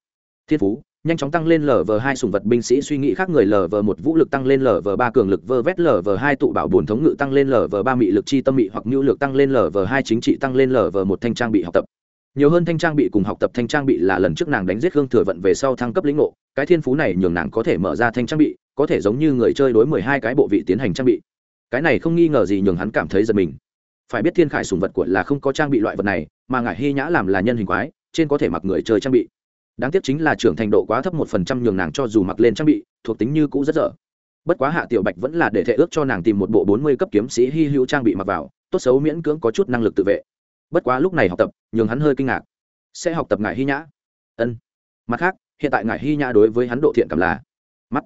thiên phú nhanh chóng tăng lên lv hai sùng vật binh sĩ suy nghĩ khác người lv một vũ lực tăng lên lv ba cường lực vơ vét lv hai tụ bảo bồn thống ngự tăng lên lv ba mị lực chi tâm mị hoặc nhu lực tăng lên lv hai chính trị tăng lên lv một thanh trang bị học tập. Nhiều hơn thanh trang bị cùng học tập thanh trang bị là lần trước nàng đánh giết hương thừa vận về sau thăng cấp lĩnh ngộ, cái thiên phú này nhường nàng có thể mở ra thanh trang bị, có thể giống như người chơi đối mười hai cái bộ vị tiến hành trang bị. Cái này không nghi ngờ gì nhường hắn cảm thấy giật mình. Phải biết thiên khải sùng vật của là không có trang bị loại vật này, mà ngải hy nhã làm là nhân hình quái, trên có thể mặc người chơi trang bị đáng tiếc chính là trưởng thành độ quá thấp một phần trăm nhường nàng cho dù mặc lên trang bị, thuộc tính như cũ rất dở. Bất quá hạ tiểu bạch vẫn là để thể ước cho nàng tìm một bộ bốn mươi cấp kiếm sĩ hy hữu trang bị mặc vào, tốt xấu miễn cưỡng có chút năng lực tự vệ. Bất quá lúc này học tập, nhường hắn hơi kinh ngạc. Sẽ học tập ngài hy nhã? Ân. Mặt khác, hiện tại ngài hy nhã đối với hắn độ thiện cảm là mắt.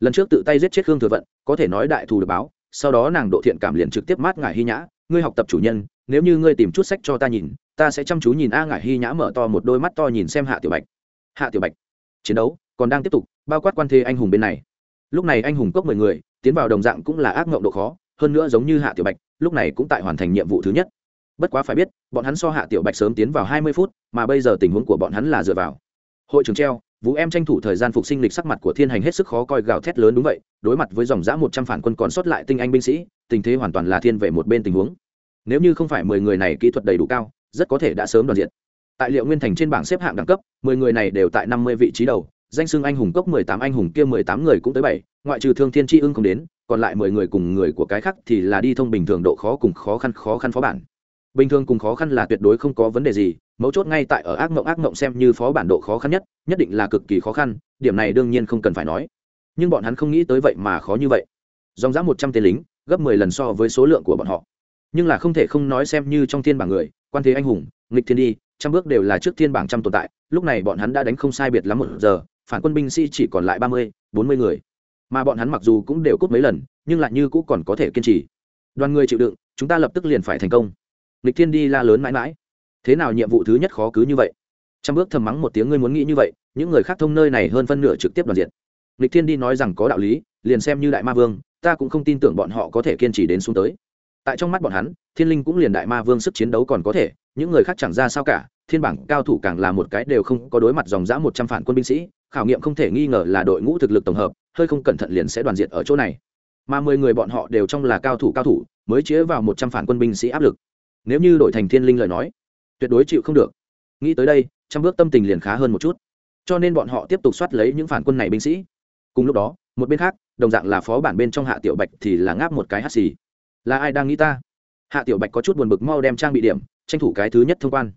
Lần trước tự tay giết chết khương thừa vận, có thể nói đại thù được báo, sau đó nàng độ thiện cảm liền trực tiếp mát ngài hy nhã. Ngươi học tập chủ nhân, nếu như ngươi tìm chút sách cho ta nhìn, ta sẽ chăm chú nhìn a ngài hy nhã mở to một đôi mắt to nhìn xem hạ tiểu bạch hạ tiểu bạch. Chiến đấu còn đang tiếp tục, bao quát quan thế anh hùng bên này. Lúc này anh hùng cốc mười người, tiến vào đồng dạng cũng là ác mộng độ khó, hơn nữa giống như hạ tiểu bạch, lúc này cũng tại hoàn thành nhiệm vụ thứ nhất. Bất quá phải biết, bọn hắn so hạ tiểu bạch sớm tiến vào hai mươi phút, mà bây giờ tình huống của bọn hắn là dựa vào. Hội trường treo, vũ em tranh thủ thời gian phục sinh lịch sắc mặt của thiên hành hết sức khó coi gào thét lớn đúng vậy, đối mặt với dòng giã một trăm phản quân còn sót lại tinh anh binh sĩ, tình thế hoàn toàn là thiên về một bên tình huống. Nếu như không phải mười người này kỹ thuật đầy đủ cao, rất có thể đã sớm đoàn diện tại liệu nguyên thành trên bảng xếp hạng đẳng cấp, mười người này đều tại năm mươi vị trí đầu, danh xưng anh hùng cốc mười tám, anh hùng kia mười tám người cũng tới bảy, ngoại trừ thương thiên tri ưng không đến, còn lại mười người cùng người của cái khác thì là đi thông bình thường độ khó cùng khó khăn khó khăn phó bản. Bình thường cùng khó khăn là tuyệt đối không có vấn đề gì, mấu chốt ngay tại ở ác mộng ác mộng xem như phó bản độ khó khăn nhất nhất định là cực kỳ khó khăn, điểm này đương nhiên không cần phải nói. Nhưng bọn hắn không nghĩ tới vậy mà khó như vậy. Dòng dã một trăm tên lính, gấp mười lần so với số lượng của bọn họ. Nhưng là không thể không nói xem như trong thiên bảng người, quan thế anh hùng, nghịch thiên đi trăm bước đều là trước thiên bảng trăm tồn tại, lúc này bọn hắn đã đánh không sai biệt lắm một giờ, phản quân binh sĩ chỉ còn lại ba mươi, bốn mươi người. Mà bọn hắn mặc dù cũng đều cút mấy lần, nhưng lại như cũng còn có thể kiên trì. Đoàn người chịu đựng, chúng ta lập tức liền phải thành công. Lịch thiên đi la lớn mãi mãi. Thế nào nhiệm vụ thứ nhất khó cứ như vậy? Trăm bước thầm mắng một tiếng, ngươi muốn nghĩ như vậy, những người khác thông nơi này hơn phân nửa trực tiếp đoàn diện. Lịch thiên đi nói rằng có đạo lý, liền xem như đại ma vương, ta cũng không tin tưởng bọn họ có thể kiên trì đến xuống tới. Tại trong mắt bọn hắn, thiên linh cũng liền đại ma vương sức chiến đấu còn có thể những người khác chẳng ra sao cả, thiên bảng cao thủ càng là một cái đều không có đối mặt dòng dã một trăm phản quân binh sĩ, khảo nghiệm không thể nghi ngờ là đội ngũ thực lực tổng hợp, hơi không cẩn thận liền sẽ đoàn diệt ở chỗ này. Mà mười người bọn họ đều trong là cao thủ cao thủ, mới chĩa vào một trăm phản quân binh sĩ áp lực. Nếu như đổi thành thiên linh lời nói, tuyệt đối chịu không được. Nghĩ tới đây, trăm bước tâm tình liền khá hơn một chút. Cho nên bọn họ tiếp tục soát lấy những phản quân này binh sĩ. Cùng lúc đó, một bên khác, đồng dạng là phó bản bên trong hạ tiểu bạch thì là ngáp một cái hắt xì. Là ai đang nghĩ ta? Hạ tiểu bạch có chút buồn bực mau đem trang bị điểm tranh thủ cái thứ nhất thông quan.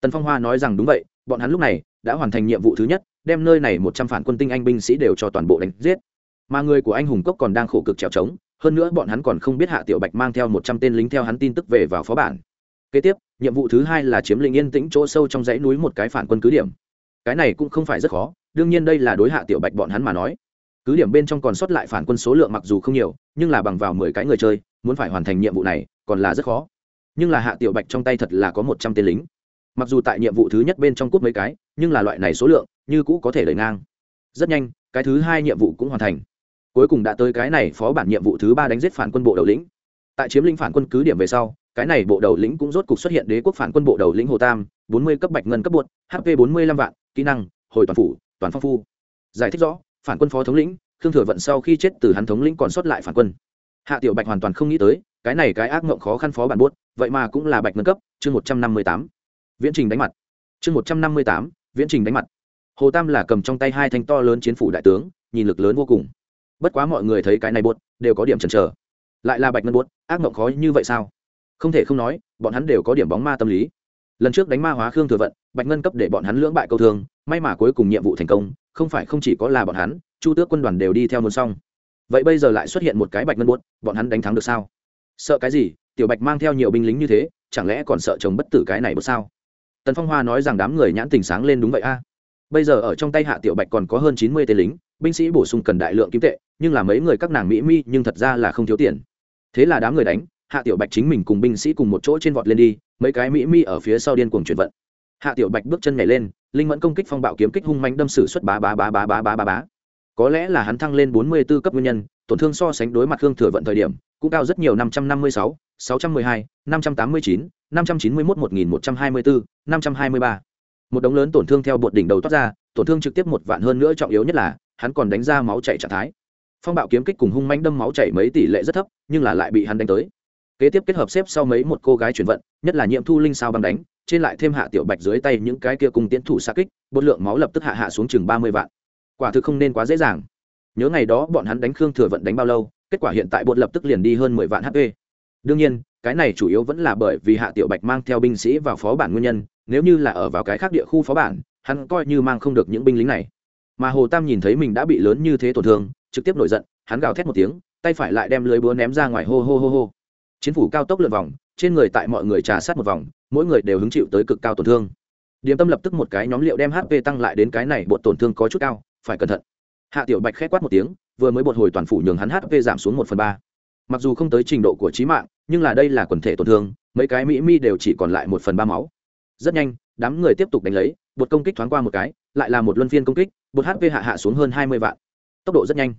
Tần phong hoa nói rằng đúng vậy, bọn hắn lúc này đã hoàn thành nhiệm vụ thứ nhất, đem nơi này một trăm phản quân tinh anh binh sĩ đều cho toàn bộ đánh giết. Mà người của anh hùng cốc còn đang khổ cực trèo trống, hơn nữa bọn hắn còn không biết hạ tiểu bạch mang theo một trăm tên lính theo hắn tin tức về vào phó bản. Kế tiếp, nhiệm vụ thứ hai là chiếm lĩnh yên tĩnh chỗ sâu trong dãy núi một cái phản quân cứ điểm. Cái này cũng không phải rất khó, đương nhiên đây là đối hạ tiểu bạch bọn hắn mà nói. Cứ điểm bên trong còn sót lại phản quân số lượng mặc dù không nhiều, nhưng là bằng vào mười cái người chơi, muốn phải hoàn thành nhiệm vụ này còn là rất khó nhưng là hạ tiểu bạch trong tay thật là có một trăm tên lính. Mặc dù tại nhiệm vụ thứ nhất bên trong cúp mấy cái, nhưng là loại này số lượng, như cũ có thể đẩy ngang. Rất nhanh, cái thứ hai nhiệm vụ cũng hoàn thành. Cuối cùng đã tới cái này phó bản nhiệm vụ thứ ba đánh giết phản quân bộ đầu lĩnh. Tại chiếm lĩnh phản quân cứ điểm về sau, cái này bộ đầu lĩnh cũng rốt cục xuất hiện đế quốc phản quân bộ đầu lĩnh hồ tam, bốn mươi cấp bạch ngân cấp bột hp bốn mươi lăm vạn, kỹ năng, hồi toàn phủ, toàn phong phu. Giải thích rõ, phản quân phó thống lĩnh, khương thừa vận sau khi chết từ hắn thống lĩnh còn sót lại phản quân hạ tiểu bạch hoàn toàn không nghĩ tới, cái này cái ác mộng khó khăn phó bản buốt, vậy mà cũng là bạch ngân cấp, chương một trăm năm mươi tám. Viễn trình đánh mặt. Chương một trăm năm mươi tám, viễn trình đánh mặt. Hồ tam là cầm trong tay hai thanh to lớn chiến phủ đại tướng, nhìn lực lớn vô cùng. Bất quá mọi người thấy cái này buốt, đều có điểm chần chờ. Lại là bạch ngân buốt, ác mộng khó như vậy sao? Không thể không nói, bọn hắn đều có điểm bóng ma tâm lý. Lần trước đánh ma hóa khương thừa vận, bạch ngân cấp để bọn hắn lưỡng bại câu thương, may mà cuối cùng nhiệm vụ thành công, không phải không chỉ có là bọn hắn, chu tước quân đoàn đều đi theo muốn xong vậy bây giờ lại xuất hiện một cái bạch ngân buốt, bọn hắn đánh thắng được sao? Sợ cái gì? Tiểu bạch mang theo nhiều binh lính như thế, chẳng lẽ còn sợ chồng bất tử cái này bớt sao? Tần phong hoa nói rằng đám người nhãn tình sáng lên đúng vậy a. Bây giờ ở trong tay hạ tiểu bạch còn có hơn chín mươi tên lính, binh sĩ bổ sung cần đại lượng kim tệ, nhưng là mấy người các nàng mỹ mi, nhưng thật ra là không thiếu tiền. Thế là đám người đánh, hạ tiểu bạch chính mình cùng binh sĩ cùng một chỗ trên vọt lên đi, mấy cái mỹ mi ở phía sau điên cuồng chuyển vận. Hạ tiểu bạch bước chân nhảy lên, linh mẫn công kích phong bạo kiếm kích hung manh đâm sử xuất bá bá bá bá bá bá bá bá có lẽ là hắn thăng lên bốn mươi 44 cấp nguyên nhân, tổn thương so sánh đối mặt khương thừa vận thời điểm, cũng cao rất nhiều, năm trăm năm mươi sáu sáu trăm mười hai, năm trăm tám mươi chín, năm trăm chín mươi một nghìn một trăm hai mươi bốn năm trăm hai mươi ba. Một đống lớn tổn thương theo bột đỉnh đầu toát ra, tổn thương trực tiếp một vạn hơn nữa trọng yếu nhất là, hắn còn đánh ra máu chảy trạng thái. Phong bạo kiếm kích cùng hung manh đâm máu chảy mấy tỷ lệ rất thấp, nhưng là lại bị hắn đánh tới. Kế tiếp kết hợp xếp sau mấy một cô gái chuyển vận, nhất là nhiệm thu linh sao băng đánh, trên lại thêm hạ tiểu bạch dưới tay những cái kia cùng tiến thủ xa kích, bột lượng máu lập tức hạ hạ xuống chừng ba mươi vạn quả thực không nên quá dễ dàng. Nhớ ngày đó bọn hắn đánh khương thừa vận đánh bao lâu, kết quả hiện tại bột lập tức liền đi hơn mười vạn hp đương nhiên, cái này chủ yếu vẫn là bởi vì hạ tiểu bạch mang theo binh sĩ vào phó bản nguyên nhân, nếu như là ở vào cái khác địa khu phó bản, hắn coi như mang không được những binh lính này. Mà hồ tam nhìn thấy mình đã bị lớn như thế tổn thương, trực tiếp nổi giận, hắn gào thét một tiếng, tay phải lại đem lưới búa ném ra ngoài hô hô hô hô. Chiến phủ cao tốc lượn vòng, trên người tại mọi người trà sát một vòng, mỗi người đều hứng chịu tới cực cao tổn thương. Điềm tâm lập tức một cái nhóm liệu đem hp tăng lại đến cái này bột tổn thương có chút cao phải cẩn thận. Hạ tiểu bạch khét quát một tiếng, vừa mới bột hồi toàn phủ nhường hắn hp giảm xuống một phần ba. Mặc dù không tới trình độ của trí mạng, nhưng là đây là quần thể tổn thương, mấy cái mỹ mi đều chỉ còn lại một phần ba máu. Rất nhanh, đám người tiếp tục đánh lấy, bột công kích thoáng qua một cái, lại là một luân phiên công kích, bột hp hạ hạ xuống hơn hai mươi vạn. Tốc độ rất nhanh.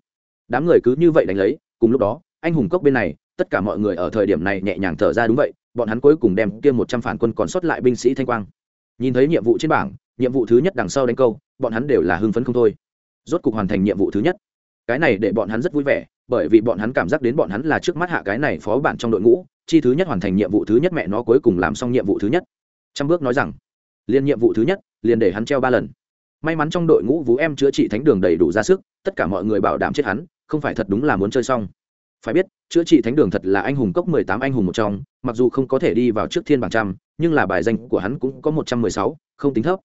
Đám người cứ như vậy đánh lấy, cùng lúc đó, anh hùng cốc bên này, tất cả mọi người ở thời điểm này nhẹ nhàng thở ra đúng vậy, bọn hắn cuối cùng đem kia một trăm phản quân còn sót lại binh sĩ thanh quang. Nhìn thấy nhiệm vụ trên bảng, nhiệm vụ thứ nhất đằng sau đánh câu, bọn hắn đều là hưng phấn không thôi rốt cục hoàn thành nhiệm vụ thứ nhất. Cái này để bọn hắn rất vui vẻ, bởi vì bọn hắn cảm giác đến bọn hắn là trước mắt hạ cái này phó bản trong đội ngũ, chi thứ nhất hoàn thành nhiệm vụ thứ nhất mẹ nó cuối cùng làm xong nhiệm vụ thứ nhất. Trăm bước nói rằng, liền nhiệm vụ thứ nhất, liền để hắn treo ba lần. May mắn trong đội ngũ vũ em chữa trị thánh đường đầy đủ ra sức, tất cả mọi người bảo đảm chết hắn, không phải thật đúng là muốn chơi xong. Phải biết, chữa trị thánh đường thật là anh hùng cốc mười tám anh hùng một trong, mặc dù không có thể đi vào trước thiên bảng trăm, nhưng là bài danh của hắn cũng có một trăm mười sáu, không tính thấp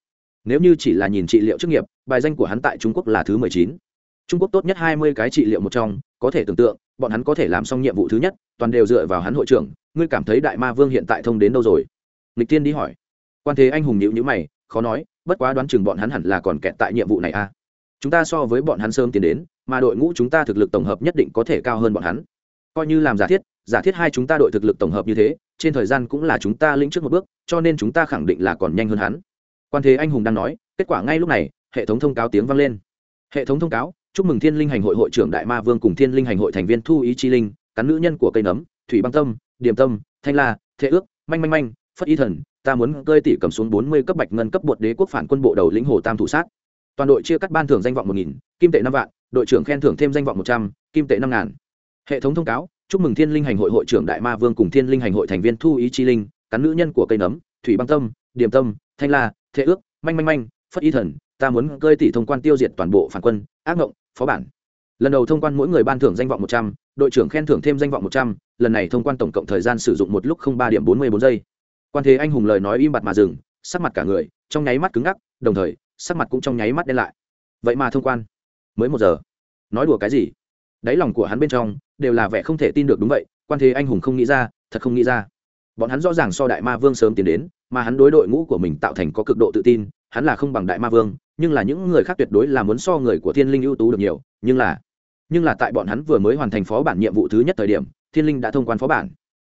nếu như chỉ là nhìn trị liệu chức nghiệp, bài danh của hắn tại trung quốc là thứ mười chín. Trung quốc tốt nhất hai mươi cái trị liệu một trong, có thể tưởng tượng, bọn hắn có thể làm xong nhiệm vụ thứ nhất, toàn đều dựa vào hắn hội trưởng. Ngươi cảm thấy đại ma vương hiện tại thông đến đâu rồi? Lịch tiên đi hỏi. Quan thế anh hùng nhịu nhữ mày, khó nói, bất quá đoán chừng bọn hắn hẳn là còn kẹt tại nhiệm vụ này a. À. chúng ta so với bọn hắn sớm tiến đến, mà đội ngũ chúng ta thực lực tổng hợp nhất định có thể cao hơn bọn hắn. Coi như làm giả thiết giả thiết hai chúng ta đội thực lực tổng hợp như thế, trên thời gian cũng là chúng ta lĩnh trước một bước, cho nên chúng ta khẳng định là còn nhanh hơn hắn quan thế anh hùng đang nói, kết quả ngay lúc này, hệ thống thông cáo tiếng vang lên. Hệ thống thông cáo, chúc mừng thiên linh hành hội hội trưởng đại ma vương cùng thiên linh hành hội thành viên thu ý chi linh, cắn nữ nhân của cây nấm, thủy băng tâm, điểm tâm, thanh la, thế ước, manh manh manh, phất y thần, ta muốn cơi tỷ cầm xuống bốn mươi cấp bạch ngân cấp bột đế quốc phản quân bộ đầu lĩnh hồ tam thủ sát. Toàn đội chia cắt ban thưởng danh vọng một nghìn, kim tệ năm vạn, đội trưởng khen thưởng thêm danh vọng một trăm, kim tệ năm ngàn. Hệ thống thông cáo, chúc mừng thiên linh hành hội hội trưởng đại ma vương cùng thiên linh hành hội thành viên thu ý chi linh, cắn nữ nhân của cây nấm, thủy băng tâm, điểm tâm thanh la thế ước, manh manh manh, phất y thần, ta muốn cơi tỷ thông quan tiêu diệt toàn bộ phản quân, ác ngộng, phó bản. Lần đầu thông quan mỗi người ban thưởng danh vọng một trăm, đội trưởng khen thưởng thêm danh vọng một trăm, lần này thông quan tổng cộng thời gian sử dụng một lúc không ba điểm bốn mươi bốn giây. Quan thế anh hùng lời nói im bặt mà dừng, sắc mặt cả người, trong nháy mắt cứng ngắc, đồng thời, sắc mặt cũng trong nháy mắt đen lại. Vậy mà thông quan, mới một giờ. Nói đùa cái gì? Đáy lòng của hắn bên trong, đều là vẻ không thể tin được đúng vậy, quan thế anh hùng không nghĩ ra, thật không nghĩ ra. Bọn hắn rõ ràng so đại ma vương sớm tiến đến mà hắn đối đội ngũ của mình tạo thành có cực độ tự tin, hắn là không bằng đại ma vương, nhưng là những người khác tuyệt đối là muốn so người của thiên linh ưu tú được nhiều, nhưng là nhưng là tại bọn hắn vừa mới hoàn thành phó bản nhiệm vụ thứ nhất thời điểm, thiên linh đã thông quan phó bản.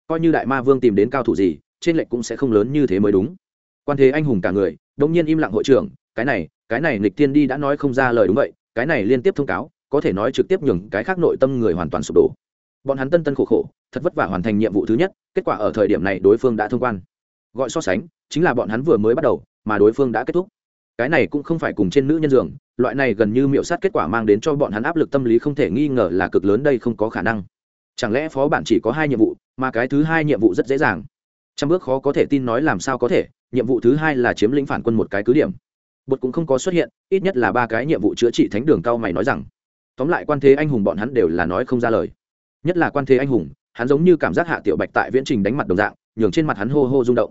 Coi như đại ma vương tìm đến cao thủ gì, trên lệnh cũng sẽ không lớn như thế mới đúng. Quan thế anh hùng cả người đông nhiên im lặng hội trưởng, cái này cái này nghịch thiên đi đã nói không ra lời đúng vậy, cái này liên tiếp thông cáo, có thể nói trực tiếp nhường cái khác nội tâm người hoàn toàn sụp đổ. Bọn hắn tân tân khổ khổ, thật vất vả hoàn thành nhiệm vụ thứ nhất, kết quả ở thời điểm này đối phương đã thông quan gọi so sánh, chính là bọn hắn vừa mới bắt đầu, mà đối phương đã kết thúc. Cái này cũng không phải cùng trên nữ nhân giường, loại này gần như miệu sát kết quả mang đến cho bọn hắn áp lực tâm lý không thể nghi ngờ là cực lớn đây không có khả năng. Chẳng lẽ phó bản chỉ có hai nhiệm vụ, mà cái thứ hai nhiệm vụ rất dễ dàng? Trăm bước khó có thể tin nói làm sao có thể, nhiệm vụ thứ hai là chiếm lĩnh phản quân một cái cứ điểm. Bột cũng không có xuất hiện, ít nhất là ba cái nhiệm vụ chữa trị thánh đường cao mày nói rằng. Tóm lại quan thế anh hùng bọn hắn đều là nói không ra lời. Nhất là quan thế anh hùng, hắn giống như cảm giác hạ tiểu bạch tại viễn trình đánh mặt đồng dạng, nhường trên mặt hắn hô hô rung động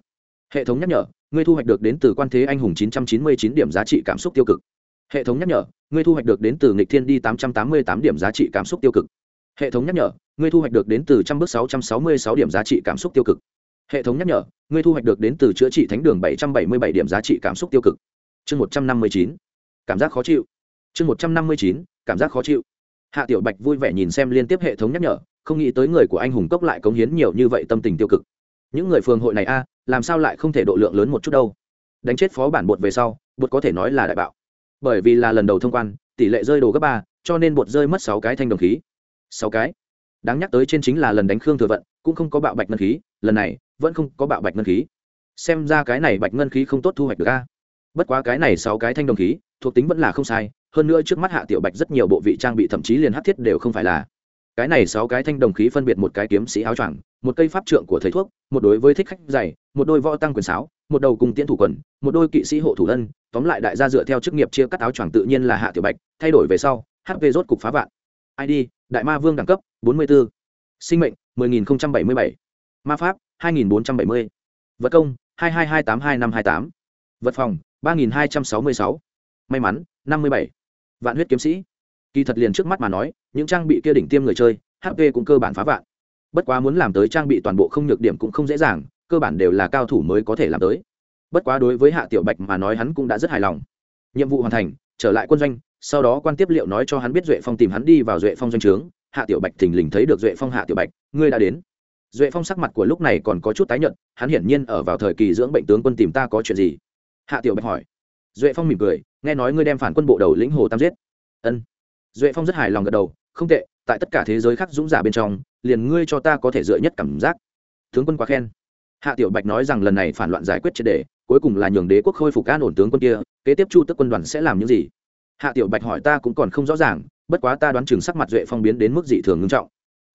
hệ thống nhắc nhở, ngươi thu hoạch được đến từ quan thế anh hùng 999 điểm giá trị cảm xúc tiêu cực. Hệ thống nhắc nhở, ngươi thu hoạch được đến từ nghịch thiên đi 888 điểm giá trị cảm xúc tiêu cực. Hệ thống nhắc nhở, ngươi thu hoạch được đến từ trăm bước 666 điểm giá trị cảm xúc tiêu cực. Hệ thống nhắc nhở, ngươi thu hoạch được đến từ chữa trị thánh đường 777 điểm giá trị cảm xúc tiêu cực. Chương 159 cảm giác khó chịu. Chương 159 cảm giác khó chịu. Hạ tiểu bạch vui vẻ nhìn xem liên tiếp hệ thống nhắc nhở, không nghĩ tới người của anh hùng cốc lại cống hiến nhiều như vậy tâm tình tiêu cực. Những người phường hội này a làm sao lại không thể độ lượng lớn một chút đâu? Đánh chết phó bản bột về sau, bột có thể nói là đại bạo. Bởi vì là lần đầu thông quan, tỷ lệ rơi đồ gấp ba, cho nên bột rơi mất sáu cái thanh đồng khí. Sáu cái? Đáng nhắc tới trên chính là lần đánh khương thừa vận, cũng không có bạo bạch ngân khí, lần này vẫn không có bạo bạch ngân khí. Xem ra cái này bạch ngân khí không tốt thu hoạch được a. Bất quá cái này sáu cái thanh đồng khí, thuộc tính vẫn là không sai, hơn nữa trước mắt hạ tiểu bạch rất nhiều bộ vị trang bị thậm chí liền hát thiết đều không phải là. Cái này sáu cái thanh đồng khí phân biệt một cái kiếm sĩ áo choàng một cây pháp trượng của thầy thuốc một đối với thích khách dày một đôi võ tăng quyền sáo một đầu cùng tiễn thủ quần một đôi kỵ sĩ hộ thủ thân, tóm lại đại gia dựa theo chức nghiệp chia cắt áo choàng tự nhiên là hạ tiểu bạch thay đổi về sau hp rốt cục phá vạn id đại ma vương đẳng cấp 44. sinh mệnh 10077. ma pháp 2470. vật công 22282528. vật phòng 3266. may mắn 57. vạn huyết kiếm sĩ kỳ thật liền trước mắt mà nói những trang bị kia đỉnh tiêm người chơi hp cũng cơ bản phá vạn bất quá muốn làm tới trang bị toàn bộ không nhược điểm cũng không dễ dàng, cơ bản đều là cao thủ mới có thể làm tới. Bất quá đối với hạ tiểu bạch mà nói hắn cũng đã rất hài lòng. Nhiệm vụ hoàn thành, trở lại quân doanh, sau đó quan tiếp liệu nói cho hắn biết duệ phong tìm hắn đi vào duệ phong doanh trướng. Hạ tiểu bạch thình lình thấy được duệ phong hạ tiểu bạch, ngươi đã đến. Duệ phong sắc mặt của lúc này còn có chút tái nhợt, hắn hiển nhiên ở vào thời kỳ dưỡng bệnh tướng quân tìm ta có chuyện gì? Hạ tiểu bạch hỏi. Duệ phong mỉm cười, nghe nói ngươi đem phản quân bộ đầu lĩnh hồ tam giết. Ân. Duệ phong rất hài lòng gật đầu, không tệ tại tất cả thế giới khác dũng giả bên trong, liền ngươi cho ta có thể dựa nhất cảm giác. Tướng quân quá khen. Hạ tiểu bạch nói rằng lần này phản loạn giải quyết triệt đề, cuối cùng là nhường đế quốc khôi phục an ổn tướng quân kia, kế tiếp chu tức quân đoàn sẽ làm những gì? Hạ tiểu bạch hỏi ta cũng còn không rõ ràng, bất quá ta đoán chừng sắc mặt duệ phong biến đến mức dị thường ngưng trọng.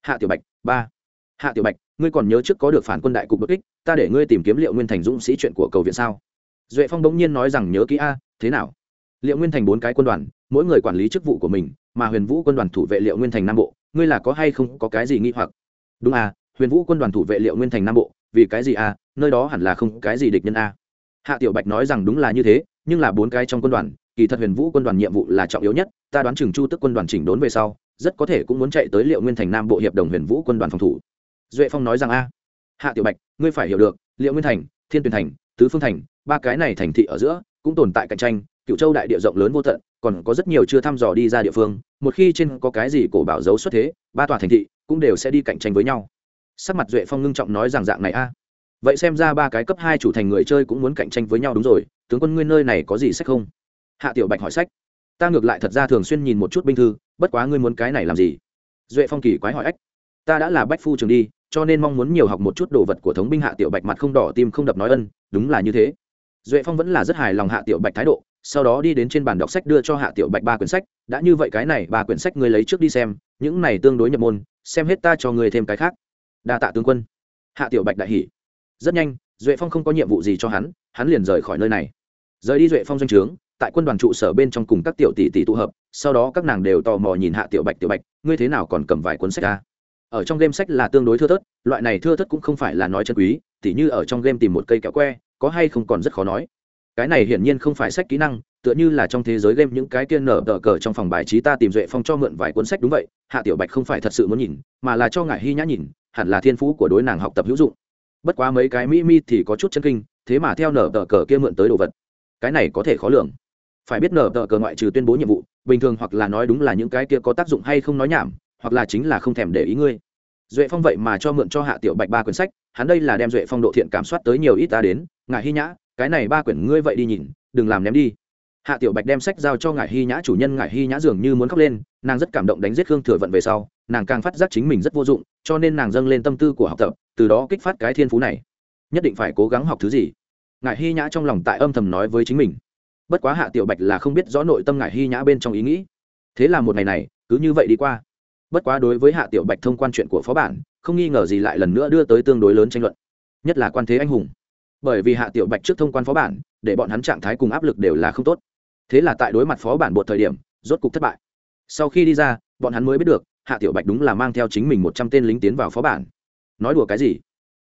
Hạ tiểu bạch, ba. Hạ tiểu bạch, ngươi còn nhớ trước có được phản quân đại cục bất kích, ta để ngươi tìm kiếm liệu nguyên thành dũng sĩ chuyện của cầu viện sao? Duệ phong bỗng nhiên nói rằng nhớ kỹ a, thế nào? Liệu nguyên thành bốn cái quân đoàn, mỗi người quản lý chức vụ của mình mà huyền vũ quân đoàn thủ vệ liệu nguyên thành nam bộ, ngươi là có hay không có cái gì nghi hoặc? Đúng à huyền vũ quân đoàn thủ vệ liệu nguyên thành nam bộ, vì cái gì à nơi đó hẳn là không cái gì địch nhân à. hạ tiểu bạch nói rằng đúng là như thế, nhưng là bốn cái trong quân đoàn, kỳ thật huyền vũ quân đoàn nhiệm vụ là trọng yếu nhất, ta đoán chừng chu tức quân đoàn chỉnh đốn về sau, rất có thể cũng muốn chạy tới liệu nguyên thành nam bộ hiệp đồng huyền vũ quân đoàn phòng thủ. Duệ phong nói rằng a. Hạ tiểu bạch, ngươi phải hiểu được, liệu nguyên thành, thiên tuyền thành, tứ phương thành, ba cái này thành thị ở giữa, cũng tồn tại cạnh tranh cựu châu đại địa rộng lớn vô tận, còn có rất nhiều chưa thăm dò đi ra địa phương, một khi trên có cái gì cổ bảo dấu xuất thế, ba tòa thành thị cũng đều sẽ đi cạnh tranh với nhau. Sắc mặt duệ phong ngưng trọng nói rằng dạng này a. Vậy xem ra ba cái cấp hai chủ thành người chơi cũng muốn cạnh tranh với nhau đúng rồi, tướng quân nguyên nơi này có gì sách không? Hạ tiểu bạch hỏi sách. Ta ngược lại thật ra thường xuyên nhìn một chút binh thư, bất quá ngươi muốn cái này làm gì? Duệ phong kỳ quái hỏi ách. Ta đã là bách phu trường đi, cho nên mong muốn nhiều học một chút đồ vật của thống binh hạ tiểu bạch mặt không đỏ, tim không đập nói ân, đúng là như thế. Duệ phong vẫn là rất hài lòng hạ tiểu bạch thái độ sau đó đi đến trên bàn đọc sách đưa cho hạ tiểu bạch ba quyển sách, đã như vậy cái này ba quyển sách ngươi lấy trước đi xem, những này tương đối nhập môn, xem hết ta cho ngươi thêm cái khác. Đa tạ tướng quân. Hạ tiểu bạch đại hỉ. Rất nhanh, duệ phong không có nhiệm vụ gì cho hắn hắn liền rời khỏi nơi này. Rời đi duệ phong doanh trướng, tại quân đoàn trụ sở bên trong cùng các tiểu tỷ tỷ tụ hợp, sau đó các nàng đều tò mò nhìn hạ tiểu bạch tiểu bạch, ngươi thế nào còn cầm vài cuốn sách ra ở trong game sách là tương đối thưa thớt, loại này thưa thớt cũng không phải là nói chân quý, tỉ như ở trong game tìm một cây kẹo que, có hay không còn rất khó nói cái này hiển nhiên không phải sách kỹ năng, tựa như là trong thế giới game những cái tiên nở tờ cờ trong phòng bài trí ta tìm duệ phong cho mượn vài cuốn sách đúng vậy, hạ tiểu bạch không phải thật sự muốn nhìn, mà là cho ngài hy nhã nhìn, hẳn là thiên phú của đối nàng học tập hữu dụng. Bất quá mấy cái mỹ mi thì có chút chân kinh, thế mà theo nở tờ cờ kia mượn tới đồ vật. Cái này có thể khó lường. Phải biết nở tờ cờ ngoại trừ tuyên bố nhiệm vụ, bình thường hoặc là nói đúng là những cái kia có tác dụng hay không nói nhảm, hoặc là chính là không thèm để ý ngươi. Duệ phong vậy mà cho mượn cho hạ tiểu bạch ba quyển sách, hắn đây là đem duệ phong độ thiện cảm soát tới nhiều ít ta đến ngài hy nhã cái này ba quyển ngươi vậy đi nhìn, đừng làm ném đi. Hạ tiểu bạch đem sách giao cho ngài hy nhã, chủ nhân ngài hy nhã dường như muốn khóc lên, nàng rất cảm động đánh giết khương thừa vận về sau, nàng càng phát giác chính mình rất vô dụng, cho nên nàng dâng lên tâm tư của học tập, từ đó kích phát cái thiên phú này. Nhất định phải cố gắng học thứ gì? Ngài hy nhã trong lòng tại âm thầm nói với chính mình. Bất quá hạ tiểu bạch là không biết rõ nội tâm ngài hy nhã bên trong ý nghĩ. Thế là một ngày này, cứ như vậy đi qua. Bất quá đối với hạ tiểu bạch thông quan chuyện của phó bản, không nghi ngờ gì lại lần nữa đưa tới tương đối lớn tranh luận. Nhất là quan thế anh hùng bởi vì hạ tiểu bạch trước thông quan phó bản, để bọn hắn trạng thái cùng áp lực đều là không tốt. Thế là tại đối mặt phó bản một thời điểm, rốt cục thất bại. Sau khi đi ra, bọn hắn mới biết được, hạ tiểu bạch đúng là mang theo chính mình một trăm tên lính tiến vào phó bản. Nói đùa cái gì?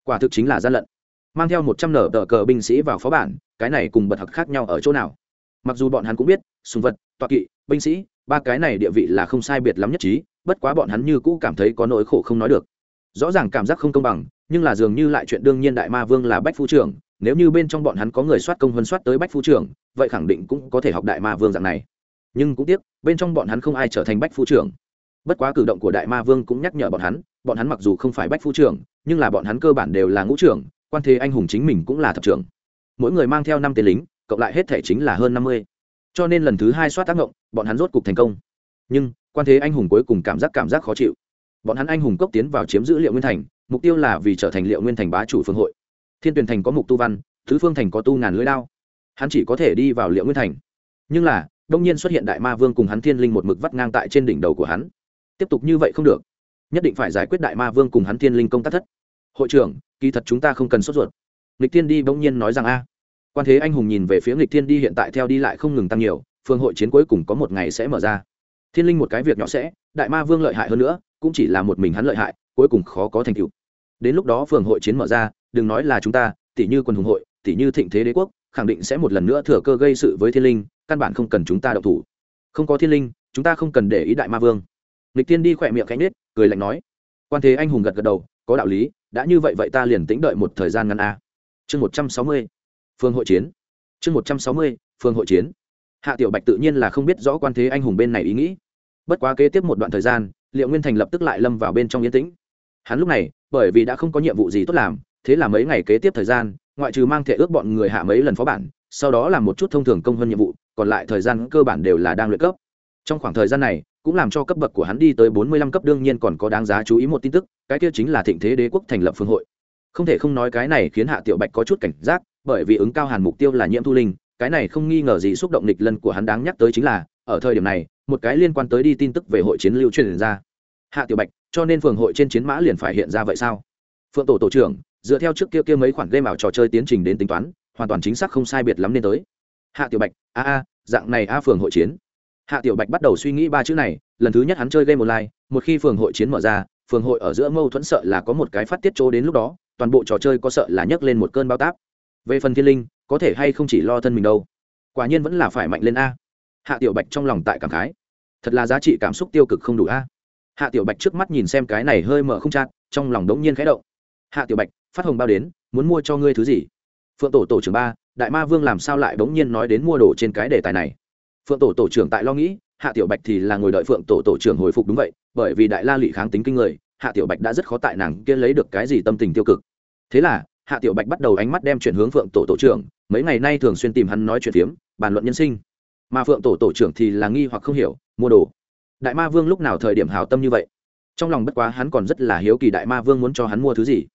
Quả thực chính là gian lận. Mang theo một trăm nở tờ cờ binh sĩ vào phó bản, cái này cùng bật hặc khác nhau ở chỗ nào? Mặc dù bọn hắn cũng biết, sùng vật toa kỵ, binh sĩ, ba cái này địa vị là không sai biệt lắm nhất trí, bất quá bọn hắn như cũ cảm thấy có nỗi khổ không nói được. Rõ ràng cảm giác không công bằng nhưng là dường như lại chuyện đương nhiên đại ma vương là bách phu trưởng, nếu như bên trong bọn hắn có người soát công vân soát tới bách phu trưởng, vậy khẳng định cũng có thể học đại ma vương dạng này. Nhưng cũng tiếc, bên trong bọn hắn không ai trở thành bách phu trưởng. Bất quá cử động của đại ma vương cũng nhắc nhở bọn hắn bọn hắn mặc dù không phải bách phu trưởng, nhưng là bọn hắn cơ bản đều là ngũ trưởng, quan thế anh hùng chính mình cũng là thập trưởng. Mỗi người mang theo năm tên lính, cộng lại hết thể chính là hơn năm mươi. Cho nên lần thứ hai soát tác động bọn hắn rốt cục thành công. Nhưng, quan thế anh hùng cuối cùng cảm giác cảm giác khó chịu. Bọn hắn anh hùng cốc tiến vào chiếm giữ liệu nguyên thành mục tiêu là vì trở thành liệu nguyên thành bá chủ phương hội. Thiên tuyển thành có mục tu văn, thứ phương thành có tu ngàn lưỡi lao hắn chỉ có thể đi vào liệu nguyên thành. Nhưng là, đông nhiên xuất hiện đại ma vương cùng hắn thiên linh một mực vắt ngang tại trên đỉnh đầu của hắn. Tiếp tục như vậy không được. Nhất định phải giải quyết đại ma vương cùng hắn thiên linh công tác thất. Hội trưởng, kỳ thật chúng ta không cần sốt ruột. Nghịch thiên đi bỗng nhiên nói rằng a. Quan thế anh hùng nhìn về phía nghịch thiên đi hiện tại theo đi lại không ngừng tăng nhiều, phương hội chiến cuối cùng có một ngày sẽ mở ra. Thiên linh một cái việc nhỏ sẽ, đại ma vương lợi hại hơn nữa, cũng chỉ là một mình hắn lợi hại cuối cùng khó có thành tựu. Đến lúc đó phường hội chiến mở ra, đừng nói là chúng ta, tỷ như quân hùng hội, tỷ như thịnh thế đế quốc, khẳng định sẽ một lần nữa thừa cơ gây sự với thiên linh, căn bản không cần chúng ta đậu thủ. Không có thiên linh, chúng ta không cần để ý đại ma vương. Lịch tiên đi khỏe miệng cánh nết cười lạnh nói. Quan thế anh hùng gật gật đầu, có đạo lý, đã như vậy vậy ta liền tĩnh đợi một thời gian ngắn a chương một trăm sáu mươi phương hội chiến. Chương một trăm sáu mươi phương hội chiến. Hạ tiểu bạch tự nhiên là không biết rõ quan thế anh hùng bên này ý nghĩ. Bất quá kế tiếp một đoạn thời gian, liệu nguyên thành lập tức lại lâm vào bên trong yên tĩnh hắn lúc này, bởi vì đã không có nhiệm vụ gì tốt làm, thế là mấy ngày kế tiếp thời gian, ngoại trừ mang thể ước bọn người hạ mấy lần phó bản, sau đó làm một chút thông thường công hơn nhiệm vụ, còn lại thời gian cơ bản đều là đang luyện cấp. Trong khoảng thời gian này, cũng làm cho cấp bậc của hắn đi tới bốn mươi lăm cấp đương nhiên còn có đáng giá chú ý một tin tức, cái kia chính là thịnh thế đế quốc thành lập phương hội. Không thể không nói cái này khiến hạ tiểu bạch có chút cảnh giác, bởi vì ứng cao hàn mục tiêu là nhiễm thu linh, cái này không nghi ngờ gì xúc động nghịch lân của hắn đáng nhắc tới chính là, ở thời điểm này, một cái liên quan tới đi tin tức về hội chiến lưu truyền ra. Hạ tiểu bạch cho nên phường hội trên chiến mã liền phải hiện ra vậy sao? Phượng tổ tổ trưởng, dựa theo trước kia kia mấy khoản game ảo trò chơi tiến trình đến tính toán, hoàn toàn chính xác không sai biệt lắm nên tới. Hạ tiểu bạch, a a, dạng này a phường hội chiến. Hạ tiểu bạch bắt đầu suy nghĩ ba chữ này, lần thứ nhất hắn chơi game online, một khi phường hội chiến mở ra, phường hội ở giữa mâu thuẫn sợ là có một cái phát tiết chỗ đến lúc đó, toàn bộ trò chơi có sợ là nhấc lên một cơn bao táp. Về phần thiên linh, có thể hay không chỉ lo thân mình đâu. Quả nhiên vẫn là phải mạnh lên a. Hạ tiểu bạch trong lòng tại cảm khái. Thật là giá trị cảm xúc tiêu cực không đủ a hạ tiểu bạch trước mắt nhìn xem cái này hơi mở không chặt trong lòng đống nhiên khẽ động. Hạ tiểu bạch, phát hồng bao đến, muốn mua cho ngươi thứ gì? Phượng tổ tổ trưởng ba, đại ma vương làm sao lại đống nhiên nói đến mua đồ trên cái đề tài này? Phượng tổ tổ trưởng tại lo nghĩ, hạ tiểu bạch thì là ngồi đợi phượng tổ tổ trưởng hồi phục đúng vậy, bởi vì đại la lị kháng tính kinh người, hạ tiểu bạch đã rất khó tại nàng kia lấy được cái gì tâm tình tiêu cực. Thế là, hạ tiểu bạch bắt đầu ánh mắt đem chuyển hướng phượng tổ tổ trưởng, mấy ngày nay thường xuyên tìm hắn nói chuyện phiếm, bàn luận nhân sinh. Mà phượng tổ tổ trưởng thì là nghi hoặc không hiểu, mua đồ đại ma vương lúc nào thời điểm hào tâm như vậy? Trong lòng bất quá hắn còn rất là hiếu kỳ đại ma vương muốn cho hắn mua thứ gì.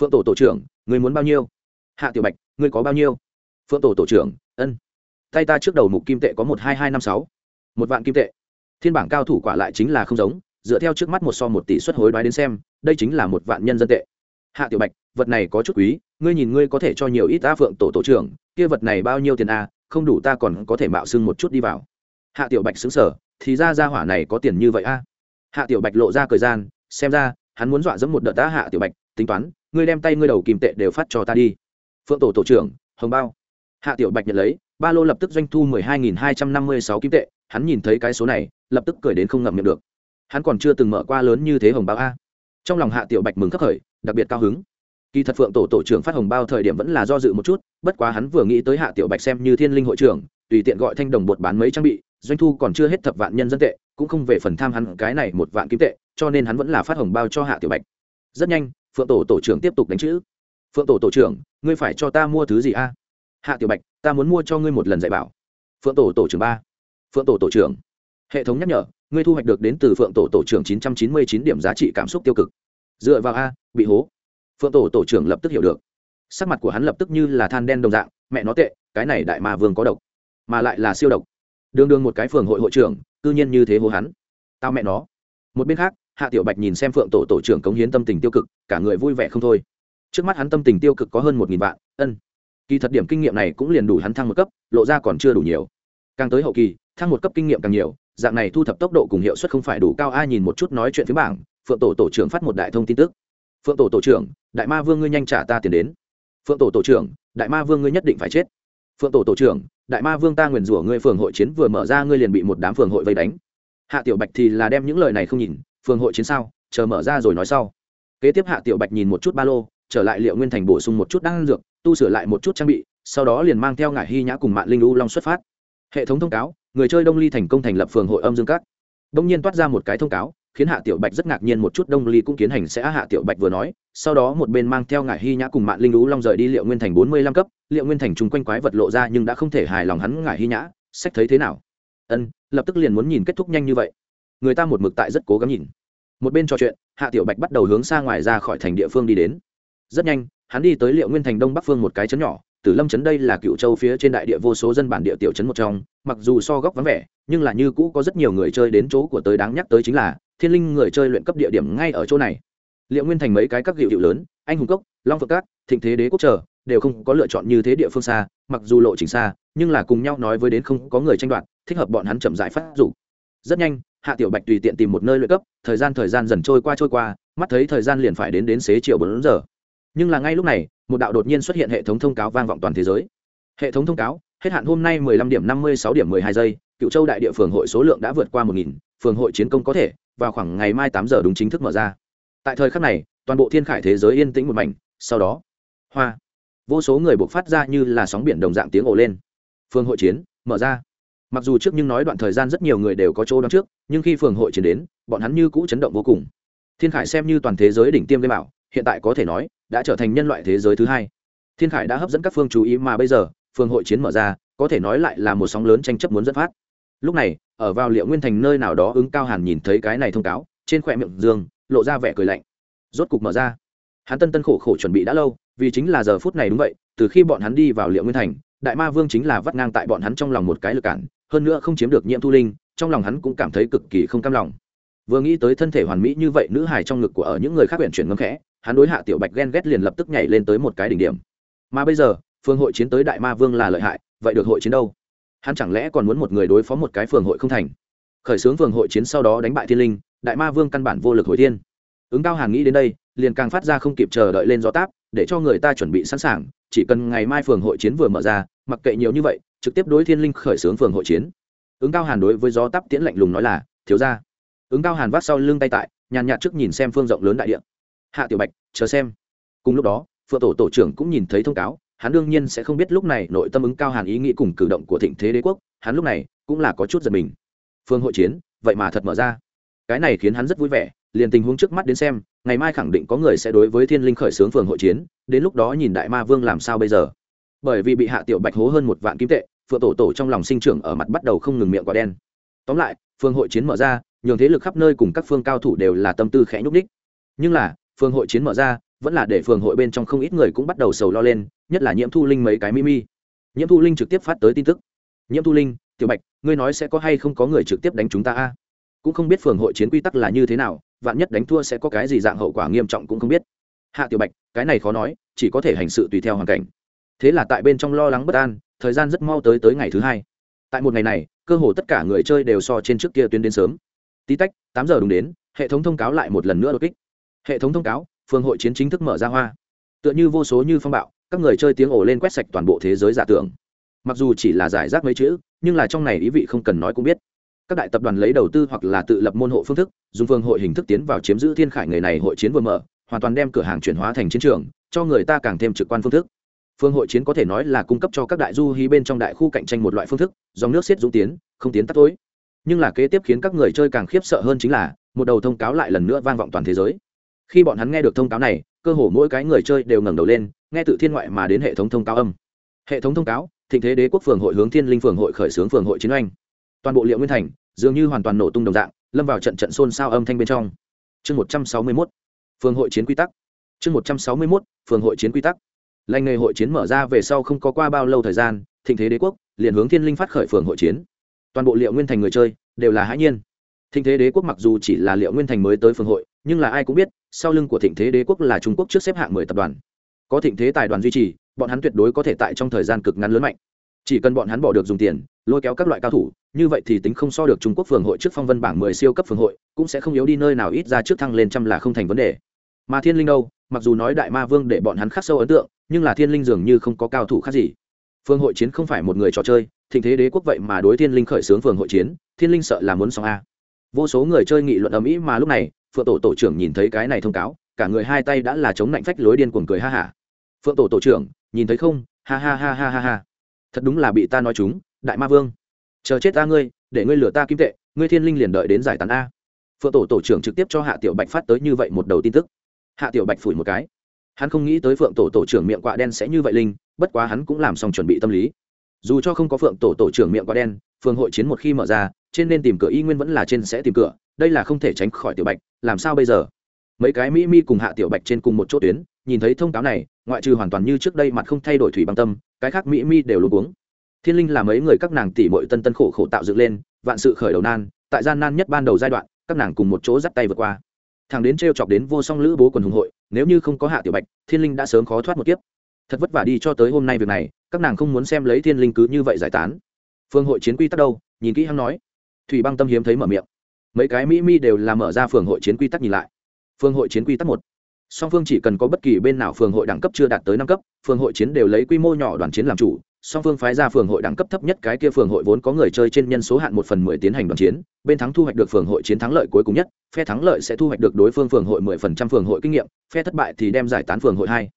Phượng tổ tổ trưởng, người muốn bao nhiêu? Hạ tiểu bạch, người có bao nhiêu? Phượng tổ tổ trưởng, ân. Tay ta trước đầu mục kim tệ có một hai hai năm sáu. Một vạn kim tệ. Thiên bảng cao thủ quả lại chính là không giống, dựa theo trước mắt một so một tỷ suất hối đoái đến xem, đây chính là một vạn nhân dân tệ. Hạ tiểu bạch, vật này có chút quý, ngươi nhìn ngươi có thể cho nhiều ít ta phượng tổ tổ trưởng, kia vật này bao nhiêu tiền a không đủ ta còn có thể mạo xưng một chút đi vào. Hạ tiểu bạch xứng sở thì ra ra hỏa này có tiền như vậy a? Hạ tiểu bạch lộ ra thời gian, xem ra, hắn muốn dọa dẫm một đợt đã hạ tiểu bạch, tính toán, ngươi đem tay ngươi đầu kìm tệ đều phát cho ta đi. Phượng tổ tổ trưởng, hồng bao. Hạ tiểu bạch nhận lấy, ba lô lập tức doanh thu mười hai nghìn hai trăm năm mươi sáu kim tệ, hắn nhìn thấy cái số này, lập tức cười đến không ngậm miệng được. Hắn còn chưa từng mở qua lớn như thế hồng bao a. Trong lòng hạ tiểu bạch mừng khắc khởi, đặc biệt cao hứng. Kỳ thật phượng tổ tổ trưởng phát hồng bao thời điểm vẫn là do dự một chút, bất quá hắn vừa nghĩ tới hạ tiểu bạch xem như thiên linh hội trưởng, tùy tiện gọi thanh đồng bột bán mấy trang bị doanh thu còn chưa hết thập vạn nhân dân tệ, cũng không về phần tham hắn cái này một vạn kim tệ, cho nên hắn vẫn là phát hồng bao cho hạ tiểu bạch. Rất nhanh, phượng tổ tổ trưởng tiếp tục đánh chữ. Phượng tổ tổ trưởng, ngươi phải cho ta mua thứ gì a? Hạ tiểu bạch, ta muốn mua cho ngươi một lần dạy bảo. Phượng tổ tổ trưởng ba. Phượng tổ tổ trưởng, hệ thống nhắc nhở, ngươi thu hoạch được đến từ phượng tổ tổ trưởng chín trăm chín mươi chín điểm giá trị cảm xúc tiêu cực. Dựa vào a, bị hố. Phượng tổ tổ trưởng lập tức hiểu được. Sắc mặt của hắn lập tức như là than đen đồng dạng, mẹ nó tệ, cái này đại ma vương có độc, mà lại là siêu độc đương đương một cái phường hội hội trưởng, cư nhiên như thế hô hắn. Tao mẹ nó. Một bên khác, hạ tiểu bạch nhìn xem phượng tổ tổ trưởng cống hiến tâm tình tiêu cực, cả người vui vẻ không thôi. Trước mắt hắn tâm tình tiêu cực có hơn một nghìn vạn, ân. Kỳ thật điểm kinh nghiệm này cũng liền đủ hắn thăng một cấp, lộ ra còn chưa đủ nhiều. Càng tới hậu kỳ, thăng một cấp kinh nghiệm càng nhiều, dạng này thu thập tốc độ cùng hiệu suất không phải đủ cao, ai nhìn một chút nói chuyện phía bảng, phượng tổ tổ trưởng phát một đại thông tin tức. Phượng tổ tổ trưởng, đại ma vương ngươi nhanh trả ta tiền đến. Phượng tổ tổ trưởng, đại ma vương ngươi nhất định phải chết. Phượng tổ tổ trưởng đại ma vương ta nguyền rủa ngươi phường hội chiến vừa mở ra ngươi liền bị một đám phường hội vây đánh. Hạ tiểu bạch thì là đem những lời này không nhìn, phường hội chiến sao? Chờ mở ra rồi nói sau. Kế tiếp hạ tiểu bạch nhìn một chút ba lô, trở lại liệu nguyên thành bổ sung một chút đan dược, tu sửa lại một chút trang bị, sau đó liền mang theo ngải hy nhã cùng mạng linh u long xuất phát. Hệ thống thông cáo, người chơi đông ly thành công thành lập phường hội âm dương các. Đông nhiên toát ra một cái thông cáo khiến hạ tiểu bạch rất ngạc nhiên một chút, đông ly cũng kiến hành sẽ hạ tiểu bạch vừa nói, sau đó một bên mang theo ngải hy nhã cùng mạng linh lũ long rời đi liệu nguyên thành bốn mươi lăm cấp. Liệu nguyên thành chung quanh quái vật lộ ra nhưng đã không thể hài lòng hắn ngải hy nhã. Sách thấy thế nào? Ân, lập tức liền muốn nhìn kết thúc nhanh như vậy. Người ta một mực tại rất cố gắng nhìn. Một bên trò chuyện, hạ tiểu bạch bắt đầu hướng xa ngoài ra khỏi thành địa phương đi đến. Rất nhanh, hắn đi tới liệu nguyên thành đông bắc phương một cái chấn nhỏ tử lâm trấn đây là cựu châu phía trên đại địa vô số dân bản địa tiểu trấn một trong, mặc dù so góc vắng vẻ, nhưng là như cũ có rất nhiều người chơi đến chỗ của tới đáng nhắc tới chính là, thiên linh người chơi luyện cấp địa điểm ngay ở chỗ này. Liệu nguyên thành mấy cái các hiệu hiệu lớn, anh hùng cốc, long phật cát, thịnh thế đế quốc trở đều không có lựa chọn như thế địa phương xa, mặc dù lộ trình xa, nhưng là cùng nhau nói với đến không có người tranh đoạt, thích hợp bọn hắn chậm giải phát dụng. Rất nhanh, hạ tiểu bạch tùy tiện tìm một nơi luyện cấp, thời gian thời gian dần trôi qua trôi qua, mắt thấy thời gian liền phải đến đến xế chiều bốn giờ. Nhưng là ngay lúc này một đạo đột nhiên xuất hiện hệ thống thông cáo vang vọng toàn thế giới. Hệ thống thông cáo hết hạn hôm nay 15 điểm 56 điểm 12 giây cựu châu đại địa phường hội số lượng đã vượt qua 1.000, phường hội chiến công có thể vào khoảng ngày mai 8 giờ đúng chính thức mở ra. Tại thời khắc này toàn bộ thiên khải thế giới yên tĩnh một mảnh sau đó hoa vô số người buộc phát ra như là sóng biển đồng dạng tiếng ồ lên. Phường hội chiến mở ra. Mặc dù trước nhưng nói đoạn thời gian rất nhiều người đều có chỗ đón trước nhưng khi phường hội chiến đến bọn hắn như cũ chấn động vô cùng. Thiên khải xem như toàn thế giới đỉnh tiêm game bảo hiện tại có thể nói đã trở thành nhân loại thế giới thứ hai. Thiên khải đã hấp dẫn các phương chú ý mà bây giờ, Phương hội chiến mở ra, có thể nói lại là một sóng lớn tranh chấp muốn dẫn phát. Lúc này, ở vào liệu nguyên thành nơi nào đó ứng cao hàn nhìn thấy cái này thông cáo, trên khỏe miệng dương lộ ra vẻ cười lạnh. Rốt cục mở ra. Hắn tân tân khổ khổ chuẩn bị đã lâu, vì chính là giờ phút này đúng vậy, từ khi bọn hắn đi vào liệu nguyên thành, đại ma vương chính là vắt ngang tại bọn hắn trong lòng một cái lực cản, hơn nữa không chiếm được nhiễm thu linh, trong lòng hắn cũng cảm thấy cực kỳ không cam lòng. Vừa nghĩ tới thân thể hoàn mỹ như vậy, nữ hài trong ngực của ở những người khác huyện chuyển ngâm khẽ hắn đối hạ tiểu bạch ghen ghét liền lập tức nhảy lên tới một cái đỉnh điểm. Mà bây giờ, phương hội chiến tới đại ma vương là lợi hại, vậy được hội chiến đâu? Hắn chẳng lẽ còn muốn một người đối phó một cái phường hội không thành? Khởi xướng phường hội chiến sau đó đánh bại thiên linh, đại ma vương căn bản vô lực hồi thiên. Ứng cao hàn nghĩ đến đây, liền càng phát ra không kịp chờ đợi lên gió táp, để cho người ta chuẩn bị sẵn sàng, chỉ cần ngày mai phường hội chiến vừa mở ra, mặc kệ nhiều như vậy, trực tiếp đối thiên linh khởi xướng phường hội chiến. Ứng cao hàn đối với gió táp tiễn lạnh lùng nói là, thiếu ra ứng cao hàn vác sau lưng tay tại, nhàn nhạt trước nhìn xem phương rộng lớn đại điện hạ tiểu bạch, chờ xem. Cùng lúc đó, phượng tổ tổ trưởng cũng nhìn thấy thông cáo, hắn đương nhiên sẽ không biết lúc này nội tâm ứng cao hàn ý nghĩ cùng cử động của thịnh thế đế quốc, hắn lúc này cũng là có chút giật mình. Phương hội chiến, vậy mà thật mở ra. Cái này khiến hắn rất vui vẻ, liền tình huống trước mắt đến xem, ngày mai khẳng định có người sẽ đối với thiên linh khởi xướng phường hội chiến, đến lúc đó nhìn đại ma vương làm sao bây giờ. Bởi vì bị hạ tiểu bạch hố hơn một vạn kim tệ, phượng tổ tổ trong lòng sinh trưởng ở mặt bắt đầu không ngừng miệng quả đen. Tóm lại, Phương hội chiến mở ra, nhường thế lực khắp nơi cùng các phương cao thủ đều là tâm tư khẽ nhúc ních nhưng là phường hội chiến mở ra, vẫn là để phường hội bên trong không ít người cũng bắt đầu sầu lo lên, nhất là nhiễm thu linh mấy cái mimi nhiễm thu linh trực tiếp phát tới tin tức. Nhiễm thu linh, tiểu bạch, ngươi nói sẽ có hay không có người trực tiếp đánh chúng ta a? Cũng không biết phường hội chiến quy tắc là như thế nào, vạn nhất đánh thua sẽ có cái gì dạng hậu quả nghiêm trọng cũng không biết. Hạ tiểu bạch, cái này khó nói, chỉ có thể hành sự tùy theo hoàn cảnh. Thế là tại bên trong lo lắng bất an, thời gian rất mau tới tới ngày thứ hai. Tại một ngày này, cơ hồ tất cả người chơi đều so trên trước kia tuyến đến sớm. Tí tách, tám giờ đúng đến, hệ thống thông cáo lại một lần nữa đột kích hệ thống thông cáo phường hội chiến chính thức mở ra hoa. Tựa như vô số như phong bạo, các người chơi tiếng ồ lên quét sạch toàn bộ thế giới giả tưởng. Mặc dù chỉ là giải rác mấy chữ, nhưng là trong này ý vị không cần nói cũng biết. Các đại tập đoàn lấy đầu tư hoặc là tự lập môn hộ phương thức, dùng phương hội hình thức tiến vào chiếm giữ thiên khải người này hội chiến vừa mở, hoàn toàn đem cửa hàng chuyển hóa thành chiến trường, cho người ta càng thêm trực quan phương thức. Phương hội chiến có thể nói là cung cấp cho các đại du hí bên trong đại khu cạnh tranh một loại phương thức, dòng nước xiết dũng tiến, không tiến tắt tối. Nhưng là kế tiếp khiến các người chơi càng khiếp sợ hơn chính là, một đầu thông cáo lại lần nữa vang vọng toàn thế giới khi bọn hắn nghe được thông cáo này, cơ hồ mỗi cái người chơi đều ngẩng đầu lên, nghe tự thiên ngoại mà đến hệ thống thông cáo âm. Hệ thống thông cáo, thịnh thế đế quốc phường hội hướng thiên linh phường hội khởi xướng phường hội chiến oanh. Toàn bộ liệu nguyên thành, dường như hoàn toàn nổ tung đồng dạng, lâm vào trận trận xôn xao âm thanh bên trong. Chương một trăm sáu mươi mốt, phường hội chiến quy tắc. Chương một trăm sáu mươi mốt, phường hội chiến quy tắc. Lành nghề hội chiến mở ra về sau không có qua bao lâu thời gian, thịnh thế đế quốc liền hướng thiên linh phát khởi phường hội chiến. Toàn bộ liệu nguyên thành người chơi đều là hãi nhiên. Thịnh thế đế quốc mặc dù chỉ là liệu nguyên thành mới tới phường hội nhưng là ai cũng biết, sau lưng của thịnh thế đế quốc là trung quốc trước xếp hạng mười tập đoàn. Có thịnh thế tài đoàn duy trì, bọn hắn tuyệt đối có thể tại trong thời gian cực ngắn lớn mạnh. Chỉ cần bọn hắn bỏ được dùng tiền, lôi kéo các loại cao thủ, như vậy thì tính không so được trung quốc phường hội trước phong vân bảng mười siêu cấp phường hội, cũng sẽ không yếu đi nơi nào ít ra trước thăng lên trăm là không thành vấn đề. Mà thiên linh đâu? Mặc dù nói đại ma vương để bọn hắn khắc sâu ấn tượng, nhưng là thiên linh dường như không có cao thủ khác gì. Phương hội chiến không phải một người trò chơi, thịnh thế đế quốc vậy mà đối thiên linh khởi xướng phường hội chiến, thiên linh sợ là muốn xong a. Vô số người chơi nghị luận ầm ĩ mà lúc này phượng tổ tổ trưởng nhìn thấy cái này thông cáo, cả người hai tay đã là chống lạnh phách lối điên cuồng cười ha hả. Phượng tổ tổ trưởng, nhìn thấy không? Ha ha ha ha ha ha. Thật đúng là bị ta nói chúng, đại ma vương. Chờ chết ta ngươi, để ngươi lừa ta kim tệ, ngươi thiên linh liền đợi đến giải tán a. Phượng tổ tổ trưởng trực tiếp cho hạ tiểu bạch phát tới như vậy một đầu tin tức. Hạ tiểu bạch phủi một cái. Hắn không nghĩ tới phượng tổ tổ trưởng miệng quạ đen sẽ như vậy linh, bất quá hắn cũng làm xong chuẩn bị tâm lý. Dù cho không có phượng tổ tổ trưởng miệng quạ đen phường hội chiến một khi mở ra trên nên tìm cửa y nguyên vẫn là trên sẽ tìm cửa, đây là không thể tránh khỏi tiểu bạch, làm sao bây giờ? Mấy cái mỹ mi cùng hạ tiểu bạch trên cùng một chỗ tuyến, nhìn thấy thông cáo này, ngoại trừ hoàn toàn như trước đây mặt không thay đổi thủy băng tâm, cái khác mỹ mi đều luôn uống thiên linh là mấy người các nàng tỉ mội tân tân khổ khổ tạo dựng lên, vạn sự khởi đầu nan, tại gian nan nhất ban đầu giai đoạn, các nàng cùng một chỗ dắt tay vượt qua. Thằng đến t r e o chọc đến vô song lữ bố quần hùng hội, nếu như không có hạ tiểu bạch, thiên linh đã sớm khó thoát một kiếp. Thật vất vả đi cho tới hôm nay việc này, các nàng không muốn xem lấy thiên linh cứ như vậy giải tán. Phương hội chiến quy tắc đâu, nhìn kỹ hắn nói thủy băng tâm hiếm thấy mở miệng. Mấy cái mỹ mi đều là mở ra phường hội chiến quy tắc nhìn lại. Phương hội chiến quy tắc một. Song phương chỉ cần có bất kỳ bên nào phường hội đẳng cấp chưa đạt tới năm cấp, phường hội chiến đều lấy quy mô nhỏ đoàn chiến làm chủ. Song phương phái ra phường hội đẳng cấp thấp nhất cái kia phường hội vốn có người chơi trên nhân số hạn một phần mười tiến hành đoàn chiến, bên thắng thu hoạch được phường hội chiến thắng lợi cuối cùng nhất, phe thắng lợi sẽ thu hoạch được đối phương phường hội mười phần trăm phường hội kinh nghiệm, phe thất bại thì đem giải tán phường hội hai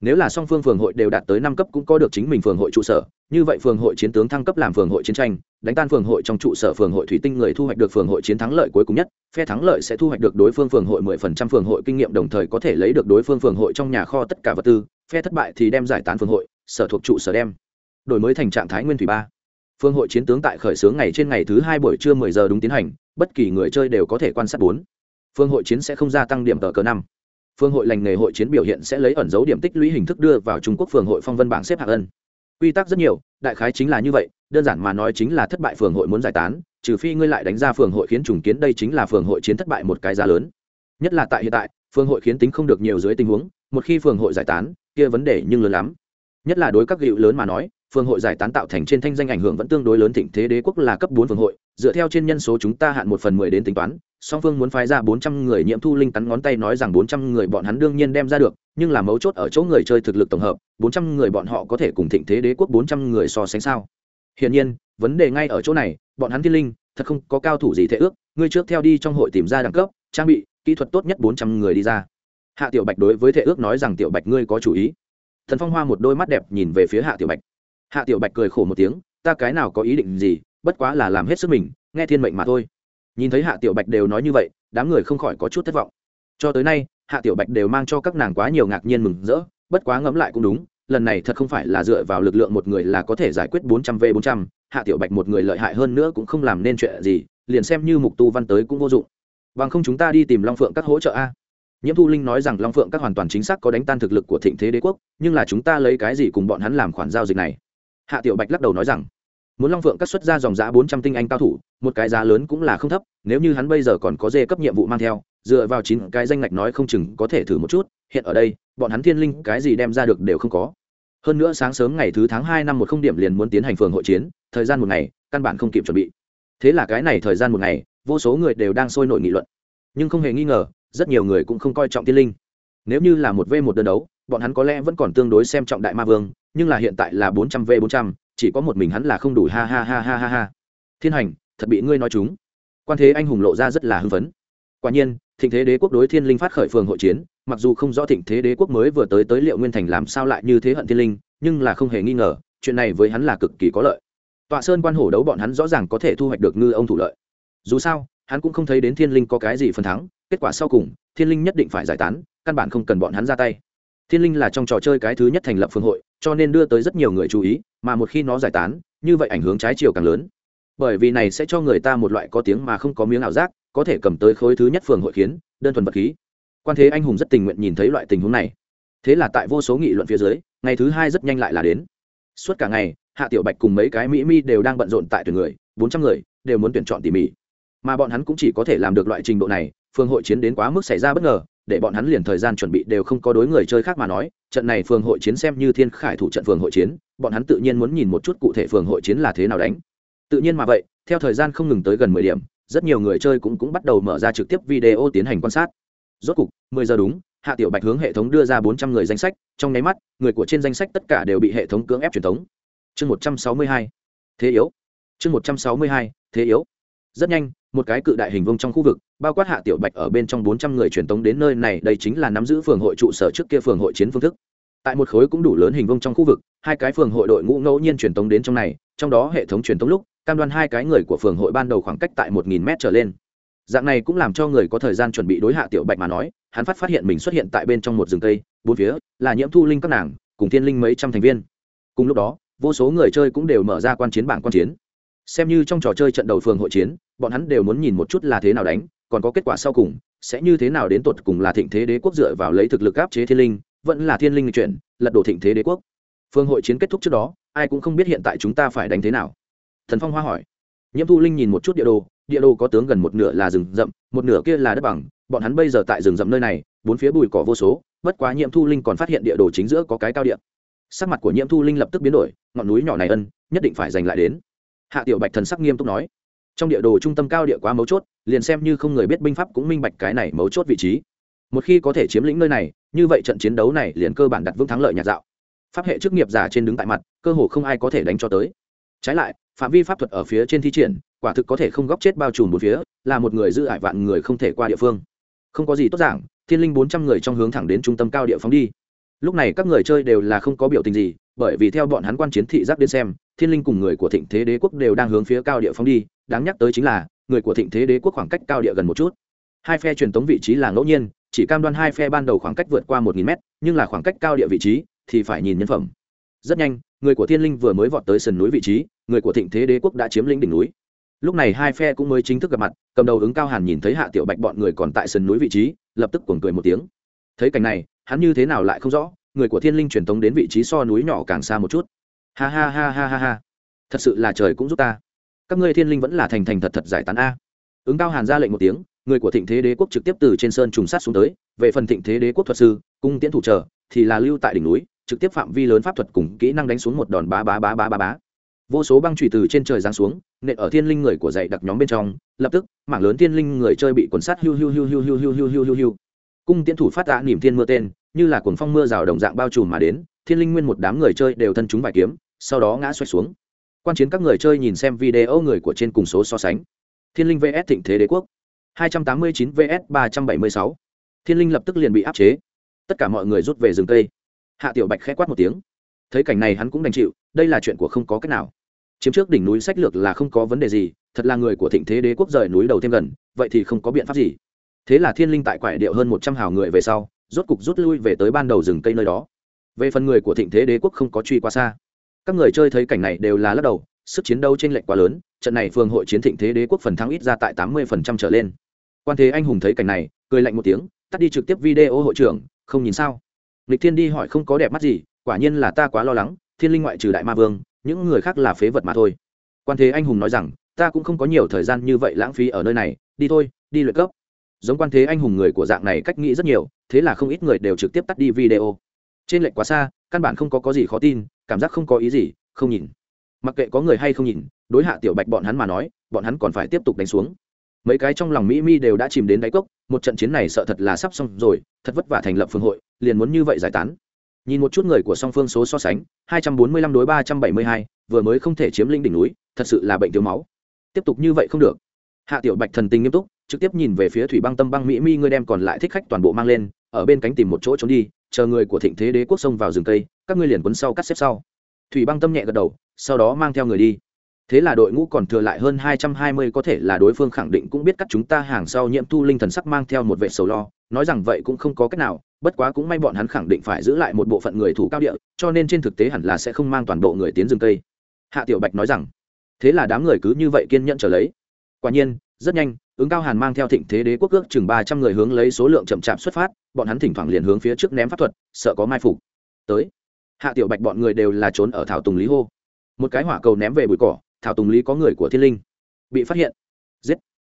nếu là song phương phường hội đều đạt tới năm cấp cũng có được chính mình phường hội trụ sở như vậy phường hội chiến tướng thăng cấp làm phường hội chiến tranh đánh tan phường hội trong trụ sở phường hội thủy tinh người thu hoạch được phường hội chiến thắng lợi cuối cùng nhất phe thắng lợi sẽ thu hoạch được đối phương phường hội mười phần trăm phường hội kinh nghiệm đồng thời có thể lấy được đối phương phường hội trong nhà kho tất cả vật tư phe thất bại thì đem giải tán phường hội sở thuộc trụ sở đem đổi mới thành trạng thái nguyên thủy ba phương hội chiến tướng tại khởi xướng ngày trên ngày thứ hai buổi trưa mười giờ đúng tiến hành bất kỳ người chơi đều có thể quan sát bốn phương hội chiến sẽ không gia tăng điểm tờ cờ năm phương hội lành nghề hội chiến biểu hiện sẽ lấy ẩn dấu điểm tích lũy hình thức đưa vào trung quốc phường hội phong vân bảng xếp hạng ân quy tắc rất nhiều, đại khái chính là như vậy, đơn giản mà nói chính là thất bại phường hội muốn giải tán, trừ phi ngươi lại đánh ra phường hội khiến trùng kiến đây chính là phường hội chiến thất bại một cái giá lớn. Nhất là tại hiện tại, phường hội khiến tính không được nhiều dưới tình huống, một khi phường hội giải tán, kia vấn đề nhưng lớn lắm. Nhất là đối các gịu lớn mà nói, phường hội giải tán tạo thành trên thanh danh ảnh hưởng vẫn tương đối lớn thịnh thế đế quốc là cấp bốn phường hội dựa theo trên nhân số chúng ta hạn một phần mười đến tính toán, song phương muốn phái ra bốn trăm người nhiễm thu linh cắn ngón tay nói rằng bốn trăm người bọn hắn đương nhiên đem ra được, nhưng là mấu chốt ở chỗ người chơi thực lực tổng hợp, bốn trăm người bọn họ có thể cùng thịnh thế đế quốc bốn trăm người so sánh sao? Hiển nhiên, vấn đề ngay ở chỗ này, bọn hắn thiên linh, thật không có cao thủ gì thế ước, ngươi trước theo đi trong hội tìm ra đẳng cấp, trang bị, kỹ thuật tốt nhất bốn trăm người đi ra. Hạ tiểu bạch đối với thể ước nói rằng, tiểu bạch, ngươi có chủ ý. Thần phong hoa một đôi mắt đẹp nhìn về phía hạ tiểu bạch. Hạ tiểu bạch cười khổ một tiếng, ta cái nào có ý định gì bất quá là làm hết sức mình, nghe thiên mệnh mà thôi. Nhìn thấy hạ tiểu bạch đều nói như vậy, đám người không khỏi có chút thất vọng. Cho tới nay, hạ tiểu bạch đều mang cho các nàng quá nhiều ngạc nhiên mừng rỡ, bất quá ngẫm lại cũng đúng, lần này thật không phải là dựa vào lực lượng một người là có thể giải quyết bốn trăm v bốn trăm, hạ tiểu bạch một người lợi hại hơn nữa cũng không làm nên chuyện gì, liền xem như mục tu văn tới cũng vô dụng. Bằng không chúng ta đi tìm long phượng các hỗ trợ a. Nhiễm thu linh nói rằng long phượng các hoàn toàn chính xác có đánh tan thực lực của thịnh thế đế quốc, nhưng là chúng ta lấy cái gì cùng bọn hắn làm khoản giao dịch này? Hạ tiểu bạch lắc đầu nói rằng muốn long phượng các xuất ra dòng giá bốn trăm tinh anh cao thủ, một cái giá lớn cũng là không thấp, nếu như hắn bây giờ còn có dê cấp nhiệm vụ mang theo, dựa vào chín cái danh ngạch nói không chừng có thể thử một chút, hiện ở đây, bọn hắn thiên linh cái gì đem ra được đều không có. Hơn nữa sáng sớm ngày thứ tháng hai năm một không điểm liền muốn tiến hành phường hội chiến, thời gian một ngày, căn bản không kịp chuẩn bị. Thế là cái này thời gian một ngày, vô số người đều đang sôi nổi nghị luận. Nhưng không hề nghi ngờ, rất nhiều người cũng không coi trọng tiên linh. Nếu như là một v một đơn đấu, bọn hắn có lẽ vẫn còn tương đối xem trọng đại ma vương, nhưng là hiện tại là bốn trăm v bốn trăm chỉ có một mình hắn là không đủ ha ha ha ha ha ha. Thiên hành, thật bị ngươi nói chúng. Quan thế anh hùng lộ ra rất là hưng phấn. Quả nhiên, thịnh thế đế quốc đối thiên linh phát khởi phường hội chiến, mặc dù không rõ thịnh thế đế quốc mới vừa tới tới liệu nguyên thành làm sao lại như thế hận thiên linh, nhưng là không hề nghi ngờ, chuyện này với hắn là cực kỳ có lợi. Tọa sơn quan hổ đấu bọn hắn rõ ràng có thể thu hoạch được ngư ông thủ lợi. Dù sao, hắn cũng không thấy đến thiên linh có cái gì phần thắng, kết quả sau cùng, thiên linh nhất định phải giải tán, căn bản không cần bọn hắn ra tay. Thiên linh là trong trò chơi cái thứ nhất thành lập phương hội cho nên đưa tới rất nhiều người chú ý, mà một khi nó giải tán, như vậy ảnh hưởng trái chiều càng lớn. Bởi vì này sẽ cho người ta một loại có tiếng mà không có miếng ảo giác, có thể cầm tới khối thứ nhất phường hội kiến đơn thuần vật khí. Quan thế anh hùng rất tình nguyện nhìn thấy loại tình huống này. Thế là tại vô số nghị luận phía dưới, ngày thứ hai rất nhanh lại là đến. Suốt cả ngày, hạ tiểu bạch cùng mấy cái mỹ mi đều đang bận rộn tại tuyển người, bốn trăm người đều muốn tuyển chọn tỉ mỉ. Mà bọn hắn cũng chỉ có thể làm được loại trình độ này phương hội chiến đến quá mức xảy ra bất ngờ để bọn hắn liền thời gian chuẩn bị đều không có đối người chơi khác mà nói, trận này phường hội chiến xem như thiên khải thủ trận phường hội chiến, bọn hắn tự nhiên muốn nhìn một chút cụ thể phường hội chiến là thế nào đánh. Tự nhiên mà vậy, theo thời gian không ngừng tới gần mười điểm, rất nhiều người chơi cũng cũng bắt đầu mở ra trực tiếp video tiến hành quan sát. Rốt cục, mười giờ đúng, hạ tiểu bạch hướng hệ thống đưa ra bốn trăm người danh sách, trong nháy mắt, người của trên danh sách tất cả đều bị hệ thống cưỡng ép truyền thống chương một trăm sáu mươi hai, thế yếu. Chương một trăm sáu mươi hai, thế yếu. Rất nhanh, một cái cự đại hình vông trong khu vực bao quát hạ tiểu bạch ở bên trong bốn trăm người truyền tống đến nơi này, đây chính là nắm giữ phường hội trụ sở trước kia phường hội chiến phương thức. Tại một khối cũng đủ lớn hình vông trong khu vực, hai cái phường hội đội ngũ ngẫu nhiên truyền tống đến trong này, trong đó hệ thống truyền tống lúc, cam đoan hai cái người của phường hội ban đầu khoảng cách tại một nghìn m trở lên. Dạng này cũng làm cho người có thời gian chuẩn bị đối hạ tiểu bạch mà nói, hắn phát phát hiện mình xuất hiện tại bên trong một rừng cây, bốn phía, là nhiễm thu linh các nàng, cùng thiên linh mấy trăm thành viên. Cùng lúc đó, vô số người chơi cũng đều mở ra quan chiến bảng quan chiến. Xem như trong trò chơi trận đầu phường hội chiến, bọn hắn đều muốn nhìn một chút là thế nào đánh còn có kết quả sau cùng, sẽ như thế nào đến tột cùng là thịnh thế đế quốc dựa vào lấy thực lực áp chế thiên linh, vẫn là thiên linh chuyển, lật đổ thịnh thế đế quốc. Phương hội chiến kết thúc trước đó, ai cũng không biết hiện tại chúng ta phải đánh thế nào. Thần phong hoa hỏi. Nhiễm thu linh nhìn một chút địa đồ địa đồ có tướng gần một nửa là rừng rậm, một nửa kia là đất bằng, bọn hắn bây giờ tại rừng rậm nơi này, bốn phía bùi cỏ vô số, bất quá nhiễm thu linh còn phát hiện địa đồ chính giữa có cái cao điện sắc mặt của nhiễm thu linh lập tức biến đổi, ngọn núi nhỏ này ân, nhất định phải giành lại đến. Hạ tiểu bạch thần sắc nghiêm túc nói trong địa đồ trung tâm cao địa quá mấu chốt, liền xem như không người biết binh pháp cũng minh bạch cái này mấu chốt vị trí. Một khi có thể chiếm lĩnh nơi này, như vậy trận chiến đấu này liền cơ bản đặt vững thắng lợi nhạt dạo. Pháp hệ chức nghiệp giả trên đứng tại mặt, cơ hồ không ai có thể đánh cho tới. Trái lại, phạm vi pháp thuật ở phía trên thi triển, quả thực có thể không góp chết bao trùm một phía, là một người giữ ải vạn người không thể qua địa phương. Không có gì tốt giảng, thiên linh bốn trăm người trong hướng thẳng đến trung tâm cao địa phóng đi. Lúc này các người chơi đều là không có biểu tình gì, bởi vì theo bọn hắn quan chiến thị giác đến xem, thiên linh cùng người của thịnh thế đế quốc đều đang hướng phía cao địa phóng đi đáng nhắc tới chính là, người của thịnh thế đế quốc khoảng cách cao địa gần một chút. Hai phe truyền tống vị trí là ngẫu nhiên, chỉ cam đoan hai phe ban đầu khoảng cách vượt qua một nghìn mét, nhưng là khoảng cách cao địa vị trí thì phải nhìn nhân phẩm. Rất nhanh, người của thiên linh vừa mới vọt tới sườn núi vị trí, người của thịnh thế đế quốc đã chiếm lĩnh đỉnh núi. Lúc này hai phe cũng mới chính thức gặp mặt, cầm đầu ứng cao hàn nhìn thấy hạ tiểu bạch bọn người còn tại sườn núi vị trí, lập tức cuồng cười một tiếng. Thấy cảnh này, hắn như thế nào lại không rõ, người của thiên linh truyền tống đến vị trí so núi nhỏ càng xa một chút. Ha ha ha ha ha ha. Thật sự là trời cũng giúp ta các ngươi thiên linh vẫn là thành thành thật thật giải tán a. Ứng cao hàn ra lệnh một tiếng, người của thịnh thế đế quốc trực tiếp từ trên sơn trùng sát xuống tới, về phần thịnh thế đế quốc thuật sư, cung tiễn thủ trở thì là lưu tại đỉnh núi, trực tiếp phạm vi lớn pháp thuật cùng kỹ năng đánh xuống một đòn bá bá bá bá bá bá. Vô số băng trụy từ trên trời giáng xuống, nện ở thiên linh người của dạy đặc nhóm bên trong, lập tức, mảng lớn thiên linh người chơi bị quần sát hiu hiu hiu hiu hiu hiu hiu hiu hiu hiu. Cung tiễn thủ phát ra niềm thiên mưa tên, như là cuồng phong mưa rào đồng dạng bao trùm mà đến, thiên linh nguyên một đám người chơi đều thân chúng bài kiếm, sau đó ngã xoay xuống quan chiến các người chơi nhìn xem video người của trên cùng số so sánh. Thiên linh vs thịnh thế đế quốc 289 vs 376. thiên linh lập tức liền bị áp chế. Tất cả mọi người rút về rừng cây. Hạ tiểu bạch khẽ quát một tiếng. Thấy cảnh này hắn cũng đành chịu, đây là chuyện của không có cách nào. Chiếm trước đỉnh núi sách lược là không có vấn đề gì, thật là người của thịnh thế đế quốc rời núi đầu thêm gần, vậy thì không có biện pháp gì. Thế là thiên linh tại quải điệu hơn một trăm hào người về sau, rốt cục rút lui về tới ban đầu rừng cây nơi đó. Về phần người của thịnh thế đế quốc không có truy qua xa các người chơi thấy cảnh này đều là lắc đầu, sức chiến đấu trên lệnh quá lớn, trận này phương hội chiến thịnh thế đế quốc phần thắng ít ra tại tám mươi phần trăm trở lên. Quan thế anh hùng thấy cảnh này, cười lạnh một tiếng, tắt đi trực tiếp video hội trưởng, không nhìn sao? Lịch thiên đi hỏi không có đẹp mắt gì, quả nhiên là ta quá lo lắng, thiên linh ngoại trừ đại ma vương, những người khác là phế vật mà thôi. Quan thế anh hùng nói rằng, ta cũng không có nhiều thời gian như vậy lãng phí ở nơi này, đi thôi, đi luyện cấp. Giống quan thế anh hùng người của dạng này cách nghĩ rất nhiều, thế là không ít người đều trực tiếp tắt đi video. Trên lệnh quá xa, căn bản không có có gì khó tin cảm giác không có ý gì không nhìn. Mặc kệ có người hay không nhìn đối hạ tiểu bạch bọn hắn mà nói bọn hắn còn phải tiếp tục đánh xuống. Mấy cái trong lòng mỹ mi đều đã chìm đến đáy cốc một trận chiến này sợ thật là sắp xong rồi thật vất vả thành lập phương hội liền muốn như vậy giải tán. Nhìn một chút người của song phương số so sánh 245 đối 372, vừa mới không thể chiếm lĩnh đỉnh núi thật sự là bệnh thiếu máu. Tiếp tục như vậy không được. Hạ tiểu bạch thần tình nghiêm túc trực tiếp nhìn về phía thủy băng tâm băng mỹ mi ngươi đem còn lại thích khách toàn bộ mang lên ở bên cánh tìm một chỗ trốn đi chờ người của thịnh thế đế quốc xông vào rừng cây các ngươi liền quấn sau cắt xếp sau. Thủy băng tâm nhẹ gật đầu, sau đó mang theo người đi. Thế là đội ngũ còn thừa lại hơn hai trăm hai mươi, có thể là đối phương khẳng định cũng biết cắt chúng ta hàng sau nhiễm thu linh thần sắc mang theo một vệ sầu lo, nói rằng vậy cũng không có cách nào, bất quá cũng may bọn hắn khẳng định phải giữ lại một bộ phận người thủ cao địa, cho nên trên thực tế hẳn là sẽ không mang toàn bộ người tiến rừng cây. Hạ tiểu bạch nói rằng, thế là đám người cứ như vậy kiên nhẫn trở lấy. Quả nhiên, rất nhanh, ứng cao hàn mang theo thịnh thế đế quốc ước chừng ba trăm người hướng lấy số lượng chậm chạp xuất phát, bọn hắn thỉnh thoảng liền hướng phía trước ném pháp thuật, sợ có mai phục. Tới hạ tiểu bạch bọn người đều là trốn ở thảo tùng lý hô. Một cái hỏa cầu ném về bụi cỏ, thảo tùng lý có người của thiên linh. Bị phát hiện. Giết.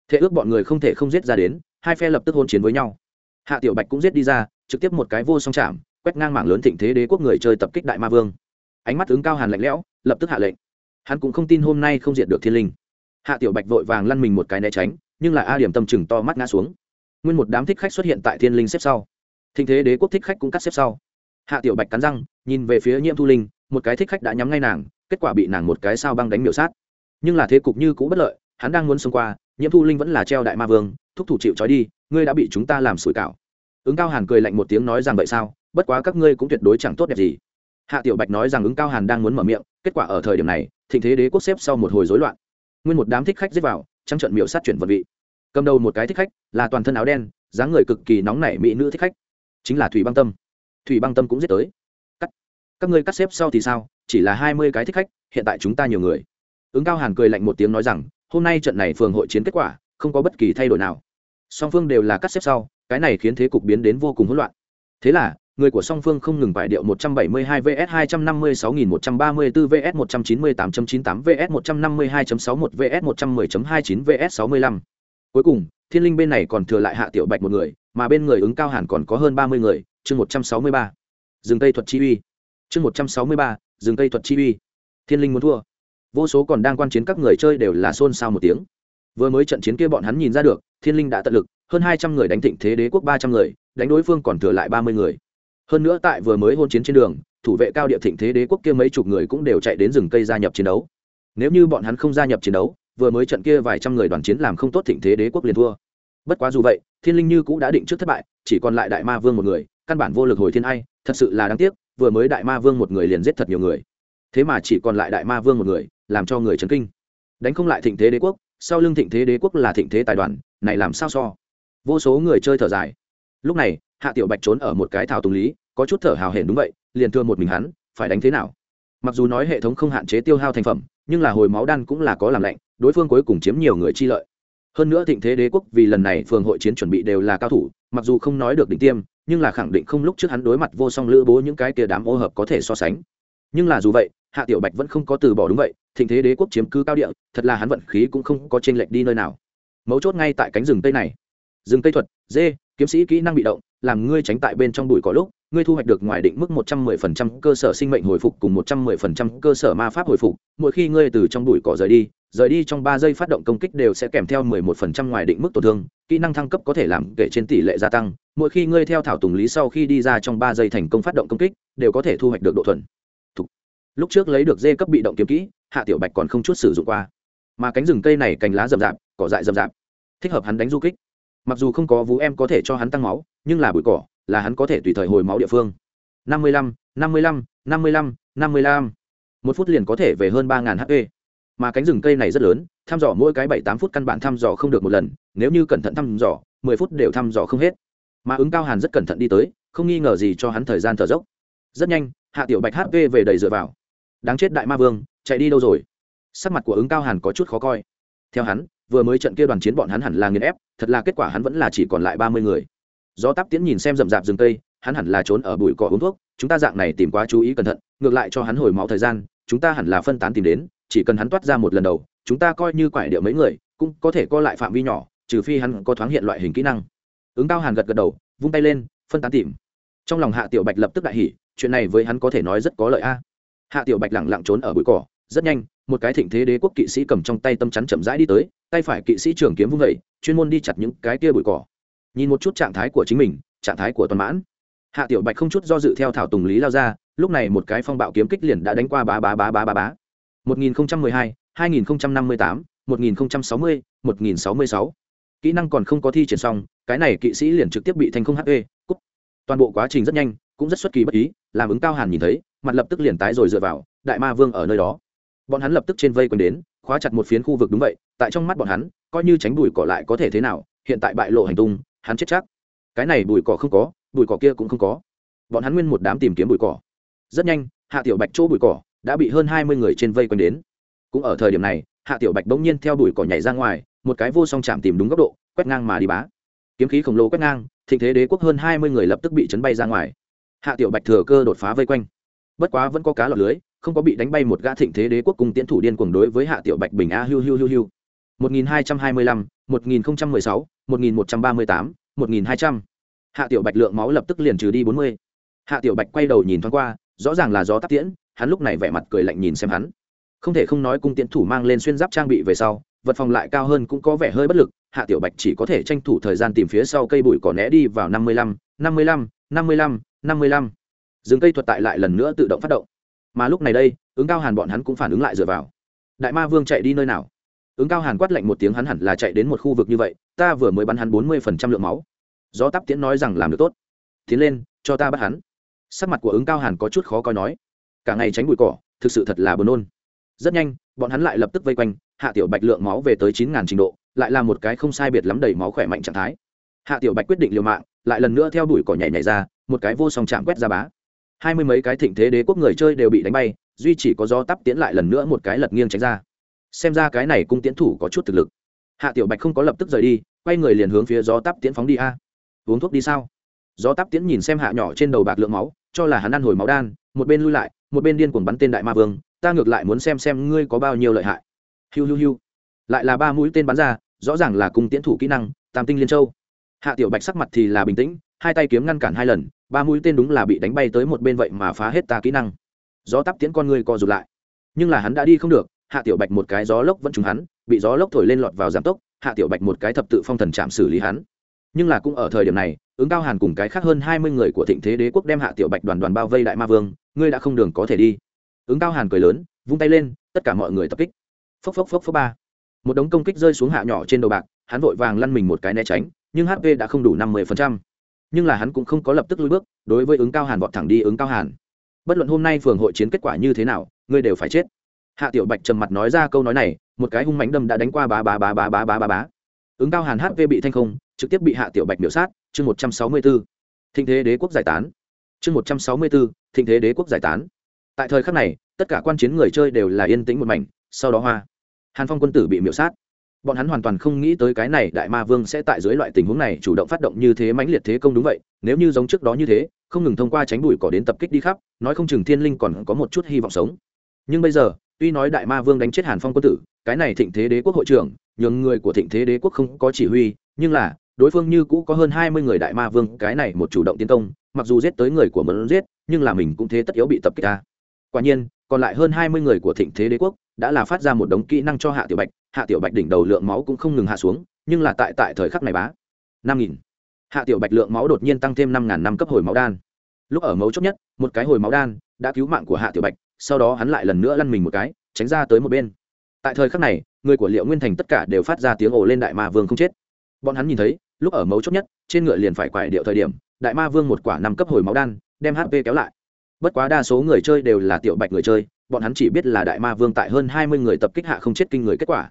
Thế ước bọn người không thể không giết ra đến, hai phe lập tức hôn chiến với nhau. Hạ tiểu bạch cũng giết đi ra, trực tiếp một cái vô song chạm, quét ngang mảng lớn thịnh thế đế quốc người chơi tập kích đại ma vương. Ánh mắt ứng cao hàn lạnh lẽo, lập tức hạ lệnh. Hắn cũng không tin hôm nay không diệt được thiên linh. Hạ tiểu bạch vội vàng lăn mình một cái né tránh, nhưng lại a điểm tâm chừng to mắt ngã xuống. Nguyên một đám thích khách xuất hiện tại thiên linh xếp sau. Thịnh thế đế quốc thích khách cũng cắt xếp sau hạ tiểu bạch cắn răng, nhìn về phía nhiễm thu linh, một cái thích khách đã nhắm ngay nàng, kết quả bị nàng một cái sao băng đánh miểu sát. Nhưng là thế cục như cũ bất lợi, hắn đang muốn xông qua, nhiễm thu linh vẫn là treo đại ma vương, thúc thủ chịu trói đi, ngươi đã bị chúng ta làm sủi cảo. Ứng cao hàn cười lạnh một tiếng nói rằng vậy sao, bất quá các ngươi cũng tuyệt đối chẳng tốt đẹp gì. Hạ tiểu bạch nói rằng ứng cao hàn đang muốn mở miệng, kết quả ở thời điểm này, thịnh thế đế quốc xếp sau một hồi rối loạn. Nguyên một đám thích khách giết vào trăng trận miểu sát chuyển vận vị. Cầm đầu một cái thích khách là toàn thân áo đen, dáng người cực kỳ nóng nảy mỹ nữ thích khách, chính là thủy băng tâm thủy băng tâm cũng giết tới. Cắt. Các ngươi cắt xếp sau thì sao? Chỉ là hai mươi cái thích khách hiện tại chúng ta nhiều người. Ứng cao hàn cười lạnh một tiếng nói rằng hôm nay trận này phường hội chiến kết quả không có bất kỳ thay đổi nào. Song phương đều là cắt xếp sau cái này khiến thế cục biến đến vô cùng hỗn loạn. Thế là người của song phương không ngừng bài điệu 172 vs 256134 vs 198.98 vs 152.61 vs 110.29 vs 65. Cuối cùng, Thiên Linh bên này còn thừa lại Hạ Tiểu Bạch một người, mà bên người ứng cao hàn còn có hơn 30 người, chương 163. Dừng Tây thuật chi uy. Chương 163, dừng Tây thuật chi uy. Thiên Linh muốn thua. Vô số còn đang quan chiến các người chơi đều là xôn xao một tiếng. Vừa mới trận chiến kia bọn hắn nhìn ra được, Thiên Linh đã tận lực, hơn 200 người đánh Thịnh Thế Đế quốc 300 người, đánh đối phương còn thừa lại 30 người hơn nữa tại vừa mới hôn chiến trên đường thủ vệ cao địa thịnh thế đế quốc kia mấy chục người cũng đều chạy đến rừng cây gia nhập chiến đấu nếu như bọn hắn không gia nhập chiến đấu vừa mới trận kia vài trăm người đoàn chiến làm không tốt thịnh thế đế quốc liền thua bất quá dù vậy thiên linh như cũng đã định trước thất bại chỉ còn lại đại ma vương một người căn bản vô lực hồi thiên ai, thật sự là đáng tiếc, vừa mới đại ma vương một người liền giết thật nhiều người. Thế mà chỉ còn lại đại ma vương một người, làm cho người chấn kinh. Đánh không lại thịnh thế đế quốc, sau lưng thịnh thế đế quốc là thịnh thế tài đoàn, này làm sao so? Vô số người chơi thở dài. Lúc này, hạ tiểu bạch trốn ở một cái thảo tùng lý, có chút thở hào hển đúng vậy, liền thương một mình hắn, phải đánh thế nào? Mặc dù nói hệ thống không hạn chế tiêu hao thành phẩm, nhưng là hồi máu đan cũng là có làm lạnh, đối phương cuối cùng chiếm nhiều người chi lợi hơn nữa thịnh thế đế quốc vì lần này phường hội chiến chuẩn bị đều là cao thủ, mặc dù không nói được đỉnh tiêm, nhưng là khẳng định không lúc trước hắn đối mặt vô song lữ bố những cái kia đám ô hợp có thể so sánh. Nhưng là dù vậy, hạ tiểu bạch vẫn không có từ bỏ đúng vậy, thịnh thế đế quốc chiếm cứ cao địa, thật là hắn vận khí cũng không có chênh lệch đi nơi nào. Mấu chốt ngay tại cánh rừng tây này. Rừng tây thuật, dê, kiếm sĩ kỹ năng bị động, làm ngươi tránh tại bên trong bụi cỏ lúc ngươi thu hoạch được ngoài định mức một trăm mười phần trăm cơ sở sinh mệnh hồi phục cùng một trăm mười phần trăm cơ sở ma pháp hồi phục, mỗi khi ngươi từ trong bụi cỏ rời đi rời đi trong ba giây phát động công kích đều sẽ kèm theo mười một phần trăm ngoài định mức tổn thương, kỹ năng thăng cấp có thể làm kể trên tỷ lệ gia tăng, mỗi khi ngươi theo thảo tùng lý sau khi đi ra trong ba giây thành công phát động công kích, đều có thể thu hoạch được độ thuần. Lúc trước lấy được dê cấp bị động kiếm kỹ, hạ tiểu bạch còn không chút sử dụng qua. Mà cánh rừng cây này cành lá rậm rạp, cỏ dại rậm rạp, thích hợp hắn đánh du kích. Mặc dù không có vú em có thể cho hắn tăng máu, nhưng là bụi cỏ là hắn có thể tùy thời hồi máu địa phương. Năm mươi lăm, năm mươi lăm, năm mươi lăm, năm mươi lăm. Một phút liền có thể về hơn ba ngàn hp mà cánh rừng cây này rất lớn, thăm dò mỗi cái bảy tám phút căn bản thăm dò không được một lần, nếu như cẩn thận thăm dò, mười phút đều thăm dò không hết. Mà ứng cao hàn rất cẩn thận đi tới, không nghi ngờ gì cho hắn thời gian thở dốc. Rất nhanh, hạ tiểu bạch hp về đầy dựa vào. Đáng chết đại ma vương, chạy đi đâu rồi? Sắc mặt của ứng cao hàn có chút khó coi. Theo hắn, vừa mới trận kia đoàn chiến bọn hắn hẳn là nghiền ép, thật là kết quả hắn vẫn là chỉ còn lại ba mươi người do tắp tiễn nhìn xem rậm rạp rừng cây, hắn hẳn là trốn ở bụi cỏ uống thuốc, chúng ta dạng này tìm quá chú ý cẩn thận, ngược lại cho hắn hồi máu thời gian, chúng ta hẳn là phân tán tìm đến, chỉ cần hắn toát ra một lần đầu, chúng ta coi như quải điệu mấy người, cũng có thể co lại phạm vi nhỏ, trừ phi hắn có thoáng hiện loại hình kỹ năng. Ứng cao hàn gật gật đầu, vung tay lên, phân tán tìm. Trong lòng hạ tiểu bạch lập tức đại hỉ, chuyện này với hắn có thể nói rất có lợi a. Hạ tiểu bạch lẳng lặng trốn ở bụi cỏ, rất nhanh, một cái thịnh thế đế quốc kỵ sĩ cầm trong tay tâm chắn chậm rãi đi tới, tay phải kỵ sĩ trưởng kiếm vung vẩy chuyên môn đi chặt những cái kia bụi cỏ nhìn một chút trạng thái của chính mình trạng thái của toàn mãn. Hạ tiểu bạch không chút do dự theo thảo tùng lý lao ra lúc này một cái phong bạo kiếm kích liền đã đánh qua bá bá bá bá bá bá. 1012, 2058, 1060, 1066. kỹ năng còn không có thi triển xong cái này kỵ sĩ liền trực tiếp bị thành không hp cúp. Toàn bộ quá trình rất nhanh cũng rất xuất kỳ bất ý làm ứng cao hàn nhìn thấy mặt lập tức liền tái rồi dựa vào đại ma vương ở nơi đó. Bọn hắn lập tức trên vây quần đến khóa chặt một phiến khu vực đúng vậy tại trong mắt bọn hắn coi như tránh đùi cỏ lại có thể thế nào hiện tại bại lộ hành tung hắn chết chắc. Cái này bụi cỏ không có, bụi cỏ kia cũng không có. Bọn hắn nguyên một đám tìm kiếm bụi cỏ. Rất nhanh, hạ tiểu bạch chỗ bụi cỏ đã bị hơn hai mươi người trên vây quanh đến. Cũng ở thời điểm này, hạ tiểu bạch bỗng nhiên theo bụi cỏ nhảy ra ngoài, một cái vô song chạm tìm đúng góc độ, quét ngang mà đi bá. Kiếm khí khổng lồ quét ngang, thịnh thế đế quốc hơn hai mươi người lập tức bị chấn bay ra ngoài. Hạ tiểu bạch thừa cơ đột phá vây quanh. Bất quá vẫn có cá lọt lưới, không có bị đánh bay một gã thịnh thế đế quốc cùng tiến thủ điên cuồng đối với hạ tiểu bạch bình a hiu hiu hiu hiu. 1225, 1016, 1138, 1200. Hạ Tiểu Bạch lượng máu lập tức liền trừ đi 40. Hạ Tiểu Bạch quay đầu nhìn thoáng qua, rõ ràng là gió tác tiễn, hắn lúc này vẻ mặt cười lạnh nhìn xem hắn. Không thể không nói cung tiễn thủ mang lên xuyên giáp trang bị về sau, vật phòng lại cao hơn cũng có vẻ hơi bất lực, Hạ Tiểu Bạch chỉ có thể tranh thủ thời gian tìm phía sau cây bụi cỏ né đi vào 55, 55, 55, 55. Dừng cây thuật tại lại lần nữa tự động phát động mà lúc này đây ứng cao hàn bọn hắn cũng phản ứng lại dựa vào đại ma vương chạy đi nơi nào ứng cao hàn quát lạnh một tiếng hắn hẳn là chạy đến một khu vực như vậy, ta vừa mới bắn hắn bốn mươi phần trăm lượng máu. Do tắp tiễn nói rằng làm được tốt. Tiến lên, cho ta bắt hắn. Sắc mặt của ứng cao hàn có chút khó coi nói. Cả ngày tránh bụi cỏ, thực sự thật là buồn nôn. Rất nhanh, bọn hắn lại lập tức vây quanh, hạ tiểu bạch lượng máu về tới chín ngàn trình độ, lại là một cái không sai biệt lắm đầy máu khỏe mạnh trạng thái. Hạ tiểu bạch quyết định liều mạng, lại lần nữa theo đuổi cỏ nhảy nhảy ra, một cái vô song chạm quét ra bá. Hai mươi mấy cái thịnh thế đế quốc người chơi đều bị đánh bay, duy chỉ có do tắp tiến lại lần nữa một cái lật nghiêng tránh ra xem ra cái này cung tiến thủ có chút thực lực. Hạ tiểu bạch không có lập tức rời đi, quay người liền hướng phía gió tắp tiến phóng đi. A, uống thuốc đi sao? Gió tắp tiến nhìn xem hạ nhỏ trên đầu bạc lượng máu, cho là hắn ăn hồi máu đan, một bên lui lại, một bên điên cuồng bắn tên đại ma vương, ta ngược lại muốn xem xem ngươi có bao nhiêu lợi hại. Hiu hiu hiu. Lại là ba mũi tên bắn ra, rõ ràng là cung tiến thủ kỹ năng, tam tinh liên châu. Hạ tiểu bạch sắc mặt thì là bình tĩnh, hai tay kiếm ngăn cản hai lần, ba mũi tên đúng là bị đánh bay tới một bên vậy mà phá hết ta kỹ năng. Gió tắp tiễn con người co rụt lại. Nhưng là hắn đã đi không được hạ tiểu bạch một cái gió lốc vẫn trúng hắn, bị gió lốc thổi lên lọt vào giảm tốc, hạ tiểu bạch một cái thập tự phong thần chạm xử lý hắn. Nhưng là cũng ở thời điểm này, ứng cao hàn cùng cái khác hơn hai mươi người của thịnh thế đế quốc đem hạ tiểu bạch đoàn đoàn bao vây đại ma vương, ngươi đã không đường có thể đi. Ứng cao hàn cười lớn, vung tay lên, tất cả mọi người tập kích. Phốc phốc phốc phốc ba. Một đống công kích rơi xuống hạ nhỏ trên đầu bạc, hắn vội vàng lăn mình một cái né tránh, nhưng hp đã không đủ năm mươi nhưng là hắn cũng không có lập tức lui bước, đối với ứng cao hàn vọt thẳng đi ứng cao hàn. Bất luận hôm nay phường hội chiến kết quả như thế nào, ngươi đều phải chết hạ tiểu bạch trầm mặt nói ra câu nói này, một cái hung mánh đâm đã đánh qua bá bá bá bá bá bá bá bá. Ứng cao hàn hv bị thanh không, trực tiếp bị hạ tiểu bạch biểu sát, chương một trăm sáu mươi b ố thịnh thế đế quốc giải tán. Chương một trăm sáu mươi b ố thịnh thế đế quốc giải tán. Tại thời khắc này, tất cả quan chiến người chơi đều là yên tĩnh một mảnh, sau đó hoa. Hàn phong quân tử bị miễu sát. Bọn hắn hoàn toàn không nghĩ tới cái này đại ma vương sẽ tại dưới loại tình huống này chủ động phát động như thế mãnh liệt thế công đúng vậy, nếu như giống trước đó như thế, không ngừng thông qua tránh bụi cỏ đến tập kích đi khắp, nói không chừng thiên linh còn có một chút hy vọng sống. Nhưng bây giờ tuy nói đại ma vương đánh chết hàn phong quân tử, cái này thịnh thế đế quốc hội trưởng, nhường người của thịnh thế đế quốc không có chỉ huy, nhưng là, đối phương như cũ có hơn hai mươi người đại ma vương, cái này một chủ động tiến công, mặc dù giết tới người của mẫn giết, nhưng là mình cũng thế tất yếu bị tập kích ta. Quả nhiên, còn lại hơn hai mươi người của thịnh thế đế quốc đã là phát ra một đống kỹ năng cho hạ tiểu bạch, hạ tiểu bạch đỉnh đầu lượng máu cũng không ngừng hạ xuống, nhưng là tại tại thời khắc này bá, năm nghìn. Hạ tiểu bạch lượng máu đột nhiên tăng thêm năm ngàn năm cấp hồi máu đan. Lúc ở mấu chốt nhất, một cái hồi máu đan đã cứu mạng của hạ tiểu bạch sau đó hắn lại lần nữa lăn mình một cái, tránh ra tới một bên. Tại thời khắc này, người của liệu nguyên thành tất cả đều phát ra tiếng ồ lên đại ma vương không chết. Bọn hắn nhìn thấy, lúc ở mấu chốt nhất, trên ngựa liền phải quải điệu thời điểm, đại ma vương một quả năm cấp hồi máu đan, đem hp kéo lại. Bất quá đa số người chơi đều là tiểu bạch người chơi, bọn hắn chỉ biết là đại ma vương tại hơn hai mươi người tập kích hạ không chết kinh người kết quả.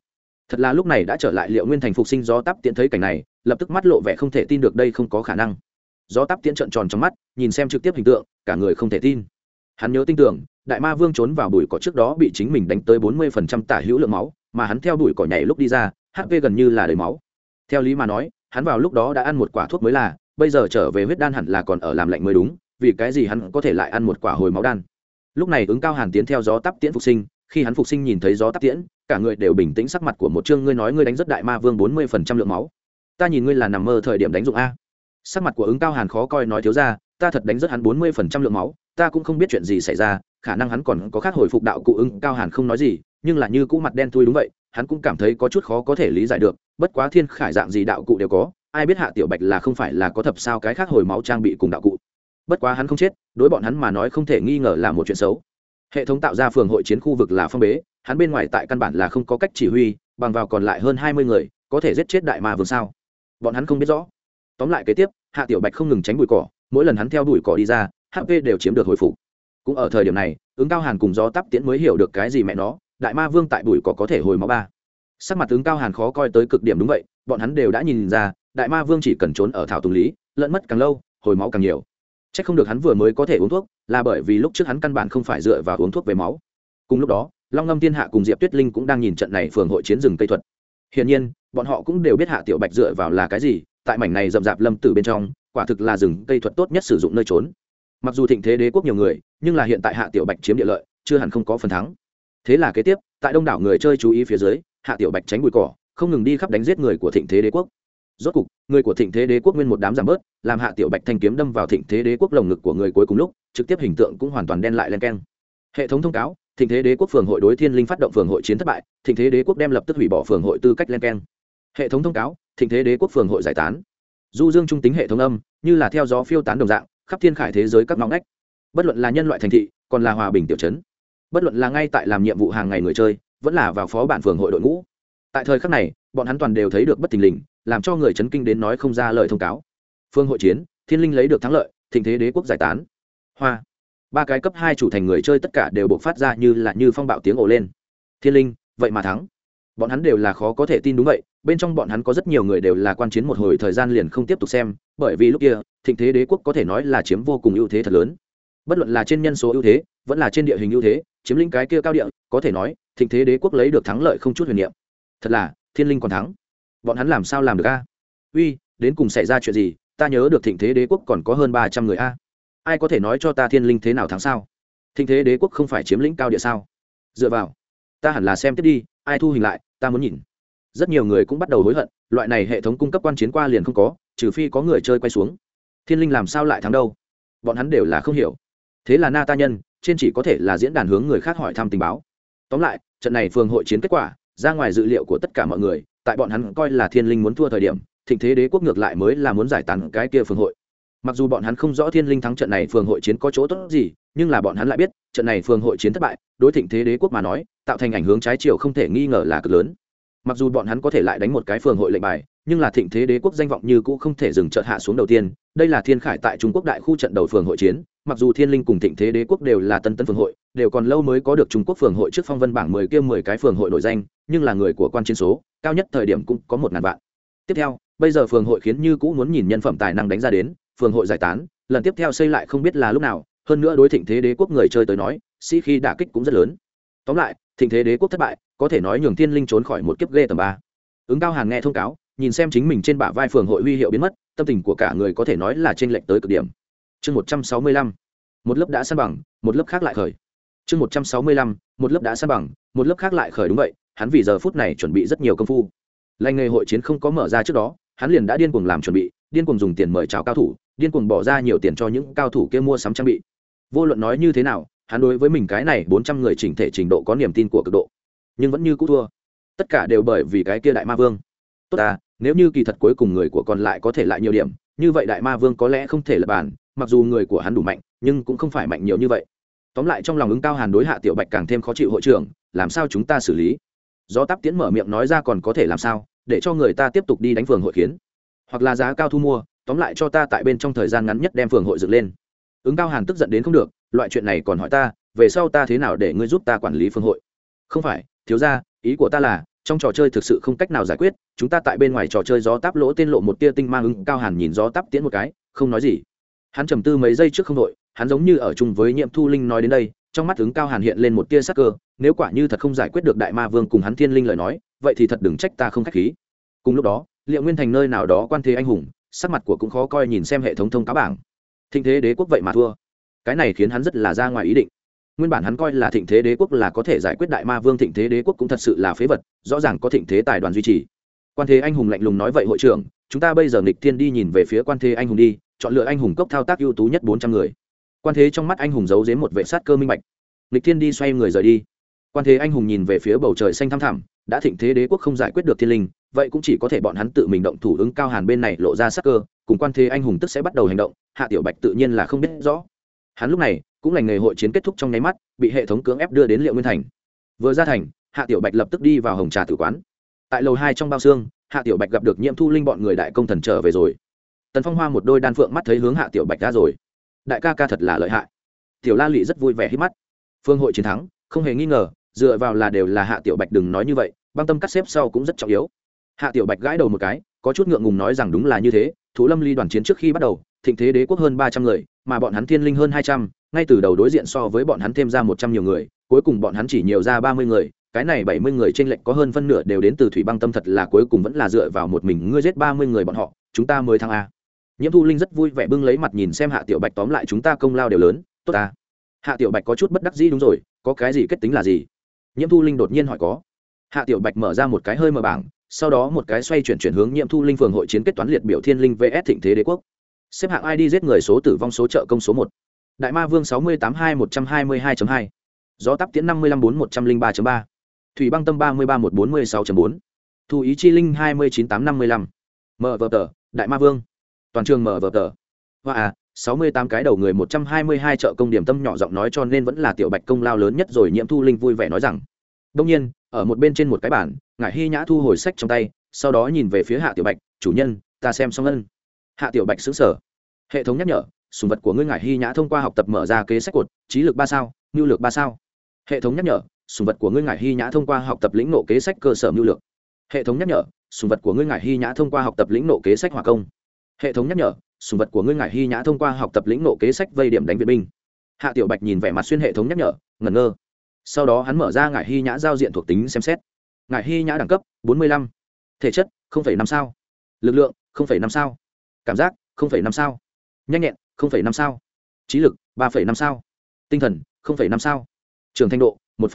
Thật là lúc này đã trở lại liệu nguyên thành phục sinh do tắp tiễn thấy cảnh này, lập tức mắt lộ vẻ không thể tin được đây không có khả năng. Do tắp tiễn trợn tròn trong mắt, nhìn xem trực tiếp hình tượng, cả người không thể tin. Hắn nhớ tin tưởng đại ma vương trốn vào bụi cỏ trước đó bị chính mình đánh tới bốn mươi phần trăm tả hữu lượng máu, mà hắn theo bụi cỏ nhảy lúc đi ra hp gần như là đầy máu. Theo lý mà nói, hắn vào lúc đó đã ăn một quả thuốc mới là, bây giờ trở về huyết đan hẳn là còn ở làm lạnh mới đúng, vì cái gì hắn có thể lại ăn một quả hồi máu đan? Lúc này ứng cao hàn tiến theo gió tắp tiễn phục sinh, khi hắn phục sinh nhìn thấy gió tắp tiễn, cả người đều bình tĩnh sắc mặt của một chương ngươi nói ngươi đánh rất đại ma vương bốn mươi phần trăm lượng máu. Ta nhìn ngươi là nằm mơ thời điểm đánh dụng a. Sắc mặt của ứng cao hàn khó coi nói thiếu ra ta thật đánh rất hắn bốn mươi phần trăm lượng máu, ta cũng không biết chuyện gì xảy ra, khả năng hắn còn có khác hồi phục đạo cụ ứng, cao hàn không nói gì, nhưng là như cũ mặt đen thui đúng vậy, hắn cũng cảm thấy có chút khó có thể lý giải được, bất quá thiên khải dạng gì đạo cụ đều có, ai biết hạ tiểu bạch là không phải là có thập sao cái khác hồi máu trang bị cùng đạo cụ. Bất quá hắn không chết, đối bọn hắn mà nói không thể nghi ngờ là một chuyện xấu. Hệ thống tạo ra phường hội chiến khu vực là phong bế, hắn bên ngoài tại căn bản là không có cách chỉ huy, bằng vào còn lại hơn hai mươi người, có thể giết chết đại ma vương sao? Bọn hắn không biết rõ. Tóm lại kế tiếp, hạ tiểu bạch không ngừng tránh bụi cỏ mỗi lần hắn theo đuổi cỏ đi ra hp đều chiếm được hồi phục. Cũng ở thời điểm này, ứng cao hàn cùng gió tắp tiễn mới hiểu được cái gì mẹ nó, đại ma vương tại bụi cỏ có thể hồi máu ba. Sắc mặt ứng cao hàn khó coi tới cực điểm đúng vậy, bọn hắn đều đã nhìn ra, đại ma vương chỉ cần trốn ở thảo tùng lý, lẫn mất càng lâu, hồi máu càng nhiều. C h ắ c không được hắn vừa mới có thể uống thuốc, là bởi vì lúc trước hắn căn bản không phải dựa vào uống thuốc về máu. Cùng lúc đó, long ngâm thiên hạ cùng diệp tuyết linh cũng đang nhìn trận này phường hội chiến rừng cây thuật. Hiển nhiên, bọn họ cũng đều biết hạ tiểu bạch dựa vào là cái gì, tại mảnh này rậm rạp lâm tử bên trong quả thực là rừng cây thuật tốt nhất sử dụng nơi trốn. Mặc dù thịnh thế đế quốc nhiều người, nhưng là hiện tại hạ tiểu bạch chiếm địa lợi, chưa hẳn không có phần thắng. Thế là kế tiếp, tại đông đảo người chơi chú ý phía dưới, hạ tiểu bạch tránh bụi cỏ, không ngừng đi khắp đánh giết người của thịnh thế đế quốc. Rốt cục, người của thịnh thế đế quốc nguyên một đám giảm bớt, làm hạ tiểu bạch thanh kiếm đâm vào thịnh thế đế quốc lồng ngực của người cuối cùng lúc, trực tiếp hình tượng cũng hoàn toàn đen lại len keng. Hệ thống thông cáo, thịnh thế đế quốc phường hội đối thiên linh phát động phường hội chiến thất bại, thịnh thế đế quốc đem lập tức hủy bỏ phường hội tư cách len keng. Hệ thống thông cáo, thịnh thế đế quốc phường hội giải tán du dương trung tính hệ thống âm, như là theo gió phiêu tán đồng dạng, khắp thiên khải thế giới các ngõ ngách. Bất luận là nhân loại thành thị, còn là hòa bình tiểu chấn bất luận là ngay tại làm nhiệm vụ hàng ngày người chơi, vẫn là vào phó bản phường hội đội ngũ. Tại thời khắc này, bọn hắn toàn đều thấy được bất thình lình, làm cho người chấn kinh đến nói không ra lời thông cáo. Phương hội chiến, thiên linh lấy được thắng lợi, thịnh thế đế quốc giải tán. Hoa. Ba cái cấp hai chủ thành người chơi tất cả đều buộc phát ra như là như phong bạo tiếng ồ lên. Thiên linh, vậy mà thắng bọn hắn đều là khó có thể tin đúng vậy, bên trong bọn hắn có rất nhiều người đều là quan chiến một hồi thời gian liền không tiếp tục xem, bởi vì lúc kia, thịnh thế đế quốc có thể nói là chiếm vô cùng ưu thế thật lớn. Bất luận là trên nhân số ưu thế, vẫn là trên địa hình ưu thế, chiếm lĩnh cái kia cao địa, có thể nói, thịnh thế đế quốc lấy được thắng lợi không chút huyền niệm. Thật là, thiên linh còn thắng. Bọn hắn làm sao làm được a? Uy, đến cùng xảy ra chuyện gì? Ta nhớ được thịnh thế đế quốc còn có hơn ba trăm người a. Ai có thể nói cho ta thiên linh thế nào thắng sao? Thịnh thế đế quốc không phải chiếm lĩnh cao địa sao? Dựa vào, ta hẳn là xem tiếp đi, ai thu hình lại ta muốn nhìn. Rất nhiều người cũng bắt đầu hối hận, loại này hệ thống cung cấp quan chiến qua liền không có, trừ phi có người chơi quay xuống. Thiên linh làm sao lại thắng đâu? Bọn hắn đều là không hiểu. Thế là na ta nhân, trên chỉ có thể là diễn đàn hướng người khác hỏi thăm tình báo. Tóm lại, trận này phường hội chiến kết quả, ra ngoài dự liệu của tất cả mọi người, tại bọn hắn coi là thiên linh muốn thua thời điểm, thịnh thế đế quốc ngược lại mới là muốn giải tán cái kia phường hội mặc dù bọn hắn không rõ thiên linh thắng trận này phường hội chiến có chỗ tốt gì, nhưng là bọn hắn lại biết, trận này phường hội chiến thất bại, đối thịnh thế đế quốc mà nói, tạo thành ảnh hướng trái chiều không thể nghi ngờ là cực lớn. Mặc dù bọn hắn có thể lại đánh một cái phường hội lệnh bài, nhưng là thịnh thế đế quốc danh vọng như cũ không thể dừng chợt hạ xuống đầu tiên. Đây là thiên khải tại trung quốc đại khu trận đầu phường hội chiến, mặc dù thiên linh cùng thịnh thế đế quốc đều là tân tân phường hội, đều còn lâu mới có được trung quốc phường hội trước phong vân bảng mười kia mười cái phường hội nổi danh, nhưng là người của quan chiến số, cao nhất thời điểm cũng có một ngàn vạn. Tiếp theo, bây giờ phường hội khiến như cũ muốn nhìn nhân phẩm tài năng đánh ra đến phường hội giải tán, lần tiếp theo xây lại không biết là lúc nào, hơn nữa đối thịnh thế đế quốc người chơi tới nói, sĩ khi đả kích cũng rất lớn. Tóm lại, thịnh thế đế quốc thất bại, có thể nói nhường thiên linh trốn khỏi một kiếp ghê tầm ba. Ứng cao hàn nghe thông cáo, nhìn xem chính mình trên bả vai phường hội huy hiệu biến mất, tâm tình của cả người có thể nói là t r ê n lệch tới cực điểm. Chương một trăm sáu mươi lăm, một lớp đã san bằng, một lớp khác lại khởi. Chương một trăm sáu mươi lăm, một lớp đã san bằng, một lớp khác lại khởi đúng vậy, hắn vì giờ phút này chuẩn bị rất nhiều công phu. Lành nghề hội chiến không có mở ra trước đó, hắn liền đã điên cuồng làm chuẩn bị điên cuồng dùng tiền mời chào cao thủ, điên cuồng bỏ ra nhiều tiền cho những cao thủ kia mua sắm trang bị. Vô luận nói như thế nào, hắn đối với mình cái này bốn trăm người chỉnh thể trình độ có niềm tin của cực độ. Nhưng vẫn như cũ thua. Tất cả đều bởi vì cái kia đại ma vương. Tốt à nếu như kỳ thật cuối cùng người của còn lại có thể lại nhiều điểm, như vậy đại ma vương có lẽ không thể lập bàn, mặc dù người của hắn đủ mạnh, nhưng cũng không phải mạnh nhiều như vậy. Tóm lại trong lòng ứng cao hàn đối hạ tiểu bạch càng thêm khó chịu hội trưởng, làm sao chúng ta xử lý? Do tắp tiến mở miệng nói ra còn có thể làm sao, để cho người ta tiếp tục đi đánh phường hội kiến hoặc là giá cao thu mua, tóm lại cho ta tại bên trong thời gian ngắn nhất đem phường hội dựng lên. Ứng cao hàn tức giận đến không được, loại chuyện này còn hỏi ta, về sau ta thế nào để ngươi giúp ta quản lý phường hội? Không phải, thiếu ra ý của ta là, trong trò chơi thực sự không cách nào giải quyết, chúng ta tại bên ngoài trò chơi gió táp lỗ tên lộ một tia tinh mang ứng cao hàn nhìn gió táp tiễn một cái, không nói gì. Hắn trầm tư mấy giây trước không đội hắn giống như ở chung với nhiệm thu linh nói đến đây, trong mắt ứng cao hàn hiện lên một tia sắc cơ, nếu quả như thật không giải quyết được đại ma vương cùng hắn thiên linh lời nói, vậy thì thật đừng trách ta không k h á c h khí. Cùng lúc đó liệu nguyên thành nơi nào đó quan thế anh hùng, sắc mặt của cũng khó coi nhìn xem hệ thống thông cáo bảng. Thịnh thế đế quốc vậy mà thua. Cái này khiến hắn rất là ra ngoài ý định. Nguyên bản hắn coi là thịnh thế đế quốc là có thể giải quyết đại ma vương thịnh thế đế quốc cũng thật sự là phế vật, rõ ràng có thịnh thế tài đoàn duy trì. Quan thế anh hùng lạnh lùng nói vậy hội trưởng, chúng ta bây giờ nghịch thiên đi nhìn về phía quan thế anh hùng đi, chọn lựa anh hùng cốc thao tác ưu tú nhất bốn trăm người. Quan thế trong mắt anh hùng giấu dếm một vệ sát cơ minh bạch. Nghịch thiên đi xoay người rời đi. Quan thế anh hùng nhìn về phía bầu trời xanh thăm thẳm đã thịnh thế đế quốc không giải quyết được thiên linh, vậy cũng chỉ có thể bọn hắn tự mình động thủ ứng cao hàn bên này lộ ra sắc cơ, cùng quan thế anh hùng tức sẽ bắt đầu hành động, hạ tiểu bạch tự nhiên là không biết rõ. Hắn lúc này cũng lành nghề hội chiến kết thúc trong nháy mắt, bị hệ thống cưỡng ép đưa đến liệu nguyên thành. Vừa ra thành, hạ tiểu bạch lập tức đi vào hồng trà tử quán. Tại lầu hai trong bao xương, hạ tiểu bạch gặp được nhiễm thu linh bọn người đại công thần trở về rồi. Tần phong hoa một đôi đan phượng mắt thấy hướng hạ tiểu bạch ra rồi. Đại ca ca thật là lợi hại. Tiểu la lị rất vui vẻ hít mắt. Phương hội chiến thắng, không hề nghi ngờ dựa vào là đều là hạ tiểu bạch đừng nói như vậy, băng tâm cắt xếp sau cũng rất trọng yếu. Hạ tiểu bạch gãi đầu một cái, có chút ngượng ngùng nói rằng đúng là như thế thú lâm ly đoàn chiến trước khi bắt đầu, thịnh thế đế quốc hơn ba trăm người, mà bọn hắn thiên linh hơn hai trăm, ngay từ đầu đối diện so với bọn hắn thêm ra một trăm nhiều người, cuối cùng bọn hắn chỉ nhiều ra ba mươi người, cái này bảy mươi người trên lệnh có hơn phân nửa đều đến từ thủy băng tâm thật là cuối cùng vẫn là dựa vào một mình ngươi giết ba mươi người bọn họ, chúng ta mới thắng a. Nhiễm thu linh rất vui vẻ bưng lấy mặt nhìn xem hạ tiểu bạch tóm lại chúng ta công lao đều lớn, tốt ta. Hạ tiểu bạch có chút bất đắc dĩ đúng rồi, có cái gì kết tính là gì? Nhiễm thu linh đột nhiên hỏi có. Hạ tiểu bạch mở ra một cái hơi mở bảng, sau đó một cái xoay chuyển chuyển hướng nhiễm thu linh phường hội chiến kết toán liệt biểu thiên linh vs thịnh thế đế quốc. Xếp hạng id giết người số tử vong số trợ công số một. Đại ma vương sáu mươi tám hai một trăm hai mươi hai hai. Gió tắp tiễn năm mươi năm bốn một trăm linh ba ba. Thủy băng tâm ba mươi ba một bốn mươi sáu bốn. Thu ý chi linh hai mươi chín tám năm mươi lăm. Mở vờ tờ, đại ma vương. Toàn trường mở vờ tờ. Hoa à sáu mươi tám cái đầu người một trăm hai mươi hai chợ công điểm tâm nhỏ giọng nói cho nên vẫn là tiểu bạch công lao lớn nhất rồi, nhiễm thu linh vui vẻ nói rằng, đông nhiên, ở một bên trên một cái bản ngải hy nhã thu hồi sách trong tay, sau đó nhìn về phía hạ tiểu bạch, chủ nhân, ta xem xong ân. Hạ tiểu bạch xứng sở hệ thống nhắc nhở, sùng vật của ngươi ngải hy nhã thông qua học tập mở ra kế sách cột, trí lực ba sao nhu lược ba sao. Hệ thống nhắc nhở, sùng vật của ngươi ngải hy nhã thông qua học tập lĩnh nộ kế sách cơ sở nhu lược. Hệ thống nhắc nhở, sùng vật của ngươi ngải hy nhã thông qua học tập lĩnh nộ kế sách hòa công. Hệ thống nhắc nhở sùng vật của ngươi ngải hy nhã thông qua học tập lĩnh nộ kế sách vây điểm đánh viện binh. Hạ tiểu bạch nhìn vẻ mặt xuyên hệ thống nhắc nhở, ngẩn ngơ. Sau đó hắn mở ra ngải hy nhã giao diện thuộc tính xem xét. Ngải hy nhã đẳng cấp, bốn mươi lăm. Thể chất năm sao. Lực lượng năm sao. Cảm giác năm sao. Nhanh nhẹn năm sao. Trí lực, ba năm sao. Tinh thần năm sao. Trường thanh độ, một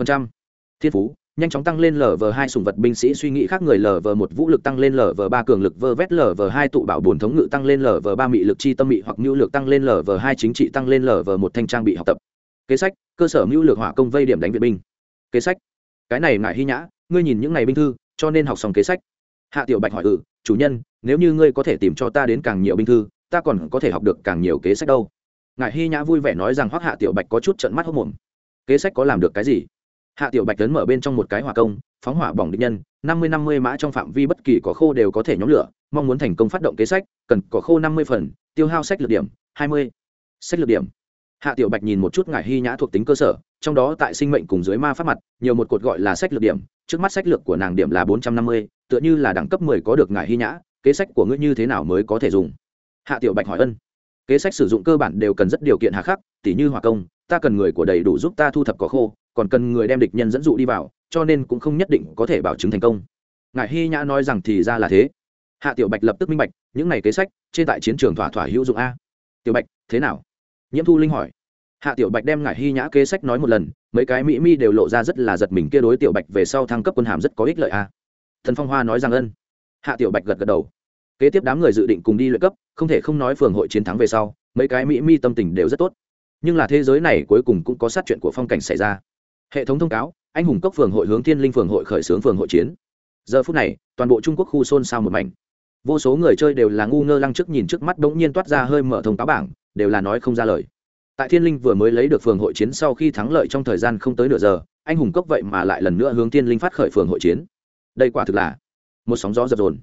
thiên phú nhanh chóng tăng lên lv hai sùng vật binh sĩ, suy nghĩ khác người lv một vũ lực tăng lên lv ba, cường lực vơ vét lv hai tụ bảo bồn thống ngự tăng lên lv ba, mị lực chi tâm mị hoặc mưu lược tăng lên lv hai chính trị tăng lên lv một thanh trang bị học tập. Kế sách, cơ sở mưu lược hỏa công vây điểm đánh viện binh. Kế sách, cái này ngại hy nhã, ngươi nhìn những ngày binh thư, cho nên học xong kế sách. Hạ tiểu bạch hỏi ừ chủ nhân, nếu như ngươi có thể tìm cho ta đến càng nhiều binh thư, ta còn có thể học được càng nhiều kế sách đâu. Ngài hy nhã vui vẻ nói rằng hoắc hạ tiểu bạch có chút trận mắt hốc mồm. Kế sách có làm được cái gì? Hạ tiểu bạch lớn mở bên trong một cái hỏa công, phóng hỏa bỏng địch nhân, năm mươi năm mươi mã trong phạm vi bất kỳ cỏ khô đều có thể nhóm lửa, mong muốn thành công phát động kế sách, cần cỏ khô năm mươi phần, tiêu hao sách lược điểm, hai mươi. Sách lược điểm. Hạ tiểu bạch nhìn một chút ngải hy nhã thuộc tính cơ sở, trong đó tại sinh mệnh cùng dưới ma pháp mặt, nhiều một cột gọi là sách lược điểm, trước mắt sách lược của nàng điểm là bốn trăm năm mươi, tựa như là đẳng cấp mười có được ngải hy nhã, kế sách của ngươi như thế nào mới có thể dùng? Hạ tiểu bạch hỏi ân. Kế sách sử dụng cơ bản đều cần rất điều kiện hạ khắc, tỉ như hỏa công, ta cần người của đầy đủ giúp ta thu thập cỏ khô còn cần người đem địch nhân dẫn dụ đi vào, cho nên cũng không nhất định có thể bảo chứng thành công. Ngài hy nhã nói rằng thì ra là thế. Hạ tiểu bạch lập tức minh bạch, những này kế sách, trên tại chiến trường thỏa thỏa hữu dụng a. Tiểu bạch, thế nào? Nhiễm thu linh hỏi. Hạ tiểu bạch đem ngài hy nhã kế sách nói một lần, mấy cái mỹ mi đều lộ ra rất là giật mình kia đối tiểu bạch về sau thăng cấp quân hàm rất có ích lợi a. Thần phong hoa nói rằng ân. Hạ tiểu bạch gật gật đầu. Kế tiếp đám người dự định cùng đi luyện cấp, không thể không nói phường hội chiến thắng về sau, mấy cái mỹ mi tâm tình đều rất tốt. Nhưng là thế giới này cuối cùng cũng có sát chuyện của phong cảnh xảy ra hệ thống thông cáo, anh hùng cốc phường hội hướng thiên linh phường hội khởi xướng phường hội chiến. Giờ phút này, toàn bộ trung quốc khu xôn xao một mảnh. Vô số người chơi đều là ngu ngơ lăng trước nhìn trước mắt bỗng nhiên toát ra hơi mở thông cáo bảng, đều là nói không ra lời. Tại thiên linh vừa mới lấy được phường hội chiến sau khi thắng lợi trong thời gian không tới nửa giờ, anh hùng cốc vậy mà lại lần nữa hướng thiên linh phát khởi phường hội chiến. Đây quả thực là một sóng gió dập dồn.